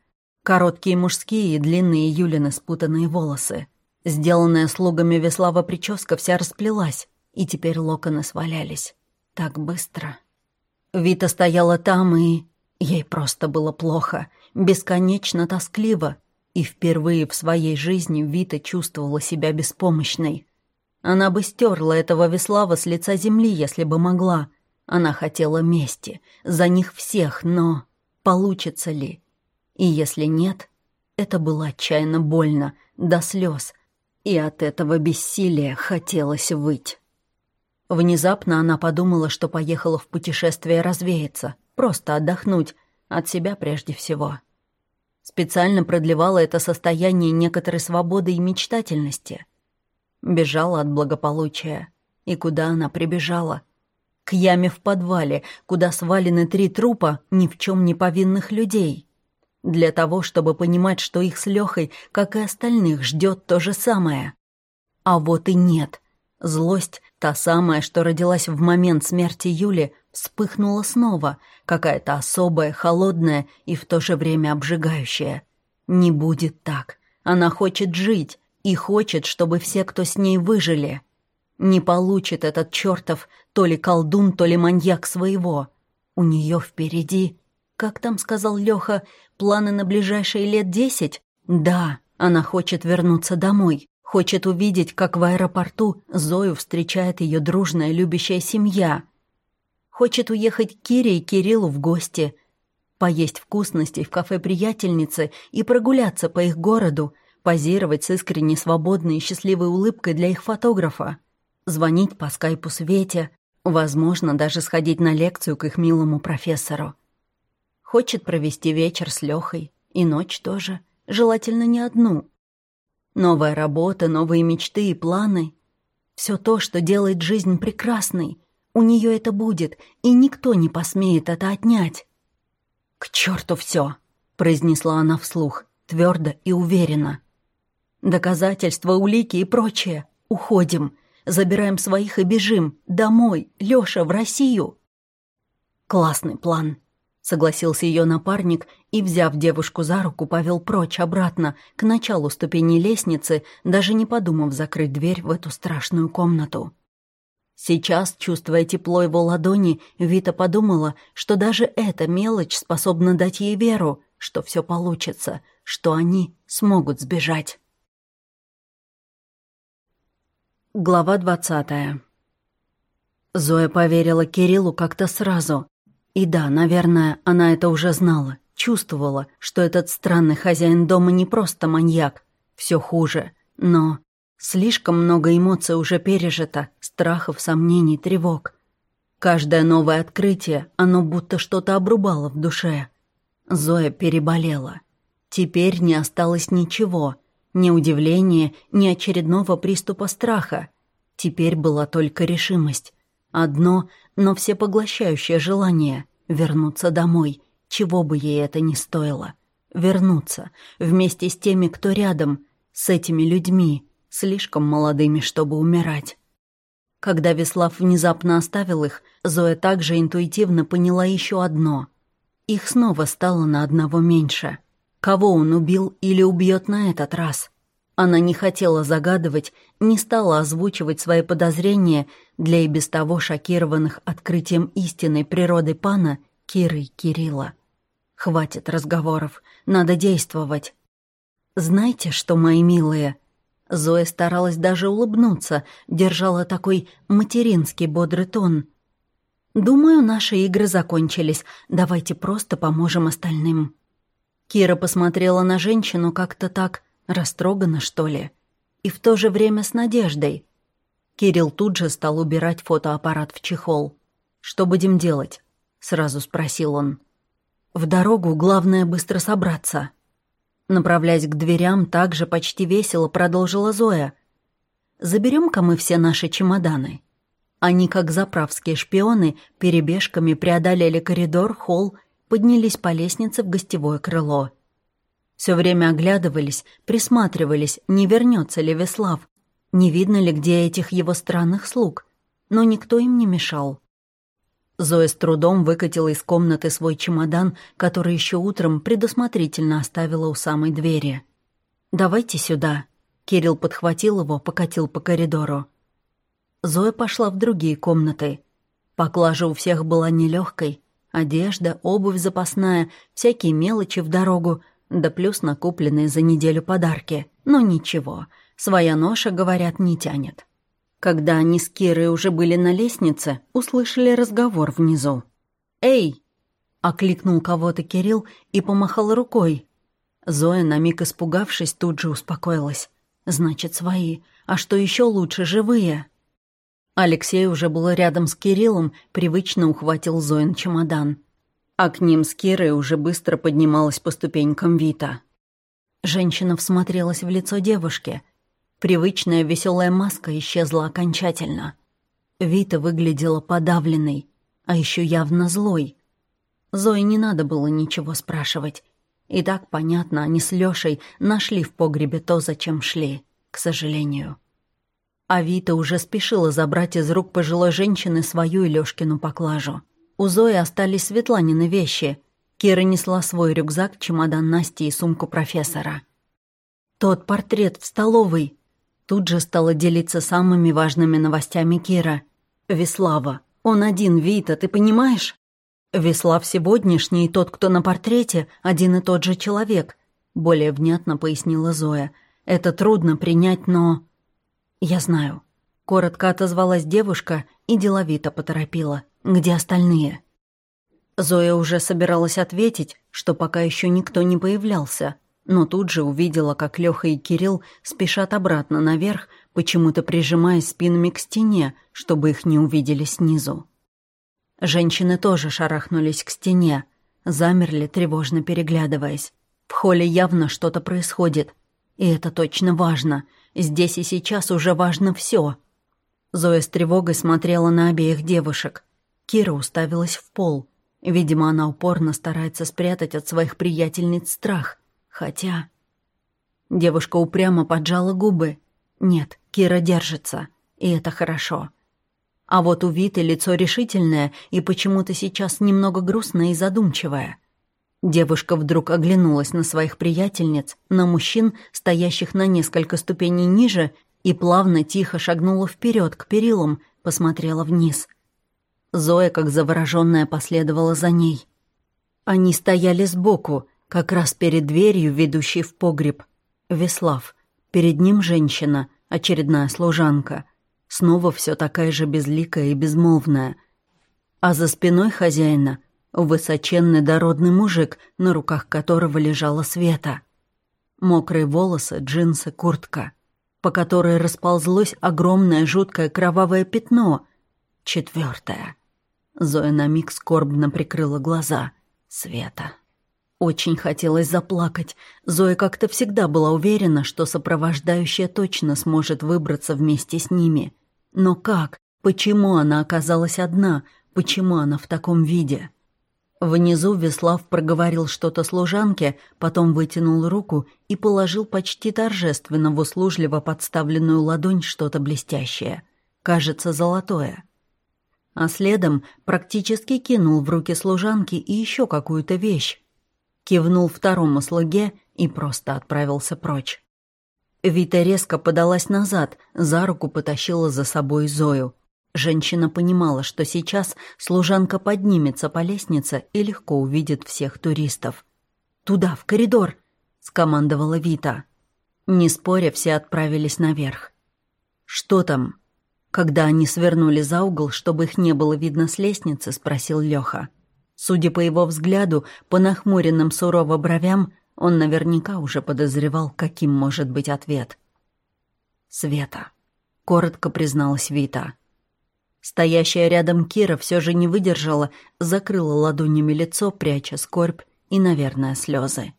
Короткие мужские и длинные Юлины спутанные волосы. Сделанная слугами Веслава прическа вся расплелась, и теперь локоны свалялись. Так быстро. Вита стояла там и Ей просто было плохо, бесконечно тоскливо, и впервые в своей жизни Вита чувствовала себя беспомощной. Она бы стерла этого Веслава с лица земли, если бы могла. Она хотела мести, за них всех, но получится ли? И если нет, это было отчаянно больно, до слез, и от этого бессилия хотелось выть. Внезапно она подумала, что поехала в путешествие развеяться — Просто отдохнуть. От себя прежде всего. Специально продлевала это состояние некоторой свободы и мечтательности. Бежала от благополучия. И куда она прибежала? К яме в подвале, куда свалены три трупа ни в чем не повинных людей. Для того, чтобы понимать, что их с Лехой, как и остальных, ждет то же самое. А вот и нет. Злость, та самая, что родилась в момент смерти Юли, вспыхнула снова, какая-то особая, холодная и в то же время обжигающая. Не будет так. Она хочет жить и хочет, чтобы все, кто с ней выжили. Не получит этот чертов то ли колдун, то ли маньяк своего. У нее впереди, как там сказал Леха, планы на ближайшие лет десять? Да, она хочет вернуться домой, хочет увидеть, как в аэропорту Зою встречает ее дружная любящая семья — Хочет уехать к Кире и Кириллу в гости, поесть вкусностей в кафе приятельницы и прогуляться по их городу, позировать с искренне свободной и счастливой улыбкой для их фотографа, звонить по скайпу Свете, возможно, даже сходить на лекцию к их милому профессору. Хочет провести вечер с Лёхой, и ночь тоже, желательно не одну. Новая работа, новые мечты и планы — все то, что делает жизнь прекрасной — у нее это будет, и никто не посмеет это отнять. «К черту все!» — произнесла она вслух, твердо и уверенно. «Доказательства, улики и прочее. Уходим. Забираем своих и бежим. Домой. Лёша, в Россию». «Классный план», — согласился ее напарник и, взяв девушку за руку, повел прочь обратно, к началу ступени лестницы, даже не подумав закрыть дверь в эту страшную комнату. Сейчас, чувствуя тепло его ладони, Вита подумала, что даже эта мелочь способна дать ей веру, что все получится, что они смогут сбежать. Глава двадцатая. Зоя поверила Кириллу как-то сразу. И да, наверное, она это уже знала, чувствовала, что этот странный хозяин дома не просто маньяк, Все хуже, но слишком много эмоций уже пережито, страхов, сомнений, тревог. Каждое новое открытие, оно будто что-то обрубало в душе. Зоя переболела. Теперь не осталось ничего, ни удивления, ни очередного приступа страха. Теперь была только решимость. Одно, но всепоглощающее желание — вернуться домой, чего бы ей это ни стоило. Вернуться вместе с теми, кто рядом, с этими людьми, слишком молодыми, чтобы умирать. Когда Веслав внезапно оставил их, Зоя также интуитивно поняла еще одно. Их снова стало на одного меньше. Кого он убил или убьет на этот раз? Она не хотела загадывать, не стала озвучивать свои подозрения для и без того шокированных открытием истинной природы пана Киры и Кирилла. Хватит разговоров, надо действовать. Знаете что, мои милые, Зоя старалась даже улыбнуться, держала такой материнский бодрый тон. «Думаю, наши игры закончились. Давайте просто поможем остальным». Кира посмотрела на женщину как-то так растроганно, что ли, и в то же время с надеждой. Кирилл тут же стал убирать фотоаппарат в чехол. «Что будем делать?» — сразу спросил он. «В дорогу главное быстро собраться». Направляясь к дверям, также почти весело продолжила Зоя. «Заберем-ка мы все наши чемоданы». Они, как заправские шпионы, перебежками преодолели коридор, холл, поднялись по лестнице в гостевое крыло. Все время оглядывались, присматривались, не вернется ли Веслав, не видно ли где этих его странных слуг, но никто им не мешал. Зоя с трудом выкатила из комнаты свой чемодан, который еще утром предусмотрительно оставила у самой двери. «Давайте сюда». Кирилл подхватил его, покатил по коридору. Зоя пошла в другие комнаты. Поклажа у всех была нелегкой. Одежда, обувь запасная, всякие мелочи в дорогу, да плюс накупленные за неделю подарки. Но ничего, своя ноша, говорят, не тянет. Когда они с Кирой уже были на лестнице, услышали разговор внизу. «Эй!» — окликнул кого-то Кирилл и помахал рукой. Зоя, на миг испугавшись, тут же успокоилась. «Значит, свои. А что еще лучше, живые?» Алексей уже был рядом с Кириллом, привычно ухватил Зоин чемодан. А к ним с Кирой уже быстро поднималась по ступенькам Вита. Женщина всмотрелась в лицо девушки — Привычная веселая маска исчезла окончательно. Вита выглядела подавленной, а еще явно злой. Зои не надо было ничего спрашивать. И так понятно, они с Лешей нашли в погребе то, зачем шли, к сожалению. А Вита уже спешила забрать из рук пожилой женщины свою и Лёшкину поклажу. У Зои остались Светланины вещи. Кира несла свой рюкзак, чемодан Насти и сумку профессора. «Тот портрет в столовой», Тут же стала делиться самыми важными новостями Кира. «Веслава, он один, Вита, ты понимаешь?» «Веслав сегодняшний и тот, кто на портрете, один и тот же человек», более внятно пояснила Зоя. «Это трудно принять, но...» «Я знаю». Коротко отозвалась девушка и деловито поторопила. «Где остальные?» Зоя уже собиралась ответить, что пока еще никто не появлялся, но тут же увидела, как Лёха и Кирилл спешат обратно наверх, почему-то прижимаясь спинами к стене, чтобы их не увидели снизу. Женщины тоже шарахнулись к стене, замерли, тревожно переглядываясь. В холле явно что-то происходит. И это точно важно. Здесь и сейчас уже важно все. Зоя с тревогой смотрела на обеих девушек. Кира уставилась в пол. Видимо, она упорно старается спрятать от своих приятельниц страх — Хотя... Девушка упрямо поджала губы. Нет, Кира держится, и это хорошо. А вот у Виты лицо решительное и почему-то сейчас немного грустное и задумчивое. Девушка вдруг оглянулась на своих приятельниц, на мужчин, стоящих на несколько ступеней ниже, и плавно тихо шагнула вперед к перилам, посмотрела вниз. Зоя, как завороженная, последовала за ней. Они стояли сбоку, как раз перед дверью, ведущей в погреб. Веслав. Перед ним женщина, очередная служанка. Снова все такая же безликая и безмолвная. А за спиной хозяина — высоченный дородный мужик, на руках которого лежала Света. Мокрые волосы, джинсы, куртка, по которой расползлось огромное жуткое кровавое пятно. Четвертое. Зоя на миг скорбно прикрыла глаза. Света. Очень хотелось заплакать. Зоя как-то всегда была уверена, что сопровождающая точно сможет выбраться вместе с ними. Но как? Почему она оказалась одна? Почему она в таком виде? Внизу Веслав проговорил что-то служанке, потом вытянул руку и положил почти торжественно в услужливо подставленную ладонь что-то блестящее. Кажется, золотое. А следом практически кинул в руки служанки и еще какую-то вещь кивнул второму слуге и просто отправился прочь. Вита резко подалась назад, за руку потащила за собой Зою. Женщина понимала, что сейчас служанка поднимется по лестнице и легко увидит всех туристов. «Туда, в коридор!» — скомандовала Вита. Не споря, все отправились наверх. «Что там?» Когда они свернули за угол, чтобы их не было видно с лестницы, спросил Лёха. Судя по его взгляду, по нахмуренным сурово бровям, он наверняка уже подозревал, каким может быть ответ. «Света», — коротко призналась Вита. Стоящая рядом Кира все же не выдержала, закрыла ладонями лицо, пряча скорбь и, наверное, слезы.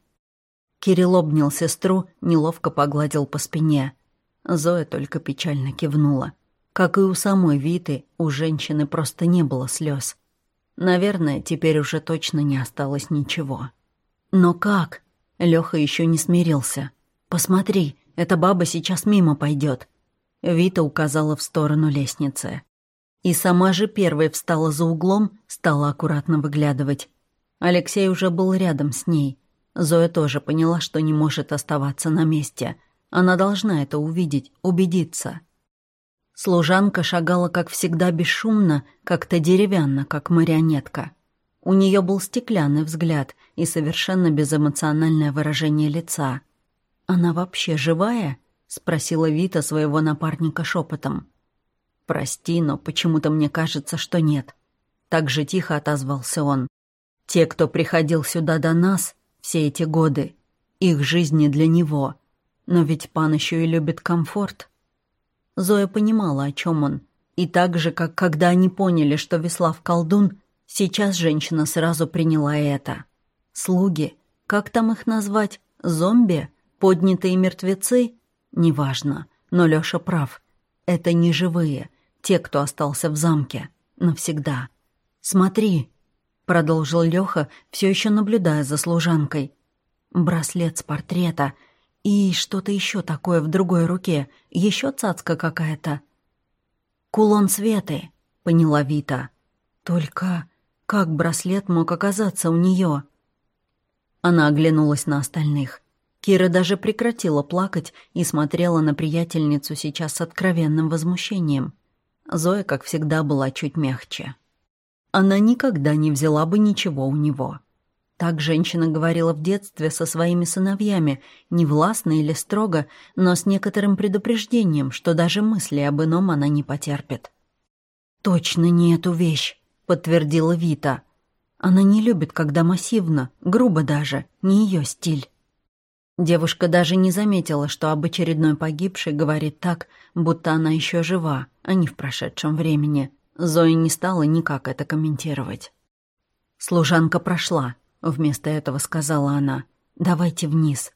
Кирилл обнял сестру, неловко погладил по спине. Зоя только печально кивнула. Как и у самой Виты, у женщины просто не было слез. Наверное, теперь уже точно не осталось ничего. Но как? Леха еще не смирился. Посмотри, эта баба сейчас мимо пойдет. Вита указала в сторону лестницы. И сама же первой встала за углом, стала аккуратно выглядывать. Алексей уже был рядом с ней. Зоя тоже поняла, что не может оставаться на месте. Она должна это увидеть, убедиться. Служанка шагала, как всегда, бесшумно, как-то деревянно, как марионетка. У нее был стеклянный взгляд и совершенно безэмоциональное выражение лица. «Она вообще живая?» — спросила Вита своего напарника шепотом. «Прости, но почему-то мне кажется, что нет». Так же тихо отозвался он. «Те, кто приходил сюда до нас все эти годы, их жизни для него. Но ведь пан еще и любит комфорт». Зоя понимала, о чем он. И так же, как когда они поняли, что Веслав колдун, сейчас женщина сразу приняла это. Слуги, как там их назвать? Зомби? Поднятые мертвецы? Неважно, но Лёша прав. Это не живые, те, кто остался в замке. Навсегда. «Смотри», — продолжил Лёха, все еще наблюдая за служанкой. «Браслет с портрета — и что-то еще такое в другой руке, еще цацка какая-то. «Кулон Светы», — поняла Вита. «Только как браслет мог оказаться у нее? Она оглянулась на остальных. Кира даже прекратила плакать и смотрела на приятельницу сейчас с откровенным возмущением. Зоя, как всегда, была чуть мягче. Она никогда не взяла бы ничего у него. Так женщина говорила в детстве со своими сыновьями, не властно или строго, но с некоторым предупреждением, что даже мысли об ином она не потерпит. «Точно не эту вещь», — подтвердила Вита. «Она не любит, когда массивно, грубо даже, не ее стиль». Девушка даже не заметила, что об очередной погибшей говорит так, будто она еще жива, а не в прошедшем времени. Зоя не стала никак это комментировать. Служанка прошла, Вместо этого сказала она «давайте вниз».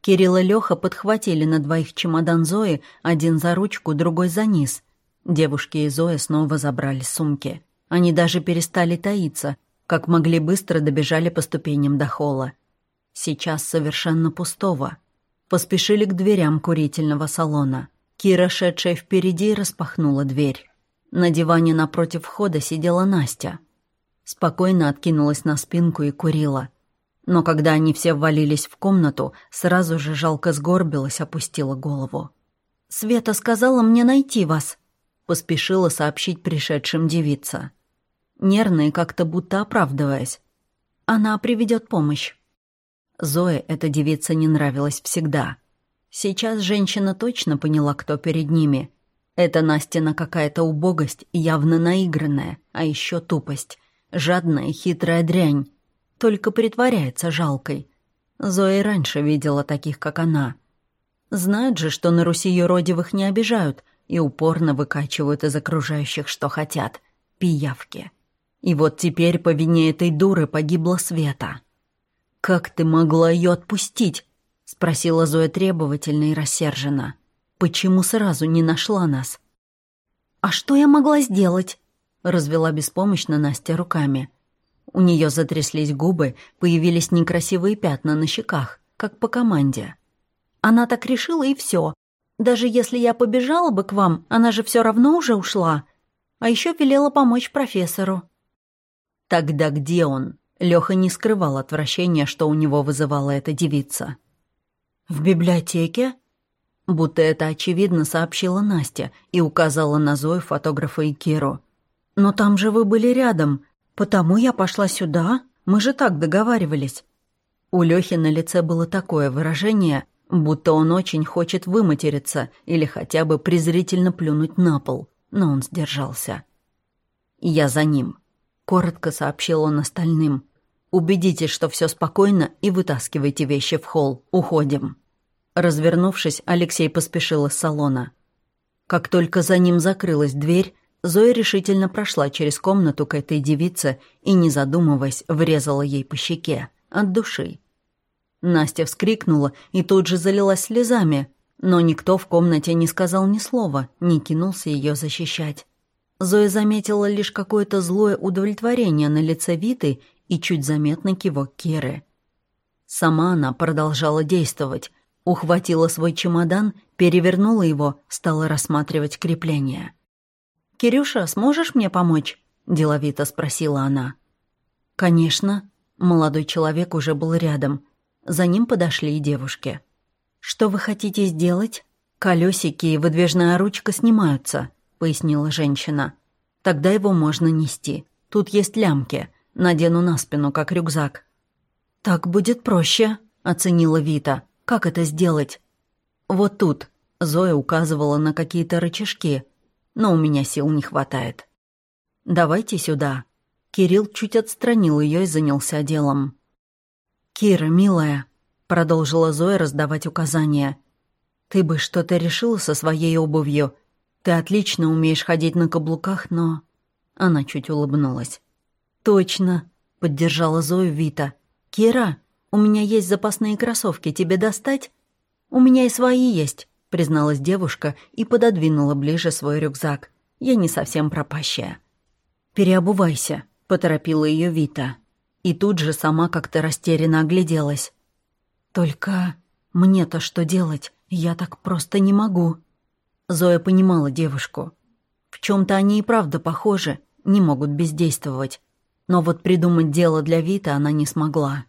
Кирилл и Лёха подхватили на двоих чемодан Зои, один за ручку, другой за низ. Девушки и Зоя снова забрали сумки. Они даже перестали таиться, как могли быстро добежали по ступеням до холла. Сейчас совершенно пустого. Поспешили к дверям курительного салона. Кира, шедшая впереди, распахнула дверь. На диване напротив входа сидела Настя — Спокойно откинулась на спинку и курила. Но когда они все ввалились в комнату, сразу же жалко сгорбилась, опустила голову. «Света сказала мне найти вас», — поспешила сообщить пришедшим девица. Нервно и как-то будто оправдываясь. «Она приведет помощь». Зое эта девица не нравилась всегда. Сейчас женщина точно поняла, кто перед ними. Это Настина какая-то убогость, явно наигранная, а еще тупость. Жадная, хитрая дрянь. Только притворяется жалкой. Зоя раньше видела таких, как она. Знают же, что на Руси юродивых не обижают и упорно выкачивают из окружающих, что хотят. Пиявки. И вот теперь по вине этой дуры погибла Света. «Как ты могла ее отпустить?» — спросила Зоя требовательно и рассерженно. «Почему сразу не нашла нас?» «А что я могла сделать?» — развела беспомощно Настя руками. У нее затряслись губы, появились некрасивые пятна на щеках, как по команде. Она так решила, и все. Даже если я побежала бы к вам, она же все равно уже ушла. А еще велела помочь профессору. Тогда где он? Леха не скрывал отвращения, что у него вызывала эта девица. «В библиотеке?» Будто это очевидно сообщила Настя и указала на Зою, фотографа и Киру. «Но там же вы были рядом. «Потому я пошла сюда? Мы же так договаривались». У Лёхи на лице было такое выражение, будто он очень хочет выматериться или хотя бы презрительно плюнуть на пол, но он сдержался. «Я за ним», — коротко сообщил он остальным. «Убедитесь, что все спокойно, и вытаскивайте вещи в холл. Уходим». Развернувшись, Алексей поспешил из салона. Как только за ним закрылась дверь, Зоя решительно прошла через комнату к этой девице и, не задумываясь, врезала ей по щеке. От души. Настя вскрикнула и тут же залилась слезами, но никто в комнате не сказал ни слова, не кинулся ее защищать. Зоя заметила лишь какое-то злое удовлетворение на лице Виты и чуть заметный кивок Киры. Сама она продолжала действовать, ухватила свой чемодан, перевернула его, стала рассматривать крепление — «Кирюша, сможешь мне помочь?» — деловито спросила она. «Конечно». Молодой человек уже был рядом. За ним подошли и девушки. «Что вы хотите сделать?» «Колесики и выдвижная ручка снимаются», — пояснила женщина. «Тогда его можно нести. Тут есть лямки. Надену на спину, как рюкзак». «Так будет проще», — оценила Вита. «Как это сделать?» «Вот тут», — Зоя указывала на какие-то рычажки — но у меня сил не хватает. Давайте сюда». Кирилл чуть отстранил ее и занялся делом. «Кира, милая», — продолжила Зоя раздавать указания, «ты бы что-то решила со своей обувью. Ты отлично умеешь ходить на каблуках, но...» Она чуть улыбнулась. «Точно», — поддержала Зою Вита. «Кира, у меня есть запасные кроссовки, тебе достать?» «У меня и свои есть», призналась девушка и пододвинула ближе свой рюкзак. Я не совсем пропащая. «Переобувайся», — поторопила ее Вита. И тут же сама как-то растерянно огляделась. «Только мне-то что делать? Я так просто не могу». Зоя понимала девушку. В чем то они и правда похожи, не могут бездействовать. Но вот придумать дело для Вита она не смогла.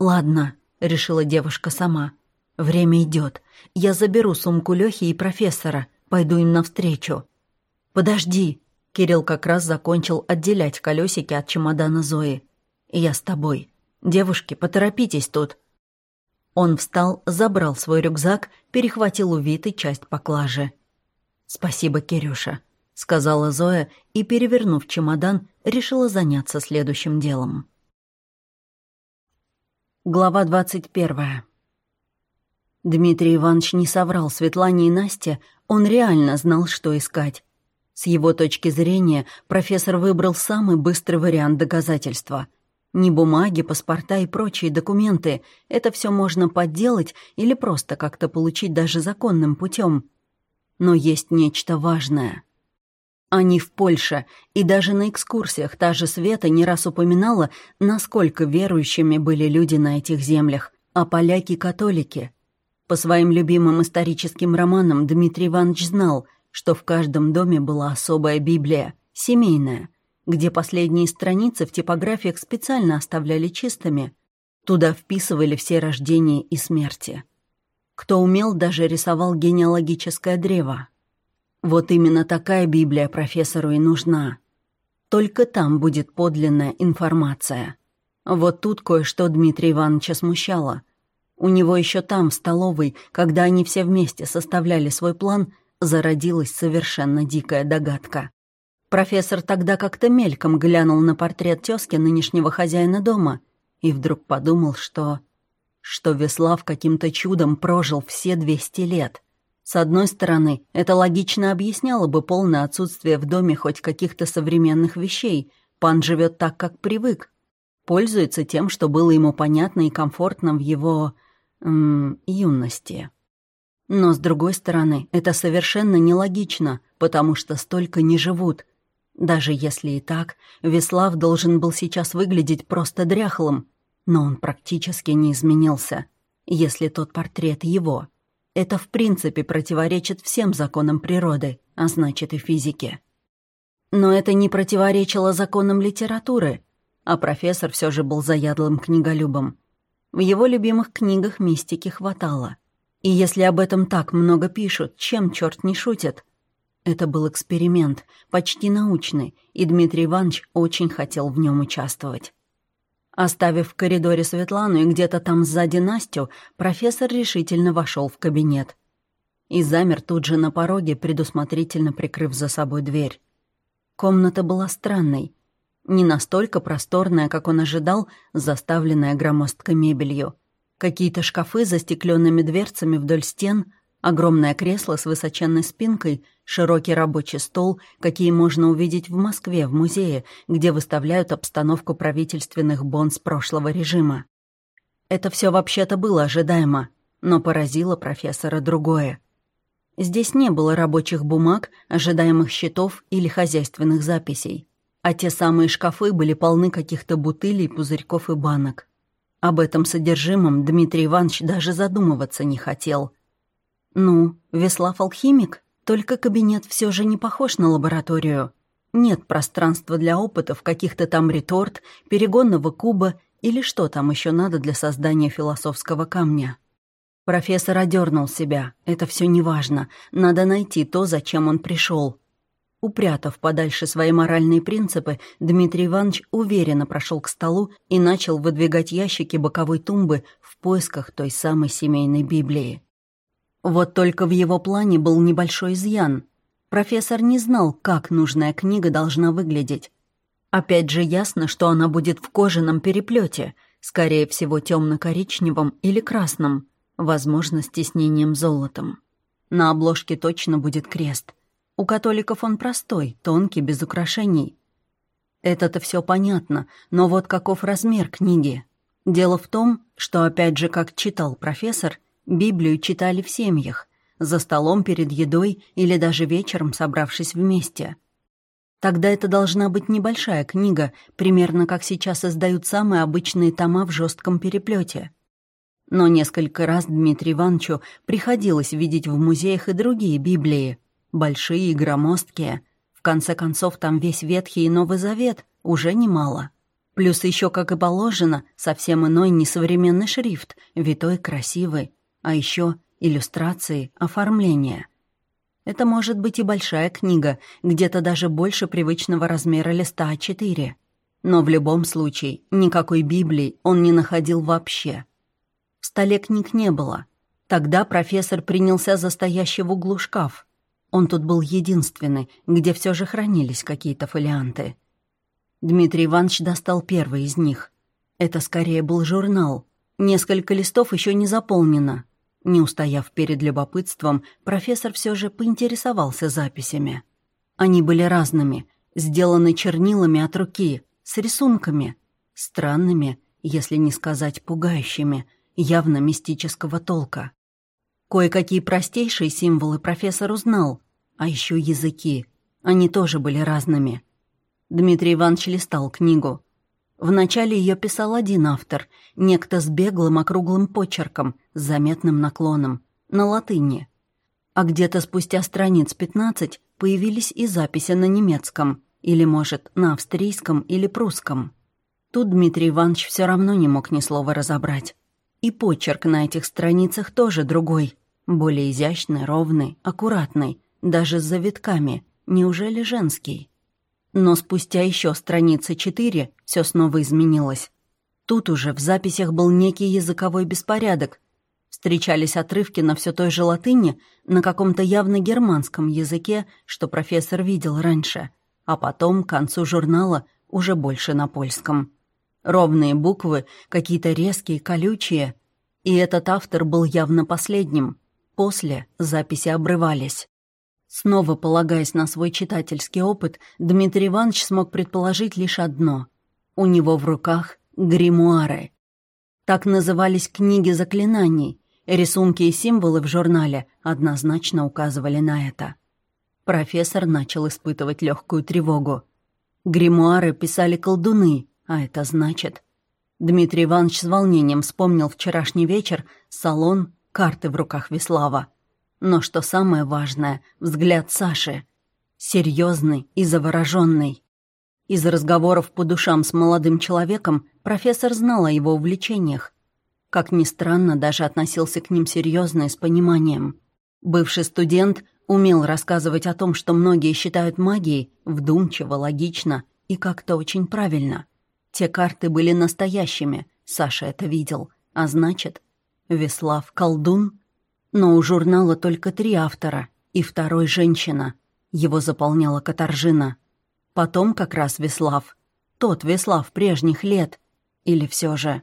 «Ладно», — решила девушка сама. «Время идет. Я заберу сумку Лёхи и профессора, пойду им навстречу». «Подожди», — Кирилл как раз закончил отделять колесики от чемодана Зои. «Я с тобой. Девушки, поторопитесь тут». Он встал, забрал свой рюкзак, перехватил у Виты часть поклажи. «Спасибо, Кирюша», — сказала Зоя и, перевернув чемодан, решила заняться следующим делом. Глава двадцать первая. Дмитрий Иванович не соврал Светлане и Насте, он реально знал, что искать. С его точки зрения профессор выбрал самый быстрый вариант доказательства. Не бумаги, паспорта и прочие документы. Это все можно подделать или просто как-то получить даже законным путем. Но есть нечто важное. Они в Польше, и даже на экскурсиях та же Света не раз упоминала, насколько верующими были люди на этих землях, а поляки-католики — по своим любимым историческим романам Дмитрий Иванович знал, что в каждом доме была особая Библия, семейная, где последние страницы в типографиях специально оставляли чистыми. Туда вписывали все рождения и смерти. Кто умел, даже рисовал генеалогическое древо. Вот именно такая Библия профессору и нужна. Только там будет подлинная информация. Вот тут кое-что Дмитрия Ивановича смущало. У него еще там, в столовой, когда они все вместе составляли свой план, зародилась совершенно дикая догадка. Профессор тогда как-то мельком глянул на портрет тёзки нынешнего хозяина дома и вдруг подумал, что... что Веслав каким-то чудом прожил все 200 лет. С одной стороны, это логично объясняло бы полное отсутствие в доме хоть каких-то современных вещей. Пан живет так, как привык. Пользуется тем, что было ему понятно и комфортно в его... М, юности. Но, с другой стороны, это совершенно нелогично, потому что столько не живут. Даже если и так, Веслав должен был сейчас выглядеть просто дряхлым, но он практически не изменился, если тот портрет его. Это в принципе противоречит всем законам природы, а значит и физике. Но это не противоречило законам литературы, а профессор все же был заядлым книголюбом. В его любимых книгах мистики хватало — и если об этом так много пишут, чем черт не шутит? Это был эксперимент, почти научный, и Дмитрий Иванович очень хотел в нем участвовать. Оставив в коридоре Светлану и где-то там сзади Настю, профессор решительно вошел в кабинет. И замер тут же на пороге, предусмотрительно прикрыв за собой дверь. Комната была странной. Не настолько просторная, как он ожидал, заставленная громоздкой мебелью — Какие-то шкафы с застекленными дверцами вдоль стен, огромное кресло с высоченной спинкой, широкий рабочий стол, какие можно увидеть в Москве в музее, где выставляют обстановку правительственных бонс прошлого режима. Это все вообще-то было ожидаемо, но поразило профессора другое. Здесь не было рабочих бумаг, ожидаемых счетов или хозяйственных записей, а те самые шкафы были полны каких-то бутылей, пузырьков и банок. Об этом содержимом Дмитрий Иванович даже задумываться не хотел. Ну, Веслав алхимик, только кабинет все же не похож на лабораторию. Нет пространства для опытов, каких-то там реторт, перегонного куба или что там еще надо для создания философского камня. Профессор одернул себя. Это все неважно. Надо найти то, зачем он пришел. Упрятав подальше свои моральные принципы, Дмитрий Иванович уверенно прошел к столу и начал выдвигать ящики боковой тумбы в поисках той самой семейной Библии. Вот только в его плане был небольшой изъян. Профессор не знал, как нужная книга должна выглядеть. Опять же ясно, что она будет в кожаном переплете, скорее всего темно-коричневом или красном, возможно, с тиснением золотом. На обложке точно будет крест — у католиков он простой, тонкий, без украшений. Это-то все понятно, но вот каков размер книги? Дело в том, что, опять же, как читал профессор, Библию читали в семьях, за столом перед едой или даже вечером собравшись вместе. Тогда это должна быть небольшая книга, примерно как сейчас издают самые обычные тома в жестком переплете. Но несколько раз Дмитрию Ивановичу приходилось видеть в музеях и другие Библии — большие и громоздкие. В конце концов, там весь Ветхий и Новый Завет, уже немало. Плюс еще, как и положено, совсем иной несовременный шрифт, витой, красивый. А еще иллюстрации, оформление. Это может быть и большая книга, где-то даже больше привычного размера листа А4. Но в любом случае, никакой Библии он не находил вообще. В столе книг не было. Тогда профессор принялся за стоящий в углу шкаф. Он тут был единственный, где все же хранились какие-то фолианты. Дмитрий Иванович достал первый из них. Это скорее был журнал. Несколько листов еще не заполнено. Не устояв перед любопытством, профессор все же поинтересовался записями. Они были разными, сделаны чернилами от руки, с рисунками, странными, если не сказать пугающими, явно мистического толка. Кое-какие простейшие символы профессор узнал, а еще языки. Они тоже были разными. Дмитрий Иванович листал книгу. Вначале ее писал один автор, некто с беглым округлым почерком, с заметным наклоном, на латыни. А где-то спустя страниц 15 появились и записи на немецком, или, может, на австрийском или прусском. Тут Дмитрий Иванович все равно не мог ни слова разобрать. И почерк на этих страницах тоже другой, более изящный, ровный, аккуратный, даже с завитками. Неужели женский? Но спустя еще страницы четыре все снова изменилось. Тут уже в записях был некий языковой беспорядок. Встречались отрывки на все той же латыни, на каком-то явно германском языке, что профессор видел раньше, а потом, к концу журнала, уже больше на польском. Ровные буквы, какие-то резкие, колючие — И этот автор был явно последним. После записи обрывались. Снова полагаясь на свой читательский опыт, Дмитрий Иванович смог предположить лишь одно. У него в руках гримуары. Так назывались книги заклинаний. Рисунки и символы в журнале однозначно указывали на это. Профессор начал испытывать легкую тревогу. Гримуары писали колдуны, а это значит... Дмитрий Иванович с волнением вспомнил вчерашний вечер, салон, карты в руках Веслава. Но что самое важное, взгляд Саши. Серьезный и завороженный. Из разговоров по душам с молодым человеком профессор знал о его увлечениях. Как ни странно, даже относился к ним серьезно и с пониманием. Бывший студент умел рассказывать о том, что многие считают магией, вдумчиво, логично и как-то очень правильно. Те карты были настоящими, Саша это видел. А значит, Веслав колдун? Но у журнала только три автора, и второй — женщина. Его заполняла Катаржина. Потом как раз Веслав. Тот Веслав прежних лет. Или все же...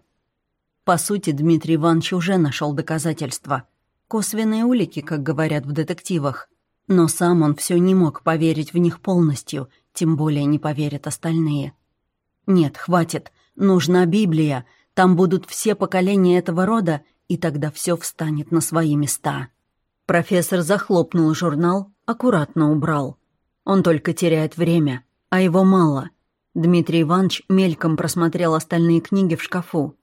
По сути, Дмитрий Иванович уже нашел доказательства. Косвенные улики, как говорят в детективах. Но сам он все не мог поверить в них полностью, тем более не поверят остальные. Нет, хватит. Нужна Библия. Там будут все поколения этого рода, и тогда все встанет на свои места. Профессор захлопнул журнал, аккуратно убрал. Он только теряет время, а его мало. Дмитрий Иванович мельком просмотрел остальные книги в шкафу.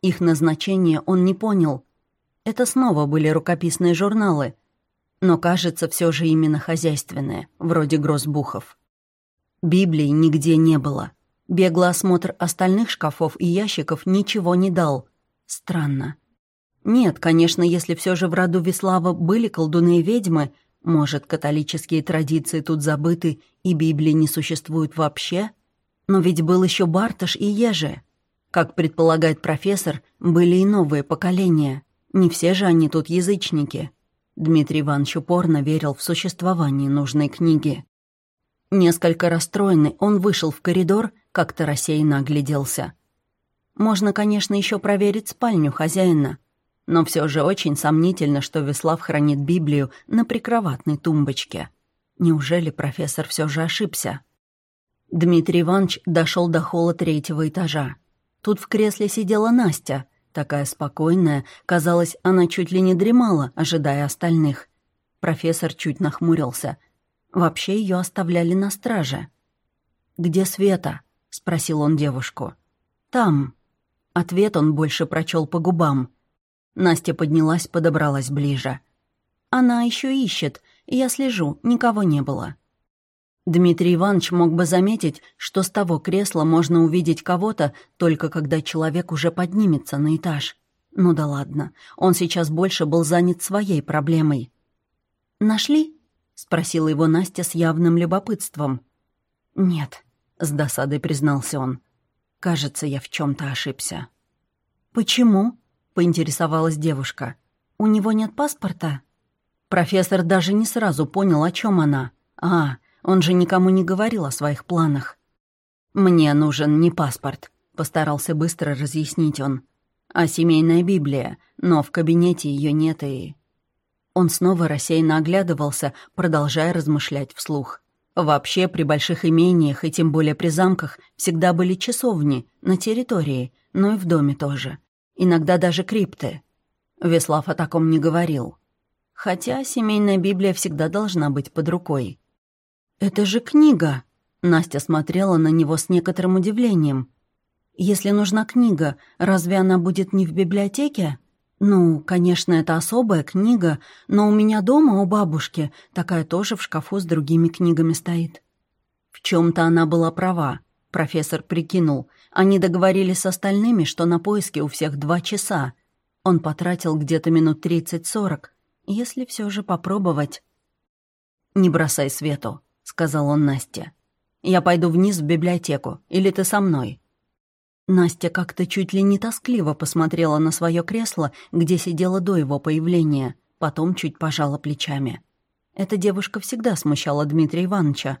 Их назначение он не понял. Это снова были рукописные журналы, но, кажется, все же именно хозяйственные, вроде грозбухов. Библии нигде не было. Беглый осмотр остальных шкафов и ящиков ничего не дал. Странно. Нет, конечно, если все же в роду Веслава были колдуны и ведьмы, может, католические традиции тут забыты и Библии не существует вообще? Но ведь был еще Барташ и Ежи. Как предполагает профессор, были и новые поколения. Не все же они тут язычники. Дмитрий Иванович упорно верил в существование нужной книги. Несколько расстроенный, он вышел в коридор, как-то рассеянно огляделся. Можно, конечно, еще проверить спальню хозяина, но все же очень сомнительно, что Веслав хранит Библию на прикроватной тумбочке. Неужели профессор все же ошибся? Дмитрий Иванович дошел до холла третьего этажа. Тут в кресле сидела Настя, такая спокойная, казалось, она чуть ли не дремала, ожидая остальных. Профессор чуть нахмурился. Вообще ее оставляли на страже. «Где Света?» — спросил он девушку. «Там». Ответ он больше прочел по губам. Настя поднялась, подобралась ближе. «Она еще ищет. Я слежу, никого не было». Дмитрий Иванович мог бы заметить, что с того кресла можно увидеть кого-то, только когда человек уже поднимется на этаж. Ну да ладно, он сейчас больше был занят своей проблемой. «Нашли?» — спросила его Настя с явным любопытством. «Нет», — с досадой признался он. «Кажется, я в чем то ошибся». «Почему?» Поинтересовалась девушка. «У него нет паспорта?» Профессор даже не сразу понял, о чем она. «А, он же никому не говорил о своих планах». «Мне нужен не паспорт», — постарался быстро разъяснить он. «А семейная Библия, но в кабинете ее нет и...» Он снова рассеянно оглядывался, продолжая размышлять вслух. Вообще, при больших имениях и тем более при замках всегда были часовни, на территории, но и в доме тоже иногда даже крипты. Веслав о таком не говорил. Хотя семейная Библия всегда должна быть под рукой. «Это же книга!» Настя смотрела на него с некоторым удивлением. «Если нужна книга, разве она будет не в библиотеке?» «Ну, конечно, это особая книга, но у меня дома, у бабушки, такая тоже в шкафу с другими книгами стоит». В чем то она была права. Профессор прикинул. Они договорились с остальными, что на поиски у всех два часа. Он потратил где-то минут тридцать-сорок. Если все же попробовать... «Не бросай Свету», — сказал он Насте. «Я пойду вниз в библиотеку. Или ты со мной?» Настя как-то чуть ли не тоскливо посмотрела на свое кресло, где сидела до его появления, потом чуть пожала плечами. Эта девушка всегда смущала Дмитрия Ивановича.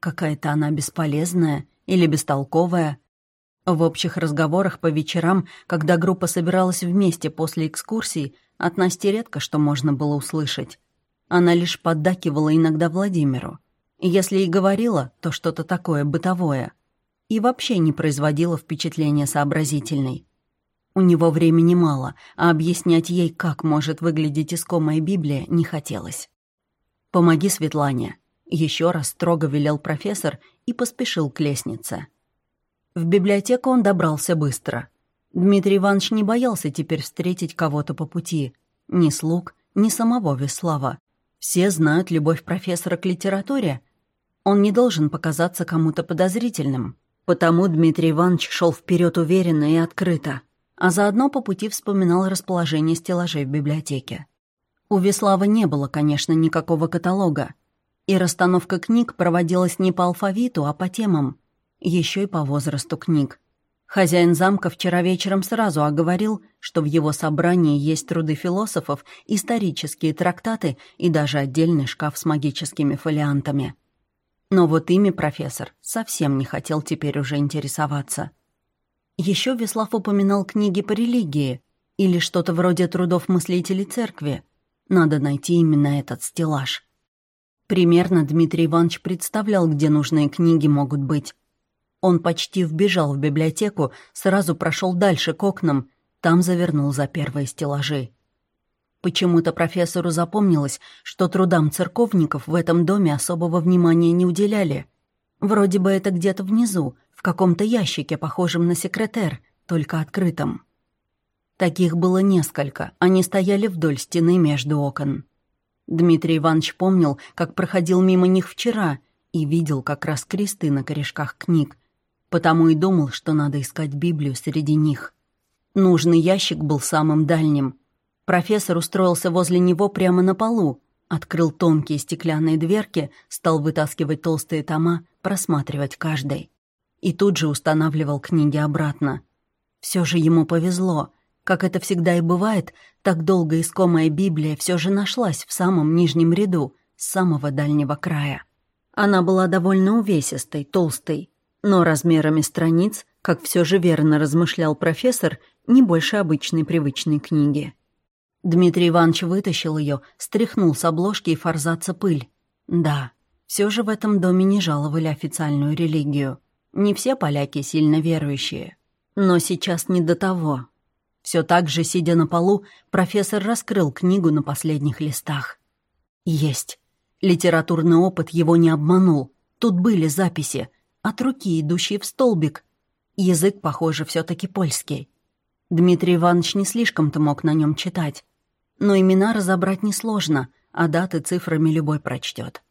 Какая-то она бесполезная или бестолковая. В общих разговорах по вечерам, когда группа собиралась вместе после экскурсии, от Насти редко что можно было услышать. Она лишь поддакивала иногда Владимиру. Если и говорила, то что-то такое бытовое. И вообще не производила впечатления сообразительной. У него времени мало, а объяснять ей, как может выглядеть искомая Библия, не хотелось. «Помоги Светлане», — еще раз строго велел профессор и поспешил к лестнице. В библиотеку он добрался быстро. Дмитрий Иванович не боялся теперь встретить кого-то по пути. Ни слуг, ни самого Веслава. Все знают любовь профессора к литературе. Он не должен показаться кому-то подозрительным. Потому Дмитрий Иванович шел вперед уверенно и открыто, а заодно по пути вспоминал расположение стеллажей в библиотеке. У Веслава не было, конечно, никакого каталога, и расстановка книг проводилась не по алфавиту, а по темам — еще и по возрасту книг. Хозяин замка вчера вечером сразу оговорил, что в его собрании есть труды философов, исторические трактаты и даже отдельный шкаф с магическими фолиантами. Но вот ими профессор совсем не хотел теперь уже интересоваться. Еще Веслав упоминал книги по религии или что-то вроде трудов мыслителей церкви. Надо найти именно этот стеллаж. Примерно Дмитрий Иванович представлял, где нужные книги могут быть. Он почти вбежал в библиотеку, сразу прошел дальше к окнам, там завернул за первые стеллажи. Почему-то профессору запомнилось, что трудам церковников в этом доме особого внимания не уделяли. Вроде бы это где-то внизу, в каком-то ящике, похожем на секретер, только открытом. Таких было несколько, они стояли вдоль стены между окон. Дмитрий Иванович помнил, как проходил мимо них вчера и видел как раз кресты на корешках книг, потому и думал, что надо искать Библию среди них. Нужный ящик был самым дальним. Профессор устроился возле него прямо на полу, открыл тонкие стеклянные дверки, стал вытаскивать толстые тома, просматривать каждый. И тут же устанавливал книги обратно. Все же ему повезло. Как это всегда и бывает, так долго искомая Библия все же нашлась в самом нижнем ряду, с самого дальнего края. Она была довольно увесистой, толстой, но размерами страниц, как все же верно размышлял профессор, не больше обычной привычной книги. Дмитрий Иванович вытащил ее, стряхнул с обложки и форзаца пыль. Да, все же в этом доме не жаловали официальную религию. Не все поляки сильно верующие. Но сейчас не до того. Все так же, сидя на полу, профессор раскрыл книгу на последних листах. Есть. Литературный опыт его не обманул. Тут были записи, от руки, идущей в столбик. Язык, похоже, все таки польский. Дмитрий Иванович не слишком-то мог на нем читать. Но имена разобрать несложно, а даты цифрами любой прочтет.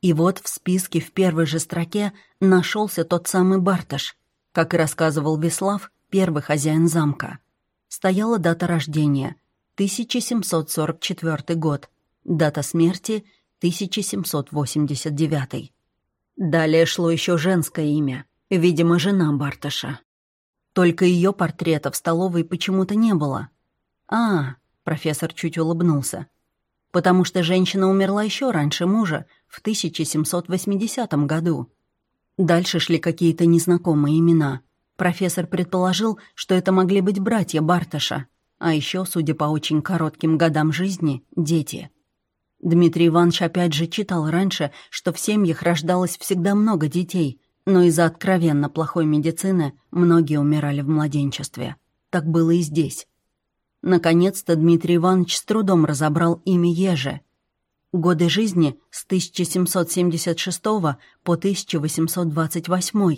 И вот в списке в первой же строке нашелся тот самый Барташ, как и рассказывал Веслав, первый хозяин замка. Стояла дата рождения — 1744 год, дата смерти — 1789. Далее шло еще женское имя, видимо, жена Барташа. Только ее портрета в столовой почему-то не было. «А, — профессор чуть улыбнулся, — потому что женщина умерла еще раньше мужа, в 1780 году. Дальше шли какие-то незнакомые имена. Профессор предположил, что это могли быть братья Барташа, а еще, судя по очень коротким годам жизни, дети — Дмитрий Иванович опять же читал раньше, что в семьях рождалось всегда много детей, но из-за откровенно плохой медицины многие умирали в младенчестве. Так было и здесь. Наконец-то Дмитрий Иванович с трудом разобрал имя Ежи. Годы жизни с 1776 по 1828.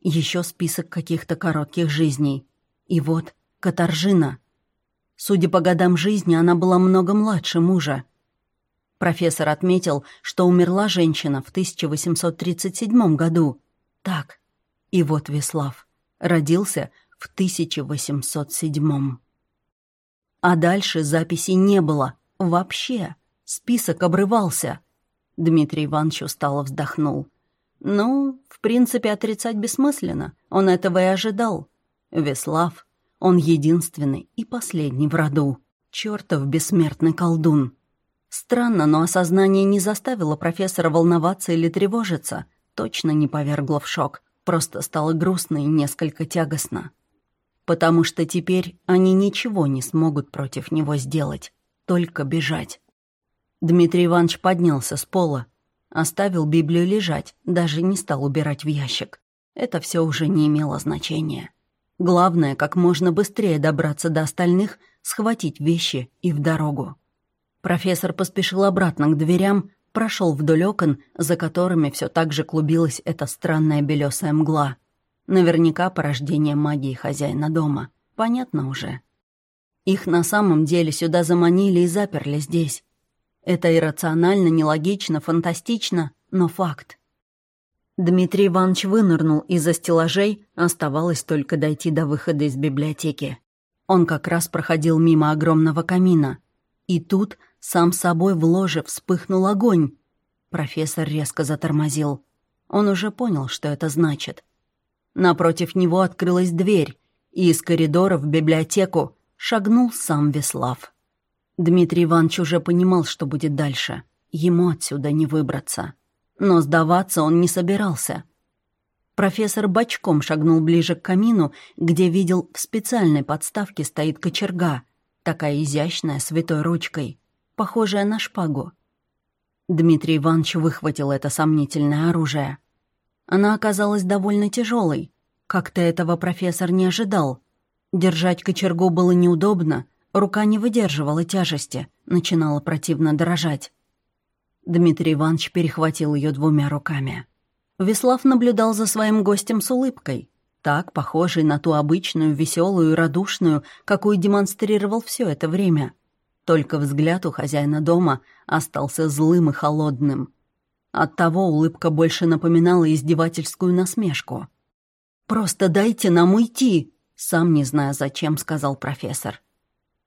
Еще список каких-то коротких жизней. И вот Катаржина. Судя по годам жизни, она была много младше мужа. Профессор отметил, что умерла женщина в 1837 году. Так, и вот Веслав родился в 1807. А дальше записей не было. Вообще. Список обрывался. Дмитрий Иванович устало вздохнул. Ну, в принципе, отрицать бессмысленно. Он этого и ожидал. Веслав, он единственный и последний в роду. Чёртов бессмертный колдун. Странно, но осознание не заставило профессора волноваться или тревожиться, точно не повергло в шок. Просто стало грустно и несколько тягостно. Потому что теперь они ничего не смогут против него сделать, только бежать. Дмитрий Иванович поднялся с пола, оставил Библию лежать, даже не стал убирать в ящик. Это все уже не имело значения. Главное, как можно быстрее добраться до остальных, схватить вещи и в дорогу. Профессор поспешил обратно к дверям, прошел вдоль окон, за которыми все так же клубилась эта странная белесая мгла. Наверняка порождение магии хозяина дома. Понятно уже. Их на самом деле сюда заманили и заперли здесь. Это иррационально, нелогично, фантастично, но факт. Дмитрий Иванович вынырнул из-за стеллажей, оставалось только дойти до выхода из библиотеки. Он как раз проходил мимо огромного камина. И тут сам собой в ложе вспыхнул огонь. Профессор резко затормозил. Он уже понял, что это значит. Напротив него открылась дверь, и из коридора в библиотеку шагнул сам Веслав. Дмитрий Иванович уже понимал, что будет дальше. Ему отсюда не выбраться. Но сдаваться он не собирался. Профессор бочком шагнул ближе к камину, где видел в специальной подставке стоит кочерга, такая изящная, с витой ручкой, похожая на шпагу. Дмитрий Иванович выхватил это сомнительное оружие. Она оказалась довольно тяжелой. Как-то этого профессор не ожидал. Держать кочергу было неудобно, рука не выдерживала тяжести, начинала противно дрожать. Дмитрий Иванович перехватил ее двумя руками. Веслав наблюдал за своим гостем с улыбкой, так похожей на ту обычную, веселую и радушную, какую демонстрировал все это время. Только взгляд у хозяина дома остался злым и холодным. Оттого улыбка больше напоминала издевательскую насмешку. «Просто дайте нам уйти!» Сам не зная зачем, сказал профессор.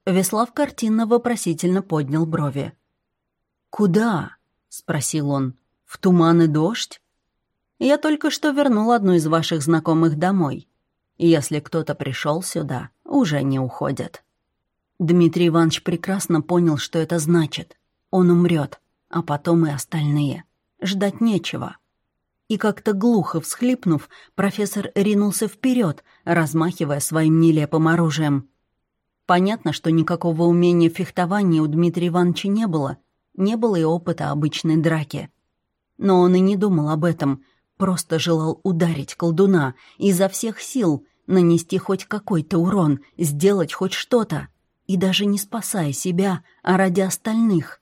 Веслав картинно вопросительно поднял брови. «Куда?» — спросил он. «В туман и дождь?» «Я только что вернул одну из ваших знакомых домой. Если кто-то пришел сюда, уже не уходят». Дмитрий Иванович прекрасно понял, что это значит. Он умрет, а потом и остальные. Ждать нечего. И как-то глухо всхлипнув, профессор ринулся вперед, размахивая своим нелепым оружием. Понятно, что никакого умения фехтования у Дмитрия Ивановича не было, не было и опыта обычной драки. Но он и не думал об этом, просто желал ударить колдуна изо всех сил, нанести хоть какой-то урон, сделать хоть что-то, и даже не спасая себя, а ради остальных.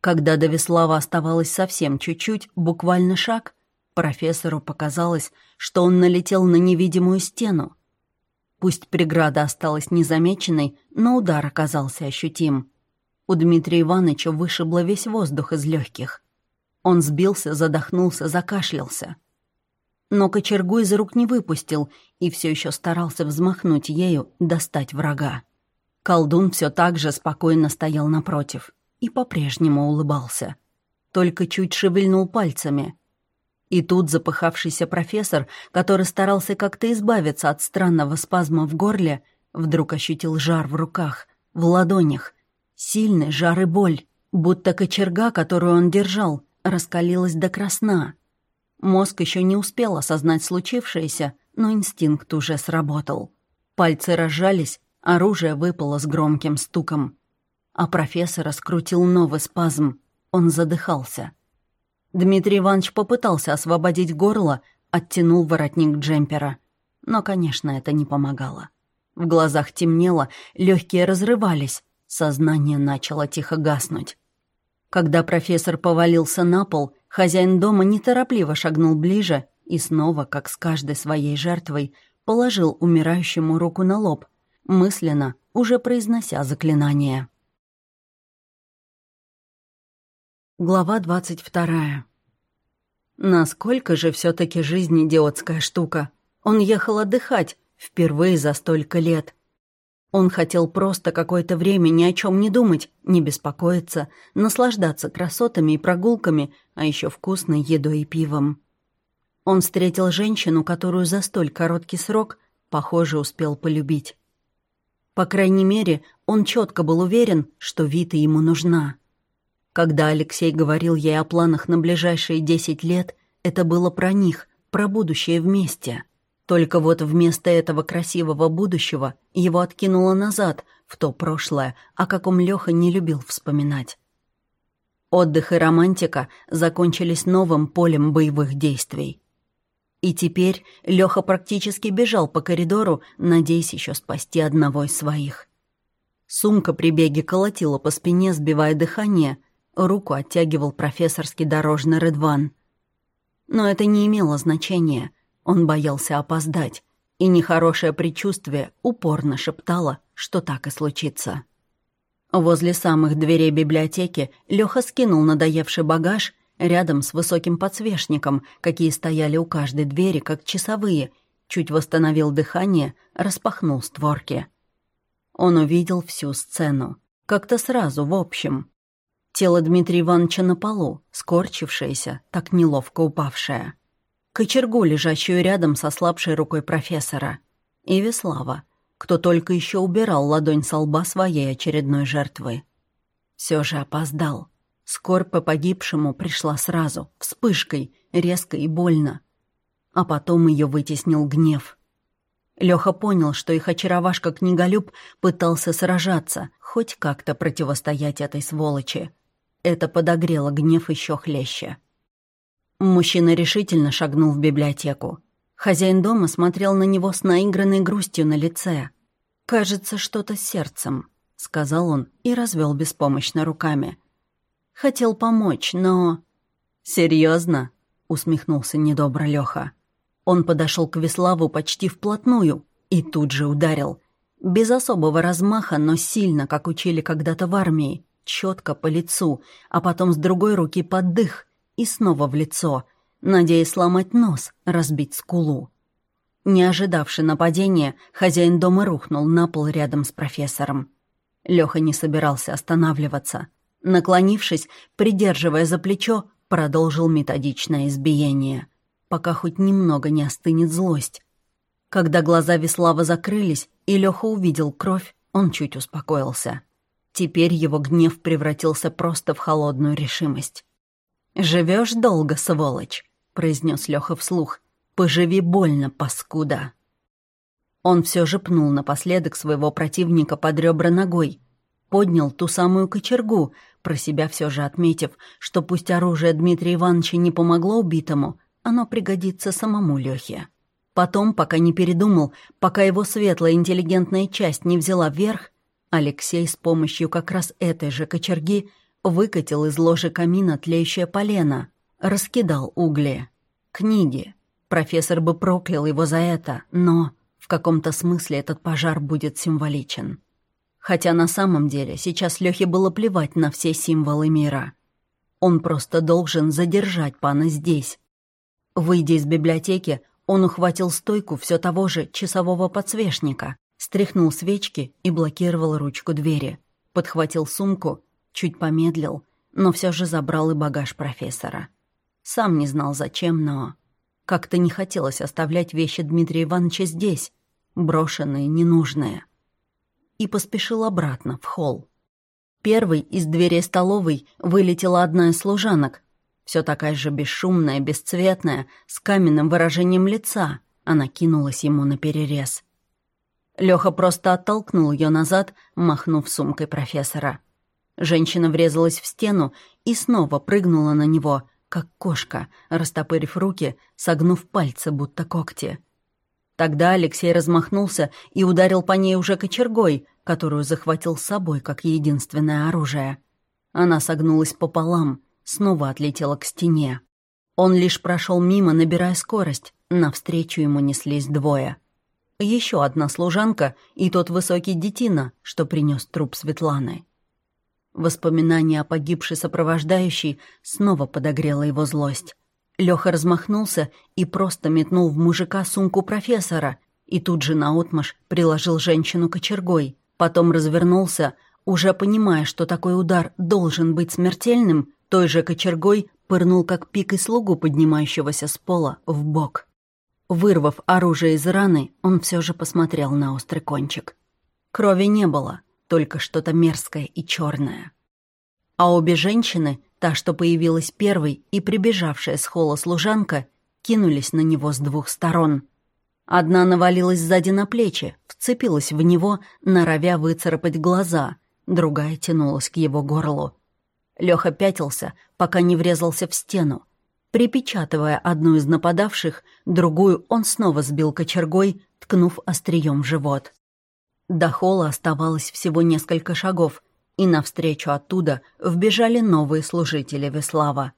Когда до Веслава оставалось совсем чуть-чуть, буквально шаг, профессору показалось, что он налетел на невидимую стену. Пусть преграда осталась незамеченной, но удар оказался ощутим. У Дмитрия Ивановича вышибло весь воздух из легких. Он сбился, задохнулся, закашлялся. Но кочергу из рук не выпустил и все еще старался взмахнуть ею, достать врага. Колдун все так же спокойно стоял напротив и по-прежнему улыбался. Только чуть шевельнул пальцами. И тут запыхавшийся профессор, который старался как-то избавиться от странного спазма в горле, вдруг ощутил жар в руках, в ладонях, Сильный жар и боль, будто кочерга, которую он держал, раскалилась до красна. Мозг еще не успел осознать случившееся, но инстинкт уже сработал. Пальцы разжались, оружие выпало с громким стуком. А профессора скрутил новый спазм. Он задыхался. Дмитрий Иванович попытался освободить горло, оттянул воротник джемпера. Но, конечно, это не помогало. В глазах темнело, легкие разрывались, Сознание начало тихо гаснуть. Когда профессор повалился на пол, хозяин дома неторопливо шагнул ближе и снова, как с каждой своей жертвой, положил умирающему руку на лоб, мысленно, уже произнося заклинание. Глава двадцать вторая. Насколько же все таки жизнь идиотская штука. Он ехал отдыхать, впервые за столько лет. Он хотел просто какое-то время ни о чем не думать, не беспокоиться, наслаждаться красотами и прогулками, а еще вкусной едой и пивом. Он встретил женщину, которую за столь короткий срок, похоже, успел полюбить. По крайней мере, он четко был уверен, что Вита ему нужна. Когда Алексей говорил ей о планах на ближайшие десять лет, это было про них, про будущее вместе. Только вот вместо этого красивого будущего его откинуло назад, в то прошлое, о каком Леха не любил вспоминать. Отдых и романтика закончились новым полем боевых действий. И теперь Леха практически бежал по коридору, надеясь еще спасти одного из своих. Сумка при беге колотила по спине, сбивая дыхание, руку оттягивал профессорский дорожный Редван. Но это не имело значения, он боялся опоздать, и нехорошее предчувствие упорно шептало, что так и случится. Возле самых дверей библиотеки Леха скинул надоевший багаж рядом с высоким подсвечником, какие стояли у каждой двери, как часовые, чуть восстановил дыхание, распахнул створки. Он увидел всю сцену. Как-то сразу, в общем. Тело Дмитрия Ивановича на полу, скорчившееся, так неловко упавшее. Кочергу, лежащую рядом со слабшей рукой профессора. И Веслава, кто только еще убирал ладонь со лба своей очередной жертвы. Все же опоздал. Скорбь по погибшему пришла сразу, вспышкой, резко и больно. А потом ее вытеснил гнев. Леха понял, что их очаровашка-книголюб пытался сражаться, хоть как-то противостоять этой сволочи. Это подогрело гнев еще хлеще. Мужчина решительно шагнул в библиотеку. Хозяин дома смотрел на него с наигранной грустью на лице. «Кажется, что-то с сердцем», — сказал он и развел беспомощно руками. «Хотел помочь, но...» «Серьезно?» — усмехнулся недобро Леха. Он подошел к Веславу почти вплотную и тут же ударил. Без особого размаха, но сильно, как учили когда-то в армии, четко по лицу, а потом с другой руки под дых и снова в лицо — надеясь сломать нос, разбить скулу. Не ожидавший нападения, хозяин дома рухнул на пол рядом с профессором. Леха не собирался останавливаться. Наклонившись, придерживая за плечо, продолжил методичное избиение, пока хоть немного не остынет злость. Когда глаза Веслава закрылись, и Леха увидел кровь, он чуть успокоился. Теперь его гнев превратился просто в холодную решимость. «Живешь долго, сволочь», — произнес Леха вслух. «Поживи больно, паскуда». Он все же пнул напоследок своего противника под ребра ногой, поднял ту самую кочергу, про себя все же отметив, что пусть оружие Дмитрия Ивановича не помогло убитому, оно пригодится самому Лехе. Потом, пока не передумал, пока его светлая интеллигентная часть не взяла вверх, Алексей с помощью как раз этой же кочерги Выкатил из ложи камина тлеющее полено, раскидал угли. Книги. Профессор бы проклял его за это, но в каком-то смысле этот пожар будет символичен. Хотя на самом деле сейчас Лёхе было плевать на все символы мира. Он просто должен задержать пана здесь. Выйдя из библиотеки, он ухватил стойку все того же часового подсвечника, стряхнул свечки и блокировал ручку двери, подхватил сумку чуть помедлил, но все же забрал и багаж профессора. Сам не знал зачем, но... Как-то не хотелось оставлять вещи Дмитрия Ивановича здесь, брошенные, ненужные. И поспешил обратно, в холл. Первый из дверей столовой вылетела одна из служанок, все такая же бесшумная, бесцветная, с каменным выражением лица. Она кинулась ему на перерез. Леха просто оттолкнул ее назад, махнув сумкой профессора. Женщина врезалась в стену и снова прыгнула на него, как кошка, растопырив руки, согнув пальцы, будто когти. Тогда Алексей размахнулся и ударил по ней уже кочергой, которую захватил с собой как единственное оружие. Она согнулась пополам, снова отлетела к стене. Он лишь прошел мимо, набирая скорость. Навстречу ему неслись двое. Еще одна служанка и тот высокий детина, что принес труп Светланы. Воспоминание о погибшей сопровождающей снова подогрело его злость. Леха размахнулся и просто метнул в мужика сумку профессора и тут же наотмашь приложил женщину кочергой. Потом развернулся, уже понимая, что такой удар должен быть смертельным, той же кочергой пырнул как пикой слугу, поднимающегося с пола, в бок. Вырвав оружие из раны, он все же посмотрел на острый кончик. Крови не было, только что-то мерзкое и черное. А обе женщины, та, что появилась первой, и прибежавшая с холла служанка, кинулись на него с двух сторон. Одна навалилась сзади на плечи, вцепилась в него, норовя выцарапать глаза, другая тянулась к его горлу. Леха пятился, пока не врезался в стену. Припечатывая одну из нападавших, другую он снова сбил кочергой, ткнув острием в живот. До холла оставалось всего несколько шагов, и навстречу оттуда вбежали новые служители Веслава.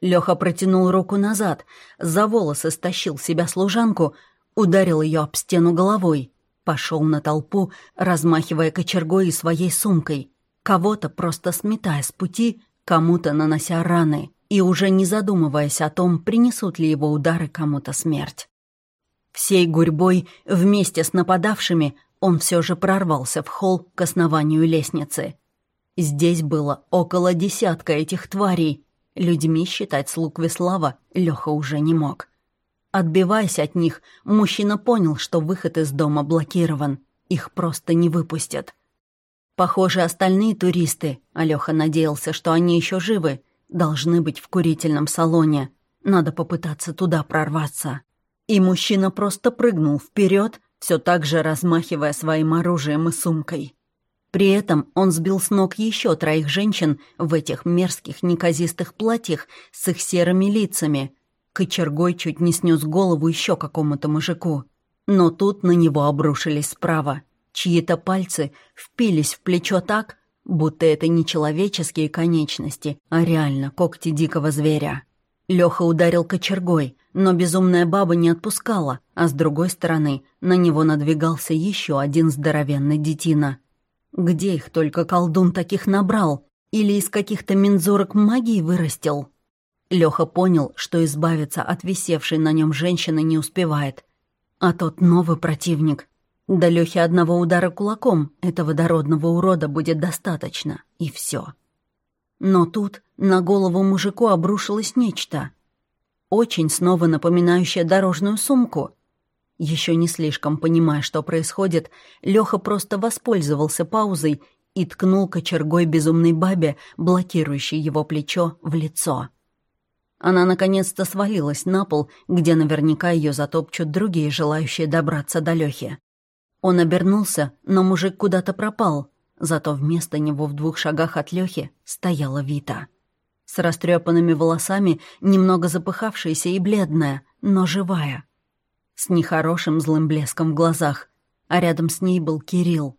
Леха протянул руку назад, за волосы стащил себя служанку, ударил ее об стену головой, пошел на толпу, размахивая кочергой и своей сумкой, кого-то просто сметая с пути, кому-то нанося раны и уже не задумываясь о том, принесут ли его удары кому-то смерть. Всей гурьбой, вместе с нападавшими, он все же прорвался в холл к основанию лестницы. Здесь было около десятка этих тварей. Людьми считать слуг Веслава Леха уже не мог. Отбиваясь от них, мужчина понял, что выход из дома блокирован. Их просто не выпустят. Похоже, остальные туристы, Алёха надеялся, что они еще живы, должны быть в курительном салоне. Надо попытаться туда прорваться. И мужчина просто прыгнул вперед, все так же размахивая своим оружием и сумкой. При этом он сбил с ног еще троих женщин в этих мерзких неказистых платьях с их серыми лицами. Кочергой чуть не снес голову еще какому-то мужику. Но тут на него обрушились справа. Чьи-то пальцы впились в плечо так, будто это не человеческие конечности, а реально когти дикого зверя. Леха ударил кочергой, но безумная баба не отпускала, а с другой стороны на него надвигался еще один здоровенный детина — где их только колдун таких набрал? Или из каких-то мензурок магии вырастил? Леха понял, что избавиться от висевшей на нем женщины не успевает. А тот новый противник. До Лехи одного удара кулаком этого дородного урода будет достаточно, и все. Но тут на голову мужику обрушилось нечто. Очень снова напоминающее дорожную сумку — еще не слишком понимая, что происходит, Леха просто воспользовался паузой и ткнул кочергой безумной бабе, блокирующей его плечо, в лицо. Она наконец-то свалилась на пол, где наверняка ее затопчут другие, желающие добраться до Лехи. Он обернулся, но мужик куда-то пропал, зато вместо него в двух шагах от Лехи стояла Вита. С растрепанными волосами, немного запыхавшаяся и бледная, но живая — с нехорошим злым блеском в глазах, а рядом с ней был Кирилл.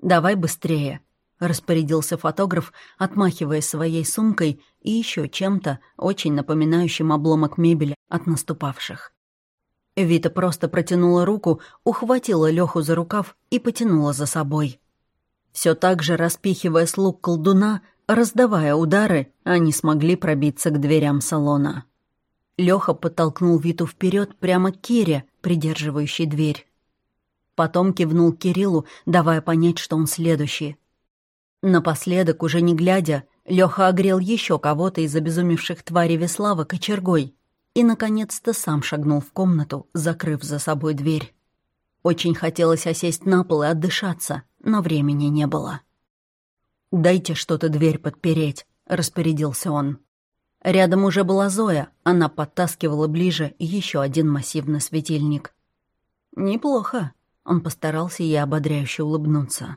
«Давай быстрее», — распорядился фотограф, отмахивая своей сумкой и еще чем-то, очень напоминающим обломок мебели от наступавших. Вита просто протянула руку, ухватила Леху за рукав и потянула за собой. Все так же, распихивая слуг колдуна, раздавая удары, они смогли пробиться к дверям салона. Леха подтолкнул Виту вперед прямо к Кире, придерживающей дверь. Потом кивнул Кириллу, давая понять, что он следующий. Напоследок, уже не глядя, Леха огрел еще кого-то из обезумевших тварей Веслава кочергой и, наконец-то, сам шагнул в комнату, закрыв за собой дверь. Очень хотелось осесть на пол и отдышаться, но времени не было. «Дайте что-то дверь подпереть», — распорядился он. Рядом уже была Зоя, она подтаскивала ближе еще один массивный светильник. «Неплохо», — он постарался ей ободряюще улыбнуться.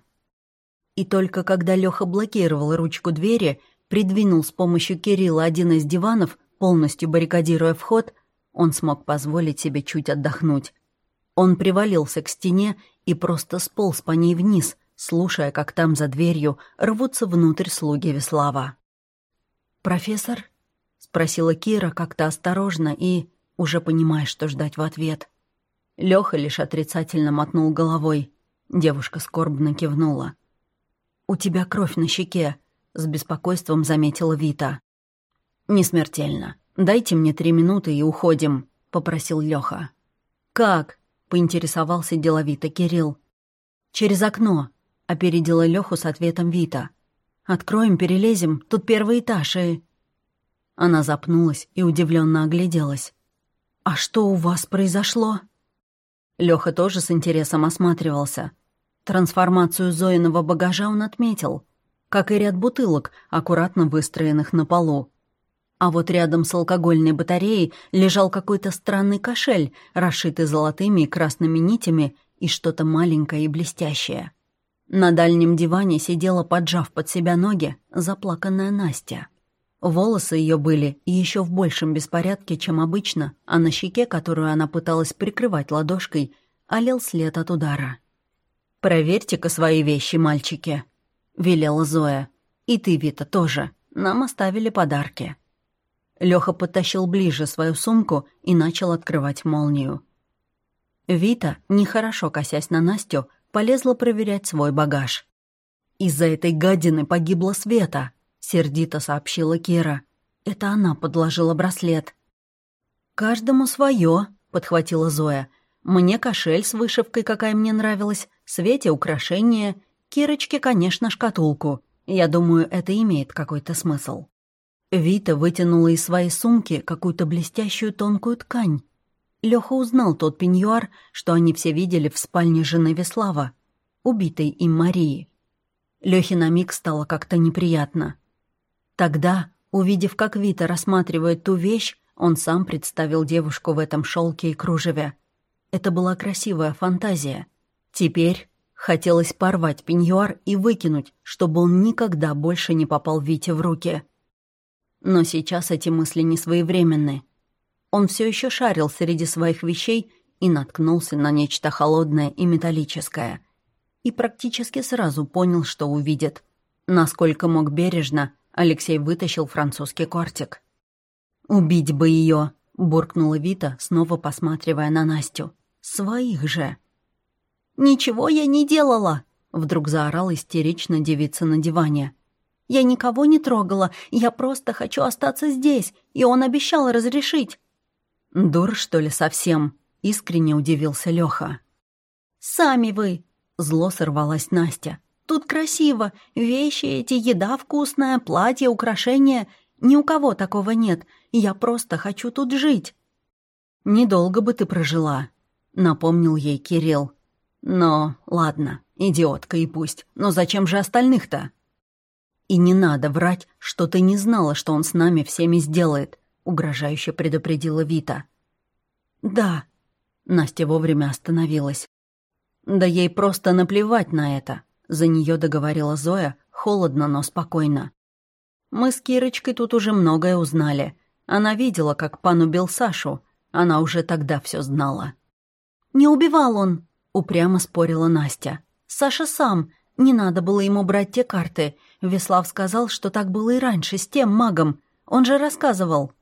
И только когда Леха блокировал ручку двери, придвинул с помощью Кирилла один из диванов, полностью баррикадируя вход, он смог позволить себе чуть отдохнуть. Он привалился к стене и просто сполз по ней вниз, слушая, как там за дверью рвутся внутрь слуги Веслава. «Профессор?» Спросила Кира как-то осторожно и, уже понимая, что ждать в ответ. Лёха лишь отрицательно мотнул головой. Девушка скорбно кивнула. «У тебя кровь на щеке», — с беспокойством заметила Вита. «Не смертельно. Дайте мне три минуты и уходим», — попросил Лёха. «Как?» — поинтересовался деловито Кирилл. «Через окно», — опередила Лёху с ответом Вита. «Откроем, перелезем, тут первый этаж и...» Она запнулась и удивленно огляделась. «А что у вас произошло?» Лёха тоже с интересом осматривался. Трансформацию Зоиного багажа он отметил, как и ряд бутылок, аккуратно выстроенных на полу. А вот рядом с алкогольной батареей лежал какой-то странный кошель, расшитый золотыми и красными нитями, и что-то маленькое и блестящее. На дальнем диване сидела, поджав под себя ноги, заплаканная Настя. Волосы ее были еще в большем беспорядке, чем обычно, а на щеке, которую она пыталась прикрывать ладошкой, олел след от удара. «Проверьте-ка свои вещи, мальчики», — велела Зоя. «И ты, Вита, тоже. Нам оставили подарки». Лёха подтащил ближе свою сумку и начал открывать молнию. Вита, нехорошо косясь на Настю, полезла проверять свой багаж. «Из-за этой гадины погибла Света», — сердито сообщила Кира. «Это она подложила браслет». «Каждому свое», — подхватила Зоя. «Мне кошель с вышивкой, какая мне нравилась, Свете украшения, Кирочке, конечно, шкатулку. Я думаю, это имеет какой-то смысл». Вита вытянула из своей сумки какую-то блестящую тонкую ткань. Лёха узнал тот пеньюар, что они все видели в спальне жены Веслава, убитой им Марии. Лёхе на миг стало как-то неприятно. Тогда, увидев, как Вита рассматривает ту вещь, он сам представил девушку в этом шелке и кружеве. Это была красивая фантазия. Теперь хотелось порвать пеньюар и выкинуть, чтобы он никогда больше не попал Вите в руки. Но сейчас эти мысли не своевременны. Он все еще шарил среди своих вещей и наткнулся на нечто холодное и металлическое. И практически сразу понял, что увидит. Насколько мог бережно, Алексей вытащил французский кортик. «Убить бы ее!» — буркнула Вита, снова посматривая на Настю. «Своих же!» «Ничего я не делала!» — вдруг заорал истерично девица на диване. «Я никого не трогала, я просто хочу остаться здесь, и он обещал разрешить!» «Дур, что ли, совсем?» — искренне удивился Лёха. «Сами вы!» — зло сорвалась Настя. «Тут красиво. Вещи эти, еда вкусная, платье, украшения. Ни у кого такого нет. Я просто хочу тут жить». «Недолго бы ты прожила», — напомнил ей Кирилл. «Но, ладно, идиотка и пусть. Но зачем же остальных-то?» «И не надо врать, что ты не знала, что он с нами всеми сделает угрожающе предупредила Вита. «Да». Настя вовремя остановилась. «Да ей просто наплевать на это», — за нее договорила Зоя, холодно, но спокойно. «Мы с Кирочкой тут уже многое узнали. Она видела, как пан убил Сашу. Она уже тогда все знала». «Не убивал он», — упрямо спорила Настя. «Саша сам. Не надо было ему брать те карты. Веслав сказал, что так было и раньше, с тем магом. Он же рассказывал».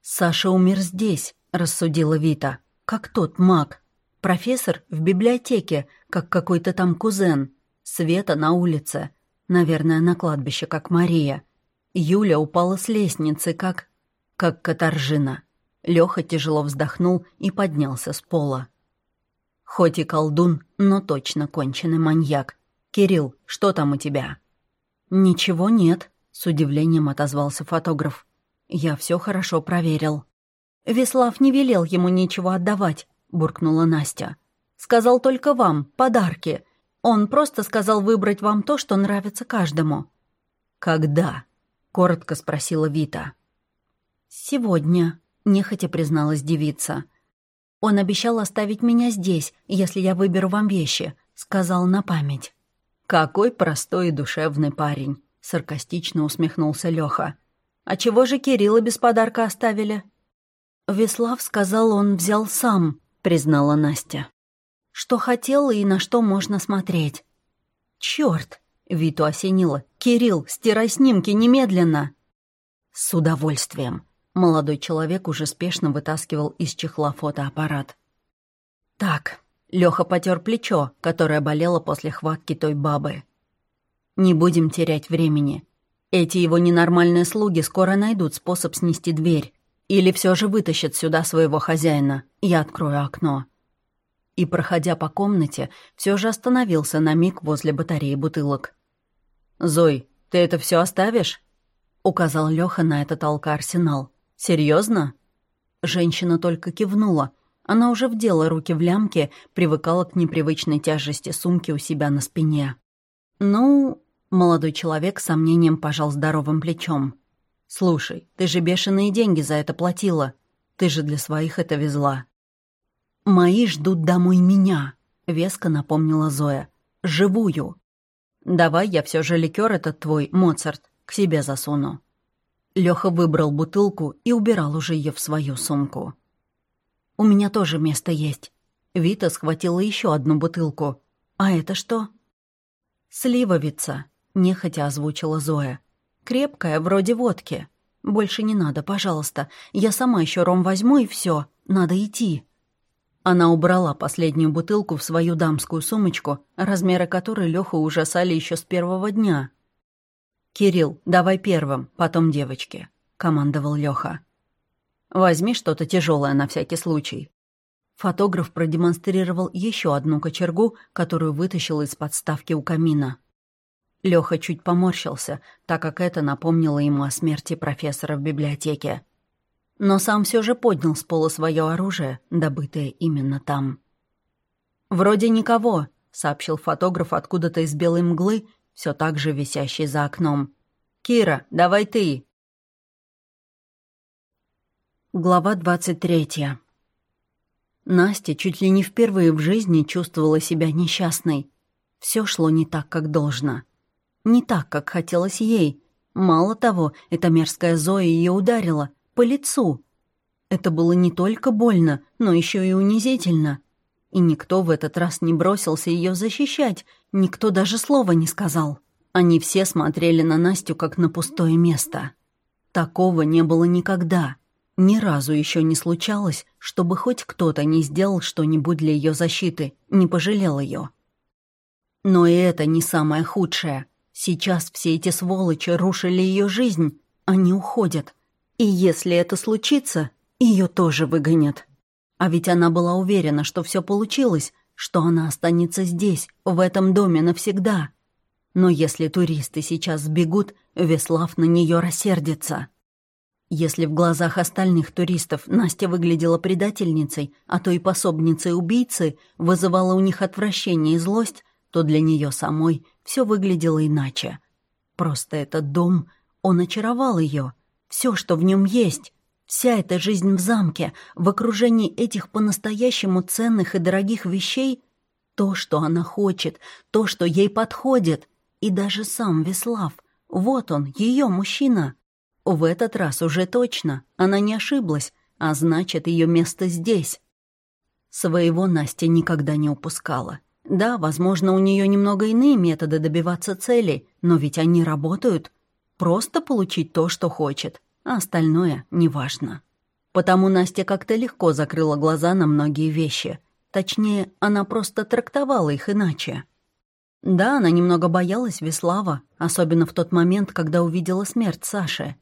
«Саша умер здесь», — рассудила Вита, — «как тот маг. Профессор в библиотеке, как какой-то там кузен. Света на улице. Наверное, на кладбище, как Мария. Юля упала с лестницы, как... как Катаржина». Лёха тяжело вздохнул и поднялся с пола. «Хоть и колдун, но точно конченый маньяк. Кирилл, что там у тебя?» «Ничего нет», — с удивлением отозвался фотограф. «Я все хорошо проверил». «Веслав не велел ему ничего отдавать», — буркнула Настя. «Сказал только вам, подарки. Он просто сказал выбрать вам то, что нравится каждому». «Когда?» — коротко спросила Вита. «Сегодня», — нехотя призналась девица. «Он обещал оставить меня здесь, если я выберу вам вещи», — сказал на память. «Какой простой и душевный парень», — саркастично усмехнулся Лёха. «А чего же Кирилла без подарка оставили?» «Веслав сказал, он взял сам», — признала Настя. «Что хотел и на что можно смотреть». «Чёрт!» — Виту осенило. «Кирилл, стирай снимки немедленно!» «С удовольствием!» Молодой человек уже спешно вытаскивал из чехла фотоаппарат. «Так», — Лёха потер плечо, которое болело после хватки той бабы. «Не будем терять времени. Эти его ненормальные слуги скоро найдут способ снести дверь. Или все же вытащат сюда своего хозяина. Я открою окно. И, проходя по комнате, все же остановился на миг возле батареи бутылок. «Зой, ты это все оставишь?» — указал Леха на этот алка-арсенал. «Серьезно?» Женщина только кивнула. Она уже вдела руки в лямки, привыкала к непривычной тяжести сумки у себя на спине. «Ну, Молодой человек с сомнением пожал здоровым плечом. «Слушай, ты же бешеные деньги за это платила. Ты же для своих это везла». «Мои ждут домой меня», — веско напомнила Зоя. «Живую». «Давай я все же ликер этот твой, Моцарт, к себе засуну». Леха выбрал бутылку и убирал уже ее в свою сумку. «У меня тоже место есть». Вита схватила еще одну бутылку. «А это что?» «Сливовица», — нехотя озвучила Зоя. «Крепкая, вроде водки. Больше не надо, пожалуйста. Я сама еще ром возьму, и все. Надо идти». Она убрала последнюю бутылку в свою дамскую сумочку, размеры которой Лёху ужасали еще с первого дня. «Кирилл, давай первым, потом девочки», — командовал Лёха. «Возьми что-то тяжелое на всякий случай». Фотограф продемонстрировал еще одну кочергу, которую вытащил из подставки у камина. Лёха чуть поморщился, так как это напомнило ему о смерти профессора в библиотеке но сам все же поднял с пола свое оружие, добытое именно там. «Вроде никого», — сообщил фотограф откуда-то из белой мглы, все так же висящий за окном. «Кира, давай ты!» Глава двадцать третья. Настя чуть ли не впервые в жизни чувствовала себя несчастной. Все шло не так, как должно. Не так, как хотелось ей. Мало того, эта мерзкая Зоя ее ударила — по лицу. Это было не только больно, но еще и унизительно. И никто в этот раз не бросился ее защищать, никто даже слова не сказал. Они все смотрели на Настю как на пустое место. Такого не было никогда. Ни разу еще не случалось, чтобы хоть кто-то не сделал что-нибудь для ее защиты, не пожалел ее. Но и это не самое худшее. Сейчас все эти сволочи рушили ее жизнь. Они уходят. И если это случится, ее тоже выгонят. А ведь она была уверена, что все получилось, что она останется здесь, в этом доме навсегда. Но если туристы сейчас сбегут, Веслав на нее рассердится. Если в глазах остальных туристов Настя выглядела предательницей, а то и пособницей убийцы, вызывала у них отвращение и злость, то для нее самой все выглядело иначе. Просто этот дом, он очаровал ее — все, что в нем есть, вся эта жизнь в замке, в окружении этих по-настоящему ценных и дорогих вещей, то, что она хочет, то, что ей подходит, и даже сам Веслав, вот он, ее мужчина. В этот раз уже точно, она не ошиблась, а значит, ее место здесь. Своего Настя никогда не упускала. Да, возможно, у нее немного иные методы добиваться цели, но ведь они работают — Просто получить то, что хочет, а остальное неважно. Потому Настя как-то легко закрыла глаза на многие вещи. Точнее, она просто трактовала их иначе. Да, она немного боялась Веслава, особенно в тот момент, когда увидела смерть Саши.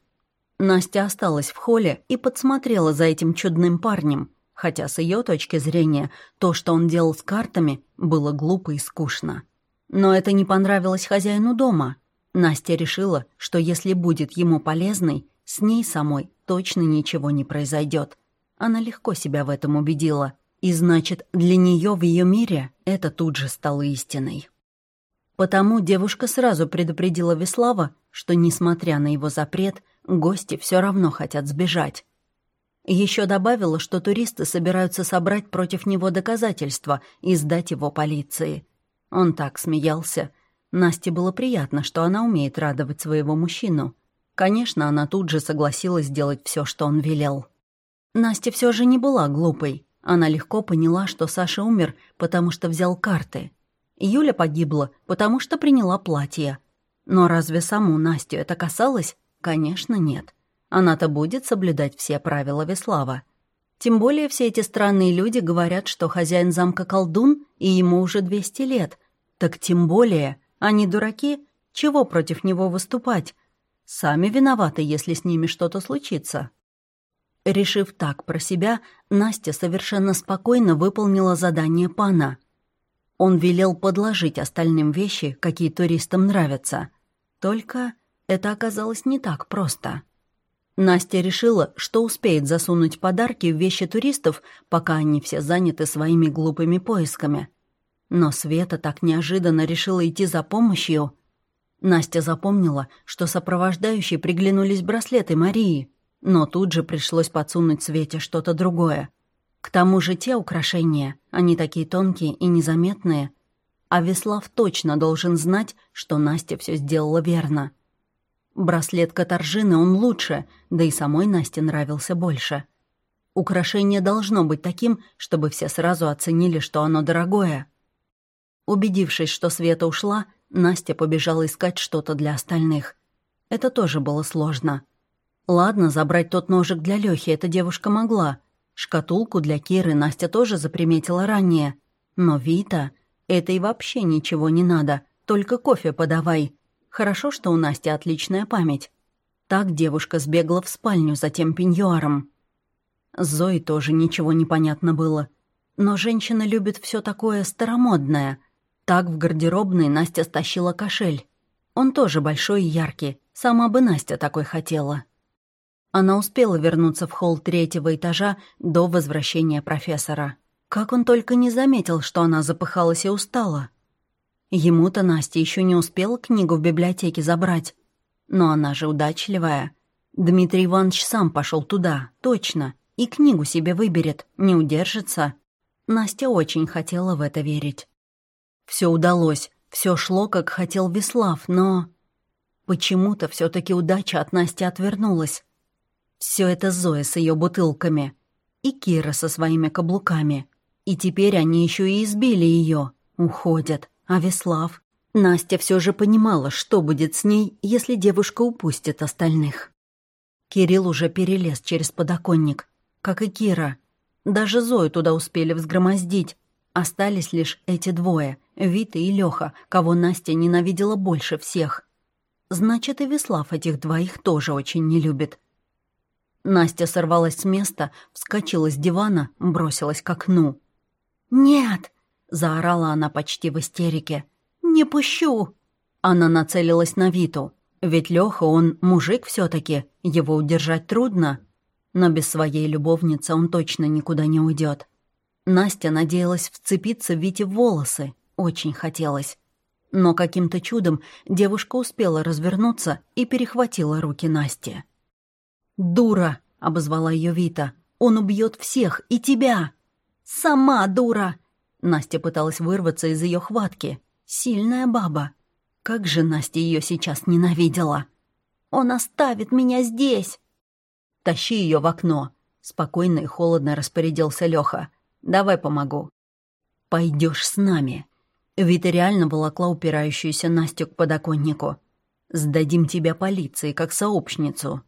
Настя осталась в холле и подсмотрела за этим чудным парнем, хотя с ее точки зрения то, что он делал с картами, было глупо и скучно. Но это не понравилось хозяину дома — Настя решила, что если будет ему полезной, с ней самой точно ничего не произойдет. Она легко себя в этом убедила. И значит, для нее в ее мире это тут же стало истиной. Потому девушка сразу предупредила Веслава, что, несмотря на его запрет, гости все равно хотят сбежать. Еще добавила, что туристы собираются собрать против него доказательства и сдать его полиции. Он так смеялся, Насте было приятно, что она умеет радовать своего мужчину. Конечно, она тут же согласилась сделать все, что он велел. Настя все же не была глупой. Она легко поняла, что Саша умер, потому что взял карты. Юля погибла, потому что приняла платье. Но разве саму Настю это касалось? Конечно, нет. Она-то будет соблюдать все правила Веслава. Тем более все эти странные люди говорят, что хозяин замка колдун, и ему уже 200 лет. Так тем более они дураки? Чего против него выступать? Сами виноваты, если с ними что-то случится. Решив так про себя, Настя совершенно спокойно выполнила задание пана. Он велел подложить остальным вещи, какие туристам нравятся. Только это оказалось не так просто. Настя решила, что успеет засунуть подарки в вещи туристов, пока они все заняты своими глупыми поисками — но Света так неожиданно решила идти за помощью. Настя запомнила, что сопровождающие приглянулись браслеты Марии, но тут же пришлось подсунуть Свете что-то другое. К тому же те украшения, они такие тонкие и незаметные, а Веслав точно должен знать, что Настя все сделала верно. Браслет Катаржины он лучше, да и самой Насте нравился больше. Украшение должно быть таким, чтобы все сразу оценили, что оно дорогое. Убедившись, что Света ушла, Настя побежала искать что-то для остальных. Это тоже было сложно. Ладно, забрать тот ножик для Лёхи эта девушка могла. Шкатулку для Киры Настя тоже заприметила ранее. Но Вита... Это и вообще ничего не надо, только кофе подавай. Хорошо, что у Насти отличная память. Так девушка сбегла в спальню за тем пеньюаром. Зоей тоже ничего не понятно было. Но женщина любит все такое старомодное. Так в гардеробной Настя стащила кошель. Он тоже большой и яркий. Сама бы Настя такой хотела. Она успела вернуться в холл третьего этажа до возвращения профессора. Как он только не заметил, что она запыхалась и устала. Ему-то Настя еще не успела книгу в библиотеке забрать. Но она же удачливая. Дмитрий Иванович сам пошел туда, точно, и книгу себе выберет, не удержится. Настя очень хотела в это верить. Все удалось, все шло, как хотел Веслав, но... Почему-то все таки удача от Насти отвернулась. Все это Зоя с ее бутылками. И Кира со своими каблуками. И теперь они еще и избили ее, уходят. А Веслав? Настя все же понимала, что будет с ней, если девушка упустит остальных. Кирилл уже перелез через подоконник, как и Кира. Даже Зою туда успели взгромоздить. Остались лишь эти двое, Вита и Леха, кого Настя ненавидела больше всех. Значит, и Веслав этих двоих тоже очень не любит. Настя сорвалась с места, вскочила с дивана, бросилась к окну. «Нет!» — заорала она почти в истерике. «Не пущу!» Она нацелилась на Виту. Ведь Лёха, он мужик все таки его удержать трудно. Но без своей любовницы он точно никуда не уйдет. Настя надеялась вцепиться Вите в волосы. Очень хотелось. Но каким-то чудом девушка успела развернуться и перехватила руки Насти. «Дура!» — обозвала ее Вита. «Он убьет всех, и тебя!» «Сама дура!» Настя пыталась вырваться из ее хватки. Сильная баба. Как же Настя ее сейчас ненавидела. «Он оставит меня здесь!» «Тащи ее в окно!» Спокойно и холодно распорядился Леха. «Давай помогу». Пойдешь с нами». Вита реально волокла упирающуюся Настю к подоконнику. «Сдадим тебя полиции, как сообщницу».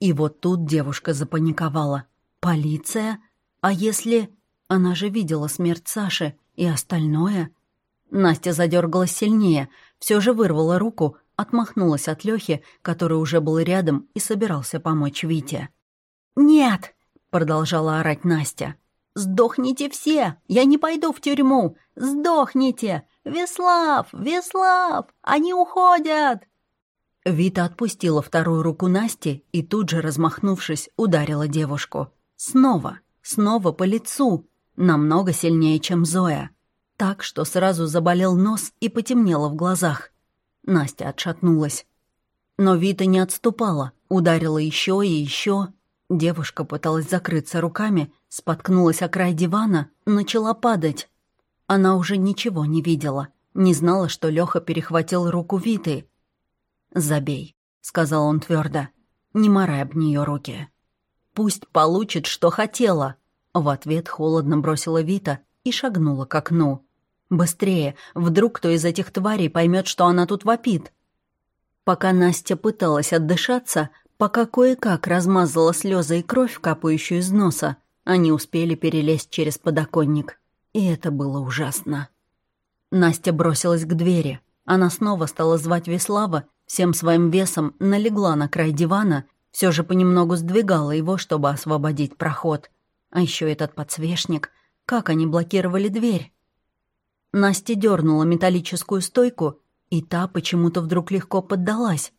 И вот тут девушка запаниковала. «Полиция? А если...» Она же видела смерть Саши и остальное. Настя задергалась сильнее, все же вырвала руку, отмахнулась от Лёхи, который уже был рядом и собирался помочь Вите. «Нет!» — продолжала орать Настя. «Сдохните все! Я не пойду в тюрьму! Сдохните! Веслав! Веслав! Они уходят!» Вита отпустила вторую руку Насти и тут же, размахнувшись, ударила девушку. Снова, снова по лицу, намного сильнее, чем Зоя. Так, что сразу заболел нос и потемнело в глазах. Настя отшатнулась. Но Вита не отступала, ударила еще и еще. Девушка пыталась закрыться руками, споткнулась о край дивана, начала падать. Она уже ничего не видела, не знала, что Леха перехватил руку Виты. «Забей», — сказал он твердо, — «не морай об нее руки». «Пусть получит, что хотела», в ответ холодно бросила Вита и шагнула к окну. «Быстрее! Вдруг кто из этих тварей поймет, что она тут вопит!» Пока Настя пыталась отдышаться, пока кое-как размазала слезы и кровь, капающую из носа, они успели перелезть через подоконник. И это было ужасно. Настя бросилась к двери. Она снова стала звать Веслава, всем своим весом налегла на край дивана, все же понемногу сдвигала его, чтобы освободить проход — а еще этот подсвечник. Как они блокировали дверь? Настя дернула металлическую стойку, и та почему-то вдруг легко поддалась.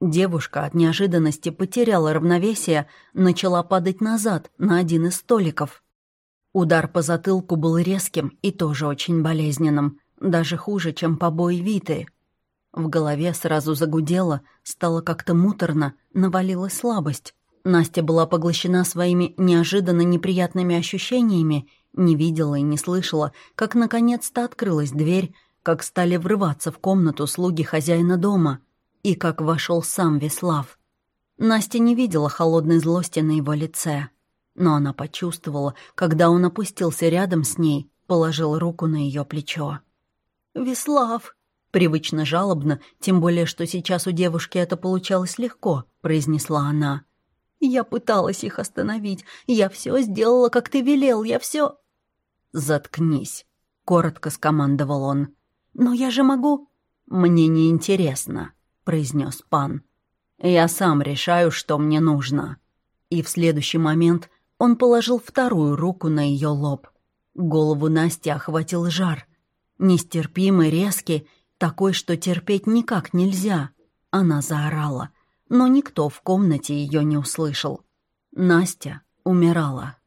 Девушка от неожиданности потеряла равновесие, начала падать назад на один из столиков. Удар по затылку был резким и тоже очень болезненным, даже хуже, чем побои Виты. В голове сразу загудело, стало как-то муторно, навалилась слабость. Настя была поглощена своими неожиданно неприятными ощущениями, не видела и не слышала, как наконец-то открылась дверь, как стали врываться в комнату слуги хозяина дома и как вошел сам Веслав. Настя не видела холодной злости на его лице, но она почувствовала, когда он опустился рядом с ней, положил руку на ее плечо. «Веслав!» Привычно жалобно, тем более, что сейчас у девушки это получалось легко, произнесла она. «Я пыталась их остановить. Я все сделала, как ты велел. Я все...» «Заткнись», — коротко скомандовал он. «Но я же могу...» «Мне не интересно», — произнес пан. «Я сам решаю, что мне нужно». И в следующий момент он положил вторую руку на ее лоб. Голову Насти охватил жар. Нестерпимый, резкий, такой, что терпеть никак нельзя. Она заорала, но никто в комнате ее не услышал. Настя умирала.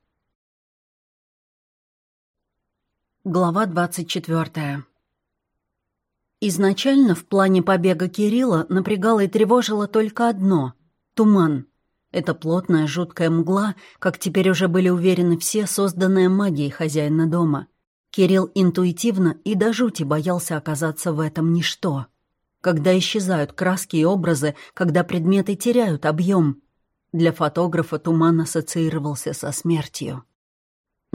Глава двадцать четвертая. Изначально в плане побега Кирилла напрягало и тревожило только одно — туман. Это плотная жуткая мгла, как теперь уже были уверены все, созданная магией хозяина дома. Кирилл интуитивно и до жути боялся оказаться в этом ничто. Когда исчезают краски и образы, когда предметы теряют объем. Для фотографа туман ассоциировался со смертью.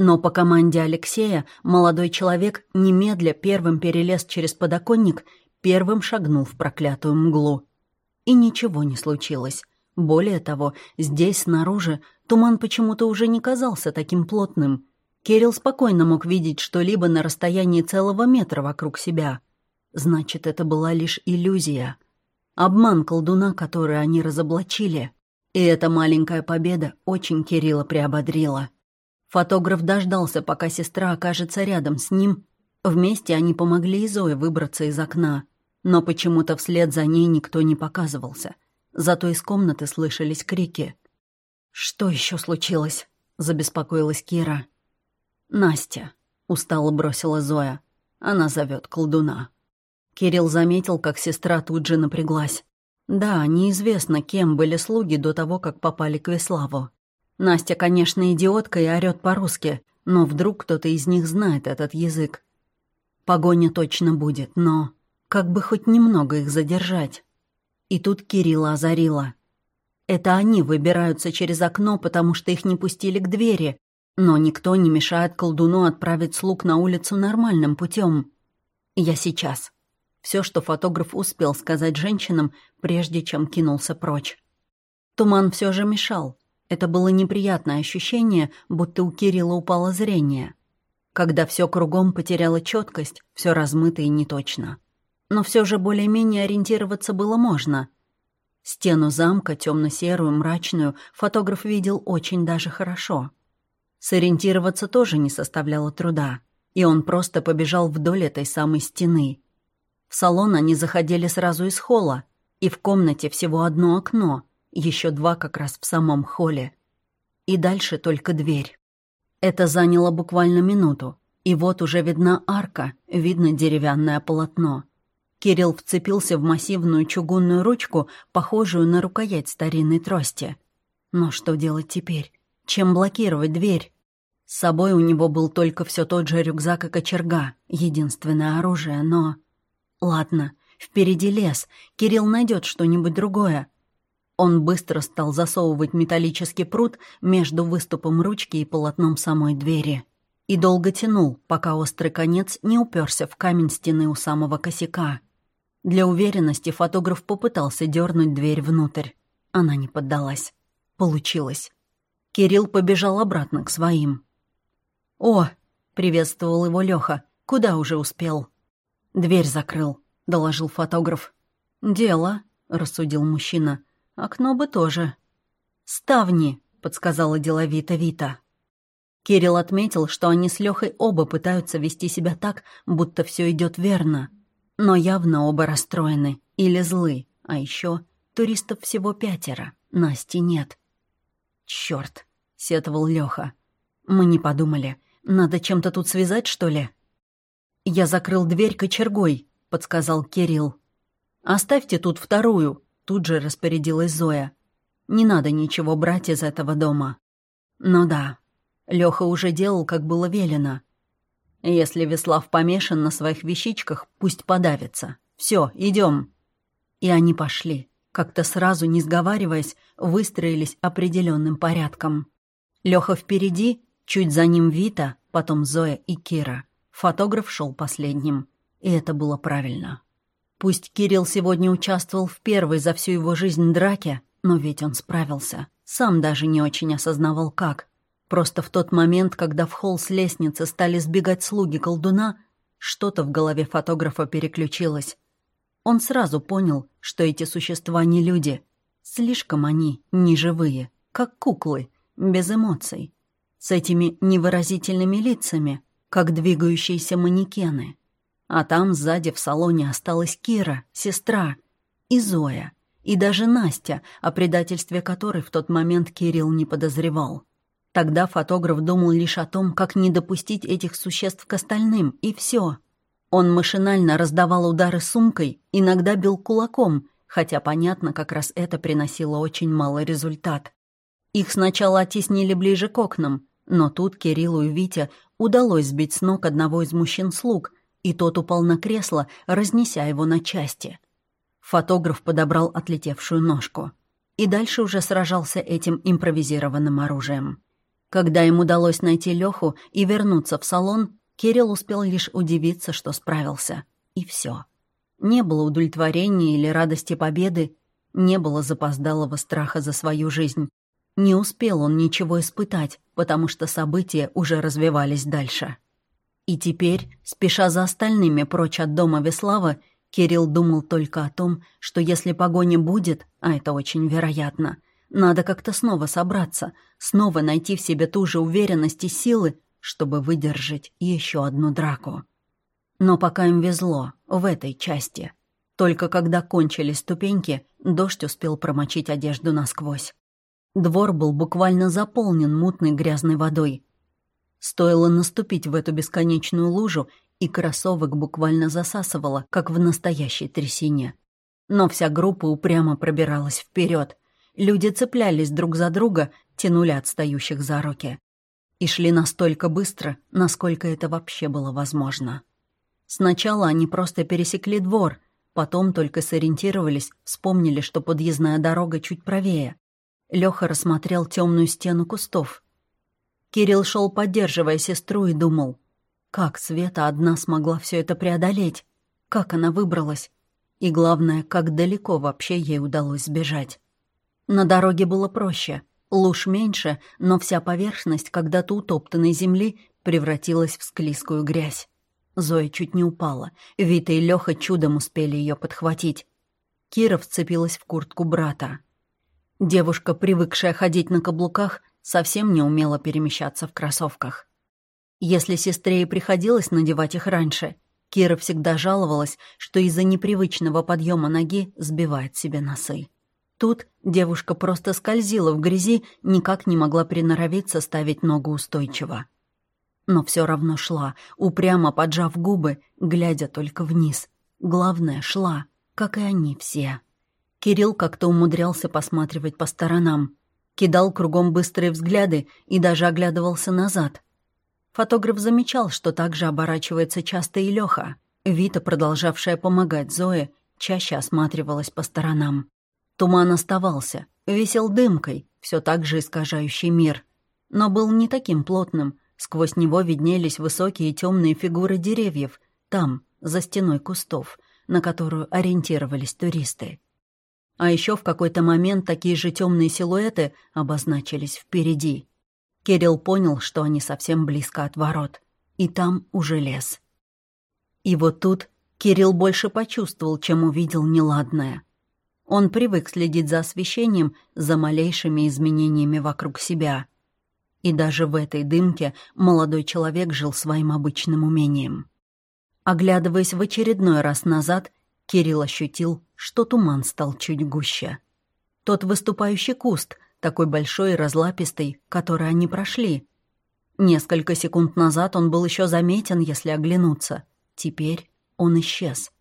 Но по команде Алексея молодой человек немедля первым перелез через подоконник, первым шагнул в проклятую мглу. И ничего не случилось. Более того, здесь, снаружи, туман почему-то уже не казался таким плотным. Кирилл спокойно мог видеть что-либо на расстоянии целого метра вокруг себя. Значит, это была лишь иллюзия. Обман колдуна, который они разоблачили. И эта маленькая победа очень Кирилла приободрила. Фотограф дождался, пока сестра окажется рядом с ним. Вместе они помогли и Зое выбраться из окна. Но почему-то вслед за ней никто не показывался. Зато из комнаты слышались крики. «Что еще случилось?» — забеспокоилась Кира. «Настя», — устало бросила Зоя. Она зовет колдуна. Кирилл заметил, как сестра тут же напряглась. Да, неизвестно, кем были слуги до того, как попали к Веславу. Настя, конечно, идиотка и орёт по-русски, но вдруг кто-то из них знает этот язык. Погоня точно будет, но как бы хоть немного их задержать. И тут Кирилла озарила. Это они выбираются через окно, потому что их не пустили к двери, но никто не мешает колдуну отправить слуг на улицу нормальным путем. Я сейчас. Все, что фотограф успел сказать женщинам, прежде чем кинулся прочь. Туман все же мешал. Это было неприятное ощущение, будто у Кирилла упало зрение. Когда все кругом потеряло четкость, все размыто и неточно. Но все же более-менее ориентироваться было можно. Стену замка, темно-серую, мрачную, фотограф видел очень даже хорошо. Сориентироваться тоже не составляло труда, и он просто побежал вдоль этой самой стены. В салон они заходили сразу из холла, и в комнате всего одно окно — еще два как раз в самом холле. И дальше только дверь. Это заняло буквально минуту, и вот уже видна арка, видно деревянное полотно. Кирилл вцепился в массивную чугунную ручку, похожую на рукоять старинной трости. Но что делать теперь? Чем блокировать дверь? С собой у него был только все тот же рюкзак и кочерга, единственное оружие, но... Ладно, впереди лес, Кирилл найдет что-нибудь другое. Он быстро стал засовывать металлический прут между выступом ручки и полотном самой двери. И долго тянул, пока острый конец не уперся в камень стены у самого косяка. Для уверенности фотограф попытался дернуть дверь внутрь. Она не поддалась. Получилось. Кирилл побежал обратно к своим. «О!» — приветствовал его Леха. «Куда уже успел?» «Дверь закрыл», — доложил фотограф. «Дело», — рассудил мужчина. Окно бы тоже. «Ставни», — подсказала деловито Вита. Кирилл отметил, что они с Лехой оба пытаются вести себя так, будто все идет верно. Но явно оба расстроены или злы. А еще туристов всего пятеро, Насти нет. Черт, сетовал Леха. «Мы не подумали. Надо чем-то тут связать, что ли?» «Я закрыл дверь кочергой», — подсказал Кирилл. «Оставьте тут вторую», — тут же распорядилась Зоя. «Не надо ничего брать из этого дома». «Ну да, Лёха уже делал, как было велено. Если Веслав помешан на своих вещичках, пусть подавится. Все, идем. И они пошли. Как-то сразу, не сговариваясь, выстроились определенным порядком. Лёха впереди, чуть за ним Вита, потом Зоя и Кира. Фотограф шел последним. И это было правильно. Пусть Кирилл сегодня участвовал в первой за всю его жизнь драке, но ведь он справился. Сам даже не очень осознавал, как. Просто в тот момент, когда в холл с лестницы стали сбегать слуги колдуна, что-то в голове фотографа переключилось. Он сразу понял, что эти существа не люди. Слишком они неживые, как куклы, без эмоций. С этими невыразительными лицами, как двигающиеся манекены. А там сзади в салоне осталась Кира, сестра, и Зоя, и даже Настя, о предательстве которой в тот момент Кирилл не подозревал. Тогда фотограф думал лишь о том, как не допустить этих существ к остальным, и все. Он машинально раздавал удары сумкой, иногда бил кулаком, хотя, понятно, как раз это приносило очень малый результат. Их сначала оттеснили ближе к окнам, но тут Кириллу и Вите удалось сбить с ног одного из мужчин-слуг, и тот упал на кресло, разнеся его на части. Фотограф подобрал отлетевшую ножку. И дальше уже сражался этим импровизированным оружием. Когда им удалось найти Леху и вернуться в салон, Кирилл успел лишь удивиться, что справился. И все. Не было удовлетворения или радости победы, не было запоздалого страха за свою жизнь. Не успел он ничего испытать, потому что события уже развивались дальше. И теперь, спеша за остальными прочь от дома Веслава, Кирилл думал только о том, что если погоня будет, а это очень вероятно, надо как-то снова собраться, снова найти в себе ту же уверенность и силы, чтобы выдержать еще одну драку. Но пока им везло, в этой части. Только когда кончились ступеньки, дождь успел промочить одежду насквозь. Двор был буквально заполнен мутной грязной водой. Стоило наступить в эту бесконечную лужу, и кроссовок буквально засасывало, как в настоящей трясине. Но вся группа упрямо пробиралась вперед, Люди цеплялись друг за друга, тянули отстающих за руки. И шли настолько быстро, насколько это вообще было возможно. Сначала они просто пересекли двор, потом только сориентировались, вспомнили, что подъездная дорога чуть правее. Лёха рассмотрел темную стену кустов. Кирилл шел, поддерживая сестру, и думал, как Света одна смогла все это преодолеть, как она выбралась, и главное, как далеко вообще ей удалось сбежать. На дороге было проще. Луж меньше, но вся поверхность когда-то утоптанной земли превратилась в склизкую грязь. Зоя чуть не упала. Вита и Лёха чудом успели ее подхватить. Кира вцепилась в куртку брата. Девушка, привыкшая ходить на каблуках, совсем не умела перемещаться в кроссовках. Если сестре и приходилось надевать их раньше, Кира всегда жаловалась, что из-за непривычного подъема ноги сбивает себе носы. Тут девушка просто скользила в грязи, никак не могла приноровиться ставить ногу устойчиво. Но все равно шла, упрямо поджав губы, глядя только вниз. Главное, шла, как и они все. Кирилл как-то умудрялся посматривать по сторонам. Кидал кругом быстрые взгляды и даже оглядывался назад. Фотограф замечал, что также оборачивается часто и Лёха. Вита, продолжавшая помогать Зое, чаще осматривалась по сторонам. Туман оставался, висел дымкой, все так же искажающий мир. Но был не таким плотным, сквозь него виднелись высокие темные фигуры деревьев, там, за стеной кустов, на которую ориентировались туристы. А еще в какой-то момент такие же темные силуэты обозначились впереди. Кирилл понял, что они совсем близко от ворот. И там уже лес. И вот тут Кирилл больше почувствовал, чем увидел неладное. Он привык следить за освещением, за малейшими изменениями вокруг себя. И даже в этой дымке молодой человек жил своим обычным умением. Оглядываясь в очередной раз назад, Кирилл ощутил, что туман стал чуть гуще. Тот выступающий куст, такой большой и разлапистый, который они прошли. Несколько секунд назад он был еще заметен, если оглянуться. Теперь он исчез.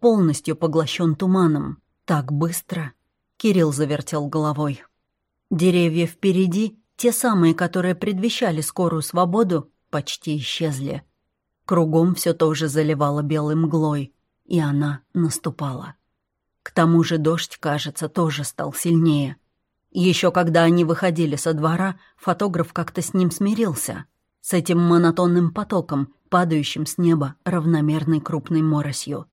полностью поглощен туманом. Так быстро. Кирилл завертел головой. Деревья впереди, те самые, которые предвещали скорую свободу, почти исчезли. Кругом все тоже заливало белой мглой, и она наступала. К тому же дождь, кажется, тоже стал сильнее. Еще когда они выходили со двора, фотограф как-то с ним смирился. С этим монотонным потоком, падающим с неба равномерной крупной моросью.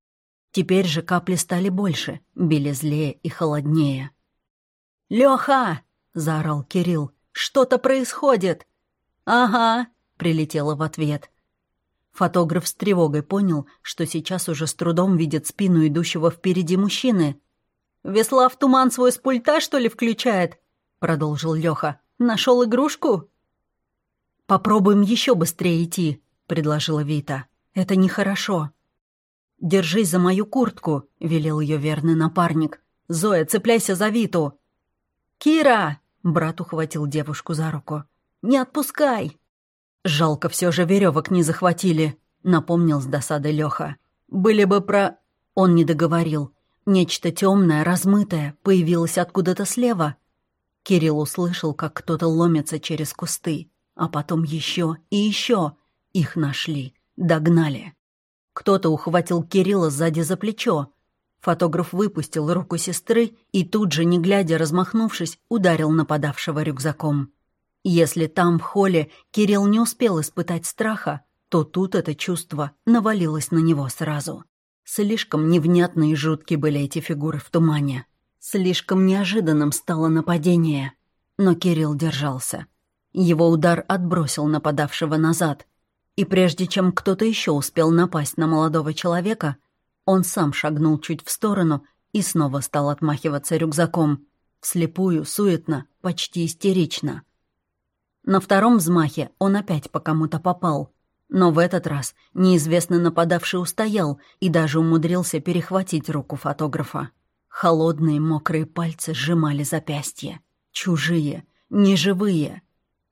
Теперь же капли стали больше, били и холоднее. «Лёха!» — заорал Кирилл. «Что-то происходит!» «Ага!» — прилетело в ответ. Фотограф с тревогой понял, что сейчас уже с трудом видит спину идущего впереди мужчины. «Веслав туман свой с пульта, что ли, включает?» — продолжил Лёха. «Нашел игрушку?» «Попробуем еще быстрее идти», — предложила Вита. «Это нехорошо». «Держись за мою куртку», — велел ее верный напарник. «Зоя, цепляйся за Виту». «Кира!» — брат ухватил девушку за руку. «Не отпускай!» «Жалко, все же веревок не захватили», — напомнил с досадой Леха. «Были бы про...» Он не договорил. Нечто темное, размытое, появилось откуда-то слева. Кирилл услышал, как кто-то ломится через кусты. А потом еще и еще. Их нашли, догнали. Кто-то ухватил Кирилла сзади за плечо. Фотограф выпустил руку сестры и тут же, не глядя, размахнувшись, ударил нападавшего рюкзаком. Если там, в холле, Кирилл не успел испытать страха, то тут это чувство навалилось на него сразу. Слишком невнятные и жуткие были эти фигуры в тумане. Слишком неожиданным стало нападение. Но Кирилл держался. Его удар отбросил нападавшего назад. И прежде чем кто-то еще успел напасть на молодого человека, он сам шагнул чуть в сторону и снова стал отмахиваться рюкзаком. Вслепую, суетно, почти истерично. На втором взмахе он опять по кому-то попал. Но в этот раз неизвестно нападавший устоял и даже умудрился перехватить руку фотографа. Холодные мокрые пальцы сжимали запястье. Чужие, неживые.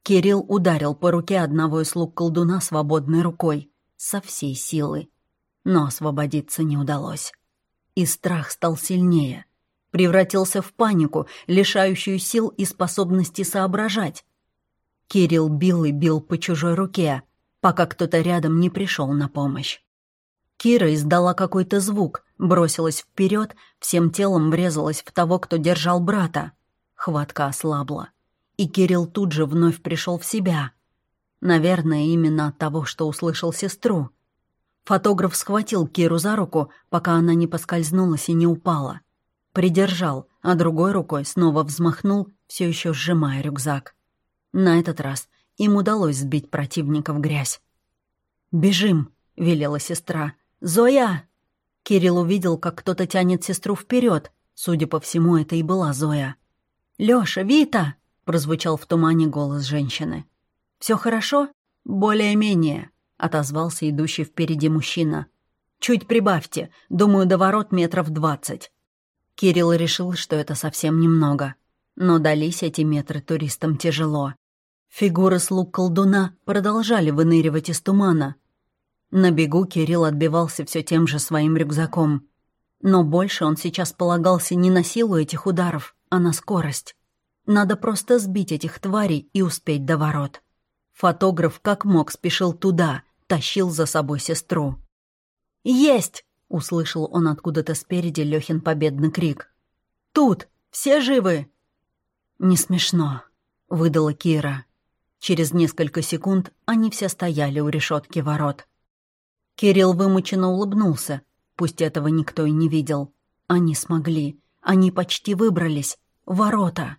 Кирилл ударил по руке одного из слуг колдуна свободной рукой. Со всей силы. Но освободиться не удалось. И страх стал сильнее. Превратился в панику, лишающую сил и способности соображать. Кирилл бил и бил по чужой руке, пока кто-то рядом не пришел на помощь. Кира издала какой-то звук, бросилась вперед, всем телом врезалась в того, кто держал брата. Хватка ослабла. И Кирилл тут же вновь пришел в себя. Наверное, именно от того, что услышал сестру. Фотограф схватил Киру за руку, пока она не поскользнулась и не упала. Придержал, а другой рукой снова взмахнул, все еще сжимая рюкзак. На этот раз им удалось сбить противника в грязь. «Бежим!» — велела сестра. «Зоя!» Кирилл увидел, как кто-то тянет сестру вперед. Судя по всему, это и была Зоя. «Лёша, Вита!» — прозвучал в тумане голос женщины. «Все хорошо?» «Более-менее», — отозвался идущий впереди мужчина. «Чуть прибавьте. Думаю, до ворот метров двадцать». Кирилл решил, что это совсем немного. Но дались эти метры туристам тяжело. Фигуры слуг колдуна продолжали выныривать из тумана. На бегу Кирилл отбивался все тем же своим рюкзаком. Но больше он сейчас полагался не на силу этих ударов, а на скорость. Надо просто сбить этих тварей и успеть до ворот. Фотограф как мог спешил туда, тащил за собой сестру. «Есть!» — услышал он откуда-то спереди Лёхин победный крик. «Тут! Все живы!» «Не смешно», — выдала Кира. Через несколько секунд они все стояли у решетки ворот. Кирилл вымученно улыбнулся, пусть этого никто и не видел. Они смогли, они почти выбрались. Ворота.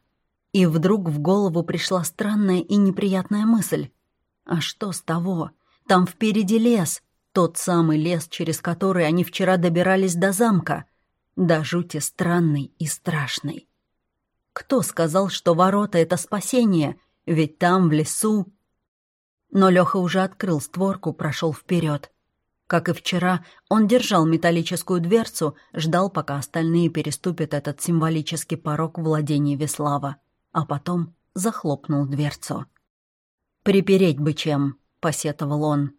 И вдруг в голову пришла странная и неприятная мысль. А что с того? Там впереди лес, тот самый лес, через который они вчера добирались до замка. До жути странный и страшный. Кто сказал, что ворота — это спасение, ведь там, в лесу... Но Леха уже открыл створку, прошел вперед. Как и вчера, он держал металлическую дверцу, ждал, пока остальные переступят этот символический порог владения Веслава, а потом захлопнул дверцу. «Припереть бы чем», — посетовал он.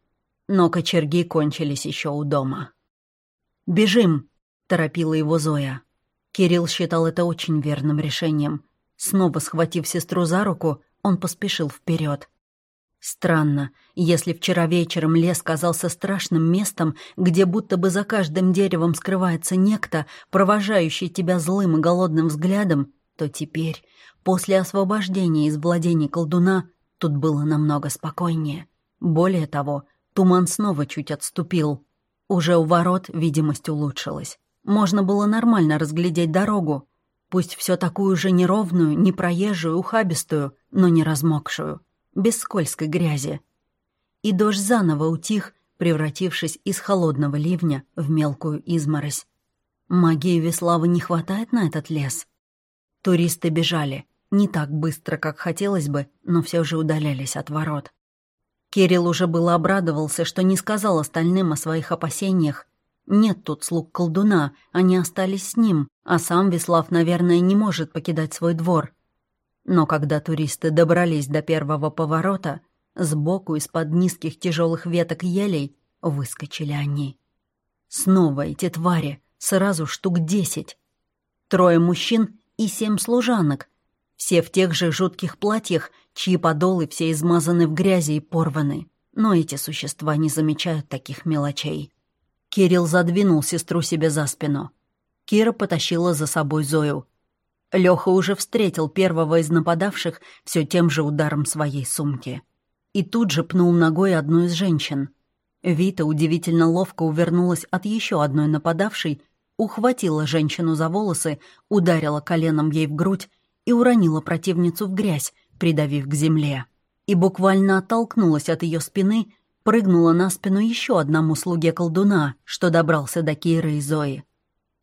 Но кочерги кончились еще у дома. «Бежим!» — торопила его Зоя. Кирилл считал это очень верным решением. Снова схватив сестру за руку, он поспешил вперед. Странно, если вчера вечером лес казался страшным местом, где будто бы за каждым деревом скрывается некто, провожающий тебя злым и голодным взглядом, то теперь, после освобождения из владений колдуна, тут было намного спокойнее. Более того, туман снова чуть отступил. Уже у ворот видимость улучшилась. Можно было нормально разглядеть дорогу, пусть все такую же неровную, непроезжую, ухабистую, но не размокшую без скользкой грязи. И дождь заново утих, превратившись из холодного ливня в мелкую изморозь. Магии Веславы не хватает на этот лес. Туристы бежали, не так быстро, как хотелось бы, но все же удалялись от ворот. Кирилл уже было обрадовался, что не сказал остальным о своих опасениях. Нет тут слуг колдуна, они остались с ним, а сам Веслав, наверное, не может покидать свой двор. Но когда туристы добрались до первого поворота, сбоку из-под низких тяжелых веток елей выскочили они. Снова эти твари, сразу штук десять. Трое мужчин и семь служанок, все в тех же жутких платьях, чьи подолы все измазаны в грязи и порваны. Но эти существа не замечают таких мелочей. Кирилл задвинул сестру себе за спину. Кира потащила за собой Зою — Леха уже встретил первого из нападавших все тем же ударом своей сумки. И тут же пнул ногой одну из женщин. Вита удивительно ловко увернулась от еще одной нападавшей, ухватила женщину за волосы, ударила коленом ей в грудь и уронила противницу в грязь, придавив к земле. И буквально оттолкнулась от ее спины, прыгнула на спину еще одному слуге колдуна, что добрался до Киры и Зои.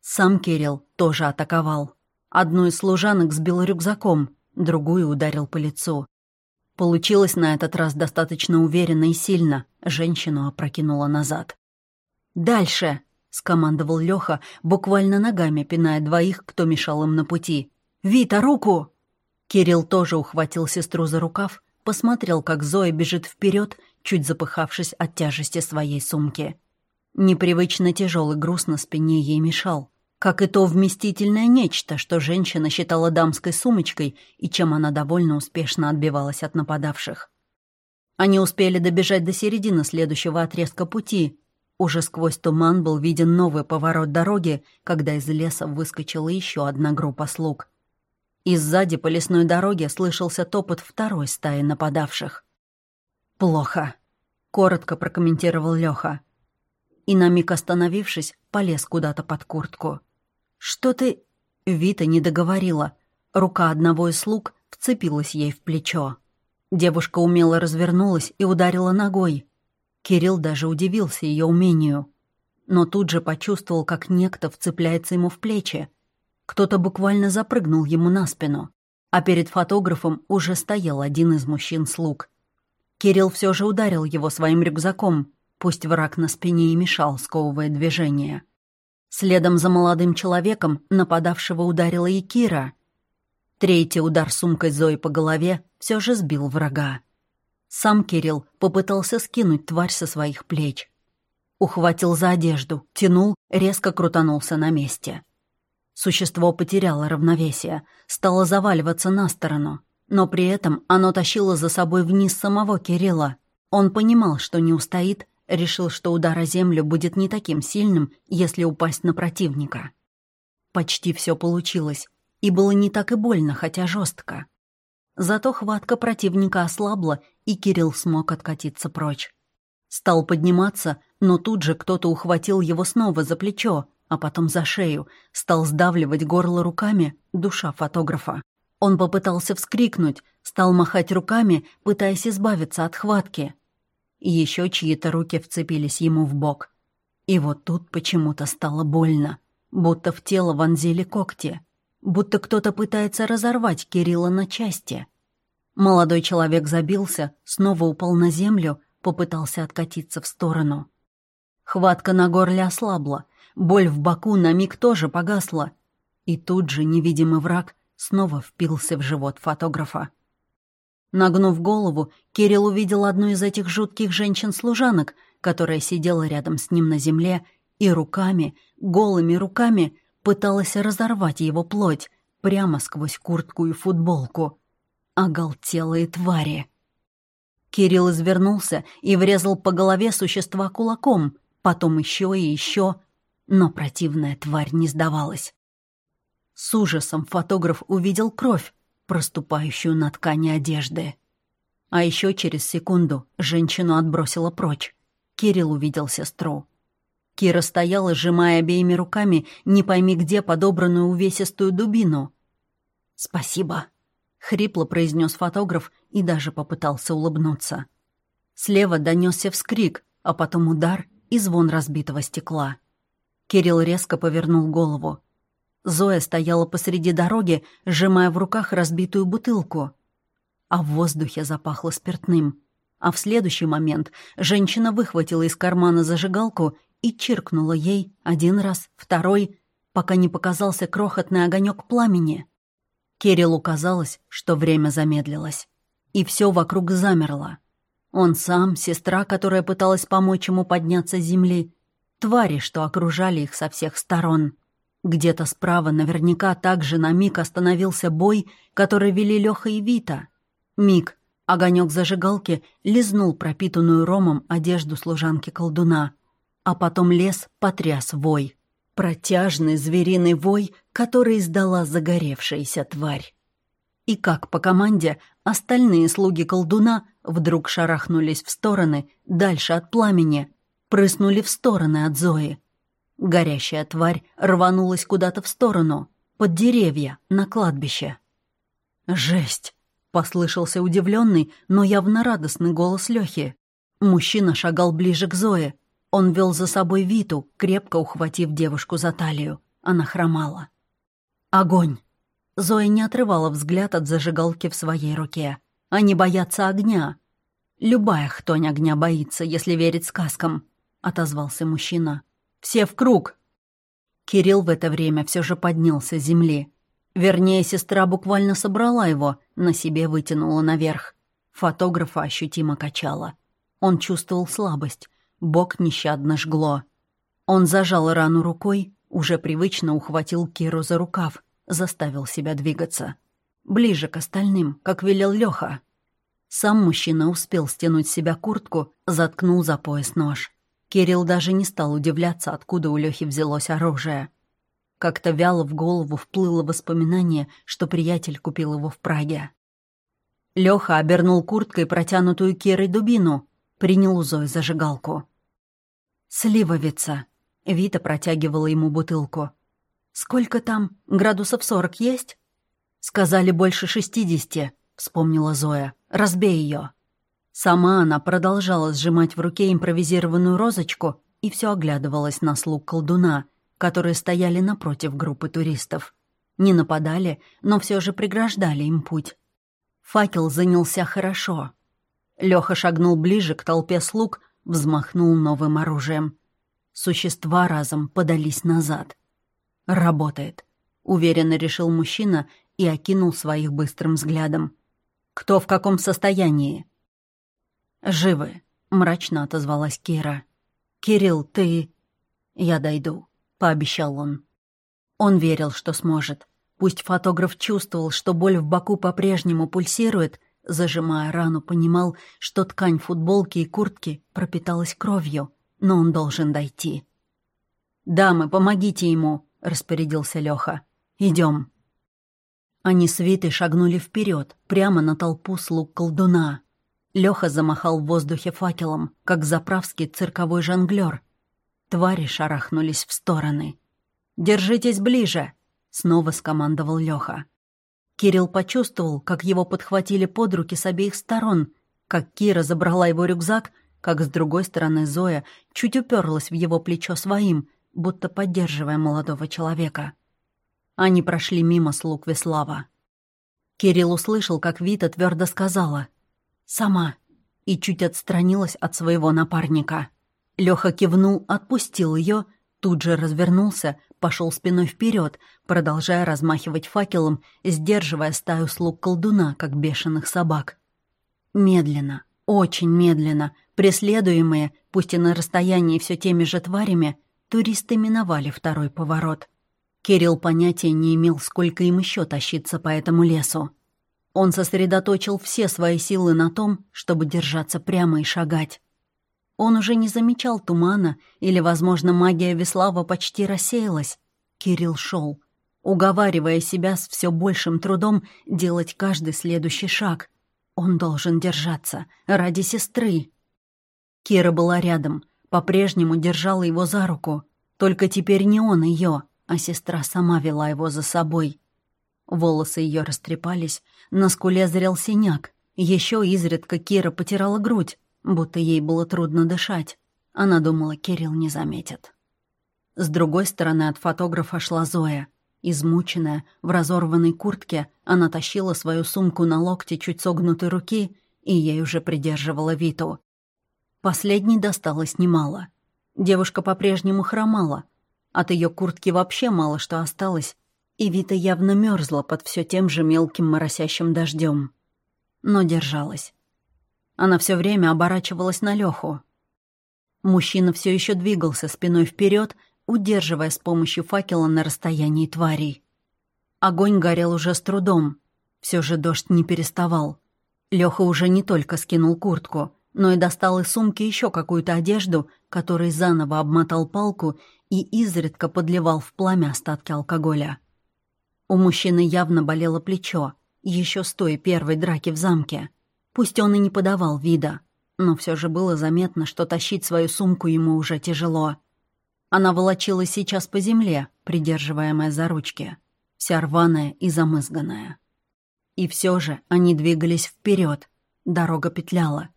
Сам Кирилл тоже атаковал. Одну из служанок сбил рюкзаком, другую ударил по лицу. Получилось на этот раз достаточно уверенно и сильно. Женщину опрокинула назад. «Дальше!» — скомандовал Леха, буквально ногами пиная двоих, кто мешал им на пути. «Вита, руку!» Кирилл тоже ухватил сестру за рукав, посмотрел, как Зоя бежит вперед, чуть запыхавшись от тяжести своей сумки. Непривычно тяжелый груз на спине ей мешал как и то вместительное нечто, что женщина считала дамской сумочкой и чем она довольно успешно отбивалась от нападавших. Они успели добежать до середины следующего отрезка пути. Уже сквозь туман был виден новый поворот дороги, когда из леса выскочила еще одна группа слуг. И сзади по лесной дороге слышался топот второй стаи нападавших. «Плохо», — коротко прокомментировал Леха. И на миг остановившись, полез куда-то под куртку. «Что ты...» Вита не договорила. Рука одного из слуг вцепилась ей в плечо. Девушка умело развернулась и ударила ногой. Кирилл даже удивился ее умению. Но тут же почувствовал, как некто вцепляется ему в плечи. Кто-то буквально запрыгнул ему на спину. А перед фотографом уже стоял один из мужчин-слуг. Кирилл все же ударил его своим рюкзаком, пусть враг на спине и мешал, сковывая движение. Следом за молодым человеком нападавшего ударила и Кира. Третий удар сумкой Зои по голове все же сбил врага. Сам Кирилл попытался скинуть тварь со своих плеч. Ухватил за одежду, тянул, резко крутанулся на месте. Существо потеряло равновесие, стало заваливаться на сторону, но при этом оно тащило за собой вниз самого Кирилла. Он понимал, что не устоит, Решил, что удар о землю будет не таким сильным, если упасть на противника. Почти все получилось, и было не так и больно, хотя жестко. Зато хватка противника ослабла, и Кирилл смог откатиться прочь. Стал подниматься, но тут же кто-то ухватил его снова за плечо, а потом за шею, стал сдавливать горло руками, душа фотографа. Он попытался вскрикнуть, стал махать руками, пытаясь избавиться от хватки — и еще чьи-то руки вцепились ему в бок. И вот тут почему-то стало больно, будто в тело вонзили когти, будто кто-то пытается разорвать Кирилла на части. Молодой человек забился, снова упал на землю, попытался откатиться в сторону. Хватка на горле ослабла, боль в боку на миг тоже погасла, и тут же невидимый враг снова впился в живот фотографа. Нагнув голову, Кирилл увидел одну из этих жутких женщин-служанок, которая сидела рядом с ним на земле и руками, голыми руками пыталась разорвать его плоть прямо сквозь куртку и футболку. Оголтелые твари. Кирилл извернулся и врезал по голове существа кулаком, потом еще и еще, но противная тварь не сдавалась. С ужасом фотограф увидел кровь, проступающую на ткани одежды. А еще через секунду женщину отбросила прочь. Кирилл увидел сестру. Кира стояла, сжимая обеими руками, не пойми где, подобранную увесистую дубину. «Спасибо», — хрипло произнес фотограф и даже попытался улыбнуться. Слева донесся вскрик, а потом удар и звон разбитого стекла. Кирилл резко повернул голову. Зоя стояла посреди дороги, сжимая в руках разбитую бутылку. А в воздухе запахло спиртным. А в следующий момент женщина выхватила из кармана зажигалку и чиркнула ей один раз, второй, пока не показался крохотный огонек пламени. Кириллу казалось, что время замедлилось. И все вокруг замерло. Он сам, сестра, которая пыталась помочь ему подняться с земли, твари, что окружали их со всех сторон — где-то справа наверняка также на миг остановился бой, который вели Леха и Вита. Миг. Огонек зажигалки лизнул пропитанную ромом одежду служанки колдуна. А потом лес потряс вой. Протяжный звериный вой, который издала загоревшаяся тварь. И как по команде остальные слуги колдуна вдруг шарахнулись в стороны, дальше от пламени, прыснули в стороны от Зои. Горящая тварь рванулась куда-то в сторону, под деревья, на кладбище. «Жесть!» — послышался удивленный, но явно радостный голос Лехи. Мужчина шагал ближе к Зое. Он вел за собой Виту, крепко ухватив девушку за талию. Она хромала. «Огонь!» Зоя не отрывала взгляд от зажигалки в своей руке. «Они боятся огня!» «Любая хтонь огня боится, если верить сказкам», — отозвался мужчина. Все в круг!» Кирилл в это время все же поднялся с земли. Вернее, сестра буквально собрала его, на себе вытянула наверх. Фотографа ощутимо качала. Он чувствовал слабость, бок нещадно жгло. Он зажал рану рукой, уже привычно ухватил Киру за рукав, заставил себя двигаться. Ближе к остальным, как велел Леха. Сам мужчина успел стянуть с себя куртку, заткнул за пояс нож. Кирилл даже не стал удивляться, откуда у Лёхи взялось оружие. Как-то вяло в голову вплыло воспоминание, что приятель купил его в Праге. Лёха обернул курткой протянутую Кирой дубину, принял у Зои зажигалку. «Сливовица!» — Вита протягивала ему бутылку. «Сколько там? Градусов сорок есть?» «Сказали больше шестидесяти», — вспомнила Зоя. «Разбей ее. Сама она продолжала сжимать в руке импровизированную розочку и все оглядывалась на слуг колдуна, которые стояли напротив группы туристов. Не нападали, но все же преграждали им путь. Факел занялся хорошо. Леха шагнул ближе к толпе слуг, взмахнул новым оружием. Существа разом подались назад. «Работает», — уверенно решил мужчина и окинул своих быстрым взглядом. «Кто в каком состоянии?» «Живы», — мрачно отозвалась Кира. «Кирилл, ты...» «Я дойду», — пообещал он. Он верил, что сможет. Пусть фотограф чувствовал, что боль в боку по-прежнему пульсирует, зажимая рану, понимал, что ткань футболки и куртки пропиталась кровью, но он должен дойти. «Дамы, помогите ему», — распорядился Леха. «Идем». Они с Витой шагнули вперед, прямо на толпу слуг колдуна. Леха замахал в воздухе факелом, как заправский цирковой жонглер. Твари шарахнулись в стороны. «Держитесь ближе!» — снова скомандовал Леха. Кирилл почувствовал, как его подхватили под руки с обеих сторон, как Кира забрала его рюкзак, как с другой стороны Зоя чуть уперлась в его плечо своим, будто поддерживая молодого человека. Они прошли мимо слуг Веслава. Кирилл услышал, как Вита твердо сказала «Сама». И чуть отстранилась от своего напарника. Леха кивнул, отпустил ее, тут же развернулся, пошел спиной вперед, продолжая размахивать факелом, сдерживая стаю слуг колдуна, как бешеных собак. Медленно, очень медленно, преследуемые, пусть и на расстоянии все теми же тварями, туристы миновали второй поворот. Кирилл понятия не имел, сколько им еще тащиться по этому лесу. Он сосредоточил все свои силы на том, чтобы держаться прямо и шагать. Он уже не замечал тумана, или, возможно, магия Веслава почти рассеялась. Кирилл шел, уговаривая себя с все большим трудом делать каждый следующий шаг. Он должен держаться ради сестры. Кира была рядом, по-прежнему держала его за руку. Только теперь не он ее, а сестра сама вела его за собой. Волосы ее растрепались, на скуле зрел синяк. Еще изредка Кира потирала грудь, будто ей было трудно дышать. Она думала, Кирилл не заметит. С другой стороны от фотографа шла Зоя. Измученная, в разорванной куртке, она тащила свою сумку на локте чуть согнутой руки, и ей уже придерживала Виту. Последней досталось немало. Девушка по-прежнему хромала. От ее куртки вообще мало что осталось, и явно мерзла под все тем же мелким моросящим дождем. Но держалась. Она все время оборачивалась на Леху. Мужчина все еще двигался спиной вперед, удерживая с помощью факела на расстоянии тварей. Огонь горел уже с трудом. Все же дождь не переставал. Леха уже не только скинул куртку, но и достал из сумки еще какую-то одежду, которой заново обмотал палку и изредка подливал в пламя остатки алкоголя. У мужчины явно болело плечо, еще с той первой драки в замке. Пусть он и не подавал вида, но все же было заметно, что тащить свою сумку ему уже тяжело. Она волочилась сейчас по земле, придерживаемая за ручки, вся рваная и замызганная. И все же они двигались вперед. Дорога петляла.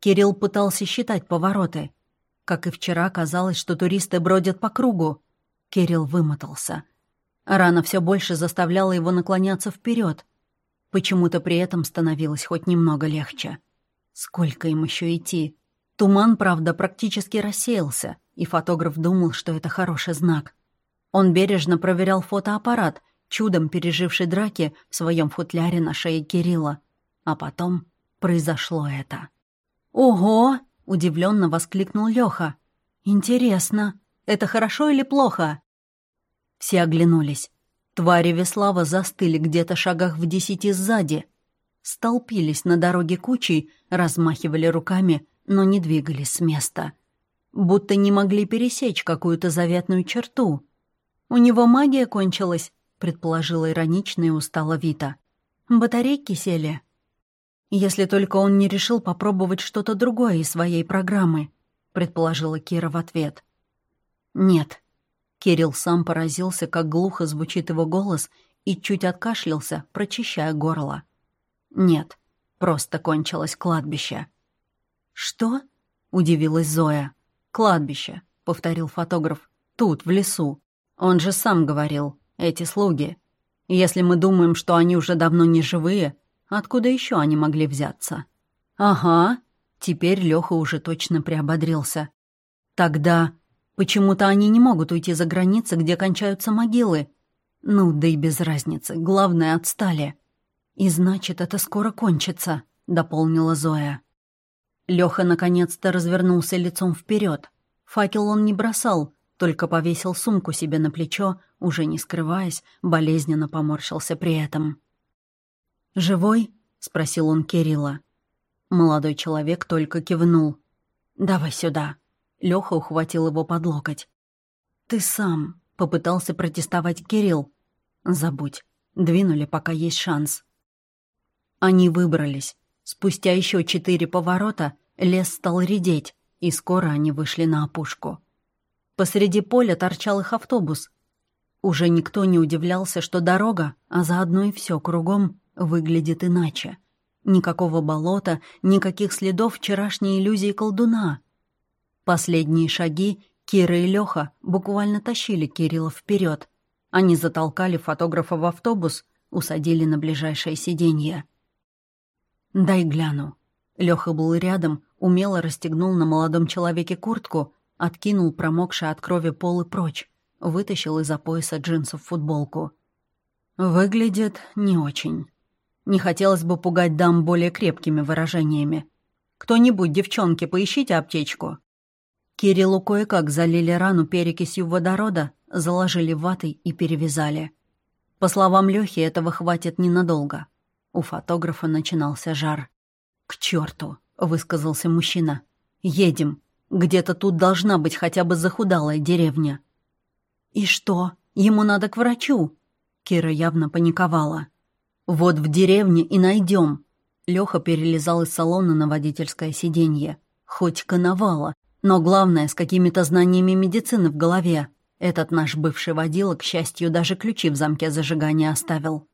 Кирилл пытался считать повороты. Как и вчера, казалось, что туристы бродят по кругу. Кирилл вымотался. Рана все больше заставляла его наклоняться вперед. Почему-то при этом становилось хоть немного легче. Сколько им еще идти? Туман, правда, практически рассеялся, и фотограф думал, что это хороший знак. Он бережно проверял фотоаппарат, чудом переживший драки в своем футляре на шее Кирилла. А потом произошло это. «Ого!» — удивленно воскликнул Леха. «Интересно, это хорошо или плохо?» Все оглянулись. Твари Веслава застыли где-то шагах в десяти сзади. Столпились на дороге кучей, размахивали руками, но не двигались с места. Будто не могли пересечь какую-то заветную черту. «У него магия кончилась», — предположила иронично и устала Вита. «Батарейки сели». «Если только он не решил попробовать что-то другое из своей программы», — предположила Кира в ответ. «Нет», Кирилл сам поразился, как глухо звучит его голос, и чуть откашлялся, прочищая горло. «Нет, просто кончилось кладбище». «Что?» — удивилась Зоя. «Кладбище», — повторил фотограф. «Тут, в лесу. Он же сам говорил, эти слуги. Если мы думаем, что они уже давно не живые, откуда еще они могли взяться?» «Ага». Теперь Леха уже точно приободрился. «Тогда Почему-то они не могут уйти за границы, где кончаются могилы. Ну, да и без разницы. Главное, отстали. И значит, это скоро кончится, дополнила Зоя. Леха наконец-то развернулся лицом вперед. Факел он не бросал, только повесил сумку себе на плечо, уже не скрываясь, болезненно поморщился при этом. «Живой?» — спросил он Кирилла. Молодой человек только кивнул. «Давай сюда», Лёха ухватил его под локоть. «Ты сам», — попытался протестовать Кирилл. «Забудь. Двинули, пока есть шанс». Они выбрались. Спустя еще четыре поворота лес стал редеть, и скоро они вышли на опушку. Посреди поля торчал их автобус. Уже никто не удивлялся, что дорога, а заодно и все кругом, выглядит иначе. Никакого болота, никаких следов вчерашней иллюзии колдуна — Последние шаги Кира и Леха буквально тащили Кирилла вперед. Они затолкали фотографа в автобус, усадили на ближайшее сиденье. «Дай гляну». Леха был рядом, умело расстегнул на молодом человеке куртку, откинул промокший от крови полы прочь, вытащил из-за пояса джинсов футболку. «Выглядит не очень. Не хотелось бы пугать дам более крепкими выражениями. Кто-нибудь, девчонки, поищите аптечку». Кириллу кое-как залили рану перекисью водорода, заложили ватой и перевязали. По словам Лёхи, этого хватит ненадолго. У фотографа начинался жар. «К черту!» — высказался мужчина. «Едем. Где-то тут должна быть хотя бы захудалая деревня». «И что? Ему надо к врачу?» Кира явно паниковала. «Вот в деревне и найдем. Лёха перелезал из салона на водительское сиденье. Хоть коновала, но главное, с какими-то знаниями медицины в голове. Этот наш бывший водила, к счастью, даже ключи в замке зажигания оставил.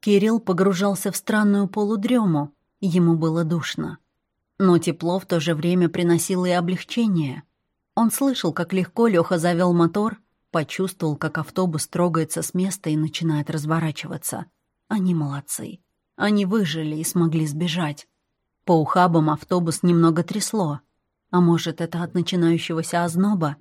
Кирилл погружался в странную полудрему. Ему было душно. Но тепло в то же время приносило и облегчение. Он слышал, как легко Леха завел мотор, почувствовал, как автобус трогается с места и начинает разворачиваться. Они молодцы. Они выжили и смогли сбежать. По ухабам автобус немного трясло. А может, это от начинающегося озноба?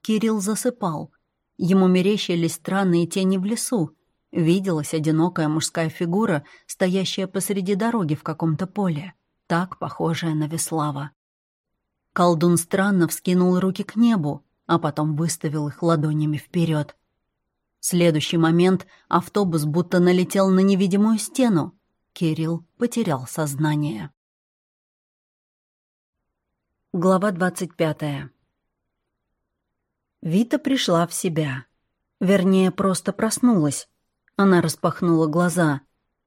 Кирилл засыпал. Ему мерещились странные тени в лесу. Виделась одинокая мужская фигура, стоящая посреди дороги в каком-то поле, так похожая на Веслава. Колдун странно вскинул руки к небу, а потом выставил их ладонями вперед. В следующий момент автобус будто налетел на невидимую стену. Кирилл потерял сознание. Глава двадцать пятая. Вита пришла в себя. Вернее, просто проснулась. Она распахнула глаза.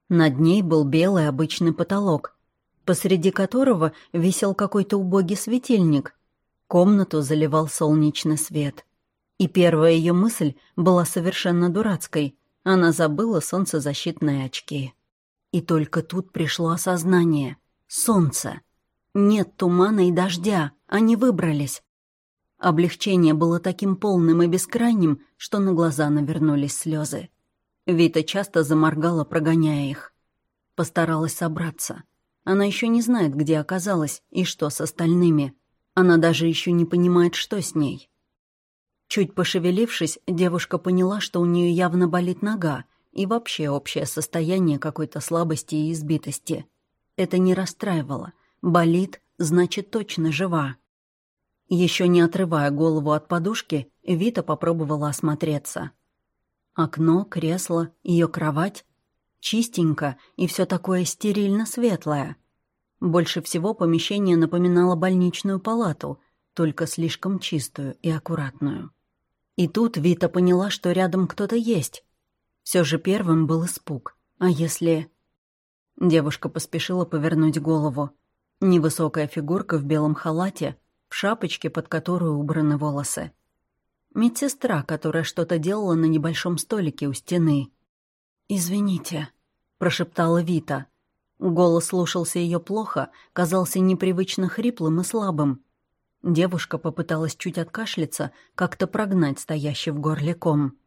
Над ней был белый обычный потолок, посреди которого висел какой-то убогий светильник. Комнату заливал солнечный свет. И первая ее мысль была совершенно дурацкой. Она забыла солнцезащитные очки. И только тут пришло осознание. Солнце. Нет тумана и дождя. Они выбрались. Облегчение было таким полным и бескрайним, что на глаза навернулись слезы. Вита часто заморгала, прогоняя их. Постаралась собраться. Она еще не знает, где оказалась и что с остальными. Она даже еще не понимает, что с ней. Чуть пошевелившись, девушка поняла, что у нее явно болит нога и вообще общее состояние какой-то слабости и избитости. Это не расстраивало. Болит, значит, точно жива. Еще не отрывая голову от подушки, Вита попробовала осмотреться. Окно, кресло, ее кровать. Чистенько и все такое стерильно светлое. Больше всего помещение напоминало больничную палату, только слишком чистую и аккуратную. И тут Вита поняла, что рядом кто-то есть. Все же первым был испуг. А если... Девушка поспешила повернуть голову. Невысокая фигурка в белом халате — в шапочке, под которую убраны волосы. Медсестра, которая что-то делала на небольшом столике у стены. «Извините», — прошептала Вита. Голос слушался ее плохо, казался непривычно хриплым и слабым. Девушка попыталась чуть откашляться, как-то прогнать стоящий в горле ком.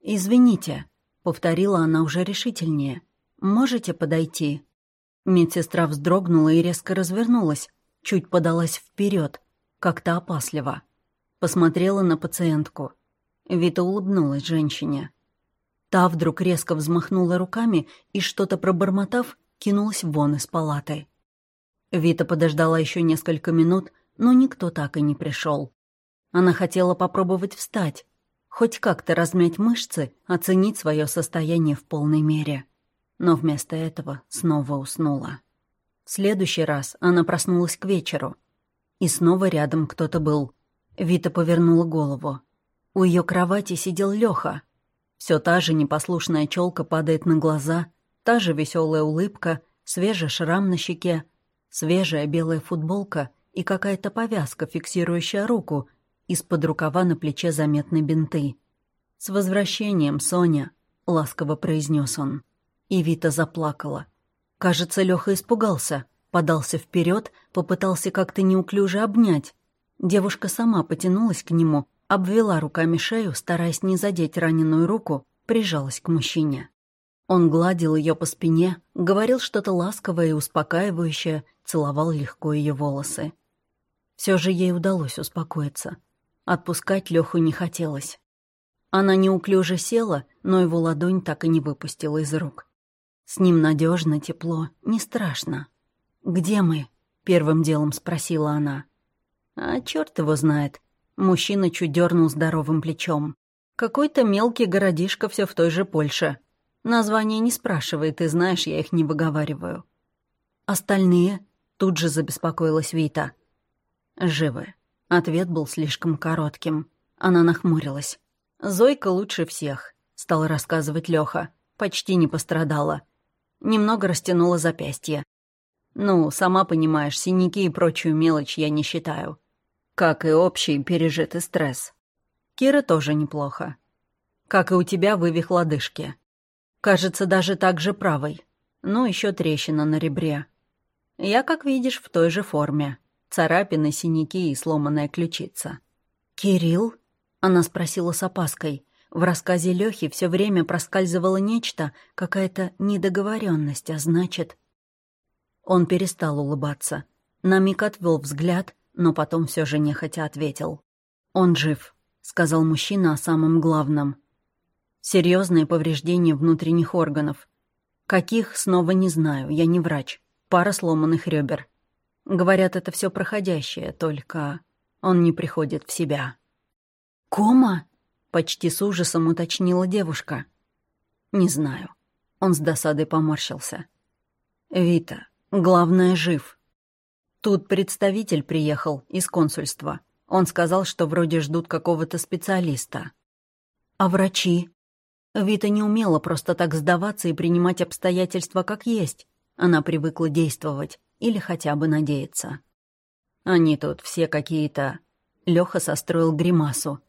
«Извините», — повторила она уже решительнее. «Можете подойти?» Медсестра вздрогнула и резко развернулась, чуть подалась вперед, как-то опасливо. Посмотрела на пациентку. Вита улыбнулась женщине. Та вдруг резко взмахнула руками и, что-то пробормотав, кинулась вон из палаты. Вита подождала еще несколько минут, но никто так и не пришел. Она хотела попробовать встать, хоть как-то размять мышцы, оценить свое состояние в полной мере. Но вместо этого снова уснула. В следующий раз она проснулась к вечеру. И снова рядом кто-то был. Вита повернула голову. У ее кровати сидел Леха. Все та же непослушная челка падает на глаза, та же веселая улыбка, свежий шрам на щеке, свежая белая футболка и какая-то повязка, фиксирующая руку, из-под рукава на плече заметны бинты. «С возвращением, Соня!» — ласково произнес он. И Вита заплакала. Кажется, Леха испугался, подался вперед, попытался как-то неуклюже обнять. Девушка сама потянулась к нему, обвела руками шею, стараясь не задеть раненую руку, прижалась к мужчине. Он гладил ее по спине, говорил что-то ласковое и успокаивающее, целовал легко ее волосы. Все же ей удалось успокоиться. Отпускать Леху не хотелось. Она неуклюже села, но его ладонь так и не выпустила из рук. С ним надежно, тепло, не страшно. «Где мы?» — первым делом спросила она. А черт его знает. Мужчина чуть дернул здоровым плечом. Какой-то мелкий городишко все в той же Польше. Название не спрашивает, и знаешь, я их не выговариваю. Остальные? Тут же забеспокоилась Вита. Живы. Ответ был слишком коротким. Она нахмурилась. «Зойка лучше всех», — стал рассказывать Лёха. Почти не пострадала. Немного растянула запястье. Ну, сама понимаешь, синяки и прочую мелочь я не считаю. Как и общий пережитый стресс. Кира тоже неплохо. Как и у тебя вывих лодыжки. Кажется, даже так же правой. Ну, еще трещина на ребре. Я, как видишь, в той же форме. Царапины, синяки и сломанная ключица. «Кирилл?» — она спросила с опаской. В рассказе Лёхи все время проскальзывало нечто, какая-то недоговоренность, а значит... Он перестал улыбаться. На миг отвел взгляд, но потом все же нехотя ответил. «Он жив», — сказал мужчина о самом главном. Серьезные повреждения внутренних органов. Каких, снова не знаю, я не врач. Пара сломанных ребер. Говорят, это все проходящее, только он не приходит в себя. «Кома?» — почти с ужасом уточнила девушка. «Не знаю». Он с досадой поморщился. «Вита, главное, жив». Тут представитель приехал из консульства. Он сказал, что вроде ждут какого-то специалиста. «А врачи?» Вита не умела просто так сдаваться и принимать обстоятельства как есть. Она привыкла действовать или хотя бы надеяться. Они тут все какие-то... Лёха состроил гримасу.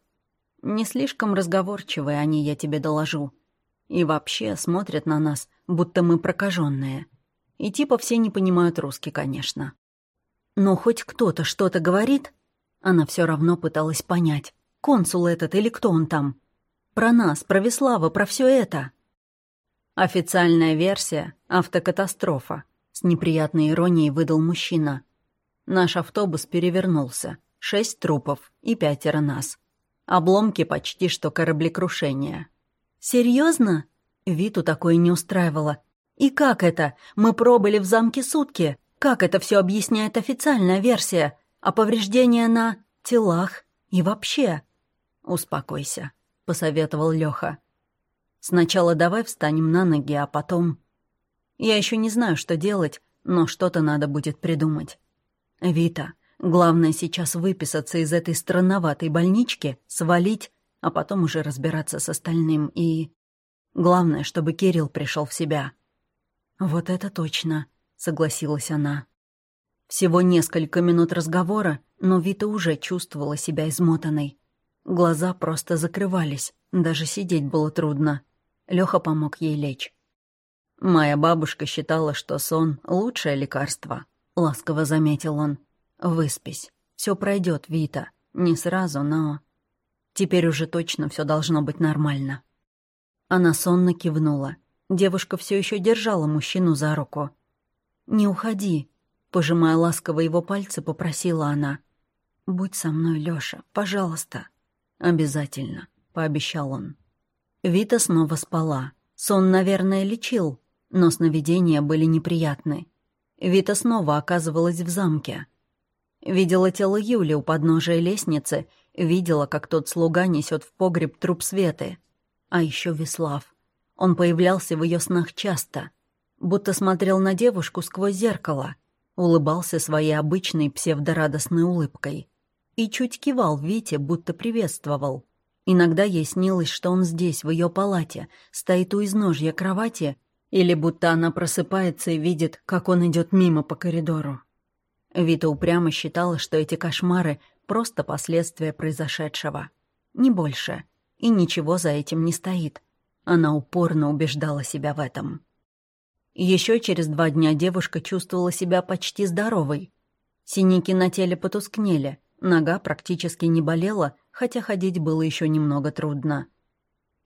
Не слишком разговорчивые они, я тебе доложу. И вообще смотрят на нас, будто мы прокаженные. И типа все не понимают русский, конечно. Но хоть кто-то что-то говорит, она все равно пыталась понять, консул этот или кто он там. Про нас, про Веслава, про все это. Официальная версия — автокатастрофа. С неприятной иронией выдал мужчина. Наш автобус перевернулся. Шесть трупов и пятеро нас. Обломки почти что кораблекрушения. Серьезно? Виту такое не устраивало. И как это? Мы пробыли в замке сутки. Как это все объясняет официальная версия? А повреждения на телах и вообще? Успокойся, посоветовал Леха. Сначала давай встанем на ноги, а потом... Я еще не знаю, что делать, но что-то надо будет придумать. Вита, главное сейчас выписаться из этой странноватой больнички, свалить, а потом уже разбираться с остальным и... Главное, чтобы Кирилл пришел в себя. «Вот это точно», — согласилась она. Всего несколько минут разговора, но Вита уже чувствовала себя измотанной. Глаза просто закрывались, даже сидеть было трудно. Лёха помог ей лечь. «Моя бабушка считала, что сон — лучшее лекарство», — ласково заметил он. «Выспись. Все пройдет, Вита. Не сразу, но...» «Теперь уже точно все должно быть нормально». Она сонно кивнула. Девушка все еще держала мужчину за руку. «Не уходи», — пожимая ласково его пальцы, попросила она. «Будь со мной, Лёша, пожалуйста». «Обязательно», — пообещал он. Вита снова спала. Сон, наверное, лечил, но сновидения были неприятны. Вита снова оказывалась в замке. Видела тело Юли у подножия лестницы, видела, как тот слуга несет в погреб труп Светы. А еще Веслав. Он появлялся в ее снах часто, будто смотрел на девушку сквозь зеркало, улыбался своей обычной псевдорадостной улыбкой и чуть кивал Вите, будто приветствовал. Иногда ей снилось, что он здесь, в ее палате, стоит у изножья кровати, или будто она просыпается и видит, как он идет мимо по коридору. Вита упрямо считала, что эти кошмары — просто последствия произошедшего. Не больше. И ничего за этим не стоит. Она упорно убеждала себя в этом. Еще через два дня девушка чувствовала себя почти здоровой. Синяки на теле потускнели, нога практически не болела, хотя ходить было еще немного трудно.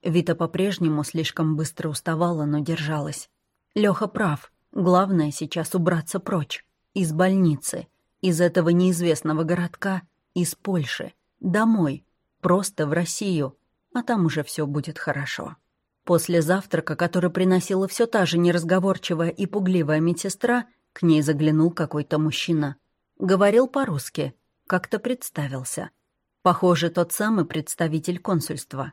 Вита по-прежнему слишком быстро уставала, но держалась. Леха прав. Главное сейчас убраться прочь. Из больницы. Из этого неизвестного городка. Из Польши. Домой. Просто в Россию. А там уже все будет хорошо. После завтрака, который приносила все та же неразговорчивая и пугливая медсестра, к ней заглянул какой-то мужчина. Говорил по-русски. как-то представился. Похоже, тот самый представитель консульства.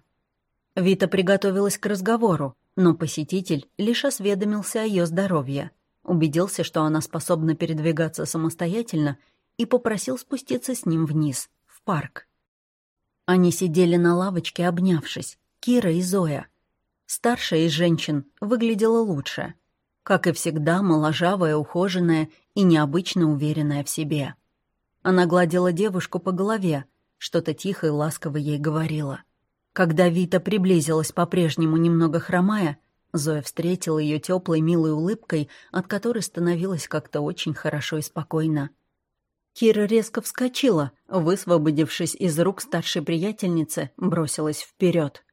Вита приготовилась к разговору, но посетитель лишь осведомился о ее здоровье, убедился, что она способна передвигаться самостоятельно, и попросил спуститься с ним вниз, в парк. Они сидели на лавочке, обнявшись, Кира и Зоя. Старшая из женщин выглядела лучше. Как и всегда, моложавая, ухоженная и необычно уверенная в себе. Она гладила девушку по голове, что-то тихо и ласково ей говорила. Когда Вита приблизилась по-прежнему немного хромая, Зоя встретила ее теплой, милой улыбкой, от которой становилось как-то очень хорошо и спокойно. Кира резко вскочила, высвободившись из рук старшей приятельницы, бросилась вперед.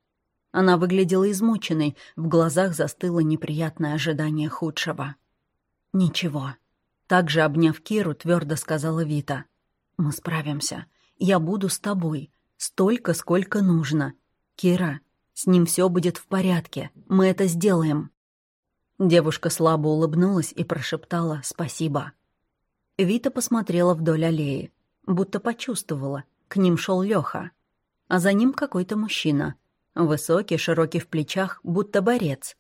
Она выглядела измученной, в глазах застыло неприятное ожидание худшего. «Ничего». Также, обняв Киру, твердо сказала Вита. «Мы справимся. Я буду с тобой. Столько, сколько нужно. Кира, с ним все будет в порядке. Мы это сделаем». Девушка слабо улыбнулась и прошептала «спасибо». Вита посмотрела вдоль аллеи, будто почувствовала. К ним шел Леха, а за ним какой-то мужчина. Высокий, широкий в плечах, будто борец.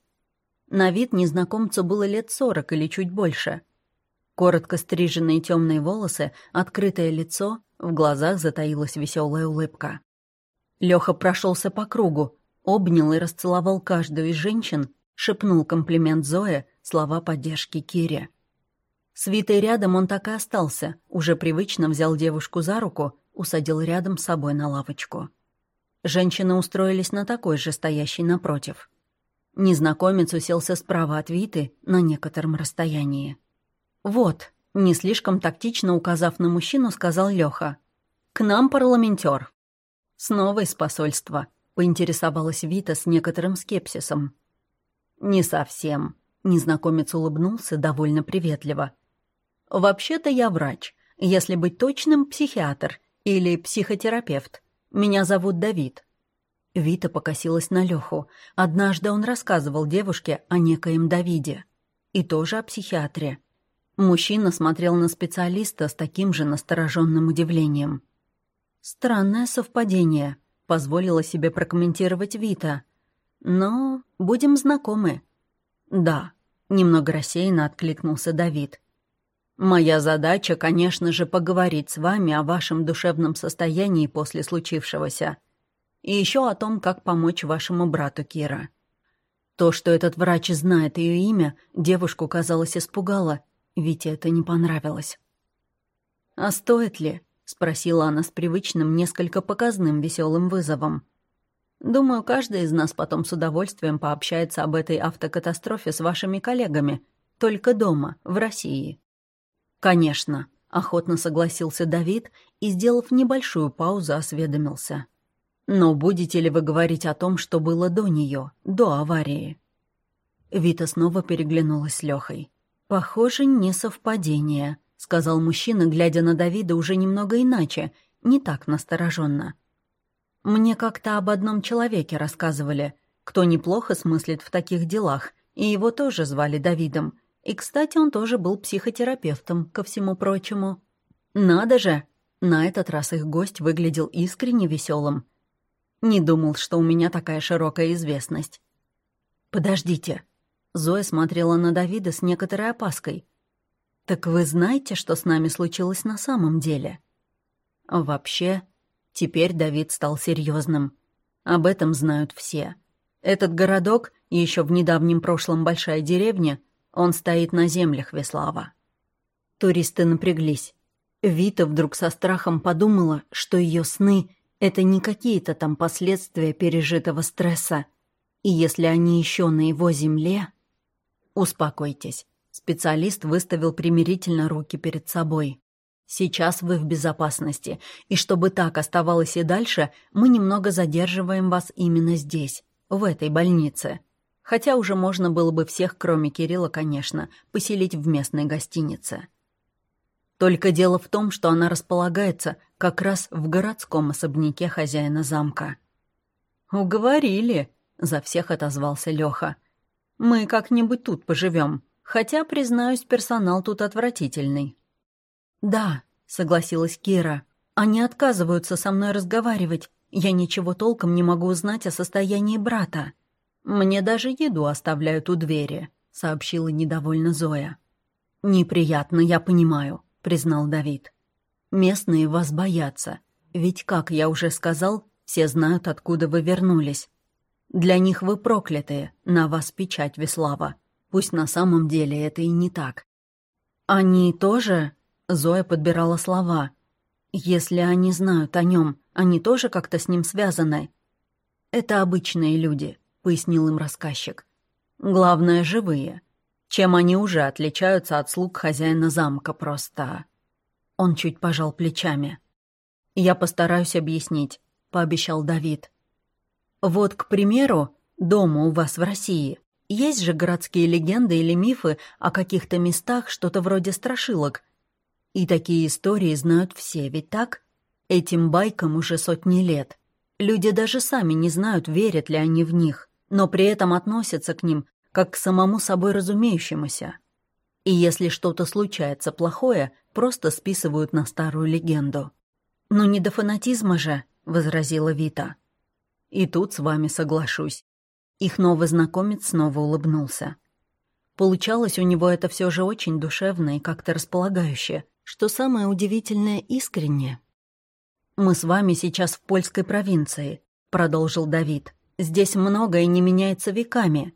На вид незнакомцу было лет сорок или чуть больше. Коротко стриженные темные волосы, открытое лицо, в глазах затаилась веселая улыбка. Леха прошелся по кругу, обнял и расцеловал каждую из женщин, шепнул комплимент Зое, слова поддержки Кире. С Витой рядом он так и остался, уже привычно взял девушку за руку, усадил рядом с собой на лавочку. Женщины устроились на такой же, стоящей напротив. Незнакомец уселся справа от Виты на некотором расстоянии. «Вот», — не слишком тактично указав на мужчину, сказал Лёха. «К нам парламентер». «Снова из посольства», — поинтересовалась Вита с некоторым скепсисом. «Не совсем», — незнакомец улыбнулся довольно приветливо. «Вообще-то я врач. Если быть точным, психиатр или психотерапевт. Меня зовут Давид». Вита покосилась на Леху. Однажды он рассказывал девушке о некоем Давиде. И тоже о психиатре. Мужчина смотрел на специалиста с таким же настороженным удивлением. «Странное совпадение», — позволила себе прокомментировать Вита. «Но будем знакомы». «Да», — немного рассеянно откликнулся Давид. Моя задача, конечно же, поговорить с вами о вашем душевном состоянии после случившегося. И еще о том, как помочь вашему брату Кира. То, что этот врач знает ее имя, девушку, казалось, испугало. Вите это не понравилось. «А стоит ли?» — спросила она с привычным, несколько показным веселым вызовом. «Думаю, каждый из нас потом с удовольствием пообщается об этой автокатастрофе с вашими коллегами, только дома, в России». «Конечно», — охотно согласился Давид и, сделав небольшую паузу, осведомился. «Но будете ли вы говорить о том, что было до нее, до аварии?» Вита снова переглянулась с Лехой. «Похоже, не совпадение», — сказал мужчина, глядя на Давида уже немного иначе, не так настороженно. «Мне как-то об одном человеке рассказывали, кто неплохо смыслит в таких делах, и его тоже звали Давидом. И, кстати, он тоже был психотерапевтом, ко всему прочему. Надо же! На этот раз их гость выглядел искренне веселым. Не думал, что у меня такая широкая известность. «Подождите». Зоя смотрела на Давида с некоторой опаской. «Так вы знаете, что с нами случилось на самом деле?» «Вообще...» Теперь Давид стал серьезным. Об этом знают все. Этот городок, еще в недавнем прошлом большая деревня — он стоит на землях Веслава. Туристы напряглись. Вита вдруг со страхом подумала, что ее сны — это не какие-то там последствия пережитого стресса. И если они еще на его земле... Успокойтесь. Специалист выставил примирительно руки перед собой. Сейчас вы в безопасности, и чтобы так оставалось и дальше, мы немного задерживаем вас именно здесь, в этой больнице. Хотя уже можно было бы всех, кроме Кирилла, конечно, поселить в местной гостинице. Только дело в том, что она располагается как раз в городском особняке хозяина замка. «Уговорили», — за всех отозвался Лёха. «Мы как-нибудь тут поживем, хотя, признаюсь, персонал тут отвратительный». «Да», — согласилась Кира, Они отказываются со мной разговаривать. Я ничего толком не могу узнать о состоянии брата. Мне даже еду оставляют у двери», — сообщила недовольно Зоя. «Неприятно, я понимаю», — признал Давид. «Местные вас боятся. Ведь, как я уже сказал, все знают, откуда вы вернулись. Для них вы проклятые, на вас печать Веслава. Пусть на самом деле это и не так. Они тоже...» — Зоя подбирала слова. «Если они знают о нем, они тоже как-то с ним связаны?» «Это обычные люди», — пояснил им рассказчик. «Главное, живые. Чем они уже отличаются от слуг хозяина замка просто...» Он чуть пожал плечами. «Я постараюсь объяснить», — пообещал Давид. «Вот, к примеру, дома у вас в России есть же городские легенды или мифы о каких-то местах, что-то вроде страшилок. И такие истории знают все, ведь так? Этим байкам уже сотни лет. Люди даже сами не знают, верят ли они в них, но при этом относятся к ним как к самому собой разумеющемуся. И если что-то случается плохое, просто списывают на старую легенду. «Ну не до фанатизма же», — возразила Вита. «И тут с вами соглашусь». Их новый знакомец снова улыбнулся. Получалось у него это все же очень душевно и как-то располагающе, что самое удивительное — искренне. «Мы с вами сейчас в польской провинции», — продолжил Давид. «Здесь многое не меняется веками.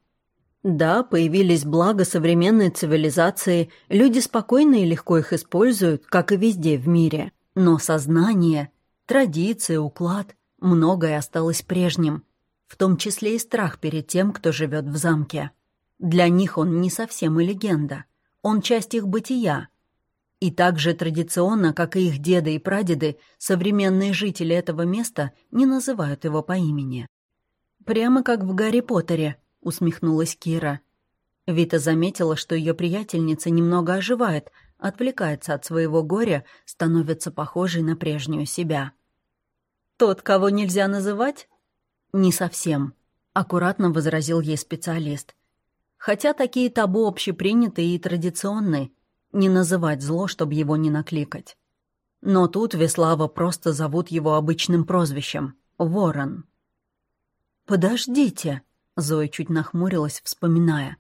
Да, появились блага современной цивилизации, люди спокойно и легко их используют, как и везде в мире. Но сознание, традиции, уклад, многое осталось прежним, в том числе и страх перед тем, кто живет в замке. Для них он не совсем и легенда, он часть их бытия. И так же традиционно, как и их деды и прадеды, современные жители этого места не называют его по имени. Прямо как в «Гарри Поттере», усмехнулась Кира. Вита заметила, что ее приятельница немного оживает, отвлекается от своего горя, становится похожей на прежнюю себя. «Тот, кого нельзя называть?» «Не совсем», — аккуратно возразил ей специалист. «Хотя такие табу общепринятые и традиционные. Не называть зло, чтобы его не накликать. Но тут Веслава просто зовут его обычным прозвищем — Ворон». «Подождите», Зоя чуть нахмурилась, вспоминая.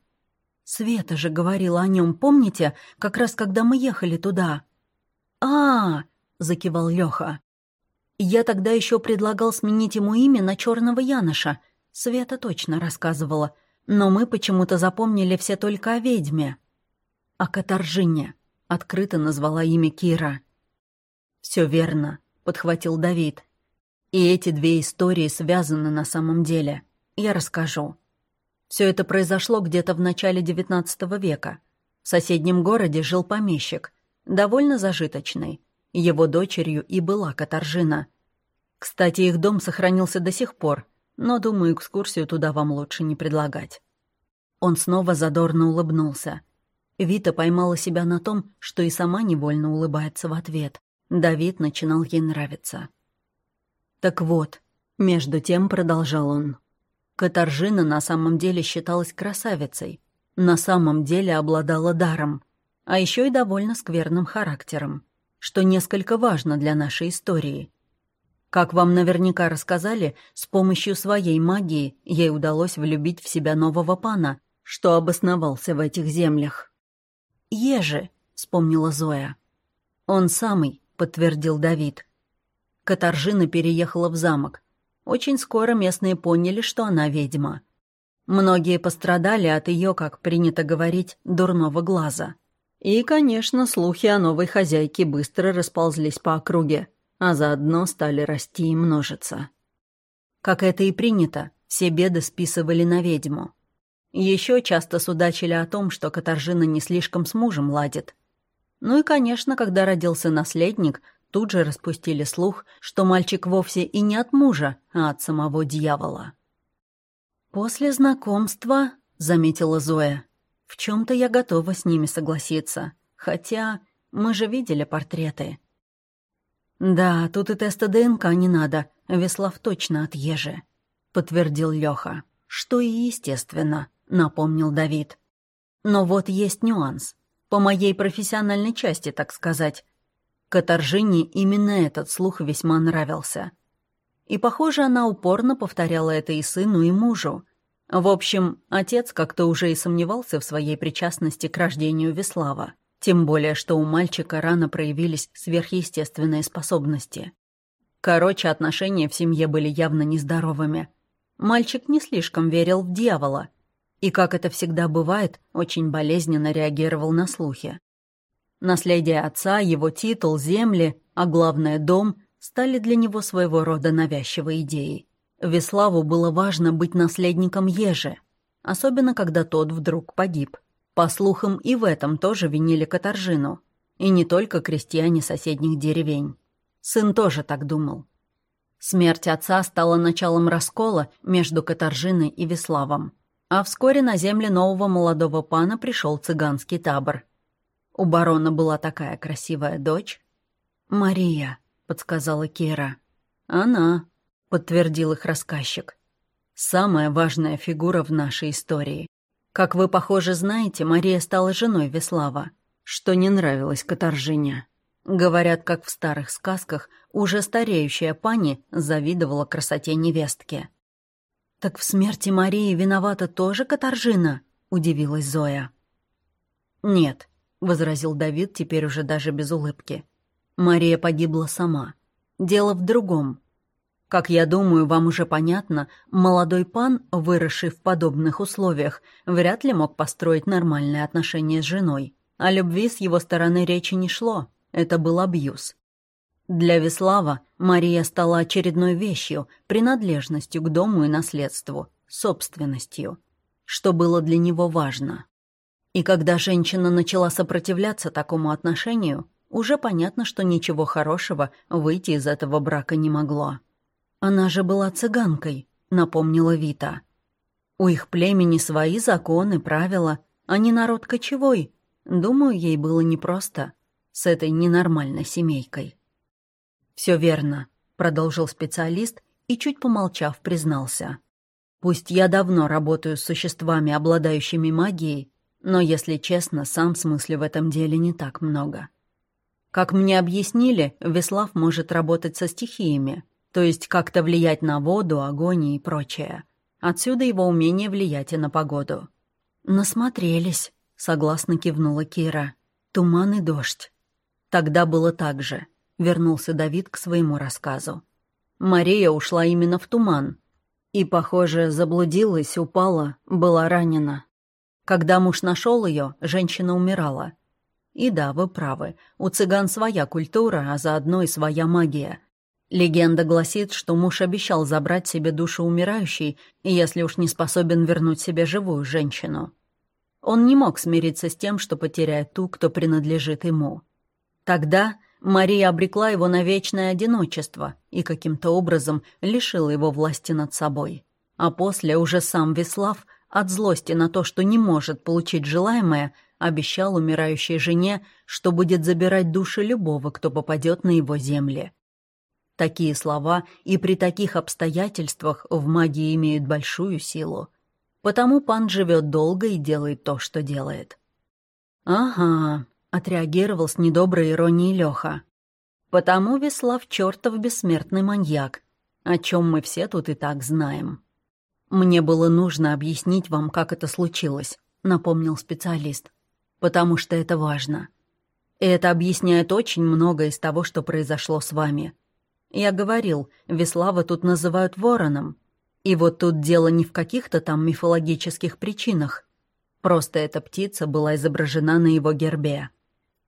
«Света же говорила о нем, помните, как раз когда мы ехали туда?» «А, -а, -а закивал Леха. «Я тогда еще предлагал сменить ему имя на Черного Яноша. Света точно рассказывала, но мы почему-то запомнили все только о ведьме». «О Катаржине», — открыто назвала имя Кира. «Все верно», — подхватил Давид. «И эти две истории связаны на самом деле». Я расскажу. Все это произошло где-то в начале XIX века. В соседнем городе жил помещик, довольно зажиточный. Его дочерью и была Катаржина. Кстати, их дом сохранился до сих пор, но, думаю, экскурсию туда вам лучше не предлагать. Он снова задорно улыбнулся. Вита поймала себя на том, что и сама невольно улыбается в ответ. Давид начинал ей нравиться. «Так вот», — между тем продолжал он, Катаржина на самом деле считалась красавицей, на самом деле обладала даром, а еще и довольно скверным характером, что несколько важно для нашей истории. Как вам наверняка рассказали, с помощью своей магии ей удалось влюбить в себя нового пана, что обосновался в этих землях. «Ежи», — вспомнила Зоя. «Он самый», — подтвердил Давид. Катаржина переехала в замок, очень скоро местные поняли, что она ведьма. Многие пострадали от ее, как принято говорить, дурного глаза. И, конечно, слухи о новой хозяйке быстро расползлись по округе, а заодно стали расти и множиться. Как это и принято, все беды списывали на ведьму. Еще часто судачили о том, что Катаржина не слишком с мужем ладит. Ну и, конечно, когда родился наследник, тут же распустили слух, что мальчик вовсе и не от мужа, а от самого дьявола. «После знакомства», — заметила Зоя, — «в чем-то я готова с ними согласиться, хотя мы же видели портреты». «Да, тут и теста ДНК не надо, Веслав точно от ежи», — подтвердил Лёха. «Что и естественно», — напомнил Давид. «Но вот есть нюанс. По моей профессиональной части, так сказать. Катаржине именно этот слух весьма нравился. И, похоже, она упорно повторяла это и сыну, и мужу. В общем, отец как-то уже и сомневался в своей причастности к рождению Веслава. Тем более, что у мальчика рано проявились сверхъестественные способности. Короче, отношения в семье были явно нездоровыми. Мальчик не слишком верил в дьявола. И, как это всегда бывает, очень болезненно реагировал на слухи. Наследие отца, его титул, земли, а главное дом стали для него своего рода навязчивой идеей. Веславу было важно быть наследником Ежи, особенно когда тот вдруг погиб. По слухам, и в этом тоже винили Катаржину. И не только крестьяне соседних деревень. Сын тоже так думал. Смерть отца стала началом раскола между Катаржиной и Веславом. А вскоре на земле нового молодого пана пришел цыганский табор. У барона была такая красивая дочь. «Мария», — подсказала Кира. «Она», — подтвердил их рассказчик. «Самая важная фигура в нашей истории. Как вы, похоже, знаете, Мария стала женой Веслава, что не нравилось Катаржине. Говорят, как в старых сказках, уже стареющая пани завидовала красоте невестки. «Так в смерти Марии виновата тоже Катаржина?» — удивилась Зоя. «Нет», — возразил Давид теперь уже даже без улыбки. «Мария погибла сама. Дело в другом. Как я думаю, вам уже понятно, молодой пан, выросший в подобных условиях, вряд ли мог построить нормальные отношения с женой. О любви с его стороны речи не шло. Это был абьюз. Для Веслава Мария стала очередной вещью, принадлежностью к дому и наследству, собственностью, что было для него важно. И когда женщина начала сопротивляться такому отношению, уже понятно, что ничего хорошего выйти из этого брака не могло. «Она же была цыганкой», — напомнила Вита. «У их племени свои законы, правила, не народ кочевой. Думаю, ей было непросто с этой ненормальной семейкой». «Все верно», — продолжил специалист и, чуть помолчав, признался. «Пусть я давно работаю с существами, обладающими магией, но, если честно, сам смысла в этом деле не так много. Как мне объяснили, Веслав может работать со стихиями, то есть как-то влиять на воду, огонь и прочее. Отсюда его умение влиять и на погоду. «Насмотрелись», — согласно кивнула Кира. «Туман и дождь». Тогда было так же. Вернулся Давид к своему рассказу. Мария ушла именно в туман. И, похоже, заблудилась, упала, была ранена. Когда муж нашел ее, женщина умирала. И да, вы правы, у цыган своя культура, а заодно и своя магия — Легенда гласит, что муж обещал забрать себе душу умирающей, если уж не способен вернуть себе живую женщину. Он не мог смириться с тем, что потеряет ту, кто принадлежит ему. Тогда Мария обрекла его на вечное одиночество и каким-то образом лишила его власти над собой. А после уже сам Веслав, от злости на то, что не может получить желаемое, обещал умирающей жене, что будет забирать души любого, кто попадет на его земли. Такие слова и при таких обстоятельствах в магии имеют большую силу. Потому пан живет долго и делает то, что делает. «Ага», — отреагировал с недоброй иронией Леха. «Потому Веслав чертов бессмертный маньяк, о чем мы все тут и так знаем». «Мне было нужно объяснить вам, как это случилось», — напомнил специалист. «Потому что это важно. И это объясняет очень многое из того, что произошло с вами». Я говорил, Веслава тут называют вороном. И вот тут дело не в каких-то там мифологических причинах. Просто эта птица была изображена на его гербе.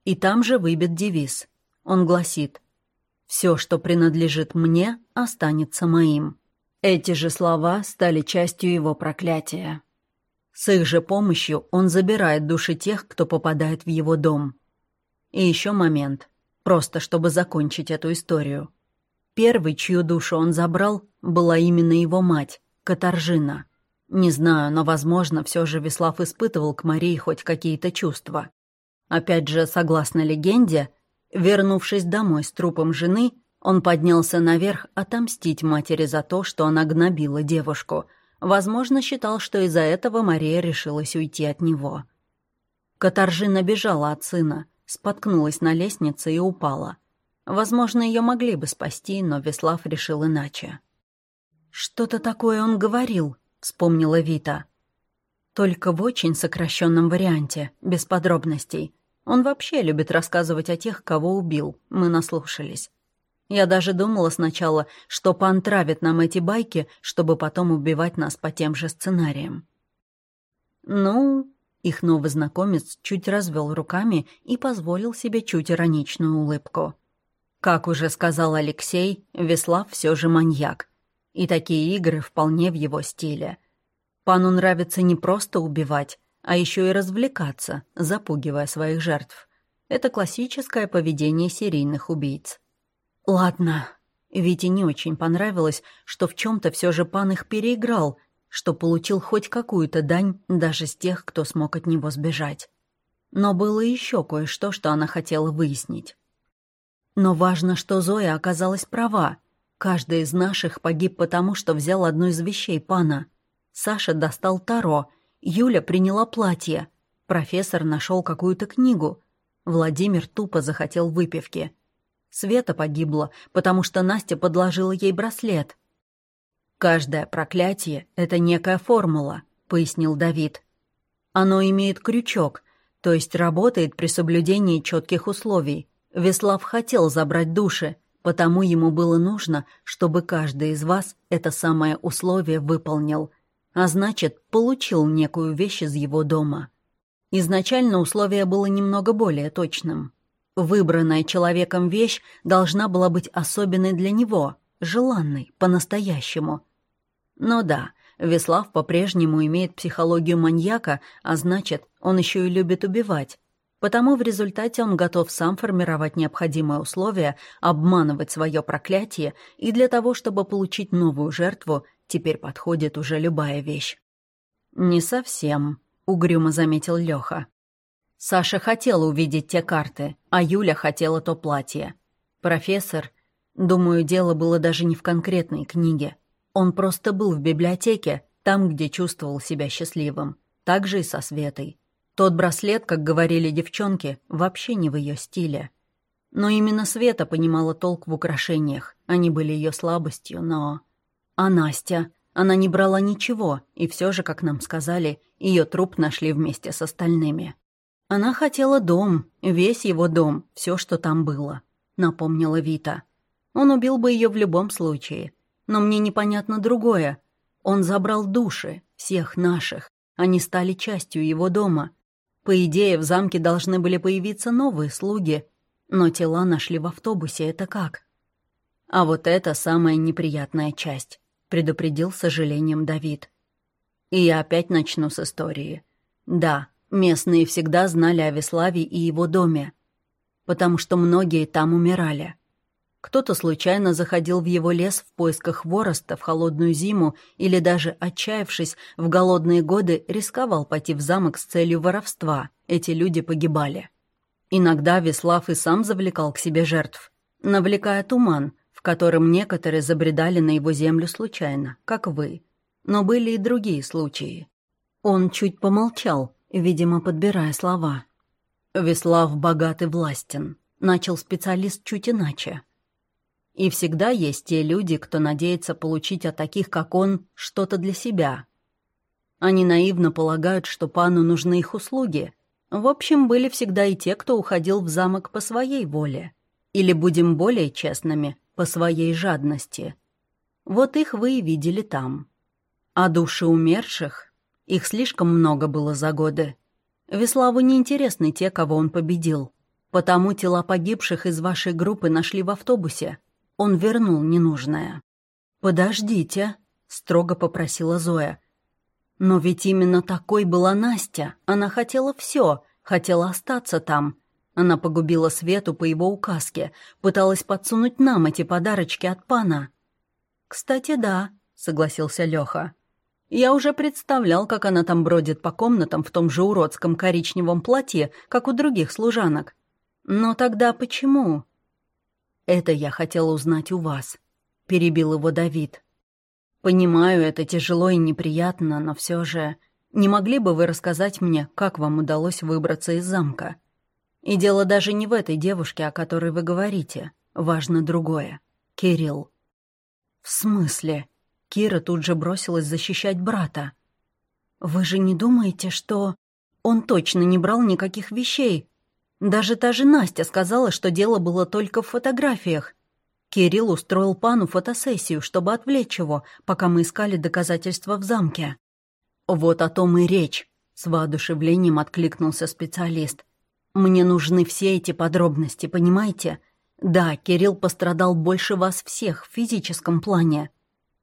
И там же выбит девиз. Он гласит «Все, что принадлежит мне, останется моим». Эти же слова стали частью его проклятия. С их же помощью он забирает души тех, кто попадает в его дом. И еще момент, просто чтобы закончить эту историю. Первый, чью душу он забрал, была именно его мать, Катаржина. Не знаю, но, возможно, все же Веслав испытывал к Марии хоть какие-то чувства. Опять же, согласно легенде, вернувшись домой с трупом жены, он поднялся наверх отомстить матери за то, что она гнобила девушку. Возможно, считал, что из-за этого Мария решилась уйти от него. Катаржина бежала от сына, споткнулась на лестнице и упала — Возможно, ее могли бы спасти, но Веслав решил иначе. «Что-то такое он говорил», — вспомнила Вита. «Только в очень сокращенном варианте, без подробностей. Он вообще любит рассказывать о тех, кого убил. Мы наслушались. Я даже думала сначала, что пан травит нам эти байки, чтобы потом убивать нас по тем же сценариям. Ну, их новый знакомец чуть развел руками и позволил себе чуть ироничную улыбку. Как уже сказал Алексей, Веслав все же маньяк. И такие игры вполне в его стиле. Пану нравится не просто убивать, а еще и развлекаться, запугивая своих жертв. Это классическое поведение серийных убийц. Ладно. Вите не очень понравилось, что в чем-то все же пан их переиграл, что получил хоть какую-то дань даже с тех, кто смог от него сбежать. Но было еще кое-что, что она хотела выяснить. Но важно, что Зоя оказалась права. Каждый из наших погиб потому, что взял одну из вещей пана. Саша достал таро, Юля приняла платье, профессор нашел какую-то книгу, Владимир тупо захотел выпивки — Света погибла, потому что Настя подложила ей браслет. «Каждое проклятие — это некая формула», — пояснил Давид. «Оно имеет крючок, то есть работает при соблюдении четких условий. Веслав хотел забрать души, потому ему было нужно, чтобы каждый из вас это самое условие выполнил, а значит, получил некую вещь из его дома. Изначально условие было немного более точным. Выбранная человеком вещь должна была быть особенной для него, желанной, по-настоящему. Но да, Веслав по-прежнему имеет психологию маньяка, а значит, он еще и любит убивать. Потому в результате он готов сам формировать необходимые условия, обманывать свое проклятие, и для того, чтобы получить новую жертву, теперь подходит уже любая вещь. «Не совсем», — угрюмо заметил Леха. Саша хотела увидеть те карты, а Юля хотела то платье. Профессор... Думаю, дело было даже не в конкретной книге. Он просто был в библиотеке, там, где чувствовал себя счастливым. Так же и со Светой. Тот браслет, как говорили девчонки, вообще не в ее стиле. Но именно Света понимала толк в украшениях. Они были ее слабостью, но... А Настя? Она не брала ничего, и все же, как нам сказали, ее труп нашли вместе с остальными. «Она хотела дом, весь его дом, все, что там было», — напомнила Вита. «Он убил бы ее в любом случае. Но мне непонятно другое. Он забрал души, всех наших. Они стали частью его дома. По идее, в замке должны были появиться новые слуги, но тела нашли в автобусе. Это как?» «А вот это самая неприятная часть», — предупредил с сожалением Давид. «И я опять начну с истории. Да, Местные всегда знали о Веславе и его доме, потому что многие там умирали. Кто-то случайно заходил в его лес в поисках вороста в холодную зиму или даже, отчаявшись, в голодные годы рисковал пойти в замок с целью воровства. Эти люди погибали. Иногда Веслав и сам завлекал к себе жертв, навлекая туман, в котором некоторые забредали на его землю случайно, как вы. Но были и другие случаи. Он чуть помолчал, видимо, подбирая слова. «Веслав богат и властен», — начал специалист чуть иначе. «И всегда есть те люди, кто надеется получить от таких, как он, что-то для себя. Они наивно полагают, что пану нужны их услуги. В общем, были всегда и те, кто уходил в замок по своей воле. Или, будем более честными, по своей жадности. Вот их вы и видели там. А души умерших их слишком много было за годы. Веславу неинтересны те, кого он победил. Потому тела погибших из вашей группы нашли в автобусе. Он вернул ненужное. «Подождите», — строго попросила Зоя. «Но ведь именно такой была Настя. Она хотела все, хотела остаться там. Она погубила Свету по его указке, пыталась подсунуть нам эти подарочки от пана». «Кстати, да», — согласился Леха. Я уже представлял, как она там бродит по комнатам в том же уродском коричневом платье, как у других служанок. Но тогда почему? Это я хотел узнать у вас, перебил его Давид. Понимаю, это тяжело и неприятно, но все же... Не могли бы вы рассказать мне, как вам удалось выбраться из замка? И дело даже не в этой девушке, о которой вы говорите. Важно другое. Кирилл. «В смысле?» Кира тут же бросилась защищать брата. «Вы же не думаете, что...» Он точно не брал никаких вещей. Даже та же Настя сказала, что дело было только в фотографиях. Кирилл устроил пану фотосессию, чтобы отвлечь его, пока мы искали доказательства в замке. «Вот о том и речь», — с воодушевлением откликнулся специалист. «Мне нужны все эти подробности, понимаете? Да, Кирилл пострадал больше вас всех в физическом плане.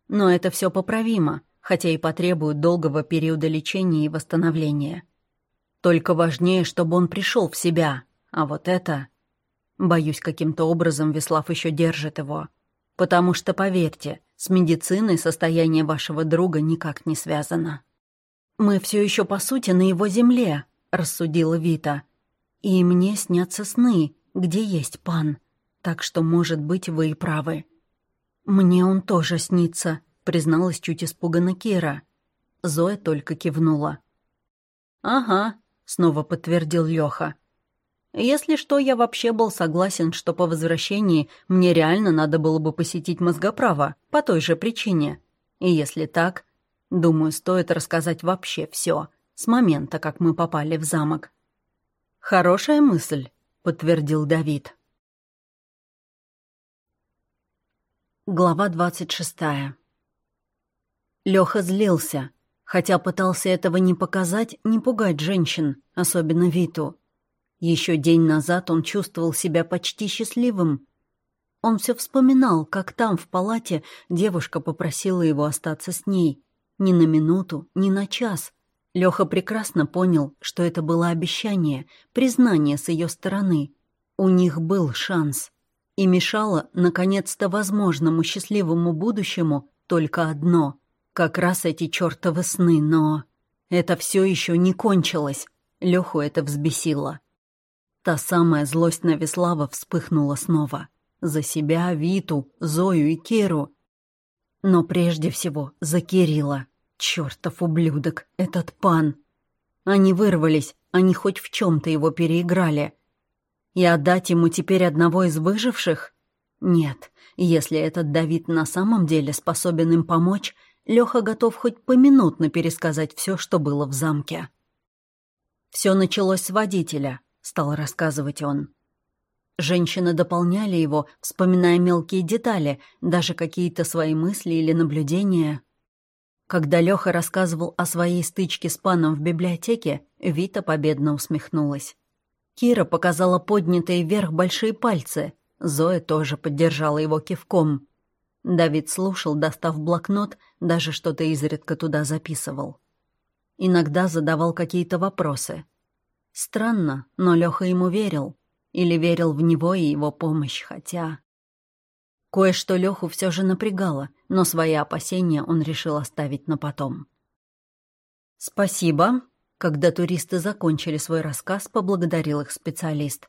Но это все поправимо, хотя и потребует долгого периода лечения и восстановления. Только важнее, чтобы он пришел в себя. А вот это... Боюсь, каким-то образом Веслав еще держит его. Потому что, поверьте, с медициной состояние вашего друга никак не связано. «Мы все еще, по сути, на его земле», — рассудила Вита. «И мне снятся сны, где есть пан. Так что, может быть, вы и правы». «Мне он тоже снится», — призналась чуть испуганно Кира. Зоя только кивнула. «Ага, — снова подтвердил Лёха. «Если что, я вообще был согласен, что по возвращении мне реально надо было бы посетить мозгоправо, по той же причине. И если так, думаю, стоит рассказать вообще все с момента, как мы попали в замок». «Хорошая мысль», — подтвердил Давид. Глава двадцать шестая. Лёха злился, хотя пытался этого не показать, не пугать женщин, особенно Виту. Еще день назад он чувствовал себя почти счастливым. Он все вспоминал, как там, в палате, девушка попросила его остаться с ней. Ни на минуту, ни на час. Леха прекрасно понял, что это было обещание, признание с ее стороны. У них был шанс. И мешало, наконец-то, возможному счастливому будущему только одно — как раз эти чертовы сны, но... Это все еще не кончилось. Леху это взбесило. Та самая злость на Веслава вспыхнула снова. За себя, Виту, Зою и Керу. Но прежде всего за Кирилла. Чертов ублюдок, этот пан. Они вырвались, они хоть в чем-то его переиграли. И отдать ему теперь одного из выживших? Нет, если этот Давид на самом деле способен им помочь, Леха готов хоть поминутно пересказать все, что было в замке. «Все началось с водителя», — стал рассказывать он. Женщины дополняли его, вспоминая мелкие детали, даже какие-то свои мысли или наблюдения. Когда Леха рассказывал о своей стычке с паном в библиотеке, Вита победно усмехнулась. Кира показала поднятые вверх большие пальцы. Зоя тоже поддержала его кивком. Давид слушал, достав блокнот, даже что-то изредка туда записывал. Иногда задавал какие-то вопросы. Странно, но Лёха ему верил. Или верил в него и его помощь, хотя... Кое-что Лёху все же напрягало, но свои опасения он решил оставить на потом. «Спасибо», — когда туристы закончили свой рассказ, поблагодарил их специалист.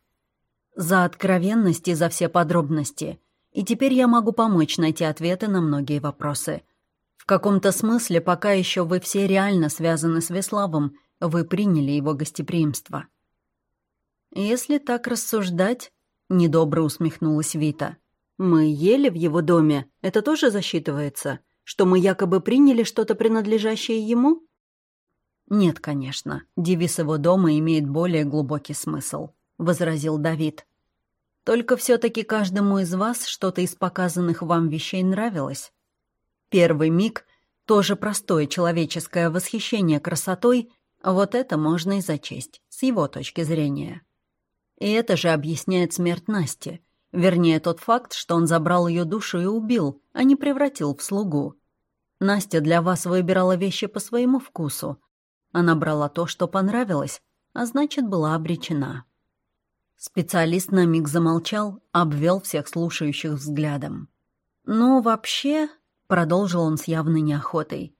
«За откровенность и за все подробности и теперь я могу помочь найти ответы на многие вопросы. В каком-то смысле пока еще вы все реально связаны с Веславом, вы приняли его гостеприимство. Если так рассуждать, недобро усмехнулась Вита. Мы ели в его доме, это тоже засчитывается, что мы якобы приняли что-то принадлежащее ему? Нет, конечно, девиз его дома имеет более глубокий смысл, возразил Давид. Только все-таки каждому из вас что-то из показанных вам вещей нравилось. Первый миг — тоже простое человеческое восхищение красотой, вот это можно и зачесть, с его точки зрения. И это же объясняет смерть Насти. Вернее, тот факт, что он забрал ее душу и убил, а не превратил в слугу. Настя для вас выбирала вещи по своему вкусу. Она брала то, что понравилось, а значит, была обречена. Специалист на миг замолчал, обвел всех слушающих взглядом. «Ну, вообще...» — продолжил он с явной неохотой.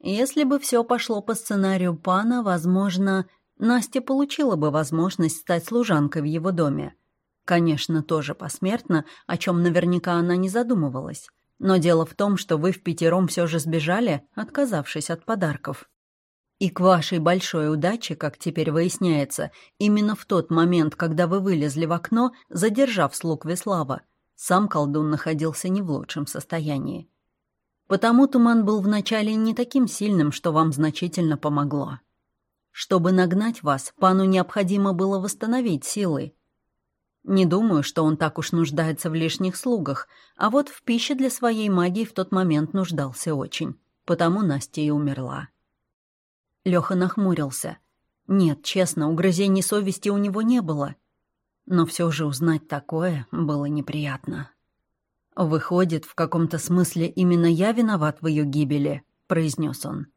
«Если бы все пошло по сценарию пана, возможно, Настя получила бы возможность стать служанкой в его доме. Конечно, тоже посмертно, о чем наверняка она не задумывалась. Но дело в том, что вы в пятером все же сбежали, отказавшись от подарков. И к вашей большой удаче, как теперь выясняется, именно в тот момент, когда вы вылезли в окно, задержав слуг Веслава, Сам колдун находился не в лучшем состоянии. Потому туман был вначале не таким сильным, что вам значительно помогло. Чтобы нагнать вас, пану необходимо было восстановить силы. Не думаю, что он так уж нуждается в лишних слугах, а вот в пище для своей магии в тот момент нуждался очень. Потому Настя и умерла. Леха нахмурился. Нет, честно, угрызений совести у него не было. Но все же узнать такое было неприятно. «Выходит, в каком-то смысле именно я виноват в ее гибели», — произнес он.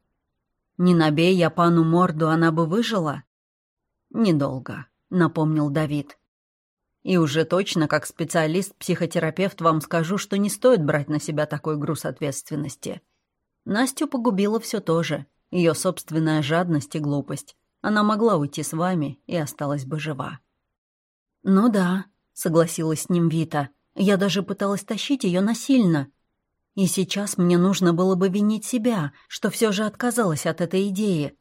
«Не набей я пану морду, она бы выжила?» «Недолго», — напомнил Давид. «И уже точно, как специалист-психотерапевт, вам скажу, что не стоит брать на себя такой груз ответственности. Настю погубило все то же, ее собственная жадность и глупость. Она могла уйти с вами и осталась бы жива». «Ну да», — согласилась с ним Вита. «Я даже пыталась тащить ее насильно. И сейчас мне нужно было бы винить себя, что все же отказалась от этой идеи.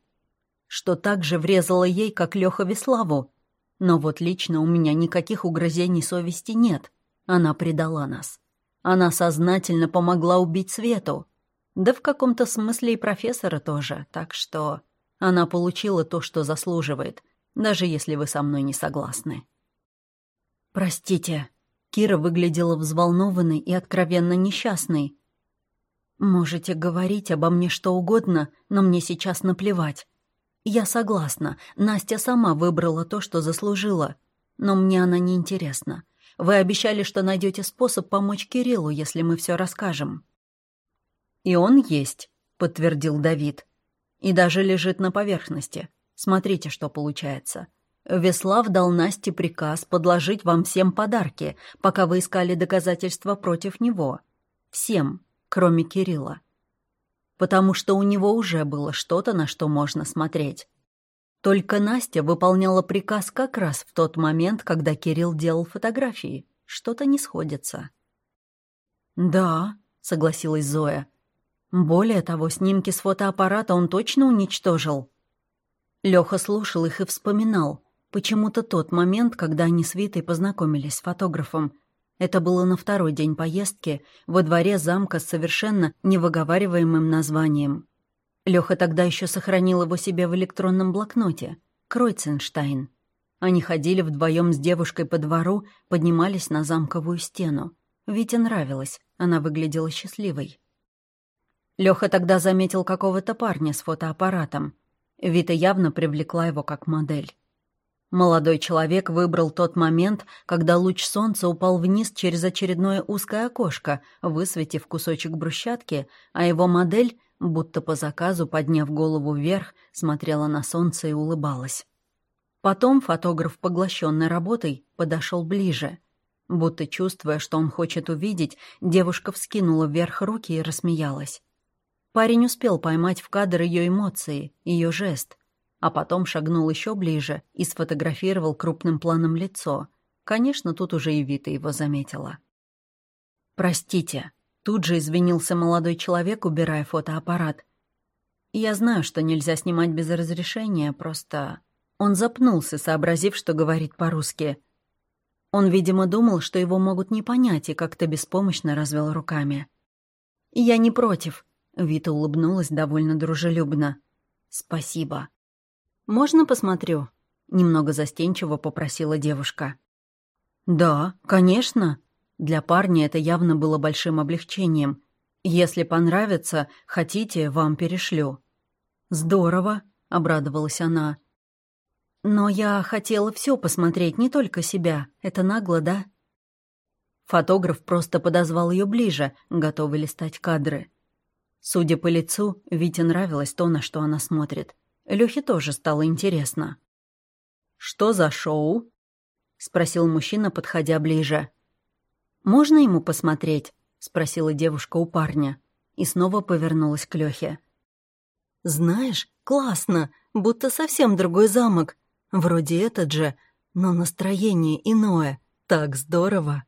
Что так же врезала ей, как Леха Веславу. Но вот лично у меня никаких угрызений совести нет. Она предала нас. Она сознательно помогла убить Свету. Да в каком-то смысле и профессора тоже, так что... Она получила то, что заслуживает, даже если вы со мной не согласны. «Простите». Кира выглядела взволнованной и откровенно несчастной. «Можете говорить обо мне что угодно, но мне сейчас наплевать. Я согласна, Настя сама выбрала то, что заслужила. Но мне она не интересна. Вы обещали, что найдете способ помочь Кириллу, если мы все расскажем». «И он есть», — подтвердил Давид. «И даже лежит на поверхности. Смотрите, что получается. Веслав дал Насте приказ подложить вам всем подарки, пока вы искали доказательства против него. Всем, кроме Кирилла. Потому что у него уже было что-то, на что можно смотреть. Только Настя выполняла приказ как раз в тот момент, когда Кирилл делал фотографии. Что-то не сходится. «Да», — согласилась Зоя. «Более того, снимки с фотоаппарата он точно уничтожил». Лёха слушал их и вспоминал. Почему-то тот момент, когда они с Витой познакомились с фотографом. Это было на второй день поездки во дворе замка с совершенно невыговариваемым названием. Лёха тогда еще сохранил его себе в электронном блокноте. Кройценштайн. Они ходили вдвоем с девушкой по двору, поднимались на замковую стену. Вите нравилось, она выглядела счастливой. Лёха тогда заметил какого-то парня с фотоаппаратом. Вита явно привлекла его как модель. Молодой человек выбрал тот момент, когда луч солнца упал вниз через очередное узкое окошко, высветив кусочек брусчатки, а его модель, будто по заказу, подняв голову вверх, смотрела на солнце и улыбалась. Потом фотограф, поглощенный работой, подошел ближе. Будто чувствуя, что он хочет увидеть, девушка вскинула вверх руки и рассмеялась. Парень успел поймать в кадр ее эмоции, ее жест — а потом шагнул еще ближе и сфотографировал крупным планом лицо. Конечно, тут уже и Вита его заметила. «Простите», — тут же извинился молодой человек, убирая фотоаппарат. «Я знаю, что нельзя снимать без разрешения, просто...» Он запнулся, сообразив, что говорит по-русски. Он, видимо, думал, что его могут не понять, и как-то беспомощно развел руками. «Я не против», — Вита улыбнулась довольно дружелюбно. «Спасибо». «Можно посмотрю?» — немного застенчиво попросила девушка. «Да, конечно». Для парня это явно было большим облегчением. «Если понравится, хотите, вам перешлю». «Здорово», — обрадовалась она. «Но я хотела все посмотреть, не только себя. Это нагло, да?» Фотограф просто подозвал ее ближе, готовый листать кадры. Судя по лицу, Вите нравилось то, на что она смотрит. Лёхе тоже стало интересно. «Что за шоу?» — спросил мужчина, подходя ближе. «Можно ему посмотреть?» — спросила девушка у парня. И снова повернулась к Лёхе. «Знаешь, классно, будто совсем другой замок. Вроде этот же, но настроение иное. Так здорово!»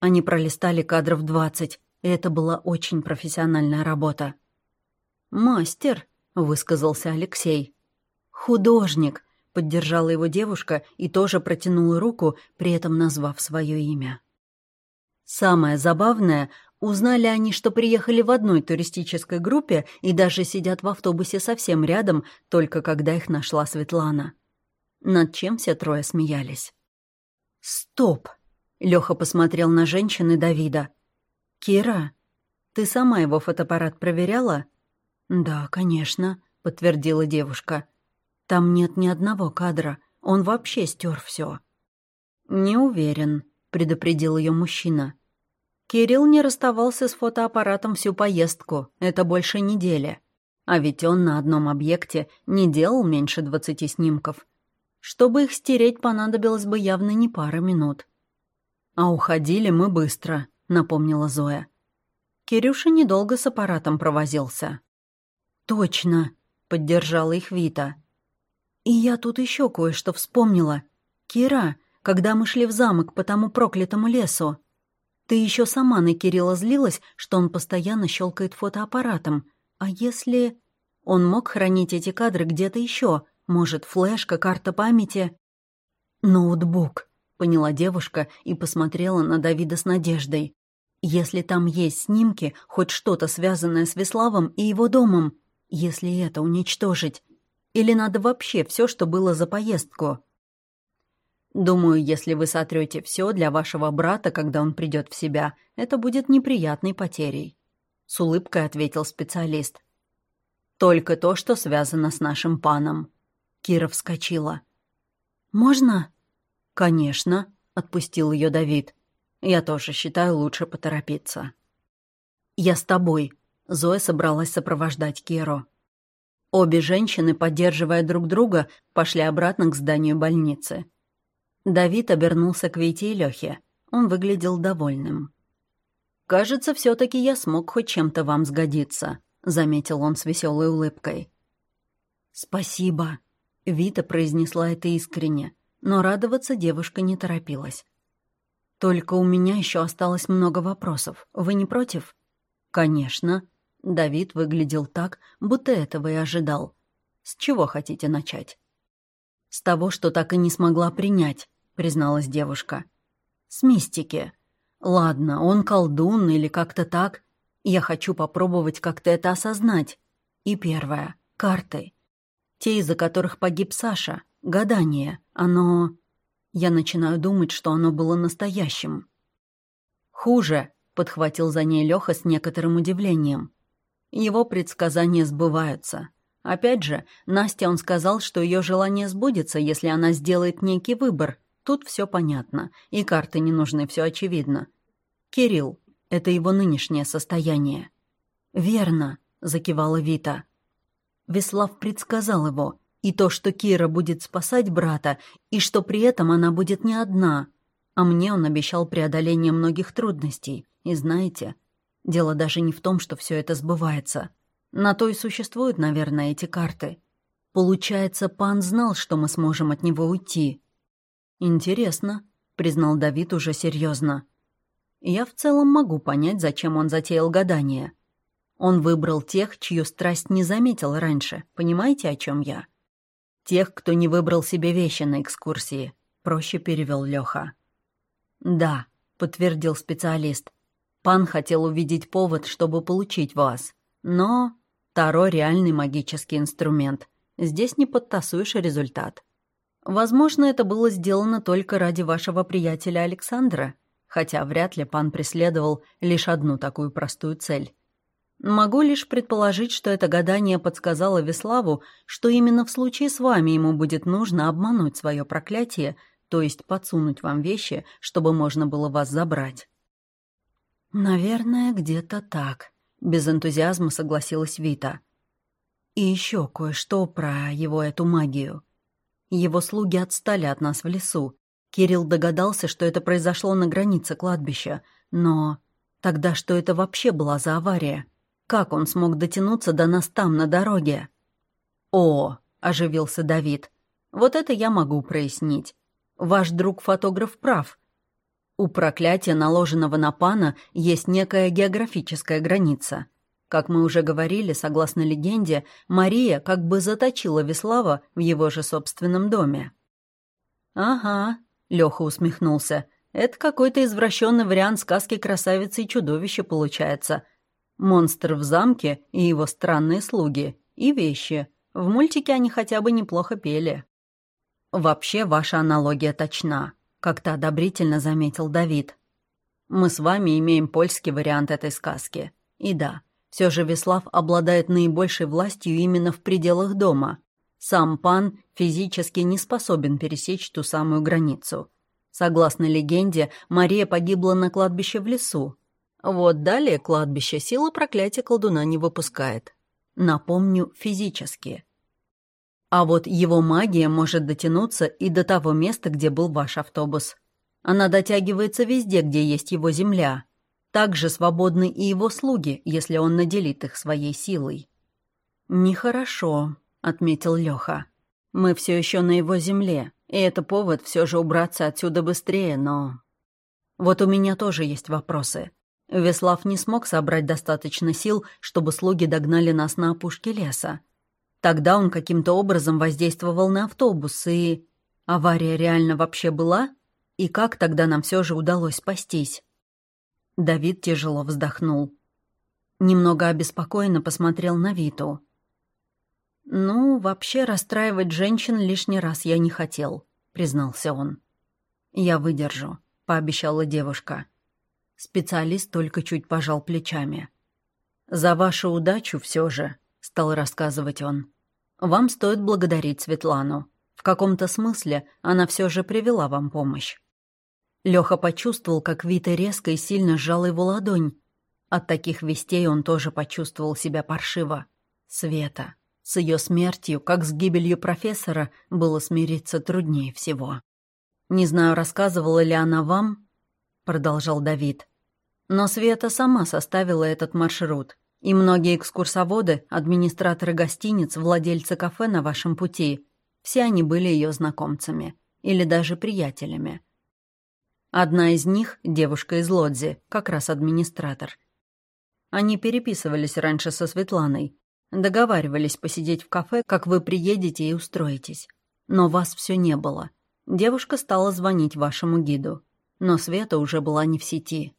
Они пролистали кадров двадцать, это была очень профессиональная работа. «Мастер!» высказался Алексей. «Художник», — поддержала его девушка и тоже протянула руку, при этом назвав свое имя. Самое забавное, узнали они, что приехали в одной туристической группе и даже сидят в автобусе совсем рядом, только когда их нашла Светлана. Над чем все трое смеялись. «Стоп!» — Лёха посмотрел на женщины Давида. «Кира, ты сама его фотоаппарат проверяла?» «Да, конечно», — подтвердила девушка. «Там нет ни одного кадра. Он вообще стер все. «Не уверен», — предупредил ее мужчина. Кирилл не расставался с фотоаппаратом всю поездку, это больше недели. А ведь он на одном объекте не делал меньше двадцати снимков. Чтобы их стереть, понадобилось бы явно не пара минут. «А уходили мы быстро», — напомнила Зоя. Кирюша недолго с аппаратом провозился. «Точно», — поддержала их Вита. «И я тут еще кое-что вспомнила. Кира, когда мы шли в замок по тому проклятому лесу, ты еще сама на Кирилла злилась, что он постоянно щелкает фотоаппаратом. А если... Он мог хранить эти кадры где-то еще, может, флешка, карта памяти? «Ноутбук», — поняла девушка и посмотрела на Давида с надеждой. «Если там есть снимки, хоть что-то связанное с Веславом и его домом, если это уничтожить, или надо вообще все, что было за поездку?» «Думаю, если вы сотрете все для вашего брата, когда он придет в себя, это будет неприятной потерей», — с улыбкой ответил специалист. «Только то, что связано с нашим паном». Кира вскочила. «Можно?» «Конечно», — отпустил ее Давид. «Я тоже считаю лучше поторопиться». «Я с тобой», — Зоя собралась сопровождать Киру. Обе женщины, поддерживая друг друга, пошли обратно к зданию больницы. Давид обернулся к Вите и Лёхе. Он выглядел довольным. «Кажется, все таки я смог хоть чем-то вам сгодиться», — заметил он с веселой улыбкой. «Спасибо», Вита произнесла это искренне, но радоваться девушка не торопилась. «Только у меня еще осталось много вопросов. Вы не против?» «Конечно». Давид выглядел так, будто этого и ожидал. «С чего хотите начать?» «С того, что так и не смогла принять», — призналась девушка. «С мистики. Ладно, он колдун или как-то так. Я хочу попробовать как-то это осознать. И первое — карты. Те, из-за которых погиб Саша. Гадание. Оно... Я начинаю думать, что оно было настоящим. «Хуже», — подхватил за ней Лёха с некоторым удивлением. Его предсказания сбываются. Опять же, Настя он сказал, что ее желание сбудется, если она сделает некий выбор. Тут все понятно, и карты не нужны, все очевидно. Кирилл — это его нынешнее состояние. «Верно», — закивала Вита. Веслав предсказал его, и то, что Кира будет спасать брата, и что при этом она будет не одна. А мне он обещал преодоление многих трудностей. И знаете, дело даже не в том, что все это сбывается. На то и существуют, наверное, эти карты. Получается, пан знал, что мы сможем от него уйти. «Интересно», — признал Давид уже серьезно. «Я в целом могу понять, зачем он затеял гадание. Он выбрал тех, чью страсть не заметил раньше. Понимаете, о чем я? Тех, кто не выбрал себе вещи на экскурсии. Проще перевел Леха. Да, подтвердил специалист. Пан хотел увидеть повод, чтобы получить вас. Но Таро — реальный магический инструмент. Здесь не подтасуешь результат. Возможно, это было сделано только ради вашего приятеля Александра, хотя вряд ли пан преследовал лишь одну такую простую цель Могу лишь предположить, что это гадание подсказало Веславу, что именно в случае с вами ему будет нужно обмануть свое проклятие, то есть подсунуть вам вещи, чтобы можно было вас забрать. «Наверное, где-то так», — без энтузиазма согласилась Вита. «И еще кое-что про его эту магию. Его слуги отстали от нас в лесу. Кирилл догадался, что это произошло на границе кладбища, но... Тогда что это вообще была за авария?» Как он смог дотянуться до нас там, на дороге? «О!» — оживился Давид. «Вот это я могу прояснить. Ваш друг-фотограф прав. У проклятия, наложенного на пана, есть некая географическая граница. Как мы уже говорили, согласно легенде, Мария как бы заточила Веслава в его же собственном доме». «Ага», — Лёха усмехнулся, — Это какой-то извращенный вариант сказки «Красавицы и чудовище» получается. Монстр в замке и его странные слуги. И вещи. В мультике они хотя бы неплохо пели. «Вообще, ваша аналогия точна», — как-то одобрительно заметил Давид. «Мы с вами имеем польский вариант этой сказки. И да, все же Веслав обладает наибольшей властью именно в пределах дома. Сам пан физически не способен пересечь ту самую границу. Согласно легенде, Мария погибла на кладбище в лесу. Вот далее кладбище сила проклятия колдуна не выпускает. Напомню, физически. А вот его магия может дотянуться и до того места, где был ваш автобус. Она дотягивается везде, где есть его земля. Также свободны и его слуги, если он наделит их своей силой. «Нехорошо», — отметил Леха. «Мы все еще на его земле. И это повод все же убраться отсюда быстрее, но... Вот у меня тоже есть вопросы. Веслав не смог собрать достаточно сил, чтобы слуги догнали нас на опушке леса. Тогда он каким-то образом воздействовал на автобус, и... Авария реально вообще была? И как тогда нам все же удалось спастись? Давид тяжело вздохнул. Немного обеспокоенно посмотрел на Виту. «Ну, вообще расстраивать женщин лишний раз я не хотел», — признался он. «Я выдержу», — пообещала девушка. Специалист только чуть пожал плечами. «За вашу удачу все же», — стал рассказывать он. «Вам стоит благодарить Светлану. В каком-то смысле она все же привела вам помощь». Леха почувствовал, как Вита резко и сильно сжал его ладонь. От таких вестей он тоже почувствовал себя паршиво. Света. С ее смертью, как с гибелью профессора, было смириться труднее всего. «Не знаю, рассказывала ли она вам?» — продолжал Давид. «Но Света сама составила этот маршрут, и многие экскурсоводы, администраторы гостиниц, владельцы кафе на вашем пути, все они были ее знакомцами или даже приятелями. Одна из них, девушка из Лодзи, как раз администратор. Они переписывались раньше со Светланой, Договаривались посидеть в кафе, как вы приедете и устроитесь. Но вас все не было. Девушка стала звонить вашему гиду. Но Света уже была не в сети.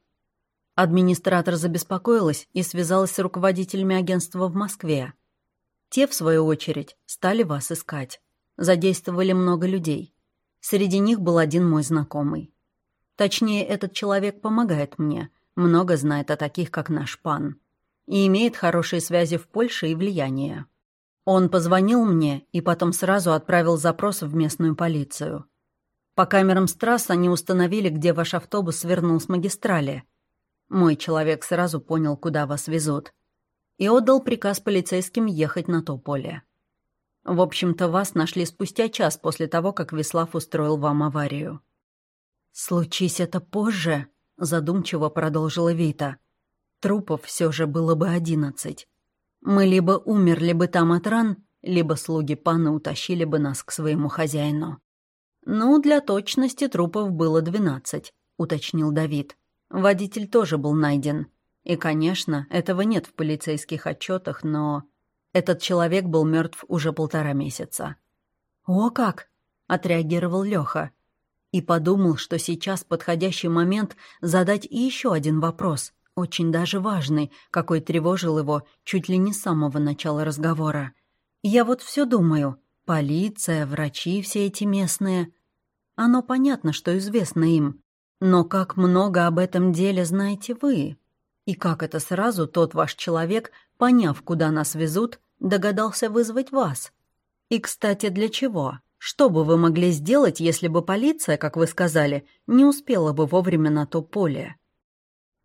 Администратор забеспокоилась и связалась с руководителями агентства в Москве. Те, в свою очередь, стали вас искать. Задействовали много людей. Среди них был один мой знакомый. Точнее, этот человек помогает мне, много знает о таких, как наш пан и имеет хорошие связи в Польше и влияние. Он позвонил мне и потом сразу отправил запрос в местную полицию. По камерам с трасс они установили, где ваш автобус свернул с магистрали. Мой человек сразу понял, куда вас везут. И отдал приказ полицейским ехать на то поле. В общем-то, вас нашли спустя час после того, как Веслав устроил вам аварию. «Случись это позже», — задумчиво продолжила Вита, — Трупов все же было бы одиннадцать. Мы либо умерли бы там от ран, либо слуги пана утащили бы нас к своему хозяину. «Ну, для точности трупов было двенадцать», — уточнил Давид. Водитель тоже был найден. И, конечно, этого нет в полицейских отчетах, но... Этот человек был мертв уже полтора месяца. «О как!» — отреагировал Леха. И подумал, что сейчас подходящий момент задать еще один вопрос очень даже важный, какой тревожил его чуть ли не с самого начала разговора. Я вот все думаю, полиция, врачи все эти местные. Оно понятно, что известно им. Но как много об этом деле знаете вы? И как это сразу тот ваш человек, поняв, куда нас везут, догадался вызвать вас? И, кстати, для чего? Что бы вы могли сделать, если бы полиция, как вы сказали, не успела бы вовремя на то поле?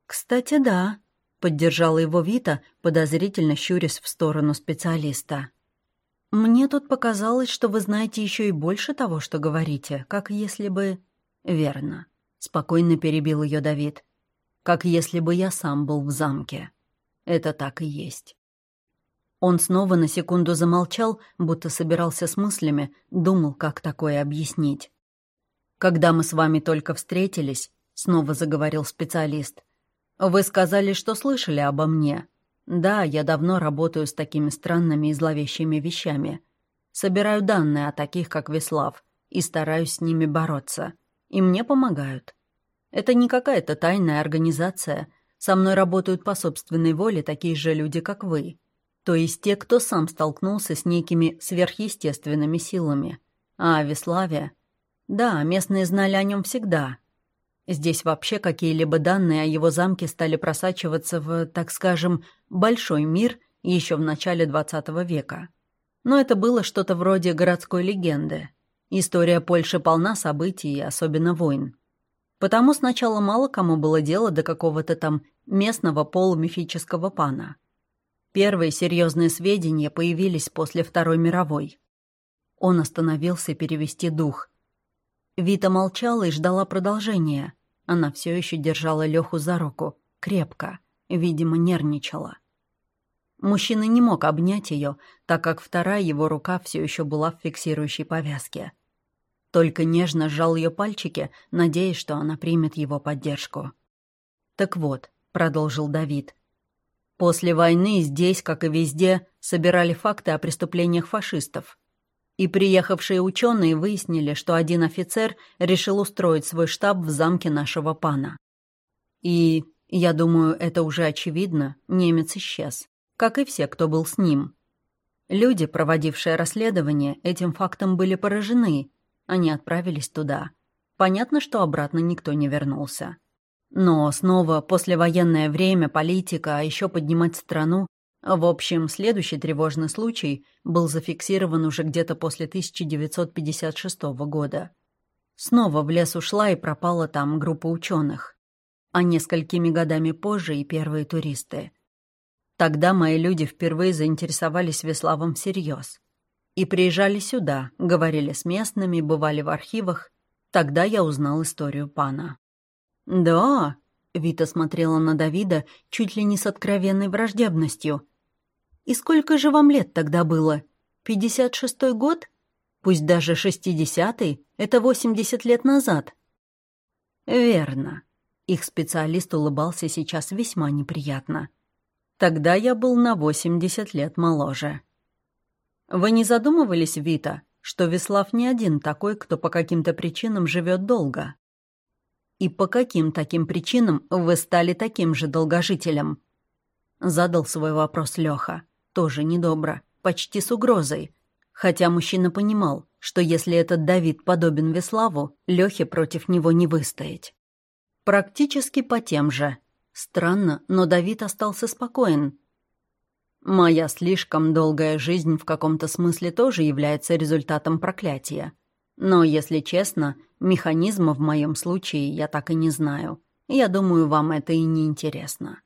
«Кстати, да», — поддержала его Вита, подозрительно щурясь в сторону специалиста. «Мне тут показалось, что вы знаете еще и больше того, что говорите, как если бы...» «Верно», — спокойно перебил ее Давид. «Как если бы я сам был в замке. Это так и есть». Он снова на секунду замолчал, будто собирался с мыслями, думал, как такое объяснить. «Когда мы с вами только встретились», — снова заговорил специалист, «Вы сказали, что слышали обо мне. Да, я давно работаю с такими странными и зловещими вещами. Собираю данные о таких, как Веслав, и стараюсь с ними бороться. И мне помогают. Это не какая-то тайная организация. Со мной работают по собственной воле такие же люди, как вы. То есть те, кто сам столкнулся с некими сверхъестественными силами. А о Веславе... Да, местные знали о нем всегда. Здесь вообще какие-либо данные о его замке стали просачиваться в, так скажем, большой мир еще в начале XX века. Но это было что-то вроде городской легенды. История Польши полна событий, особенно войн. Потому сначала мало кому было дело до какого-то там местного полумифического пана. Первые серьезные сведения появились после Второй мировой. Он остановился перевести дух. Вита молчала и ждала продолжения. Она все еще держала Леху за руку, крепко, видимо, нервничала. Мужчина не мог обнять ее, так как вторая его рука все еще была в фиксирующей повязке. Только нежно сжал ее пальчики, надеясь, что она примет его поддержку. «Так вот», — продолжил Давид, После войны здесь, как и везде, собирали факты о преступлениях фашистов. И приехавшие ученые выяснили, что один офицер решил устроить свой штаб в замке нашего пана. И, я думаю, это уже очевидно, немец исчез, как и все, кто был с ним. Люди, проводившие расследование, этим фактом были поражены. Они отправились туда. Понятно, что обратно никто не вернулся. Но снова послевоенное время, политика, а еще поднимать страну. В общем, следующий тревожный случай был зафиксирован уже где-то после 1956 года. Снова в лес ушла и пропала там группа ученых. А несколькими годами позже и первые туристы. Тогда мои люди впервые заинтересовались Веславом всерьез. И приезжали сюда, говорили с местными, бывали в архивах. Тогда я узнал историю пана. «Да», — Вита смотрела на Давида чуть ли не с откровенной враждебностью. «И сколько же вам лет тогда было? Пятьдесят шестой год? Пусть даже шестидесятый? Это восемьдесят лет назад». «Верно». Их специалист улыбался сейчас весьма неприятно. «Тогда я был на восемьдесят лет моложе». «Вы не задумывались, Вита, что Веслав не один такой, кто по каким-то причинам живет долго?» И по каким таким причинам вы стали таким же долгожителем?» Задал свой вопрос Лёха. Тоже недобро, почти с угрозой. Хотя мужчина понимал, что если этот Давид подобен Веславу, Лёхе против него не выстоять. Практически по тем же. Странно, но Давид остался спокоен. Моя слишком долгая жизнь в каком-то смысле тоже является результатом проклятия. Но, если честно, механизма в моем случае я так и не знаю. Я думаю, вам это и не интересно.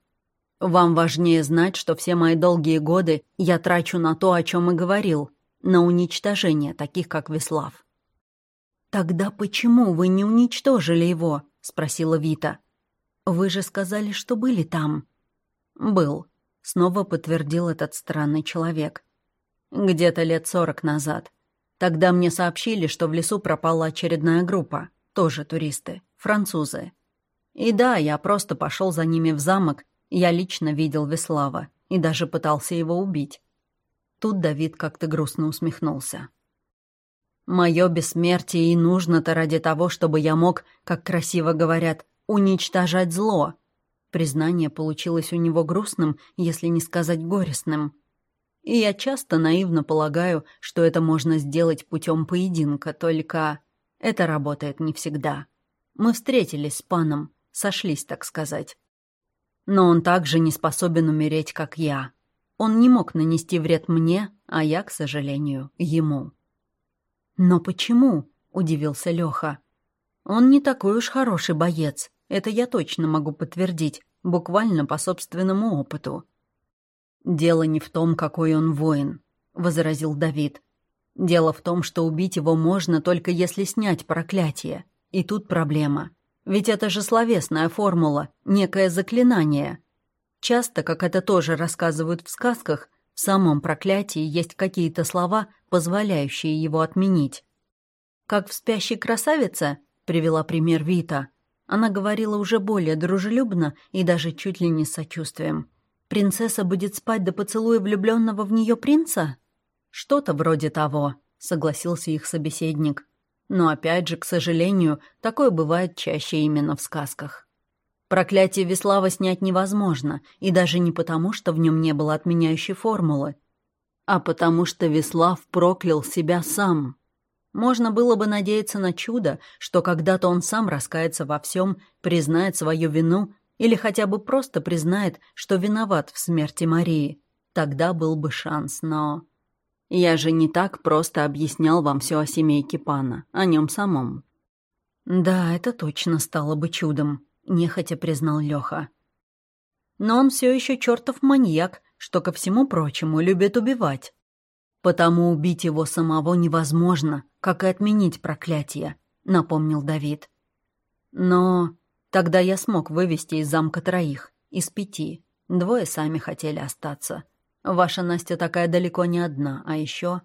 Вам важнее знать, что все мои долгие годы я трачу на то, о чем и говорил, на уничтожение таких, как Веслав. «Тогда почему вы не уничтожили его?» — спросила Вита. «Вы же сказали, что были там». «Был», — снова подтвердил этот странный человек. «Где-то лет сорок назад. Тогда мне сообщили, что в лесу пропала очередная группа, тоже туристы, французы. И да, я просто пошел за ними в замок, я лично видел Веслава и даже пытался его убить. Тут Давид как-то грустно усмехнулся. «Мое бессмертие и нужно-то ради того, чтобы я мог, как красиво говорят, уничтожать зло». Признание получилось у него грустным, если не сказать горестным. И я часто наивно полагаю, что это можно сделать путем поединка, только это работает не всегда. Мы встретились с паном, сошлись, так сказать. Но он также не способен умереть, как я. Он не мог нанести вред мне, а я, к сожалению, ему. «Но почему?» — удивился Лёха. «Он не такой уж хороший боец, это я точно могу подтвердить, буквально по собственному опыту. «Дело не в том, какой он воин», — возразил Давид. «Дело в том, что убить его можно только если снять проклятие. И тут проблема. Ведь это же словесная формула, некое заклинание. Часто, как это тоже рассказывают в сказках, в самом проклятии есть какие-то слова, позволяющие его отменить. «Как в «Спящей красавице», — привела пример Вита. Она говорила уже более дружелюбно и даже чуть ли не с сочувствием. Принцесса будет спать до поцелуя влюбленного в нее принца? Что-то вроде того, согласился их собеседник. Но опять же, к сожалению, такое бывает чаще именно в сказках. Проклятие Веслава снять невозможно, и даже не потому, что в нем не было отменяющей формулы, а потому что Веслав проклял себя сам. Можно было бы надеяться на чудо, что когда-то он сам раскается во всем, признает свою вину или хотя бы просто признает, что виноват в смерти Марии. Тогда был бы шанс, но... Я же не так просто объяснял вам все о семейке Пана, о нем самом. Да, это точно стало бы чудом, нехотя признал Леха. Но он все еще чертов маньяк, что, ко всему прочему, любит убивать. Потому убить его самого невозможно, как и отменить проклятие, напомнил Давид. Но тогда я смог вывести из замка троих, из пяти. Двое сами хотели остаться. Ваша Настя такая далеко не одна, а еще...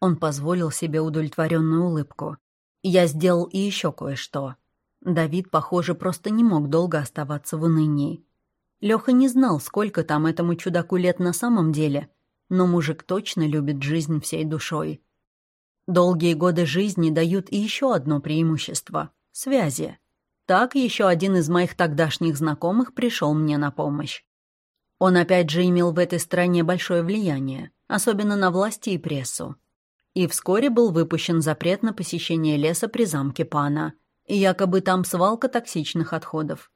Он позволил себе удовлетворенную улыбку. Я сделал и еще кое-что. Давид, похоже, просто не мог долго оставаться в унынии. Леха не знал, сколько там этому чудаку лет на самом деле, но мужик точно любит жизнь всей душой. Долгие годы жизни дают и еще одно преимущество — связи. Так еще один из моих тогдашних знакомых пришел мне на помощь. Он опять же имел в этой стране большое влияние, особенно на власти и прессу. И вскоре был выпущен запрет на посещение леса при замке Пана, и якобы там свалка токсичных отходов.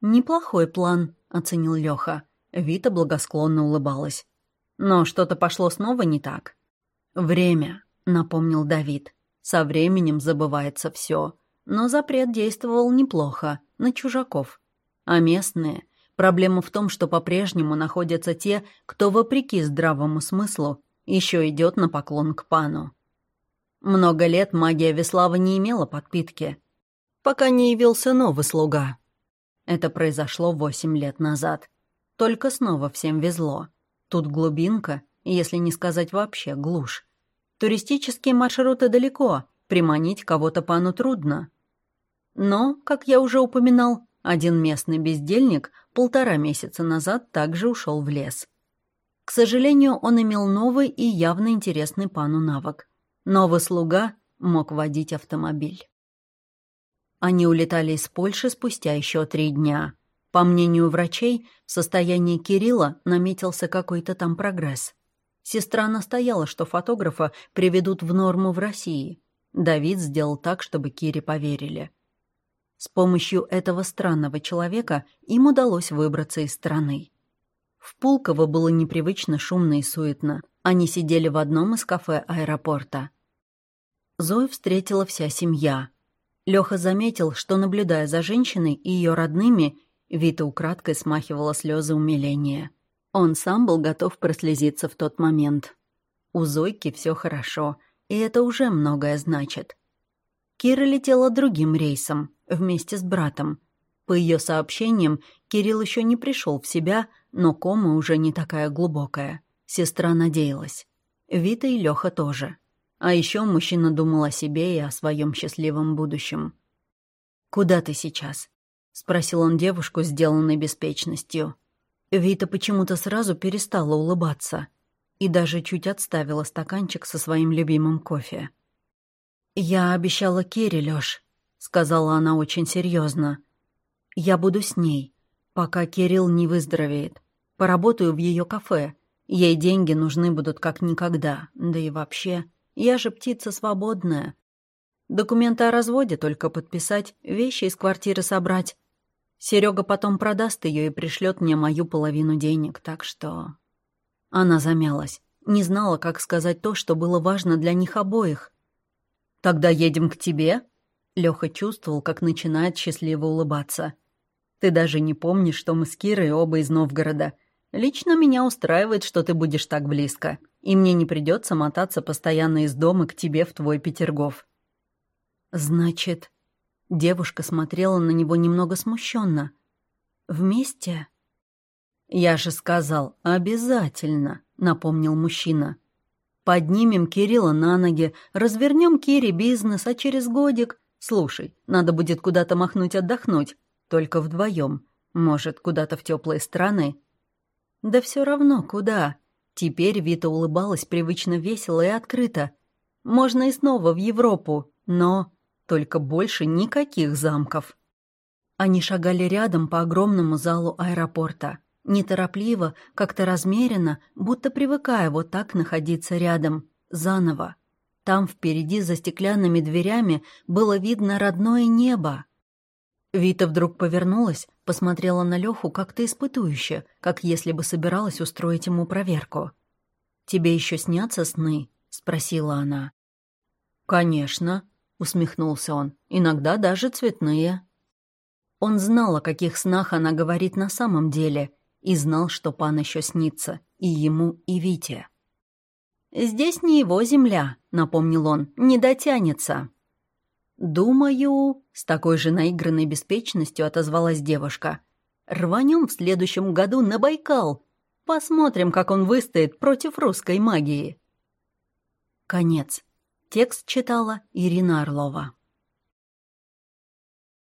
«Неплохой план», — оценил Леха. Вита благосклонно улыбалась. Но что-то пошло снова не так. «Время», — напомнил Давид. «Со временем забывается все. Но запрет действовал неплохо, на чужаков. А местные — Проблема в том, что по-прежнему находятся те, кто, вопреки здравому смыслу, еще идет на поклон к пану. Много лет магия Веслава не имела подпитки, пока не явился новый слуга. Это произошло восемь лет назад. Только снова всем везло. Тут глубинка, если не сказать вообще глушь. Туристические маршруты далеко, приманить кого-то пану трудно. Но, как я уже упоминал, один местный бездельник полтора месяца назад также ушел в лес. К сожалению, он имел новый и явно интересный пану навык. Новый слуга мог водить автомобиль. Они улетали из Польши спустя еще три дня. По мнению врачей, в состоянии Кирилла наметился какой-то там прогресс. Сестра настояла, что фотографа приведут в норму в России. Давид сделал так, чтобы Кире поверили. С помощью этого странного человека им удалось выбраться из страны. В Пулково было непривычно шумно и суетно. Они сидели в одном из кафе аэропорта. Зою встретила вся семья. Леха заметил, что, наблюдая за женщиной и ее родными, Вита украдкой смахивала слезы умиления. Он сам был готов прослезиться в тот момент. У Зойки все хорошо, и это уже многое значит. Кира летела другим рейсом, вместе с братом. По ее сообщениям, Кирилл еще не пришел в себя, но кома уже не такая глубокая. Сестра надеялась. Вита и Леха тоже. А еще мужчина думал о себе и о своем счастливом будущем. «Куда ты сейчас?» — спросил он девушку, сделанной беспечностью. Вита почему-то сразу перестала улыбаться и даже чуть отставила стаканчик со своим любимым кофе. «Я обещала Кире, Лёш», — сказала она очень серьезно. «Я буду с ней, пока Кирилл не выздоровеет. Поработаю в ее кафе. Ей деньги нужны будут как никогда. Да и вообще, я же птица свободная. Документы о разводе только подписать, вещи из квартиры собрать. Серега потом продаст ее и пришлет мне мою половину денег, так что...» Она замялась, не знала, как сказать то, что было важно для них обоих. «Тогда едем к тебе?» Лёха чувствовал, как начинает счастливо улыбаться. «Ты даже не помнишь, что мы с Кирой оба из Новгорода. Лично меня устраивает, что ты будешь так близко, и мне не придется мотаться постоянно из дома к тебе в твой Петергоф». «Значит...» Девушка смотрела на него немного смущенно. «Вместе?» «Я же сказал, обязательно», — напомнил мужчина. Поднимем Кирилла на ноги, развернем Кире бизнес, а через годик... Слушай, надо будет куда-то махнуть отдохнуть. Только вдвоем. Может, куда-то в теплые страны? Да все равно, куда? Теперь Вита улыбалась привычно весело и открыто. Можно и снова в Европу. Но только больше никаких замков. Они шагали рядом по огромному залу аэропорта. Неторопливо, как-то размеренно, будто привыкая вот так находиться рядом. Заново. Там впереди за стеклянными дверями было видно родное небо. Вита вдруг повернулась, посмотрела на Леху как-то испытующе, как если бы собиралась устроить ему проверку. «Тебе еще снятся сны?» — спросила она. «Конечно», — усмехнулся он, — «иногда даже цветные». Он знал, о каких снах она говорит на самом деле, и знал, что пан еще снится, и ему, и Вите. «Здесь не его земля», — напомнил он, — «не дотянется». «Думаю», — с такой же наигранной беспечностью отозвалась девушка, «рванем в следующем году на Байкал. Посмотрим, как он выстоит против русской магии». Конец. Текст читала Ирина Орлова.